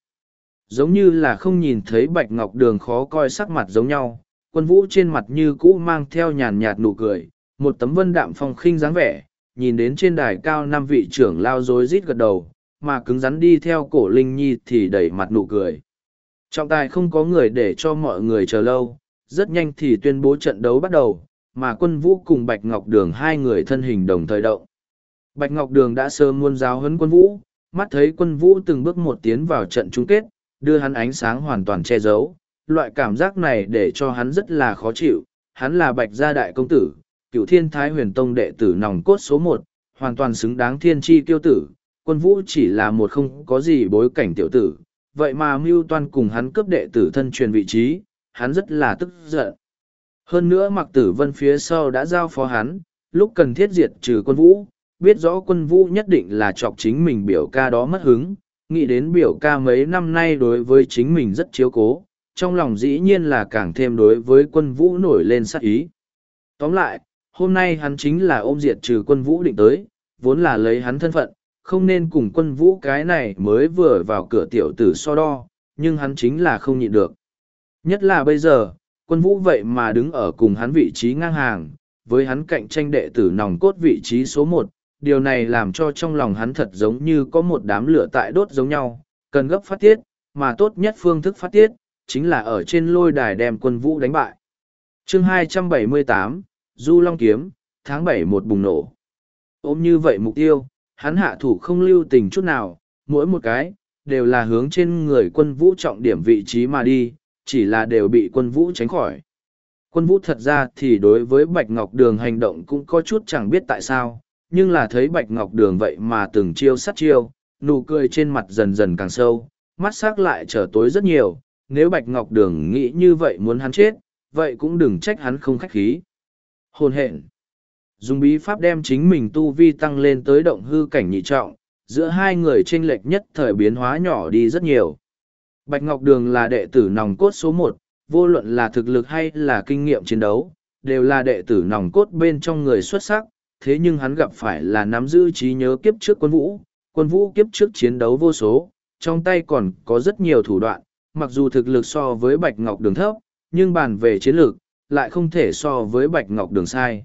Giống như là không nhìn thấy bạch ngọc đường khó coi sắc mặt giống nhau, quân vũ trên mặt như cũ mang theo nhàn nhạt nụ cười, một tấm vân đạm phong khinh dáng vẻ, nhìn đến trên đài cao năm vị trưởng lao rối rít gật đầu, mà cứng rắn đi theo cổ Linh Nhi thì đẩy mặt nụ cười. Trọng tài không có người để cho mọi người chờ lâu, rất nhanh thì tuyên bố trận đấu bắt đầu, mà quân vũ cùng Bạch Ngọc Đường hai người thân hình đồng thời động. Bạch Ngọc Đường đã sớm muôn giáo huấn quân vũ, mắt thấy quân vũ từng bước một tiến vào trận chung kết, đưa hắn ánh sáng hoàn toàn che giấu. Loại cảm giác này để cho hắn rất là khó chịu, hắn là Bạch gia đại công tử, cựu thiên thái huyền tông đệ tử nòng cốt số một, hoàn toàn xứng đáng thiên chi tiêu tử, quân vũ chỉ là một không có gì bối cảnh tiểu tử, vậy mà mưu toan cùng hắn cướp đệ tử thân truyền vị trí, hắn rất là tức giận. Hơn nữa mặc tử vân phía sau đã giao phó hắn, lúc cần thiết diệt trừ quân vũ, biết rõ quân vũ nhất định là chọc chính mình biểu ca đó mất hứng, nghĩ đến biểu ca mấy năm nay đối với chính mình rất chiếu cố, trong lòng dĩ nhiên là càng thêm đối với quân vũ nổi lên sát ý. Tóm lại, hôm nay hắn chính là ôm diệt trừ quân vũ định tới, vốn là lấy hắn thân phận, không nên cùng quân vũ cái này mới vừa vào cửa tiểu tử so đo, nhưng hắn chính là không nhịn được. Nhất là bây giờ, quân vũ vậy mà đứng ở cùng hắn vị trí ngang hàng, với hắn cạnh tranh đệ tử nòng cốt vị trí số một, điều này làm cho trong lòng hắn thật giống như có một đám lửa tại đốt giống nhau, cần gấp phát tiết, mà tốt nhất phương thức phát tiết, chính là ở trên lôi đài đem quân vũ đánh bại. Chương 278, Du Long Kiếm, tháng bảy một bùng nổ. Ôm như vậy mục tiêu, hắn hạ thủ không lưu tình chút nào, mỗi một cái, đều là hướng trên người quân vũ trọng điểm vị trí mà đi, chỉ là đều bị quân vũ tránh khỏi. Quân vũ thật ra thì đối với Bạch Ngọc Đường hành động cũng có chút chẳng biết tại sao, nhưng là thấy Bạch Ngọc Đường vậy mà từng chiêu sát chiêu, nụ cười trên mặt dần dần càng sâu, mắt sắc lại trở tối rất nhiều, nếu Bạch Ngọc Đường nghĩ như vậy muốn hắn chết, vậy cũng đừng trách hắn không khách khí. Hồn hện. Dùng bí pháp đem chính mình tu vi tăng lên tới động hư cảnh nhị trọng, giữa hai người tranh lệch nhất thời biến hóa nhỏ đi rất nhiều. Bạch Ngọc Đường là đệ tử nòng cốt số một, vô luận là thực lực hay là kinh nghiệm chiến đấu, đều là đệ tử nòng cốt bên trong người xuất sắc, thế nhưng hắn gặp phải là nắm giữ trí nhớ kiếp trước quân vũ, quân vũ kiếp trước chiến đấu vô số, trong tay còn có rất nhiều thủ đoạn, mặc dù thực lực so với Bạch Ngọc Đường thấp, nhưng bàn về chiến lược, lại không thể so với Bạch Ngọc Đường sai.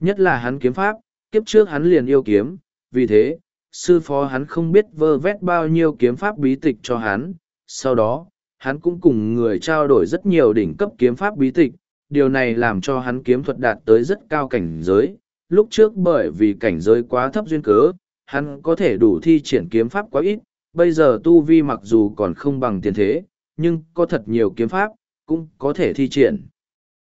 Nhất là hắn kiếm pháp, kiếp trước hắn liền yêu kiếm, vì thế, sư phó hắn không biết vơ vét bao nhiêu kiếm pháp bí tịch cho hắn, sau đó, hắn cũng cùng người trao đổi rất nhiều đỉnh cấp kiếm pháp bí tịch, điều này làm cho hắn kiếm thuật đạt tới rất cao cảnh giới. Lúc trước bởi vì cảnh giới quá thấp duyên cớ, hắn có thể đủ thi triển kiếm pháp quá ít, bây giờ tu vi mặc dù còn không bằng tiền thế, nhưng có thật nhiều kiếm pháp, cũng có thể thi triển.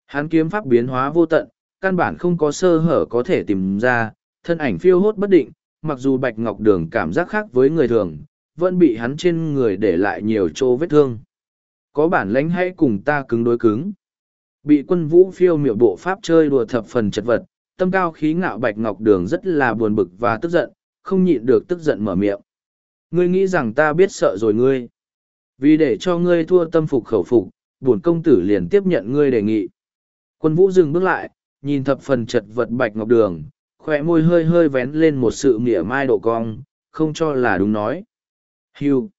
Hắn kiếm pháp biến hóa vô tận, căn bản không có sơ hở có thể tìm ra, thân ảnh phiêu hốt bất định, mặc dù Bạch Ngọc Đường cảm giác khác với người thường, vẫn bị hắn trên người để lại nhiều chỗ vết thương. Có bản lãnh hãy cùng ta cứng đối cứng. Bị quân vũ phiêu miệu bộ pháp chơi đùa thập phần chật vật, tâm cao khí ngạo Bạch Ngọc Đường rất là buồn bực và tức giận, không nhịn được tức giận mở miệng. Ngươi nghĩ rằng ta biết sợ rồi ngươi. Vì để cho ngươi thua tâm phục khẩu phục, bổn công tử liền tiếp nhận ngươi đề nghị. Quân vũ dừng bước lại, nhìn thập phần chật vật bạch ngọc đường, khỏe môi hơi hơi vén lên một sự mỉa mai độ cong, không cho là đúng nói. Hưu.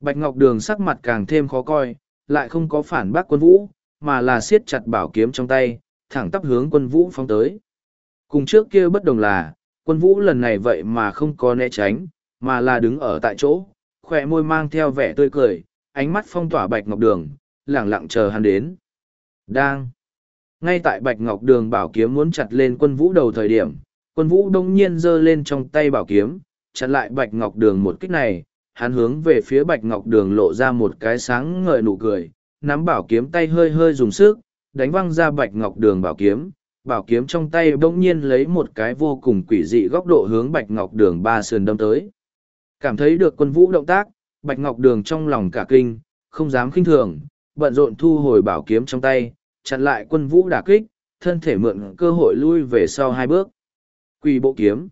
Bạch ngọc đường sắc mặt càng thêm khó coi, lại không có phản bác quân vũ, mà là siết chặt bảo kiếm trong tay, thẳng tắp hướng quân vũ phóng tới. Cùng trước kia bất đồng là, quân vũ lần này vậy mà không có né tránh, mà là đứng ở tại chỗ, khỏe môi mang theo vẻ tươi cười, ánh mắt phong tỏa bạch ngọc đường, lẳng lặng chờ hắn đến. Đang ngay tại bạch ngọc đường bảo kiếm muốn chặt lên quân vũ đầu thời điểm quân vũ đông nhiên giơ lên trong tay bảo kiếm chặn lại bạch ngọc đường một kích này hắn hướng về phía bạch ngọc đường lộ ra một cái sáng ngời nụ cười nắm bảo kiếm tay hơi hơi dùng sức đánh văng ra bạch ngọc đường bảo kiếm bảo kiếm trong tay bỗng nhiên lấy một cái vô cùng quỷ dị góc độ hướng Bạch Ngọc Đường ba sườn đâm tới. Cảm thấy được quân vũ động tác, Bạch Ngọc Đường trong lòng cả kinh, không dám khinh thường, bận rộn thu hồi bảo kiếm trong tay, chặn lại quân vũ đả kích, thân thể mượn cơ hội lui về sau hai bước. quỳ bộ kiếm.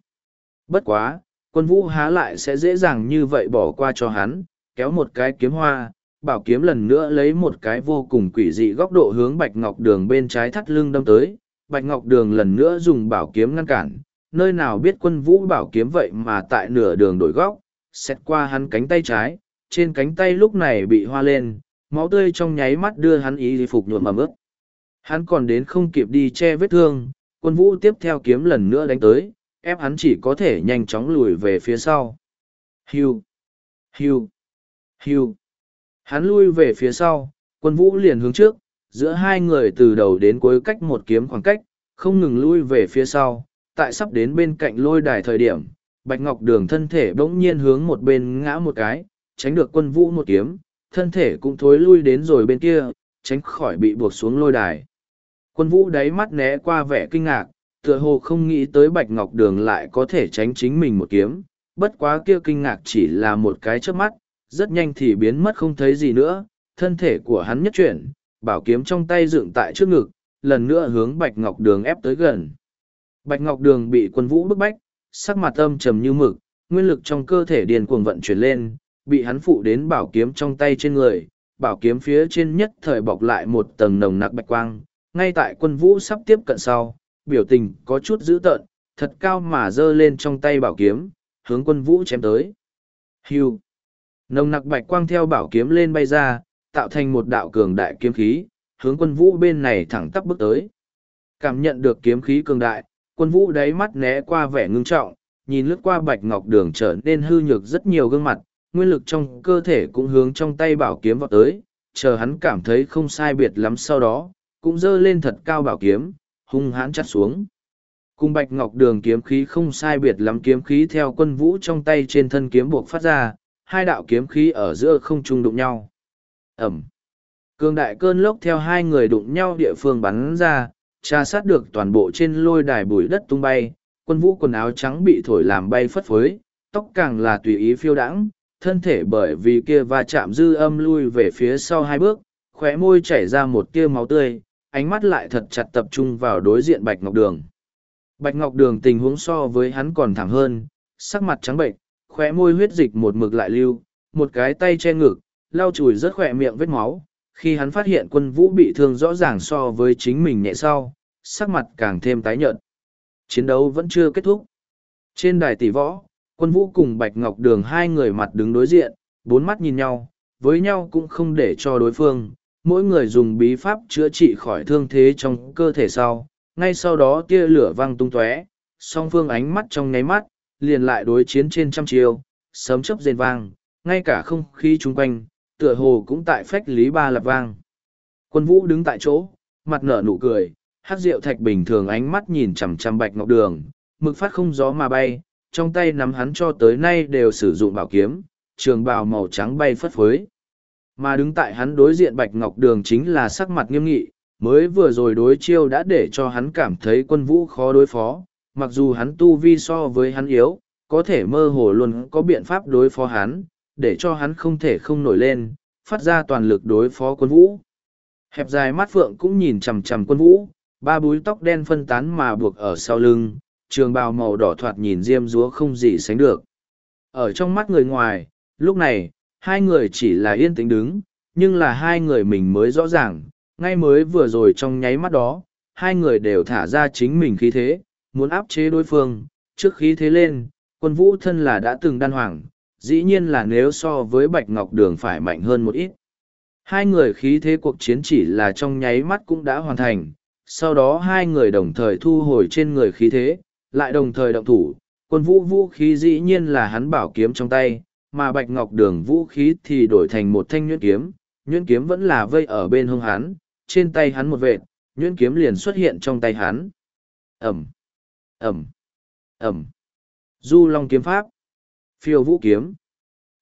Bất quá, quân vũ há lại sẽ dễ dàng như vậy bỏ qua cho hắn, kéo một cái kiếm hoa, bảo kiếm lần nữa lấy một cái vô cùng quỷ dị góc độ hướng Bạch Ngọc Đường bên trái thắt lưng đâm tới. Bạch Ngọc Đường lần nữa dùng bảo kiếm ngăn cản, nơi nào biết quân vũ bảo kiếm vậy mà tại nửa đường đổi góc, xét qua hắn cánh tay trái, trên cánh tay lúc này bị hoa lên, máu tươi trong nháy mắt đưa hắn ý phục nhuộm ẩm ướt. Hắn còn đến không kịp đi che vết thương, quân vũ tiếp theo kiếm lần nữa đánh tới, ép hắn chỉ có thể nhanh chóng lùi về phía sau. Hiu, hiu, hiu. Hắn lui về phía sau, quân vũ liền hướng trước, giữa hai người từ đầu đến cuối cách một kiếm khoảng cách, không ngừng lui về phía sau, tại sắp đến bên cạnh lôi đài thời điểm, Bạch Ngọc Đường thân thể bỗng nhiên hướng một bên ngã một cái, tránh được quân vũ một kiếm, thân thể cũng thối lui đến rồi bên kia, tránh khỏi bị buộc xuống lôi đài. Quân vũ đáy mắt né qua vẻ kinh ngạc, tựa hồ không nghĩ tới Bạch Ngọc Đường lại có thể tránh chính mình một kiếm, bất quá kia kinh ngạc chỉ là một cái chớp mắt, rất nhanh thì biến mất không thấy gì nữa, thân thể của hắn nhất chuyển, bảo kiếm trong tay dựng tại trước ngực, lần nữa hướng Bạch Ngọc Đường ép tới gần. Bạch Ngọc Đường bị quân vũ bức bách, sắc mặt âm trầm như mực, nguyên lực trong cơ thể điền cuồng vận chuyển lên, bị hắn phụ đến bảo kiếm trong tay trên người, bảo kiếm phía trên nhất thời bọc lại một tầng nồng nặc bạch quang, ngay tại quân vũ sắp tiếp cận sau, biểu tình có chút dữ tợn, thật cao mà giơ lên trong tay bảo kiếm, hướng quân vũ chém tới. Hưu. Nồng nặc bạch quang theo bảo kiếm lên bay ra, tạo thành một đạo cường đại kiếm khí, hướng quân vũ bên này thẳng tắp bước tới. Cảm nhận được kiếm khí cường đại, quân vũ đáy mắt né qua vẻ ngưng trọng, nhìn lướt qua bạch ngọc đường trở nên hư nhược rất nhiều gương mặt, nguyên lực trong cơ thể cũng hướng trong tay bảo kiếm vào tới, chờ hắn cảm thấy không sai biệt lắm sau đó, cũng dơ lên thật cao bảo kiếm, hung hãn chặt xuống. Cùng bạch ngọc đường kiếm khí không sai biệt lắm kiếm khí theo quân vũ trong tay trên thân kiếm buộc phát ra, hai đạo kiếm khí ở giữa không trung đụng nhau. Ẩm. Cương đại cơn lốc theo hai người đụng nhau địa phương bắn ra, tra sát được toàn bộ trên lôi đài bụi đất tung bay, quân vũ quần áo trắng bị thổi làm bay phất phới, tóc càng là tùy ý phiêu đãng, thân thể bởi vì kia va chạm dư âm lui về phía sau hai bước, khóe môi chảy ra một tia máu tươi, ánh mắt lại thật chặt tập trung vào đối diện Bạch Ngọc Đường. Bạch Ngọc Đường tình huống so với hắn còn thảm hơn, sắc mặt trắng bệnh, khóe môi huyết dịch một mực lại lưu, một cái tay che ngực, lau chùi rất khỏe miệng vết máu. Khi hắn phát hiện quân vũ bị thương rõ ràng so với chính mình nhẹ sau, sắc mặt càng thêm tái nhợt. Chiến đấu vẫn chưa kết thúc. Trên đài tỷ võ, quân vũ cùng Bạch Ngọc Đường hai người mặt đứng đối diện, bốn mắt nhìn nhau, với nhau cũng không để cho đối phương, mỗi người dùng bí pháp chữa trị khỏi thương thế trong cơ thể sau, ngay sau đó tia lửa văng tung tóe, song phương ánh mắt trong nháy mắt, liền lại đối chiến trên trăm chiều, sớm chớp rền vang, ngay cả không khí chung quanh, tựa hồ cũng tại phách lý ba lạp vang. Quân vũ đứng tại chỗ, mặt nở nụ cười, hát rượu thạch bình thường ánh mắt nhìn chằm chằm bạch ngọc đường, mực phát không gió mà bay, trong tay nắm hắn cho tới nay đều sử dụng bảo kiếm, trường bào màu trắng bay phất phới. Mà đứng tại hắn đối diện bạch ngọc đường chính là sắc mặt nghiêm nghị, mới vừa rồi đối chiêu đã để cho hắn cảm thấy quân vũ khó đối phó, mặc dù hắn tu vi so với hắn yếu, có thể mơ hồ luôn có biện pháp đối phó hắn, để cho hắn không thể không nổi lên, phát ra toàn lực đối phó quân vũ. Hẹp dài mắt phượng cũng nhìn chằm chằm quân vũ, ba búi tóc đen phân tán mà buộc ở sau lưng, trường bào màu đỏ thoạt nhìn diêm dúa không gì sánh được. Ở trong mắt người ngoài, lúc này, hai người chỉ là yên tĩnh đứng, nhưng là hai người mình mới rõ ràng, ngay mới vừa rồi trong nháy mắt đó, hai người đều thả ra chính mình khí thế, muốn áp chế đối phương, trước khí thế lên, quân vũ thân là đã từng đan hoàng, dĩ nhiên là nếu so với Bạch Ngọc Đường phải mạnh hơn một ít. Hai người khí thế cuộc chiến chỉ là trong nháy mắt cũng đã hoàn thành, sau đó hai người đồng thời thu hồi trên người khí thế, lại đồng thời động thủ, quân vũ vũ khí dĩ nhiên là hắn bảo kiếm trong tay, mà Bạch Ngọc Đường vũ khí thì đổi thành một thanh nhuyễn kiếm, nhuyễn kiếm vẫn là vây ở bên hông hắn, trên tay hắn một vệt, nhuyễn kiếm liền xuất hiện trong tay hắn. Ẩm, Ẩm, Ẩm. Du Long kiếm pháp. Phiêu vũ kiếm.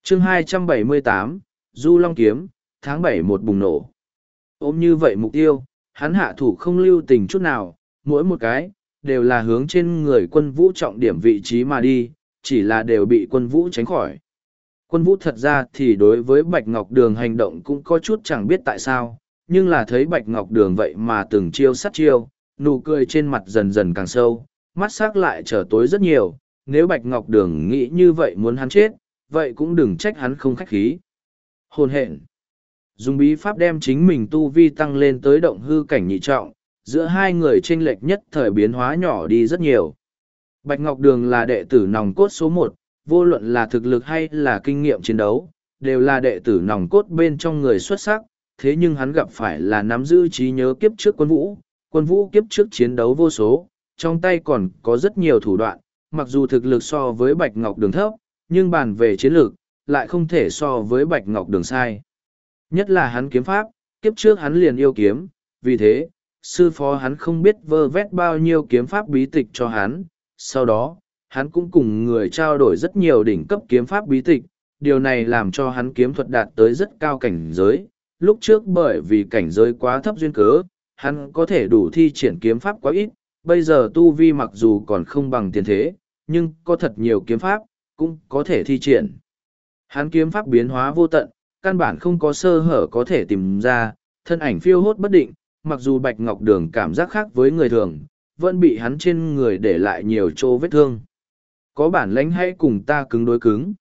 chương 278, Du Long kiếm, tháng bảy một bùng nổ. Ôm như vậy mục tiêu, hắn hạ thủ không lưu tình chút nào, mỗi một cái, đều là hướng trên người quân vũ trọng điểm vị trí mà đi, chỉ là đều bị quân vũ tránh khỏi. Quân vũ thật ra thì đối với Bạch Ngọc Đường hành động cũng có chút chẳng biết tại sao, nhưng là thấy Bạch Ngọc Đường vậy mà từng chiêu sát chiêu, nụ cười trên mặt dần dần càng sâu, mắt sắc lại trở tối rất nhiều, nếu Bạch Ngọc Đường nghĩ như vậy muốn hắn chết, vậy cũng đừng trách hắn không khách khí. Hồn hện. Dùng bí pháp đem chính mình tu vi tăng lên tới động hư cảnh nhị trọng, giữa hai người tranh lệch nhất thời biến hóa nhỏ đi rất nhiều. Bạch Ngọc Đường là đệ tử nòng cốt số một, vô luận là thực lực hay là kinh nghiệm chiến đấu, đều là đệ tử nòng cốt bên trong người xuất sắc, thế nhưng hắn gặp phải là nắm giữ trí nhớ kiếp trước quân vũ, quân vũ kiếp trước chiến đấu vô số, trong tay còn có rất nhiều thủ đoạn, mặc dù thực lực so với Bạch Ngọc Đường thấp, nhưng bàn về chiến lược, lại không thể so với Bạch Ngọc Đường sai. Nhất là hắn kiếm pháp, kiếp trước hắn liền yêu kiếm, vì thế, sư phó hắn không biết vơ vét bao nhiêu kiếm pháp bí tịch cho hắn, sau đó, hắn cũng cùng người trao đổi rất nhiều đỉnh cấp kiếm pháp bí tịch, điều này làm cho hắn kiếm thuật đạt tới rất cao cảnh giới. Lúc trước bởi vì cảnh giới quá thấp duyên cớ, hắn có thể đủ thi triển kiếm pháp quá ít, bây giờ tu vi mặc dù còn không bằng tiền thế, nhưng có thật nhiều kiếm pháp, cũng có thể thi triển. Hắn kiếm pháp biến hóa vô tận, căn bản không có sơ hở có thể tìm ra, thân ảnh phiêu hốt bất định, mặc dù Bạch Ngọc Đường cảm giác khác với người thường, vẫn bị hắn trên người để lại nhiều chỗ vết thương. Có bản lãnh hãy cùng ta cứng đối cứng.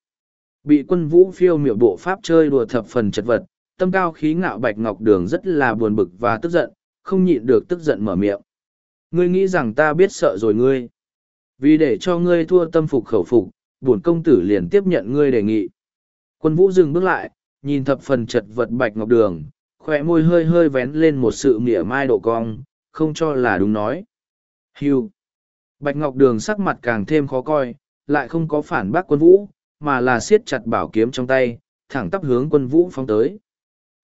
Bị quân vũ phiêu miệu bộ pháp chơi đùa thập phần chật vật, tâm cao khí ngạo Bạch Ngọc Đường rất là buồn bực và tức giận, không nhịn được tức giận mở miệng. Ngươi nghĩ rằng ta biết sợ rồi ngươi. Vì để cho ngươi thua tâm phục khẩu phục, bổn công tử liền tiếp nhận ngươi đề nghị. Quân vũ dừng bước lại, nhìn thập phần chật vật Bạch Ngọc Đường, khỏe môi hơi hơi vén lên một sự mỉa mai độ cong, không cho là đúng nói. hiu Bạch Ngọc Đường sắc mặt càng thêm khó coi, lại không có phản bác quân vũ, mà là siết chặt bảo kiếm trong tay, thẳng tắp hướng quân vũ phóng tới.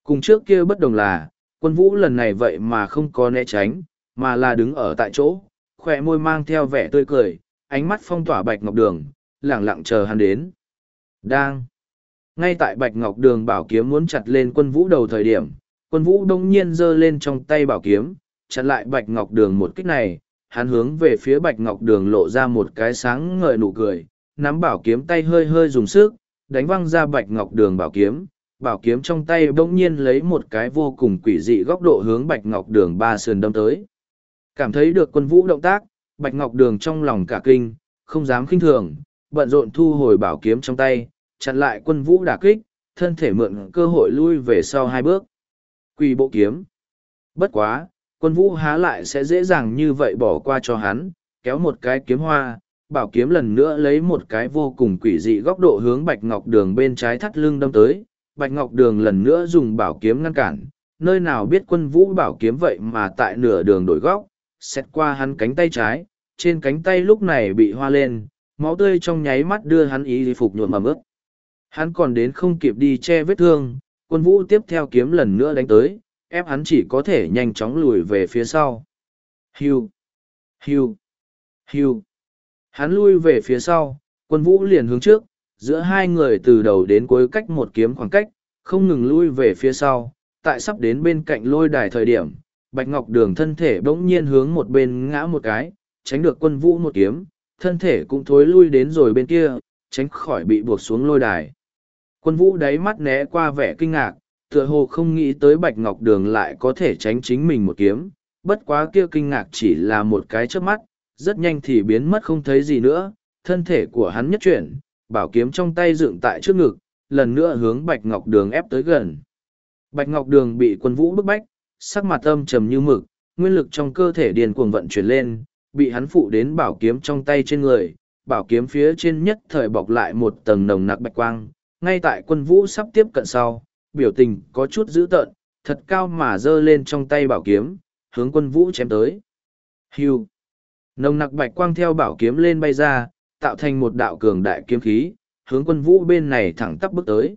Cùng trước kia bất đồng là, quân vũ lần này vậy mà không có né tránh, mà là đứng ở tại chỗ, khỏe môi mang theo vẻ tươi cười, ánh mắt phong tỏa Bạch Ngọc Đường, lặng lặng chờ hắn đến. Đang. Ngay tại Bạch Ngọc Đường bảo kiếm muốn chặt lên quân vũ đầu thời điểm, quân vũ đông nhiên giơ lên trong tay bảo kiếm, chặn lại Bạch Ngọc Đường một kích này, hắn hướng về phía Bạch Ngọc Đường lộ ra một cái sáng ngời nụ cười, nắm bảo kiếm tay hơi hơi dùng sức, đánh văng ra Bạch Ngọc Đường bảo kiếm, bảo kiếm trong tay bỗng nhiên lấy một cái vô cùng quỷ dị góc độ hướng Bạch Ngọc Đường ba sườn đâm tới. Cảm thấy được quân vũ động tác, Bạch Ngọc Đường trong lòng cả kinh, không dám khinh thường, bận rộn thu hồi bảo kiếm trong tay, chặn lại quân vũ đả kích, thân thể mượn cơ hội lui về sau hai bước. Quỳ bộ kiếm. Bất quá, quân vũ há lại sẽ dễ dàng như vậy bỏ qua cho hắn, kéo một cái kiếm hoa, bảo kiếm lần nữa lấy một cái vô cùng quỷ dị góc độ hướng Bạch Ngọc Đường bên trái thắt lưng đâm tới. Bạch Ngọc Đường lần nữa dùng bảo kiếm ngăn cản, nơi nào biết quân vũ bảo kiếm vậy mà tại nửa đường đổi góc, xét qua hắn cánh tay trái, trên cánh tay lúc này bị hoa lên, máu tươi trong nháy mắt đưa hắn ý phục nhuộm ẩm ướt. Hắn còn đến không kịp đi che vết thương, quân vũ tiếp theo kiếm lần nữa đánh tới, ép hắn chỉ có thể nhanh chóng lùi về phía sau. Hiu! Hiu! Hiu! Hắn lui về phía sau, quân vũ liền hướng trước, giữa hai người từ đầu đến cuối cách một kiếm khoảng cách, không ngừng lui về phía sau, tại sắp đến bên cạnh lôi đài thời điểm, Bạch Ngọc Đường thân thể bỗng nhiên hướng một bên ngã một cái, tránh được quân vũ một kiếm, thân thể cũng thối lui đến rồi bên kia, tránh khỏi bị buộc xuống lôi đài. Quân vũ đáy mắt né qua vẻ kinh ngạc, tựa hồ không nghĩ tới Bạch Ngọc Đường lại có thể tránh chính mình một kiếm, bất quá kia kinh ngạc chỉ là một cái chớp mắt, rất nhanh thì biến mất không thấy gì nữa, thân thể của hắn nhất chuyển, bảo kiếm trong tay dựng tại trước ngực, lần nữa hướng Bạch Ngọc Đường ép tới gần. Bạch Ngọc Đường bị quân vũ bức bách, sắc mặt âm trầm như mực, nguyên lực trong cơ thể điền cuồng vận chuyển lên, bị hắn phụ đến bảo kiếm trong tay trên người, bảo kiếm phía trên nhất thời bọc lại một tầng nồng nặc bạch quang, ngay tại quân vũ sắp tiếp cận sau, biểu tình có chút dữ tợn, thật cao mà giơ lên trong tay bảo kiếm, hướng quân vũ chém tới. Hưu. Nồng nặc bạch quang theo bảo kiếm lên bay ra, tạo thành một đạo cường đại kiếm khí, hướng quân vũ bên này thẳng tắp bước tới.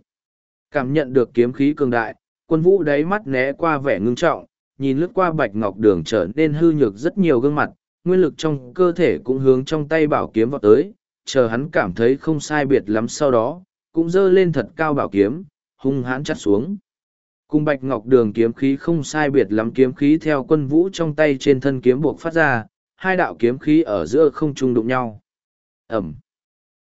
Cảm nhận được kiếm khí cường đại, quân vũ đáy mắt né qua vẻ ngưng trọng, nhìn lướt qua bạch ngọc đường trở nên hư nhược rất nhiều gương mặt, nguyên lực trong cơ thể cũng hướng trong tay bảo kiếm vọt tới, chờ hắn cảm thấy không sai biệt lắm sau đó, cũng dơ lên thật cao bảo kiếm, hung hãn chặt xuống. Cùng bạch ngọc đường kiếm khí không sai biệt lắm kiếm khí theo quân vũ trong tay trên thân kiếm buộc phát ra, hai đạo kiếm khí ở giữa không trung đụng nhau. Ẩm.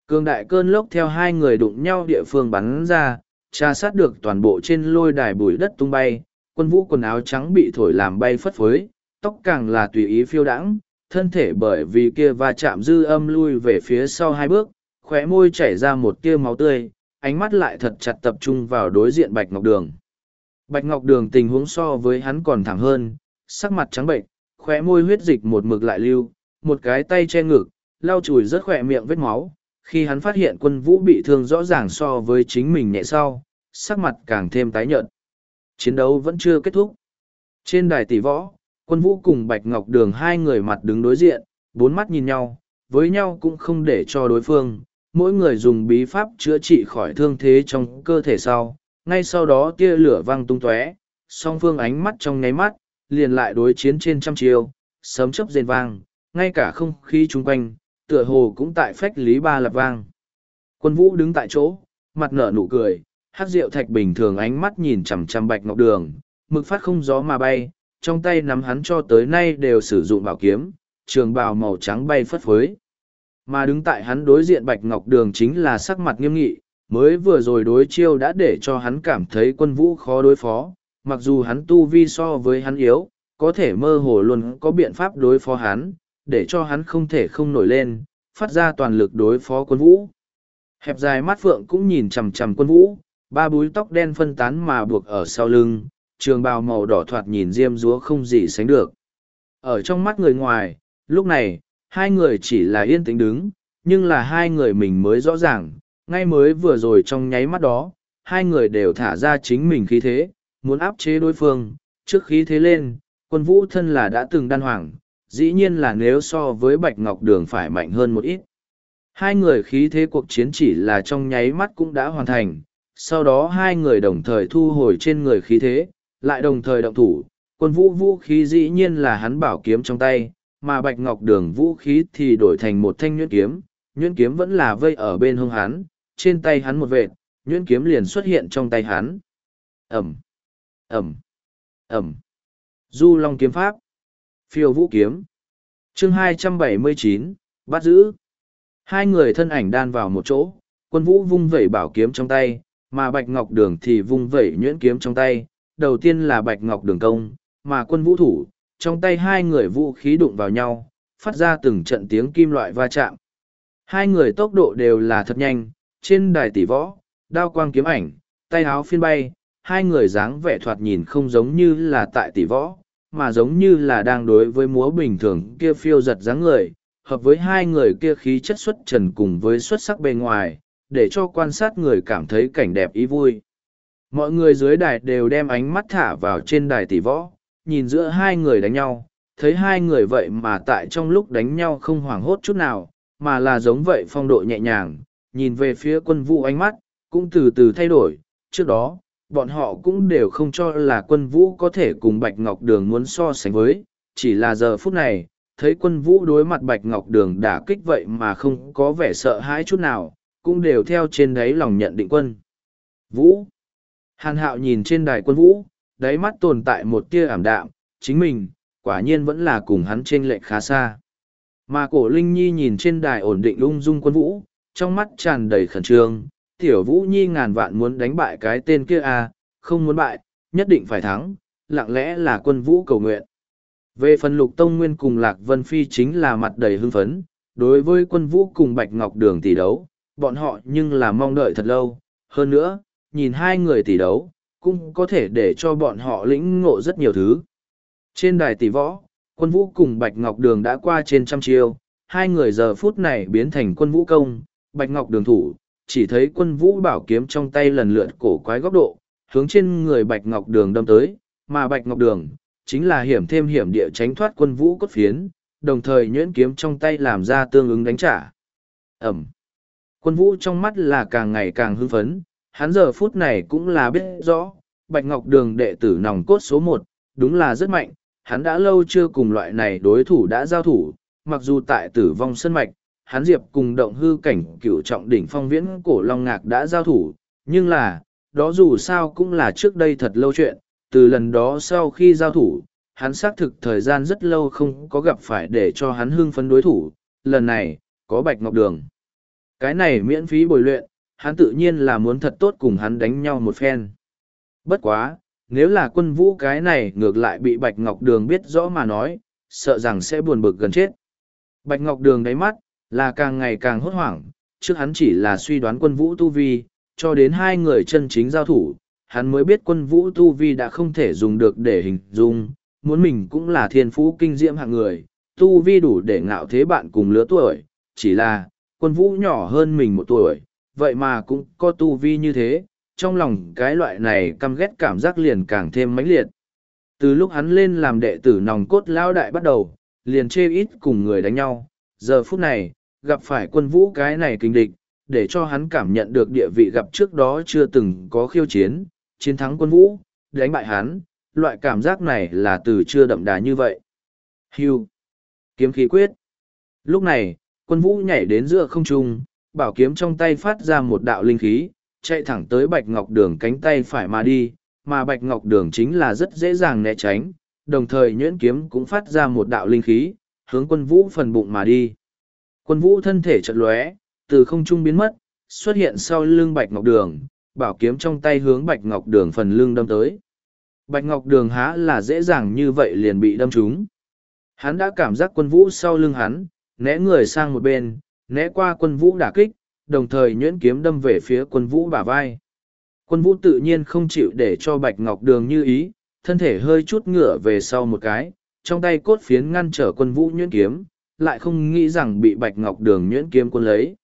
Cương đại cơn lốc theo hai người đụng nhau địa phương bắn ra, tra sát được toàn bộ trên lôi đài bụi đất tung bay, quân vũ quần áo trắng bị thổi làm bay phất phới, tóc càng là tùy ý phiêu đãng, thân thể bởi vì kia va chạm dư âm lui về phía sau hai bước, khóe môi chảy ra một tia máu tươi, ánh mắt lại thật chặt tập trung vào đối diện Bạch Ngọc Đường. Bạch Ngọc Đường tình huống so với hắn còn thẳng hơn, sắc mặt trắng bệnh, khóe môi huyết dịch một mực lại lưu, một cái tay che ngực, lau chùi rất khỏe miệng vết máu. Khi hắn phát hiện quân vũ bị thương rõ ràng so với chính mình nhẹ sau, sắc mặt càng thêm tái nhợt. Chiến đấu vẫn chưa kết thúc. Trên đài tỷ võ, quân vũ cùng Bạch Ngọc Đường hai người mặt đứng đối diện, bốn mắt nhìn nhau, với nhau cũng không để cho đối phương, mỗi người dùng bí pháp chữa trị khỏi thương thế trong cơ thể sau, ngay sau đó tia lửa văng tung tóe, song phương ánh mắt trong nháy mắt, liền lại đối chiến trên trăm chiêu, sấm chấp rền vang, ngay cả không khí chung quanh, tựa hồ cũng tại phách lý ba lập vang. Quân vũ đứng tại chỗ, mặt nở nụ cười, hát rượu thạch bình thường ánh mắt nhìn chằm chằm bạch ngọc đường, mực phát không gió mà bay, trong tay nắm hắn cho tới nay đều sử dụng bảo kiếm, trường bào màu trắng bay phất phới. Mà đứng tại hắn đối diện bạch ngọc đường chính là sắc mặt nghiêm nghị, mới vừa rồi đối chiêu đã để cho hắn cảm thấy quân vũ khó đối phó, mặc dù hắn tu vi so với hắn yếu, có thể mơ hồ luôn có biện pháp đối phó hắn, để cho hắn không thể không nổi lên, phát ra toàn lực đối phó quân vũ. Hẹp dài mắt phượng cũng nhìn chằm chằm quân vũ, ba búi tóc đen phân tán mà buộc ở sau lưng, trường bào màu đỏ thoạt nhìn diêm dúa không gì sánh được. Ở trong mắt người ngoài, lúc này, hai người chỉ là yên tĩnh đứng, nhưng là hai người mình mới rõ ràng, ngay mới vừa rồi trong nháy mắt đó, hai người đều thả ra chính mình khí thế, muốn áp chế đối phương, trước khí thế lên, quân vũ thân là đã từng đan hoàng, dĩ nhiên là nếu so với Bạch Ngọc Đường phải mạnh hơn một ít. Hai người khí thế cuộc chiến chỉ là trong nháy mắt cũng đã hoàn thành, sau đó hai người đồng thời thu hồi trên người khí thế, lại đồng thời động thủ, quân vũ vũ khí dĩ nhiên là hắn bảo kiếm trong tay, mà Bạch Ngọc Đường vũ khí thì đổi thành một thanh nhuyễn kiếm, nhuyễn kiếm vẫn là vây ở bên hông hắn, trên tay hắn một vệt, nhuyễn kiếm liền xuất hiện trong tay hắn. Ẩm, Ẩm, Ẩm. Du Long kiếm pháp. Phiêu vũ kiếm. chương 279, bắt giữ. Hai người thân ảnh đan vào một chỗ, quân vũ vung vẩy bảo kiếm trong tay, mà Bạch Ngọc Đường thì vung vẩy nhuyễn kiếm trong tay. Đầu tiên là Bạch Ngọc Đường công, mà quân vũ thủ, trong tay hai người vũ khí đụng vào nhau, phát ra từng trận tiếng kim loại va chạm. Hai người tốc độ đều là thật nhanh, trên đài tỷ võ, đao quang kiếm ảnh, tay áo phiên bay, hai người dáng vẻ thoạt nhìn không giống như là tại tỷ võ, mà giống như là đang đối với múa bình thường kia phiêu giật dáng người, hợp với hai người kia khí chất xuất trần cùng với xuất sắc bề ngoài, để cho quan sát người cảm thấy cảnh đẹp ý vui. Mọi người dưới đài đều đem ánh mắt thả vào trên đài tỷ võ, nhìn giữa hai người đánh nhau, thấy hai người vậy mà tại trong lúc đánh nhau không hoảng hốt chút nào, mà là giống vậy phong độ nhẹ nhàng, nhìn về phía quân vũ ánh mắt, cũng từ từ thay đổi, trước đó, bọn họ cũng đều không cho là quân vũ có thể cùng Bạch Ngọc Đường muốn so sánh với, chỉ là giờ phút này, thấy quân vũ đối mặt Bạch Ngọc Đường đả kích vậy mà không có vẻ sợ hãi chút nào, cũng đều theo trên đáy lòng nhận định quân. Vũ Hàn Hạo nhìn trên đài quân vũ, đáy mắt tồn tại một tia ảm đạm, chính mình, quả nhiên vẫn là cùng hắn trên lệch khá xa. Mà cổ Linh Nhi nhìn trên đài ổn định ung dung quân vũ, trong mắt tràn đầy khẩn trương, tiểu vũ nhi ngàn vạn muốn đánh bại cái tên kia à, không muốn bại, nhất định phải thắng, lặng lẽ là quân vũ cầu nguyện. Về phần lục tông nguyên cùng Lạc Vân Phi chính là mặt đầy hưng phấn, đối với quân vũ cùng Bạch Ngọc Đường tỷ đấu, bọn họ nhưng là mong đợi thật lâu, hơn nữa, nhìn hai người tỷ đấu, cũng có thể để cho bọn họ lĩnh ngộ rất nhiều thứ. Trên đài tỷ võ, quân vũ cùng Bạch Ngọc Đường đã qua trên trăm chiêu, hai người giờ phút này biến thành quân vũ công, Bạch Ngọc Đường thủ, chỉ thấy quân vũ bảo kiếm trong tay lần lượt cổ quái góc độ, hướng trên người Bạch Ngọc Đường đâm tới, mà Bạch Ngọc Đường, chính là hiểm thêm hiểm địa tránh thoát quân vũ cốt phiến, đồng thời nhuyễn kiếm trong tay làm ra tương ứng đánh trả. Ẩm. Quân vũ trong mắt là càng ngày càng hưng phấn, hắn giờ phút này cũng là biết rõ, Bạch Ngọc Đường đệ tử nòng cốt số một, đúng là rất mạnh, hắn đã lâu chưa cùng loại này đối thủ đã giao thủ, mặc dù tại tử vong sân mạch, hắn diệp cùng động hư cảnh cựu trọng đỉnh phong viễn cổ long ngạc đã giao thủ nhưng là đó dù sao cũng là trước đây thật lâu chuyện từ lần đó sau khi giao thủ hắn xác thực thời gian rất lâu không có gặp phải để cho hắn hưng phấn đối thủ, lần này, có Bạch Ngọc Đường. Cái này miễn phí bồi luyện, hắn tự nhiên là muốn thật tốt cùng hắn đánh nhau một phen. Bất quá, nếu là quân vũ cái này ngược lại bị Bạch Ngọc Đường biết rõ mà nói, sợ rằng sẽ buồn bực gần chết. Bạch Ngọc Đường đáy mắt, là càng ngày càng hốt hoảng, trước hắn chỉ là suy đoán quân vũ tu vi, cho đến hai người chân chính giao thủ, hắn mới biết quân vũ tu vi đã không thể dùng được để hình dung, muốn mình cũng là thiên phú kinh diễm hạng người, tu vi đủ để ngạo thế bạn cùng lứa tuổi, chỉ là, quân vũ nhỏ hơn mình một tuổi, vậy mà cũng có tu vi như thế, trong lòng cái loại này căm ghét cảm giác liền càng thêm mãnh liệt. Từ lúc hắn lên làm đệ tử nòng cốt lao đại bắt đầu, liền chê ít cùng người đánh nhau, giờ phút này, gặp phải quân vũ cái này kinh địch, để cho hắn cảm nhận được địa vị gặp trước đó chưa từng có khiêu chiến, chiến thắng quân vũ, đánh bại hắn, loại cảm giác này là từ chưa đậm đà như vậy. Hưu. Kiếm khí quyết. Lúc này, quân vũ nhảy đến giữa không trung, bảo kiếm trong tay phát ra một đạo linh khí, chạy thẳng tới Bạch Ngọc Đường cánh tay phải mà đi, mà Bạch Ngọc Đường chính là rất dễ dàng né tránh, đồng thời nhuyễn kiếm cũng phát ra một đạo linh khí, hướng quân vũ phần bụng mà đi. Quân vũ thân thể chợt lóe, từ không trung biến mất, xuất hiện sau lưng Bạch Ngọc Đường, bảo kiếm trong tay hướng Bạch Ngọc Đường phần lưng đâm tới. Bạch Ngọc Đường há là dễ dàng như vậy liền bị đâm trúng. Hắn đã cảm giác quân vũ sau lưng hắn, né người sang một bên, né qua quân vũ đả kích, đồng thời nhuyễn kiếm đâm về phía quân vũ bả vai. Quân vũ tự nhiên không chịu để cho Bạch Ngọc Đường như ý, thân thể hơi chút ngửa về sau một cái, trong tay cốt phiến ngăn trở quân vũ nhuyễn kiếm, lại không nghĩ rằng bị Bạch Ngọc Đường nhuyễn kiếm quân lấy.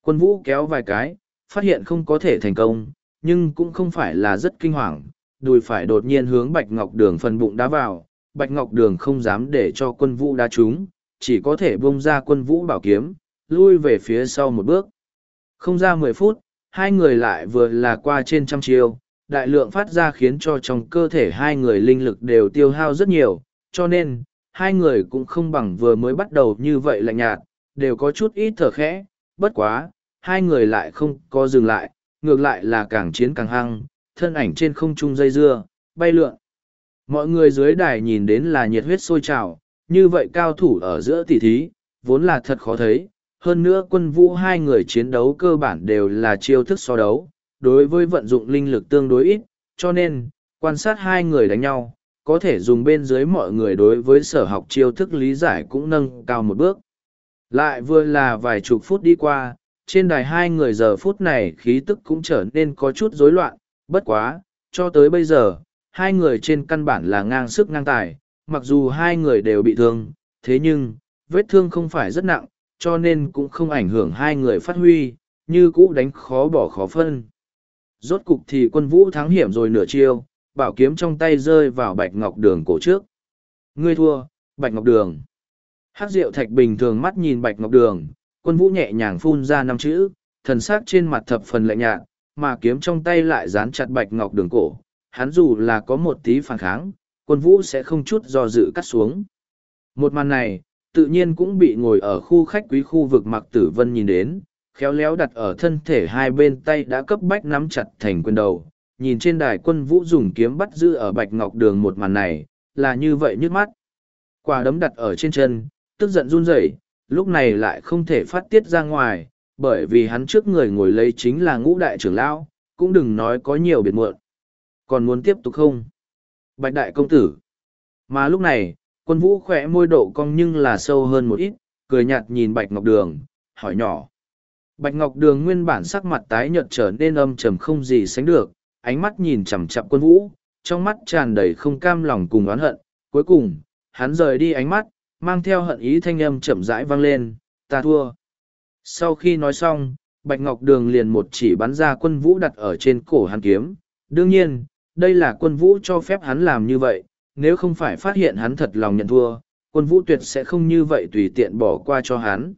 Quân vũ kéo vài cái, phát hiện không có thể thành công, nhưng cũng không phải là rất kinh hoàng, đùi phải đột nhiên hướng Bạch Ngọc Đường phần bụng đá vào, Bạch Ngọc Đường không dám để cho quân vũ đá trúng, chỉ có thể bung ra quân vũ bảo kiếm, lui về phía sau một bước. Không ra mười phút, hai người lại vừa là qua trên trăm chiêu, đại lượng phát ra khiến cho trong cơ thể hai người linh lực đều tiêu hao rất nhiều, cho nên, hai người cũng không bằng vừa mới bắt đầu như vậy lạnh nhạt, đều có chút ít thở khẽ, bất quá, hai người lại không có dừng lại, ngược lại là càng chiến càng hăng, thân ảnh trên không trung dây dưa, bay lượn. Mọi người dưới đài nhìn đến là nhiệt huyết sôi trào, như vậy cao thủ ở giữa tỷ thí, vốn là thật khó thấy. Hơn nữa quân vũ hai người chiến đấu cơ bản đều là chiêu thức so đấu, đối với vận dụng linh lực tương đối ít, cho nên, quan sát hai người đánh nhau, có thể dùng bên dưới mọi người đối với sở học chiêu thức lý giải cũng nâng cao một bước. Lại vừa là vài chục phút đi qua, trên đài hai người giờ phút này khí tức cũng trở nên có chút rối loạn, bất quá, cho tới bây giờ, hai người trên căn bản là ngang sức ngang tài, mặc dù hai người đều bị thương, thế nhưng, vết thương không phải rất nặng, cho nên cũng không ảnh hưởng hai người phát huy, như cũ đánh khó bỏ khó phân. Rốt cục thì quân vũ thắng hiểm rồi nửa chiêu, bảo kiếm trong tay rơi vào bạch ngọc đường cổ trước. Ngươi thua, bạch ngọc đường. Hát rượu thạch bình thường mắt nhìn bạch ngọc đường, quân vũ nhẹ nhàng phun ra năm chữ, thần sắc trên mặt thập phần lạnh nhạt, mà kiếm trong tay lại dán chặt bạch ngọc đường cổ. Hắn dù là có một tí phản kháng, quân vũ sẽ không chút do dự cắt xuống. Một màn này, tự nhiên cũng bị ngồi ở khu khách quý khu vực mặc tử vân nhìn đến, khéo léo đặt ở thân thể hai bên tay đã cấp bách nắm chặt thành quyền đầu. Nhìn trên đài quân vũ dùng kiếm bắt giữ ở bạch ngọc đường một màn này, là như vậy nhức mắt. Quả đấm đặt ở trên chân, tức giận run rẩy, lúc này lại không thể phát tiết ra ngoài, bởi vì hắn trước người ngồi lấy chính là ngũ đại trưởng lão, cũng đừng nói có nhiều biệt muộn. Còn muốn tiếp tục không? Bạch đại công tử. Mà lúc này, quân vũ khỏe môi độ cong nhưng là sâu hơn một ít, cười nhạt nhìn Bạch Ngọc Đường, hỏi nhỏ. Bạch Ngọc Đường nguyên bản sắc mặt tái nhợt trở nên âm trầm không gì sánh được, ánh mắt nhìn chằm chằm quân vũ, trong mắt tràn đầy không cam lòng cùng oán hận. Cuối cùng, hắn rời đi ánh mắt, mang theo hận ý thanh âm chậm rãi vang lên, ta thua. Sau khi nói xong, Bạch Ngọc Đường liền một chỉ bắn ra quân vũ đặt ở trên cổ hắn kiếm. Đương nhiên, đây là quân vũ cho phép hắn làm như vậy, nếu không phải phát hiện hắn thật lòng nhận thua, quân vũ tuyệt sẽ không như vậy tùy tiện bỏ qua cho hắn.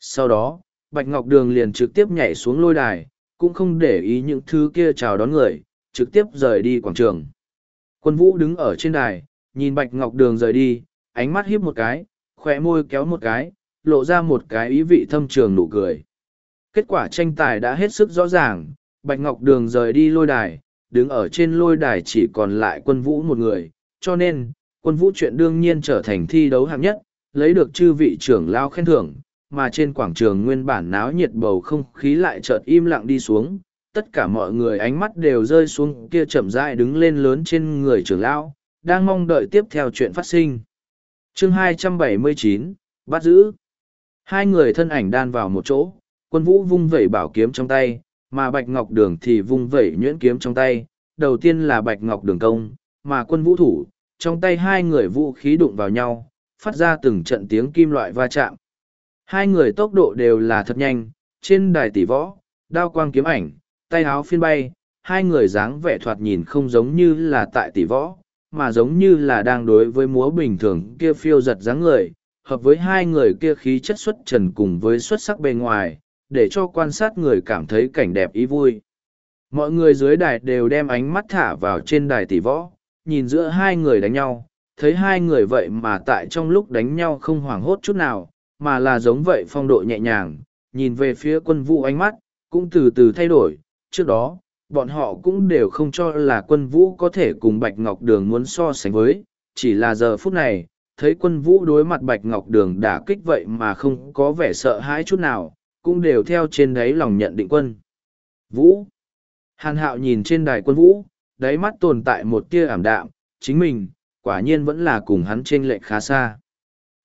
Sau đó, Bạch Ngọc Đường liền trực tiếp nhảy xuống lôi đài, cũng không để ý những thứ kia chào đón người, trực tiếp rời đi quảng trường. Quân vũ đứng ở trên đài, nhìn Bạch Ngọc Đường rời đi, ánh mắt híp một cái, khỏe môi kéo một cái, lộ ra một cái ý vị thâm trường nụ cười. Kết quả tranh tài đã hết sức rõ ràng, Bạch Ngọc Đường rời đi lôi đài, đứng ở trên lôi đài chỉ còn lại quân vũ một người, cho nên, quân vũ chuyện đương nhiên trở thành thi đấu hạng nhất, lấy được chư vị trưởng lao khen thưởng, mà trên quảng trường nguyên bản náo nhiệt bầu không khí lại chợt im lặng đi xuống, tất cả mọi người ánh mắt đều rơi xuống kia chậm rãi đứng lên lớn trên người trưởng lão, đang mong đợi tiếp theo chuyện phát sinh. Chương 279, bắt giữ. Hai người thân ảnh đan vào một chỗ, quân vũ vung vẩy bảo kiếm trong tay, mà Bạch Ngọc Đường thì vung vẩy nhuyễn kiếm trong tay. Đầu tiên là Bạch Ngọc Đường công, mà quân vũ thủ, trong tay hai người vũ khí đụng vào nhau, phát ra từng trận tiếng kim loại va chạm. Hai người tốc độ đều là thật nhanh, trên đài tỷ võ, đao quang kiếm ảnh, tay áo phiên bay, hai người dáng vẻ thoạt nhìn không giống như là tại tỷ võ, mà giống như là đang đối với múa bình thường kia phiêu giật dáng người, hợp với hai người kia khí chất xuất trần cùng với xuất sắc bề ngoài, để cho quan sát người cảm thấy cảnh đẹp ý vui. Mọi người dưới đài đều đem ánh mắt thả vào trên đài tỷ võ, nhìn giữa hai người đánh nhau, thấy hai người vậy mà tại trong lúc đánh nhau không hoảng hốt chút nào, mà là giống vậy phong độ nhẹ nhàng, nhìn về phía quân vũ ánh mắt, cũng từ từ thay đổi, trước đó, bọn họ cũng đều không cho là quân vũ có thể cùng Bạch Ngọc Đường muốn so sánh với, chỉ là giờ phút này, thấy quân vũ đối mặt Bạch Ngọc Đường đả kích vậy mà không có vẻ sợ hãi chút nào, cũng đều theo trên đáy lòng nhận định quân. Vũ Hàn hạo nhìn trên đài quân vũ, đáy mắt tồn tại một tia ảm đạm, chính mình, quả nhiên vẫn là cùng hắn trên lệnh khá xa.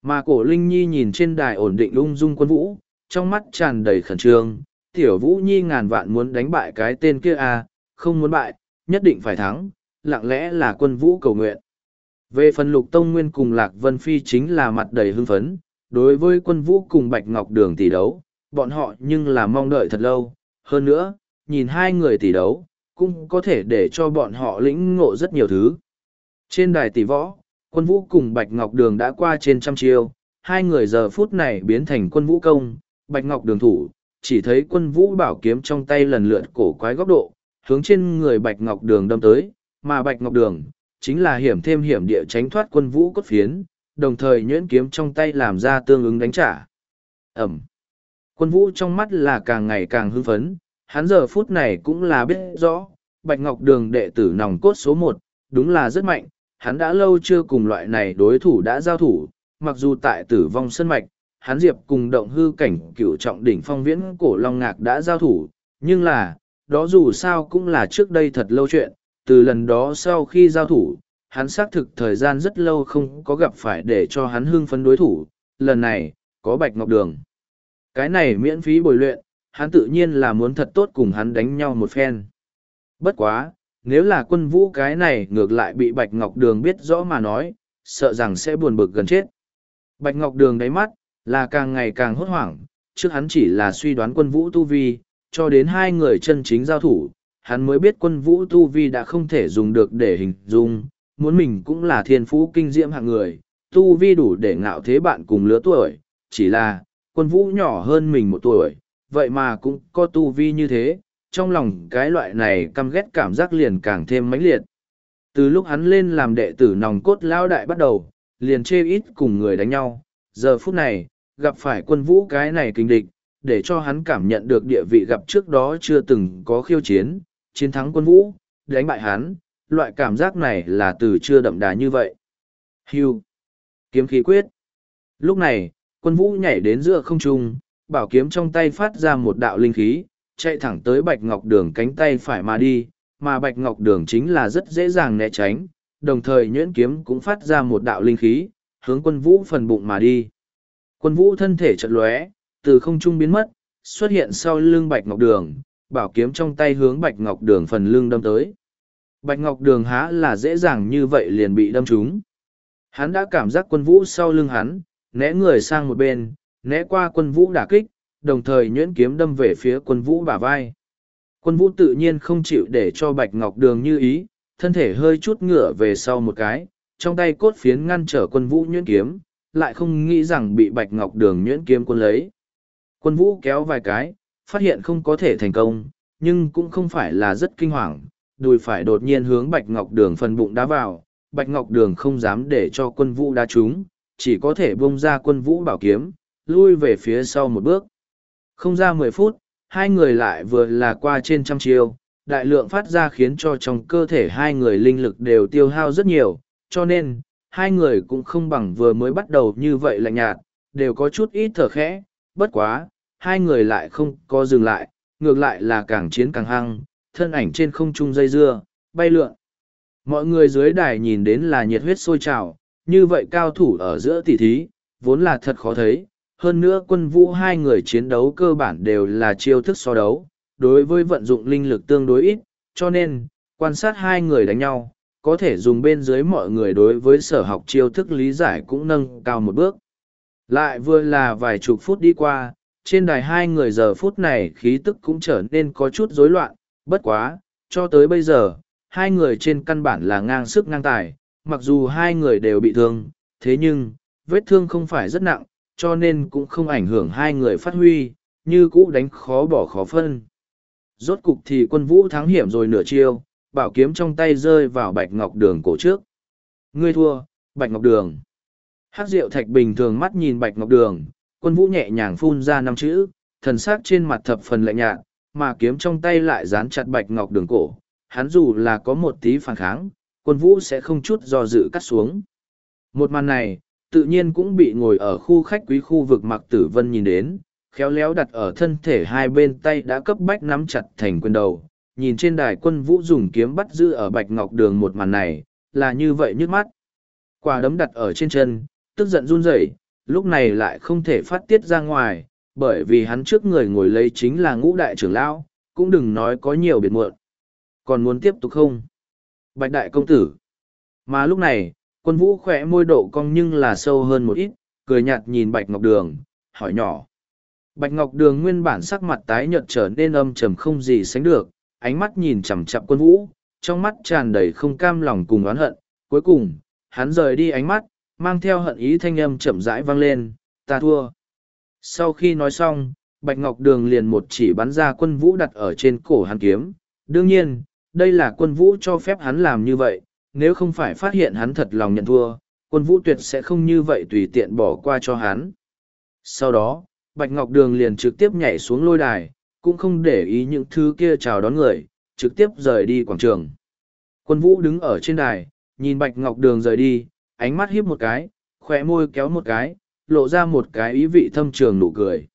Mà cổ Linh Nhi nhìn trên đài ổn định ung dung quân vũ, trong mắt tràn đầy khẩn trương, tiểu vũ nhi ngàn vạn muốn đánh bại cái tên kia à, không muốn bại, nhất định phải thắng, lặng lẽ là quân vũ cầu nguyện. Về phần lục tông nguyên cùng Lạc Vân Phi chính là mặt đầy hưng phấn, đối với quân vũ cùng Bạch Ngọc Đường tỷ đấu, bọn họ nhưng là mong đợi thật lâu, hơn nữa, nhìn hai người tỷ đấu, cũng có thể để cho bọn họ lĩnh ngộ rất nhiều thứ. Trên đài tỷ võ, quân vũ cùng Bạch Ngọc Đường đã qua trên trăm chiêu, hai người giờ phút này biến thành quân vũ công, Bạch Ngọc Đường thủ, chỉ thấy quân vũ bảo kiếm trong tay lần lượt cổ quái góc độ, hướng trên người Bạch Ngọc Đường đâm tới, mà Bạch Ngọc Đường, chính là hiểm thêm hiểm địa tránh thoát quân vũ cốt phiến, đồng thời nhuyễn kiếm trong tay làm ra tương ứng đánh trả. Ẩm. Quân vũ trong mắt là càng ngày càng hưng phấn, hắn giờ phút này cũng là biết rõ, Bạch Ngọc Đường đệ tử nòng cốt số một, đúng là rất mạnh, hắn đã lâu chưa cùng loại này đối thủ đã giao thủ, mặc dù tại tử vong sân mạch, hắn diệp cùng động hư cảnh cựu trọng đỉnh phong viễn cổ long ngạc đã giao thủ, nhưng là, đó dù sao cũng là trước đây thật lâu chuyện, từ lần đó sau khi giao thủ, hắn xác thực thời gian rất lâu không có gặp phải để cho hắn hưng phấn đối thủ, lần này, có Bạch Ngọc Đường. Cái này miễn phí bồi luyện, hắn tự nhiên là muốn thật tốt cùng hắn đánh nhau một phen. Bất quá, nếu là quân vũ cái này ngược lại bị Bạch Ngọc Đường biết rõ mà nói, sợ rằng sẽ buồn bực gần chết. Bạch Ngọc Đường đáy mắt, là càng ngày càng hốt hoảng, trước hắn chỉ là suy đoán quân vũ tu vi, cho đến hai người chân chính giao thủ, hắn mới biết quân vũ tu vi đã không thể dùng được để hình dung, muốn mình cũng là thiên phú kinh diễm hạng người, tu vi đủ để ngạo thế bạn cùng lứa tuổi, chỉ là, quân vũ nhỏ hơn mình một tuổi, vậy mà cũng có tu vi như thế, trong lòng cái loại này căm ghét cảm giác liền càng thêm mãnh liệt. Từ lúc hắn lên làm đệ tử nòng cốt lao đại bắt đầu, liền chê ít cùng người đánh nhau, giờ phút này, gặp phải quân vũ cái này kinh địch, để cho hắn cảm nhận được địa vị gặp trước đó chưa từng có khiêu chiến, chiến thắng quân vũ, đánh bại hắn, loại cảm giác này là từ chưa đậm đà như vậy. Hưu. Kiếm khí quyết. Lúc này, quân vũ nhảy đến giữa không trung, bảo kiếm trong tay phát ra một đạo linh khí, chạy thẳng tới Bạch Ngọc Đường cánh tay phải mà đi, mà Bạch Ngọc Đường chính là rất dễ dàng né tránh, đồng thời nhuyễn kiếm cũng phát ra một đạo linh khí, hướng quân vũ phần bụng mà đi. Quân vũ thân thể chợt lóe, từ không trung biến mất, xuất hiện sau lưng Bạch Ngọc Đường, bảo kiếm trong tay hướng Bạch Ngọc Đường phần lưng đâm tới. Bạch Ngọc Đường há là dễ dàng như vậy liền bị đâm trúng. Hắn đã cảm giác quân vũ sau lưng hắn, né người sang một bên, né qua quân vũ đả kích, đồng thời nhuyễn kiếm đâm về phía quân vũ bả vai. Quân vũ tự nhiên không chịu để cho Bạch Ngọc Đường như ý, thân thể hơi chút ngửa về sau một cái, trong tay cốt phiến ngăn trở quân vũ nhuyễn kiếm, lại không nghĩ rằng bị Bạch Ngọc Đường nhuyễn kiếm quân lấy. Quân vũ kéo vài cái, phát hiện không có thể thành công, nhưng cũng không phải là rất kinh hoàng, đùi phải đột nhiên hướng Bạch Ngọc Đường phần bụng đá vào, Bạch Ngọc Đường không dám để cho quân vũ đá trúng, chỉ có thể bung ra quân vũ bảo kiếm, lui về phía sau một bước. Không ra mười phút, hai người lại vừa là qua trên trăm chiêu, đại lượng phát ra khiến cho trong cơ thể hai người linh lực đều tiêu hao rất nhiều, cho nên, hai người cũng không bằng vừa mới bắt đầu như vậy lạnh nhạt, đều có chút ít thở khẽ, bất quá, hai người lại không có dừng lại, ngược lại là càng chiến càng hăng, thân ảnh trên không trung dây dưa, bay lượn. Mọi người dưới đài nhìn đến là nhiệt huyết sôi trào, như vậy cao thủ ở giữa tỷ thí, vốn là thật khó thấy. Hơn nữa quân vũ hai người chiến đấu cơ bản đều là chiêu thức so đấu, đối với vận dụng linh lực tương đối ít, cho nên, quan sát hai người đánh nhau, có thể dùng bên dưới mọi người đối với sở học chiêu thức lý giải cũng nâng cao một bước. Lại vừa là vài chục phút đi qua, trên đài hai người giờ phút này khí tức cũng trở nên có chút rối loạn, bất quá, cho tới bây giờ, hai người trên căn bản là ngang sức ngang tài, mặc dù hai người đều bị thương, thế nhưng, vết thương không phải rất nặng, cho nên cũng không ảnh hưởng hai người phát huy, như cũ đánh khó bỏ khó phân. Rốt cục thì quân vũ thắng hiểm rồi nửa chiêu, bảo kiếm trong tay rơi vào bạch ngọc đường cổ trước. Ngươi thua, bạch ngọc đường. Hát rượu thạch bình thường mắt nhìn bạch ngọc đường, quân vũ nhẹ nhàng phun ra năm chữ, thần sắc trên mặt thập phần lạnh nhạt, mà kiếm trong tay lại dán chặt bạch ngọc đường cổ. Hắn dù là có một tí phản kháng, quân vũ sẽ không chút do dự cắt xuống. Một màn này, tự nhiên cũng bị ngồi ở khu khách quý khu vực mặc tử vân nhìn đến, khéo léo đặt ở thân thể hai bên tay đã cấp bách nắm chặt thành quyền đầu. Nhìn trên đài quân vũ dùng kiếm bắt giữ ở bạch ngọc đường một màn này, là như vậy nhức mắt. Quả đấm đặt ở trên chân, tức giận run rẩy, lúc này lại không thể phát tiết ra ngoài, bởi vì hắn trước người ngồi lấy chính là ngũ đại trưởng lão, cũng đừng nói có nhiều biệt muộn. Còn muốn tiếp tục không? Bạch đại công tử. Mà lúc này, quân vũ khỏe môi độ cong nhưng là sâu hơn một ít, cười nhạt nhìn Bạch Ngọc Đường, hỏi nhỏ. Bạch Ngọc Đường nguyên bản sắc mặt tái nhợt trở nên âm trầm không gì sánh được, ánh mắt nhìn chằm chằm quân vũ, trong mắt tràn đầy không cam lòng cùng oán hận. Cuối cùng, hắn rời đi ánh mắt, mang theo hận ý thanh âm chậm rãi vang lên, ta thua. Sau khi nói xong, Bạch Ngọc Đường liền một chỉ bắn ra quân vũ đặt ở trên cổ hắn kiếm. Đương nhiên, đây là quân vũ cho phép hắn làm như vậy, nếu không phải phát hiện hắn thật lòng nhận thua, quân vũ tuyệt sẽ không như vậy tùy tiện bỏ qua cho hắn. Sau đó, Bạch Ngọc Đường liền trực tiếp nhảy xuống lôi đài, cũng không để ý những thứ kia chào đón người, trực tiếp rời đi quảng trường. Quân vũ đứng ở trên đài, nhìn Bạch Ngọc Đường rời đi, ánh mắt hiếp một cái, khỏe môi kéo một cái, lộ ra một cái ý vị thâm trường nụ cười.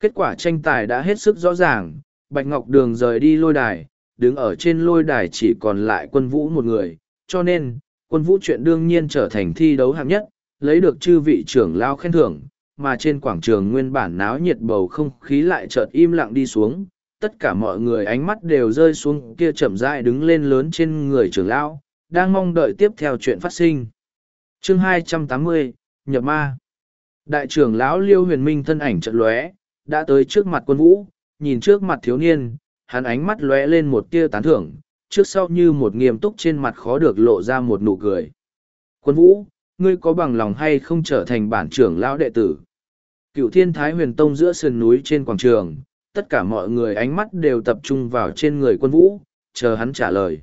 Kết quả tranh tài đã hết sức rõ ràng, Bạch Ngọc Đường rời đi lôi đài, đứng ở trên lôi đài chỉ còn lại quân vũ một người, cho nên, quân vũ chuyện đương nhiên trở thành thi đấu hạng nhất, lấy được chư vị trưởng lao khen thưởng, mà trên quảng trường nguyên bản náo nhiệt bầu không khí lại chợt im lặng đi xuống, tất cả mọi người ánh mắt đều rơi xuống kia chậm rãi đứng lên lớn trên người trưởng lão, đang mong đợi tiếp theo chuyện phát sinh. Chương 280, Nhập Ma Đại trưởng lão Liêu Huyền Minh thân ảnh chợt lóe, đã tới trước mặt quân vũ, nhìn trước mặt thiếu niên, hắn ánh mắt lóe lên một tia tán thưởng, trước sau như một nghiêm túc trên mặt khó được lộ ra một nụ cười. Quân vũ, ngươi có bằng lòng hay không trở thành bản trưởng lão đệ tử? Cựu thiên thái huyền tông giữa sườn núi trên quảng trường, tất cả mọi người ánh mắt đều tập trung vào trên người quân vũ, chờ hắn trả lời.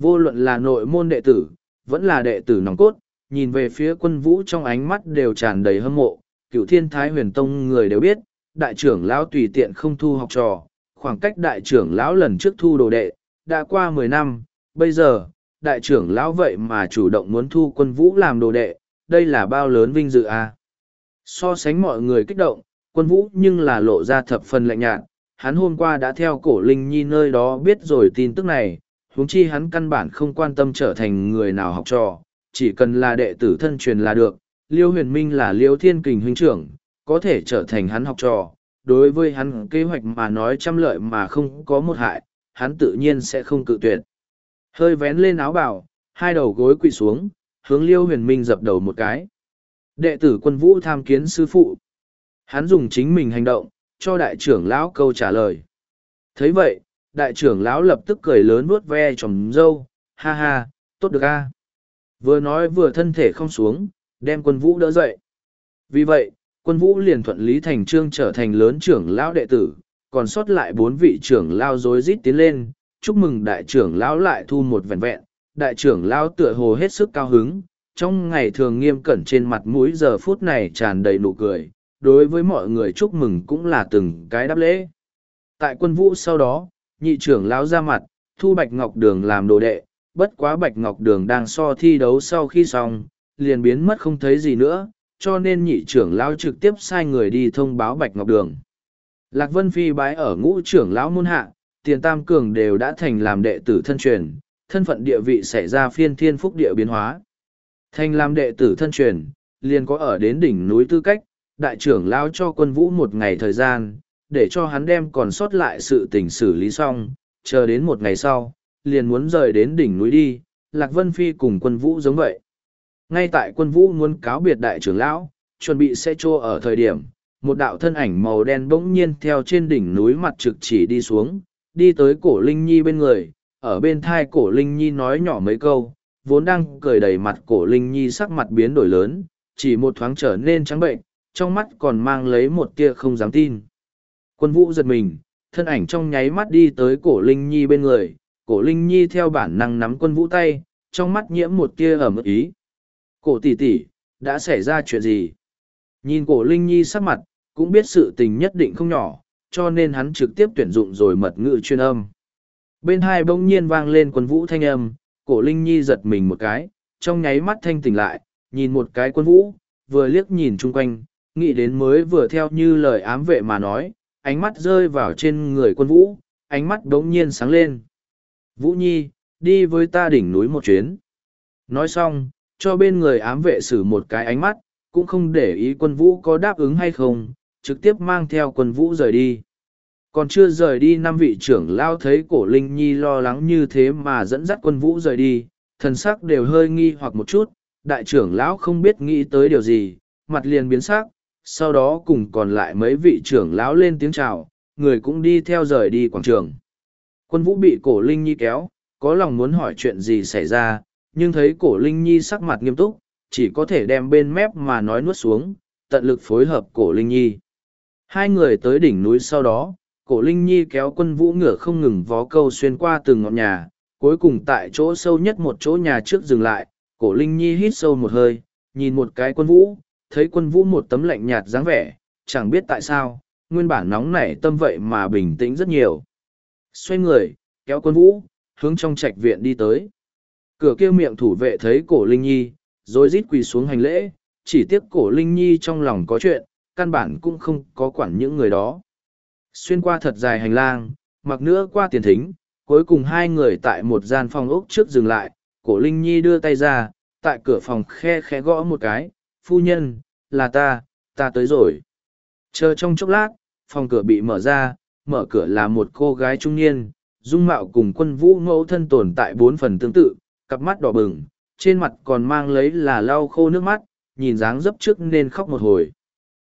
Vô luận là nội môn đệ tử, vẫn là đệ tử nòng cốt, nhìn về phía quân vũ trong ánh mắt đều tràn đầy hâm mộ. Cựu thiên thái huyền tông người đều biết, đại trưởng lão tùy tiện không thu học trò, khoảng cách đại trưởng lão lần trước thu đồ đệ, đã qua mười năm, bây giờ, đại trưởng lão vậy mà chủ động muốn thu quân vũ làm đồ đệ, đây là bao lớn vinh dự à. So sánh mọi người kích động, quân vũ nhưng là lộ ra thập phần lạnh nhạt, hắn hôm qua đã theo cổ linh nhi nơi đó biết rồi tin tức này, huống chi hắn căn bản không quan tâm trở thành người nào học trò, chỉ cần là đệ tử thân truyền là được, Liêu huyền minh là Liêu thiên kình huynh trưởng, có thể trở thành hắn học trò, đối với hắn kế hoạch mà nói trăm lợi mà không có một hại, hắn tự nhiên sẽ không cự tuyệt. Hơi vén lên áo bảo, hai đầu gối quỳ xuống, hướng Liêu huyền minh dập đầu một cái. Đệ tử quân vũ tham kiến sư phụ. Hắn dùng chính mình hành động, cho đại trưởng lão câu trả lời. thấy vậy, đại trưởng lão lập tức cười lớn vuốt ve tròm dâu, ha ha, tốt được a. Vừa nói vừa thân thể không xuống, đem quân vũ đỡ dậy. Vì vậy, quân vũ liền thuận lý thành trương trở thành lớn trưởng lão đệ tử, còn sót lại bốn vị trưởng lao rối rít tiến lên, chúc mừng đại trưởng lão lại thu một vẹn vẹn, đại trưởng lão tựa hồ hết sức cao hứng, trong ngày thường nghiêm cẩn trên mặt mũi giờ phút này tràn đầy nụ cười, đối với mọi người chúc mừng cũng là từng cái đáp lễ. Tại quân vũ sau đó, nhị trưởng lão ra mặt, thu Bạch Ngọc Đường làm đồ đệ, bất quá Bạch Ngọc Đường đang so thi đấu sau khi xong, liền biến mất không thấy gì nữa, cho nên nhị trưởng lão trực tiếp sai người đi thông báo Bạch Ngọc Đường. Lạc Vân Phi bái ở ngũ trưởng lão môn hạ, tiền tam cường đều đã thành làm đệ tử thân truyền, thân phận địa vị xảy ra phiên thiên phúc địa biến hóa. Thành làm đệ tử thân truyền, liền có ở đến đỉnh núi tư cách, đại trưởng lão cho quân vũ một ngày thời gian, để cho hắn đem còn sót lại sự tình xử lý xong, chờ đến một ngày sau, liền muốn rời đến đỉnh núi đi, Lạc Vân Phi cùng quân vũ giống vậy. Ngay tại quân vũ muốn cáo biệt đại trưởng lão, chuẩn bị sẽ trô ở thời điểm, một đạo thân ảnh màu đen bỗng nhiên theo trên đỉnh núi mặt trực chỉ đi xuống, đi tới cổ Linh Nhi bên người, ở bên thai cổ Linh Nhi nói nhỏ mấy câu, vốn đang cười đầy mặt cổ Linh Nhi sắc mặt biến đổi lớn, chỉ một thoáng trở nên trắng bệnh, trong mắt còn mang lấy một tia không dám tin. Quân vũ giật mình, thân ảnh trong nháy mắt đi tới cổ Linh Nhi bên người, cổ Linh Nhi theo bản năng nắm quân vũ tay, trong mắt nhiễm một tia ẩm ý. Cổ tỷ tỷ, đã xảy ra chuyện gì? Nhìn cổ Linh Nhi sắc mặt, cũng biết sự tình nhất định không nhỏ, cho nên hắn trực tiếp tuyển dụng rồi mật ngữ chuyên âm. Bên hai bỗng nhiên vang lên quân vũ thanh âm, cổ Linh Nhi giật mình một cái, trong nháy mắt thanh tỉnh lại, nhìn một cái quân vũ, vừa liếc nhìn chung quanh, nghĩ đến mới vừa theo như lời ám vệ mà nói, ánh mắt rơi vào trên người quân vũ, ánh mắt đống nhiên sáng lên. Vũ Nhi, đi với ta đỉnh núi một chuyến. Nói xong, cho bên người ám vệ xử một cái ánh mắt, cũng không để ý quân vũ có đáp ứng hay không, trực tiếp mang theo quân vũ rời đi. Còn chưa rời đi năm vị trưởng lao thấy cổ Linh Nhi lo lắng như thế mà dẫn dắt quân vũ rời đi, thần sắc đều hơi nghi hoặc một chút, đại trưởng lão không biết nghĩ tới điều gì, mặt liền biến sắc, sau đó cùng còn lại mấy vị trưởng lão lên tiếng chào, người cũng đi theo rời đi quảng trường. Quân vũ bị cổ Linh Nhi kéo, có lòng muốn hỏi chuyện gì xảy ra, nhưng thấy cổ Linh Nhi sắc mặt nghiêm túc, chỉ có thể đem bên mép mà nói nuốt xuống, tận lực phối hợp cổ Linh Nhi. Hai người tới đỉnh núi sau đó, cổ Linh Nhi kéo quân vũ ngựa không ngừng vó câu xuyên qua từng ngọn nhà, cuối cùng tại chỗ sâu nhất một chỗ nhà trước dừng lại, cổ Linh Nhi hít sâu một hơi, nhìn một cái quân vũ, thấy quân vũ một tấm lạnh nhạt dáng vẻ, chẳng biết tại sao, nguyên bản nóng nảy tâm vậy mà bình tĩnh rất nhiều. Xoay người, kéo quân vũ, hướng trong trạch viện đi tới. Cửa kia miệng thủ vệ thấy cổ Linh Nhi, rồi rít quỳ xuống hành lễ, chỉ tiếc cổ Linh Nhi trong lòng có chuyện, căn bản cũng không có quản những người đó. Xuyên qua thật dài hành lang, mặc nữa qua tiền thính, cuối cùng hai người tại một gian phòng ốc trước dừng lại, cổ Linh Nhi đưa tay ra, tại cửa phòng khe khẽ gõ một cái, phu nhân, là ta, ta tới rồi. Chờ trong chốc lát, phòng cửa bị mở ra, mở cửa là một cô gái trung niên, dung mạo cùng quân vũ mẫu thân tồn tại bốn phần tương tự, cặp mắt đỏ bừng, trên mặt còn mang lấy là lau khô nước mắt, nhìn dáng dấp trước nên khóc một hồi.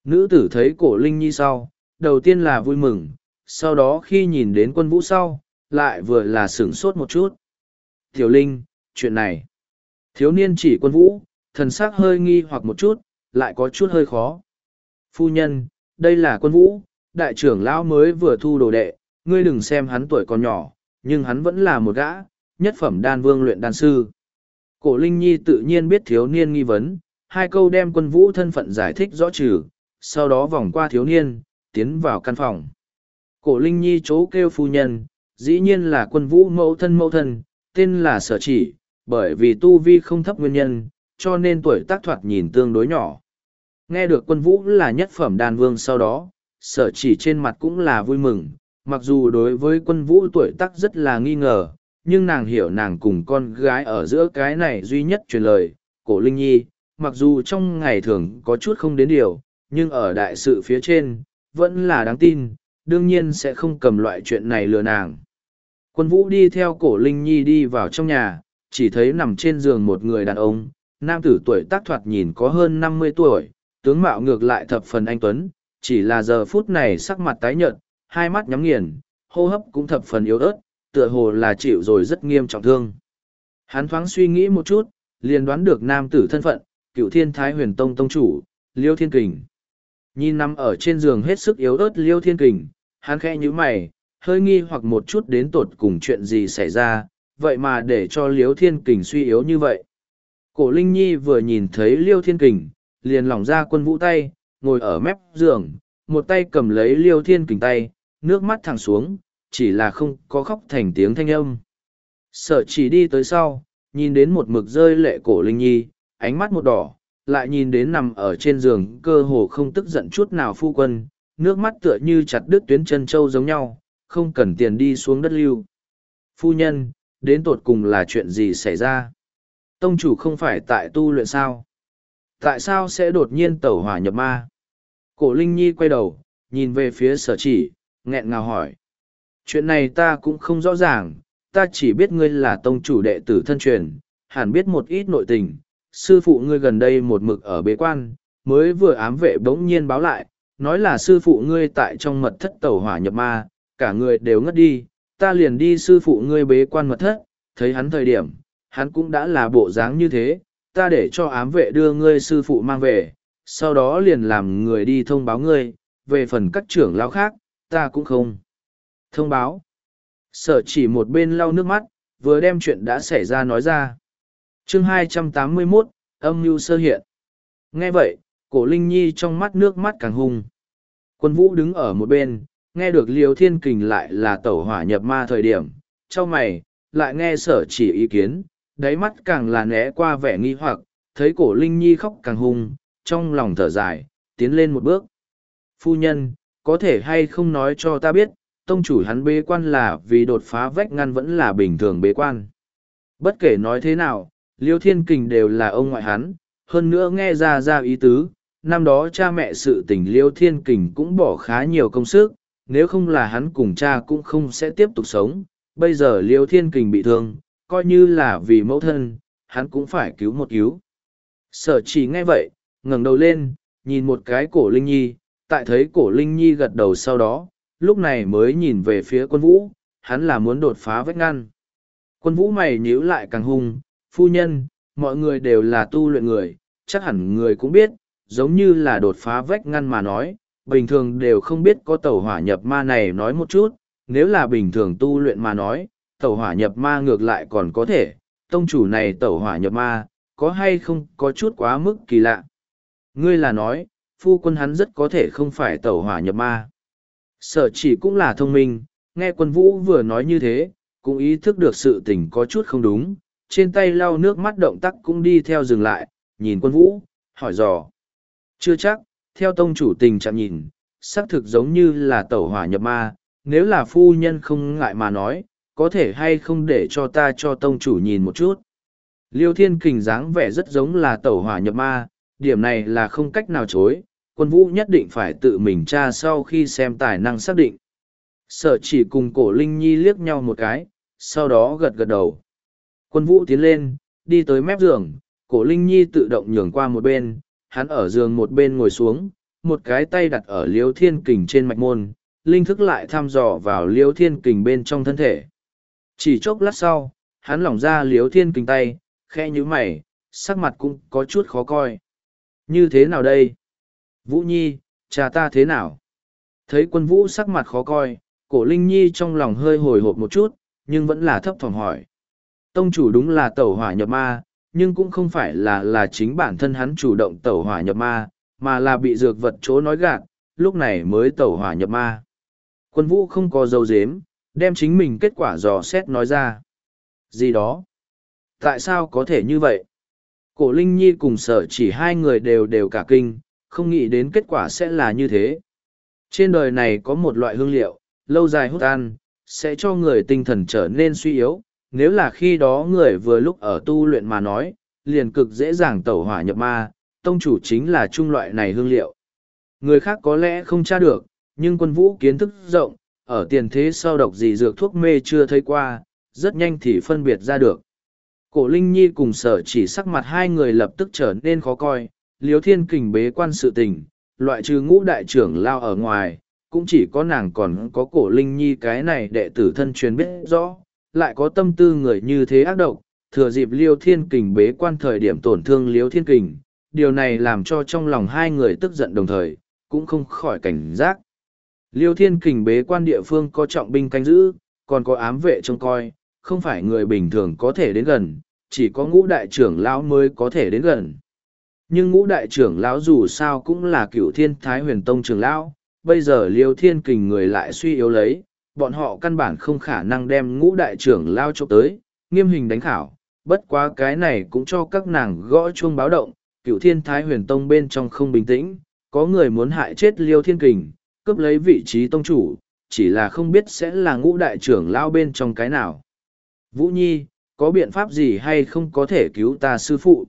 Nữ tử thấy cổ Linh Nhi sau, đầu tiên là vui mừng, sau đó khi nhìn đến quân vũ sau, lại vừa là sửng sốt một chút. Tiểu Linh, chuyện này. Thiếu niên chỉ quân vũ, thần sắc hơi nghi hoặc một chút, lại có chút hơi khó. Phu nhân, đây là quân vũ, đại trưởng lão mới vừa thu đồ đệ, ngươi đừng xem hắn tuổi còn nhỏ, nhưng hắn vẫn là một gã, nhất phẩm đan vương luyện đan sư. Cổ Linh Nhi tự nhiên biết thiếu niên nghi vấn, hai câu đem quân vũ thân phận giải thích rõ trừ, sau đó vòng qua thiếu niên, tiến vào căn phòng. Cổ Linh Nhi chỗ kêu phu nhân, dĩ nhiên là quân vũ mẫu thân mẫu thân, tên là sở chỉ, bởi vì tu vi không thấp nguyên nhân, cho nên tuổi tác thoạt nhìn tương đối nhỏ. Nghe được quân vũ là nhất phẩm đan vương sau đó, sở chỉ trên mặt cũng là vui mừng, mặc dù đối với quân vũ tuổi tác rất là nghi ngờ, nhưng nàng hiểu nàng cùng con gái ở giữa cái này duy nhất truyền lời, cổ Linh Nhi, mặc dù trong ngày thường có chút không đến điều, nhưng ở đại sự phía trên, vẫn là đáng tin, đương nhiên sẽ không cầm loại chuyện này lừa nàng. Quân vũ đi theo cổ Linh Nhi đi vào trong nhà, chỉ thấy nằm trên giường một người đàn ông, nam tử tuổi tác thoạt nhìn có hơn năm mươi tuổi, tướng mạo ngược lại thập phần anh Tuấn, chỉ là giờ phút này sắc mặt tái nhợt, hai mắt nhắm nghiền, hô hấp cũng thập phần yếu ớt, tựa hồ là chịu rồi rất nghiêm trọng thương. Hắn thoáng suy nghĩ một chút, liền đoán được nam tử thân phận, cựu thiên thái huyền tông tông chủ, Liêu Thiên Kình. Nhìn nằm ở trên giường hết sức yếu ớt Liêu Thiên Kình, hắn khẽ như mày, hơi nghi hoặc một chút đến tột cùng chuyện gì xảy ra, vậy mà để cho Liêu Thiên Kình suy yếu như vậy. Cổ Linh Nhi vừa nhìn thấy Liêu Thiên Kình, liền lỏng ra quân vũ tay, ngồi ở mép giường, một tay cầm lấy Liêu Thiên Kình tay, nước mắt thẳng xuống, chỉ là không có khóc thành tiếng thanh âm. Sợ chỉ đi tới sau, nhìn đến một mực rơi lệ cổ Linh Nhi, ánh mắt một đỏ, lại nhìn đến nằm ở trên giường cơ hồ không tức giận chút nào phu quân, nước mắt tựa như chặt đứt tuyến chân châu giống nhau, không cần tiền đi xuống đất lưu. Phu nhân, đến tột cùng là chuyện gì xảy ra? Tông chủ không phải tại tu luyện sao? Tại sao sẽ đột nhiên tẩu hỏa nhập ma? Cổ Linh Nhi quay đầu, nhìn về phía sở chỉ, nghẹn ngào hỏi. Chuyện này ta cũng không rõ ràng, ta chỉ biết ngươi là tông chủ đệ tử thân truyền, hẳn biết một ít nội tình. Sư phụ ngươi gần đây một mực ở bế quan, mới vừa ám vệ bỗng nhiên báo lại, nói là sư phụ ngươi tại trong mật thất tẩu hỏa nhập ma, cả người đều ngất đi, ta liền đi sư phụ ngươi bế quan mật thất, thấy hắn thời điểm, hắn cũng đã là bộ dáng như thế, ta để cho ám vệ đưa ngươi sư phụ mang về, sau đó liền làm người đi thông báo ngươi, về phần các trưởng lão khác, ta cũng không. Thông báo. Sở chỉ một bên lau nước mắt, vừa đem chuyện đã xảy ra nói ra chương 281, âm mưu sơ hiện. Nghe vậy, cổ Linh Nhi trong mắt nước mắt càng hung. Quân vũ đứng ở một bên, nghe được liều thiên kình lại là tẩu hỏa nhập ma thời điểm, cho mày, lại nghe sở chỉ ý kiến, đáy mắt càng là né qua vẻ nghi hoặc, thấy cổ Linh Nhi khóc càng hung, trong lòng thở dài, tiến lên một bước. Phu nhân, có thể hay không nói cho ta biết, tông chủ hắn bế quan là vì đột phá vách ngăn vẫn là bình thường bế quan. Bất kể nói thế nào, Liêu Thiên Kình đều là ông ngoại hắn, hơn nữa nghe ra ra ý tứ, năm đó cha mẹ sự tình Liêu Thiên Kình cũng bỏ khá nhiều công sức, nếu không là hắn cùng cha cũng không sẽ tiếp tục sống. Bây giờ Liêu Thiên Kình bị thương, coi như là vì mẫu thân, hắn cũng phải cứu một cứu. Sở chỉ nghe vậy, ngẩng đầu lên, nhìn một cái cổ Linh Nhi, tại thấy cổ Linh Nhi gật đầu sau đó, lúc này mới nhìn về phía quân vũ, hắn là muốn đột phá vách ngăn. Quân vũ mày nhíu lại càng hung, phu nhân, mọi người đều là tu luyện người, chắc hẳn người cũng biết, giống như là đột phá vách ngăn mà nói, bình thường đều không biết có tẩu hỏa nhập ma này nói một chút, nếu là bình thường tu luyện mà nói, tẩu hỏa nhập ma ngược lại còn có thể, tông chủ này tẩu hỏa nhập ma, có hay không có chút quá mức kỳ lạ. Ngươi là nói, phu quân hắn rất có thể không phải tẩu hỏa nhập ma. Sở chỉ cũng là thông minh, nghe quân vũ vừa nói như thế, cũng ý thức được sự tình có chút không đúng, trên tay lau nước mắt động tác cũng đi theo dừng lại, nhìn quân vũ, hỏi dò. Chưa chắc, theo tông chủ tình trạng nhìn, xác thực giống như là tẩu hỏa nhập ma, nếu là phu nhân không ngại mà nói, có thể hay không để cho ta cho tông chủ nhìn một chút. Liêu thiên kình dáng vẻ rất giống là tẩu hỏa nhập ma, điểm này là không cách nào chối, quân vũ nhất định phải tự mình tra sau khi xem tài năng xác định. Sở chỉ cùng cổ Linh Nhi liếc nhau một cái, sau đó gật gật đầu. Quân vũ tiến lên, đi tới mép giường, cổ Linh Nhi tự động nhường qua một bên, hắn ở giường một bên ngồi xuống, một cái tay đặt ở liêu thiên kình trên mạch môn, linh thức lại thăm dò vào liêu thiên kình bên trong thân thể. Chỉ chốc lát sau, hắn lỏng ra liêu thiên kình tay, khe như mày, sắc mặt cũng có chút khó coi. Như thế nào đây? Vũ Nhi, cha ta thế nào? Thấy quân vũ sắc mặt khó coi, cổ Linh Nhi trong lòng hơi hồi hộp một chút, nhưng vẫn là thấp thỏm hỏi. Tông chủ đúng là tẩu hỏa nhập ma, nhưng cũng không phải là là chính bản thân hắn chủ động tẩu hỏa nhập ma, mà là bị dược vật chỗ nói gạt, lúc này mới tẩu hỏa nhập ma. Quân vũ không có dấu dếm, đem chính mình kết quả dò xét nói ra. Gì đó? Tại sao có thể như vậy? Cổ Linh Nhi cùng sở chỉ hai người đều đều cả kinh, không nghĩ đến kết quả sẽ là như thế. Trên đời này có một loại hương liệu, lâu dài hút ăn, sẽ cho người tinh thần trở nên suy yếu. Nếu là khi đó người vừa lúc ở tu luyện mà nói, liền cực dễ dàng tẩu hỏa nhập ma, tông chủ chính là trung loại này hương liệu. Người khác có lẽ không tra được, nhưng quân vũ kiến thức rộng, ở tiền thế sau độc gì dược thuốc mê chưa thấy qua, rất nhanh thì phân biệt ra được. Cổ Linh Nhi cùng sở chỉ sắc mặt hai người lập tức trở nên khó coi, liếu thiên kình bế quan sự tình, loại trừ ngũ đại trưởng lao ở ngoài, cũng chỉ có nàng còn có cổ Linh Nhi cái này đệ tử thân truyền biết rõ, lại có tâm tư người như thế ác độc, thừa dịp liêu thiên kình bế quan thời điểm tổn thương Liêu thiên kình, điều này làm cho trong lòng hai người tức giận đồng thời, cũng không khỏi cảnh giác. Liêu thiên kình bế quan địa phương có trọng binh canh giữ, còn có ám vệ trông coi, không phải người bình thường có thể đến gần, chỉ có ngũ đại trưởng lão mới có thể đến gần. Nhưng ngũ đại trưởng lão dù sao cũng là cựu thiên thái huyền tông trưởng lão, bây giờ liêu thiên kình người lại suy yếu lấy, bọn họ căn bản không khả năng đem ngũ đại trưởng lao chụp tới, nghiêm hình đánh khảo, bất quá cái này cũng cho các nàng gõ chuông báo động, cựu thiên thái huyền tông bên trong không bình tĩnh, có người muốn hại chết liêu thiên kình, cướp lấy vị trí tông chủ, chỉ là không biết sẽ là ngũ đại trưởng lao bên trong cái nào. Vũ Nhi, có biện pháp gì hay không có thể cứu ta sư phụ?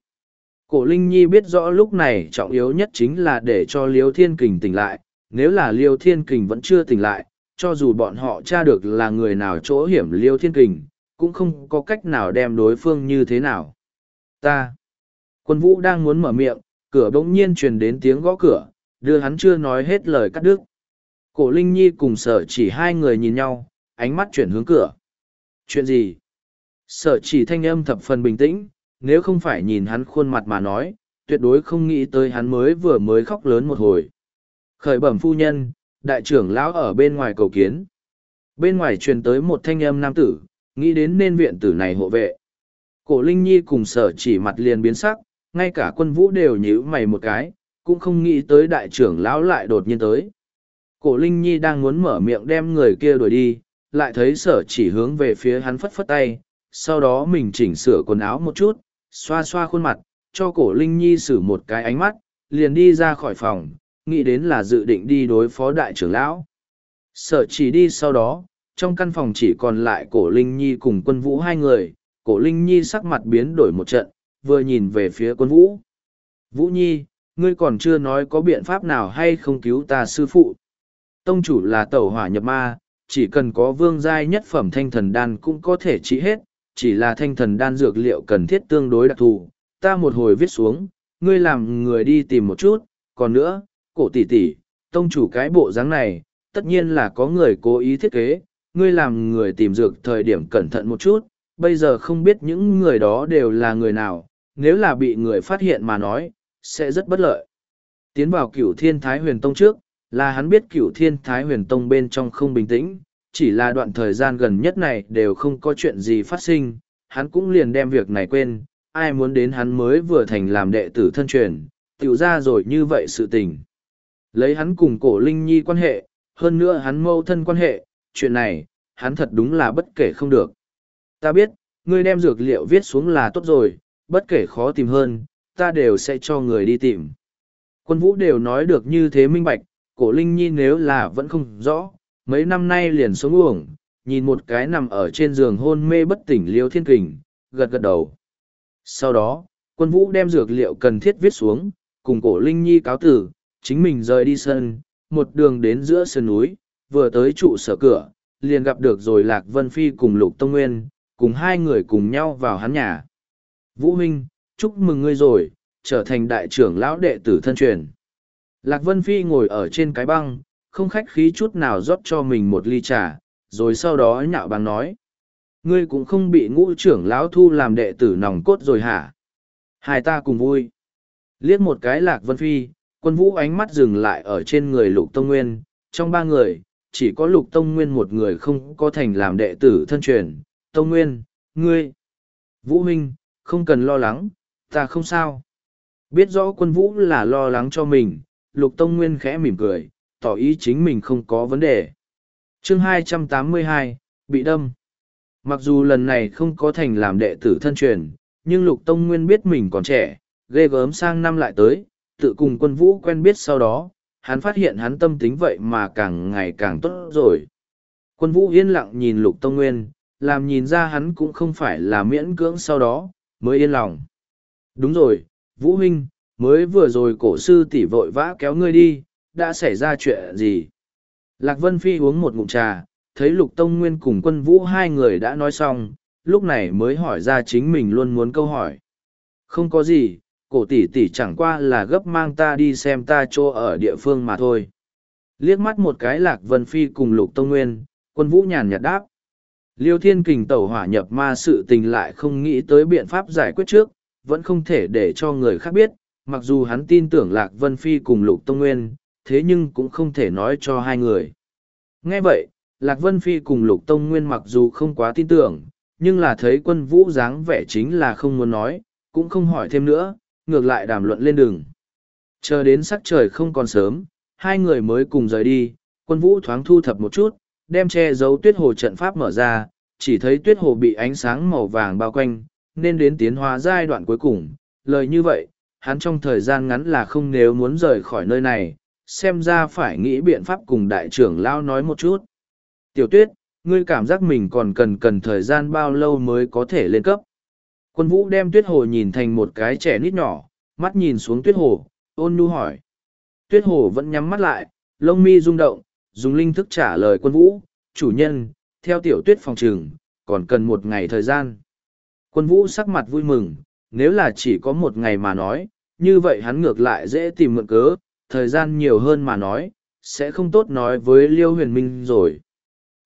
Cổ Linh Nhi biết rõ lúc này trọng yếu nhất chính là để cho Liêu Thiên Kình tỉnh lại, nếu là Liêu Thiên Kình vẫn chưa tỉnh lại, cho dù bọn họ tra được là người nào chỗ hiểm Liêu Thiên Kình, cũng không có cách nào đem đối phương như thế nào. Ta, quân vũ đang muốn mở miệng, cửa bỗng nhiên truyền đến tiếng gõ cửa, đưa hắn chưa nói hết lời cắt đứt. Cổ Linh Nhi cùng sở chỉ hai người nhìn nhau, ánh mắt chuyển hướng cửa. Chuyện gì? Sở chỉ thanh âm thập phần bình tĩnh, nếu không phải nhìn hắn khuôn mặt mà nói, tuyệt đối không nghĩ tới hắn mới vừa mới khóc lớn một hồi. Khởi bẩm phu nhân, đại trưởng lão ở bên ngoài cầu kiến. Bên ngoài truyền tới một thanh âm nam tử, nghĩ đến nên viện tử này hộ vệ. Cổ Linh Nhi cùng sở chỉ mặt liền biến sắc, ngay cả quân vũ đều nhíu mày một cái, cũng không nghĩ tới đại trưởng lão lại đột nhiên tới. Cổ Linh Nhi đang muốn mở miệng đem người kia đuổi đi, lại thấy sở chỉ hướng về phía hắn phất phất tay, sau đó mình chỉnh sửa quần áo một chút, xoa xoa khuôn mặt, cho cổ Linh Nhi xử một cái ánh mắt, liền đi ra khỏi phòng, nghĩ đến là dự định đi đối phó đại trưởng lão. Sở chỉ đi sau đó, trong căn phòng chỉ còn lại cổ Linh Nhi cùng quân vũ hai người, cổ Linh Nhi sắc mặt biến đổi một trận, vừa nhìn về phía quân vũ. Vũ Nhi, ngươi còn chưa nói có biện pháp nào hay không cứu ta sư phụ. Tông chủ là tẩu hỏa nhập ma, chỉ cần có vương giai nhất phẩm thanh thần đan cũng có thể trị hết, chỉ là thanh thần đan dược liệu cần thiết tương đối đặc thù. Ta một hồi viết xuống, ngươi làm người đi tìm một chút, còn nữa, cổ tỷ tỷ, tông chủ cái bộ dáng này, tất nhiên là có người cố ý thiết kế, ngươi làm người tìm dược thời điểm cẩn thận một chút, bây giờ không biết những người đó đều là người nào, nếu là bị người phát hiện mà nói, sẽ rất bất lợi. Tiến vào cửu thiên thái huyền tông trước, là hắn biết cửu thiên thái huyền tông bên trong không bình tĩnh, chỉ là đoạn thời gian gần nhất này đều không có chuyện gì phát sinh, hắn cũng liền đem việc này quên, ai muốn đến hắn mới vừa thành làm đệ tử thân truyền, tiểu ra rồi như vậy sự tình. Lấy hắn cùng cổ linh nhi quan hệ, hơn nữa hắn mâu thân quan hệ, chuyện này, hắn thật đúng là bất kể không được. Ta biết, ngươi đem dược liệu viết xuống là tốt rồi, bất kể khó tìm hơn, ta đều sẽ cho người đi tìm. Quân vũ đều nói được như thế minh bạch, cổ linh nhi nếu là vẫn không rõ, mấy năm nay liền sống uổng, nhìn một cái nằm ở trên giường hôn mê bất tỉnh liêu thiên kình, gật gật đầu. Sau đó, quân vũ đem dược liệu cần thiết viết xuống, cùng cổ linh nhi cáo tử, chính mình rời đi sân, một đường đến giữa sườn núi, vừa tới trụ sở cửa, liền gặp được rồi Lạc Vân Phi cùng Lục Tông Nguyên, cùng hai người cùng nhau vào hắn nhà. Vũ Huynh, chúc mừng ngươi rồi, trở thành đại trưởng lão đệ tử thân truyền. Lạc Vân Phi ngồi ở trên cái băng, không khách khí chút nào rót cho mình một ly trà, rồi sau đó nhạo báng nói. Ngươi cũng không bị ngũ trưởng lão thu làm đệ tử nòng cốt rồi hả? Hai ta cùng vui. Liếc một cái Lạc Vân Phi, quân vũ ánh mắt dừng lại ở trên người Lục Tông Nguyên, trong ba người, chỉ có Lục Tông Nguyên một người không có thành làm đệ tử thân truyền. Tông Nguyên, ngươi, Vũ Minh, không cần lo lắng, ta không sao. Biết rõ quân vũ là lo lắng cho mình, Lục Tông Nguyên khẽ mỉm cười, tỏ ý chính mình không có vấn đề. Chương 282, bị đâm. Mặc dù lần này không có thành làm đệ tử thân truyền, nhưng Lục Tông Nguyên biết mình còn trẻ, ghê gớm sang năm lại tới, tự cùng quân vũ quen biết sau đó, hắn phát hiện hắn tâm tính vậy mà càng ngày càng tốt rồi. Quân vũ yên lặng nhìn Lục Tông Nguyên, làm nhìn ra hắn cũng không phải là miễn cưỡng sau đó, mới yên lòng. Đúng rồi, Vũ Huynh, mới vừa rồi cổ sư tỷ vội vã kéo ngươi đi, đã xảy ra chuyện gì? Lạc Vân Phi uống một ngụm trà, thấy Lục Tông Nguyên cùng quân vũ hai người đã nói xong, lúc này mới hỏi ra chính mình luôn muốn câu hỏi. Không có gì, cổ tỷ tỷ chẳng qua là gấp mang ta đi xem ta chỗ ở địa phương mà thôi. Liếc mắt một cái Lạc Vân Phi cùng Lục Tông Nguyên, quân vũ nhàn nhạt đáp. Liêu Thiên Kình tẩu hỏa nhập ma sự tình lại không nghĩ tới biện pháp giải quyết trước, vẫn không thể để cho người khác biết, mặc dù hắn tin tưởng Lạc Vân Phi cùng Lục Tông Nguyên, thế nhưng cũng không thể nói cho hai người. Nghe vậy, Lạc Vân Phi cùng Lục Tông Nguyên mặc dù không quá tin tưởng, nhưng là thấy quân vũ dáng vẻ chính là không muốn nói, cũng không hỏi thêm nữa, ngược lại đàm luận lên đường. Chờ đến sắc trời không còn sớm, hai người mới cùng rời đi, quân vũ thoáng thu thập một chút, đem che giấu tuyết hồ trận pháp mở ra, chỉ thấy tuyết hồ bị ánh sáng màu vàng bao quanh, nên đến tiến hóa giai đoạn cuối cùng. Lời như vậy, hắn trong thời gian ngắn là không nếu muốn rời khỏi nơi này, xem ra phải nghĩ biện pháp cùng đại trưởng lao nói một chút. Tiểu tuyết, ngươi cảm giác mình còn cần cần thời gian bao lâu mới có thể lên cấp. Quân vũ đem tuyết hồ nhìn thành một cái trẻ nít nhỏ, mắt nhìn xuống tuyết hồ, ôn nhu hỏi. Tuyết hồ vẫn nhắm mắt lại, lông mi rung động, dùng linh thức trả lời quân vũ, chủ nhân, theo tiểu tuyết phòng trường, còn cần một ngày thời gian. Quân vũ sắc mặt vui mừng, nếu là chỉ có một ngày mà nói, như vậy hắn ngược lại dễ tìm mượn cớ, thời gian nhiều hơn mà nói, sẽ không tốt nói với Liêu huyền minh rồi.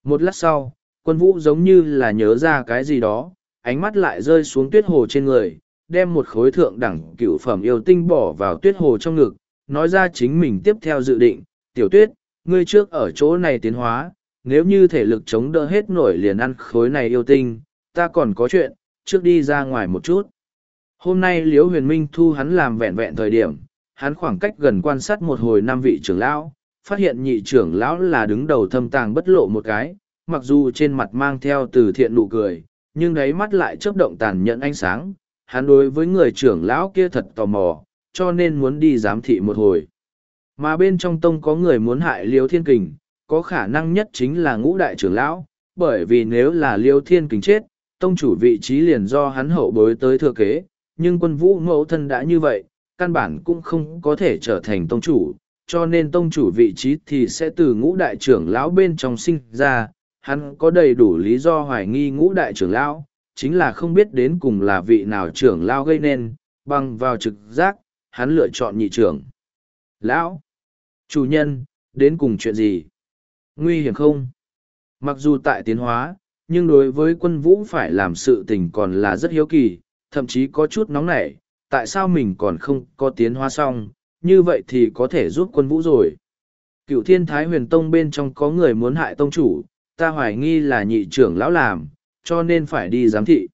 Một lát sau, quân vũ giống như là nhớ ra cái gì đó, ánh mắt lại rơi xuống tuyết hồ trên người, đem một khối thượng đẳng cựu phẩm yêu tinh bỏ vào tuyết hồ trong ngực, nói ra chính mình tiếp theo dự định, tiểu tuyết, ngươi trước ở chỗ này tiến hóa, nếu như thể lực chống đỡ hết nổi liền ăn khối này yêu tinh, ta còn có chuyện, trước đi ra ngoài một chút. Hôm nay Liễu Huyền Minh thu hắn làm vẹn vẹn thời điểm, hắn khoảng cách gần quan sát một hồi năm vị trưởng lão, phát hiện nhị trưởng lão là đứng đầu thâm tàng bất lộ một cái, mặc dù trên mặt mang theo từ thiện nụ cười, nhưng đáy mắt lại chớp động tàn nhẫn ánh sáng. Hắn đối với người trưởng lão kia thật tò mò, cho nên muốn đi giám thị một hồi. Mà bên trong tông có người muốn hại Liêu Thiên Kình, có khả năng nhất chính là ngũ đại trưởng lão, bởi vì nếu là Liêu Thiên Kình chết, tông chủ vị trí liền do hắn hậu bối tới thừa kế, nhưng quân vũ mẫu thân đã như vậy, căn bản cũng không có thể trở thành tông chủ, cho nên tông chủ vị trí thì sẽ từ ngũ đại trưởng lão bên trong sinh ra, hắn có đầy đủ lý do hoài nghi ngũ đại trưởng lão, chính là không biết đến cùng là vị nào trưởng lão gây nên, bằng vào trực giác, hắn lựa chọn nhị trưởng. Lão, chủ nhân, đến cùng chuyện gì? Nguy hiểm không? Mặc dù tại tiến hóa, nhưng đối với quân vũ phải làm sự tình còn là rất hiếu kỳ, thậm chí có chút nóng nảy, tại sao mình còn không có tiến hóa xong, như vậy thì có thể giúp quân vũ rồi. Cựu thiên thái huyền tông bên trong có người muốn hại tông chủ, ta hoài nghi là nhị trưởng lão làm, cho nên phải đi giám thị.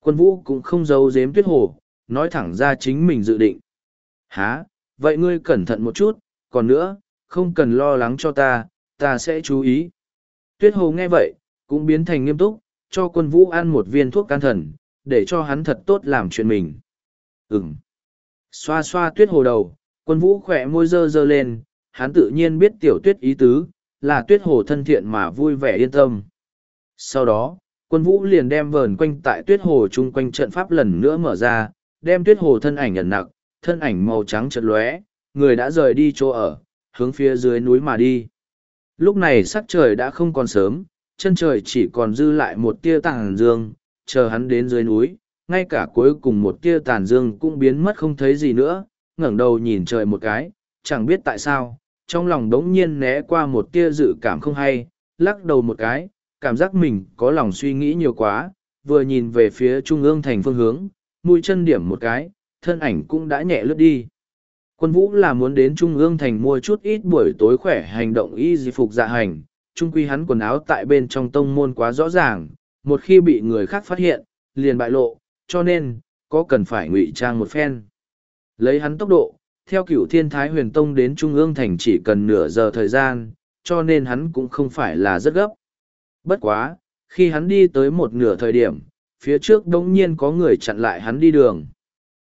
Quân vũ cũng không giấu giếm tuyết hồ, nói thẳng ra chính mình dự định. Hả, vậy ngươi cẩn thận một chút, còn nữa, không cần lo lắng cho ta, ta sẽ chú ý. Tuyết hồ nghe vậy, cũng biến thành nghiêm túc, cho quân vũ ăn một viên thuốc can thần, để cho hắn thật tốt làm chuyện mình. Ừm. Xoa xoa tuyết hồ đầu, quân vũ khỏe môi dơ dơ lên, hắn tự nhiên biết tiểu tuyết ý tứ, là tuyết hồ thân thiện mà vui vẻ yên tâm. Sau đó, quân vũ liền đem vờn quanh tại tuyết hồ chung quanh trận pháp lần nữa mở ra, đem tuyết hồ thân ảnh ẩn nặc, thân ảnh màu trắng chợt lóe, người đã rời đi chỗ ở, hướng phía dưới núi mà đi. Lúc này sắc trời đã không còn sớm, chân trời chỉ còn dư lại một tia tàn dương, chờ hắn đến dưới núi, ngay cả cuối cùng một tia tàn dương cũng biến mất không thấy gì nữa, ngẩng đầu nhìn trời một cái, chẳng biết tại sao, trong lòng đống nhiên né qua một tia dự cảm không hay, lắc đầu một cái, cảm giác mình có lòng suy nghĩ nhiều quá, vừa nhìn về phía trung ương thành phương hướng, mũi chân điểm một cái, thân ảnh cũng đã nhẹ lướt đi. Quân vũ là muốn đến trung ương thành mua chút ít buổi tối khỏe hành động y di phục dạ hành, trung quy hắn quần áo tại bên trong tông môn quá rõ ràng, một khi bị người khác phát hiện, liền bại lộ, cho nên, có cần phải ngụy trang một phen. Lấy hắn tốc độ, theo cựu thiên thái huyền tông đến trung ương thành chỉ cần nửa giờ thời gian, cho nên hắn cũng không phải là rất gấp. Bất quá, khi hắn đi tới một nửa thời điểm, phía trước đống nhiên có người chặn lại hắn đi đường.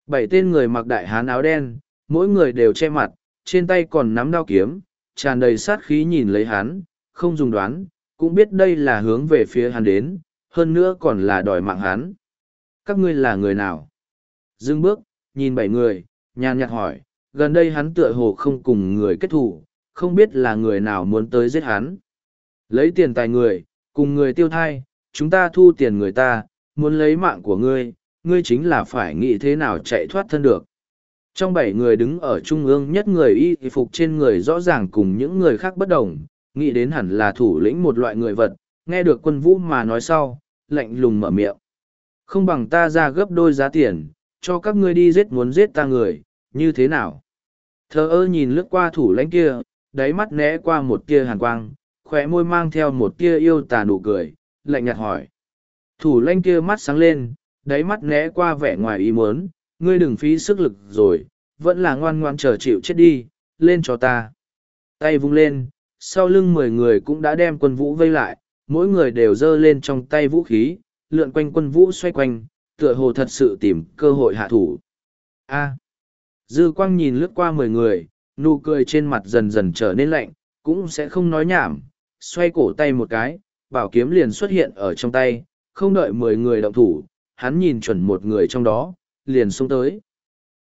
Bảy tên người mặc đại hán áo đen, mỗi người đều che mặt, trên tay còn nắm đao kiếm, tràn đầy sát khí nhìn lấy hắn, không dùng đoán, cũng biết đây là hướng về phía hắn đến, hơn nữa còn là đòi mạng hắn. Các ngươi là người nào? Dưng bước, nhìn bảy người, nhàn nhạt hỏi, gần đây hắn tựa hồ không cùng người kết thủ, không biết là người nào muốn tới giết hắn. Lấy tiền tài người, cùng người tiêu thai, chúng ta thu tiền người ta, muốn lấy mạng của ngươi, ngươi chính là phải nghĩ thế nào chạy thoát thân được. Trong bảy người đứng ở trung ương nhất người y phục trên người rõ ràng cùng những người khác bất đồng, nghĩ đến hẳn là thủ lĩnh một loại người vật, nghe được quân vũ mà nói sau, lạnh lùng mở miệng. Không bằng ta ra gấp đôi giá tiền, cho các ngươi đi giết muốn giết ta người, như thế nào? Thờ ơ nhìn lướt qua thủ lãnh kia, đáy mắt né qua một tia hàn quang, khóe môi mang theo một tia yêu tà nụ cười, lạnh nhạt hỏi. Thủ lãnh kia mắt sáng lên, đáy mắt né qua vẻ ngoài ý muốn, ngươi đừng phí sức lực rồi, vẫn là ngoan ngoan chờ chịu chết đi, lên cho ta. Tay vung lên, sau lưng mười người cũng đã đem quân vũ vây lại, mỗi người đều giơ lên trong tay vũ khí, lượn quanh quân vũ xoay quanh, tựa hồ thật sự tìm cơ hội hạ thủ. A. Dư quang nhìn lướt qua mười người, nụ cười trên mặt dần dần trở nên lạnh, cũng sẽ không nói nhảm, xoay cổ tay một cái, bảo kiếm liền xuất hiện ở trong tay, không đợi mười người động thủ, hắn nhìn chuẩn một người trong đó, liền xông tới.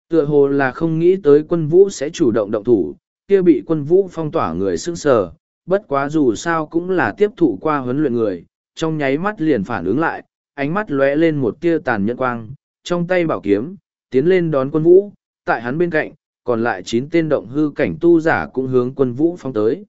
Tựa hồ là không nghĩ tới quân vũ sẽ chủ động động thủ, kia bị quân vũ phong tỏa người sững sờ, bất quá dù sao cũng là tiếp thụ qua huấn luyện người, trong nháy mắt liền phản ứng lại, ánh mắt lóe lên một tia tàn nhẫn quang, trong tay bảo kiếm, tiến lên đón quân vũ, tại hắn bên cạnh, còn lại chín tên động hư cảnh tu giả cũng hướng quân vũ phong tới.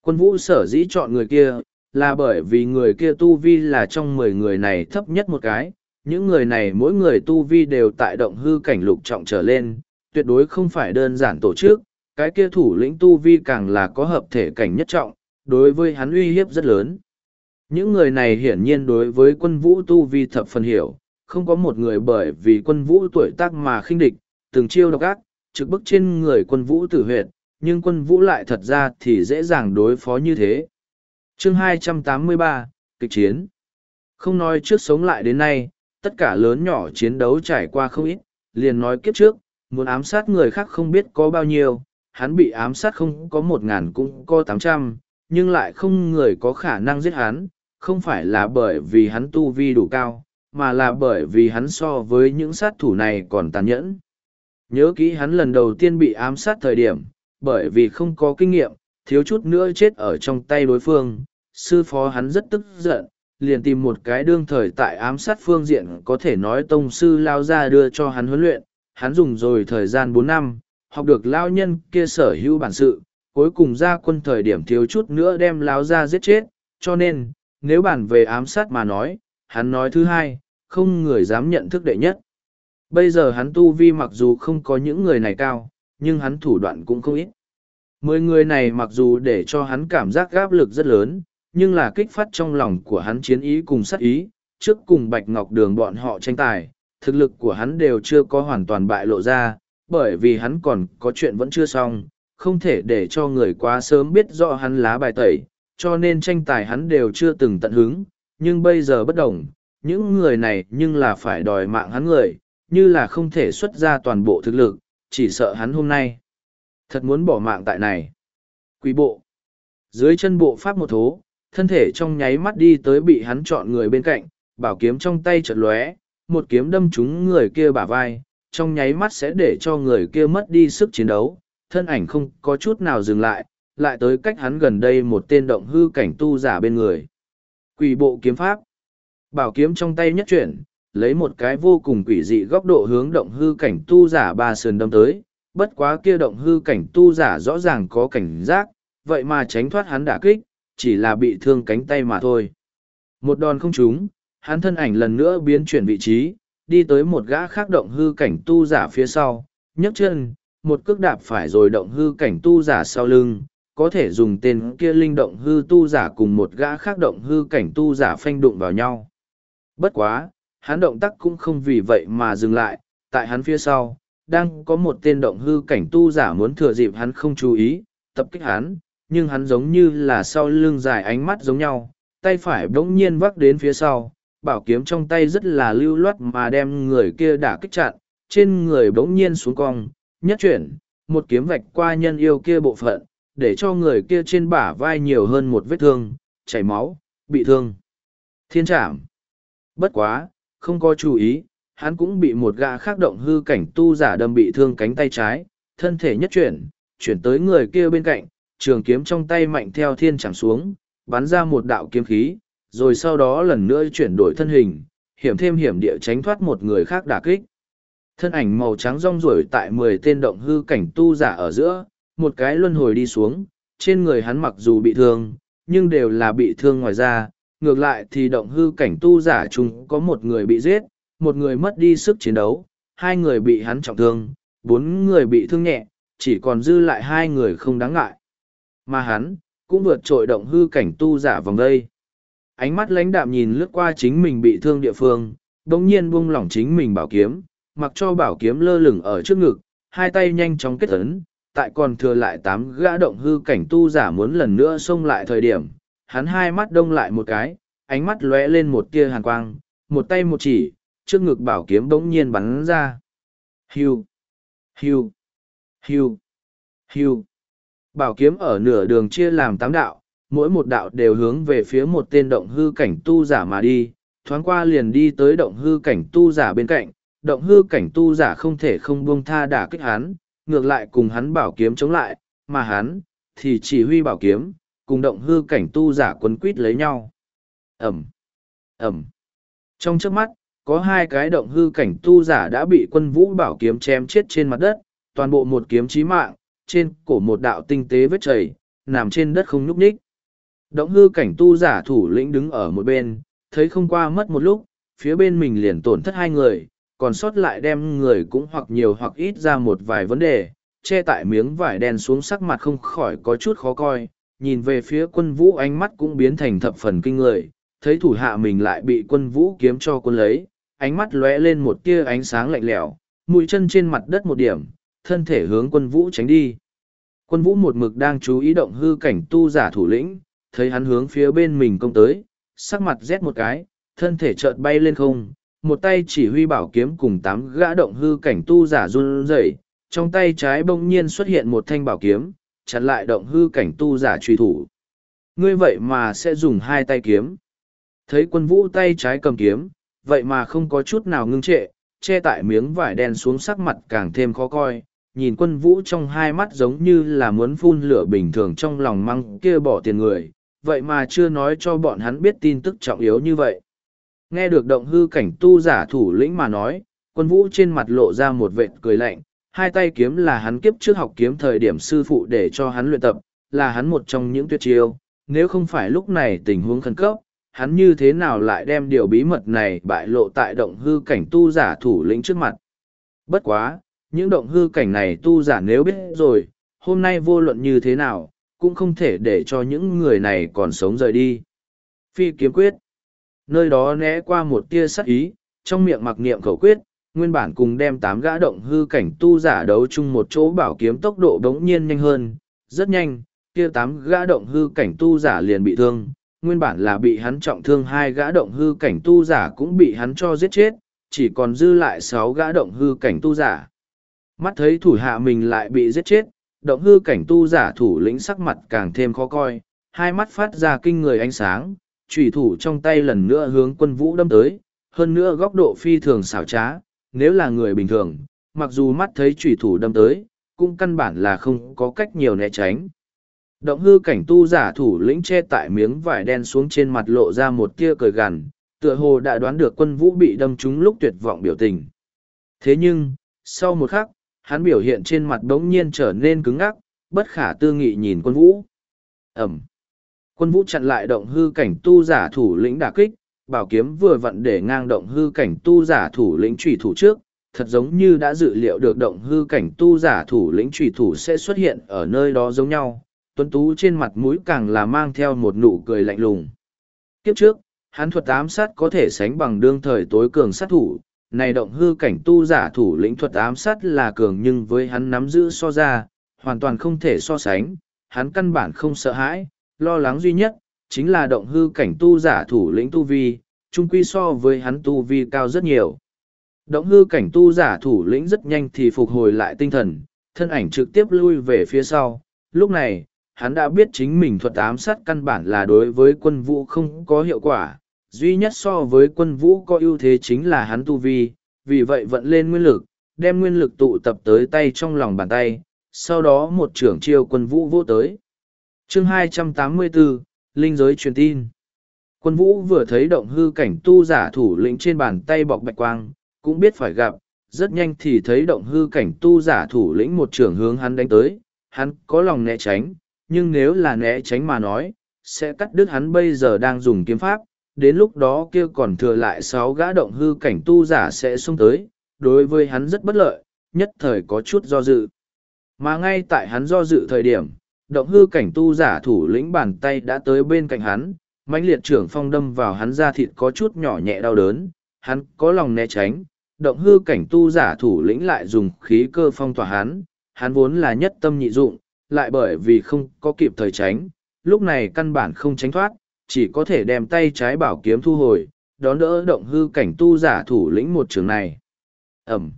Quân vũ sở dĩ chọn người kia, là bởi vì người kia tu vi là trong mười người này thấp nhất một cái, những người này mỗi người tu vi đều tại động hư cảnh lục trọng trở lên, tuyệt đối không phải đơn giản tổ chức, cái kia thủ lĩnh tu vi càng là có hợp thể cảnh nhất trọng, đối với hắn uy hiếp rất lớn. Những người này hiển nhiên đối với quân vũ tu vi thập phần hiểu, không có một người bởi vì quân vũ tuổi tác mà khinh địch, từng chiêu độc ác, trực bức trên người quân vũ tử huyệt, nhưng quân vũ lại thật ra thì dễ dàng đối phó như thế. Chương 283, Kịch chiến Không nói trước sống lại đến nay, tất cả lớn nhỏ chiến đấu trải qua không ít, liền nói kiếp trước, muốn ám sát người khác không biết có bao nhiêu, hắn bị ám sát không có một ngàn cũng có tám trăm, nhưng lại không người có khả năng giết hắn, không phải là bởi vì hắn tu vi đủ cao, mà là bởi vì hắn so với những sát thủ này còn tàn nhẫn. Nhớ kỹ hắn lần đầu tiên bị ám sát thời điểm, bởi vì không có kinh nghiệm, thiếu chút nữa chết ở trong tay đối phương, sư phó hắn rất tức giận, liền tìm một cái đương thời tại ám sát phương diện có thể nói tông sư lao ra đưa cho hắn huấn luyện, hắn dùng rồi thời gian bốn năm, học được lao nhân kia sở hữu bản sự, cuối cùng ra quân thời điểm thiếu chút nữa đem lao ra giết chết, cho nên, nếu bản về ám sát mà nói, hắn nói thứ hai, không người dám nhận thức đệ nhất. Bây giờ hắn tu vi mặc dù không có những người này cao, nhưng hắn thủ đoạn cũng không ít. Mười người này mặc dù để cho hắn cảm giác gáp lực rất lớn, nhưng là kích phát trong lòng của hắn chiến ý cùng sát ý, trước cùng Bạch Ngọc Đường bọn họ tranh tài, thực lực của hắn đều chưa có hoàn toàn bại lộ ra, bởi vì hắn còn có chuyện vẫn chưa xong, không thể để cho người quá sớm biết rõ hắn lá bài tẩy, cho nên tranh tài hắn đều chưa từng tận hứng, nhưng bây giờ bất đồng, những người này nhưng là phải đòi mạng hắn người, như là không thể xuất ra toàn bộ thực lực, chỉ sợ hắn hôm nay. Thật muốn bỏ mạng tại này. Quý bộ. Dưới chân bộ pháp một thố, thân thể trong nháy mắt đi tới bị hắn chọn người bên cạnh, bảo kiếm trong tay chợt lóe, một kiếm đâm trúng người kia bả vai, trong nháy mắt sẽ để cho người kia mất đi sức chiến đấu, thân ảnh không có chút nào dừng lại, lại tới cách hắn gần đây một tên động hư cảnh tu giả bên người. Quỷ bộ kiếm pháp. Bảo kiếm trong tay nhất chuyển, lấy một cái vô cùng quỷ dị góc độ hướng động hư cảnh tu giả ba sườn đâm tới, bất quá kia động hư cảnh tu giả rõ ràng có cảnh giác, vậy mà tránh thoát hắn đả kích, chỉ là bị thương cánh tay mà thôi. Một đòn không trúng, hắn thân ảnh lần nữa biến chuyển vị trí, đi tới một gã khác động hư cảnh tu giả phía sau, nhấc chân, một cước đạp phải rồi động hư cảnh tu giả sau lưng, có thể dùng tên kia linh động hư tu giả cùng một gã khác động hư cảnh tu giả phanh đụng vào nhau. Bất quá, hắn động tác cũng không vì vậy mà dừng lại, tại hắn phía sau, đang có một tên động hư cảnh tu giả muốn thừa dịp hắn không chú ý, tập kích hắn, nhưng hắn giống như là sau lưng dài ánh mắt giống nhau, tay phải bỗng nhiên vác đến phía sau, bảo kiếm trong tay rất là lưu loát mà đem người kia đả kích chặn, trên người bỗng nhiên xuống cong, nhất chuyển, một kiếm vạch qua nhân yêu kia bộ phận, để cho người kia trên bả vai nhiều hơn một vết thương, chảy máu, bị thương. Thiên trảm. Bất quá, không có chú ý, hắn cũng bị một gã khác động hư cảnh tu giả đâm bị thương cánh tay trái, thân thể nhất chuyển, chuyển tới người kia bên cạnh, trường kiếm trong tay mạnh theo thiên chẳng xuống, bắn ra một đạo kiếm khí, rồi sau đó lần nữa chuyển đổi thân hình, hiểm thêm hiểm địa tránh thoát một người khác đả kích. Thân ảnh màu trắng rong ruổi tại mười tên động hư cảnh tu giả ở giữa, một cái luân hồi đi xuống, trên người hắn mặc dù bị thương, nhưng đều là bị thương ngoài ra, ngược lại thì động hư cảnh tu giả chung có một người bị giết, một người mất đi sức chiến đấu, hai người bị hắn trọng thương, bốn người bị thương nhẹ, chỉ còn dư lại hai người không đáng ngại. Mà hắn, cũng vượt trội động hư cảnh tu giả vòng đây. Ánh mắt lãnh đạm nhìn lướt qua chính mình bị thương địa phương, đồng nhiên buông lỏng chính mình bảo kiếm, mặc cho bảo kiếm lơ lửng ở trước ngực, hai tay nhanh chóng kết ấn, tại còn thừa lại tám gã động hư cảnh tu giả muốn lần nữa xông lại thời điểm, hắn hai mắt đông lại một cái, ánh mắt lóe lên một tia hàn quang, một tay một chỉ, trước ngực bảo kiếm bỗng nhiên bắn ra. Hiu, hiu, hiu, hiu. Bảo kiếm ở nửa đường chia làm tám đạo, mỗi một đạo đều hướng về phía một tên động hư cảnh tu giả mà đi, thoáng qua liền đi tới động hư cảnh tu giả bên cạnh, động hư cảnh tu giả không thể không buông tha đả kích hắn, ngược lại cùng hắn bảo kiếm chống lại, mà hắn, thì chỉ huy bảo kiếm, cùng động hư cảnh tu giả quấn quít lấy nhau. Ẩm, Ẩm. Trong trước mắt, có hai cái động hư cảnh tu giả đã bị quân vũ bảo kiếm chém chết trên mặt đất, toàn bộ một kiếm chí mạng, trên cổ một đạo tinh tế vết chảy, nằm trên đất không nhúc nhích. Động hư cảnh tu giả thủ lĩnh đứng ở một bên, thấy không qua mất một lúc, phía bên mình liền tổn thất hai người, còn sót lại đem người cũng hoặc nhiều hoặc ít ra một vài vấn đề, che tại miếng vải đen xuống sắc mặt không khỏi có chút khó coi, nhìn về phía quân vũ ánh mắt cũng biến thành thập phần kinh người, thấy thủ hạ mình lại bị quân vũ kiếm cho quân lấy, ánh mắt lóe lên một tia ánh sáng lạnh lẽo, mũi chân trên mặt đất một điểm, thân thể hướng quân vũ tránh đi. Quân vũ một mực đang chú ý động hư cảnh tu giả thủ lĩnh, thấy hắn hướng phía bên mình công tới, sắc mặt rét một cái, thân thể chợt bay lên không, một tay chỉ huy bảo kiếm cùng tám gã động hư cảnh tu giả run rẩy, trong tay trái bỗng nhiên xuất hiện một thanh bảo kiếm, chặn lại động hư cảnh tu giả truy thủ. Ngươi vậy mà sẽ dùng hai tay kiếm. Thấy quân vũ tay trái cầm kiếm, vậy mà không có chút nào ngưng trệ, che tại miếng vải đen xuống sắc mặt càng thêm khó coi, nhìn quân vũ trong hai mắt giống như là muốn phun lửa bình thường trong lòng măng kia bỏ tiền người, vậy mà chưa nói cho bọn hắn biết tin tức trọng yếu như vậy. Nghe được động hư cảnh tu giả thủ lĩnh mà nói, quân vũ trên mặt lộ ra một vệt cười lạnh, hai tay kiếm là hắn kiếp trước học kiếm thời điểm sư phụ để cho hắn luyện tập, là hắn một trong những tuyệt chiêu, nếu không phải lúc này tình huống khẩn cấp, hắn như thế nào lại đem điều bí mật này bại lộ tại động hư cảnh tu giả thủ lĩnh trước mặt. Bất quá, những động hư cảnh này tu giả nếu biết rồi, hôm nay vô luận như thế nào, cũng không thể để cho những người này còn sống rời đi. Phi kiếm quyết. Nơi đó né qua một tia sắc ý, trong miệng mặc niệm khẩu quyết, nguyên bản cùng đem tám gã động hư cảnh tu giả đấu chung một chỗ bảo kiếm tốc độ đống nhiên nhanh hơn, rất nhanh, kia tám gã động hư cảnh tu giả liền bị thương, nguyên bản là bị hắn trọng thương hai gã động hư cảnh tu giả cũng bị hắn cho giết chết, chỉ còn dư lại sáu gã động hư cảnh tu giả. Mắt thấy thủ hạ mình lại bị giết chết, động hư cảnh tu giả thủ lĩnh sắc mặt càng thêm khó coi, hai mắt phát ra kinh người ánh sáng, trùy thủ trong tay lần nữa hướng quân vũ đâm tới, hơn nữa góc độ phi thường xảo trá, nếu là người bình thường, mặc dù mắt thấy trùy thủ đâm tới, cũng căn bản là không có cách nhiều né tránh. Động hư cảnh tu giả thủ lĩnh che tại miếng vải đen xuống trên mặt lộ ra một tia cười gằn, tựa hồ đã đoán được quân vũ bị đâm trúng lúc tuyệt vọng biểu tình. Thế nhưng, sau một khắc, hắn biểu hiện trên mặt đống nhiên trở nên cứng ngắc, bất khả tư nghị nhìn quân vũ. Ẩm. Quân vũ chặn lại động hư cảnh tu giả thủ lĩnh đả kích, bảo kiếm vừa vặn để ngang động hư cảnh tu giả thủ lĩnh trùy thủ trước, thật giống như đã dự liệu được động hư cảnh tu giả thủ lĩnh trùy thủ sẽ xuất hiện ở nơi đó giống nhau. Tuấn Tú trên mặt mũi càng là mang theo một nụ cười lạnh lùng. Kiếp trước, hắn thuật ám sát có thể sánh bằng đương thời tối cường sát thủ, này động hư cảnh tu giả thủ lĩnh thuật ám sát là cường nhưng với hắn nắm giữ so ra, hoàn toàn không thể so sánh, hắn căn bản không sợ hãi, lo lắng duy nhất, chính là động hư cảnh tu giả thủ lĩnh tu vi, chung quy so với hắn tu vi cao rất nhiều. Động hư cảnh tu giả thủ lĩnh rất nhanh thì phục hồi lại tinh thần, thân ảnh trực tiếp lui về phía sau. Lúc này, hắn đã biết chính mình thuật ám sát căn bản là đối với quân vũ không có hiệu quả, duy nhất so với quân vũ có ưu thế chính là hắn tu vi, vì vậy vận lên nguyên lực, đem nguyên lực tụ tập tới tay trong lòng bàn tay, sau đó một trưởng chiêu quân vũ vô tới. Chương 284, Linh giới truyền tin. Quân vũ vừa thấy động hư cảnh tu giả thủ lĩnh trên bàn tay bọc bạch quang, cũng biết phải gặp, rất nhanh thì thấy động hư cảnh tu giả thủ lĩnh một trưởng hướng hắn đánh tới, hắn có lòng né tránh, nhưng nếu là né tránh mà nói, sẽ cắt đứt hắn bây giờ đang dùng kiếm pháp, đến lúc đó kia còn thừa lại sáu gã động hư cảnh tu giả sẽ xông tới, đối với hắn rất bất lợi, nhất thời có chút do dự. Mà ngay tại hắn do dự thời điểm, động hư cảnh tu giả thủ lĩnh bàn tay đã tới bên cạnh hắn, mãnh liệt trưởng phong đâm vào hắn da thịt có chút nhỏ nhẹ đau đớn, hắn có lòng né tránh, động hư cảnh tu giả thủ lĩnh lại dùng khí cơ phong tỏa hắn, hắn vốn là nhất tâm nhị dụng, lại bởi vì không có kịp thời tránh, lúc này căn bản không tránh thoát, chỉ có thể đem tay trái bảo kiếm thu hồi, đón đỡ động hư cảnh tu giả thủ lĩnh một trường này. Ẩm.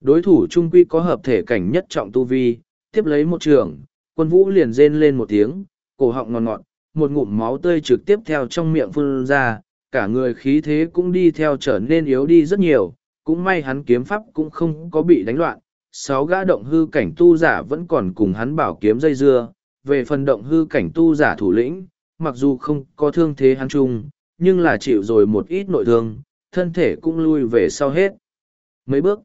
Đối thủ trung quy có hợp thể cảnh nhất trọng tu vi, tiếp lấy một trường, quân vũ liền rên lên một tiếng, cổ họng ngọt ngọt, một ngụm máu tươi trực tiếp theo trong miệng phun ra, cả người khí thế cũng đi theo trở nên yếu đi rất nhiều, cũng may hắn kiếm pháp cũng không có bị đánh loạn, sáu gã động hư cảnh tu giả vẫn còn cùng hắn bảo kiếm dây dưa, về phần động hư cảnh tu giả thủ lĩnh, mặc dù không có thương thế hắn chung, nhưng là chịu rồi một ít nội thương, thân thể cũng lui về sau hết. Mấy bước,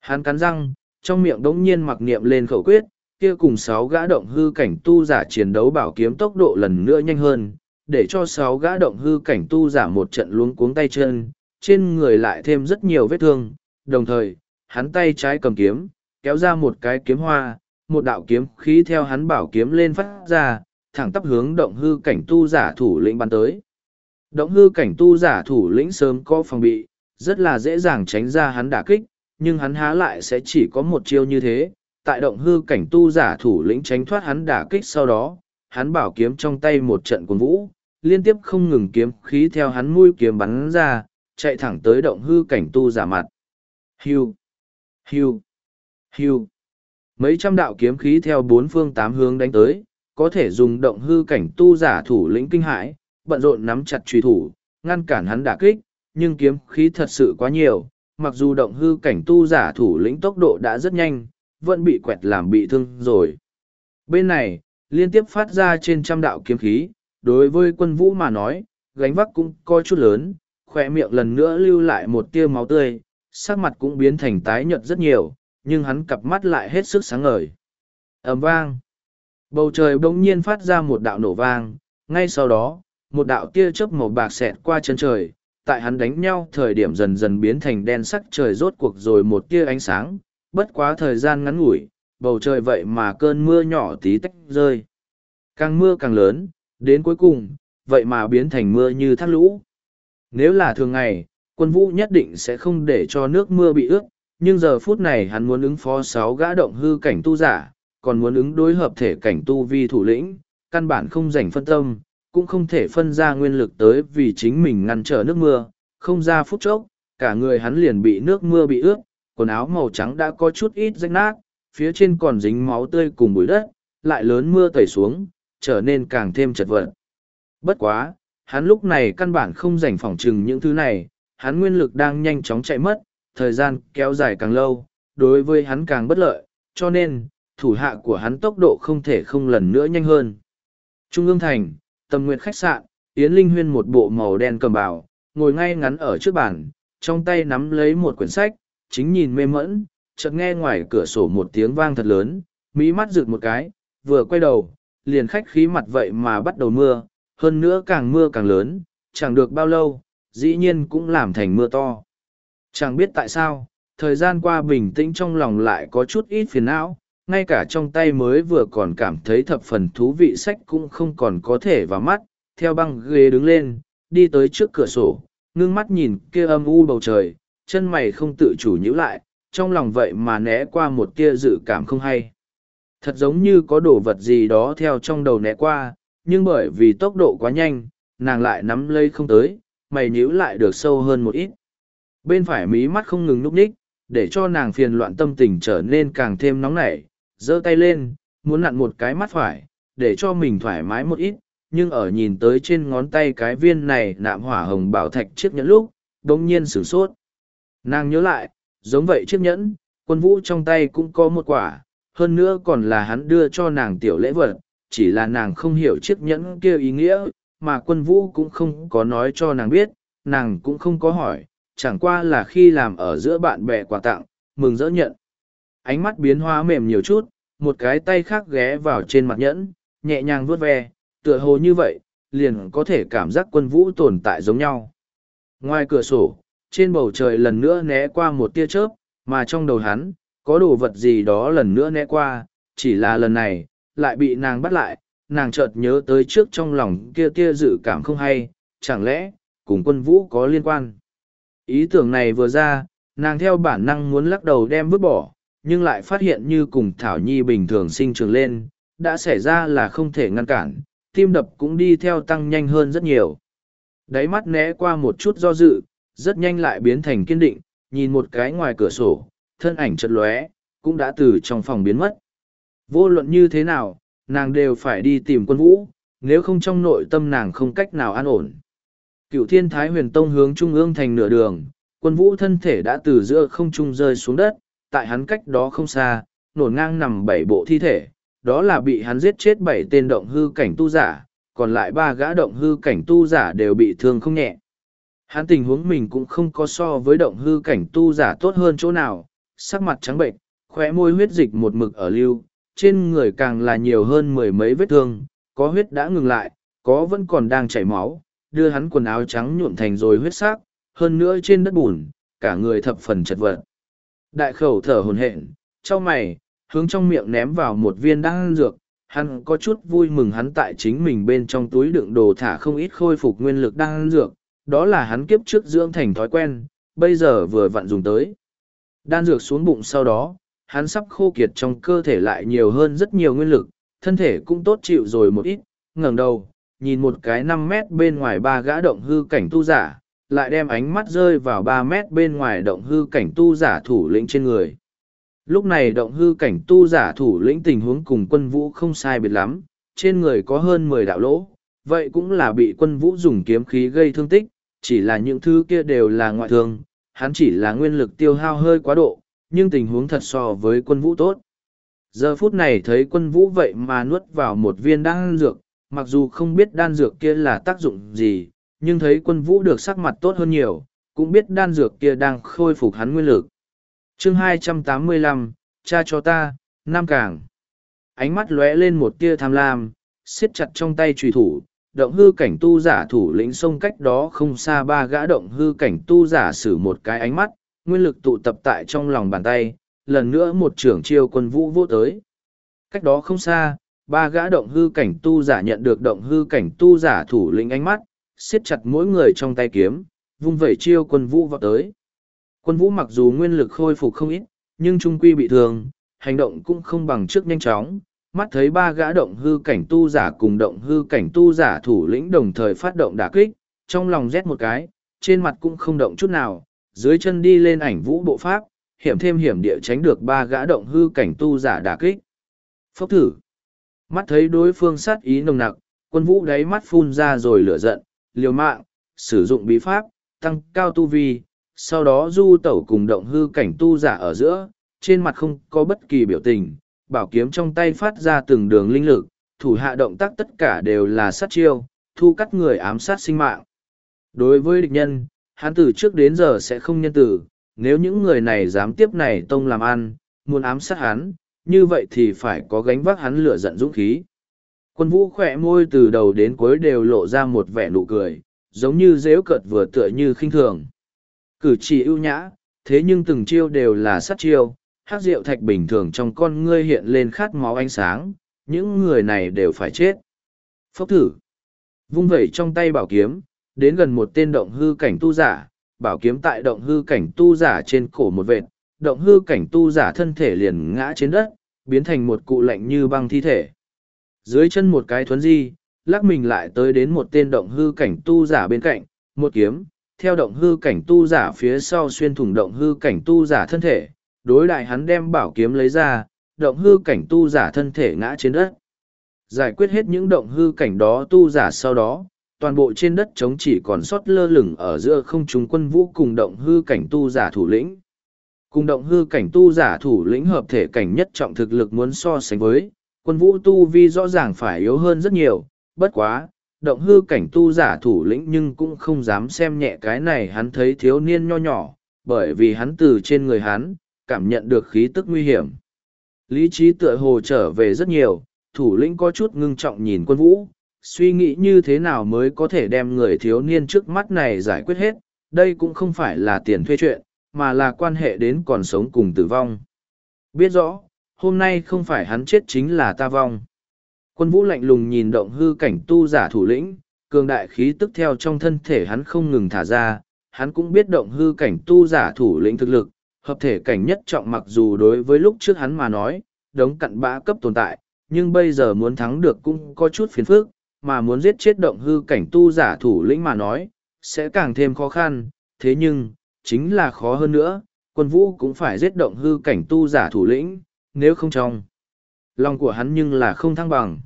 hắn cắn răng, trong miệng đống nhiên mặc niệm lên khẩu quyết, kia cùng sáu gã động hư cảnh tu giả chiến đấu bảo kiếm tốc độ lần nữa nhanh hơn, để cho sáu gã động hư cảnh tu giả một trận luống cuống tay chân, trên người lại thêm rất nhiều vết thương, đồng thời, hắn tay trái cầm kiếm, kéo ra một cái kiếm hoa, một đạo kiếm khí theo hắn bảo kiếm lên phát ra, thẳng tắp hướng động hư cảnh tu giả thủ lĩnh bắn tới. Động hư cảnh tu giả thủ lĩnh sớm có phòng bị, rất là dễ dàng tránh ra hắn đả kích, nhưng hắn há lại sẽ chỉ có một chiêu như thế. Tại động hư cảnh tu giả thủ lĩnh tránh thoát hắn đả kích sau đó, hắn bảo kiếm trong tay một trận cuồng vũ, liên tiếp không ngừng kiếm khí theo hắn mũi kiếm bắn ra, chạy thẳng tới động hư cảnh tu giả mặt. Hưu, hưu, hưu. Mấy trăm đạo kiếm khí theo bốn phương tám hướng đánh tới, có thể dùng động hư cảnh tu giả thủ lĩnh kinh hãi, bận rộn nắm chặt truy thủ, ngăn cản hắn đả kích, nhưng kiếm khí thật sự quá nhiều, mặc dù động hư cảnh tu giả thủ lĩnh tốc độ đã rất nhanh, vẫn bị quẹt làm bị thương rồi. Bên này, liên tiếp phát ra trên trăm đạo kiếm khí, đối với quân vũ mà nói, gánh vác cũng coi chút lớn, khỏe miệng lần nữa lưu lại một tia máu tươi, sắc mặt cũng biến thành tái nhợt rất nhiều, nhưng hắn cặp mắt lại hết sức sáng ngời. ầm vang. Bầu trời bỗng nhiên phát ra một đạo nổ vang, ngay sau đó, một đạo tia chớp màu bạc xẹt qua chân trời, tại hắn đánh nhau thời điểm dần dần biến thành đen sắc trời rốt cuộc rồi một tia ánh sáng, bất quá thời gian ngắn ngủi, bầu trời vậy mà cơn mưa nhỏ tí tách rơi. Càng mưa càng lớn, đến cuối cùng, vậy mà biến thành mưa như thác lũ. Nếu là thường ngày, quân vũ nhất định sẽ không để cho nước mưa bị ướt, nhưng giờ phút này hắn muốn ứng phó sáu gã động hư cảnh tu giả, còn muốn ứng đối hợp thể cảnh tu vi thủ lĩnh, căn bản không dành phân tâm, cũng không thể phân ra nguyên lực tới vì chính mình ngăn trở nước mưa, không ra phút chốc, cả người hắn liền bị nước mưa bị ướt, quần áo màu trắng đã có chút ít rách nát, phía trên còn dính máu tươi cùng bụi đất, lại lớn mưa tẩy xuống, trở nên càng thêm chật vật. Bất quá, hắn lúc này căn bản không dành phỏng trừng những thứ này, hắn nguyên lực đang nhanh chóng chạy mất, thời gian kéo dài càng lâu, đối với hắn càng bất lợi, cho nên, thủ hạ của hắn tốc độ không thể không lần nữa nhanh hơn. Trung ương thành, tầm nguyện khách sạn, Yến Linh Huyên một bộ màu đen cầm bào, ngồi ngay ngắn ở trước bàn, trong tay nắm lấy một quyển sách, chính nhìn mê mẫn, chợt nghe ngoài cửa sổ một tiếng vang thật lớn, mỹ mắt rực một cái, vừa quay đầu, liền khách khí mặt vậy mà bắt đầu mưa, hơn nữa càng mưa càng lớn, chẳng được bao lâu, dĩ nhiên cũng làm thành mưa to. Chẳng biết tại sao, thời gian qua bình tĩnh trong lòng lại có chút ít phiền não, ngay cả trong tay mới vừa còn cảm thấy thập phần thú vị sách cũng không còn có thể vào mắt, theo băng ghế đứng lên, đi tới trước cửa sổ, ngưng mắt nhìn kia âm u bầu trời, chân mày không tự chủ nhíu lại, trong lòng vậy mà né qua một tia dự cảm không hay. Thật giống như có đồ vật gì đó theo trong đầu né qua, nhưng bởi vì tốc độ quá nhanh, nàng lại nắm lấy không tới, mày nhíu lại được sâu hơn một ít. Bên phải mí mắt không ngừng núp ních, để cho nàng phiền loạn tâm tình trở nên càng thêm nóng nảy, giơ tay lên, muốn nặn một cái mắt phải, để cho mình thoải mái một ít, nhưng ở nhìn tới trên ngón tay cái viên này nạm hỏa hồng bảo thạch chiếc nhẫn lúc, đống nhiên sửng sốt. Nàng nhớ lại, giống vậy chiếc nhẫn, quân vũ trong tay cũng có một quả, hơn nữa còn là hắn đưa cho nàng tiểu lễ vật, chỉ là nàng không hiểu chiếc nhẫn kia ý nghĩa, mà quân vũ cũng không có nói cho nàng biết, nàng cũng không có hỏi, chẳng qua là khi làm ở giữa bạn bè quà tặng, mừng dỡ nhận. Ánh mắt biến hóa mềm nhiều chút, một cái tay khác ghé vào trên mặt nhẫn, nhẹ nhàng vuốt ve, tựa hồ như vậy, liền có thể cảm giác quân vũ tồn tại giống nhau. Ngoài cửa sổ, trên bầu trời lần nữa né qua một tia chớp, mà trong đầu hắn, có đồ vật gì đó lần nữa né qua, chỉ là lần này, lại bị nàng bắt lại, nàng chợt nhớ tới trước trong lòng kia tia dự cảm không hay, chẳng lẽ, cùng quân vũ có liên quan. Ý tưởng này vừa ra, nàng theo bản năng muốn lắc đầu đem vứt bỏ, nhưng lại phát hiện như cùng Thảo Nhi bình thường sinh trưởng lên, đã xảy ra là không thể ngăn cản, tim đập cũng đi theo tăng nhanh hơn rất nhiều. Đáy mắt né qua một chút do dự, rất nhanh lại biến thành kiên định, nhìn một cái ngoài cửa sổ, thân ảnh chật lóe, cũng đã từ trong phòng biến mất. Vô luận như thế nào, nàng đều phải đi tìm quân vũ, nếu không trong nội tâm nàng không cách nào an ổn. Cựu thiên thái huyền tông hướng trung ương thành nửa đường, quân vũ thân thể đã từ giữa không trung rơi xuống đất, tại hắn cách đó không xa, nổ ngang nằm bảy bộ thi thể, đó là bị hắn giết chết bảy tên động hư cảnh tu giả, còn lại ba gã động hư cảnh tu giả đều bị thương không nhẹ. Hắn tình huống mình cũng không có so với động hư cảnh tu giả tốt hơn chỗ nào, sắc mặt trắng bệnh, khóe môi huyết dịch một mực ở lưu, trên người càng là nhiều hơn mười mấy vết thương, có huyết đã ngừng lại, có vẫn còn đang chảy máu, đưa hắn quần áo trắng nhuộm thành rồi huyết sắc, hơn nữa trên đất bùn, cả người thập phần chật vật. Đại khẩu thở hồn hện, trong mày, hướng trong miệng ném vào một viên đan dược, hắn có chút vui mừng hắn tại chính mình bên trong túi đựng đồ thả không ít khôi phục nguyên lực đan dược, đó là hắn kiếp trước dưỡng thành thói quen, bây giờ vừa vặn dùng tới. Đan dược xuống bụng sau đó, hắn sắp khô kiệt trong cơ thể lại nhiều hơn rất nhiều nguyên lực, thân thể cũng tốt chịu rồi một ít, ngẩng đầu, nhìn một cái năm mét bên ngoài ba gã động hư cảnh tu giả, lại đem ánh mắt rơi vào ba mét bên ngoài động hư cảnh tu giả thủ lĩnh trên người. Lúc này động hư cảnh tu giả thủ lĩnh tình huống cùng quân vũ không sai biệt lắm, trên người có hơn mười đạo lỗ, vậy cũng là bị quân vũ dùng kiếm khí gây thương tích, chỉ là những thứ kia đều là ngoại thương, hắn chỉ là nguyên lực tiêu hao hơi quá độ, nhưng tình huống thật so với quân vũ tốt. Giờ phút này thấy quân vũ vậy mà nuốt vào một viên đan dược, mặc dù không biết đan dược kia là tác dụng gì, nhưng thấy quân vũ được sắc mặt tốt hơn nhiều, cũng biết đan dược kia đang khôi phục hắn nguyên lực. Chương 285, cha cho ta, Nam cảng Ánh mắt lóe lên một tia tham lam, siết chặt trong tay trùy thủ, động hư cảnh tu giả thủ lĩnh sông cách đó không xa ba gã động hư cảnh tu giả sử một cái ánh mắt, nguyên lực tụ tập tại trong lòng bàn tay, lần nữa một trưởng chiêu quân vũ vô tới. Cách đó không xa, ba gã động hư cảnh tu giả nhận được động hư cảnh tu giả thủ lĩnh ánh mắt, siết chặt mỗi người trong tay kiếm, vung vẩy chiêu quân vũ vọt tới. Quân vũ mặc dù nguyên lực khôi phục không ít, nhưng trung quy bị thương, hành động cũng không bằng trước nhanh chóng. Mắt thấy ba gã động hư cảnh tu giả cùng động hư cảnh tu giả thủ lĩnh đồng thời phát động đả kích, trong lòng rét một cái, trên mặt cũng không động chút nào, dưới chân đi lên ảnh vũ bộ pháp, hiểm thêm hiểm địa tránh được ba gã động hư cảnh tu giả đả kích. Phốc thử. Mắt thấy đối phương sát ý nồng nặc, quân vũ đáy mắt phun ra rồi lửa giận, liều mạng, sử dụng bí pháp, tăng cao tu vi, sau đó du tẩu cùng động hư cảnh tu giả ở giữa, trên mặt không có bất kỳ biểu tình, bảo kiếm trong tay phát ra từng đường linh lực, thủ hạ động tác tất cả đều là sát chiêu, thu cắt người ám sát sinh mạng. Đối với địch nhân, hắn từ trước đến giờ sẽ không nhân tử, nếu những người này dám tiếp này tông làm ăn, muốn ám sát hắn, như vậy thì phải có gánh vác hắn lửa giận dũng khí. Quân vũ khỏe môi từ đầu đến cuối đều lộ ra một vẻ nụ cười, giống như dễu cợt vừa tựa như khinh thường. Cử chỉ ưu nhã, thế nhưng từng chiêu đều là sát chiêu, hát rượu thạch bình thường trong con ngươi hiện lên khát máu ánh sáng, những người này đều phải chết. Phốc thử. Vung vẩy trong tay bảo kiếm, đến gần một tên động hư cảnh tu giả, bảo kiếm tại động hư cảnh tu giả trên cổ một vệt, động hư cảnh tu giả thân thể liền ngã trên đất, biến thành một cụ lạnh như băng thi thể. Dưới chân một cái thuấn di, lắc mình lại tới đến một tên động hư cảnh tu giả bên cạnh, một kiếm, theo động hư cảnh tu giả phía sau xuyên thủng động hư cảnh tu giả thân thể, đối đại hắn đem bảo kiếm lấy ra, động hư cảnh tu giả thân thể ngã trên đất. Giải quyết hết những động hư cảnh đó tu giả sau đó, toàn bộ trên đất trống chỉ còn sót lơ lửng ở giữa không trung quân vũ cùng động hư cảnh tu giả thủ lĩnh. Cùng động hư cảnh tu giả thủ lĩnh hợp thể cảnh nhất trọng thực lực muốn so sánh với, quân vũ tu vi rõ ràng phải yếu hơn rất nhiều, bất quá, động hư cảnh tu giả thủ lĩnh nhưng cũng không dám xem nhẹ cái này hắn thấy thiếu niên nho nhỏ, bởi vì hắn từ trên người hắn, cảm nhận được khí tức nguy hiểm. Lý trí tựa hồ trở về rất nhiều, thủ lĩnh có chút ngưng trọng nhìn quân vũ, suy nghĩ như thế nào mới có thể đem người thiếu niên trước mắt này giải quyết hết, đây cũng không phải là tiền thuê chuyện, mà là quan hệ đến còn sống cùng tử vong. Biết rõ, hôm nay không phải hắn chết chính là ta vong. Quân vũ lạnh lùng nhìn động hư cảnh tu giả thủ lĩnh, cường đại khí tức theo trong thân thể hắn không ngừng thả ra, hắn cũng biết động hư cảnh tu giả thủ lĩnh thực lực, hợp thể cảnh nhất trọng mặc dù đối với lúc trước hắn mà nói, đống cặn bã cấp tồn tại, nhưng bây giờ muốn thắng được cũng có chút phiền phức, mà muốn giết chết động hư cảnh tu giả thủ lĩnh mà nói, sẽ càng thêm khó khăn, thế nhưng, chính là khó hơn nữa, quân vũ cũng phải giết động hư cảnh tu giả thủ lĩnh, nếu không trong. Lòng của hắn nhưng là không thăng bằng.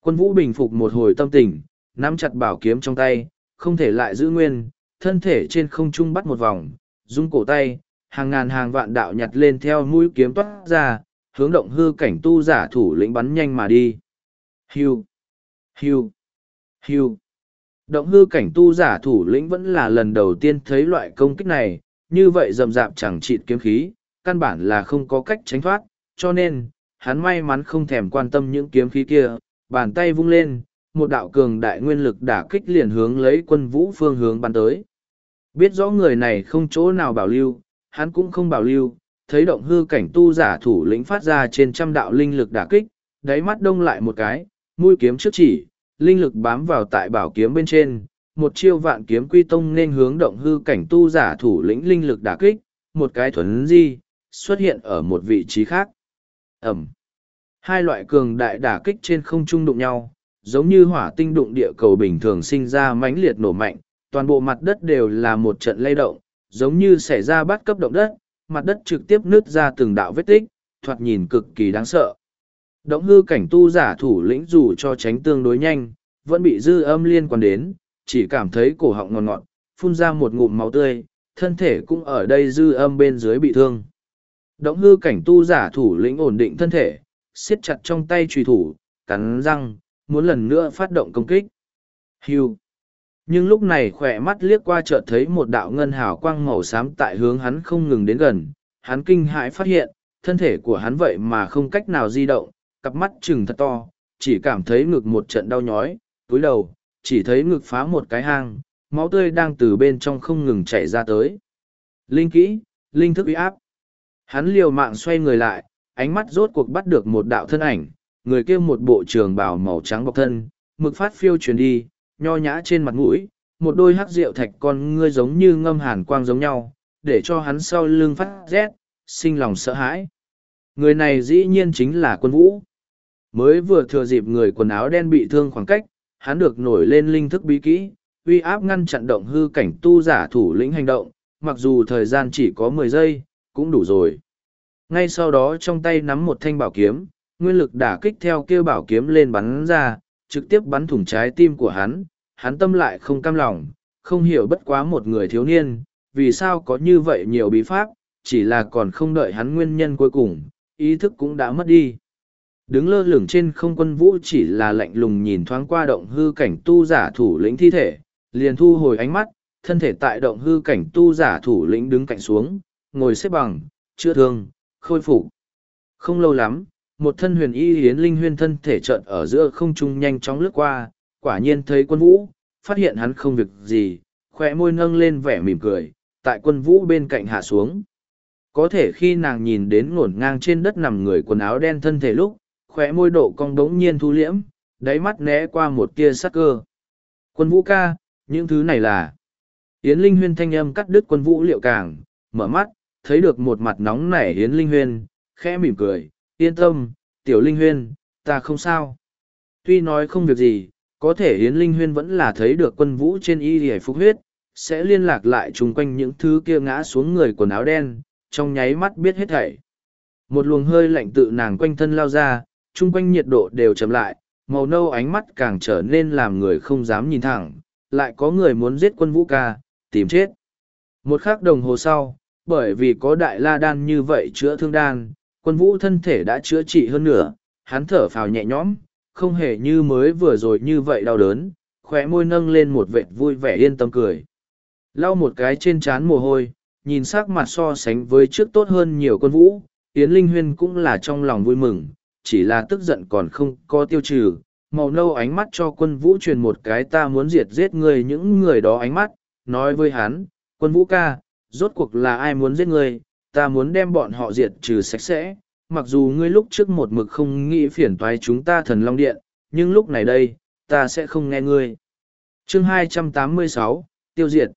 Quân vũ bình phục một hồi tâm tình, nắm chặt bảo kiếm trong tay, không thể lại giữ nguyên, thân thể trên không trung bắt một vòng, rung cổ tay, hàng ngàn hàng vạn đạo nhặt lên theo mũi kiếm toát ra, hướng động hư cảnh tu giả thủ lĩnh bắn nhanh mà đi. Hưu, hưu, hưu. Động hư cảnh tu giả thủ lĩnh vẫn là lần đầu tiên thấy loại công kích này, như vậy rầm rạp chẳng chịt kiếm khí, căn bản là không có cách tránh thoát, cho nên, hắn may mắn không thèm quan tâm những kiếm khí kia, bàn tay vung lên, một đạo cường đại nguyên lực đả kích liền hướng lấy quân vũ phương hướng bắn tới. Biết rõ người này không chỗ nào bảo lưu, hắn cũng không bảo lưu, thấy động hư cảnh tu giả thủ lĩnh phát ra trên trăm đạo linh lực đả kích, đáy mắt đông lại một cái, mũi kiếm trước chỉ, linh lực bám vào tại bảo kiếm bên trên, một chiêu vạn kiếm quy tông nên hướng động hư cảnh tu giả thủ lĩnh linh lực đả kích, một cái thuấn di, xuất hiện ở một vị trí khác. Ẩm. Hai loại cường đại đả kích trên không trung đụng nhau, giống như hỏa tinh đụng địa cầu bình thường sinh ra mãnh liệt nổ mạnh, toàn bộ mặt đất đều là một trận lay động, giống như xảy ra bắt cấp động đất, mặt đất trực tiếp nứt ra từng đạo vết tích, thoạt nhìn cực kỳ đáng sợ. Động hư cảnh tu giả thủ lĩnh dù cho tránh tương đối nhanh, vẫn bị dư âm liên quan đến, chỉ cảm thấy cổ họng ngọt ngọt, phun ra một ngụm máu tươi, thân thể cũng ở đây dư âm bên dưới bị thương. Động hư cảnh tu giả thủ lĩnh ổn định thân thể, siết chặt trong tay trùy thủ, cắn răng, muốn lần nữa phát động công kích. Hưu. Nhưng lúc này khỏe mắt liếc qua chợt thấy một đạo ngân hào quang màu xám tại hướng hắn không ngừng đến gần, hắn kinh hãi phát hiện, thân thể của hắn vậy mà không cách nào di động, cặp mắt chừng thật to, chỉ cảm thấy ngực một trận đau nhói, túi đầu, chỉ thấy ngực phá một cái hang, máu tươi đang từ bên trong không ngừng chảy ra tới. Linh kỹ, linh thức uy áp. Hắn liều mạng xoay người lại, ánh mắt rốt cuộc bắt được một đạo thân ảnh, người kia một bộ trường bào màu trắng bọc thân, mực phát phiêu truyền đi, nho nhã trên mặt mũi, một đôi hắc rượu thạch con ngươi giống như ngâm hàn quang giống nhau, để cho hắn sau lưng phát rét, sinh lòng sợ hãi. Người này dĩ nhiên chính là quân vũ. Mới vừa thừa dịp người quần áo đen bị thương khoảng cách, hắn được nổi lên linh thức bí kỹ, uy áp ngăn chặn động hư cảnh tu giả thủ lĩnh hành động, mặc dù thời gian chỉ có mười giây, cũng đủ rồi. Ngay sau đó trong tay nắm một thanh bảo kiếm, nguyên lực đả kích theo kêu bảo kiếm lên bắn ra, trực tiếp bắn thủng trái tim của hắn, hắn tâm lại không cam lòng, không hiểu bất quá một người thiếu niên, vì sao có như vậy nhiều bí pháp, chỉ là còn không đợi hắn nguyên nhân cuối cùng, ý thức cũng đã mất đi. Đứng lơ lửng trên không quân vũ chỉ là lạnh lùng nhìn thoáng qua động hư cảnh tu giả thủ lĩnh thi thể, liền thu hồi ánh mắt, thân thể tại động hư cảnh tu giả thủ lĩnh đứng cạnh xuống, ngồi xếp bằng, chữa thương, khôi phục. Không lâu lắm, một thân huyền y hiến linh huyên thân thể trợn ở giữa không trung nhanh chóng lướt qua, quả nhiên thấy quân vũ, phát hiện hắn không việc gì, khỏe môi nâng lên vẻ mỉm cười, tại quân vũ bên cạnh hạ xuống. Có thể khi nàng nhìn đến ngổn ngang trên đất nằm người quần áo đen thân thể lúc, khỏe môi độ cong đống nhiên thu liễm, đáy mắt né qua một tia sắc cơ. Quân vũ ca, những thứ này là... Yến Linh Huyên thanh âm cắt đứt quân vũ liệu càng, mở mắt, thấy được một mặt nóng nảy Yến Linh Huyên, khẽ mỉm cười, yên tâm, tiểu Linh Huyên, ta không sao. Tuy nói không việc gì, có thể Yến Linh Huyên vẫn là thấy được quân vũ trên y hề phúc huyết, sẽ liên lạc lại chung quanh những thứ kia ngã xuống người quần áo đen, trong nháy mắt biết hết thảy. Một luồng hơi lạnh tự nàng quanh thân lao ra, chung quanh nhiệt độ đều chậm lại, màu nâu ánh mắt càng trở nên làm người không dám nhìn thẳng, lại có người muốn giết quân vũ ca, tìm chết. Một khắc đồng hồ sau, bởi vì có đại la đan như vậy chữa thương đan, quân vũ thân thể đã chữa trị hơn nửa, hắn thở phào nhẹ nhõm, không hề như mới vừa rồi như vậy đau đớn, khóe môi nâng lên một vệt vui vẻ yên tâm cười. Lau một cái trên trán mồ hôi, nhìn sắc mặt so sánh với trước tốt hơn nhiều quân vũ, Yến Linh Huyên cũng là trong lòng vui mừng, chỉ là tức giận còn không có tiêu trừ. Màu nâu ánh mắt cho quân vũ truyền một cái ta muốn diệt giết người những người đó ánh mắt, nói với hắn, quân vũ ca, rốt cuộc là ai muốn giết người, ta muốn đem bọn họ diệt trừ sạch sẽ, mặc dù ngươi lúc trước một mực không nghĩ phiền toái chúng ta thần long điện, nhưng lúc này đây, ta sẽ không nghe ngươi. Chương 286, Tiêu diệt.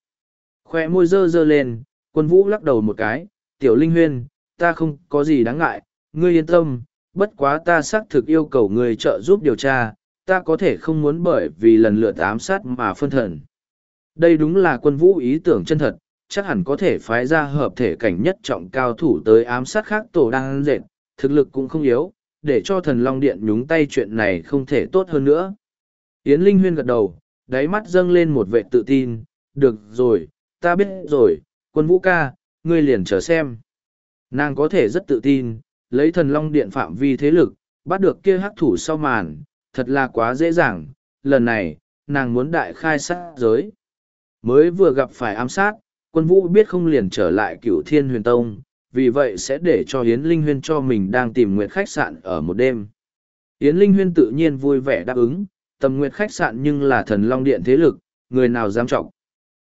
Khoe môi dơ dơ lên, quân vũ lắc đầu một cái, tiểu linh huyên, ta không có gì đáng ngại, ngươi yên tâm, bất quá ta xác thực yêu cầu ngươi trợ giúp điều tra, ta có thể không muốn bởi vì lần lượt ám sát mà phân thần. Đây đúng là quân vũ ý tưởng chân thật, chắc hẳn có thể phái ra hợp thể cảnh nhất trọng cao thủ tới ám sát khác tổ đang dệt, thực lực cũng không yếu, để cho thần Long Điện nhúng tay chuyện này không thể tốt hơn nữa. Yến Linh Huyên gật đầu, đáy mắt dâng lên một vệ tự tin, được rồi, ta biết rồi, quân vũ ca, ngươi liền chờ xem. Nàng có thể rất tự tin, lấy thần Long Điện phạm vi thế lực, bắt được kia hắc thủ sau màn, thật là quá dễ dàng, lần này, nàng muốn đại khai sát giới. Mới vừa gặp phải ám sát, quân vũ biết không liền trở lại cửu thiên huyền tông, vì vậy sẽ để cho Yến Linh Huyên cho mình đang tìm Nguyệt khách sạn ở một đêm. Yến Linh Huyên tự nhiên vui vẻ đáp ứng, tầm Nguyệt khách sạn nhưng là thần long điện thế lực, người nào dám trọng.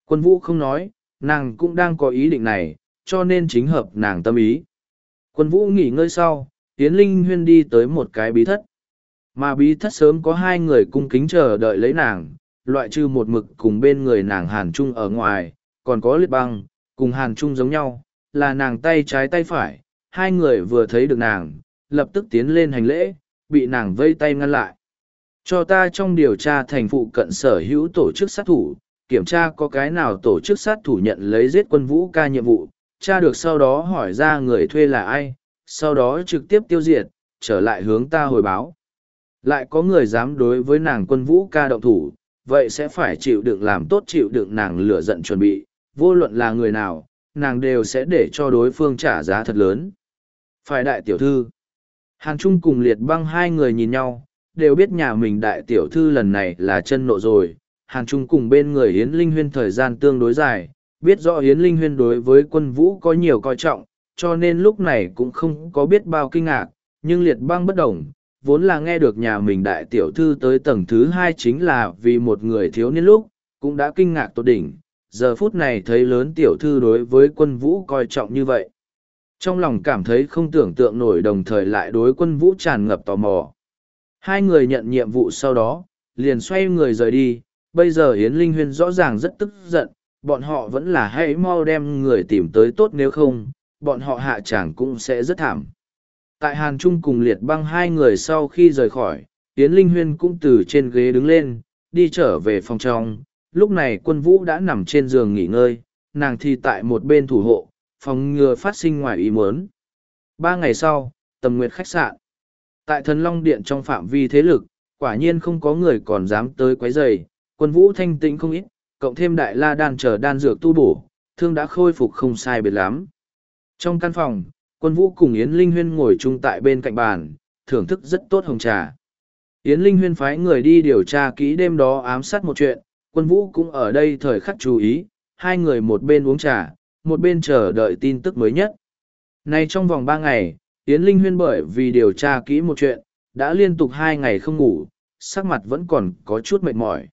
Quân vũ không nói, nàng cũng đang có ý định này, cho nên chính hợp nàng tâm ý. Quân vũ nghỉ ngơi sau, Yến Linh Huyên đi tới một cái bí thất. Mà bí thất sớm có hai người cung kính chờ đợi lấy nàng, loại trừ một mực cùng bên người nàng Hàn Trung ở ngoài, còn có liệt băng, cùng Hàn Trung giống nhau, là nàng tay trái tay phải, hai người vừa thấy được nàng, lập tức tiến lên hành lễ, bị nàng vây tay ngăn lại. Cho ta trong điều tra thành phụ cận sở hữu tổ chức sát thủ, kiểm tra có cái nào tổ chức sát thủ nhận lấy giết quân vũ ca nhiệm vụ, tra được sau đó hỏi ra người thuê là ai, sau đó trực tiếp tiêu diệt, trở lại hướng ta hồi báo. Lại có người dám đối với nàng quân vũ ca động thủ, vậy sẽ phải chịu đựng làm tốt chịu đựng nàng lửa giận chuẩn bị, vô luận là người nào, nàng đều sẽ để cho đối phương trả giá thật lớn. Phải đại tiểu thư. Hàn Trung cùng liệt băng hai người nhìn nhau, đều biết nhà mình đại tiểu thư lần này là chân nộ rồi. Hàn Trung cùng bên người Hiến Linh Huyên thời gian tương đối dài, biết rõ Hiến Linh Huyên đối với quân vũ có nhiều coi trọng, cho nên lúc này cũng không có biết bao kinh ngạc, nhưng liệt băng bất đồng, vốn là nghe được nhà mình đại tiểu thư tới tầng thứ hai chính là vì một người thiếu niên lúc, cũng đã kinh ngạc tột đỉnh, giờ phút này thấy lớn tiểu thư đối với quân vũ coi trọng như vậy. Trong lòng cảm thấy không tưởng tượng nổi đồng thời lại đối quân vũ tràn ngập tò mò. Hai người nhận nhiệm vụ sau đó, liền xoay người rời đi, bây giờ Yến Linh Huyên rõ ràng rất tức giận, bọn họ vẫn là hãy mau đem người tìm tới tốt nếu không, bọn họ hạ chẳng cũng sẽ rất thảm. Tại Hàn Trung cùng liệt băng hai người sau khi rời khỏi, Yến Linh Huyên cũng từ trên ghế đứng lên, đi trở về phòng trong, lúc này quân vũ đã nằm trên giường nghỉ ngơi, nàng thì tại một bên thủ hộ, phòng ngừa phát sinh ngoài ý muốn. Ba ngày sau, tầm nguyệt khách sạn. Tại thần Long Điện trong phạm vi thế lực, quả nhiên không có người còn dám tới quấy rầy, quân vũ thanh tĩnh không ít, cộng thêm đại la đan chờ đan dược tu bổ, thương đã khôi phục không sai biệt lắm. Trong căn phòng, quân vũ cùng Yến Linh Huyên ngồi chung tại bên cạnh bàn, thưởng thức rất tốt hồng trà. Yến Linh Huyên phái người đi điều tra kỹ đêm đó ám sát một chuyện, quân vũ cũng ở đây thời khắc chú ý, hai người một bên uống trà, một bên chờ đợi tin tức mới nhất. Nay trong vòng ba ngày, Yến Linh Huyên bởi vì điều tra kỹ một chuyện, đã liên tục hai ngày không ngủ, sắc mặt vẫn còn có chút mệt mỏi.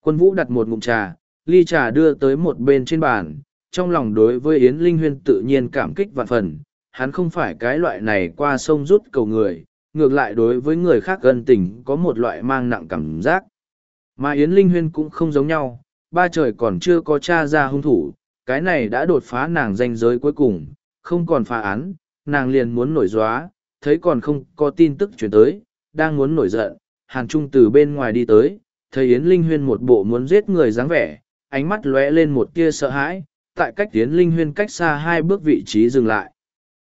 Quân vũ đặt một ngụm trà, ly trà đưa tới một bên trên bàn, trong lòng đối với Yến Linh Huyên tự nhiên cảm kích vạn phần, hắn không phải cái loại này qua sông rút cầu người, ngược lại đối với người khác gần tình có một loại mang nặng cảm giác. Mà Yến Linh Huyên cũng không giống nhau, ba trời còn chưa có tra ra hung thủ, cái này đã đột phá nàng danh giới cuối cùng, không còn phá án, nàng liền muốn nổi gióa, thấy còn không có tin tức chuyển tới, đang muốn nổi giận, Hàn Trung từ bên ngoài đi tới, thấy Yến Linh Huyên một bộ muốn giết người dáng vẻ, ánh mắt lóe lên một tia sợ hãi, tại cách Yến Linh Huyên cách xa hai bước vị trí dừng lại.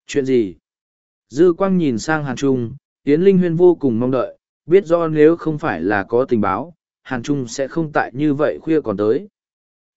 Chuyện gì? Dư Quang nhìn sang Hàn Trung, Yến Linh Huyên vô cùng mong đợi, biết do nếu không phải là có tình báo, Hàn Trung sẽ không tại như vậy khuya còn tới.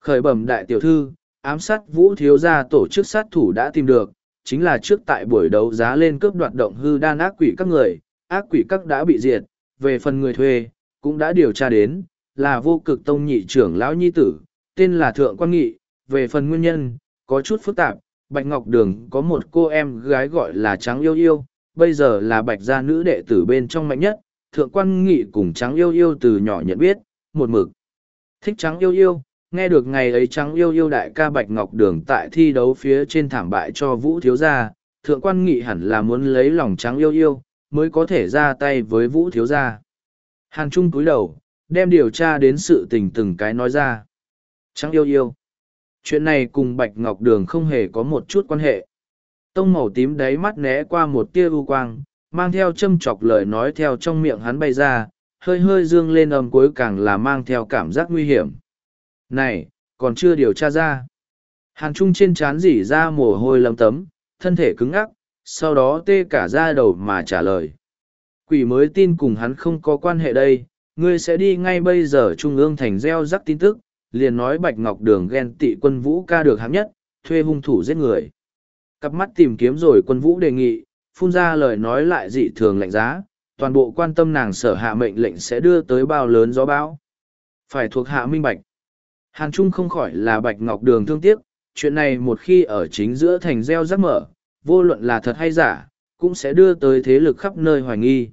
Khởi bẩm đại tiểu thư, ám sát vũ thiếu gia tổ chức sát thủ đã tìm được, chính là trước tại buổi đấu giá lên cướp đoạt động hư đan ác quỷ các người, ác quỷ các đã bị diệt, về phần người thuê, cũng đã điều tra đến, là vô cực tông nhị trưởng lão nhi tử, tên là Thượng Quan Nghị, về phần nguyên nhân, có chút phức tạp, Bạch Ngọc Đường có một cô em gái gọi là Trắng Yêu Yêu, bây giờ là Bạch gia nữ đệ tử bên trong mạnh nhất, thượng quan nghị cùng trắng yêu yêu từ nhỏ nhận biết, một mực. Thích trắng yêu yêu, nghe được ngày ấy trắng yêu yêu đại ca Bạch Ngọc Đường tại thi đấu phía trên thảm bại cho Vũ Thiếu Gia, thượng quan nghị hẳn là muốn lấy lòng trắng yêu yêu, mới có thể ra tay với Vũ Thiếu Gia. Hàn Trung cúi đầu, đem điều tra đến sự tình từng cái nói ra. Trắng yêu yêu. Chuyện này cùng Bạch Ngọc Đường không hề có một chút quan hệ. Tông màu tím đáy mắt né qua một tia u quang, mang theo châm chọc lời nói theo trong miệng hắn bay ra, hơi hơi dương lên âm cuối càng là mang theo cảm giác nguy hiểm. Này, còn chưa điều tra ra. Hàn Trung trên trán dỉ ra mồ hôi lấm tấm, thân thể cứng ngắc, sau đó tê cả ra đầu mà trả lời. Quỷ mới tin cùng hắn không có quan hệ đây, ngươi sẽ đi ngay bây giờ Trung ương thành gieo rắc tin tức, liền nói Bạch Ngọc Đường ghen tị quân vũ ca được hạng nhất, thuê hung thủ giết người. Cặp mắt tìm kiếm rồi quân vũ đề nghị, phun ra lời nói lại dị thường lạnh giá, toàn bộ quan tâm nàng sở hạ mệnh lệnh sẽ đưa tới bao lớn gió bão. Phải thuộc hạ minh bạch. Hàn Trung không khỏi là Bạch Ngọc Đường thương tiếc, chuyện này một khi ở chính giữa thành gieo rắc mở, vô luận là thật hay giả, cũng sẽ đưa tới thế lực khắp nơi hoài nghi.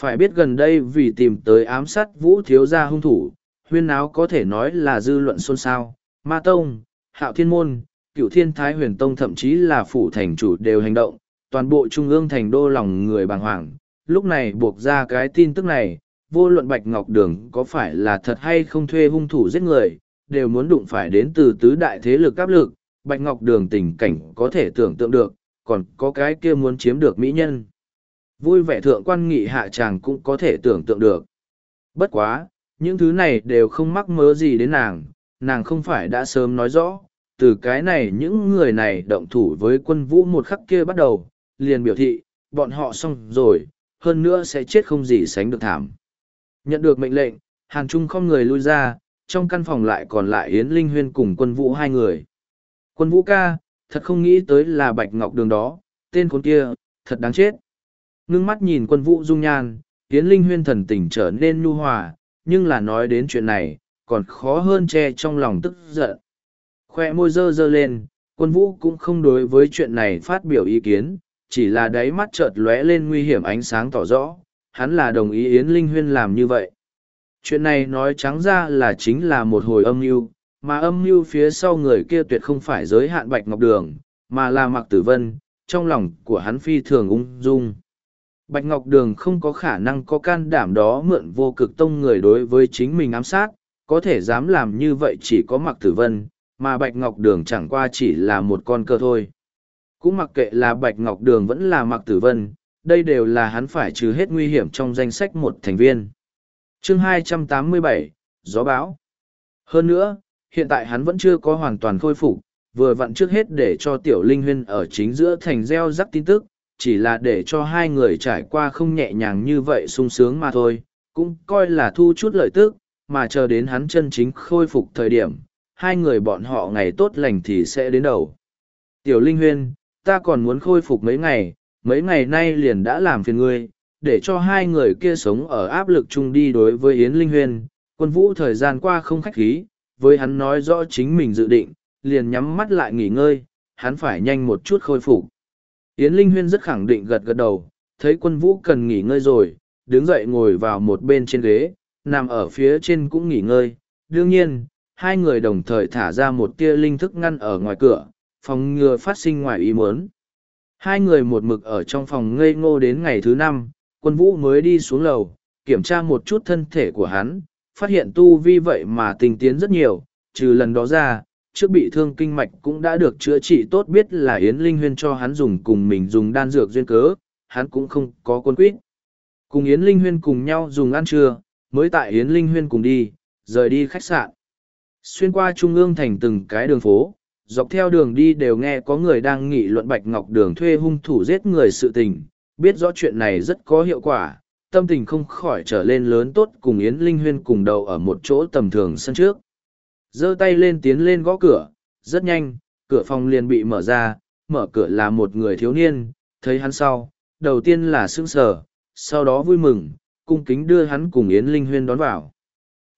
Phải biết gần đây vì tìm tới ám sát vũ thiếu gia hung thủ, huyên áo có thể nói là dư luận xôn xao, ma tông, hạo thiên môn, cựu thiên thái huyền tông thậm chí là phủ thành chủ đều hành động, toàn bộ trung ương thành đô lòng người bàng hoàng. Lúc này buộc ra cái tin tức này, vô luận Bạch Ngọc Đường có phải là thật hay không thuê hung thủ giết người, đều muốn đụng phải đến từ tứ đại thế lực áp lực, Bạch Ngọc Đường tình cảnh có thể tưởng tượng được, còn có cái kia muốn chiếm được mỹ nhân. Vui vẻ thượng quan nghị hạ chàng cũng có thể tưởng tượng được. Bất quá, những thứ này đều không mắc mớ gì đến nàng, nàng không phải đã sớm nói rõ, từ cái này những người này động thủ với quân vũ một khắc kia bắt đầu, liền biểu thị, bọn họ xong rồi, hơn nữa sẽ chết không gì sánh được thảm. Nhận được mệnh lệnh, Hàn Trung không người lui ra, trong căn phòng lại còn lại Yến Linh Huyên cùng quân vũ hai người. Quân vũ ca, thật không nghĩ tới là Bạch Ngọc Đường đó, tên con kia, thật đáng chết. Ngưng mắt nhìn quân vũ dung nhan, Yến Linh Huyên thần tình trở nên nhu hòa, nhưng là nói đến chuyện này, còn khó hơn che trong lòng tức giận. Khoe môi dơ dơ lên, quân vũ cũng không đối với chuyện này phát biểu ý kiến, chỉ là đáy mắt chợt lóe lên nguy hiểm ánh sáng tỏ rõ, hắn là đồng ý Yến Linh Huyên làm như vậy. Chuyện này nói trắng ra là chính là một hồi âm mưu, mà âm mưu phía sau người kia tuyệt không phải giới hạn Bạch Ngọc Đường, mà là Mạc Tử Vân, trong lòng của hắn phi thường ung dung. Bạch Ngọc Đường không có khả năng có can đảm đó mượn vô cực tông người đối với chính mình ám sát, có thể dám làm như vậy chỉ có Mạc Tử Vân, mà Bạch Ngọc Đường chẳng qua chỉ là một con cờ thôi. Cũng mặc kệ là Bạch Ngọc Đường vẫn là Mạc Tử Vân, đây đều là hắn phải trừ hết nguy hiểm trong danh sách một thành viên. Chương 287, Gió Bão Hơn nữa, hiện tại hắn vẫn chưa có hoàn toàn khôi phục, vừa vặn trước hết để cho Tiểu Linh Huyên ở chính giữa thành gieo rắc tin tức, chỉ là để cho hai người trải qua không nhẹ nhàng như vậy sung sướng mà thôi, cũng coi là thu chút lợi tức, mà chờ đến hắn chân chính khôi phục thời điểm, hai người bọn họ ngày tốt lành thì sẽ đến đầu. Tiểu Linh Huyên, ta còn muốn khôi phục mấy ngày, mấy ngày nay liền đã làm phiền ngươi, để cho hai người kia sống ở áp lực chung đi đối với Yến Linh Huyền. quân vũ thời gian qua không khách khí, với hắn nói rõ chính mình dự định, liền nhắm mắt lại nghỉ ngơi, hắn phải nhanh một chút khôi phục. Yến Linh Huyên rất khẳng định gật gật đầu, thấy quân vũ cần nghỉ ngơi rồi, đứng dậy ngồi vào một bên trên ghế, nằm ở phía trên cũng nghỉ ngơi. Đương nhiên, hai người đồng thời thả ra một tia linh thức ngăn ở ngoài cửa, phòng ngừa phát sinh ngoài ý muốn. Hai người một mực ở trong phòng ngây ngô đến ngày thứ năm, quân vũ mới đi xuống lầu, kiểm tra một chút thân thể của hắn, phát hiện tu vi vậy mà tình tiến rất nhiều, trừ lần đó ra, trước bị thương kinh mạch cũng đã được chữa trị tốt biết là Yến Linh Huyên cho hắn dùng cùng mình dùng đan dược duyên cớ, hắn cũng không có quân quyết. Cùng Yến Linh Huyên cùng nhau dùng ăn trưa, mới tại Yến Linh Huyên cùng đi, rời đi khách sạn. Xuyên qua trung ương thành từng cái đường phố, dọc theo đường đi đều nghe có người đang nghị luận Bạch Ngọc Đường thuê hung thủ giết người sự tình, biết rõ chuyện này rất có hiệu quả, tâm tình không khỏi trở lên lớn tốt cùng Yến Linh Huyên cùng đầu ở một chỗ tầm thường sân trước. Giơ tay lên tiến lên gõ cửa rất nhanh cửa phòng liền bị mở ra mở cửa là một người thiếu niên thấy hắn sau đầu tiên là sững sờ sau đó vui mừng cung kính đưa hắn cùng yến linh huyên đón vào.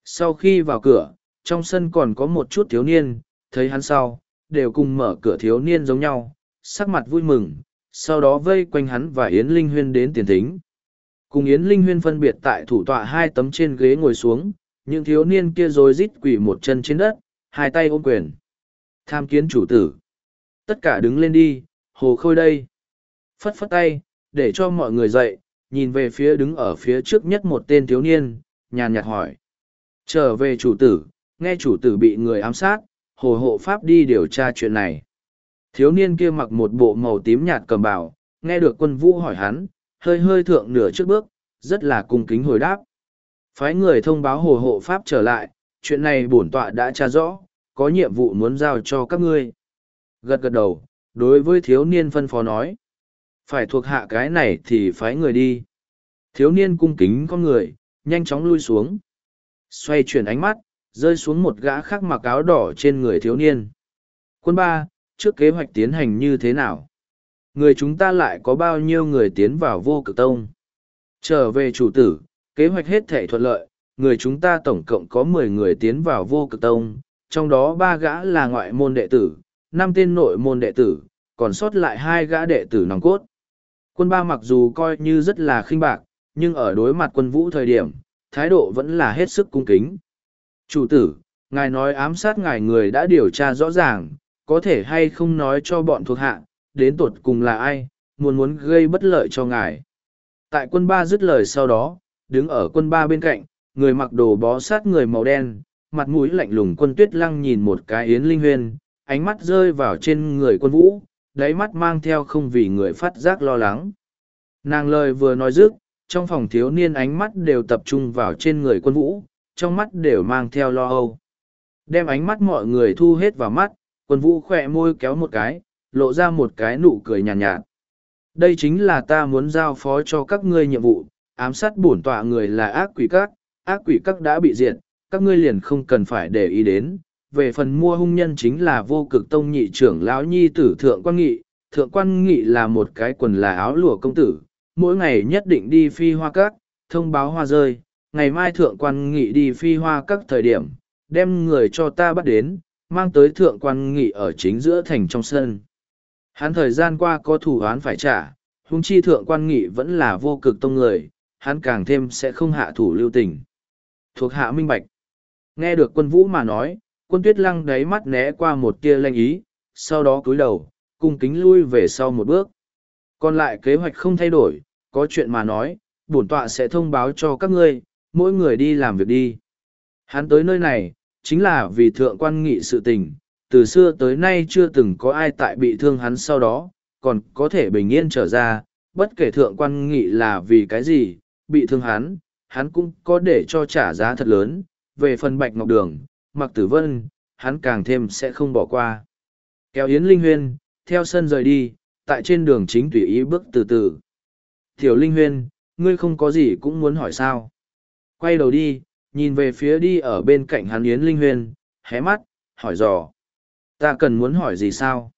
Sau khi vào cửa trong sân còn có một chút thiếu niên thấy hắn sau đều cùng mở cửa thiếu niên giống nhau sắc mặt vui mừng sau đó vây quanh hắn và yến linh huyên đến tiền thính cùng yến linh huyên phân biệt tại thủ tọa hai tấm trên ghế ngồi xuống những thiếu niên kia rồi rít quỳ một chân trên đất, hai tay ôm quyền. Tham kiến chủ tử. Tất cả đứng lên đi, hồ khôi đây. Phất phất tay, để cho mọi người dậy, nhìn về phía đứng ở phía trước nhất một tên thiếu niên, nhàn nhạt hỏi. Trở về chủ tử, nghe chủ tử bị người ám sát, hồ hộ pháp đi điều tra chuyện này. Thiếu niên kia mặc một bộ màu tím nhạt cầm bảo, nghe được quân vũ hỏi hắn, hơi hơi thượng nửa trước bước, rất là cung kính hồi đáp. Phái người thông báo hồ hộ pháp trở lại, chuyện này bổn tọa đã tra rõ, có nhiệm vụ muốn giao cho các ngươi. Gật gật đầu, đối với thiếu niên phân phó nói. Phải thuộc hạ cái này thì phái người đi. Thiếu niên cung kính con người, nhanh chóng lui xuống. Xoay chuyển ánh mắt, rơi xuống một gã khác mặc áo đỏ trên người thiếu niên. Quân ba, trước kế hoạch tiến hành như thế nào? Người chúng ta lại có bao nhiêu người tiến vào vô cực tông? Trở về chủ tử, kế hoạch hết thể thuận lợi, người chúng ta tổng cộng có mười người tiến vào vô cực tông, trong đó ba gã là ngoại môn đệ tử, năm tên nội môn đệ tử, còn sót lại hai gã đệ tử nòng cốt. Quân ba mặc dù coi như rất là khinh bạc, nhưng ở đối mặt quân vũ thời điểm, thái độ vẫn là hết sức cung kính. Chủ tử, ngài nói ám sát ngài người đã điều tra rõ ràng, có thể hay không nói cho bọn thuộc hạ, đến tột cùng là ai, muốn muốn gây bất lợi cho ngài. Tại quân ba dứt lời sau đó, đứng ở quân ba bên cạnh, người mặc đồ bó sát người màu đen, mặt mũi lạnh lùng quân tuyết lăng nhìn một cái yến linh huyên, ánh mắt rơi vào trên người quân vũ, đáy mắt mang theo không vì người phát giác lo lắng. Nàng lời vừa nói dứt, trong phòng thiếu niên ánh mắt đều tập trung vào trên người quân vũ, trong mắt đều mang theo lo âu. Đem ánh mắt mọi người thu hết vào mắt, quân vũ khỏe môi kéo một cái, lộ ra một cái nụ cười nhàn nhạt, nhạt. Đây chính là ta muốn giao phó cho các ngươi nhiệm vụ, ám sát bổn tọa người là ác quỷ các, ác quỷ các đã bị diệt, các ngươi liền không cần phải để ý đến. Về phần mua hung nhân chính là vô cực tông nhị trưởng lão nhi tử thượng quan nghị, thượng quan nghị là một cái quần là áo lụa công tử, mỗi ngày nhất định đi phi hoa các, thông báo hoa rơi, ngày mai thượng quan nghị đi phi hoa các thời điểm, đem người cho ta bắt đến, mang tới thượng quan nghị ở chính giữa thành trong sân. Hắn thời gian qua có thủ án phải trả, hung chi thượng quan nghị vẫn là vô cực tông người, hắn càng thêm sẽ không hạ thủ lưu tình. Thuộc hạ minh bạch. Nghe được quân vũ mà nói, quân tuyết lăng đáy mắt né qua một tia lanh ý, sau đó cúi đầu, cung kính lui về sau một bước. Còn lại kế hoạch không thay đổi, có chuyện mà nói, bổn tọa sẽ thông báo cho các ngươi, mỗi người đi làm việc đi. Hắn tới nơi này, chính là vì thượng quan nghị sự tình, từ xưa tới nay chưa từng có ai tại bị thương hắn sau đó, còn có thể bình yên trở ra, bất kể thượng quan nghị là vì cái gì, bị thương hắn, hắn cũng có để cho trả giá thật lớn, về phần bạch ngọc đường, mặc tử vân, hắn càng thêm sẽ không bỏ qua. Kéo Yến Linh Huyên, theo sân rời đi, tại trên đường chính tùy ý bước từ từ. Tiểu Linh Huyên, ngươi không có gì cũng muốn hỏi sao. Quay đầu đi, nhìn về phía đi ở bên cạnh hắn Yến Linh Huyền, hé mắt, hỏi dò. Ta cần muốn hỏi gì sao?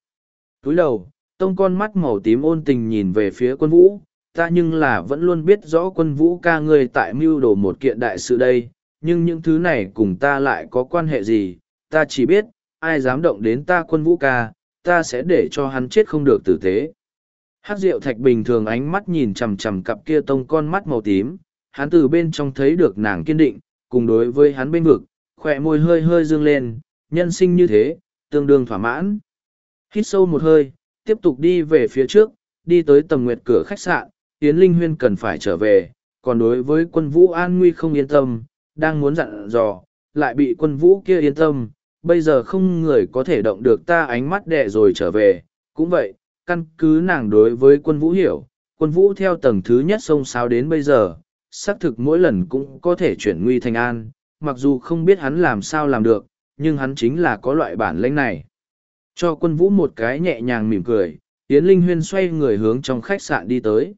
Túi đầu, tông con mắt màu tím ôn tình nhìn về phía quân vũ, ta nhưng là vẫn luôn biết rõ quân vũ ca ngươi tại mưu đồ một kiện đại sự đây, nhưng những thứ này cùng ta lại có quan hệ gì, ta chỉ biết, ai dám động đến ta quân vũ ca, ta sẽ để cho hắn chết không được tử tế. Hát rượu thạch bình thường ánh mắt nhìn chằm chằm cặp kia tông con mắt màu tím, hắn từ bên trong thấy được nàng kiên định, cùng đối với hắn bên vực, khỏe môi hơi hơi dương lên, nhân sinh như thế, tương đương thỏa mãn. Hít sâu một hơi, tiếp tục đi về phía trước, đi tới tầm nguyệt cửa khách sạn, Yến Linh Huyên cần phải trở về, còn đối với quân vũ an nguy không yên tâm, đang muốn dặn dò, lại bị quân vũ kia yên tâm, bây giờ không người có thể động được ta ánh mắt đẻ rồi trở về, cũng vậy, căn cứ nàng đối với quân vũ hiểu, quân vũ theo tầng thứ nhất sông sáo đến bây giờ, xác thực mỗi lần cũng có thể chuyển nguy thành an, mặc dù không biết hắn làm sao làm được, nhưng hắn chính là có loại bản lĩnh này. Cho quân vũ một cái nhẹ nhàng mỉm cười, Yến Linh Huyên xoay người hướng trong khách sạn đi tới.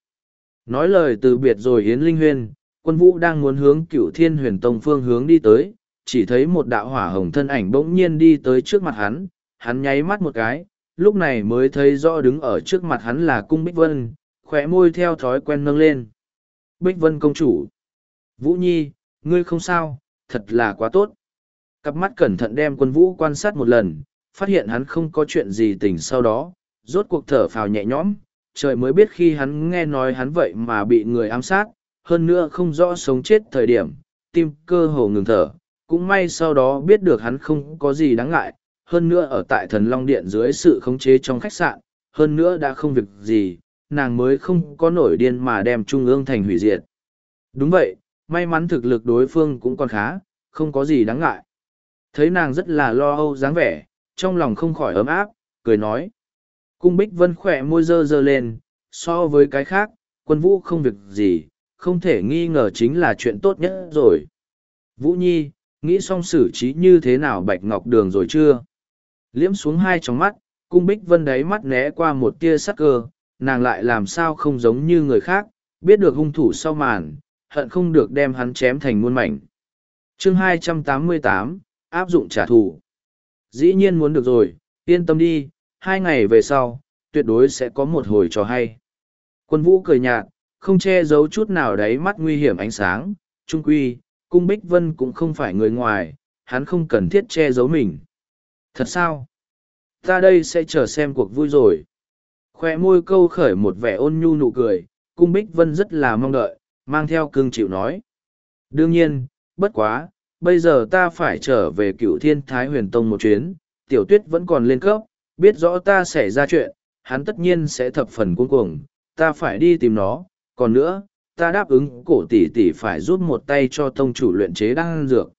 Nói lời từ biệt rồi Yến Linh Huyên, quân vũ đang muốn hướng cửu thiên huyền tông phương hướng đi tới, chỉ thấy một đạo hỏa hồng thân ảnh bỗng nhiên đi tới trước mặt hắn, hắn nháy mắt một cái, lúc này mới thấy rõ đứng ở trước mặt hắn là cung Bích Vân, khỏe môi theo thói quen nâng lên. Bích Vân công chủ. Vũ Nhi, ngươi không sao, thật là quá tốt. Cặp mắt cẩn thận đem quân vũ quan sát một lần, phát hiện hắn không có chuyện gì tỉnh sau đó, rốt cuộc thở phào nhẹ nhõm, trời mới biết khi hắn nghe nói hắn vậy mà bị người ám sát, hơn nữa không rõ sống chết thời điểm, tim cơ hồ ngừng thở, cũng may sau đó biết được hắn không có gì đáng ngại, hơn nữa ở tại thần Long Điện dưới sự khống chế trong khách sạn, hơn nữa đã không việc gì, nàng mới không có nổi điên mà đem Trung ương thành hủy diệt. Đúng vậy, may mắn thực lực đối phương cũng còn khá, không có gì đáng ngại. Thấy nàng rất là lo âu dáng vẻ, trong lòng không khỏi ấm áp, cười nói. Cung Bích Vân khỏe môi dơ dơ lên, so với cái khác, quân vũ không việc gì, không thể nghi ngờ chính là chuyện tốt nhất rồi. Vũ Nhi, nghĩ xong xử trí như thế nào bạch ngọc đường rồi chưa liễm xuống hai tròng mắt cung bích vân đáy mắt né qua một tia sắc cơ nàng lại làm sao không giống như người khác biết được hung thủ sau màn hận không được đem hắn chém thành muôn mảnh. Chương 288, áp dụng trả thù. Dĩ nhiên muốn được rồi yên tâm đi hai ngày về sau tuyệt đối sẽ có một hồi trò hay. Quân vũ cười nhạt không che giấu chút nào đáy mắt nguy hiểm ánh sáng trung quy cung bích vân cũng không phải người ngoài hắn không cần thiết che giấu mình. Thật sao? Ta đây sẽ chờ xem cuộc vui rồi khoe môi câu khởi một vẻ ôn nhu nụ cười, cung bích vân rất là mong đợi, mang theo cương chịu nói. Đương nhiên, bất quá, bây giờ ta phải trở về cựu thiên thái huyền tông một chuyến, tiểu tuyết vẫn còn lên cấp, biết rõ ta sẽ ra chuyện, hắn tất nhiên sẽ thập phần cuống cuồng, ta phải đi tìm nó. Còn nữa, ta đáp ứng cổ tỷ tỷ phải giúp một tay cho tông chủ luyện chế đan dược.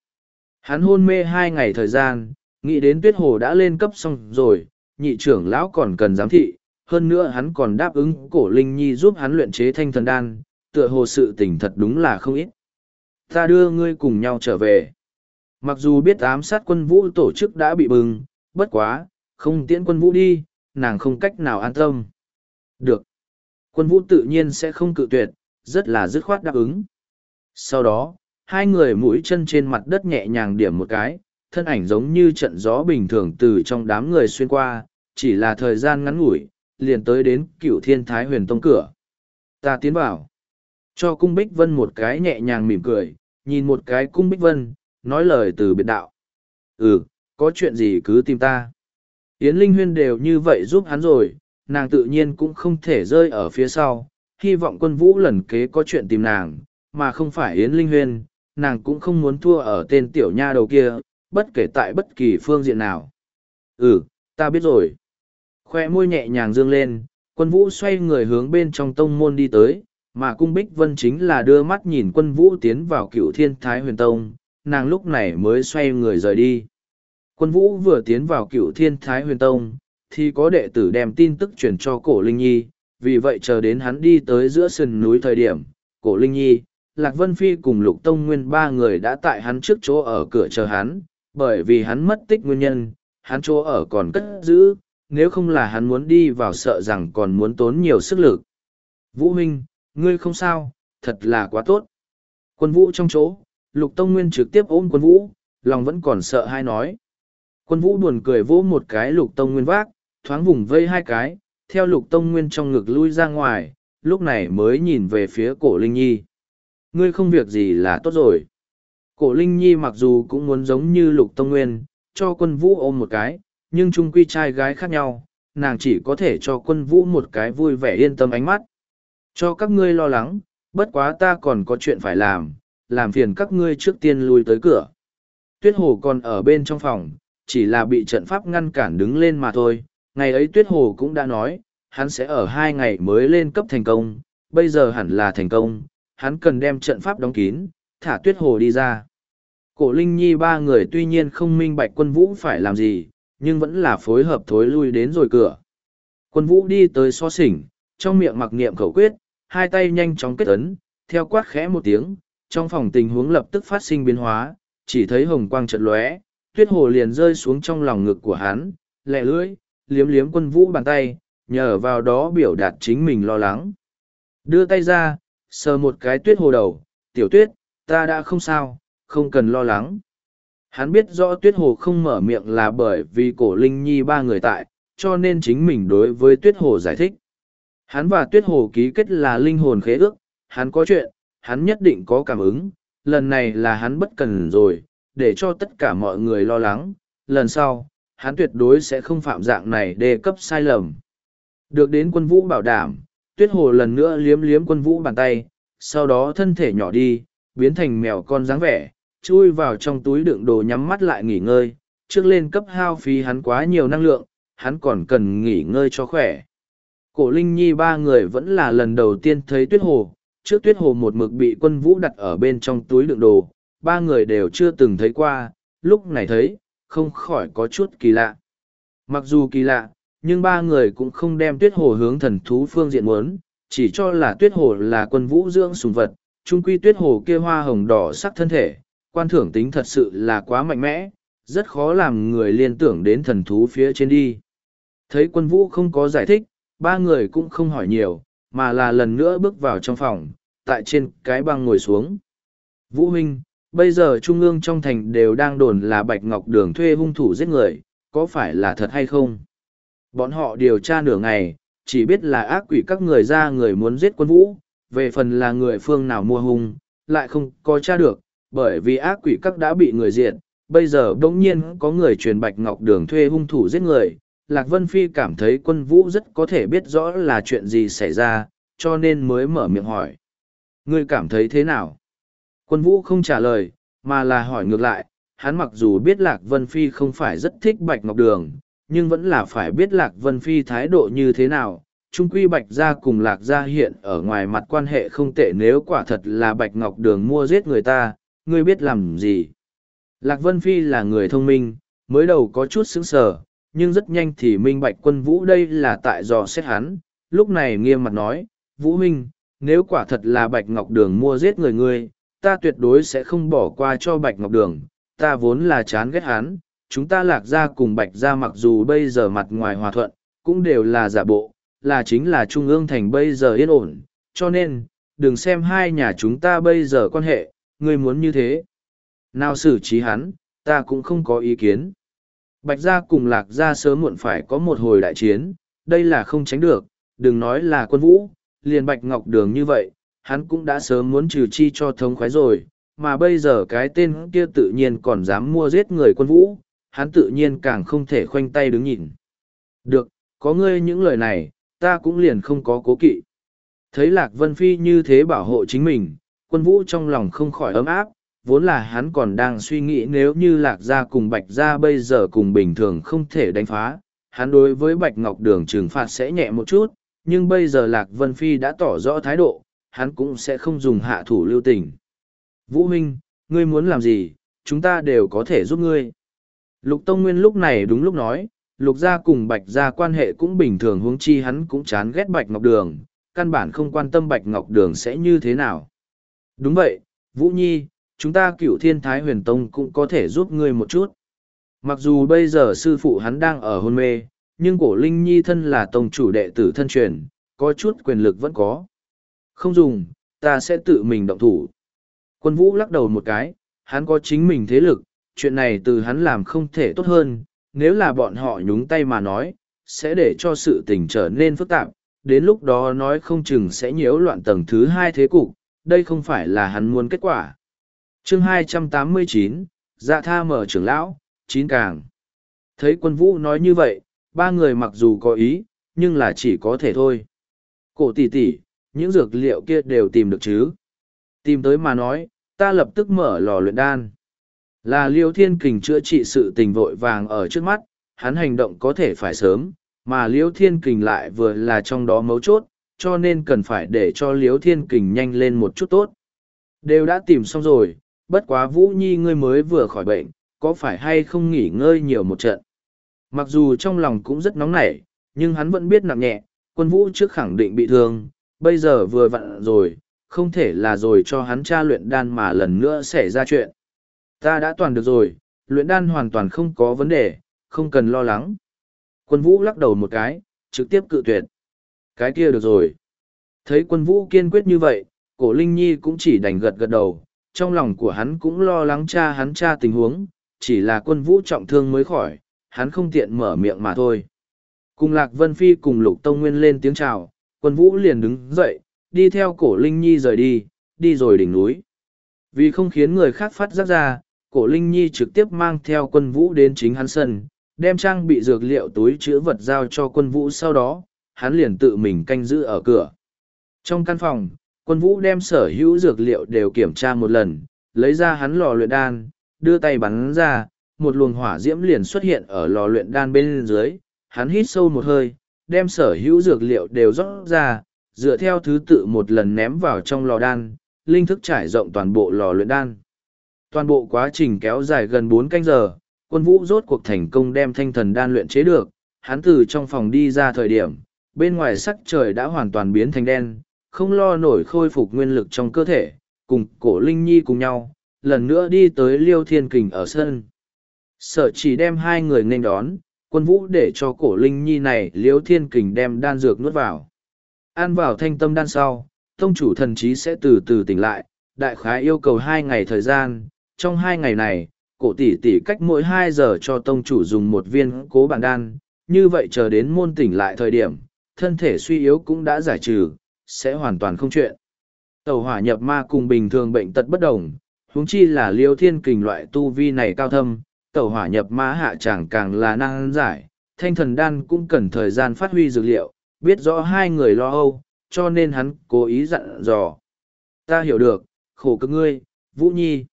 Hắn hôn mê hai ngày thời gian, nghĩ đến tuyết hồ đã lên cấp xong rồi, nhị trưởng lão còn cần giám thị hơn nữa hắn còn đáp ứng cổ linh nhi giúp hắn luyện chế thanh thần đan, tựa hồ sự tình thật đúng là không ít. Ta đưa ngươi cùng nhau trở về. Mặc dù biết ám sát quân vũ tổ chức đã bị bừng, bất quá, không tiễn quân vũ đi, nàng không cách nào an tâm. Được. Quân vũ tự nhiên sẽ không cự tuyệt, rất là dứt khoát đáp ứng. Sau đó, hai người mũi chân trên mặt đất nhẹ nhàng điểm một cái, thân ảnh giống như trận gió bình thường từ trong đám người xuyên qua, chỉ là thời gian ngắn ngủi liền tới đến cựu thiên thái huyền tông cửa. Ta tiến vào. Cho cung bích vân một cái nhẹ nhàng mỉm cười, nhìn một cái cung bích vân, nói lời từ biệt đạo. Ừ có chuyện gì cứ tìm ta. Yến linh huyên đều như vậy giúp hắn rồi, nàng tự nhiên cũng không thể rơi ở phía sau. Hy vọng quân vũ lần kế có chuyện tìm nàng, mà không phải yến linh huyên, nàng cũng không muốn thua ở tên tiểu nha đầu kia, bất kể tại bất kỳ phương diện nào. Ừ ta biết rồi khoe môi nhẹ nhàng dương lên, quân vũ xoay người hướng bên trong tông môn đi tới, mà cung bích vân chính là đưa mắt nhìn quân vũ tiến vào cựu thiên thái huyền tông, nàng lúc này mới xoay người rời đi. Quân vũ vừa tiến vào cựu thiên thái huyền tông, thì có đệ tử đem tin tức truyền cho cổ linh nhi, vì vậy chờ đến hắn đi tới giữa sườn núi thời điểm, cổ linh nhi, lạc vân phi cùng lục tông nguyên ba người đã tại hắn trước chỗ ở cửa chờ hắn, bởi vì hắn mất tích nguyên nhân, hắn chỗ ở còn cất giữ nếu không là hắn muốn đi vào sợ rằng còn muốn tốn nhiều sức lực. Vũ huynh ngươi không sao, thật là quá tốt. Quân vũ trong chỗ, lục tông nguyên trực tiếp ôm quân vũ, lòng vẫn còn sợ hai nói. Quân vũ buồn cười vỗ một cái lục tông nguyên vác, thoáng vùng vây hai cái, theo lục tông nguyên trong ngực lui ra ngoài, lúc này mới nhìn về phía cổ linh nhi. Ngươi không việc gì là tốt rồi. Cổ linh nhi mặc dù cũng muốn giống như lục tông nguyên, cho quân vũ ôm một cái nhưng chung quy trai gái khác nhau, nàng chỉ có thể cho quân vũ một cái vui vẻ yên tâm ánh mắt. Cho các ngươi lo lắng, bất quá ta còn có chuyện phải làm làm phiền các ngươi trước tiên lui tới cửa. Tuyết hồ còn ở bên trong phòng, chỉ là bị trận pháp ngăn cản đứng lên mà thôi. Ngày ấy tuyết hồ cũng đã nói, hắn sẽ ở hai ngày mới lên cấp thành công, bây giờ hẳn là thành công, hắn cần đem trận pháp đóng kín, thả tuyết hồ đi ra. Cổ linh nhi ba người tuy nhiên không minh bạch quân vũ phải làm gì nhưng vẫn là phối hợp thối lui đến rồi cửa. Quân vũ đi tới so sỉnh trong miệng mặc niệm khẩu quyết, hai tay nhanh chóng kết ấn, theo quát khẽ một tiếng, trong phòng tình huống lập tức phát sinh biến hóa, chỉ thấy hồng quang trận lóe, tuyết hồ liền rơi xuống trong lòng ngực của hắn, lẹ lưỡi, liếm liếm quân vũ bàn tay, nhờ vào đó biểu đạt chính mình lo lắng. Đưa tay ra, sờ một cái tuyết hồ đầu, tiểu tuyết, ta đã không sao, không cần lo lắng hắn biết rõ tuyết hồ không mở miệng là bởi vì cổ linh nhi ba người tại, cho nên chính mình đối với tuyết hồ giải thích. Hắn và tuyết hồ ký kết là linh hồn khế ước, hắn có chuyện, hắn nhất định có cảm ứng, lần này là hắn bất cần rồi, để cho tất cả mọi người lo lắng, lần sau, hắn tuyệt đối sẽ không phạm dạng này đề cấp sai lầm. Được đến quân vũ bảo đảm, tuyết hồ lần nữa liếm liếm quân vũ bàn tay, sau đó thân thể nhỏ đi, biến thành mèo con dáng vẻ chui vào trong túi đựng đồ nhắm mắt lại nghỉ ngơi, trước lên cấp hao phí hắn quá nhiều năng lượng, hắn còn cần nghỉ ngơi cho khỏe. Cổ linh nhi ba người vẫn là lần đầu tiên thấy tuyết hồ, trước tuyết hồ một mực bị quân vũ đặt ở bên trong túi đựng đồ, ba người đều chưa từng thấy qua, lúc này thấy, không khỏi có chút kỳ lạ. Mặc dù kỳ lạ, nhưng ba người cũng không đem tuyết hồ hướng thần thú phương diện muốn, chỉ cho là tuyết hồ là quân vũ dưỡng sùng vật trung quy tuyết hồ kia hoa hồng đỏ sắc thân thể quan thưởng tính thật sự là quá mạnh mẽ, rất khó làm người liên tưởng đến thần thú phía trên đi. Thấy quân vũ không có giải thích, ba người cũng không hỏi nhiều, mà là lần nữa bước vào trong phòng, tại trên cái băng ngồi xuống. Vũ Minh, bây giờ trung ương trong thành đều đang đồn là Bạch Ngọc Đường thuê hung thủ giết người, có phải là thật hay không? Bọn họ điều tra nửa ngày, chỉ biết là ác quỷ các người ra người muốn giết quân vũ, về phần là người phương nào mua hung, lại không có tra được, bởi vì ác quỷ các đã bị người diệt, bây giờ đống nhiên có người truyền Bạch Ngọc Đường thuê hung thủ giết người. Lạc Vân Phi cảm thấy quân vũ rất có thể biết rõ là chuyện gì xảy ra, cho nên mới mở miệng hỏi. Ngươi cảm thấy thế nào? Quân vũ không trả lời, mà là hỏi ngược lại, hắn mặc dù biết Lạc Vân Phi không phải rất thích Bạch Ngọc Đường, nhưng vẫn là phải biết Lạc Vân Phi thái độ như thế nào. Trung quy Bạch Gia cùng Lạc Gia hiện ở ngoài mặt quan hệ không tệ nếu quả thật là Bạch Ngọc Đường mua giết người ta, ngươi biết làm gì? Lạc Vân Phi là người thông minh, mới đầu có chút sững sờ, nhưng rất nhanh thì minh bạch quân vũ đây là tại dò xét hắn, lúc này nghiêm mặt nói, Vũ Minh, nếu quả thật là Bạch Ngọc Đường mua giết người ngươi, ta tuyệt đối sẽ không bỏ qua cho Bạch Ngọc Đường, ta vốn là chán ghét hắn, chúng ta lạc ra cùng Bạch ra mặc dù bây giờ mặt ngoài hòa thuận, cũng đều là giả bộ, là chính là Trung ương thành bây giờ yên ổn, cho nên, đừng xem hai nhà chúng ta bây giờ quan hệ, ngươi muốn như thế. Nào xử trí hắn, ta cũng không có ý kiến. Bạch gia cùng lạc gia sớm muộn phải có một hồi đại chiến, đây là không tránh được, đừng nói là quân vũ, liền bạch ngọc đường như vậy, hắn cũng đã sớm muốn trừ chi cho thống khoái rồi, mà bây giờ cái tên kia tự nhiên còn dám mua giết người quân vũ, hắn tự nhiên càng không thể khoanh tay đứng nhìn. Được, có ngươi những lời này, ta cũng liền không có cố kỵ. Thấy Lạc Vân Phi như thế bảo hộ chính mình, quân vũ trong lòng không khỏi ấm áp, vốn là hắn còn đang suy nghĩ nếu như Lạc Gia cùng Bạch Gia bây giờ cùng bình thường không thể đánh phá, hắn đối với Bạch Ngọc Đường trừng phạt sẽ nhẹ một chút, nhưng bây giờ Lạc Vân Phi đã tỏ rõ thái độ, hắn cũng sẽ không dùng hạ thủ lưu tình. Vũ Minh, ngươi muốn làm gì, chúng ta đều có thể giúp ngươi. Lục Tông Nguyên lúc này đúng lúc nói, Lục Gia cùng Bạch Gia quan hệ cũng bình thường huống chi hắn cũng chán ghét Bạch Ngọc Đường, căn bản không quan tâm Bạch Ngọc Đường sẽ như thế nào. Đúng vậy, Vũ Nhi, chúng ta cựu thiên thái huyền tông cũng có thể giúp ngươi một chút. Mặc dù bây giờ sư phụ hắn đang ở hôn mê, nhưng cổ linh nhi thân là tông chủ đệ tử thân truyền, có chút quyền lực vẫn có. Không dùng, ta sẽ tự mình động thủ. Quân vũ lắc đầu một cái, hắn có chính mình thế lực, chuyện này từ hắn làm không thể tốt hơn, nếu là bọn họ nhúng tay mà nói, sẽ để cho sự tình trở nên phức tạp, đến lúc đó nói không chừng sẽ nhiễu loạn tầng thứ hai thế cục, đây không phải là hắn muốn kết quả. chương 289, dạ tha mở trưởng lão, chín càng. Thấy quân vũ nói như vậy, ba người mặc dù có ý, nhưng là chỉ có thể thôi. Cổ tỷ tỷ, những dược liệu kia đều tìm được chứ. Tìm tới mà nói, ta lập tức mở lò luyện đan. Là liêu thiên kình chữa trị sự tình vội vàng ở trước mắt, hắn hành động có thể phải sớm, mà liêu thiên kình lại vừa là trong đó mấu chốt, cho nên cần phải để cho Liếu thiên kình nhanh lên một chút tốt. Đều đã tìm xong rồi, bất quá Vũ Nhi ngươi mới vừa khỏi bệnh, có phải hay không nghỉ ngơi nhiều một trận. Mặc dù trong lòng cũng rất nóng nảy, nhưng hắn vẫn biết nặng nhẹ, quân vũ trước khẳng định bị thương, bây giờ vừa vặn rồi, không thể là rồi cho hắn tra luyện đan mà lần nữa xảy ra chuyện. Ta đã toàn được rồi, luyện đan hoàn toàn không có vấn đề, không cần lo lắng. Quân vũ lắc đầu một cái, trực tiếp cự tuyệt. Cái kia được rồi. Thấy quân vũ kiên quyết như vậy, cổ Linh Nhi cũng chỉ đành gật gật đầu, trong lòng của hắn cũng lo lắng cha hắn cha tình huống, chỉ là quân vũ trọng thương mới khỏi, hắn không tiện mở miệng mà thôi. Cùng Lạc Vân Phi cùng Lục Tông Nguyên lên tiếng chào, quân vũ liền đứng dậy, đi theo cổ Linh Nhi rời đi, đi rồi đỉnh núi. Vì không khiến người khác phát giác ra, cổ Linh Nhi trực tiếp mang theo quân vũ đến chính hắn sân, đem trang bị dược liệu túi chữa vật giao cho quân vũ sau đó, hắn liền tự mình canh giữ ở cửa. Trong căn phòng, quân vũ đem sở hữu dược liệu đều kiểm tra một lần, lấy ra hắn lò luyện đan, đưa tay bắn ra, một luồng hỏa diễm liền xuất hiện ở lò luyện đan bên dưới, hắn hít sâu một hơi, đem sở hữu dược liệu đều rót ra, dựa theo thứ tự một lần ném vào trong lò đan, linh thức trải rộng toàn bộ lò luyện đan. Toàn bộ quá trình kéo dài gần bốn canh giờ, quân vũ rốt cuộc thành công đem thanh thần đan luyện chế được, hắn từ trong phòng đi ra thời điểm, bên ngoài sắc trời đã hoàn toàn biến thành đen, không lo nổi khôi phục nguyên lực trong cơ thể, cùng cổ linh nhi cùng nhau, lần nữa đi tới liêu thiên kình ở sân. Sở chỉ đem hai người nên đón quân vũ để cho cổ linh nhi này liêu thiên kình đem đan dược nuốt vào. Ăn vào thanh tâm đan sau tông chủ thần trí sẽ từ từ tỉnh lại đại khái yêu cầu hai ngày thời gian. Trong hai ngày này cổ tỷ tỷ cách mỗi hai giờ cho tông chủ dùng một viên cố bản đan như vậy chờ đến môn tỉnh lại thời điểm thân thể suy yếu cũng đã giải trừ, sẽ hoàn toàn không chuyện. Tàu hỏa nhập ma cùng bình thường bệnh tật bất đồng, huống chi là liêu thiên kình loại tu vi này cao thâm, tàu hỏa nhập ma hạ chẳng càng là năng giải, thanh thần đan cũng cần thời gian phát huy dược liệu, biết rõ hai người lo âu, cho nên hắn cố ý dặn dò. Ta hiểu được, khổ cực ngươi, vũ nhi.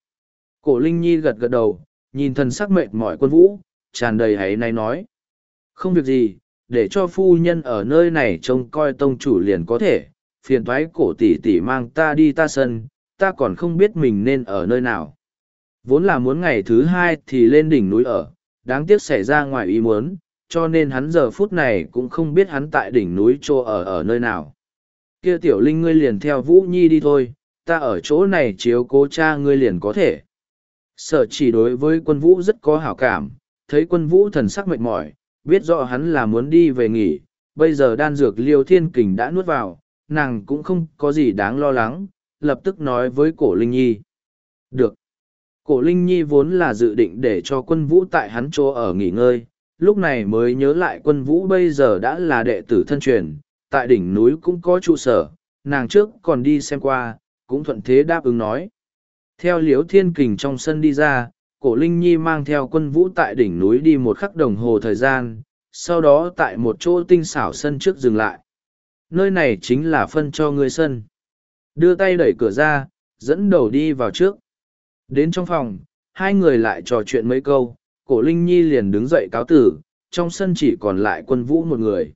Cổ linh nhi gật gật đầu, nhìn thần sắc mệt mỏi quân vũ, tràn đầy hãy nay nói. Không việc gì để cho phu nhân ở nơi này trông coi tông chủ liền có thể, phiền thoái cổ tỷ tỷ mang ta đi ta sân, ta còn không biết mình nên ở nơi nào. Vốn là muốn ngày thứ hai thì lên đỉnh núi ở, đáng tiếc xảy ra ngoài ý muốn, cho nên hắn giờ phút này cũng không biết hắn tại đỉnh núi chỗ ở ở nơi nào. Kia tiểu linh ngươi liền theo vũ nhi đi thôi, ta ở chỗ này chiếu cố cha ngươi liền có thể. Sở chỉ đối với quân vũ rất có hảo cảm, thấy quân vũ thần sắc mệt mỏi biết rõ hắn là muốn đi về nghỉ, bây giờ đan dược liêu thiên kình đã nuốt vào, nàng cũng không có gì đáng lo lắng, lập tức nói với cổ linh nhi. Được. Cổ linh nhi vốn là dự định để cho quân vũ tại hắn chỗ ở nghỉ ngơi, lúc này mới nhớ lại quân vũ bây giờ đã là đệ tử thân truyền, tại đỉnh núi cũng có trụ sở, nàng trước còn đi xem qua, cũng thuận thế đáp ứng nói. Theo liếu thiên kình trong sân đi ra cổ linh nhi mang theo quân vũ tại đỉnh núi đi một khắc đồng hồ thời gian, sau đó tại một chỗ tinh xảo sân trước dừng lại. Nơi này chính là phân cho ngươi sân. Đưa tay đẩy cửa ra, dẫn đầu đi vào trước. Đến trong phòng, hai người lại trò chuyện mấy câu, cổ linh nhi liền đứng dậy cáo tử, trong sân chỉ còn lại quân vũ một người.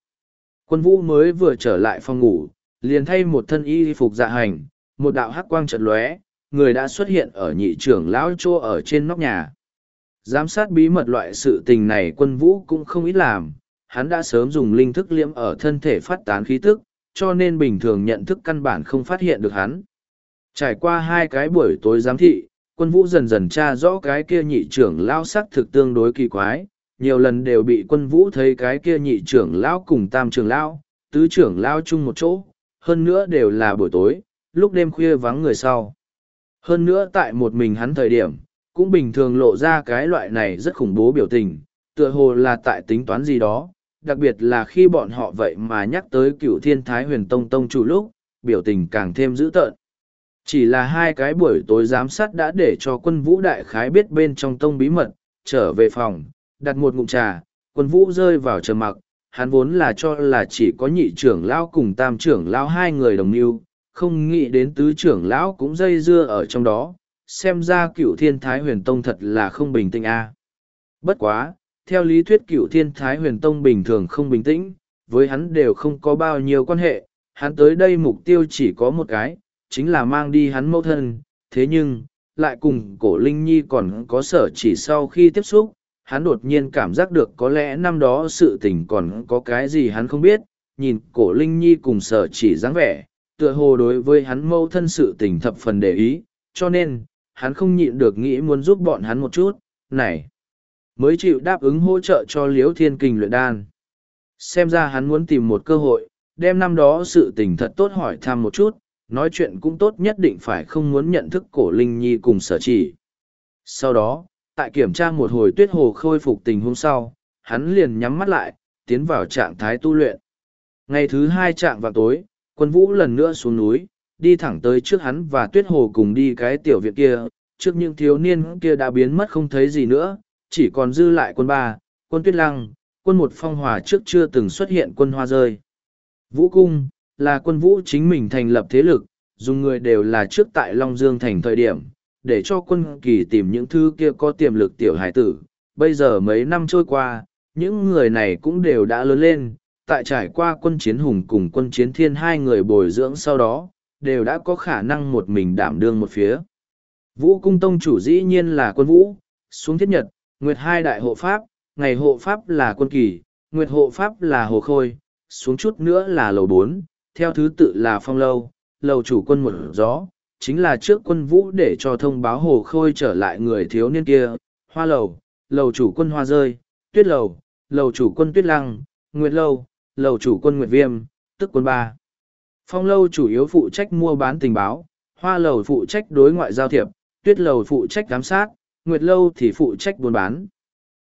Quân vũ mới vừa trở lại phòng ngủ, liền thay một thân y phục dạ hành, một đạo hắc quang trận lóe người đã xuất hiện ở nhị trưởng lão chô ở trên nóc nhà. Giám sát bí mật loại sự tình này quân vũ cũng không ít làm, hắn đã sớm dùng linh thức liễm ở thân thể phát tán khí tức, cho nên bình thường nhận thức căn bản không phát hiện được hắn. Trải qua hai cái buổi tối giám thị, quân vũ dần dần tra rõ cái kia nhị trưởng lão sắc thực tương đối kỳ quái, nhiều lần đều bị quân vũ thấy cái kia nhị trưởng lão cùng tam trưởng lão, tứ trưởng lão chung một chỗ, hơn nữa đều là buổi tối, lúc đêm khuya vắng người sau hơn nữa tại một mình hắn thời điểm, cũng bình thường lộ ra cái loại này rất khủng bố biểu tình, tựa hồ là tại tính toán gì đó, đặc biệt là khi bọn họ vậy mà nhắc tới cựu thiên thái huyền tông tông chủ lúc, biểu tình càng thêm dữ tợn. Chỉ là hai cái buổi tối giám sát đã để cho quân vũ đại khái biết bên trong tông bí mật, trở về phòng, đặt một ngụm trà, quân vũ rơi vào trầm mặc, hắn vốn là cho là chỉ có nhị trưởng lão cùng tam trưởng lão hai người đồng lưu, không nghĩ đến tứ trưởng lão cũng dây dưa ở trong đó, xem ra cựu thiên thái huyền tông thật là không bình tĩnh a. Bất quá, theo lý thuyết cựu thiên thái huyền tông bình thường không bình tĩnh, với hắn đều không có bao nhiêu quan hệ, hắn tới đây mục tiêu chỉ có một cái, chính là mang đi hắn mẫu thân, thế nhưng, lại cùng cổ Linh Nhi còn có sở chỉ sau khi tiếp xúc, hắn đột nhiên cảm giác được có lẽ năm đó sự tình còn có cái gì hắn không biết, nhìn cổ Linh Nhi cùng sở chỉ dáng vẻ, tựa hồ đối với hắn mâu thân sự tình thập phần để ý, cho nên, hắn không nhịn được nghĩ muốn giúp bọn hắn một chút, này, mới chịu đáp ứng hỗ trợ cho Liễu Thiên Kình luyện đan. Xem ra hắn muốn tìm một cơ hội, đem năm đó sự tình thật tốt hỏi thăm một chút, nói chuyện cũng tốt nhất định phải không muốn nhận thức cổ Linh Nhi cùng sở chỉ. Sau đó, tại kiểm tra một hồi tuyết hồ khôi phục tình hôm sau, hắn liền nhắm mắt lại, tiến vào trạng thái tu luyện. Ngày thứ hai trạng vào tối, Quân vũ lần nữa xuống núi, đi thẳng tới trước hắn và tuyết hồ cùng đi cái tiểu viện kia, trước những thiếu niên kia đã biến mất không thấy gì nữa, chỉ còn dư lại quân ba, quân tuyết lăng, quân một phong hòa trước chưa từng xuất hiện quân hoa rơi. Vũ cung, là quân vũ chính mình thành lập thế lực, dùng người đều là trước tại Long Dương thành thời điểm, để cho quân kỳ tìm những thứ kia có tiềm lực tiểu hải tử. Bây giờ mấy năm trôi qua, những người này cũng đều đã lớn lên, tại trải qua quân chiến hùng cùng quân chiến thiên hai người bồi dưỡng sau đó, đều đã có khả năng một mình đảm đương một phía. Vũ cung tông chủ dĩ nhiên là quân vũ, xuống thiết nhật, nguyệt hai đại hộ pháp, ngày hộ pháp là quân kỳ, nguyệt hộ pháp là hồ khôi, xuống chút nữa là lầu bốn, theo thứ tự là phong lâu, lầu chủ quân một gió, chính là trước quân vũ để cho thông báo hồ khôi trở lại người thiếu niên kia, hoa lầu, lầu chủ quân hoa rơi, tuyết lầu, lầu chủ quân tuyết lăng, nguyệt lâu, lầu chủ quân nguyệt viêm, tức quân ba. Phong lâu chủ yếu phụ trách mua bán tình báo, hoa lầu phụ trách đối ngoại giao thiệp, tuyết lầu phụ trách giám sát, nguyệt lâu thì phụ trách buôn bán.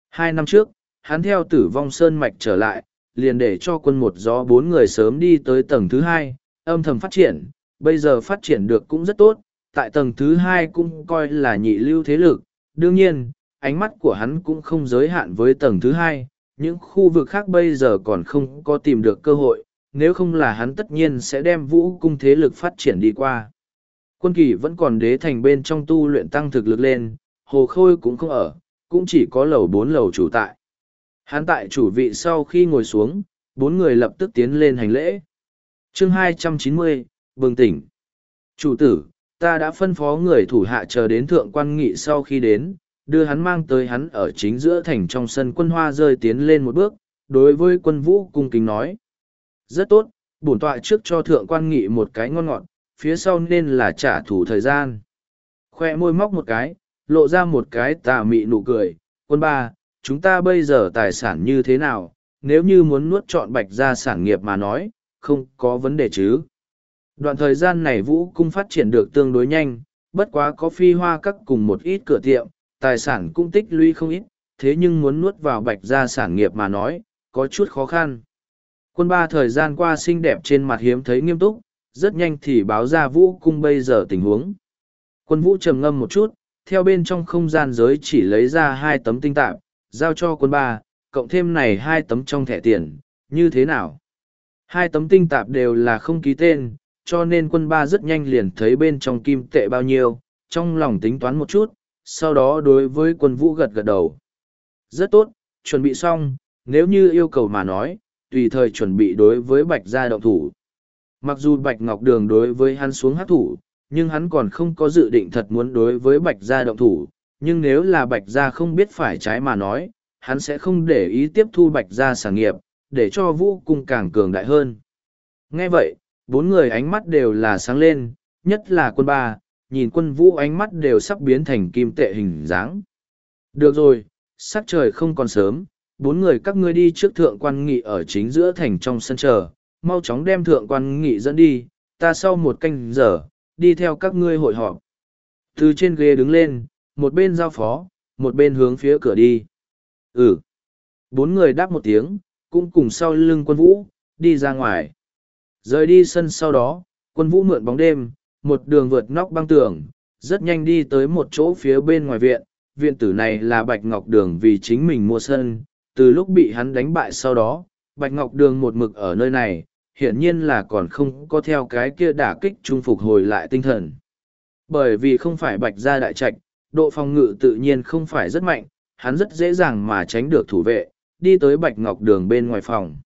Hai năm trước, hắn theo tử vong sơn mạch trở lại, liền để cho quân một gió bốn người sớm đi tới tầng thứ hai, âm thầm phát triển, bây giờ phát triển được cũng rất tốt, tại tầng thứ hai cũng coi là nhị lưu thế lực. Đương nhiên, ánh mắt của hắn cũng không giới hạn với tầng thứ hai, những khu vực khác bây giờ còn không có tìm được cơ hội, nếu không là hắn tất nhiên sẽ đem vũ cung thế lực phát triển đi qua. Quân kỳ vẫn còn đế thành bên trong tu luyện tăng thực lực lên, hồ khôi cũng không ở, cũng chỉ có lầu bốn lầu chủ tại. Hắn tại chủ vị sau khi ngồi xuống, bốn người lập tức tiến lên hành lễ. chương hai trăm chín mươi bừng tỉnh. Chủ tử, ta đã phân phó người thủ hạ chờ đến thượng quan nghị sau khi đến, đưa hắn mang tới hắn ở chính giữa thành trong sân quân hoa rơi tiến lên một bước, đối với quân vũ cung kính nói. Rất tốt, bổn tọa trước cho thượng quan nghị một cái ngon ngọt, phía sau nên là trả thù thời gian. Khoe môi móc một cái, lộ ra một cái tà mị nụ cười, quân ba, chúng ta bây giờ tài sản như thế nào, nếu như muốn nuốt trọn bạch ra sản nghiệp mà nói, không có vấn đề chứ. Đoạn thời gian này vũ cung phát triển được tương đối nhanh, bất quá có phi hoa các cùng một ít cửa tiệm, tài sản cũng tích lũy không ít, thế nhưng muốn nuốt vào bạch ra sản nghiệp mà nói, có chút khó khăn. Quân ba thời gian qua xinh đẹp trên mặt hiếm thấy nghiêm túc, rất nhanh thì báo ra vũ cung bây giờ tình huống. Quân vũ trầm ngâm một chút, theo bên trong không gian giới chỉ lấy ra hai tấm tinh tạp, giao cho quân ba, cộng thêm này hai tấm trong thẻ tiền, như thế nào? Hai tấm tinh tạp đều là không ký tên, cho nên quân ba rất nhanh liền thấy bên trong kim tệ bao nhiêu, trong lòng tính toán một chút, sau đó đối với quân vũ gật gật đầu. Rất tốt, chuẩn bị xong, nếu như yêu cầu mà nói, tùy thời chuẩn bị đối với bạch gia động thủ. Mặc dù bạch ngọc đường đối với hắn xuống hát thủ, nhưng hắn còn không có dự định thật muốn đối với bạch gia động thủ, nhưng nếu là bạch gia không biết phải trái mà nói, hắn sẽ không để ý tiếp thu bạch gia sản nghiệp, để cho vũ cung càng cường đại hơn. Nghe vậy, bốn người ánh mắt đều là sáng lên, nhất là quân ba, nhìn quân vũ ánh mắt đều sắp biến thành kim tệ hình dáng. Được rồi, sắc trời không còn sớm, bốn người các ngươi đi trước thượng quan nghị ở chính giữa thành trong sân chờ, mau chóng đem thượng quan nghị dẫn đi, ta sau một canh giờ, đi theo các ngươi hội họp. Từ trên ghế đứng lên, một bên giao phó, một bên hướng phía cửa đi. Ừ. Bốn người đáp một tiếng, cũng cùng sau lưng quân vũ, đi ra ngoài. Rời đi sân sau đó, quân vũ mượn bóng đêm, một đường vượt nóc băng tường, rất nhanh đi tới một chỗ phía bên ngoài viện. Viện tử này là Bạch Ngọc Đường vì chính mình mua sân, từ lúc bị hắn đánh bại sau đó, Bạch Ngọc Đường một mực ở nơi này, hiển nhiên là còn không có theo cái kia đả kích trung phục hồi lại tinh thần. Bởi vì không phải Bạch gia đại trạch, độ phòng ngự tự nhiên không phải rất mạnh, hắn rất dễ dàng mà tránh được thủ vệ, đi tới Bạch Ngọc Đường bên ngoài phòng.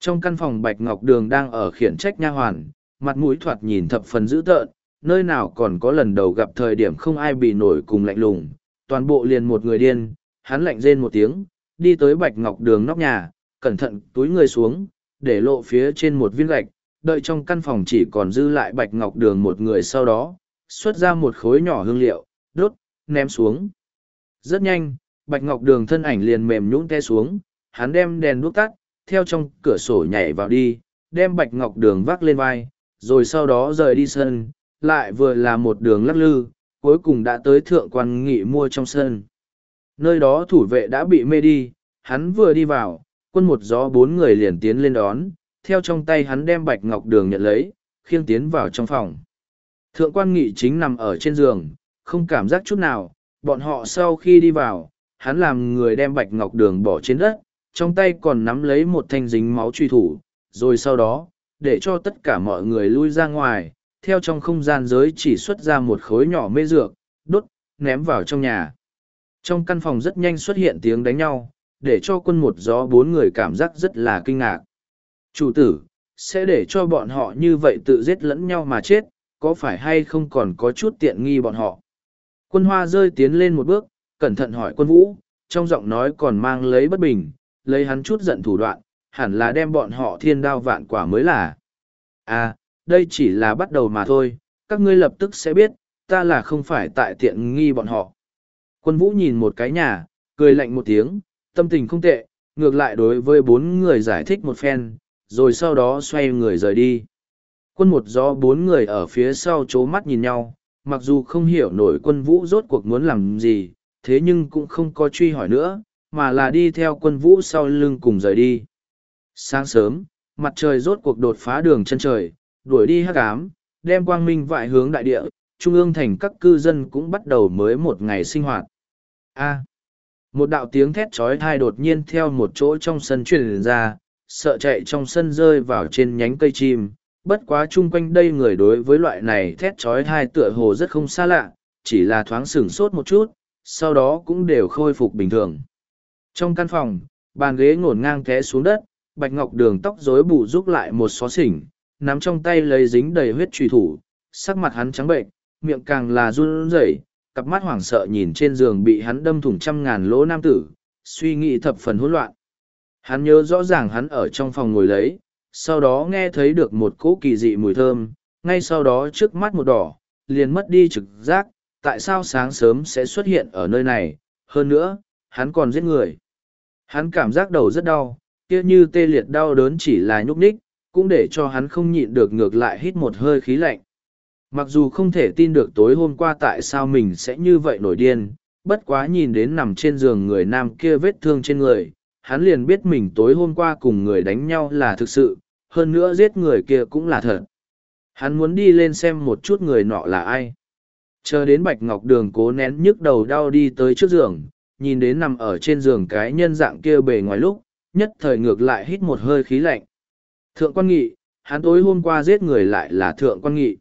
Trong căn phòng Bạch Ngọc Đường đang ở khiển trách nha hoàn, mặt mũi thoạt nhìn thập phần dữ tợn, nơi nào còn có lần đầu gặp thời điểm không ai bị nổi cùng lạnh lùng, toàn bộ liền một người điên, hắn lạnh rên một tiếng, đi tới Bạch Ngọc Đường nóc nhà, cẩn thận túi người xuống, để lộ phía trên một viên gạch, đợi trong căn phòng chỉ còn dư lại Bạch Ngọc Đường một người sau đó, xuất ra một khối nhỏ hương liệu, đốt, ném xuống. Rất nhanh, Bạch Ngọc Đường thân ảnh liền mềm nhũn té xuống, hắn đem đèn đuốc tắt, theo trong cửa sổ nhảy vào đi, đem Bạch Ngọc Đường vác lên vai, rồi sau đó rời đi sân, lại vừa là một đường lắc lư, cuối cùng đã tới thượng quan nghị mua trong sân. Nơi đó thủ vệ đã bị mê đi, hắn vừa đi vào, quân một gió bốn người liền tiến lên đón, theo trong tay hắn đem Bạch Ngọc Đường nhận lấy, khiêng tiến vào trong phòng. Thượng quan nghị chính nằm ở trên giường, không cảm giác chút nào, bọn họ sau khi đi vào, hắn làm người đem bạch ngọc đường bỏ trên đất, trong tay còn nắm lấy một thanh dính máu truy thủ, rồi sau đó, để cho tất cả mọi người lui ra ngoài, theo trong không gian giới chỉ xuất ra một khối nhỏ mê dược, đốt, ném vào trong nhà. Trong căn phòng rất nhanh xuất hiện tiếng đánh nhau, để cho quân một gió bốn người cảm giác rất là kinh ngạc. Chủ tử, sẽ để cho bọn họ như vậy tự giết lẫn nhau mà chết, có phải hay không còn có chút tiện nghi bọn họ. Quân hoa rơi tiến lên một bước, cẩn thận hỏi quân vũ, trong giọng nói còn mang lấy bất bình, lấy hắn chút giận thủ đoạn, hẳn là đem bọn họ thiên đao vạn quả mới là. À, đây chỉ là bắt đầu mà thôi, các ngươi lập tức sẽ biết, ta là không phải tại tiện nghi bọn họ. Quân vũ nhìn một cái nhà, cười lạnh một tiếng, tâm tình không tệ, ngược lại đối với bốn người giải thích một phen, rồi sau đó xoay người rời đi. Quân một gió bốn người ở phía sau chố mắt nhìn nhau, mặc dù không hiểu nổi quân vũ rốt cuộc muốn làm gì, thế nhưng cũng không có truy hỏi nữa, mà là đi theo quân vũ sau lưng cùng rời đi. Sáng sớm, mặt trời rốt cuộc đột phá đường chân trời, đuổi đi hắc ám, đem quang minh vại hướng đại địa, trung ương thành các cư dân cũng bắt đầu mới một ngày sinh hoạt. A. một đạo tiếng thét chói tai đột nhiên theo một chỗ trong sân truyền ra, sợ chạy trong sân rơi vào trên nhánh cây chim. Bất quá chung quanh đây người đối với loại này thét chói tai tựa hồ rất không xa lạ, chỉ là thoáng sửng sốt một chút, sau đó cũng đều khôi phục bình thường. Trong căn phòng, bàn ghế ngổn ngang té xuống đất, bạch ngọc đường tóc rối bù rúc lại một xó xỉnh, nắm trong tay lấy dính đầy huyết trùy thủ, sắc mặt hắn trắng bệnh, miệng càng là run rẩy, cặp mắt hoảng sợ nhìn trên giường bị hắn đâm thủng trăm ngàn lỗ nam tử, suy nghĩ thập phần hỗn loạn. Hắn nhớ rõ ràng hắn ở trong phòng ngồi lấy, sau đó nghe thấy được một cỗ kỳ dị mùi thơm, ngay sau đó trước mắt một đỏ, liền mất đi trực giác, tại sao sáng sớm sẽ xuất hiện ở nơi này, hơn nữa, hắn còn giết người. Hắn cảm giác đầu rất đau, kia như tê liệt đau đớn chỉ là nhúc ních, cũng để cho hắn không nhịn được ngược lại hít một hơi khí lạnh. Mặc dù không thể tin được tối hôm qua tại sao mình sẽ như vậy nổi điên, bất quá nhìn đến nằm trên giường người nam kia vết thương trên người, hắn liền biết mình tối hôm qua cùng người đánh nhau là thực sự, hơn nữa giết người kia cũng là thật. Hắn muốn đi lên xem một chút người nọ là ai. Chờ đến Bạch Ngọc Đường cố nén nhức đầu đau đi tới trước giường, nhìn đến nằm ở trên giường cái nhân dạng kia bề ngoài lúc, nhất thời ngược lại hít một hơi khí lạnh. Thượng quan nghị, hắn tối hôm qua giết người lại là thượng quan nghị.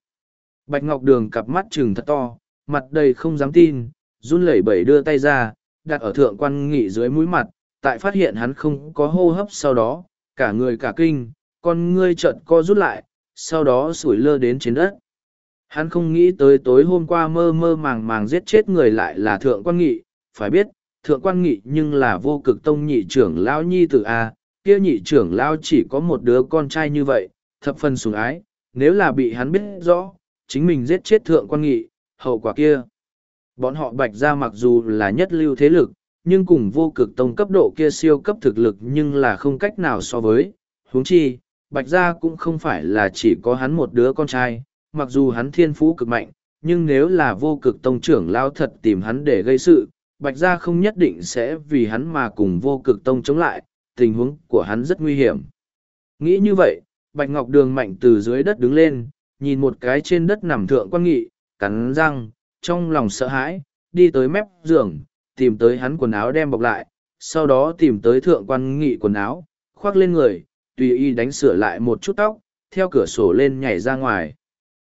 Bạch Ngọc Đường cặp mắt trừng thật to, mặt đầy không dám tin, run lẩy bẩy đưa tay ra, đặt ở thượng quan nghị dưới mũi mặt, tại phát hiện hắn không có hô hấp sau đó, cả người cả kinh, con ngươi trợn co rút lại, sau đó sủi lơ đến trên đất. Hắn không nghĩ tới tối hôm qua mơ mơ màng màng giết chết người lại là thượng quan nghị, phải biết, thượng quan nghị nhưng là vô cực tông nhị trưởng lão nhi tử A, kia nhị trưởng lão chỉ có một đứa con trai như vậy, thập phần sủng ái, nếu là bị hắn biết rõ, chính mình giết chết thượng quan nghị, hậu quả kia. Bọn họ bạch ra mặc dù là nhất lưu thế lực, nhưng cùng vô cực tông cấp độ kia siêu cấp thực lực nhưng là không cách nào so với. huống chi, bạch gia cũng không phải là chỉ có hắn một đứa con trai, mặc dù hắn thiên phú cực mạnh, nhưng nếu là vô cực tông trưởng lao thật tìm hắn để gây sự, bạch gia không nhất định sẽ vì hắn mà cùng vô cực tông chống lại, tình huống của hắn rất nguy hiểm. Nghĩ như vậy, bạch ngọc đường mạnh từ dưới đất đứng lên, nhìn một cái trên đất nằm thượng quan nghị, cắn răng, trong lòng sợ hãi, đi tới mép giường, tìm tới hắn quần áo đem bọc lại, sau đó tìm tới thượng quan nghị quần áo, khoác lên người, tùy y đánh sửa lại một chút tóc, theo cửa sổ lên nhảy ra ngoài.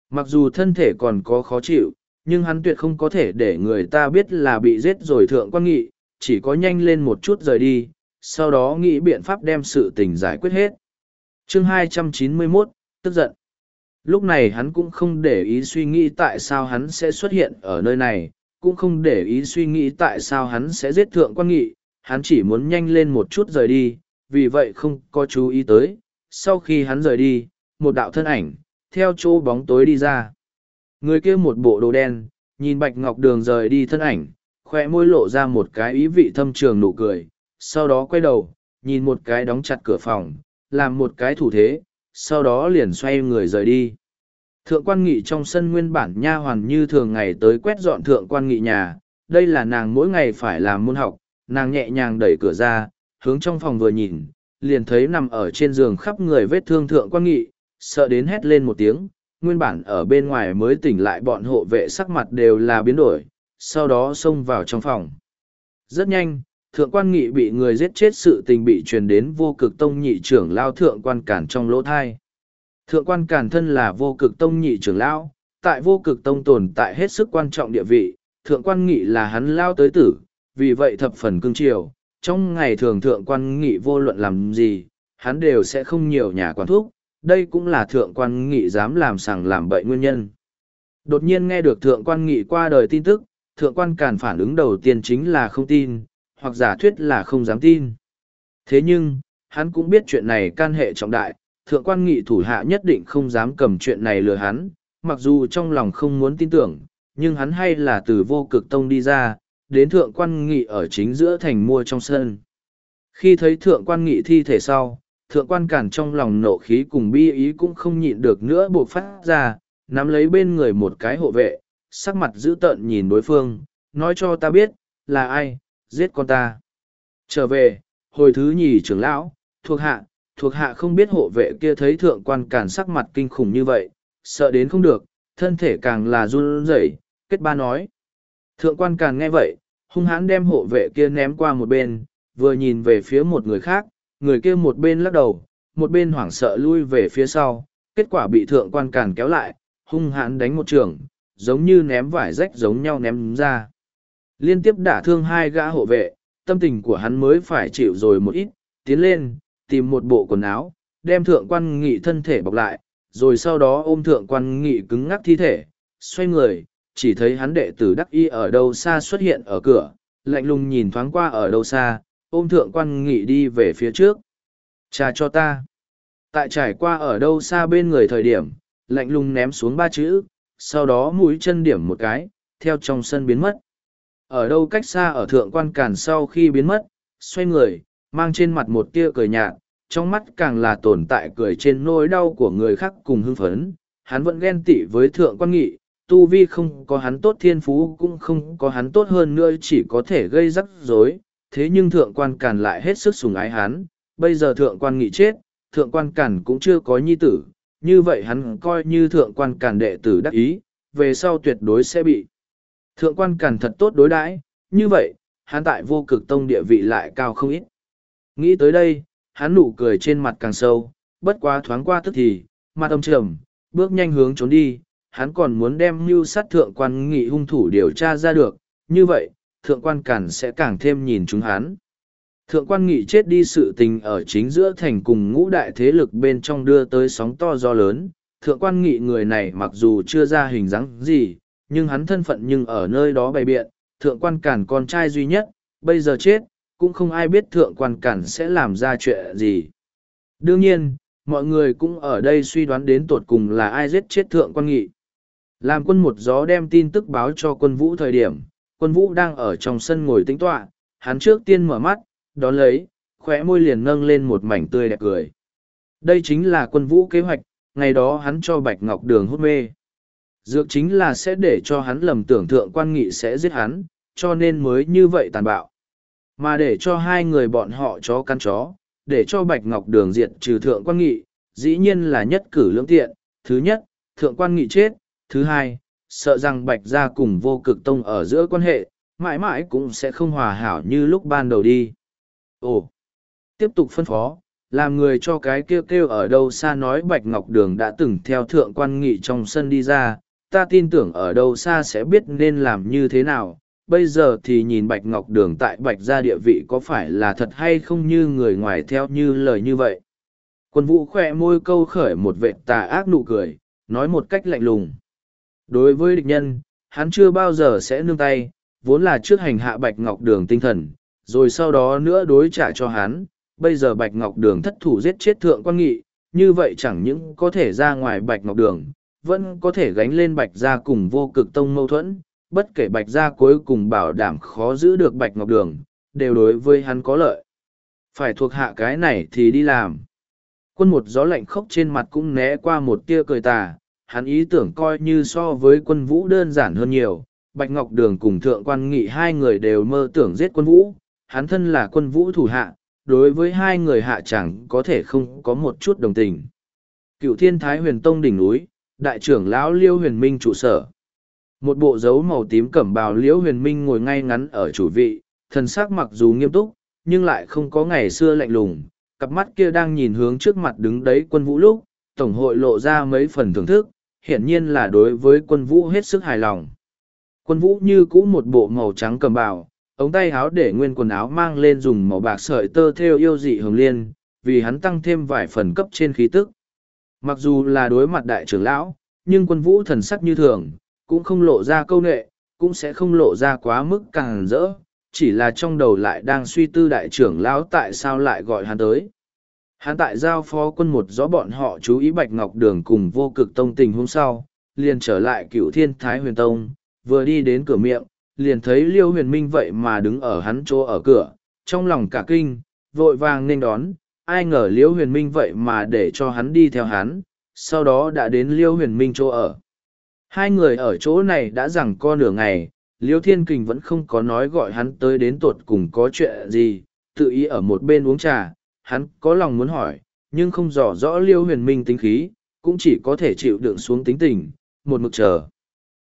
Mặc dù thân thể còn có khó chịu, nhưng hắn tuyệt không có thể để người ta biết là bị giết rồi thượng quan nghị, chỉ có nhanh lên một chút rời đi, sau đó nghĩ biện pháp đem sự tình giải quyết hết. chương 291, tức giận. Lúc này hắn cũng không để ý suy nghĩ tại sao hắn sẽ xuất hiện ở nơi này, cũng không để ý suy nghĩ tại sao hắn sẽ giết thượng quan nghị, hắn chỉ muốn nhanh lên một chút rời đi, vì vậy không có chú ý tới. Sau khi hắn rời đi, một đạo thân ảnh, theo chỗ bóng tối đi ra. Người kia một bộ đồ đen, nhìn Bạch Ngọc Đường rời đi thân ảnh, khoe môi lộ ra một cái ý vị thâm trường nụ cười, sau đó quay đầu, nhìn một cái đóng chặt cửa phòng, làm một cái thủ thế, sau đó liền xoay người rời đi. Thượng quan nghị trong sân nguyên bản nha hoàn như thường ngày tới quét dọn thượng quan nghị nhà, đây là nàng mỗi ngày phải làm môn học, nàng nhẹ nhàng đẩy cửa ra, hướng trong phòng vừa nhìn, liền thấy nằm ở trên giường khắp người vết thương thượng quan nghị, sợ đến hét lên một tiếng, nguyên bản ở bên ngoài mới tỉnh lại bọn hộ vệ sắc mặt đều là biến đổi, sau đó xông vào trong phòng. Rất nhanh, thượng quan nghị bị người giết chết sự tình bị truyền đến vô cực tông nhị trưởng lao thượng quan cản trong lỗ thai. Thượng quan cản thân là vô cực tông nhị trưởng lao, tại vô cực tông tồn tại hết sức quan trọng địa vị, thượng quan nghị là hắn lao tới tử, vì vậy thập phần cưng chiều. Trong ngày thường thượng quan nghị vô luận làm gì, hắn đều sẽ không nhiều nhà quản thuốc, đây cũng là thượng quan nghị dám làm sằng làm bậy nguyên nhân. Đột nhiên nghe được thượng quan nghị qua đời tin tức, thượng quan càn phản ứng đầu tiên chính là không tin, hoặc giả thuyết là không dám tin. Thế nhưng, hắn cũng biết chuyện này can hệ trọng đại, thượng quan nghị thủ hạ nhất định không dám cầm chuyện này lừa hắn, mặc dù trong lòng không muốn tin tưởng, nhưng hắn hay là từ vô cực tông đi ra, đến thượng quan nghị ở chính giữa thành mua trong sân. Khi thấy thượng quan nghị thi thể sau, thượng quan cản trong lòng nộ khí cùng bi ý cũng không nhịn được nữa buộc phát ra, nắm lấy bên người một cái hộ vệ, sắc mặt dữ tợn nhìn đối phương, nói cho ta biết, là ai, giết con ta. Trở về, hồi thứ nhì trưởng lão, thuộc hạ, thuộc hạ không biết hộ vệ kia thấy thượng quan cản sắc mặt kinh khủng như vậy, sợ đến không được, thân thể càng là run rẩy, kết ba nói. Thượng quan cản nghe vậy, hung hãn đem hộ vệ kia ném qua một bên, vừa nhìn về phía một người khác, người kia một bên lắc đầu, một bên hoảng sợ lui về phía sau, kết quả bị thượng quan càn kéo lại, hung hãn đánh một trường, giống như ném vải rách giống nhau ném ra. Liên tiếp đả thương hai gã hộ vệ, tâm tình của hắn mới phải chịu rồi một ít, tiến lên, tìm một bộ quần áo, đem thượng quan nghị thân thể bọc lại, rồi sau đó ôm thượng quan nghị cứng ngắc thi thể, xoay người, chỉ thấy hắn đệ tử đắc y ở đâu xa xuất hiện ở cửa, lạnh lùng nhìn thoáng qua ở đâu xa, ôm thượng quan nghị đi về phía trước. Trà cho ta. Tại trải qua ở đâu xa bên người thời điểm, lạnh lùng ném xuống ba chữ, sau đó mũi chân điểm một cái, theo trong sân biến mất. Ở đâu cách xa ở thượng quan càn sau khi biến mất, xoay người, mang trên mặt một tia cười nhạt, trong mắt càng là tồn tại cười trên nỗi đau của người khác cùng hưng phấn. Hắn vẫn ghen tị với thượng quan nghị, tu vi không có hắn tốt thiên phú cũng không có hắn tốt hơn nữa chỉ có thể gây rắc rối. Thế nhưng thượng quan càn lại hết sức sùng ái hắn, bây giờ thượng quan nghị chết, thượng quan càn cũng chưa có nhi tử, như vậy hắn coi như thượng quan càn đệ tử đắc ý, về sau tuyệt đối sẽ bị. Thượng quan càn thật tốt đối đãi, như vậy, hắn tại vô cực tông địa vị lại cao không ít. Nghĩ tới đây, hắn nụ cười trên mặt càng sâu, bất quá thoáng qua tức thì, mặt âm trầm, bước nhanh hướng trốn đi, hắn còn muốn đem mưu sát thượng quan nghị hung thủ điều tra ra được, như vậy, thượng quan càn sẽ càng thêm nhìn chúng hắn. Thượng quan nghị chết đi sự tình ở chính giữa thành cùng ngũ đại thế lực bên trong đưa tới sóng to gió lớn. Thượng quan nghị người này mặc dù chưa ra hình dáng gì, nhưng hắn thân phận nhưng ở nơi đó bày biện. Thượng quan cản con trai duy nhất, bây giờ chết, cũng không ai biết thượng quan cản sẽ làm ra chuyện gì. Đương nhiên, mọi người cũng ở đây suy đoán đến tột cùng là ai giết chết thượng quan nghị. Làm quân một gió đem tin tức báo cho quân vũ thời điểm, quân vũ đang ở trong sân ngồi tĩnh tọa, hắn trước tiên mở mắt, đón lấy, khóe môi liền nâng lên một mảnh tươi đẹp cười. Đây chính là quân vũ kế hoạch, ngày đó hắn cho Bạch Ngọc Đường hút mê. Dược chính là sẽ để cho hắn lầm tưởng thượng quan nghị sẽ giết hắn, cho nên mới như vậy tàn bạo. Mà để cho hai người bọn họ chó căn chó, để cho Bạch Ngọc Đường diệt trừ thượng quan nghị, dĩ nhiên là nhất cử lưỡng tiện. Thứ nhất, thượng quan nghị chết. Thứ hai, sợ rằng Bạch gia cùng vô cực tông ở giữa quan hệ, mãi mãi cũng sẽ không hòa hảo như lúc ban đầu đi. Ồ! Tiếp tục phân phó, làm người cho cái kêu kêu ở đâu xa nói Bạch Ngọc Đường đã từng theo thượng quan nghị trong sân đi ra, ta tin tưởng ở đâu xa sẽ biết nên làm như thế nào. Bây giờ thì nhìn Bạch Ngọc Đường tại Bạch gia địa vị có phải là thật hay không như người ngoài theo như lời như vậy. Quân vũ khoe môi câu khởi một vệ tà ác nụ cười, nói một cách lạnh lùng. Đối với địch nhân, hắn chưa bao giờ sẽ nương tay, vốn là trước hành hạ Bạch Ngọc Đường tinh thần, rồi sau đó nữa đối trả cho hắn. Bây giờ Bạch Ngọc Đường thất thủ giết chết thượng quan nghị, như vậy chẳng những có thể ra ngoài Bạch Ngọc Đường, vẫn có thể gánh lên Bạch gia cùng vô cực tông mâu thuẫn, bất kể Bạch gia cuối cùng bảo đảm khó giữ được Bạch Ngọc Đường, đều đối với hắn có lợi. Phải thuộc hạ cái này thì đi làm. Quân một gió lạnh khốc trên mặt cũng né qua một tia cười tà, hắn ý tưởng coi như so với quân vũ đơn giản hơn nhiều. Bạch Ngọc Đường cùng Thượng Quan Nghị hai người đều mơ tưởng giết quân vũ, hắn thân là quân vũ thủ hạ, đối với hai người hạ chẳng có thể không có một chút đồng tình. Cựu thiên thái huyền tông đỉnh núi, đại trưởng lão liêu huyền minh trụ sở. Một bộ dấu màu tím cẩm bào liễu huyền minh ngồi ngay ngắn ở chủ vị, thần sắc mặc dù nghiêm túc, nhưng lại không có ngày xưa lạnh lùng. Cặp mắt kia đang nhìn hướng trước mặt đứng đấy quân vũ lúc, tổng hội lộ ra mấy phần thưởng thức, hiển nhiên là đối với quân vũ hết sức hài lòng. Quân vũ như cũ một bộ màu trắng cầm bào, ống tay áo để nguyên quần áo mang lên dùng màu bạc sợi tơ theo yêu dị hồng liên, vì hắn tăng thêm vài phần cấp trên khí tức. Mặc dù là đối mặt đại trưởng lão, nhưng quân vũ thần sắc như thường, cũng không lộ ra câu nệ, cũng sẽ không lộ ra quá mức càng rỡ, chỉ là trong đầu lại đang suy tư đại trưởng lão tại sao lại gọi hắn tới. Hắn tại giao phó quân một rõ bọn họ chú ý Bạch Ngọc Đường cùng vô cực tông tình hôm sau, liền trở lại cựu thiên thái huyền tông, vừa đi đến cửa miệng, liền thấy liêu huyền minh vậy mà đứng ở hắn chỗ ở cửa, trong lòng cả kinh, vội vàng nên đón, ai ngờ liêu huyền minh vậy mà để cho hắn đi theo hắn, sau đó đã đến liêu huyền minh chỗ ở. Hai người ở chỗ này đã rằng co nửa ngày, liêu thiên kình vẫn không có nói gọi hắn tới đến tuột cùng có chuyện gì, tự ý ở một bên uống trà, hắn có lòng muốn hỏi, nhưng không rõ rõ liêu huyền minh tính khí, cũng chỉ có thể chịu đựng xuống tính tình, một mực chờ.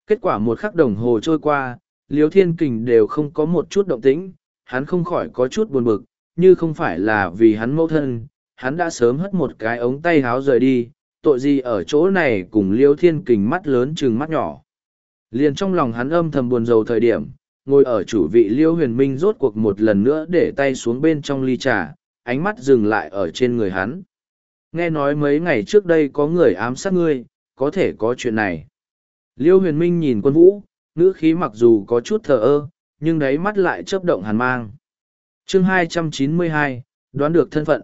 Kết quả một khắc đồng hồ trôi qua, liêu thiên kình đều không có một chút động tĩnh, hắn không khỏi có chút buồn bực, như không phải là vì hắn mẫu thân, hắn đã sớm hất một cái ống tay háo rời đi, tội gì ở chỗ này cùng liêu thiên kình mắt lớn chừng mắt nhỏ. Liền trong lòng hắn âm thầm buồn rầu thời điểm, ngồi ở chủ vị liêu huyền minh rốt cuộc một lần nữa để tay xuống bên trong ly trà, ánh mắt dừng lại ở trên người hắn. Nghe nói mấy ngày trước đây có người ám sát ngươi, có thể có chuyện này. Liêu huyền minh nhìn quân vũ, ngữ khí mặc dù có chút thờ ơ, nhưng đáy mắt lại chớp động hàn mang. Chương 292, đoán được thân phận.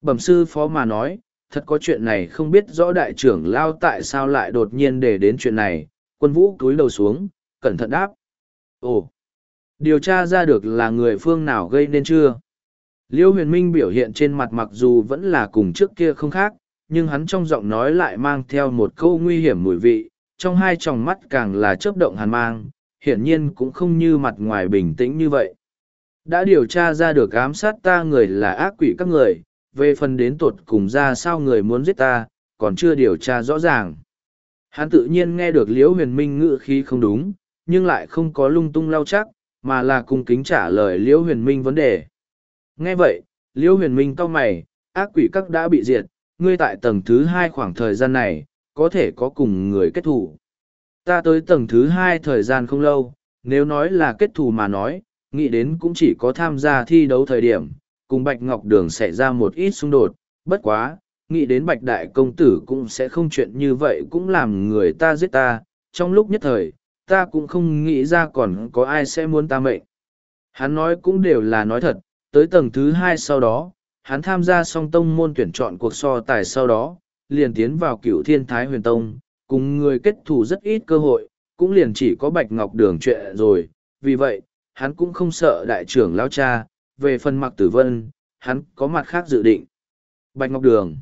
Bẩm sư phó mà nói, thật có chuyện này không biết rõ đại trưởng lao tại sao lại đột nhiên để đến chuyện này, quân vũ cúi đầu xuống, cẩn thận đáp. Ồ, điều tra ra được là người phương nào gây nên chưa? Liêu huyền minh biểu hiện trên mặt mặc dù vẫn là cùng trước kia không khác, nhưng hắn trong giọng nói lại mang theo một câu nguy hiểm mùi vị, trong hai tròng mắt càng là chớp động hàn mang, hiển nhiên cũng không như mặt ngoài bình tĩnh như vậy. Đã điều tra ra được ám sát ta người là ác quỷ các người, về phần đến tuột cùng ra sao người muốn giết ta, còn chưa điều tra rõ ràng. Hắn tự nhiên nghe được Liễu huyền minh ngự khí không đúng, nhưng lại không có lung tung lau chắc, mà là cung kính trả lời Liễu huyền minh vấn đề. Nghe vậy, Liễu huyền minh cau mày, ác quỷ các đã bị diệt, ngươi tại tầng thứ hai khoảng thời gian này, có thể có cùng người kết thủ. Ta tới tầng thứ hai thời gian không lâu, nếu nói là kết thù mà nói, nghĩ đến cũng chỉ có tham gia thi đấu thời điểm, cùng Bạch Ngọc Đường xảy ra một ít xung đột, bất quá, nghĩ đến Bạch Đại Công Tử cũng sẽ không chuyện như vậy cũng làm người ta giết ta, trong lúc nhất thời, ta cũng không nghĩ ra còn có ai sẽ muốn ta mệnh. Hắn nói cũng đều là nói thật, tới tầng thứ hai sau đó, hắn tham gia song tông môn tuyển chọn cuộc so tài sau đó, liền tiến vào cựu thiên thái huyền tông, cùng người kết thù rất ít cơ hội, cũng liền chỉ có Bạch Ngọc Đường chuyện rồi, vì vậy, hắn cũng không sợ đại trưởng lao cha, về phần mặc tử vân, hắn có mặt khác dự định. Bạch Ngọc Đường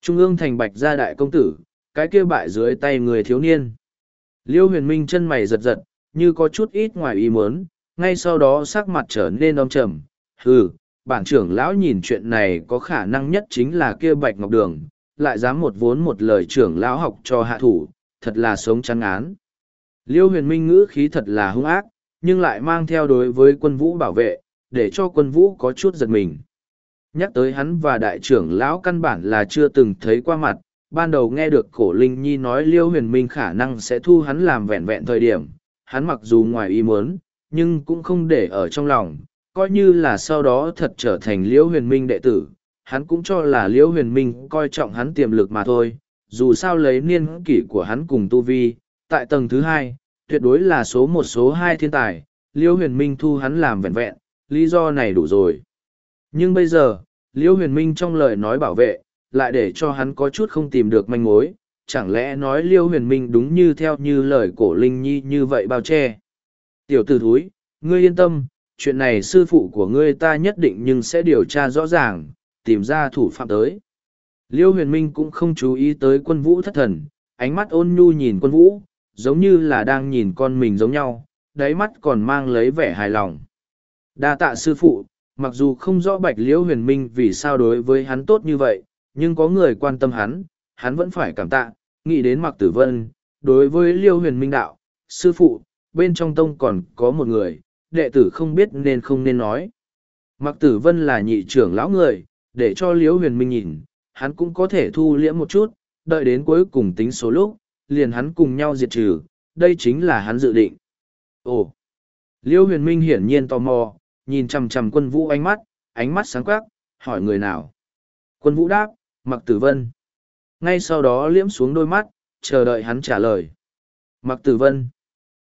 Trung ương thành Bạch gia đại công tử, cái kia bại dưới tay người thiếu niên. Liêu huyền minh chân mày giật giật, như có chút ít ngoài ý muốn, ngay sau đó sắc mặt trở nên đông trầm. Hừ, bản trưởng lão nhìn chuyện này có khả năng nhất chính là kia Bạch Ngọc Đường, lại dám một vốn một lời trưởng lão học cho hạ thủ, thật là sống trắng án. Liêu huyền minh ngữ khí thật là hung ác, nhưng lại mang theo đối với quân vũ bảo vệ, để cho quân vũ có chút giật mình. Nhắc tới hắn và đại trưởng lão căn bản là chưa từng thấy qua mặt, ban đầu nghe được cổ linh nhi nói liêu huyền minh khả năng sẽ thu hắn làm vẹn vẹn thời điểm, hắn mặc dù ngoài ý muốn, nhưng cũng không để ở trong lòng, coi như là sau đó thật trở thành Liễu huyền minh đệ tử, hắn cũng cho là Liễu huyền minh coi trọng hắn tiềm lực mà thôi, dù sao lấy niên kỷ của hắn cùng tu vi, tại tầng thứ hai, tuyệt đối là số một số hai thiên tài, Liễu huyền minh thu hắn làm vẹn vẹn, lý do này đủ rồi. Nhưng bây giờ, Liễu huyền minh trong lời nói bảo vệ, lại để cho hắn có chút không tìm được manh mối, chẳng lẽ nói liêu huyền minh đúng như theo như lời cổ linh nhi như vậy bao che. Tiểu tử thúi, ngươi yên tâm, chuyện này sư phụ của ngươi ta nhất định nhưng sẽ điều tra rõ ràng, tìm ra thủ phạm tới. Liêu huyền minh cũng không chú ý tới quân vũ thất thần, ánh mắt ôn nhu nhìn quân vũ, giống như là đang nhìn con mình giống nhau, đáy mắt còn mang lấy vẻ hài lòng. Đa tạ sư phụ, mặc dù không rõ bạch liễu huyền minh vì sao đối với hắn tốt như vậy, nhưng có người quan tâm hắn, hắn vẫn phải cảm tạ, nghĩ đến mặc tử vân, đối với liêu huyền minh đạo, sư phụ, bên trong tông còn có một người, đệ tử không biết nên không nên nói. Mặc tử vân là nhị trưởng lão người, để cho liễu huyền minh nhìn, hắn cũng có thể thu liễm một chút, đợi đến cuối cùng tính số lúc, liền hắn cùng nhau diệt trừ, đây chính là hắn dự định. Ồ! Liễu huyền minh hiển nhiên tò mò, nhìn chằm chằm quân vũ ánh mắt, ánh mắt sáng quắc, hỏi người nào. Quân vũ đáp, mặc tử vân. Ngay sau đó liễm xuống đôi mắt, chờ đợi hắn trả lời. Mặc tử vân.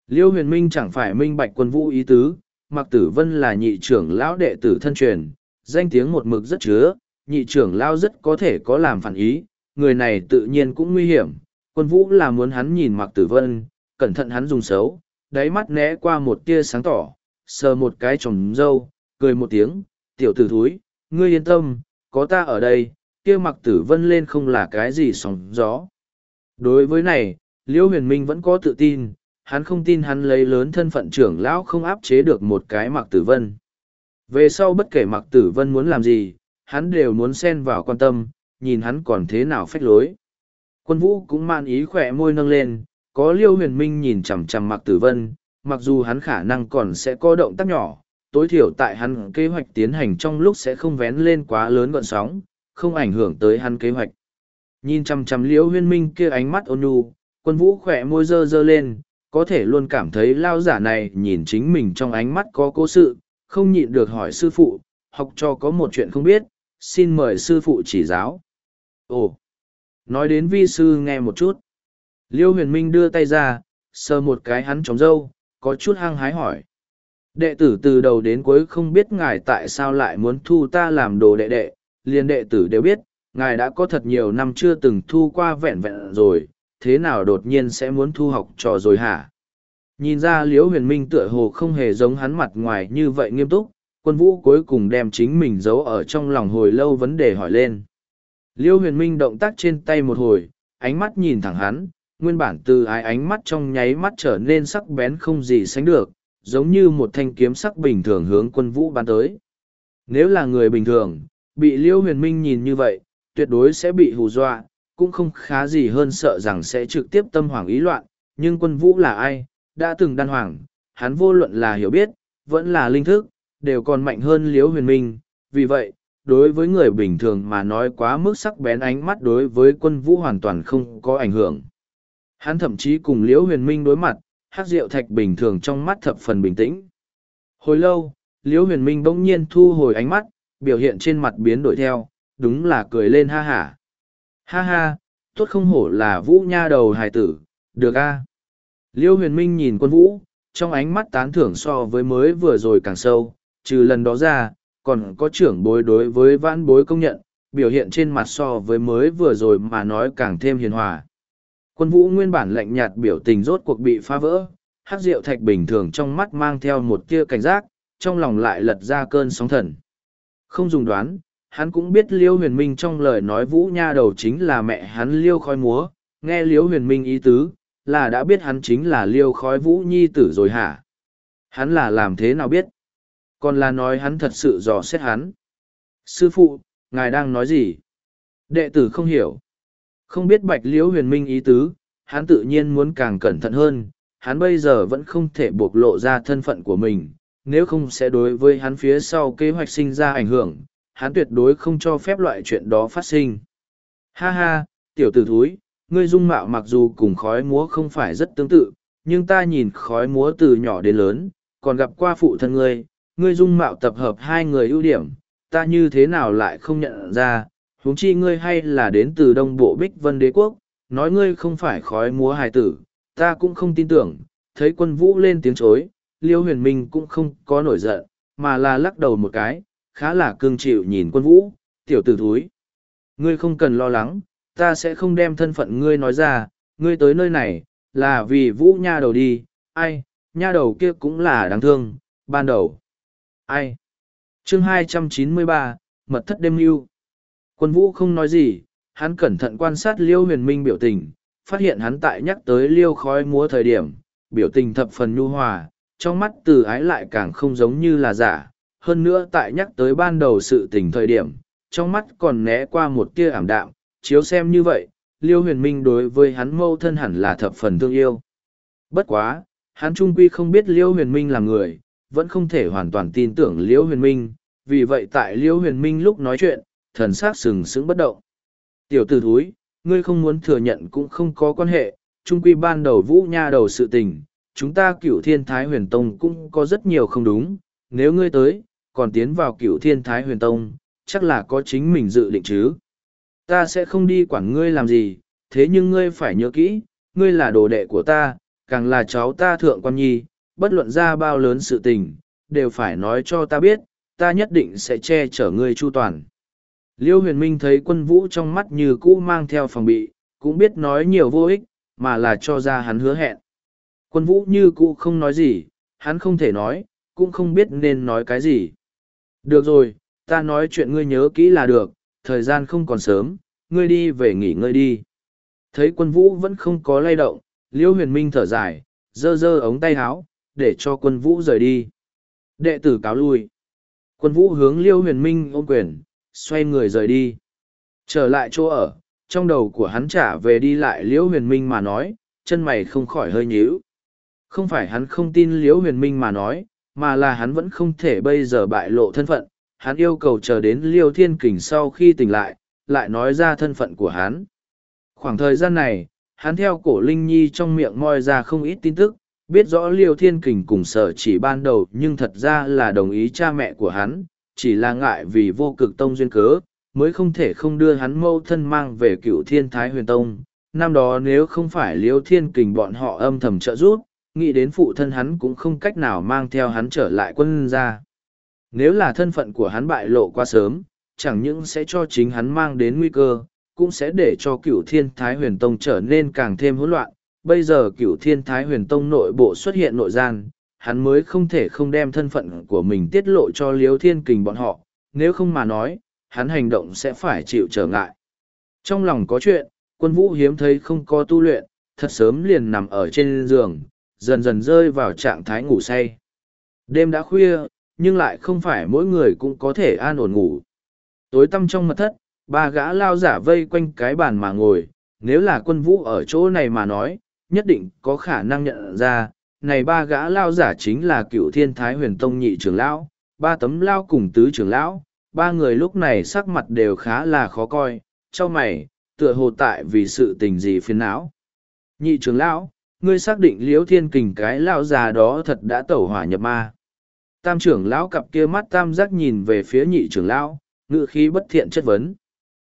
Liêu huyền minh chẳng phải minh bạch quân vũ ý tứ, mặc tử vân là nhị trưởng lão đệ tử thân truyền, danh tiếng một mực rất chứa, nhị trưởng lão rất có thể có làm phản ý, người này tự nhiên cũng nguy hiểm, Quân vũ là muốn hắn nhìn mặc tử vân, cẩn thận hắn dùng xấu, đáy mắt né qua một tia sáng tỏ, sờ một cái trồng râu, cười một tiếng, tiểu tử thúi, ngươi yên tâm, có ta ở đây, kia mặc tử vân lên không là cái gì sóng gió. Đối với này, Liễu huyền minh vẫn có tự tin, hắn không tin hắn lấy lớn thân phận trưởng lão không áp chế được một cái mặc tử vân. Về sau bất kể mặc tử vân muốn làm gì, hắn đều muốn xen vào quan tâm, nhìn hắn còn thế nào phách lối. Quân vũ cũng man ý khỏe môi nâng lên, có liêu huyền minh nhìn chằm chằm mặc tử vân, mặc dù hắn khả năng còn sẽ có động tác nhỏ, tối thiểu tại hắn kế hoạch tiến hành trong lúc sẽ không vén lên quá lớn gọn sóng, không ảnh hưởng tới hắn kế hoạch. Nhìn chằm chằm liêu huyền minh kia ánh mắt ôn nhu, quân vũ khỏe môi dơ dơ lên, có thể luôn cảm thấy lao giả này nhìn chính mình trong ánh mắt có cố sự, không nhịn được hỏi sư phụ, học cho có một chuyện không biết, xin mời sư phụ chỉ giáo. Ồ, nói đến vi sư nghe một chút. Liêu huyền minh đưa tay ra, sờ một cái hắn trống râu có chút hăng hái hỏi. Đệ tử từ đầu đến cuối không biết ngài tại sao lại muốn thu ta làm đồ đệ đệ, liền đệ tử đều biết, ngài đã có thật nhiều năm chưa từng thu qua vẹn vẹn rồi, thế nào đột nhiên sẽ muốn thu học trò rồi hả? Nhìn ra Liễu huyền minh tựa hồ không hề giống hắn mặt ngoài như vậy nghiêm túc, quân vũ cuối cùng đem chính mình giấu ở trong lòng hồi lâu vấn đề hỏi lên. Liễu huyền minh động tác trên tay một hồi, ánh mắt nhìn thẳng hắn, nguyên bản từ ái ánh mắt trong nháy mắt trở nên sắc bén không gì sánh được, giống như một thanh kiếm sắc bình thường hướng quân vũ bắn tới. Nếu là người bình thường, bị Liễu huyền minh nhìn như vậy, tuyệt đối sẽ bị hù dọa, cũng không khá gì hơn sợ rằng sẽ trực tiếp tâm hoàng ý loạn, nhưng quân vũ là ai, đã từng đan hoàng, hắn vô luận là hiểu biết, vẫn là linh thức, đều còn mạnh hơn liếu huyền minh, vì vậy, đối với người bình thường mà nói quá mức sắc bén ánh mắt đối với quân vũ hoàn toàn không có ảnh hưởng. Hắn thậm chí cùng liễu huyền minh đối mặt, hát rượu thạch bình thường trong mắt thập phần bình tĩnh. Hồi lâu, liễu huyền minh bỗng nhiên thu hồi ánh mắt, biểu hiện trên mặt biến đổi theo, đúng là cười lên ha hả. Ha ha, tốt không hổ là vũ nha đầu hài tử, được a. Liêu huyền minh nhìn quân vũ, trong ánh mắt tán thưởng so với mới vừa rồi càng sâu, trừ lần đó ra, còn có trưởng bối đối với vãn bối công nhận, biểu hiện trên mặt so với mới vừa rồi mà nói càng thêm hiền hòa. Quân vũ nguyên bản lạnh nhạt biểu tình rốt cuộc bị phá vỡ, hắc rượu thạch bình thường trong mắt mang theo một tia cảnh giác, trong lòng lại lật ra cơn sóng thần. Không dùng đoán, hắn cũng biết liêu huyền minh trong lời nói vũ nha đầu chính là mẹ hắn liêu khói múa. Nghe liêu huyền minh ý tứ, là đã biết hắn chính là liêu khói vũ nhi tử rồi hả? Hắn là làm thế nào biết? Còn là nói hắn thật sự dò xét hắn? Sư phụ, ngài đang nói gì? Đệ tử không hiểu. Không biết bạch liễu huyền minh ý tứ, hắn tự nhiên muốn càng cẩn thận hơn. Hắn bây giờ vẫn không thể bộc lộ ra thân phận của mình, nếu không sẽ đối với hắn phía sau kế hoạch sinh ra ảnh hưởng hắn tuyệt đối không cho phép loại chuyện đó phát sinh. Ha ha, tiểu tử thúi, ngươi dung mạo mặc dù cùng khói múa không phải rất tương tự, nhưng ta nhìn khói múa từ nhỏ đến lớn, còn gặp qua phụ thân ngươi, ngươi dung mạo tập hợp hai người ưu điểm, ta như thế nào lại không nhận ra, huống chi ngươi hay là đến từ đông bộ bích vân đế quốc, nói ngươi không phải khói múa hài tử, ta cũng không tin tưởng, thấy quân vũ lên tiếng chối, liêu huyền minh cũng không có nổi giận, mà là lắc đầu một cái, khá là cương chịu nhìn quân vũ, tiểu tử thúi. Ngươi không cần lo lắng, ta sẽ không đem thân phận ngươi nói ra, ngươi tới nơi này, là vì vũ nha đầu đi, ai, nha đầu kia cũng là đáng thương, ban đầu. Ai? chương 293, mật thất đêm yêu. Quân vũ không nói gì, hắn cẩn thận quan sát liêu huyền minh biểu tình, phát hiện hắn tại nhắc tới liêu khói múa thời điểm, biểu tình thập phần nhu hòa, trong mắt từ ái lại càng không giống như là giả, hơn nữa tại nhắc tới ban đầu sự tình thời điểm, trong mắt còn né qua một tia ảm đạm, chiếu xem như vậy, Liêu huyền minh đối với hắn mâu thân hẳn là thập phần thương yêu. Bất quá, hắn trung quy không biết Liêu huyền minh là người, vẫn không thể hoàn toàn tin tưởng Liêu huyền minh, vì vậy tại Liêu huyền minh lúc nói chuyện, thần sắc sừng sững bất động. Tiểu tử thúi, ngươi không muốn thừa nhận cũng không có quan hệ, trung quy ban đầu vũ nha đầu sự tình, chúng ta cửu thiên thái huyền tông cũng có rất nhiều không đúng, nếu ngươi tới, còn tiến vào cựu thiên thái huyền tông, chắc là có chính mình dự định chứ. Ta sẽ không đi quản ngươi làm gì, thế nhưng ngươi phải nhớ kỹ, ngươi là đồ đệ của ta, càng là cháu ta thượng quan nhi, bất luận ra bao lớn sự tình, đều phải nói cho ta biết, ta nhất định sẽ che chở ngươi chu toàn. Liêu huyền minh thấy quân vũ trong mắt như cũ mang theo phòng bị, cũng biết nói nhiều vô ích, mà là cho ra hắn hứa hẹn. Quân vũ như cũ không nói gì, hắn không thể nói, cũng không biết nên nói cái gì. Được rồi, ta nói chuyện ngươi nhớ kỹ là được, thời gian không còn sớm, ngươi đi về nghỉ ngơi đi. Thấy quân vũ vẫn không có lay động, liêu huyền minh thở dài, dơ dơ ống tay áo, để cho quân vũ rời đi. Đệ tử cáo lui. Quân vũ hướng liêu huyền minh ôm quyền, xoay người rời đi. Trở lại chỗ ở, trong đầu của hắn trả về đi lại liễu huyền minh mà nói, chân mày không khỏi hơi nhíu. Không phải hắn không tin liễu huyền minh mà nói, mà là hắn vẫn không thể bây giờ bại lộ thân phận. Hắn yêu cầu chờ đến liêu thiên kình sau khi tỉnh lại, lại nói ra thân phận của hắn. Khoảng thời gian này, hắn theo cổ Linh Nhi trong miệng moi ra không ít tin tức, biết rõ liêu thiên kình cùng sở chỉ ban đầu nhưng thật ra là đồng ý cha mẹ của hắn, chỉ là ngại vì vô cực tông duyên cớ, mới không thể không đưa hắn mâu thân mang về cựu thiên thái huyền tông. Năm đó nếu không phải liêu thiên kình bọn họ âm thầm trợ giúp, nghĩ đến phụ thân hắn cũng không cách nào mang theo hắn trở lại quân gia. Nếu là thân phận của hắn bại lộ quá sớm, chẳng những sẽ cho chính hắn mang đến nguy cơ, cũng sẽ để cho Cửu thiên thái huyền tông trở nên càng thêm hỗn loạn. Bây giờ Cửu thiên thái huyền tông nội bộ xuất hiện nội gian, hắn mới không thể không đem thân phận của mình tiết lộ cho liếu thiên kình bọn họ, nếu không mà nói, hắn hành động sẽ phải chịu trở ngại. Trong lòng có chuyện, quân vũ hiếm thấy không có tu luyện, thật sớm liền nằm ở trên giường, dần dần rơi vào trạng thái ngủ say. Đêm đã khuya, nhưng lại không phải mỗi người cũng có thể an ổn ngủ. Tối tăm trong mật thất, ba gã lao giả vây quanh cái bàn mà ngồi, nếu là quân vũ ở chỗ này mà nói, nhất định có khả năng nhận ra, này ba gã lao giả chính là cựu thiên thái huyền tông nhị trưởng lão, ba tấm lao cùng tứ trưởng lão, ba người lúc này sắc mặt đều khá là khó coi, cho mày, tựa hồ tại vì sự tình gì phiền não. Nhị trưởng lão, ngươi xác định liễu thiên kình cái lão già đó thật đã tẩu hỏa nhập ma. Tam trưởng lão cặp kia mắt tam giác nhìn về phía nhị trưởng lão, ngự khí bất thiện chất vấn.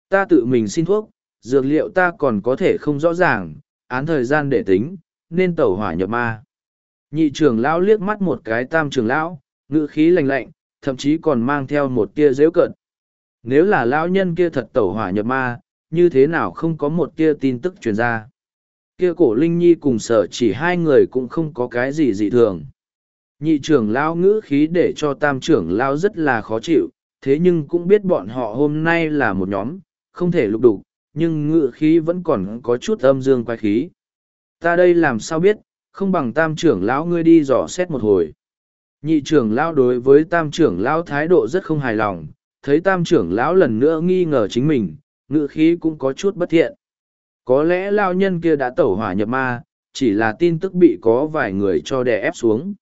Ta tự mình xin thuốc, dược liệu ta còn có thể không rõ ràng, án thời gian để tính, nên tẩu hỏa nhập ma. Nhị trưởng lão liếc mắt một cái tam trưởng lão, ngự khí lạnh lạnh, thậm chí còn mang theo một tia dễu cận. Nếu là lão nhân kia thật tẩu hỏa nhập ma, như thế nào không có một tia tin tức truyền ra. Kia cổ Linh Nhi cùng sở chỉ hai người cũng không có cái gì dị thường. Nhị trưởng lão ngữ khí để cho tam trưởng lão rất là khó chịu, thế nhưng cũng biết bọn họ hôm nay là một nhóm, không thể lục đục, nhưng ngữ khí vẫn còn có chút âm dương quái khí. Ta đây làm sao biết, không bằng tam trưởng lão ngươi đi dò xét một hồi. Nhị trưởng lão đối với tam trưởng lão thái độ rất không hài lòng, thấy tam trưởng lão lần nữa nghi ngờ chính mình, ngữ khí cũng có chút bất thiện. Có lẽ lao nhân kia đã tẩu hỏa nhập ma, chỉ là tin tức bị có vài người cho đè ép xuống.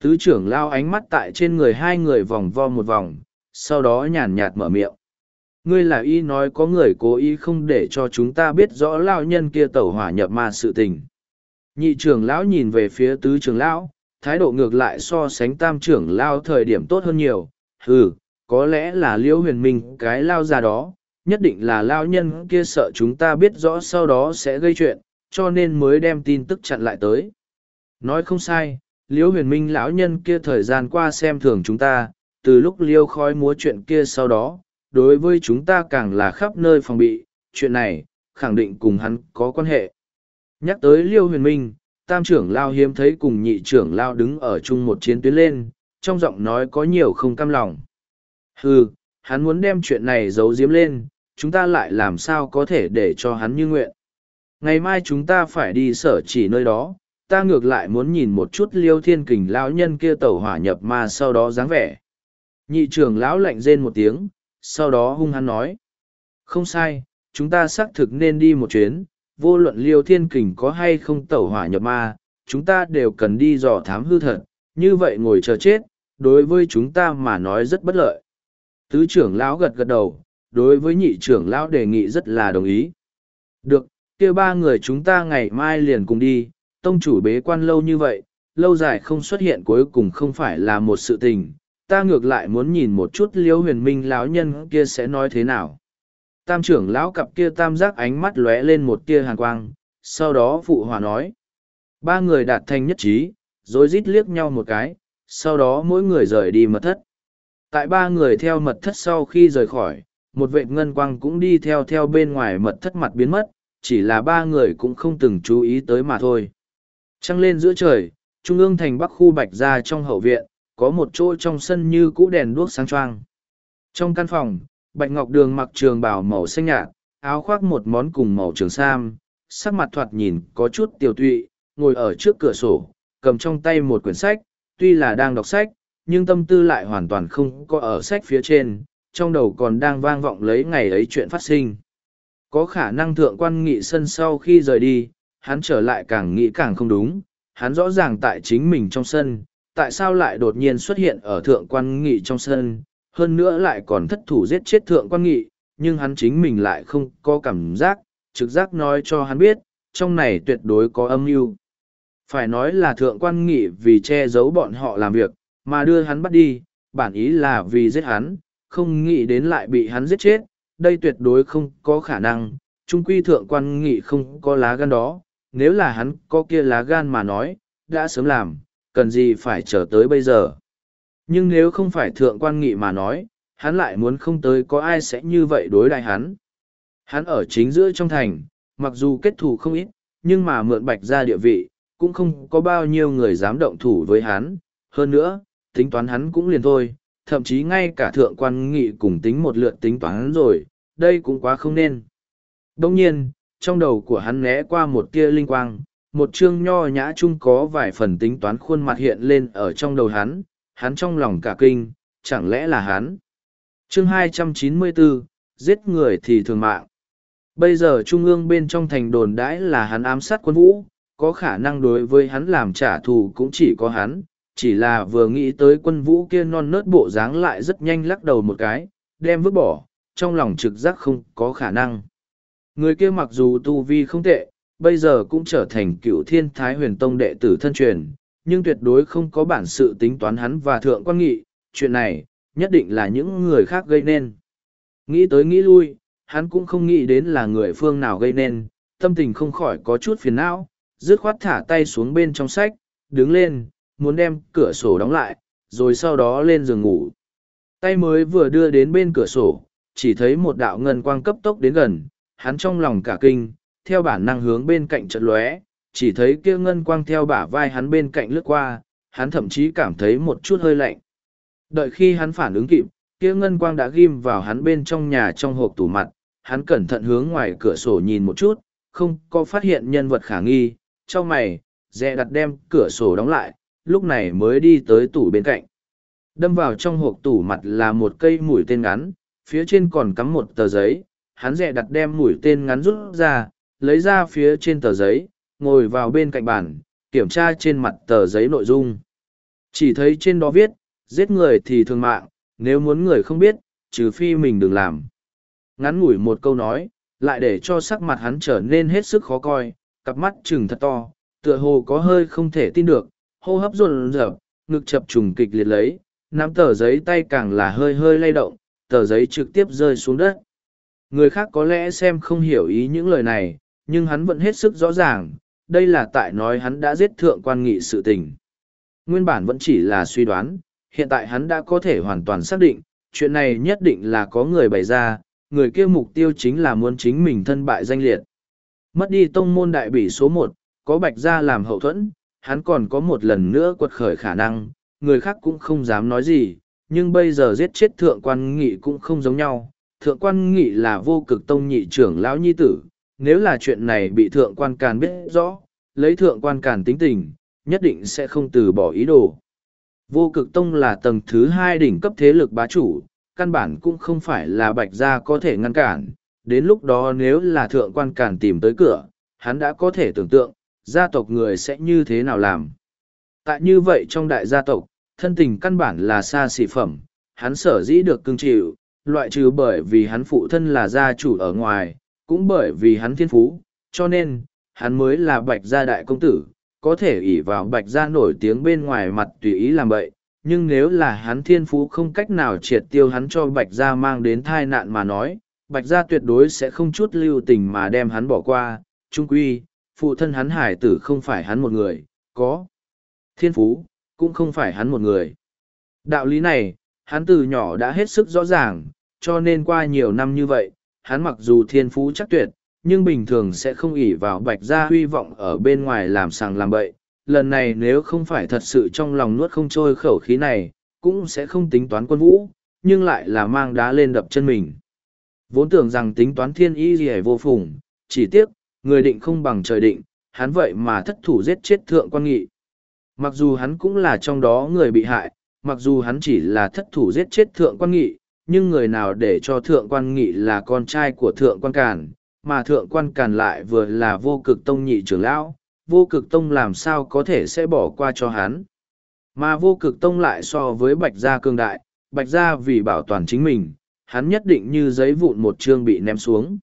Tứ trưởng lao ánh mắt tại trên người hai người vòng vo một vòng, sau đó nhàn nhạt mở miệng. Ngươi là y nói có người cố ý không để cho chúng ta biết rõ lao nhân kia tẩu hỏa nhập ma sự tình. Nhị trưởng lão nhìn về phía tứ trưởng lão, thái độ ngược lại so sánh tam trưởng lao thời điểm tốt hơn nhiều. Ừ, có lẽ là liễu huyền minh cái lao già đó, nhất định là lao nhân kia sợ chúng ta biết rõ sau đó sẽ gây chuyện, cho nên mới đem tin tức chặn lại tới. Nói không sai, liễu huyền minh lão nhân kia thời gian qua xem thường chúng ta, từ lúc liêu khói múa chuyện kia sau đó, đối với chúng ta càng là khắp nơi phòng bị, chuyện này, khẳng định cùng hắn có quan hệ. Nhắc tới liêu huyền minh, tam trưởng lao hiếm thấy cùng nhị trưởng lao đứng ở chung một chiến tuyến lên, trong giọng nói có nhiều không cam lòng. Hừ, hắn muốn đem chuyện này giấu giếm lên, chúng ta lại làm sao có thể để cho hắn như nguyện. Ngày mai chúng ta phải đi sở chỉ nơi đó, ta ngược lại muốn nhìn một chút liêu thiên kình lão nhân kia tẩu hỏa nhập ma sau đó dáng vẻ. Nhị trưởng lão lạnh rên một tiếng, sau đó hung hắn nói. Không sai, chúng ta xác thực nên đi một chuyến, vô luận liêu thiên kình có hay không tẩu hỏa nhập ma, chúng ta đều cần đi dò thám hư thật, như vậy ngồi chờ chết, đối với chúng ta mà nói rất bất lợi. Tứ trưởng lão gật gật đầu, đối với nhị trưởng lão đề nghị rất là đồng ý. Được, kia ba người chúng ta ngày mai liền cùng đi, tông chủ bế quan lâu như vậy, lâu dài không xuất hiện cuối cùng không phải là một sự tình, ta ngược lại muốn nhìn một chút liêu huyền minh lão nhân kia sẽ nói thế nào. Tam trưởng lão cặp kia tam giác ánh mắt lóe lên một tia hàn quang sau đó phụ hòa nói. Ba người đạt thành nhất trí rồi rít liếc nhau một cái sau đó mỗi người rời đi mật thất. Tại ba người theo mật thất sau khi rời khỏi một vệ ngân quang cũng đi theo theo bên ngoài mật thất mặt biến mất chỉ là ba người cũng không từng chú ý tới mà thôi. Trăng lên giữa trời, trung ương thành bắc khu bạch ra trong hậu viện, có một chỗ trong sân như cũ đèn đuốc sáng choang. Trong căn phòng, Bạch Ngọc Đường mặc trường bào màu xanh nhạt, áo khoác một món cùng màu trường sam, sắc mặt thoạt nhìn có chút tiểu tụy, ngồi ở trước cửa sổ, cầm trong tay một quyển sách, tuy là đang đọc sách, nhưng tâm tư lại hoàn toàn không có ở sách phía trên, trong đầu còn đang vang vọng lấy ngày ấy chuyện phát sinh. Có khả năng thượng quan nghị sân sau khi rời đi, hắn trở lại càng nghĩ càng không đúng, hắn rõ ràng tại chính mình trong sân, tại sao lại đột nhiên xuất hiện ở thượng quan nghị trong sân, hơn nữa lại còn thất thủ giết chết thượng quan nghị, nhưng hắn chính mình lại không có cảm giác, trực giác nói cho hắn biết, trong này tuyệt đối có âm mưu. Phải nói là thượng quan nghị vì che giấu bọn họ làm việc, mà đưa hắn bắt đi, bản ý là vì giết hắn, không nghĩ đến lại bị hắn giết chết, đây tuyệt đối không có khả năng, trung quy thượng quan nghị không có lá gan đó, nếu là hắn có kia lá gan mà nói, đã sớm làm, cần gì phải chờ tới bây giờ. Nhưng nếu không phải thượng quan nghị mà nói, hắn lại muốn không tới có ai sẽ như vậy đối đại hắn. Hắn ở chính giữa trong thành, mặc dù kết thù không ít, nhưng mà mượn bạch ra địa vị, cũng không có bao nhiêu người dám động thủ với hắn. Hơn nữa, tính toán hắn cũng liền thôi, thậm chí ngay cả thượng quan nghị cùng tính một lượt tính toán rồi, đây cũng quá không nên. Đông nhiên, trong đầu của hắn né qua một tia linh quang, một chương nho nhã chung có vài phần tính toán khuôn mặt hiện lên ở trong đầu hắn, hắn trong lòng cả kinh, chẳng lẽ là hắn. Chương 294, giết người thì thường mạng. Bây giờ trung ương bên trong thành đồn đãi là hắn ám sát quân vũ, có khả năng đối với hắn làm trả thù cũng chỉ có hắn, chỉ là vừa nghĩ tới quân vũ kia non nớt bộ dáng lại rất nhanh lắc đầu một cái, đem vứt bỏ, trong lòng trực giác không có khả năng. Người kia mặc dù tu vi không tệ, bây giờ cũng trở thành cựu thiên thái huyền tông đệ tử thân truyền, nhưng tuyệt đối không có bản sự tính toán hắn và thượng quan nghị, chuyện này, nhất định là những người khác gây nên. Nghĩ tới nghĩ lui, hắn cũng không nghĩ đến là người phương nào gây nên, tâm tình không khỏi có chút phiền não, dứt khoát thả tay xuống bên trong sách, đứng lên, muốn đem cửa sổ đóng lại, rồi sau đó lên giường ngủ. Tay mới vừa đưa đến bên cửa sổ, chỉ thấy một đạo ngân quang cấp tốc đến gần, hắn trong lòng cả kinh, theo bản năng hướng bên cạnh trận lóe, chỉ thấy kia ngân quang theo bả vai hắn bên cạnh lướt qua, hắn thậm chí cảm thấy một chút hơi lạnh. Đợi khi hắn phản ứng kịp, kia ngân quang đã ghim vào hắn bên trong nhà trong hộp tủ mặt, hắn cẩn thận hướng ngoài cửa sổ nhìn một chút, không có phát hiện nhân vật khả nghi, trong mày, dè đặt đem cửa sổ đóng lại, lúc này mới đi tới tủ bên cạnh. Đâm vào trong hộp tủ mặt là một cây mũi tên ngắn, phía trên còn cắm một tờ giấy, hắn dẹ đặt đem mũi tên ngắn rút ra, lấy ra phía trên tờ giấy, ngồi vào bên cạnh bàn, kiểm tra trên mặt tờ giấy nội dung. Chỉ thấy trên đó viết, giết người thì thường mạng, nếu muốn người không biết, trừ phi mình đừng làm. Ngắn ngủi một câu nói, lại để cho sắc mặt hắn trở nên hết sức khó coi, cặp mắt trừng thật to, tựa hồ có hơi không thể tin được, hô hấp run rợp, ngực chập trùng kịch liệt lấy, nắm tờ giấy tay càng là hơi hơi lay động, tờ giấy trực tiếp rơi xuống đất. Người khác có lẽ xem không hiểu ý những lời này, nhưng hắn vẫn hết sức rõ ràng, đây là tại nói hắn đã giết thượng quan nghị sự tình. Nguyên bản vẫn chỉ là suy đoán, hiện tại hắn đã có thể hoàn toàn xác định, chuyện này nhất định là có người bày ra, người kia mục tiêu chính là muốn chính mình thân bại danh liệt. Mất đi tông môn đại bỉ số một, có bạch gia làm hậu thuẫn, hắn còn có một lần nữa quật khởi khả năng, người khác cũng không dám nói gì, nhưng bây giờ giết chết thượng quan nghị cũng không giống nhau. Thượng quan nghị là vô cực tông nhị trưởng lão nhi tử, nếu là chuyện này bị thượng quan càn biết rõ, lấy thượng quan càn tính tình, nhất định sẽ không từ bỏ ý đồ. Vô cực tông là tầng thứ hai đỉnh cấp thế lực bá chủ, căn bản cũng không phải là bạch gia có thể ngăn cản. Đến lúc đó nếu là thượng quan càn tìm tới cửa, hắn đã có thể tưởng tượng, gia tộc người sẽ như thế nào làm. Tại như vậy trong đại gia tộc, thân tình căn bản là xa xỉ phẩm, hắn sở dĩ được cưng chịu, loại trừ bởi vì hắn phụ thân là gia chủ ở ngoài, cũng bởi vì hắn thiên phú, cho nên, hắn mới là bạch gia đại công tử, có thể ỷ vào bạch gia nổi tiếng bên ngoài mặt tùy ý làm bậy. Nhưng nếu là hắn thiên phú không cách nào triệt tiêu hắn cho bạch gia mang đến thai nạn mà nói, bạch gia tuyệt đối sẽ không chút lưu tình mà đem hắn bỏ qua, trung quy, phụ thân hắn hải tử không phải hắn một người, có. Thiên phú, cũng không phải hắn một người. Đạo lý này, hắn từ nhỏ đã hết sức rõ ràng, cho nên qua nhiều năm như vậy, hắn mặc dù thiên phú chắc tuyệt, nhưng bình thường sẽ không ỉ vào bạch gia huy vọng ở bên ngoài làm sàng làm bậy. Lần này nếu không phải thật sự trong lòng nuốt không trôi khẩu khí này, cũng sẽ không tính toán quân vũ, nhưng lại là mang đá lên đập chân mình. Vốn tưởng rằng tính toán thiên y gì vô phùng, chỉ tiếc, người định không bằng trời định, hắn vậy mà thất thủ giết chết thượng quan nghị. Mặc dù hắn cũng là trong đó người bị hại, mặc dù hắn chỉ là thất thủ giết chết thượng quan nghị, nhưng người nào để cho thượng quan nghị là con trai của thượng quan càn, mà thượng quan càn lại vừa là vô cực tông nhị trưởng lão, vô cực tông làm sao có thể sẽ bỏ qua cho hắn. Mà vô cực tông lại so với bạch gia cương đại, bạch gia vì bảo toàn chính mình, hắn nhất định như giấy vụn một chương bị ném xuống.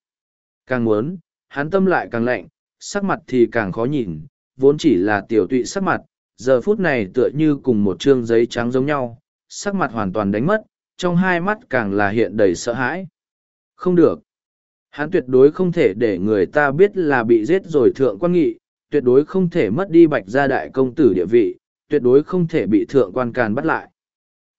Càng muốn, hắn tâm lại càng lạnh, sắc mặt thì càng khó nhìn, vốn chỉ là tiểu tụy sắc mặt, giờ phút này tựa như cùng một chương giấy trắng giống nhau, sắc mặt hoàn toàn đánh mất, trong hai mắt càng là hiện đầy sợ hãi. Không được. Hắn tuyệt đối không thể để người ta biết là bị giết rồi thượng quan nghị, tuyệt đối không thể mất đi bạch gia đại công tử địa vị, tuyệt đối không thể bị thượng quan càn bắt lại.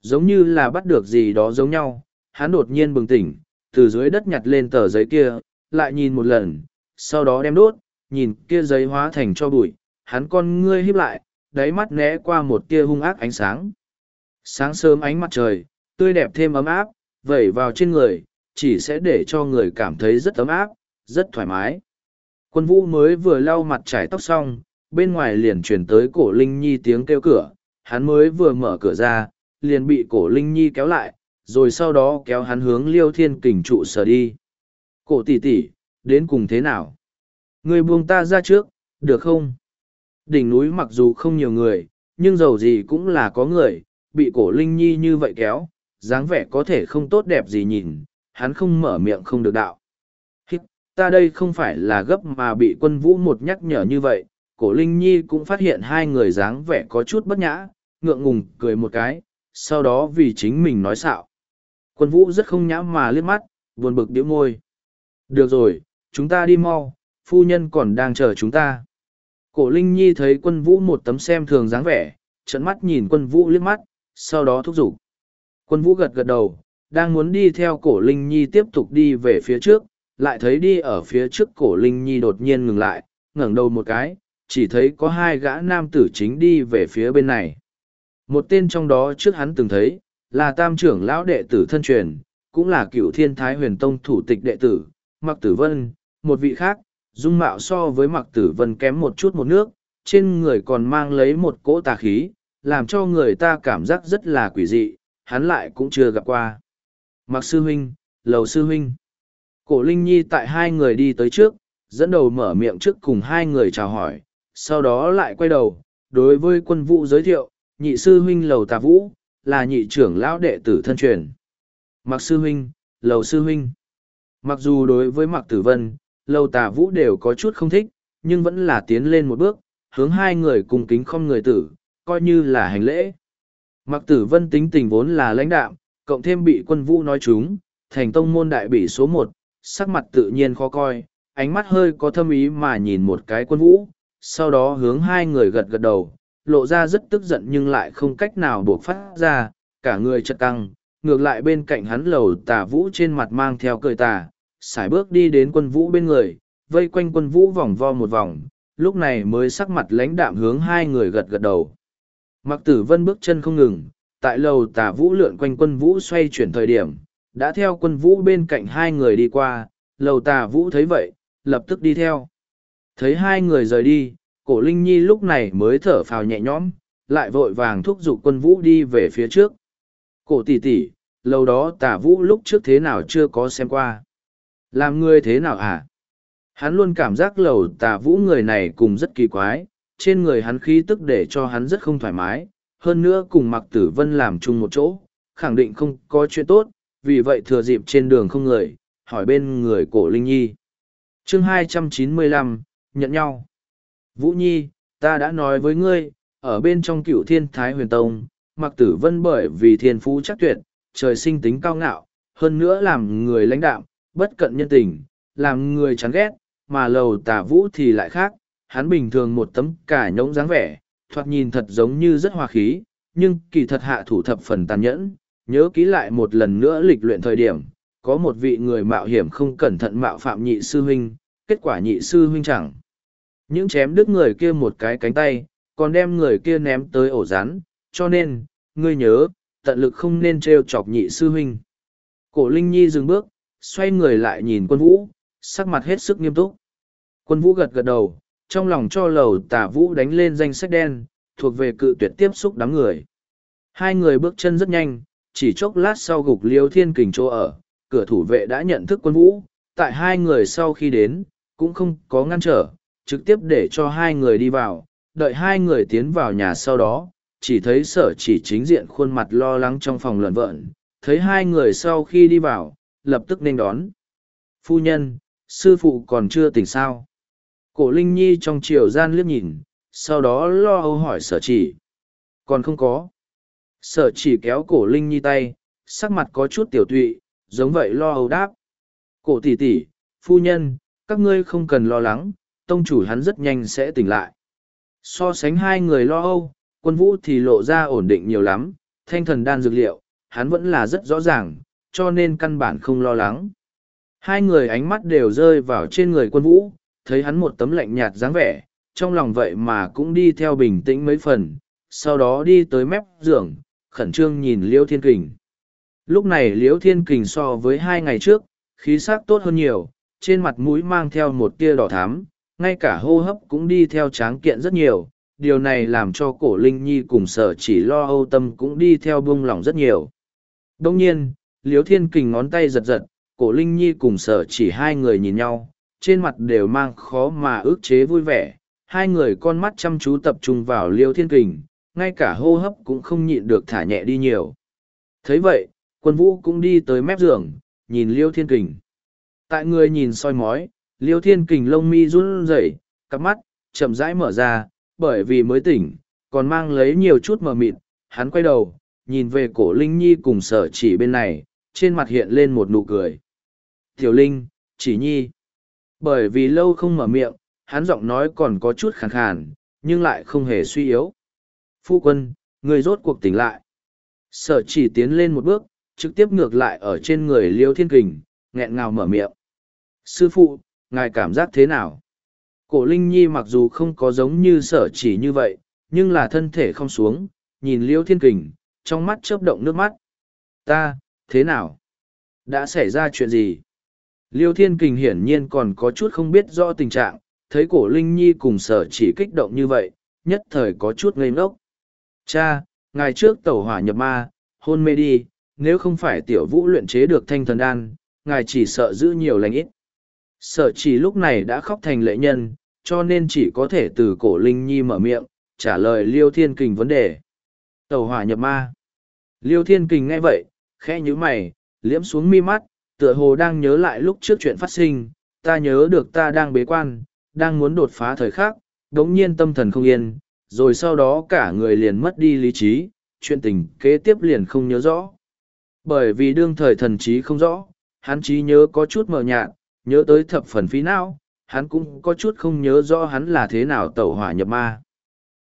Giống như là bắt được gì đó giống nhau, hắn đột nhiên bừng tỉnh, từ dưới đất nhặt lên tờ giấy kia, lại nhìn một lần, sau đó đem đốt, nhìn kia giấy hóa thành cho bụi, hắn con ngươi híp lại, đáy mắt né qua một tia hung ác ánh sáng. Sáng sớm ánh mặt trời, tươi đẹp thêm ấm áp, vẩy vào trên người, chỉ sẽ để cho người cảm thấy rất ấm áp, rất thoải mái. Quân vũ mới vừa lau mặt trải tóc xong, bên ngoài liền truyền tới cổ Linh Nhi tiếng kêu cửa, hắn mới vừa mở cửa ra, liền bị cổ Linh Nhi kéo lại, rồi sau đó kéo hắn hướng liêu thiên kình trụ sở đi. Cổ tỷ tỷ, đến cùng thế nào? Người buông ta ra trước, được không? Đỉnh núi mặc dù không nhiều người, nhưng dầu gì cũng là có người, bị cổ Linh Nhi như vậy kéo, dáng vẻ có thể không tốt đẹp gì nhìn, hắn không mở miệng không được đạo. Hít, ta đây không phải là gấp mà bị quân vũ một nhắc nhở như vậy, cổ Linh Nhi cũng phát hiện hai người dáng vẻ có chút bất nhã, ngượng ngùng cười một cái, sau đó vì chính mình nói xạo. Quân vũ rất không nhã mà liếc mắt, buồn bực điếu môi. Được rồi, chúng ta đi mau, phu nhân còn đang chờ chúng ta. Cổ Linh Nhi thấy quân vũ một tấm xem thường dáng vẻ, trận mắt nhìn quân vũ liếc mắt, sau đó thúc giục. Quân vũ gật gật đầu, đang muốn đi theo cổ Linh Nhi tiếp tục đi về phía trước, lại thấy đi ở phía trước cổ Linh Nhi đột nhiên ngừng lại, ngẩng đầu một cái, chỉ thấy có hai gã nam tử chính đi về phía bên này. Một tên trong đó trước hắn từng thấy, là tam trưởng lão đệ tử thân truyền, cũng là cựu thiên thái huyền tông thủ tịch đệ tử, Mặc Tử Vân, một vị khác, dung mạo so với Mặc Tử Vân kém một chút một nước, trên người còn mang lấy một cỗ tà khí, làm cho người ta cảm giác rất là quỷ dị, hắn lại cũng chưa gặp qua. Mặc Sư Huynh, Lầu Sư Huynh. Cổ Linh Nhi tại hai người đi tới trước, dẫn đầu mở miệng trước cùng hai người chào hỏi, sau đó lại quay đầu, đối với quân vũ giới thiệu, nhị sư huynh Lầu Tà Vũ, là nhị trưởng lão đệ tử thân truyền. Mặc sư huynh, Lầu sư huynh. Mặc dù đối với Mặc Tử Vân, Lầu Tà Vũ đều có chút không thích, nhưng vẫn là tiến lên một bước, hướng hai người cùng kính không người tử, coi như là hành lễ. Mặc Tử Vân tính tình vốn là lãnh đạm, cộng thêm bị quân vũ nói chúng, thành tông môn đại bỉ số một, sắc mặt tự nhiên khó coi, ánh mắt hơi có thâm ý mà nhìn một cái quân vũ, sau đó hướng hai người gật gật đầu, lộ ra rất tức giận nhưng lại không cách nào buộc phát ra, cả người chật căng, ngược lại bên cạnh hắn lầu tà vũ trên mặt mang theo cười tà, xài bước đi đến quân vũ bên người, vây quanh quân vũ vòng vo một vòng, lúc này mới sắc mặt lãnh đạm hướng hai người gật gật đầu. Mặc tử vân bước chân không ngừng, tại lầu tà vũ lượn quanh quân vũ xoay chuyển thời điểm, đã theo quân vũ bên cạnh hai người đi qua, lầu tà vũ thấy vậy, lập tức đi theo. Thấy hai người rời đi, cổ Linh Nhi lúc này mới thở phào nhẹ nhõm, lại vội vàng thúc giục quân vũ đi về phía trước. Cổ tỷ tỷ, lâu đó tả vũ lúc trước thế nào chưa có xem qua. Làm người thế nào hả? Hắn luôn cảm giác lầu tà vũ người này cùng rất kỳ quái, trên người hắn khí tức để cho hắn rất không thoải mái, hơn nữa cùng mặc tử vân làm chung một chỗ, khẳng định không có chuyện tốt, vì vậy thừa dịp trên đường không người, hỏi bên người cổ Linh Nhi. chương 295, nhận nhau. Vũ Nhi, ta đã nói với ngươi, ở bên trong cựu thiên thái huyền tông, mặc tử vân bởi vì thiên phú chắc tuyệt, trời sinh tính cao ngạo, hơn nữa làm người lãnh đạm, bất cận nhân tình, làm người chán ghét, mà lầu tà vũ thì lại khác, hắn bình thường một tấm cả nhống dáng vẻ, thoạt nhìn thật giống như rất hòa khí, nhưng kỳ thật hạ thủ thập phần tàn nhẫn, nhớ kỹ lại một lần nữa lịch luyện thời điểm, có một vị người mạo hiểm không cẩn thận mạo phạm nhị sư huynh, kết quả nhị sư huynh chẳng. Những chém đứt người kia một cái cánh tay, còn đem người kia ném tới ổ rắn, cho nên, ngươi nhớ, tận lực không nên trêu chọc nhị sư huynh. Cổ Linh Nhi dừng bước, xoay người lại nhìn quân vũ, sắc mặt hết sức nghiêm túc. Quân vũ gật gật đầu, trong lòng cho lầu tả vũ đánh lên danh sách đen, thuộc về cự tuyệt tiếp xúc đám người. Hai người bước chân rất nhanh, chỉ chốc lát sau gục liêu thiên kình chỗ ở, cửa thủ vệ đã nhận thức quân vũ, tại hai người sau khi đến, cũng không có ngăn trở, trực tiếp để cho hai người đi vào, đợi hai người tiến vào nhà sau đó, chỉ thấy sở chỉ chính diện khuôn mặt lo lắng trong phòng lợn vợn, thấy hai người sau khi đi vào, lập tức nên đón. Phu nhân, sư phụ còn chưa tỉnh sao? Cổ Linh Nhi trong chiều gian liếc nhìn, sau đó lo âu hỏi sở chỉ. Còn không có. Sở chỉ kéo cổ Linh Nhi tay, sắc mặt có chút tiểu tụy, giống vậy lo âu đáp. Cổ tỷ tỷ, phu nhân, các ngươi không cần lo lắng, tông chủ hắn rất nhanh sẽ tỉnh lại. So sánh hai người lo âu, quân vũ thì lộ ra ổn định nhiều lắm, thanh thần đan dược liệu, hắn vẫn là rất rõ ràng, cho nên căn bản không lo lắng. Hai người ánh mắt đều rơi vào trên người quân vũ, thấy hắn một tấm lạnh nhạt dáng vẻ, trong lòng vậy mà cũng đi theo bình tĩnh mấy phần, sau đó đi tới mép giường, khẩn trương nhìn Liễu Thiên Kình. Lúc này Liễu Thiên Kình so với hai ngày trước, khí sắc tốt hơn nhiều, trên mặt mũi mang theo một tia đỏ thắm, ngay cả hô hấp cũng đi theo tráng kiện rất nhiều. Điều này làm cho cổ Linh Nhi cùng sở chỉ lo âu tâm cũng đi theo buông lỏng rất nhiều. Đồng nhiên, Liếu Thiên Kình ngón tay giật giật, cổ Linh Nhi cùng sở chỉ hai người nhìn nhau, trên mặt đều mang khó mà ước chế vui vẻ. Hai người con mắt chăm chú tập trung vào Liêu Thiên Kình, ngay cả hô hấp cũng không nhịn được thả nhẹ đi nhiều. thấy vậy, quân vũ cũng đi tới mép giường, nhìn Liêu Thiên Kình. Tại người nhìn soi mói, Liêu Thiên Kình lông mi run rẩy, cặp mắt, chậm rãi mở ra, bởi vì mới tỉnh, còn mang lấy nhiều chút mờ mịt, hắn quay đầu, nhìn về cổ Linh Nhi cùng sở chỉ bên này, trên mặt hiện lên một nụ cười. Tiểu Linh, chỉ Nhi. Bởi vì lâu không mở miệng, hắn giọng nói còn có chút khàn khàn, nhưng lại không hề suy yếu. Phu quân, người rốt cuộc tỉnh lại. Sở chỉ tiến lên một bước, trực tiếp ngược lại ở trên người Liêu Thiên Kình, nghẹn ngào mở miệng. Sư phụ, ngài cảm giác thế nào? Cổ Linh Nhi mặc dù không có giống như sở chỉ như vậy, nhưng là thân thể không xuống, nhìn Liêu Thiên Kình, trong mắt chớp động nước mắt. Ta, thế nào? Đã xảy ra chuyện gì? Liêu Thiên Kình hiển nhiên còn có chút không biết rõ tình trạng, thấy cổ Linh Nhi cùng sở chỉ kích động như vậy, nhất thời có chút ngây ngốc. Cha, ngày trước tẩu hỏa nhập ma, hôn mê đi, nếu không phải tiểu vũ luyện chế được thanh thần đan, ngài chỉ sợ giữ nhiều lành ít. Sở chỉ lúc này đã khóc thành lệ nhân, cho nên chỉ có thể từ cổ Linh Nhi mở miệng, trả lời Liêu Thiên Kình vấn đề. Tàu hỏa nhập ma. Liêu Thiên Kình nghe vậy, khẽ nhíu mày, liễm xuống mi mắt, tựa hồ đang nhớ lại lúc trước chuyện phát sinh, ta nhớ được ta đang bế quan, đang muốn đột phá thời khắc, đống nhiên tâm thần không yên, rồi sau đó cả người liền mất đi lý trí, chuyện tình kế tiếp liền không nhớ rõ. Bởi vì đương thời thần trí không rõ, hắn trí nhớ có chút mờ nhạt, nhớ tới thập phần phí não, hắn cũng có chút không nhớ rõ hắn là thế nào tẩu hỏa nhập ma.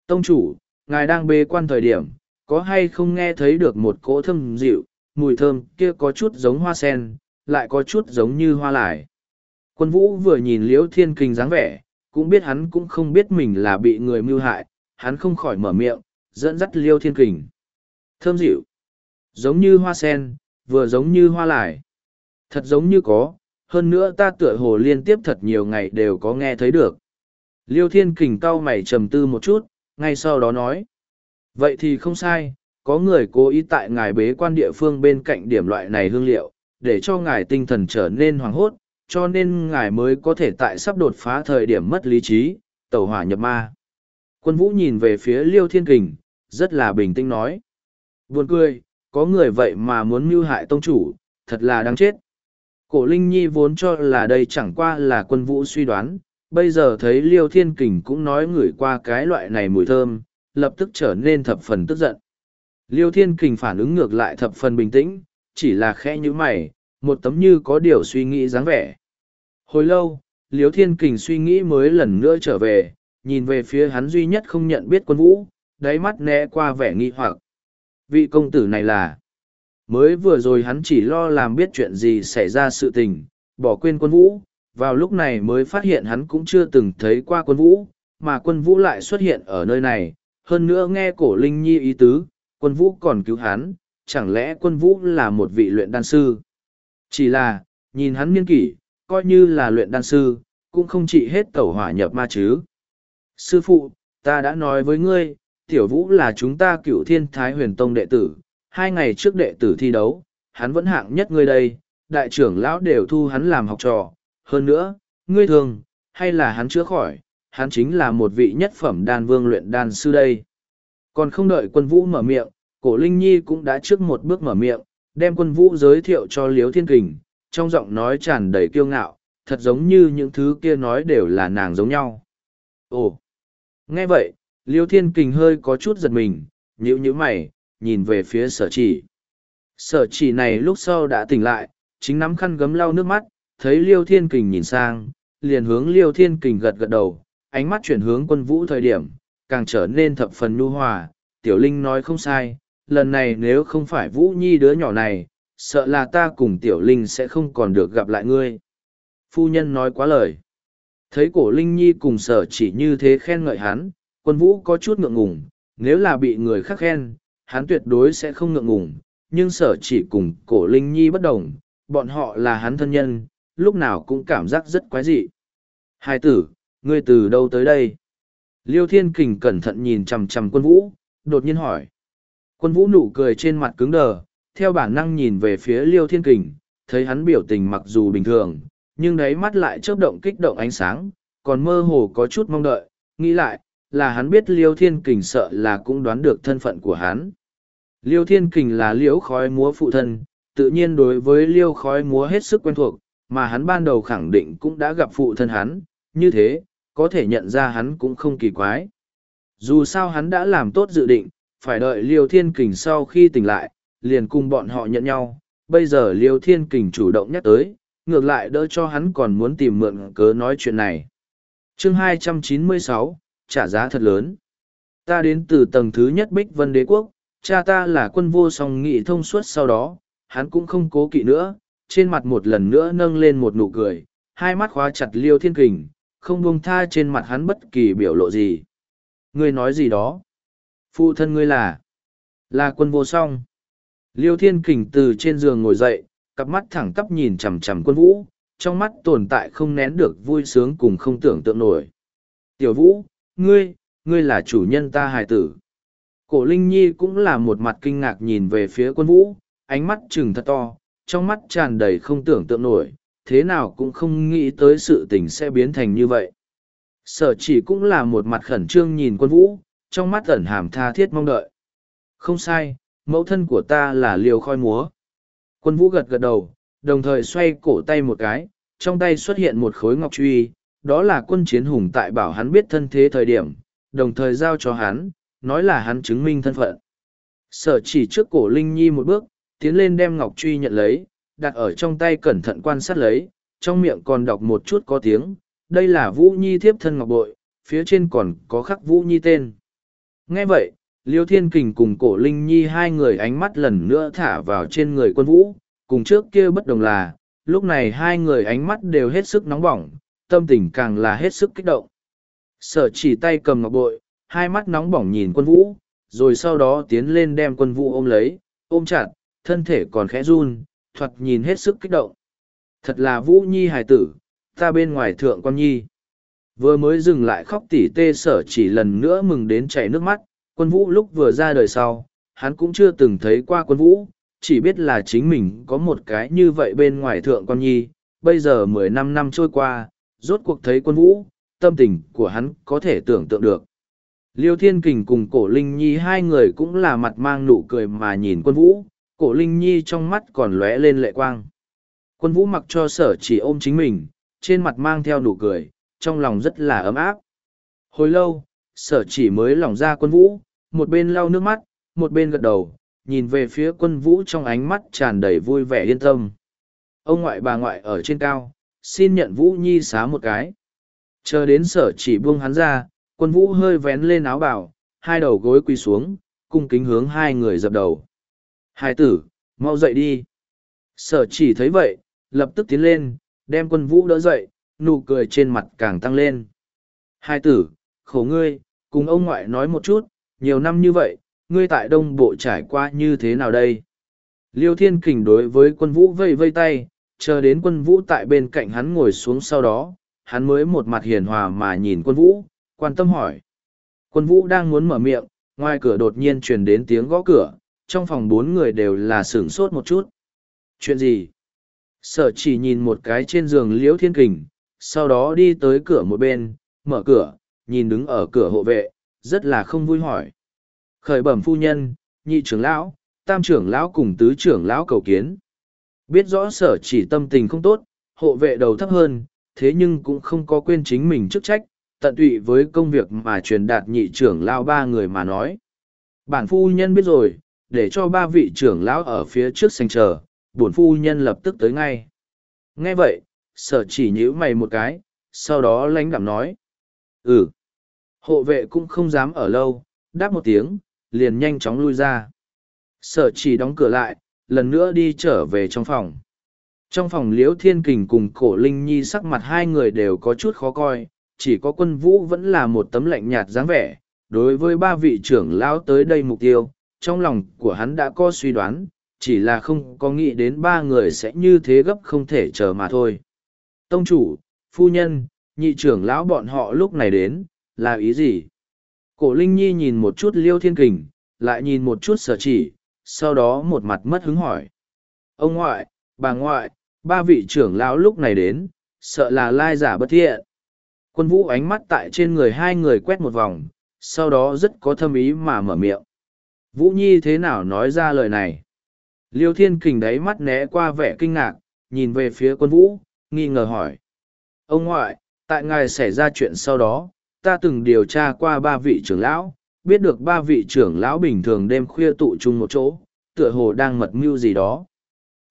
Tông chủ, ngài đang bế quan thời điểm, có hay không nghe thấy được một cỗ thâm dịu, mùi thơm kia có chút giống hoa sen, lại có chút giống như hoa lại. Quân vũ vừa nhìn liễu thiên Kình dáng vẻ, cũng biết hắn cũng không biết mình là bị người mưu hại, hắn không khỏi mở miệng, dẫn dắt liêu thiên kình. Thơm dịu, giống như hoa sen, vừa giống như hoa lại. Thật giống như có, hơn nữa ta tựa hồ liên tiếp thật nhiều ngày đều có nghe thấy được. Liêu thiên kình cau mày trầm tư một chút, ngay sau đó nói. Vậy thì không sai, có người cố ý tại ngài bế quan địa phương bên cạnh điểm loại này hương liệu, để cho ngài tinh thần trở nên hoảng hốt, cho nên ngài mới có thể tại sắp đột phá thời điểm mất lý trí, tẩu hỏa nhập ma. Quân vũ nhìn về phía Liêu Thiên Kình, rất là bình tĩnh nói. Buồn cười, có người vậy mà muốn mưu hại tông chủ, thật là đáng chết. Cổ Linh Nhi vốn cho là đây chẳng qua là quân vũ suy đoán, bây giờ thấy Liêu Thiên Kình cũng nói ngửi qua cái loại này mùi thơm, lập tức trở nên thập phần tức giận. Liêu Thiên Kình phản ứng ngược lại thập phần bình tĩnh, chỉ là khẽ như mày, một tấm như có điều suy nghĩ dáng vẻ. Hồi lâu, Liêu Thiên Kình suy nghĩ mới lần nữa trở về, nhìn về phía hắn duy nhất không nhận biết quân vũ, đáy mắt né qua vẻ nghi hoặc. Vị công tử này là... Mới vừa rồi hắn chỉ lo làm biết chuyện gì xảy ra sự tình, bỏ quên quân vũ, vào lúc này mới phát hiện hắn cũng chưa từng thấy qua quân vũ, mà quân vũ lại xuất hiện ở nơi này, hơn nữa nghe cổ linh nhi ý tứ, quân vũ còn cứu hắn, chẳng lẽ quân vũ là một vị luyện đan sư? Chỉ là, nhìn hắn niên kỷ, coi như là luyện đan sư, cũng không trị hết tẩu hỏa nhập ma chứ. Sư phụ, ta đã nói với ngươi, tiểu vũ là chúng ta cựu thiên thái huyền tông đệ tử, hai ngày trước đệ tử thi đấu, hắn vẫn hạng nhất ngươi đây, đại trưởng lão đều thu hắn làm học trò. Hơn nữa, ngươi thường, hay là hắn chữa khỏi, hắn chính là một vị nhất phẩm đan vương luyện đan sư đây. Còn không đợi quân vũ mở miệng, cổ Linh Nhi cũng đã trước một bước mở miệng, đem quân vũ giới thiệu cho Liếu Thiên Kình, trong giọng nói tràn đầy kiêu ngạo, thật giống như những thứ kia nói đều là nàng giống nhau. Ồ! Nghe vậy, Liêu Thiên Kình hơi có chút giật mình, nhíu nhíu mày, nhìn về phía sở chỉ. Sở chỉ này lúc sau đã tỉnh lại, chính nắm khăn gấm lau nước mắt, thấy Liêu Thiên Kình nhìn sang, liền hướng Liêu Thiên Kình gật gật đầu, ánh mắt chuyển hướng quân vũ thời điểm, càng trở nên thập phần nhu hòa. Tiểu Linh nói không sai, lần này nếu không phải Vũ Nhi đứa nhỏ này, sợ là ta cùng Tiểu Linh sẽ không còn được gặp lại ngươi. Phu nhân nói quá lời. Thấy cổ Linh Nhi cùng sở chỉ như thế khen ngợi hắn, quân vũ có chút ngượng ngùng, nếu là bị người khác khen, hắn tuyệt đối sẽ không ngượng ngùng, nhưng sở chỉ cùng cổ Linh Nhi bất đồng, bọn họ là hắn thân nhân, lúc nào cũng cảm giác rất quái dị. Hai tử, ngươi từ đâu tới đây? Liêu Thiên Kình cẩn thận nhìn chằm chằm quân vũ, đột nhiên hỏi. Quân vũ nụ cười trên mặt cứng đờ, theo bản năng nhìn về phía Liêu Thiên Kình, thấy hắn biểu tình mặc dù bình thường, nhưng đáy mắt lại chớp động kích động ánh sáng, còn mơ hồ có chút mong đợi, nghĩ lại, là hắn biết Liêu Thiên Kình sợ là cũng đoán được thân phận của hắn. Liêu Thiên Kình là liễu khói múa phụ thân, tự nhiên đối với liêu khói múa hết sức quen thuộc, mà hắn ban đầu khẳng định cũng đã gặp phụ thân hắn, như thế, có thể nhận ra hắn cũng không kỳ quái. Dù sao hắn đã làm tốt dự định, phải đợi liêu thiên kình sau khi tỉnh lại, liền cùng bọn họ nhận nhau, bây giờ liêu thiên kình chủ động nhắc tới, ngược lại đỡ cho hắn còn muốn tìm mượn cớ nói chuyện này. chương 296, trả giá thật lớn. Ta đến từ tầng thứ nhất Bích Vân Đế Quốc, cha ta là quân vô song nghị thông suốt sau đó, hắn cũng không cố kỵ nữa, trên mặt một lần nữa nâng lên một nụ cười, hai mắt khóa chặt liêu thiên kình, không buông tha trên mặt hắn bất kỳ biểu lộ gì. Ngươi nói gì đó? Phụ thân ngươi là? Là quân vô song. Liêu thiên kình từ trên giường ngồi dậy, cặp mắt thẳng tắp nhìn chằm chằm quân vũ, trong mắt tồn tại không nén được vui sướng cùng không tưởng tượng nổi. Tiểu vũ, ngươi, ngươi là chủ nhân ta hài tử. Cổ Linh Nhi cũng là một mặt kinh ngạc nhìn về phía quân vũ, ánh mắt trừng thật to, trong mắt tràn đầy không tưởng tượng nổi, thế nào cũng không nghĩ tới sự tình sẽ biến thành như vậy. Sở chỉ cũng là một mặt khẩn trương nhìn quân vũ, trong mắt ẩn hàm tha thiết mong đợi. Không sai, mẫu thân của ta là liều khoi múa. Quân vũ gật gật đầu, đồng thời xoay cổ tay một cái, trong tay xuất hiện một khối ngọc truy, đó là quân chiến hùng tại bảo hắn biết thân thế thời điểm, đồng thời giao cho hắn, nói là hắn chứng minh thân phận. Sở chỉ trước cổ Linh Nhi một bước, tiến lên đem ngọc truy nhận lấy, đặt ở trong tay cẩn thận quan sát lấy, trong miệng còn đọc một chút có tiếng, đây là Vũ Nhi thiếp thân ngọc bội, phía trên còn có khắc Vũ Nhi tên. Nghe vậy, Liêu Thiên Kình cùng cổ Linh Nhi hai người ánh mắt lần nữa thả vào trên người quân vũ, cùng trước kia bất đồng là, lúc này hai người ánh mắt đều hết sức nóng bỏng, tâm tình càng là hết sức kích động. Sở chỉ tay cầm ngọc bội, hai mắt nóng bỏng nhìn quân vũ, rồi sau đó tiến lên đem quân vũ ôm lấy, ôm chặt, thân thể còn khẽ run, thoạt nhìn hết sức kích động. Thật là Vũ Nhi hài tử, ta bên ngoài thượng con nhi. Vừa mới dừng lại khóc tỉ tê sở chỉ lần nữa mừng đến chảy nước mắt, quân vũ lúc vừa ra đời sau, hắn cũng chưa từng thấy qua quân vũ, chỉ biết là chính mình có một cái như vậy bên ngoài thượng con nhi, bây giờ mười năm năm trôi qua, rốt cuộc thấy quân vũ, tâm tình của hắn có thể tưởng tượng được. Liêu Thiên Kình cùng cổ Linh Nhi hai người cũng là mặt mang nụ cười mà nhìn quân vũ, cổ Linh Nhi trong mắt còn lóe lên lệ quang. Quân vũ mặc cho sở chỉ ôm chính mình, trên mặt mang theo nụ cười, trong lòng rất là ấm áp. Hồi lâu, sở chỉ mới lỏng ra quân vũ, một bên lau nước mắt, một bên gật đầu, nhìn về phía quân vũ trong ánh mắt tràn đầy vui vẻ yên tâm. Ông ngoại bà ngoại ở trên cao, xin nhận vũ nhi xá một cái. Chờ đến sở chỉ buông hắn ra, quân vũ hơi vén lên áo bảo, hai đầu gối quỳ xuống, cung kính hướng hai người dập đầu. Hai tử, mau dậy đi. Sở chỉ thấy vậy, lập tức tiến lên, đem quân vũ đỡ dậy, nụ cười trên mặt càng tăng lên. Hai tử, khổ ngươi, cùng ông ngoại nói một chút, nhiều năm như vậy, ngươi tại đông bộ trải qua như thế nào đây? Liêu Thiên Kình đối với quân vũ vây vây tay, chờ đến quân vũ tại bên cạnh hắn ngồi xuống sau đó, hắn mới một mặt hiền hòa mà nhìn quân vũ, quan tâm hỏi. Quân vũ đang muốn mở miệng, ngoài cửa đột nhiên truyền đến tiếng gõ cửa, trong phòng bốn người đều là sửng sốt một chút. Chuyện gì? Sở chỉ nhìn một cái trên giường liễu thiên kình, sau đó đi tới cửa một bên, mở cửa, nhìn đứng ở cửa hộ vệ, rất là không vui hỏi. Khởi bẩm phu nhân, nhị trưởng lão, tam trưởng lão cùng tứ trưởng lão cầu kiến. Biết rõ sở chỉ tâm tình không tốt, hộ vệ đầu thấp hơn, thế nhưng cũng không có quên chính mình chức trách, tận tụy với công việc mà truyền đạt nhị trưởng lão ba người mà nói. Bản phu nhân biết rồi, để cho ba vị trưởng lão ở phía trước xanh chờ, bổn phu nhân lập tức tới ngay. Nghe vậy, sở chỉ nhíu mày một cái, sau đó lãnh đạm nói. Ừ. Hộ vệ cũng không dám ở lâu, đáp một tiếng, liền nhanh chóng lui ra. Sở chỉ đóng cửa lại, lần nữa đi trở về trong phòng. Trong phòng Liễu Thiên Kình cùng Cổ Linh Nhi sắc mặt hai người đều có chút khó coi, chỉ có quân vũ vẫn là một tấm lạnh nhạt dáng vẻ. Đối với ba vị trưởng lão tới đây mục tiêu, trong lòng của hắn đã có suy đoán, chỉ là không có nghĩ đến ba người sẽ như thế gấp không thể chờ mà thôi. Tông chủ, phu nhân, nhị trưởng lão bọn họ lúc này đến, là ý gì? Cổ Linh Nhi nhìn một chút Liêu Thiên Kình, lại nhìn một chút sở chỉ, sau đó một mặt mất hứng hỏi. Ông ngoại, bà ngoại, ba vị trưởng lão lúc này đến, sợ là lai giả bất thiện. Quân vũ ánh mắt tại trên người hai người quét một vòng, sau đó rất có thâm ý mà mở miệng. Vũ Nhi thế nào nói ra lời này? Liêu Thiên Kình đáy mắt né qua vẻ kinh ngạc, nhìn về phía quân vũ, nghi ngờ hỏi. Ông ngoại, tại ngài xảy ra chuyện sau đó, ta từng điều tra qua ba vị trưởng lão, biết được ba vị trưởng lão bình thường đêm khuya tụ chung một chỗ, tựa hồ đang mật mưu gì đó.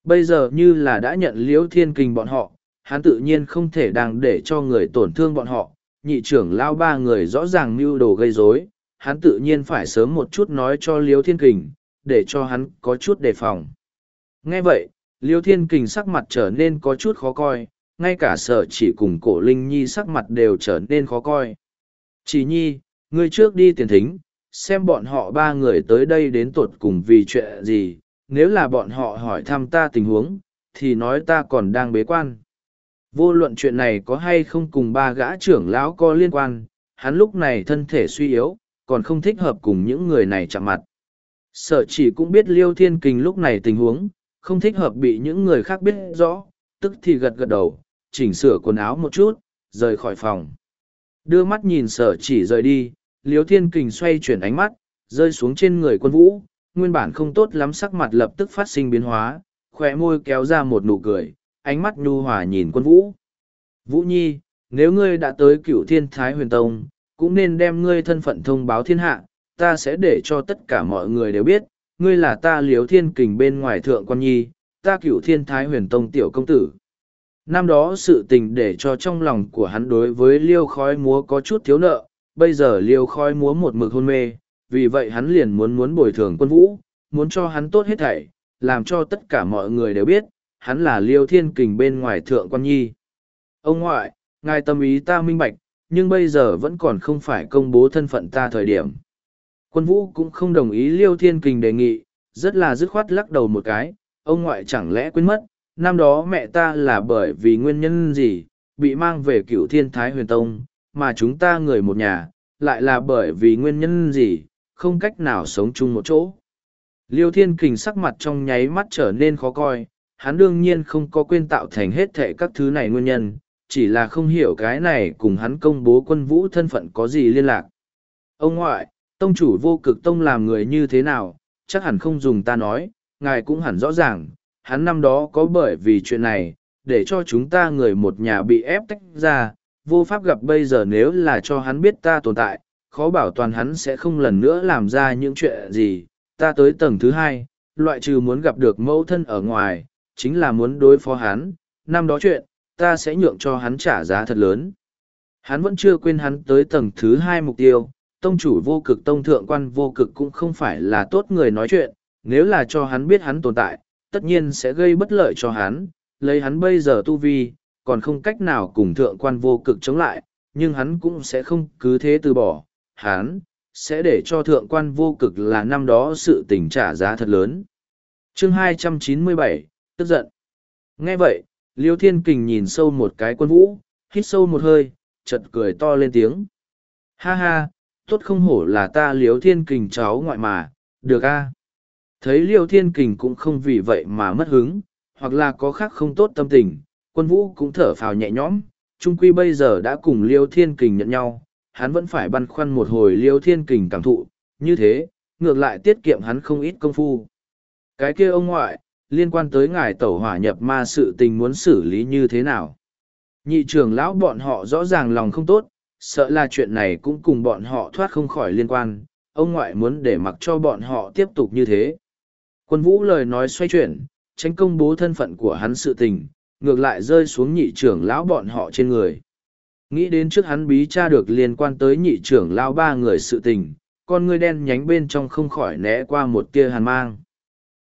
Bây giờ như là đã nhận liễu thiên kình bọn họ, hắn tự nhiên không thể đang để cho người tổn thương bọn họ, nhị trưởng lão ba người rõ ràng mưu đồ gây rối, hắn tự nhiên phải sớm một chút nói cho liễu thiên kình, để cho hắn có chút đề phòng. Nghe vậy, liễu thiên kình sắc mặt trở nên có chút khó coi, ngay cả sở chỉ cùng cổ linh nhi sắc mặt đều trở nên khó coi. Chỉ nhi, ngươi trước đi tiền thính, xem bọn họ ba người tới đây đến tột cùng vì chuyện gì, nếu là bọn họ hỏi thăm ta tình huống, thì nói ta còn đang bế quan. Vô luận chuyện này có hay không cùng ba gã trưởng lão có liên quan, hắn lúc này thân thể suy yếu, còn không thích hợp cùng những người này chạm mặt. Sở chỉ cũng biết Liêu Thiên Kình lúc này tình huống, không thích hợp bị những người khác biết rõ, tức thì gật gật đầu, chỉnh sửa quần áo một chút, rời khỏi phòng. Đưa mắt nhìn sở chỉ rời đi, liêu thiên kình xoay chuyển ánh mắt, rơi xuống trên người quân vũ, nguyên bản không tốt lắm sắc mặt lập tức phát sinh biến hóa, khỏe môi kéo ra một nụ cười, ánh mắt nhu hòa nhìn quân vũ. Vũ Nhi, nếu ngươi đã tới cửu thiên thái huyền tông, cũng nên đem ngươi thân phận thông báo thiên hạ, ta sẽ để cho tất cả mọi người đều biết, ngươi là ta liếu thiên kình bên ngoài thượng quan nhi, ta cựu thiên thái huyền tông tiểu công tử. Năm đó sự tình để cho trong lòng của hắn đối với liêu khói múa có chút thiếu nợ, bây giờ liêu khói múa một mực hôn mê, vì vậy hắn liền muốn muốn bồi thường quân vũ, muốn cho hắn tốt hết thảy, làm cho tất cả mọi người đều biết, hắn là liêu thiên kình bên ngoài thượng quan nhi. Ông ngoại, ngài tâm ý ta minh bạch, nhưng bây giờ vẫn còn không phải công bố thân phận ta thời điểm. Quân vũ cũng không đồng ý liêu thiên kình đề nghị, rất là dứt khoát lắc đầu một cái, ông ngoại chẳng lẽ quên mất, năm đó mẹ ta là bởi vì nguyên nhân gì, bị mang về cựu thiên thái huyền tông, mà chúng ta người một nhà, lại là bởi vì nguyên nhân gì, không cách nào sống chung một chỗ. Liêu thiên kình sắc mặt trong nháy mắt trở nên khó coi, hắn đương nhiên không có quên tạo thành hết thệ các thứ này nguyên nhân, chỉ là không hiểu cái này cùng hắn công bố quân vũ thân phận có gì liên lạc. Ông ngoại, tông chủ vô cực tông làm người như thế nào, chắc hẳn không dùng ta nói, ngài cũng hẳn rõ ràng, hắn năm đó có bởi vì chuyện này, để cho chúng ta người một nhà bị ép tách ra, vô pháp gặp bây giờ nếu là cho hắn biết ta tồn tại, khó bảo toàn hắn sẽ không lần nữa làm ra những chuyện gì. Ta tới tầng thứ hai, loại trừ muốn gặp được mẫu thân ở ngoài, chính là muốn đối phó hắn, năm đó chuyện, ta sẽ nhượng cho hắn trả giá thật lớn. Hắn vẫn chưa quên hắn tới tầng thứ hai mục tiêu, tông chủ vô cực tông thượng quan vô cực cũng không phải là tốt người nói chuyện, nếu là cho hắn biết hắn tồn tại, tất nhiên sẽ gây bất lợi cho hắn, lấy hắn bây giờ tu vi, còn không cách nào cùng thượng quan vô cực chống lại, nhưng hắn cũng sẽ không cứ thế từ bỏ. Hắn, sẽ để cho thượng quan vô cực là năm đó sự tình trả giá thật lớn. chương 297, tức giận. Nghe vậy, Liêu Thiên Kình nhìn sâu một cái quân vũ, hít sâu một hơi, chật cười to lên tiếng. Ha ha, tốt không hổ là ta Liêu Thiên Kình cháu ngoại mà, được a Thấy Liêu Thiên Kình cũng không vì vậy mà mất hứng, hoặc là có khác không tốt tâm tình, quân vũ cũng thở phào nhẹ nhõm, trung quy bây giờ đã cùng Liêu Thiên Kình nhận nhau, hắn vẫn phải băn khoăn một hồi Liêu Thiên Kình cảm thụ, như thế, ngược lại tiết kiệm hắn không ít công phu. Cái kia ông ngoại, liên quan tới ngài tẩu hỏa nhập ma sự tình muốn xử lý như thế nào. Nhị trưởng lão bọn họ rõ ràng lòng không tốt, sợ là chuyện này cũng cùng bọn họ thoát không khỏi liên quan, ông ngoại muốn để mặc cho bọn họ tiếp tục như thế. Quân vũ lời nói xoay chuyển, tránh công bố thân phận của hắn sự tình, ngược lại rơi xuống nhị trưởng lão bọn họ trên người. Nghĩ đến trước hắn bí tra được liên quan tới nhị trưởng lão ba người sự tình, con ngươi đen nhánh bên trong không khỏi né qua một tia hàn mang.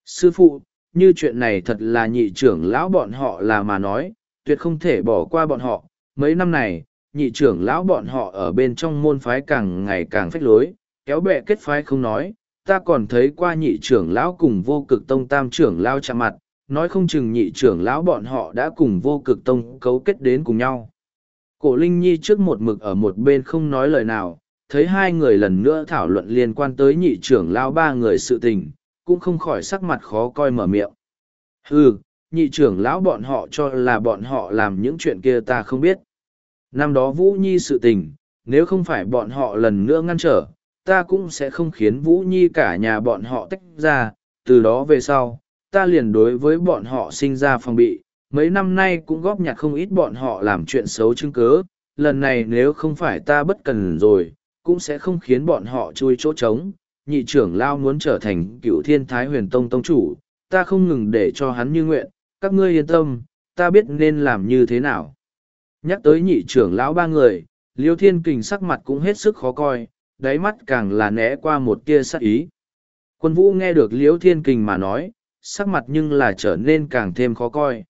Sư phụ, như chuyện này thật là nhị trưởng lão bọn họ là mà nói, tuyệt không thể bỏ qua bọn họ. Mấy năm này, nhị trưởng lão bọn họ ở bên trong môn phái càng ngày càng phách lối, kéo bè kết phái không nói, ta còn thấy qua nhị trưởng lão cùng vô cực tông tam trưởng lão chạm mặt, nói không chừng nhị trưởng lão bọn họ đã cùng vô cực tông cấu kết đến cùng nhau. Cổ Linh Nhi trước một mực ở một bên không nói lời nào, thấy hai người lần nữa thảo luận liên quan tới nhị trưởng lão ba người sự tình, cũng không khỏi sắc mặt khó coi mở miệng. Hừ, nhị trưởng lão bọn họ cho là bọn họ làm những chuyện kia ta không biết. Năm đó Vũ Nhi sự tình, nếu không phải bọn họ lần nữa ngăn trở, ta cũng sẽ không khiến Vũ Nhi cả nhà bọn họ tách ra, từ đó về sau, ta liền đối với bọn họ sinh ra phòng bị, mấy năm nay cũng góp nhặt không ít bọn họ làm chuyện xấu chứng cớ, lần này nếu không phải ta bất cần rồi, cũng sẽ không khiến bọn họ chui chỗ trống, nhị trưởng lao muốn trở thành cựu thiên thái huyền tông tông chủ, ta không ngừng để cho hắn như nguyện, các ngươi yên tâm, ta biết nên làm như thế nào. Nhắc tới nhị trưởng lão ba người, liêu thiên kình sắc mặt cũng hết sức khó coi, đáy mắt càng là né qua một tia sắc ý. Quân vũ nghe được liêu thiên kình mà nói, sắc mặt nhưng là trở nên càng thêm khó coi.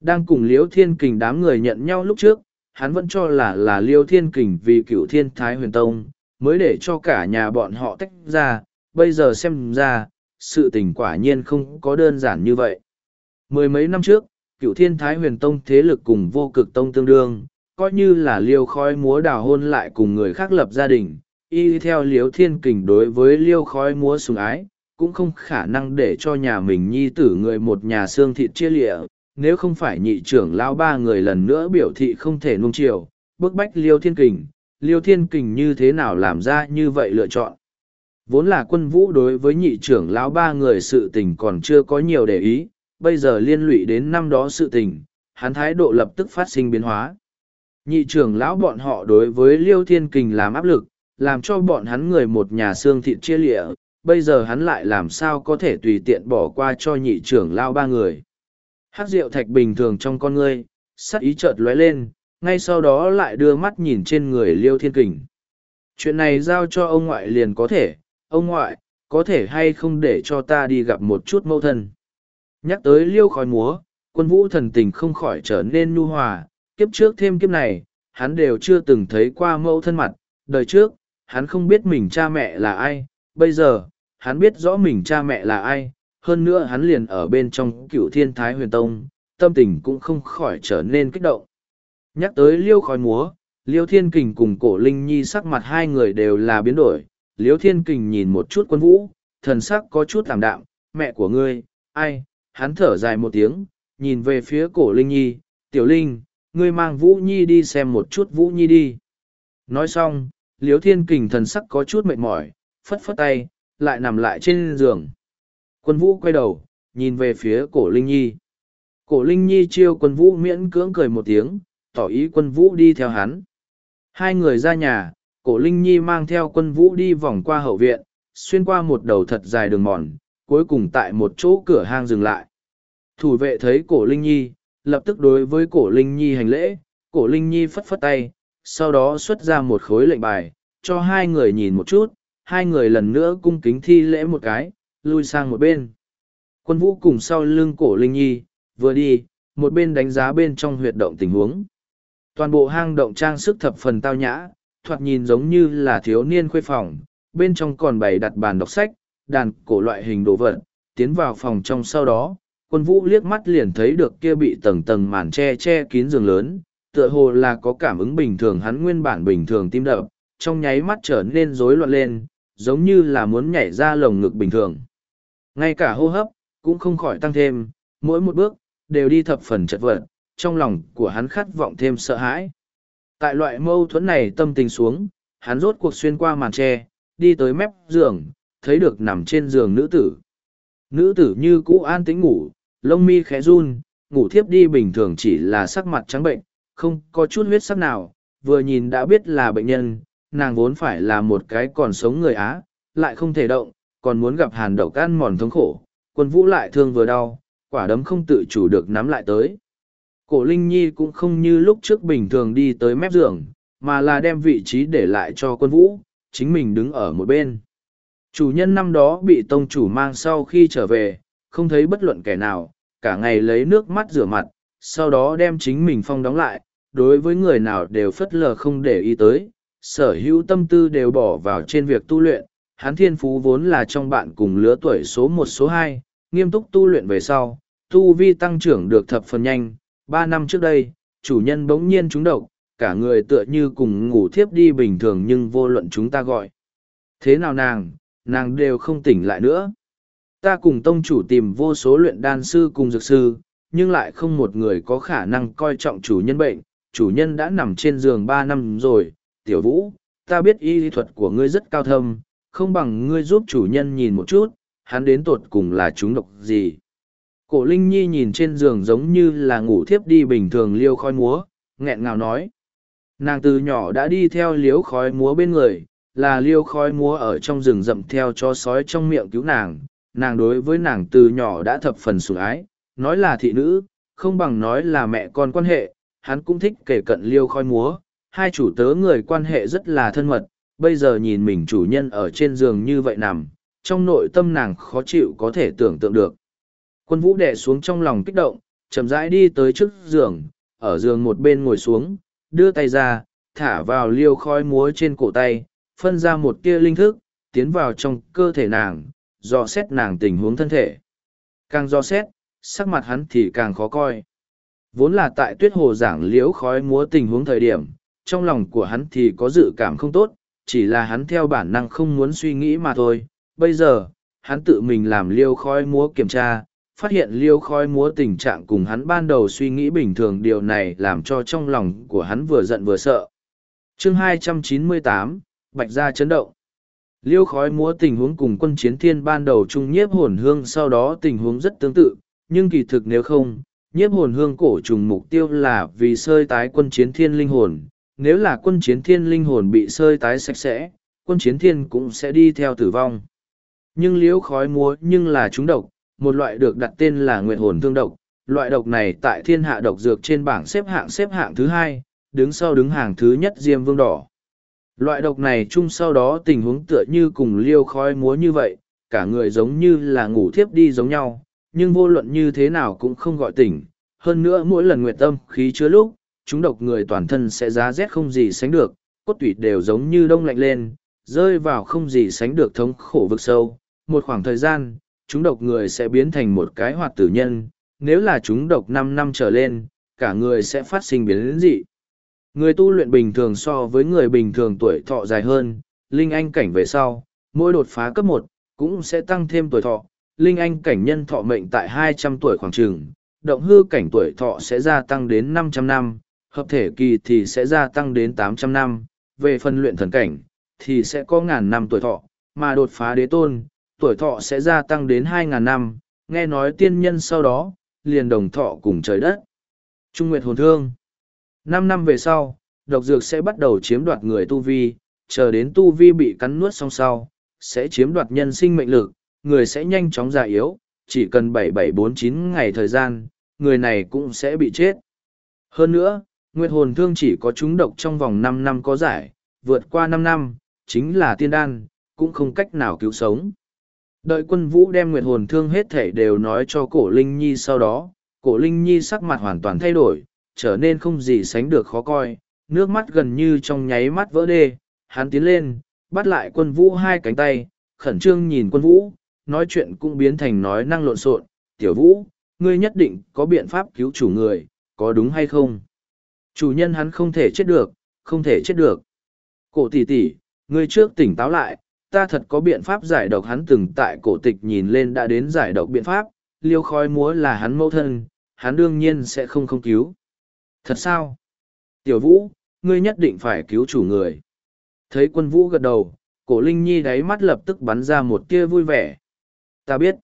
Đang cùng liêu thiên kình đám người nhận nhau lúc trước, hắn vẫn cho là là liêu thiên kình vì cựu thiên thái huyền tông, mới để cho cả nhà bọn họ tách ra, bây giờ xem ra, sự tình quả nhiên không có đơn giản như vậy. Mười mấy năm trước, cựu thiên thái huyền tông thế lực cùng vô cực tông tương đương, coi như là liêu khói múa đào hôn lại cùng người khác lập gia đình, y theo liếu thiên kình đối với liêu khói múa sùng ái, cũng không khả năng để cho nhà mình nhi tử người một nhà xương thịt chia lịa, nếu không phải nhị trưởng lao ba người lần nữa biểu thị không thể nung chiều, bức bách liêu thiên kình, liêu thiên kình như thế nào làm ra như vậy lựa chọn. Vốn là quân vũ đối với nhị trưởng lão ba người sự tình còn chưa có nhiều để ý, bây giờ liên lụy đến năm đó sự tình, hắn thái độ lập tức phát sinh biến hóa. Nhị trưởng lão bọn họ đối với Liêu Thiên Kình làm áp lực, làm cho bọn hắn người một nhà xương thịt chia lịa, bây giờ hắn lại làm sao có thể tùy tiện bỏ qua cho nhị trưởng lão ba người. Hát rượu thạch bình thường trong con ngươi, sắc ý chợt lóe lên, ngay sau đó lại đưa mắt nhìn trên người Liêu Thiên Kình. Chuyện này giao cho ông ngoại liền có thể, ông ngoại, có thể hay không để cho ta đi gặp một chút Mẫu thân. Nhắc tới liêu khói múa, quân vũ thần tình không khỏi trở nên nhu hòa, kiếp trước thêm kiếp này, hắn đều chưa từng thấy qua Mẫu thân mặt, đời trước, hắn không biết mình cha mẹ là ai, bây giờ, hắn biết rõ mình cha mẹ là ai, hơn nữa hắn liền ở bên trong cựu thiên thái huyền tông, tâm tình cũng không khỏi trở nên kích động. Nhắc tới liêu khói múa, liêu thiên kình cùng cổ linh nhi sắc mặt hai người đều là biến đổi, liêu thiên kình nhìn một chút quân vũ, thần sắc có chút tạm đạm, mẹ của ngươi, ai, hắn thở dài một tiếng, nhìn về phía cổ Linh Nhi, tiểu Linh, ngươi mang Vũ Nhi đi xem một chút Vũ Nhi đi. Nói xong, liêu Thiên Kình thần sắc có chút mệt mỏi, phất phất tay, lại nằm lại trên giường. Quân Vũ quay đầu, nhìn về phía cổ Linh Nhi. Cổ Linh Nhi chiêu quân Vũ miễn cưỡng cười một tiếng, tỏ ý quân Vũ đi theo hắn. Hai người ra nhà, cổ Linh Nhi mang theo quân Vũ đi vòng qua hậu viện, xuyên qua một đầu thật dài đường mòn, cuối cùng tại một chỗ cửa hang dừng lại. Thủ vệ thấy cổ Linh Nhi, lập tức đối với cổ Linh Nhi hành lễ, cổ Linh Nhi phất phất tay, sau đó xuất ra một khối lệnh bài, cho hai người nhìn một chút, hai người lần nữa cung kính thi lễ một cái, lui sang một bên. Quân vũ cùng sau lưng cổ Linh Nhi, vừa đi, một bên đánh giá bên trong huyệt động tình huống. Toàn bộ hang động trang sức thập phần tao nhã, thoạt nhìn giống như là thiếu niên khuê phòng, bên trong còn bày đặt bàn đọc sách, đàn cổ loại hình đồ vật, tiến vào phòng trong sau đó, quân vũ liếc mắt liền thấy được kia bị tầng tầng màn che che kín giường lớn, tựa hồ là có cảm ứng bình thường hắn nguyên bản bình thường tim đập, trong nháy mắt trở nên rối loạn lên, giống như là muốn nhảy ra lồng ngực bình thường. Ngay cả hô hấp, cũng không khỏi tăng thêm, mỗi một bước, đều đi thập phần chật vật, trong lòng của hắn khát vọng thêm sợ hãi. Tại loại mâu thuẫn này tâm tình xuống, hắn rốt cuộc xuyên qua màn tre, đi tới mép giường, thấy được nằm trên giường nữ tử. Nữ tử như cũ an tĩnh ngủ, lông mi khẽ run, ngủ thiếp đi bình thường chỉ là sắc mặt trắng bệnh, không có chút huyết sắc nào, vừa nhìn đã biết là bệnh nhân, nàng vốn phải là một cái còn sống người Á, lại không thể động, còn muốn gặp hàn độc ăn mòn thống khổ, quân vũ lại thương vừa đau, quả đấm không tự chủ được nắm lại tới. Cổ Linh Nhi cũng không như lúc trước bình thường đi tới mép giường, mà là đem vị trí để lại cho quân vũ, chính mình đứng ở một bên. Chủ nhân năm đó bị tông chủ mang sau khi trở về, không thấy bất luận kẻ nào, cả ngày lấy nước mắt rửa mặt, sau đó đem chính mình phong đóng lại, đối với người nào đều phất lờ không để ý tới, sở hữu tâm tư đều bỏ vào trên việc tu luyện, hắn thiên phú vốn là trong bạn cùng lứa tuổi số một số hai, nghiêm túc tu luyện về sau, tu vi tăng trưởng được thập phần nhanh, ba năm trước đây, chủ nhân bỗng nhiên trúng độc, cả người tựa như cùng ngủ thiếp đi bình thường nhưng vô luận chúng ta gọi. Thế nào nàng, nàng đều không tỉnh lại nữa. Ta cùng tông chủ tìm vô số luyện đan sư cùng dược sư, nhưng lại không một người có khả năng coi trọng chủ nhân bệnh. Chủ nhân đã nằm trên giường ba năm rồi, tiểu vũ, ta biết y lý thuật của ngươi rất cao thâm, không bằng ngươi giúp chủ nhân nhìn một chút, hắn đến tột cùng là chúng độc gì. Cổ Linh Nhi nhìn trên giường giống như là ngủ thiếp đi bình thường liêu khói múa, nghẹn ngào nói. Nàng từ nhỏ đã đi theo liếu khói múa bên người, là liêu khói múa ở trong rừng rậm theo cho sói trong miệng cứu nàng. Nàng đối với nàng từ nhỏ đã thập phần sủng ái, nói là thị nữ, không bằng nói là mẹ con quan hệ, hắn cũng thích kể cận liêu khói múa. Hai chủ tớ người quan hệ rất là thân mật, bây giờ nhìn mình chủ nhân ở trên giường như vậy nằm, trong nội tâm nàng khó chịu có thể tưởng tượng được. Quân vũ đè xuống trong lòng kích động, chậm rãi đi tới trước giường, ở giường một bên ngồi xuống, đưa tay ra, thả vào liêu khói múa trên cổ tay, phân ra một tia linh thức, tiến vào trong cơ thể nàng, dò xét nàng tình huống thân thể. Càng dò xét, sắc mặt hắn thì càng khó coi. Vốn là tại tuyết hồ giảng liễu khói múa tình huống thời điểm, trong lòng của hắn thì có dự cảm không tốt, chỉ là hắn theo bản năng không muốn suy nghĩ mà thôi. Bây giờ, hắn tự mình làm liêu khói múa kiểm tra, phát hiện liêu khói múa tình trạng cùng hắn ban đầu suy nghĩ bình thường điều này làm cho trong lòng của hắn vừa giận vừa sợ. chương 298, Bạch Gia chấn động. Liêu khói múa tình huống cùng quân chiến thiên ban đầu chung nhiếp hồn hương sau đó tình huống rất tương tự, nhưng kỳ thực nếu không, nhiếp hồn hương cổ trùng mục tiêu là vì sơi tái quân chiến thiên linh hồn. Nếu là quân chiến thiên linh hồn bị sơi tái sạch sẽ, quân chiến thiên cũng sẽ đi theo tử vong. Nhưng liễu khói múa nhưng là chúng độc, một loại được đặt tên là nguyệt hồn thương độc. Loại độc này tại thiên hạ độc dược trên bảng xếp hạng xếp hạng thứ hai, đứng sau đứng hàng thứ nhất diêm vương đỏ. Loại độc này chung sau đó tình huống tựa như cùng liêu khói múa như vậy, cả người giống như là ngủ thiếp đi giống nhau, nhưng vô luận như thế nào cũng không gọi tỉnh. Hơn nữa mỗi lần nguyệt tâm khí chứa lúc, chúng độc người toàn thân sẽ giá rét không gì sánh được, cốt tủy đều giống như đông lạnh lên, rơi vào không gì sánh được thống khổ vực sâu. Một khoảng thời gian, chúng độc người sẽ biến thành một cái hoạt tử nhân, nếu là chúng độc năm năm trở lên, cả người sẽ phát sinh biến dị. Người tu luyện bình thường so với người bình thường tuổi thọ dài hơn, linh anh cảnh về sau, mỗi đột phá cấp một cũng sẽ tăng thêm tuổi thọ. Linh anh cảnh nhân thọ mệnh tại hai trăm tuổi khoảng trường, động hư cảnh tuổi thọ sẽ gia tăng đến năm trăm năm, hợp thể kỳ thì sẽ gia tăng đến tám trăm năm, về phần luyện thần cảnh thì sẽ có ngàn năm tuổi thọ, mà đột phá đế tôn, tuổi thọ sẽ gia tăng đến hai ngàn năm, nghe nói tiên nhân sau đó, liền đồng thọ cùng trời đất. Trung Nguyệt hồn thương năm năm về sau, độc dược sẽ bắt đầu chiếm đoạt người tu vi, chờ đến tu vi bị cắn nuốt xong sau, sẽ chiếm đoạt nhân sinh mệnh lực, người sẽ nhanh chóng già yếu, chỉ cần bảy bảy bốn chín ngày thời gian, người này cũng sẽ bị chết. Hơn nữa, Nguyệt hồn thương chỉ có chúng độc trong vòng năm năm có giải, vượt qua năm năm, chính là tiên đan, cũng không cách nào cứu sống. Đợi quân vũ đem Nguyệt hồn thương hết thể đều nói cho cổ Linh Nhi sau đó, Cổ Linh Nhi sắc mặt hoàn toàn thay đổi, trở nên không gì sánh được khó coi, nước mắt gần như trong nháy mắt vỡ đê, hắn tiến lên, bắt lại quân vũ hai cánh tay, khẩn trương nhìn quân vũ, nói chuyện cũng biến thành nói năng lộn xộn, tiểu vũ, ngươi nhất định có biện pháp cứu chủ người, có đúng hay không? Chủ nhân hắn không thể chết được, không thể chết được. Cổ tỷ tỷ, ngươi trước tỉnh táo lại, ta thật có biện pháp giải độc hắn từng tại cổ tịch nhìn lên đã đến giải độc biện pháp, liêu khói múa là hắn mẫu thân, hắn đương nhiên sẽ không không cứu. Thật sao? Tiểu vũ, ngươi nhất định phải cứu chủ người. Thấy quân vũ gật đầu, cổ linh nhi đáy mắt lập tức bắn ra một tia vui vẻ. Ta biết.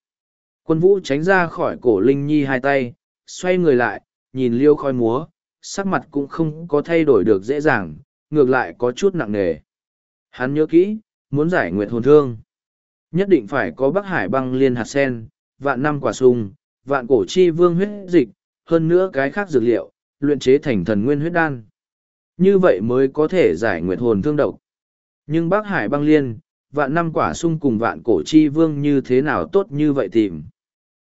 Quân vũ tránh ra khỏi cổ linh nhi hai tay, xoay người lại, nhìn liêu khói múa, sắc mặt cũng không có thay đổi được dễ dàng, ngược lại có chút nặng nề. Hắn nhớ kỹ, muốn giải nguyện hồn thương. Nhất định phải có Bắc Hải băng liên hạt sen, vạn năm quả sung, vạn cổ chi vương huyết dịch, hơn nữa cái khác dược liệu, luyện chế thành thần nguyên huyết đan. Như vậy mới có thể giải nguyện hồn thương độc. Nhưng Bắc Hải băng liên, vạn năm quả sung cùng vạn cổ chi vương như thế nào tốt như vậy tìm.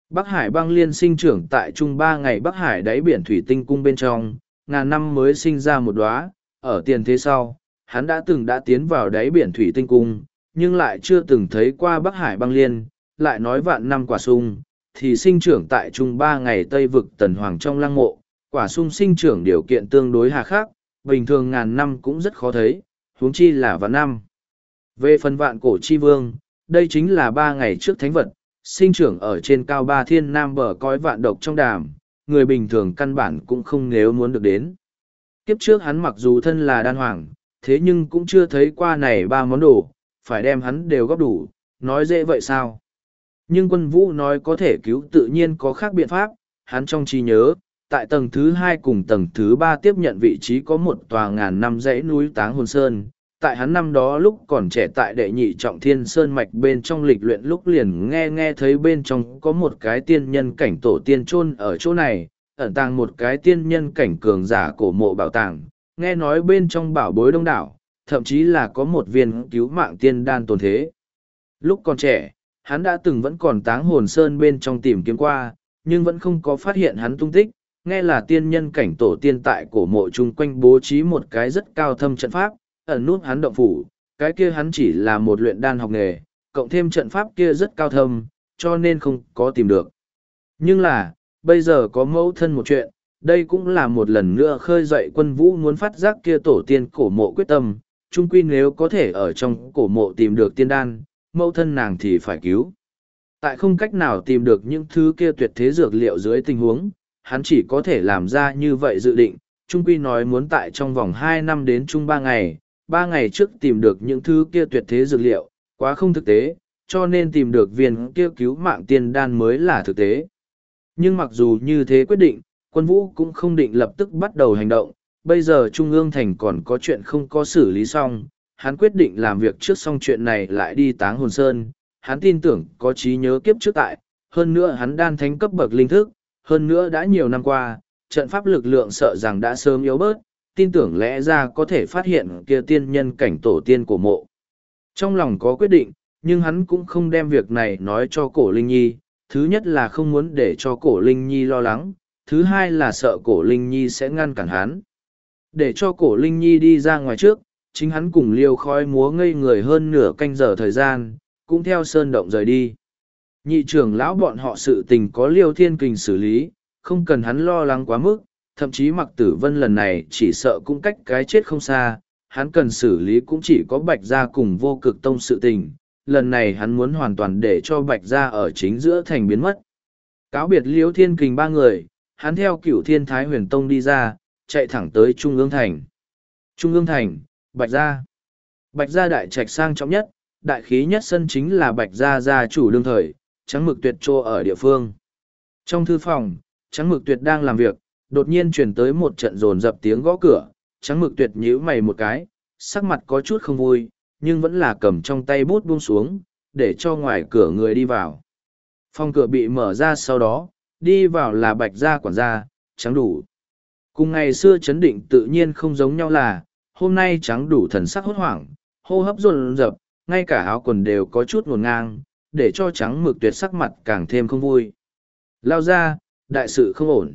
Bắc Hải băng liên sinh trưởng tại Trung ba ngày Bắc Hải đáy biển thủy tinh cung bên trong, ngàn năm mới sinh ra một đóa, ở tiền thế sau, hắn đã từng đã tiến vào đáy biển thủy tinh cung, nhưng lại chưa từng thấy qua Bắc Hải băng liên, lại nói vạn năm quả sung, thì sinh trưởng tại Trung ba ngày Tây vực tần hoàng trong lăng mộ, quả sung sinh trưởng điều kiện tương đối hà khắc, bình thường ngàn năm cũng rất khó thấy, huống chi là vạn năm. Về phần vạn cổ chi vương, đây chính là ba ngày trước thánh vật, sinh trưởng ở trên cao ba thiên nam bờ cõi vạn độc trong đàm, người bình thường căn bản cũng không nếu muốn được đến. Kiếp trước hắn mặc dù thân là đan hoàng, thế nhưng cũng chưa thấy qua này ba món đồ, phải đem hắn đều góp đủ, nói dễ vậy sao? Nhưng quân vũ nói có thể cứu tự nhiên có khác biện pháp, hắn trong trí nhớ, tại tầng thứ hai cùng tầng thứ ba tiếp nhận vị trí có một tòa ngàn năm dãy núi Táng Hồn Sơn, tại hắn năm đó lúc còn trẻ tại đệ nhị trọng thiên sơn mạch bên trong lịch luyện lúc liền nghe nghe thấy bên trong có một cái tiên nhân cảnh tổ tiên chôn ở chỗ này ẩn tàng một cái tiên nhân cảnh cường giả cổ mộ bảo tàng nghe nói bên trong bảo bối đông đảo thậm chí là có một viên cứu mạng tiên đan tồn thế. Lúc còn trẻ hắn đã từng vẫn còn táng hồn sơn bên trong tìm kiếm qua nhưng vẫn không có phát hiện hắn tung tích. Nghe là tiên nhân cảnh tổ tiên tại cổ mộ chung quanh bố trí một cái rất cao thâm trận pháp ẩn nút hắn động phủ, cái kia hắn chỉ là một luyện đan học nghề, cộng thêm trận pháp kia rất cao thâm, cho nên không có tìm được. Nhưng là, bây giờ có mẫu thân một chuyện, đây cũng là một lần nữa khơi dậy quân vũ muốn phát giác kia tổ tiên cổ mộ quyết tâm, trung quy nếu có thể ở trong cổ mộ tìm được tiên đan, mẫu thân nàng thì phải cứu. Tại không cách nào tìm được những thứ kia tuyệt thế dược liệu dưới tình huống, hắn chỉ có thể làm ra như vậy dự định, trung quy nói muốn tại trong vòng hai năm đến chung ba ngày, ba ngày trước tìm được những thứ kia tuyệt thế dược liệu, quá không thực tế, cho nên tìm được viên kia cứu mạng tiên đan mới là thực tế. Nhưng mặc dù như thế quyết định, quân vũ cũng không định lập tức bắt đầu hành động, bây giờ Trung ương thành còn có chuyện không có xử lý xong, hắn quyết định làm việc trước xong chuyện này lại đi táng hồn sơn, hắn tin tưởng có trí nhớ kiếp trước tại, hơn nữa hắn đan thánh cấp bậc linh thức, hơn nữa đã nhiều năm qua, trận pháp lực lượng sợ rằng đã sớm yếu bớt, tin tưởng lẽ ra có thể phát hiện kia tiên nhân cảnh tổ tiên của mộ. Trong lòng có quyết định, nhưng hắn cũng không đem việc này nói cho cổ Linh Nhi, thứ nhất là không muốn để cho cổ Linh Nhi lo lắng, thứ hai là sợ cổ Linh Nhi sẽ ngăn cản hắn. Để cho cổ Linh Nhi đi ra ngoài trước, chính hắn cùng liêu khói múa ngây người hơn nửa canh giờ thời gian, cũng theo sơn động rời đi. Nhị trưởng lão bọn họ sự tình có liêu thiên kình xử lý, không cần hắn lo lắng quá mức, thậm chí mặc tử vân lần này chỉ sợ cũng cách cái chết không xa, hắn cần xử lý cũng chỉ có bạch gia cùng vô cực tông sự tình, lần này hắn muốn hoàn toàn để cho bạch gia ở chính giữa thành biến mất. Cáo biệt Liêu thiên kình ba người, hắn theo cửu thiên thái huyền tông đi ra, chạy thẳng tới Trung ương thành. Trung ương thành, bạch gia. Bạch gia đại trạch sang trọng nhất, đại khí nhất sân chính là bạch gia gia chủ đương thời, trắng mực tuyệt trô ở địa phương. Trong thư phòng, trắng mực tuyệt đang làm việc, đột nhiên truyền tới một trận rồn dập tiếng gõ cửa, trắng mực tuyệt nhíu mày một cái, sắc mặt có chút không vui, nhưng vẫn là cầm trong tay bút buông xuống, để cho ngoài cửa người đi vào. Phòng cửa bị mở ra sau đó, đi vào là bạch gia quản gia, trắng đủ. Cùng ngày xưa chấn định tự nhiên không giống nhau là, hôm nay trắng đủ thần sắc hốt hoảng, hô hấp rộn rập, ngay cả áo quần đều có chút ngổn ngang, để cho trắng mực tuyệt sắc mặt càng thêm không vui. Lao ra, Đại sự không ổn.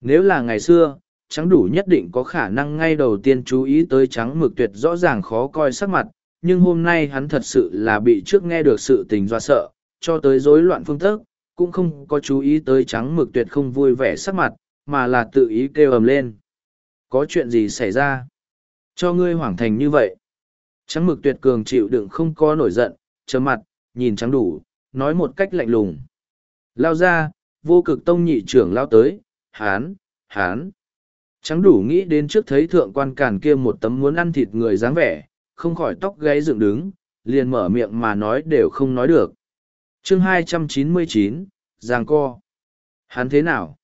Nếu là ngày xưa, trắng đủ nhất định có khả năng ngay đầu tiên chú ý tới trắng mực tuyệt rõ ràng khó coi sắc mặt, nhưng hôm nay hắn thật sự là bị trước nghe được sự tình do sợ, cho tới rối loạn phương thức, cũng không có chú ý tới trắng mực tuyệt không vui vẻ sắc mặt, mà là tự ý kêu ầm lên. Có chuyện gì xảy ra? Cho ngươi hoảng thành như vậy. Trắng mực tuyệt cường chịu đựng không có nổi giận, chấm mặt, nhìn trắng đủ, nói một cách lạnh lùng. Lao ra, vô cực tông nhị trưởng lao tới, hán, hán. Trắng đủ nghĩ đến trước thấy thượng quan càn kia một tấm muốn ăn thịt người dáng vẻ, không khỏi tóc gáy dựng đứng, liền mở miệng mà nói đều không nói được chương 299, Giang Co. Hắn thế nào?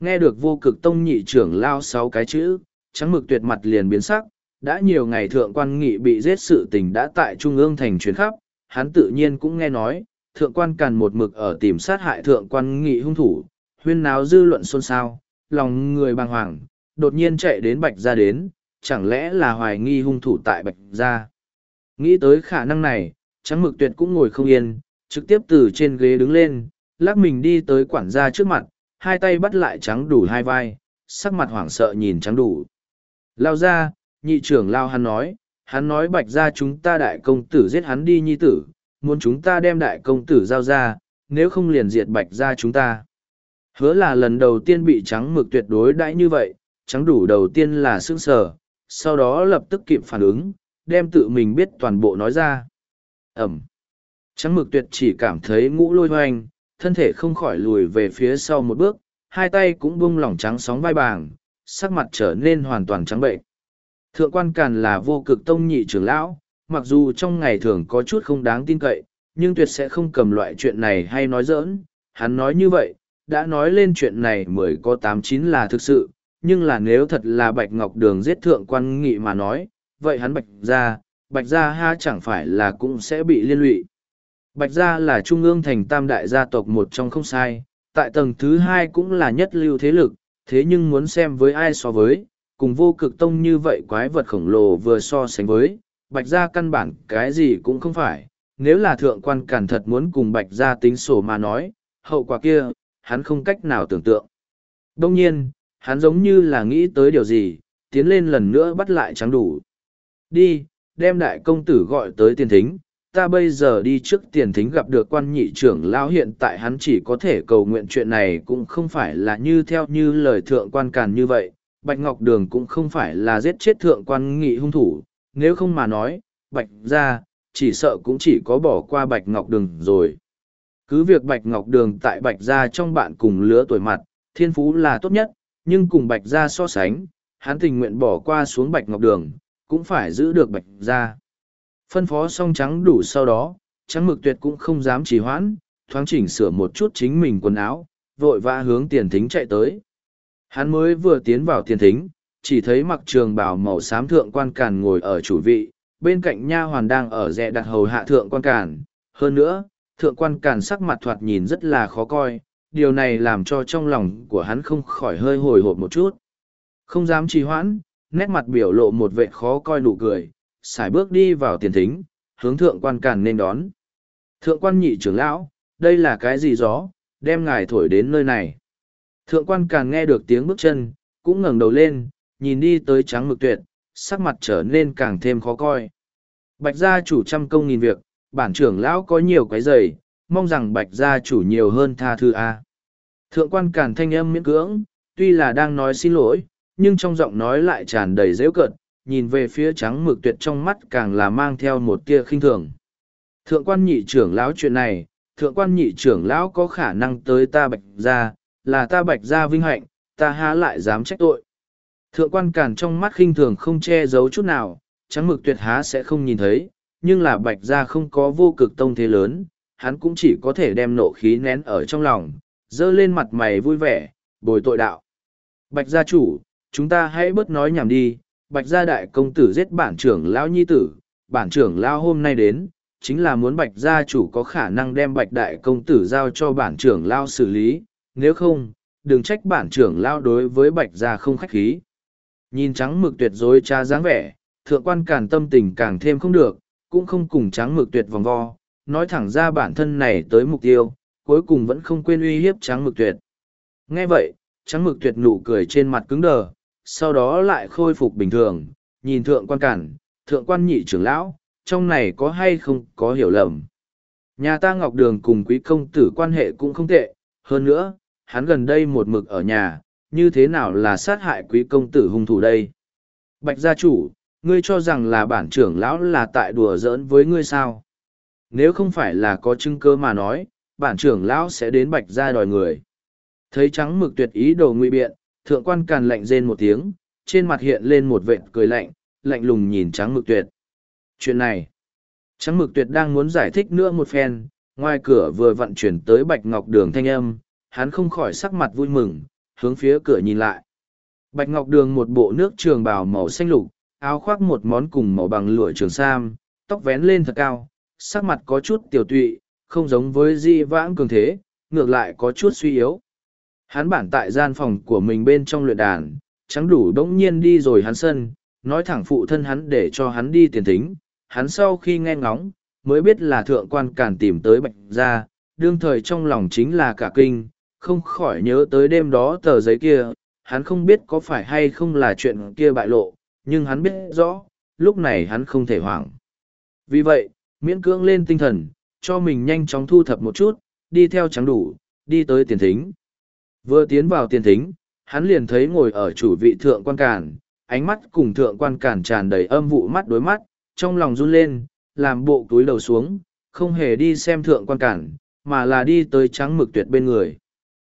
Nghe được vô cực tông nhị trưởng lao sáu cái chữ, trắng mực tuyệt mặt liền biến sắc, đã nhiều ngày thượng quan nghị bị giết sự tình đã tại Trung ương thành chuyến khắp, hắn tự nhiên cũng nghe nói, thượng quan càn một mực ở tìm sát hại thượng quan nghị hung thủ, huyên náo dư luận xôn xao, lòng người bàng hoàng, đột nhiên chạy đến bạch gia đến, chẳng lẽ là hoài nghi hung thủ tại bạch gia. Nghĩ tới khả năng này, trắng mực tuyệt cũng ngồi không yên, trực tiếp từ trên ghế đứng lên, lắc mình đi tới quản gia trước mặt, hai tay bắt lại trắng đủ hai vai, sắc mặt hoảng sợ nhìn trắng đủ. Lao ra, nhị trưởng Lao hắn nói, hắn nói bạch ra chúng ta đại công tử giết hắn đi nhi tử, muốn chúng ta đem đại công tử giao ra, nếu không liền diệt bạch ra chúng ta. Hứa là lần đầu tiên bị trắng mực tuyệt đối đãi như vậy, trắng đủ đầu tiên là sững sờ, sau đó lập tức kịp phản ứng, đem tự mình biết toàn bộ nói ra. Ẩm. Trắng mực tuyệt chỉ cảm thấy ngũ lôi hoành, thân thể không khỏi lùi về phía sau một bước, hai tay cũng bung lỏng trắng sóng vai bàng, sắc mặt trở nên hoàn toàn trắng bệnh. Thượng quan Càn là vô cực tông nhị trưởng lão, mặc dù trong ngày thường có chút không đáng tin cậy, nhưng tuyệt sẽ không cầm loại chuyện này hay nói dỡn Hắn nói như vậy, đã nói lên chuyện này mới có tám chín là thực sự, nhưng là nếu thật là Bạch Ngọc Đường giết thượng quan nghị mà nói, vậy hắn Bạch ra, Bạch ra ha chẳng phải là cũng sẽ bị liên lụy. Bạch gia là trung ương thành tam đại gia tộc một trong không sai, tại tầng thứ hai cũng là nhất lưu thế lực, thế nhưng muốn xem với ai so với, cùng vô cực tông như vậy quái vật khổng lồ vừa so sánh với, bạch gia căn bản cái gì cũng không phải, nếu là thượng quan cản thật muốn cùng bạch gia tính sổ mà nói, hậu quả kia, hắn không cách nào tưởng tượng. Đông nhiên, hắn giống như là nghĩ tới điều gì, tiến lên lần nữa bắt lại trắng đủ. Đi, đem đại công tử gọi tới tiền thính, ta bây giờ đi trước tiền thính gặp được quan nhị trưởng lão hiện tại hắn chỉ có thể cầu nguyện chuyện này cũng không phải là như theo như lời thượng quan càn như vậy, Bạch Ngọc Đường cũng không phải là giết chết thượng quan nghị hung thủ, nếu không mà nói, Bạch ra, chỉ sợ cũng chỉ có bỏ qua Bạch Ngọc Đường rồi. Cứ việc Bạch Ngọc Đường tại Bạch gia trong bạn cùng lứa tuổi mặt, thiên phú là tốt nhất, nhưng cùng Bạch gia so sánh, hắn tình nguyện bỏ qua xuống Bạch Ngọc Đường, cũng phải giữ được Bạch gia. Phân phó xong trắng đủ sau đó, trắng mực tuyệt cũng không dám trì hoãn, thoáng chỉnh sửa một chút chính mình quần áo, vội vã hướng tiền thính chạy tới. Hắn mới vừa tiến vào tiền thính, chỉ thấy mặc trường bảo màu xám thượng quan càn ngồi ở chủ vị, bên cạnh nha hoàn đang ở rẽ đặt hầu hạ thượng quan càn. Hơn nữa, thượng quan càn sắc mặt thoạt nhìn rất là khó coi, điều này làm cho trong lòng của hắn không khỏi hơi hồi hộp một chút. Không dám trì hoãn, nét mặt biểu lộ một vệ khó coi nụ cười, xài bước đi vào tiền thính, hướng thượng quan càn nên đón. Thượng quan nhị trưởng lão, đây là cái gì gió, đem ngài thổi đến nơi này. Thượng quan càn nghe được tiếng bước chân, cũng ngẩng đầu lên, nhìn đi tới trắng mực tuyệt, sắc mặt trở nên càng thêm khó coi. Bạch gia chủ trăm công nghìn việc, bản trưởng lão có nhiều cái giày, mong rằng bạch gia chủ nhiều hơn tha thư A. Thượng quan càn thanh âm miễn cưỡng, tuy là đang nói xin lỗi, nhưng trong giọng nói lại tràn đầy dễu cợt, nhìn về phía trắng mực tuyệt trong mắt càng là mang theo một tia khinh thường. Thượng quan nhị trưởng lão chuyện này, thượng quan nhị trưởng lão có khả năng tới ta bạch gia, là ta bạch gia vinh hạnh, ta há lại dám trách tội. Thượng quan càn trong mắt khinh thường không che giấu chút nào, trắng mực tuyệt há sẽ không nhìn thấy, nhưng là bạch gia không có vô cực tông thế lớn, hắn cũng chỉ có thể đem nộ khí nén ở trong lòng, dơ lên mặt mày vui vẻ, bồi tội đạo. Bạch gia chủ, chúng ta hãy bớt nói nhảm đi, bạch gia đại công tử giết bản trưởng lão nhi tử, bản trưởng lão hôm nay đến, chính là muốn bạch gia chủ có khả năng đem bạch đại công tử giao cho bản trưởng lão xử lý, nếu không, đừng trách bản trưởng lão đối với bạch gia không khách khí. Nhìn trắng mực tuyệt dối cha dáng vẻ, thượng quan càn tâm tình càng thêm không được, cũng không cùng trắng mực tuyệt vòng vo, nói thẳng ra bản thân này tới mục tiêu, cuối cùng vẫn không quên uy hiếp trắng mực tuyệt. Nghe vậy, trắng mực tuyệt nụ cười trên mặt cứng đờ, sau đó lại khôi phục bình thường, nhìn thượng quan cản, thượng quan nhị trưởng lão, trong này có hay không có hiểu lầm. Nhà ta Ngọc Đường cùng quý công tử quan hệ cũng không tệ, hơn nữa, hắn gần đây một mực ở nhà, như thế nào là sát hại quý công tử hung thủ đây? Bạch gia chủ, ngươi cho rằng là bản trưởng lão là tại đùa giỡn với ngươi sao? Nếu không phải là có chứng cơ mà nói, bản trưởng lão sẽ đến bạch gia đòi người. Thấy trắng mực tuyệt ý đồ nguy biện, thượng quan càn lạnh rên một tiếng, trên mặt hiện lên một vệt cười lạnh, lạnh lùng nhìn trắng mực tuyệt. Chuyện này, trắng mực tuyệt đang muốn giải thích nữa một phen, ngoài cửa vừa vận chuyển tới bạch ngọc đường thanh âm, hắn không khỏi sắc mặt vui mừng, hướng phía cửa nhìn lại. Bạch ngọc đường một bộ nước trường bào màu xanh lục, áo khoác một món cùng màu bằng lụa trường sam, tóc vén lên thật cao, sắc mặt có chút tiểu tụy, không giống với di vãng cường thế, ngược lại có chút suy yếu. Hắn bản tại gian phòng của mình bên trong luyện đàn, trắng đủ đống nhiên đi rồi hắn sân, nói thẳng phụ thân hắn để cho hắn đi tiền thính. Hắn sau khi nghe ngóng, mới biết là thượng quan cản tìm tới bạch ra, đương thời trong lòng chính là cả kinh, không khỏi nhớ tới đêm đó tờ giấy kia, hắn không biết có phải hay không là chuyện kia bại lộ, nhưng hắn biết rõ, lúc này hắn không thể hoảng. Vì vậy, miễn cưỡng lên tinh thần, cho mình nhanh chóng thu thập một chút, đi theo trắng đủ, đi tới tiền thính. Vừa tiến vào tiền thính, hắn liền thấy ngồi ở chủ vị thượng quan cản, ánh mắt cùng thượng quan cản tràn đầy âm vụ mắt đối mắt, trong lòng run lên, làm bộ túi đầu xuống, không hề đi xem thượng quan cản, mà là đi tới trắng mực tuyệt bên người.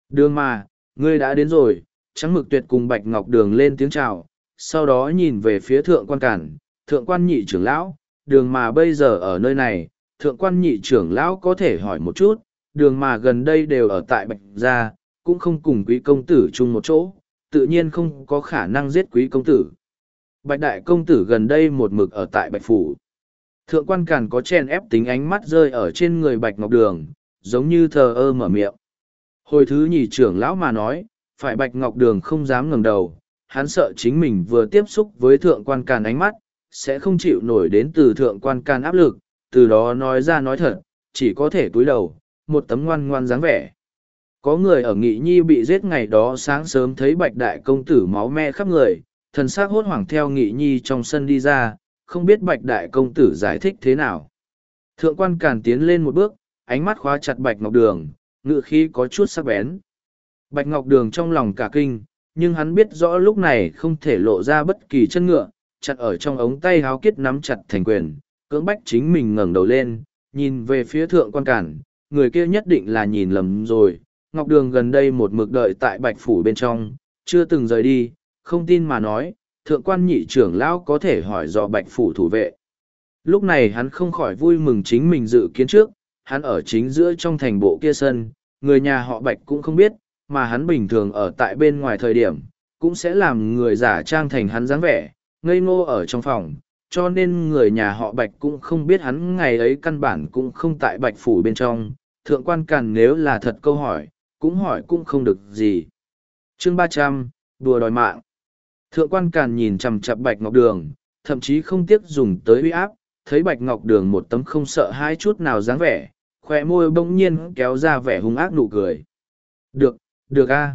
Đường mà, ngươi đã đến rồi, trắng mực tuyệt cùng bạch ngọc đường lên tiếng chào, sau đó nhìn về phía thượng quan cản, thượng quan nhị trưởng lão, đường mà bây giờ ở nơi này, thượng quan nhị trưởng lão có thể hỏi một chút, đường mà gần đây đều ở tại bạch gia, cũng không cùng quý công tử chung một chỗ, tự nhiên không có khả năng giết quý công tử. Bạch đại công tử gần đây một mực ở tại bạch phủ. Thượng quan càn có chen ép tính ánh mắt rơi ở trên người bạch ngọc đường, giống như thờ ơ mở miệng. Hồi thứ nhì trưởng lão mà nói, phải bạch ngọc đường không dám ngẩng đầu, hắn sợ chính mình vừa tiếp xúc với thượng quan càn ánh mắt, sẽ không chịu nổi đến từ thượng quan càn áp lực, từ đó nói ra nói thật, chỉ có thể túi đầu, một tấm ngoan ngoan dáng vẻ. Có người ở Nghị Nhi bị giết ngày đó sáng sớm thấy bạch đại công tử máu me khắp người, thần xác hốt hoảng theo Nghị Nhi trong sân đi ra, không biết bạch đại công tử giải thích thế nào. Thượng quan càn tiến lên một bước, ánh mắt khóa chặt bạch ngọc đường, ngự khi có chút sắc bén. Bạch ngọc đường trong lòng cả kinh, nhưng hắn biết rõ lúc này không thể lộ ra bất kỳ chân ngựa, chặt ở trong ống tay háo kết nắm chặt thành quyền, cưỡng bách chính mình ngẩng đầu lên, nhìn về phía thượng quan cản, người kia nhất định là nhìn lầm rồi, Ngọc Đường gần đây một mực đợi tại Bạch Phủ bên trong, chưa từng rời đi, không tin mà nói, thượng quan nhị trưởng lão có thể hỏi dò Bạch Phủ thủ vệ. Lúc này hắn không khỏi vui mừng chính mình dự kiến trước, hắn ở chính giữa trong thành bộ kia sân, người nhà họ Bạch cũng không biết, mà hắn bình thường ở tại bên ngoài thời điểm, cũng sẽ làm người giả trang thành hắn dáng vẻ, ngây ngô ở trong phòng, cho nên người nhà họ Bạch cũng không biết hắn ngày ấy căn bản cũng không tại Bạch Phủ bên trong. Thượng quan càn nếu là thật câu hỏi, cũng hỏi cũng không được gì. chương ba trăm đùa đòi mạng. Thượng quan càn nhìn chằm chặp bạch ngọc đường, thậm chí không tiếc dùng tới uy áp, thấy bạch ngọc đường một tấm không sợ hai chút nào dáng vẻ, khỏe môi bỗng nhiên kéo ra vẻ hung ác nụ cười. Được, được a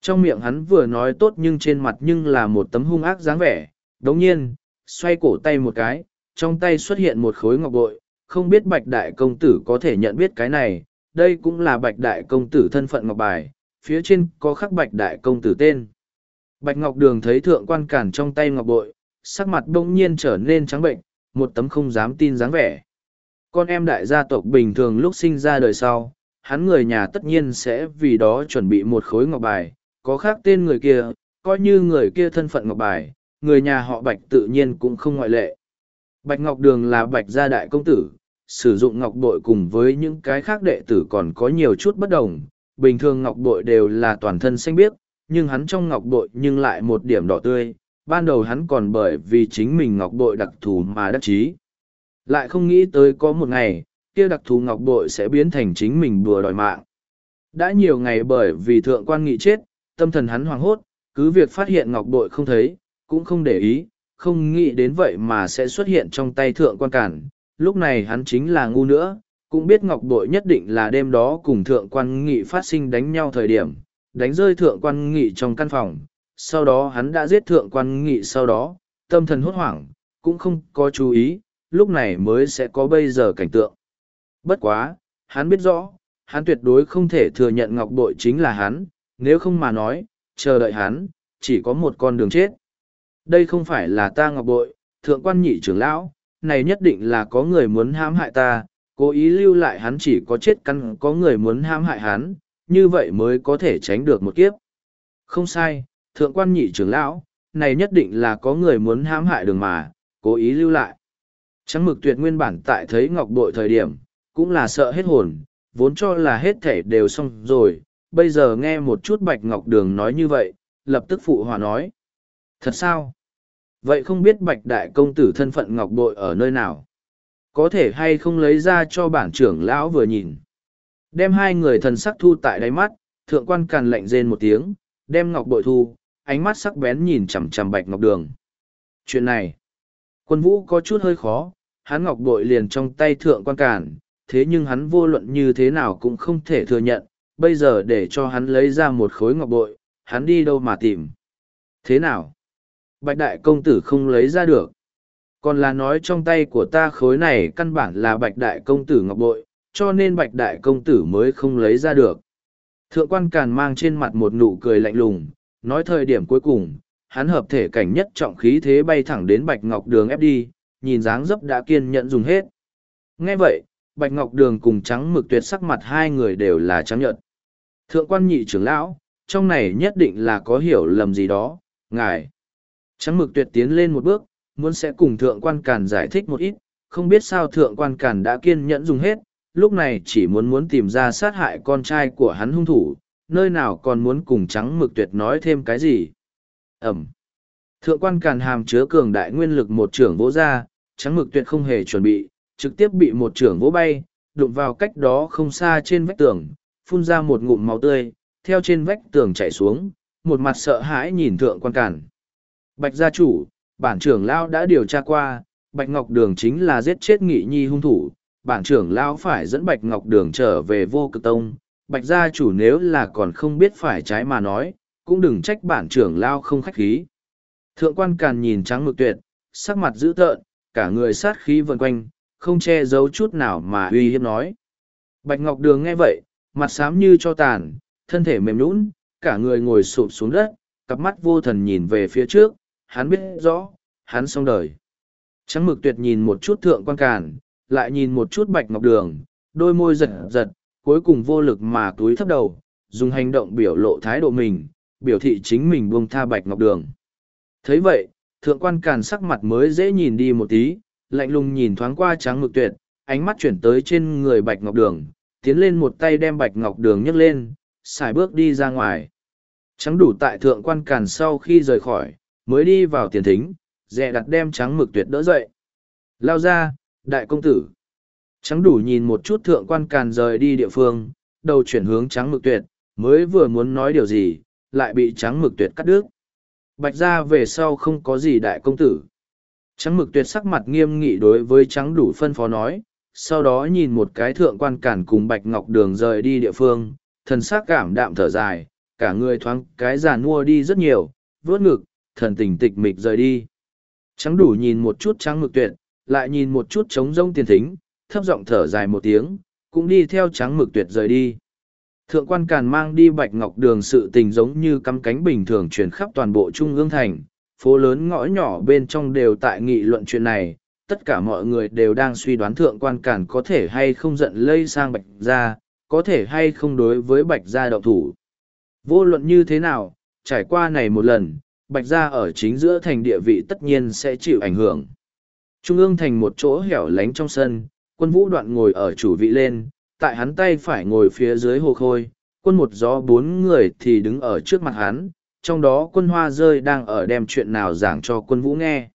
Trong miệng hắn vừa nói tốt nhưng trên mặt nhưng là một tấm hung ác dáng vẻ, đồng nhiên, xoay cổ tay một cái, trong tay xuất hiện một khối ngọc bội, không biết bạch đại công tử có thể nhận biết cái này, đây cũng là bạch đại công tử thân phận ngọc bài, phía trên có khắc bạch đại công tử tên. Bạch Ngọc Đường thấy thượng quan cản trong tay ngọc bội, sắc mặt bỗng nhiên trở nên trắng bệnh, một tấm không dám tin dáng vẻ. Con em đại gia tộc bình thường lúc sinh ra đời sau, hắn người nhà tất nhiên sẽ vì đó chuẩn bị một khối ngọc bài, có khác tên người kia, coi như người kia thân phận ngọc bài, người nhà họ Bạch tự nhiên cũng không ngoại lệ. Bạch Ngọc Đường là Bạch gia đại công tử, sử dụng ngọc bội cùng với những cái khác đệ tử còn có nhiều chút bất đồng. Bình thường ngọc bội đều là toàn thân xanh biếc, nhưng hắn trong ngọc bội nhưng lại một điểm đỏ tươi. Ban đầu hắn còn bởi vì chính mình ngọc bội đặc thù mà đắc chí. Lại không nghĩ tới có một ngày, kia đặc thù ngọc bội sẽ biến thành chính mình bùa đòi mạng. Đã nhiều ngày bởi vì thượng quan nghị chết, tâm thần hắn hoảng hốt, cứ việc phát hiện ngọc bội không thấy, cũng không để ý, không nghĩ đến vậy mà sẽ xuất hiện trong tay thượng quan cản, lúc này hắn chính là ngu nữa, cũng biết ngọc bội nhất định là đêm đó cùng thượng quan nghị phát sinh đánh nhau thời điểm, đánh rơi thượng quan nghị trong căn phòng, sau đó hắn đã giết thượng quan nghị sau đó, tâm thần hốt hoảng, cũng không có chú ý, lúc này mới sẽ có bây giờ cảnh tượng. Bất quá, hắn biết rõ, hắn tuyệt đối không thể thừa nhận ngọc bội chính là hắn, nếu không mà nói, chờ đợi hắn, chỉ có một con đường chết. Đây không phải là ta ngọc bội, thượng quan nhị trưởng lão, này nhất định là có người muốn hãm hại ta, cố ý lưu lại hắn chỉ có chết căn có người muốn hãm hại hắn, như vậy mới có thể tránh được một kiếp. Không sai, thượng quan nhị trưởng lão, này nhất định là có người muốn hãm hại đường mà, cố ý lưu lại. Trắng mực tuyệt nguyên bản tại thấy ngọc bội thời điểm, cũng là sợ hết hồn, vốn cho là hết thể đều xong rồi, bây giờ nghe một chút bạch ngọc đường nói như vậy, lập tức phụ hòa nói. Thật sao? Vậy không biết bạch đại công tử thân phận ngọc bội ở nơi nào? Có thể hay không lấy ra cho bản trưởng lão vừa nhìn? Đem hai người thần sắc thu tại đáy mắt, thượng quan càn lệnh rên một tiếng, đem ngọc bội thu, ánh mắt sắc bén nhìn chằm chằm bạch ngọc đường. Chuyện này, quân vũ có chút hơi khó, hắn ngọc bội liền trong tay thượng quan càn, thế nhưng hắn vô luận như thế nào cũng không thể thừa nhận, bây giờ để cho hắn lấy ra một khối ngọc bội, hắn đi đâu mà tìm. Thế nào? Bạch đại công tử không lấy ra được. Còn là nói trong tay của ta khối này căn bản là bạch đại công tử ngọc bội, cho nên bạch đại công tử mới không lấy ra được. Thượng quan càn mang trên mặt một nụ cười lạnh lùng, nói thời điểm cuối cùng, hắn hợp thể cảnh nhất trọng khí thế bay thẳng đến bạch ngọc đường ép đi, nhìn dáng dấp đã kiên nhẫn dùng hết. Nghe vậy, bạch ngọc đường cùng trắng mực tuyệt sắc mặt hai người đều là trắng nhợt. Thượng quan nhị trưởng lão, trong này nhất định là có hiểu lầm gì đó, ngài. Trắng mực tuyệt tiến lên một bước, muốn sẽ cùng thượng quan càn giải thích một ít, không biết sao thượng quan càn đã kiên nhẫn dùng hết, lúc này chỉ muốn muốn tìm ra sát hại con trai của hắn hung thủ, nơi nào còn muốn cùng trắng mực tuyệt nói thêm cái gì. Ẩm. Thượng quan càn hàm chứa cường đại nguyên lực một trưởng vỗ ra, trắng mực tuyệt không hề chuẩn bị, trực tiếp bị một trưởng vỗ bay, đụng vào cách đó không xa trên vách tường, phun ra một ngụm máu tươi, theo trên vách tường chảy xuống, một mặt sợ hãi nhìn thượng quan càn. Bạch gia chủ, bản trưởng lao đã điều tra qua, Bạch Ngọc Đường chính là giết chết nghị nhi hung thủ, bản trưởng lao phải dẫn Bạch Ngọc Đường trở về vô cực tông. Bạch gia chủ nếu là còn không biết phải trái mà nói, cũng đừng trách bản trưởng lao không khách khí. Thượng quan càn nhìn trắng mực tuyệt, sắc mặt dữ tợn, cả người sát khí vần quanh, không che giấu chút nào mà uy hiếp nói. Bạch Ngọc Đường nghe vậy, mặt xám như cho tàn, thân thể mềm nhũn, cả người ngồi sụp xuống đất, cặp mắt vô thần nhìn về phía trước, hắn biết rõ, hắn xong đời. Trắng mực tuyệt nhìn một chút thượng quan càn, lại nhìn một chút bạch ngọc đường, đôi môi giật giật, cuối cùng vô lực mà túi thấp đầu, dùng hành động biểu lộ thái độ mình, biểu thị chính mình buông tha bạch ngọc đường. thấy vậy, thượng quan càn sắc mặt mới dễ nhìn đi một tí, lạnh lùng nhìn thoáng qua trắng mực tuyệt, ánh mắt chuyển tới trên người bạch ngọc đường, tiến lên một tay đem bạch ngọc đường nhấc lên, xài bước đi ra ngoài. Trắng đủ tại thượng quan càn sau khi rời khỏi, mới đi vào tiền thính, dè đặt đem trắng mực tuyệt đỡ dậy. Lao ra, đại công tử. Trắng đủ nhìn một chút thượng quan càn rời đi địa phương, đầu chuyển hướng trắng mực tuyệt, mới vừa muốn nói điều gì, lại bị trắng mực tuyệt cắt đứt. Bạch ra về sau không có gì đại công tử. Trắng mực tuyệt sắc mặt nghiêm nghị đối với trắng đủ phân phó nói, sau đó nhìn một cái thượng quan cản cùng bạch ngọc đường rời đi địa phương, thần sắc cảm đạm thở dài, cả người thoáng cái giàn mua đi rất nhiều, vớt ngực, thần tình tịch mịch rời đi. Trắng đủ nhìn một chút trắng mực tuyệt, lại nhìn một chút trống rông tiền thính, thấp giọng thở dài một tiếng, cũng đi theo trắng mực tuyệt rời đi. Thượng quan càn mang đi bạch ngọc đường sự tình giống như cắm cánh bình thường truyền khắp toàn bộ Trung ương thành, phố lớn ngõ nhỏ bên trong đều tại nghị luận chuyện này, tất cả mọi người đều đang suy đoán thượng quan càn có thể hay không giận lây sang bạch gia, có thể hay không đối với bạch gia đậu thủ. Vô luận như thế nào, trải qua này một lần, bạch gia ở chính giữa thành địa vị tất nhiên sẽ chịu ảnh hưởng. Trung ương thành một chỗ hẻo lánh trong sân, quân vũ đoạn ngồi ở chủ vị lên, tại hắn tay phải ngồi phía dưới hồ khôi, quân một gió bốn người thì đứng ở trước mặt hắn, trong đó quân hoa rơi đang ở đem chuyện nào giảng cho quân vũ nghe.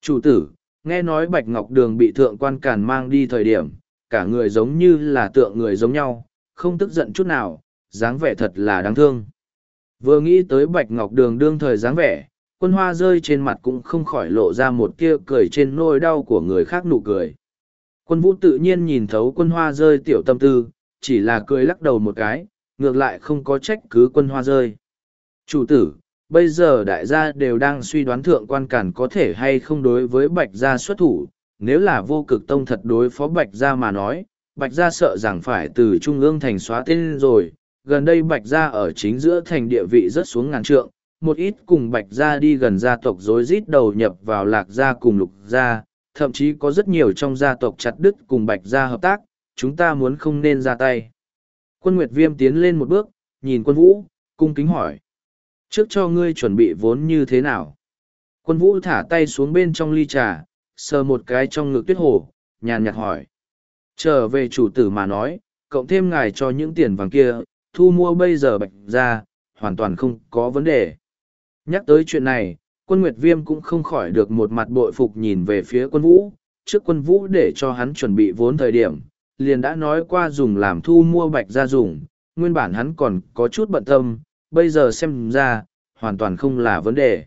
Chủ tử, nghe nói Bạch Ngọc Đường bị thượng quan càn mang đi thời điểm, cả người giống như là tượng người giống nhau, không tức giận chút nào, dáng vẻ thật là đáng thương. Vừa nghĩ tới Bạch Ngọc Đường đương thời dáng vẻ, quân hoa rơi trên mặt cũng không khỏi lộ ra một tia cười trên nôi đau của người khác nụ cười. Quân vũ tự nhiên nhìn thấu quân hoa rơi tiểu tâm tư, chỉ là cười lắc đầu một cái, ngược lại không có trách cứ quân hoa rơi. Chủ tử, bây giờ đại gia đều đang suy đoán thượng quan cản có thể hay không đối với bạch gia xuất thủ, nếu là vô cực tông thật đối phó bạch gia mà nói, bạch gia sợ rằng phải từ trung ương thành xóa tên rồi, gần đây bạch gia ở chính giữa thành địa vị rất xuống ngàn trượng, một ít cùng bạch gia đi gần gia tộc rối rít đầu nhập vào lạc gia cùng lục gia, thậm chí có rất nhiều trong gia tộc chặt đứt cùng bạch gia hợp tác, chúng ta muốn không nên ra tay. Quân Nguyệt Viêm tiến lên một bước, nhìn quân vũ, cung kính hỏi. Trước cho ngươi chuẩn bị vốn như thế nào? Quân vũ thả tay xuống bên trong ly trà, sờ một cái trong ngực tuyết hồ, nhàn nhạt hỏi. Trở về chủ tử mà nói, cộng thêm ngài cho những tiền vàng kia, thu mua bây giờ bạch ra, hoàn toàn không có vấn đề. Nhắc tới chuyện này, quân Nguyệt Viêm cũng không khỏi được một mặt bội phục nhìn về phía quân vũ, trước quân vũ để cho hắn chuẩn bị vốn thời điểm, liền đã nói qua dùng làm thu mua bạch ra dùng, nguyên bản hắn còn có chút bận tâm, bây giờ xem ra, hoàn toàn không là vấn đề.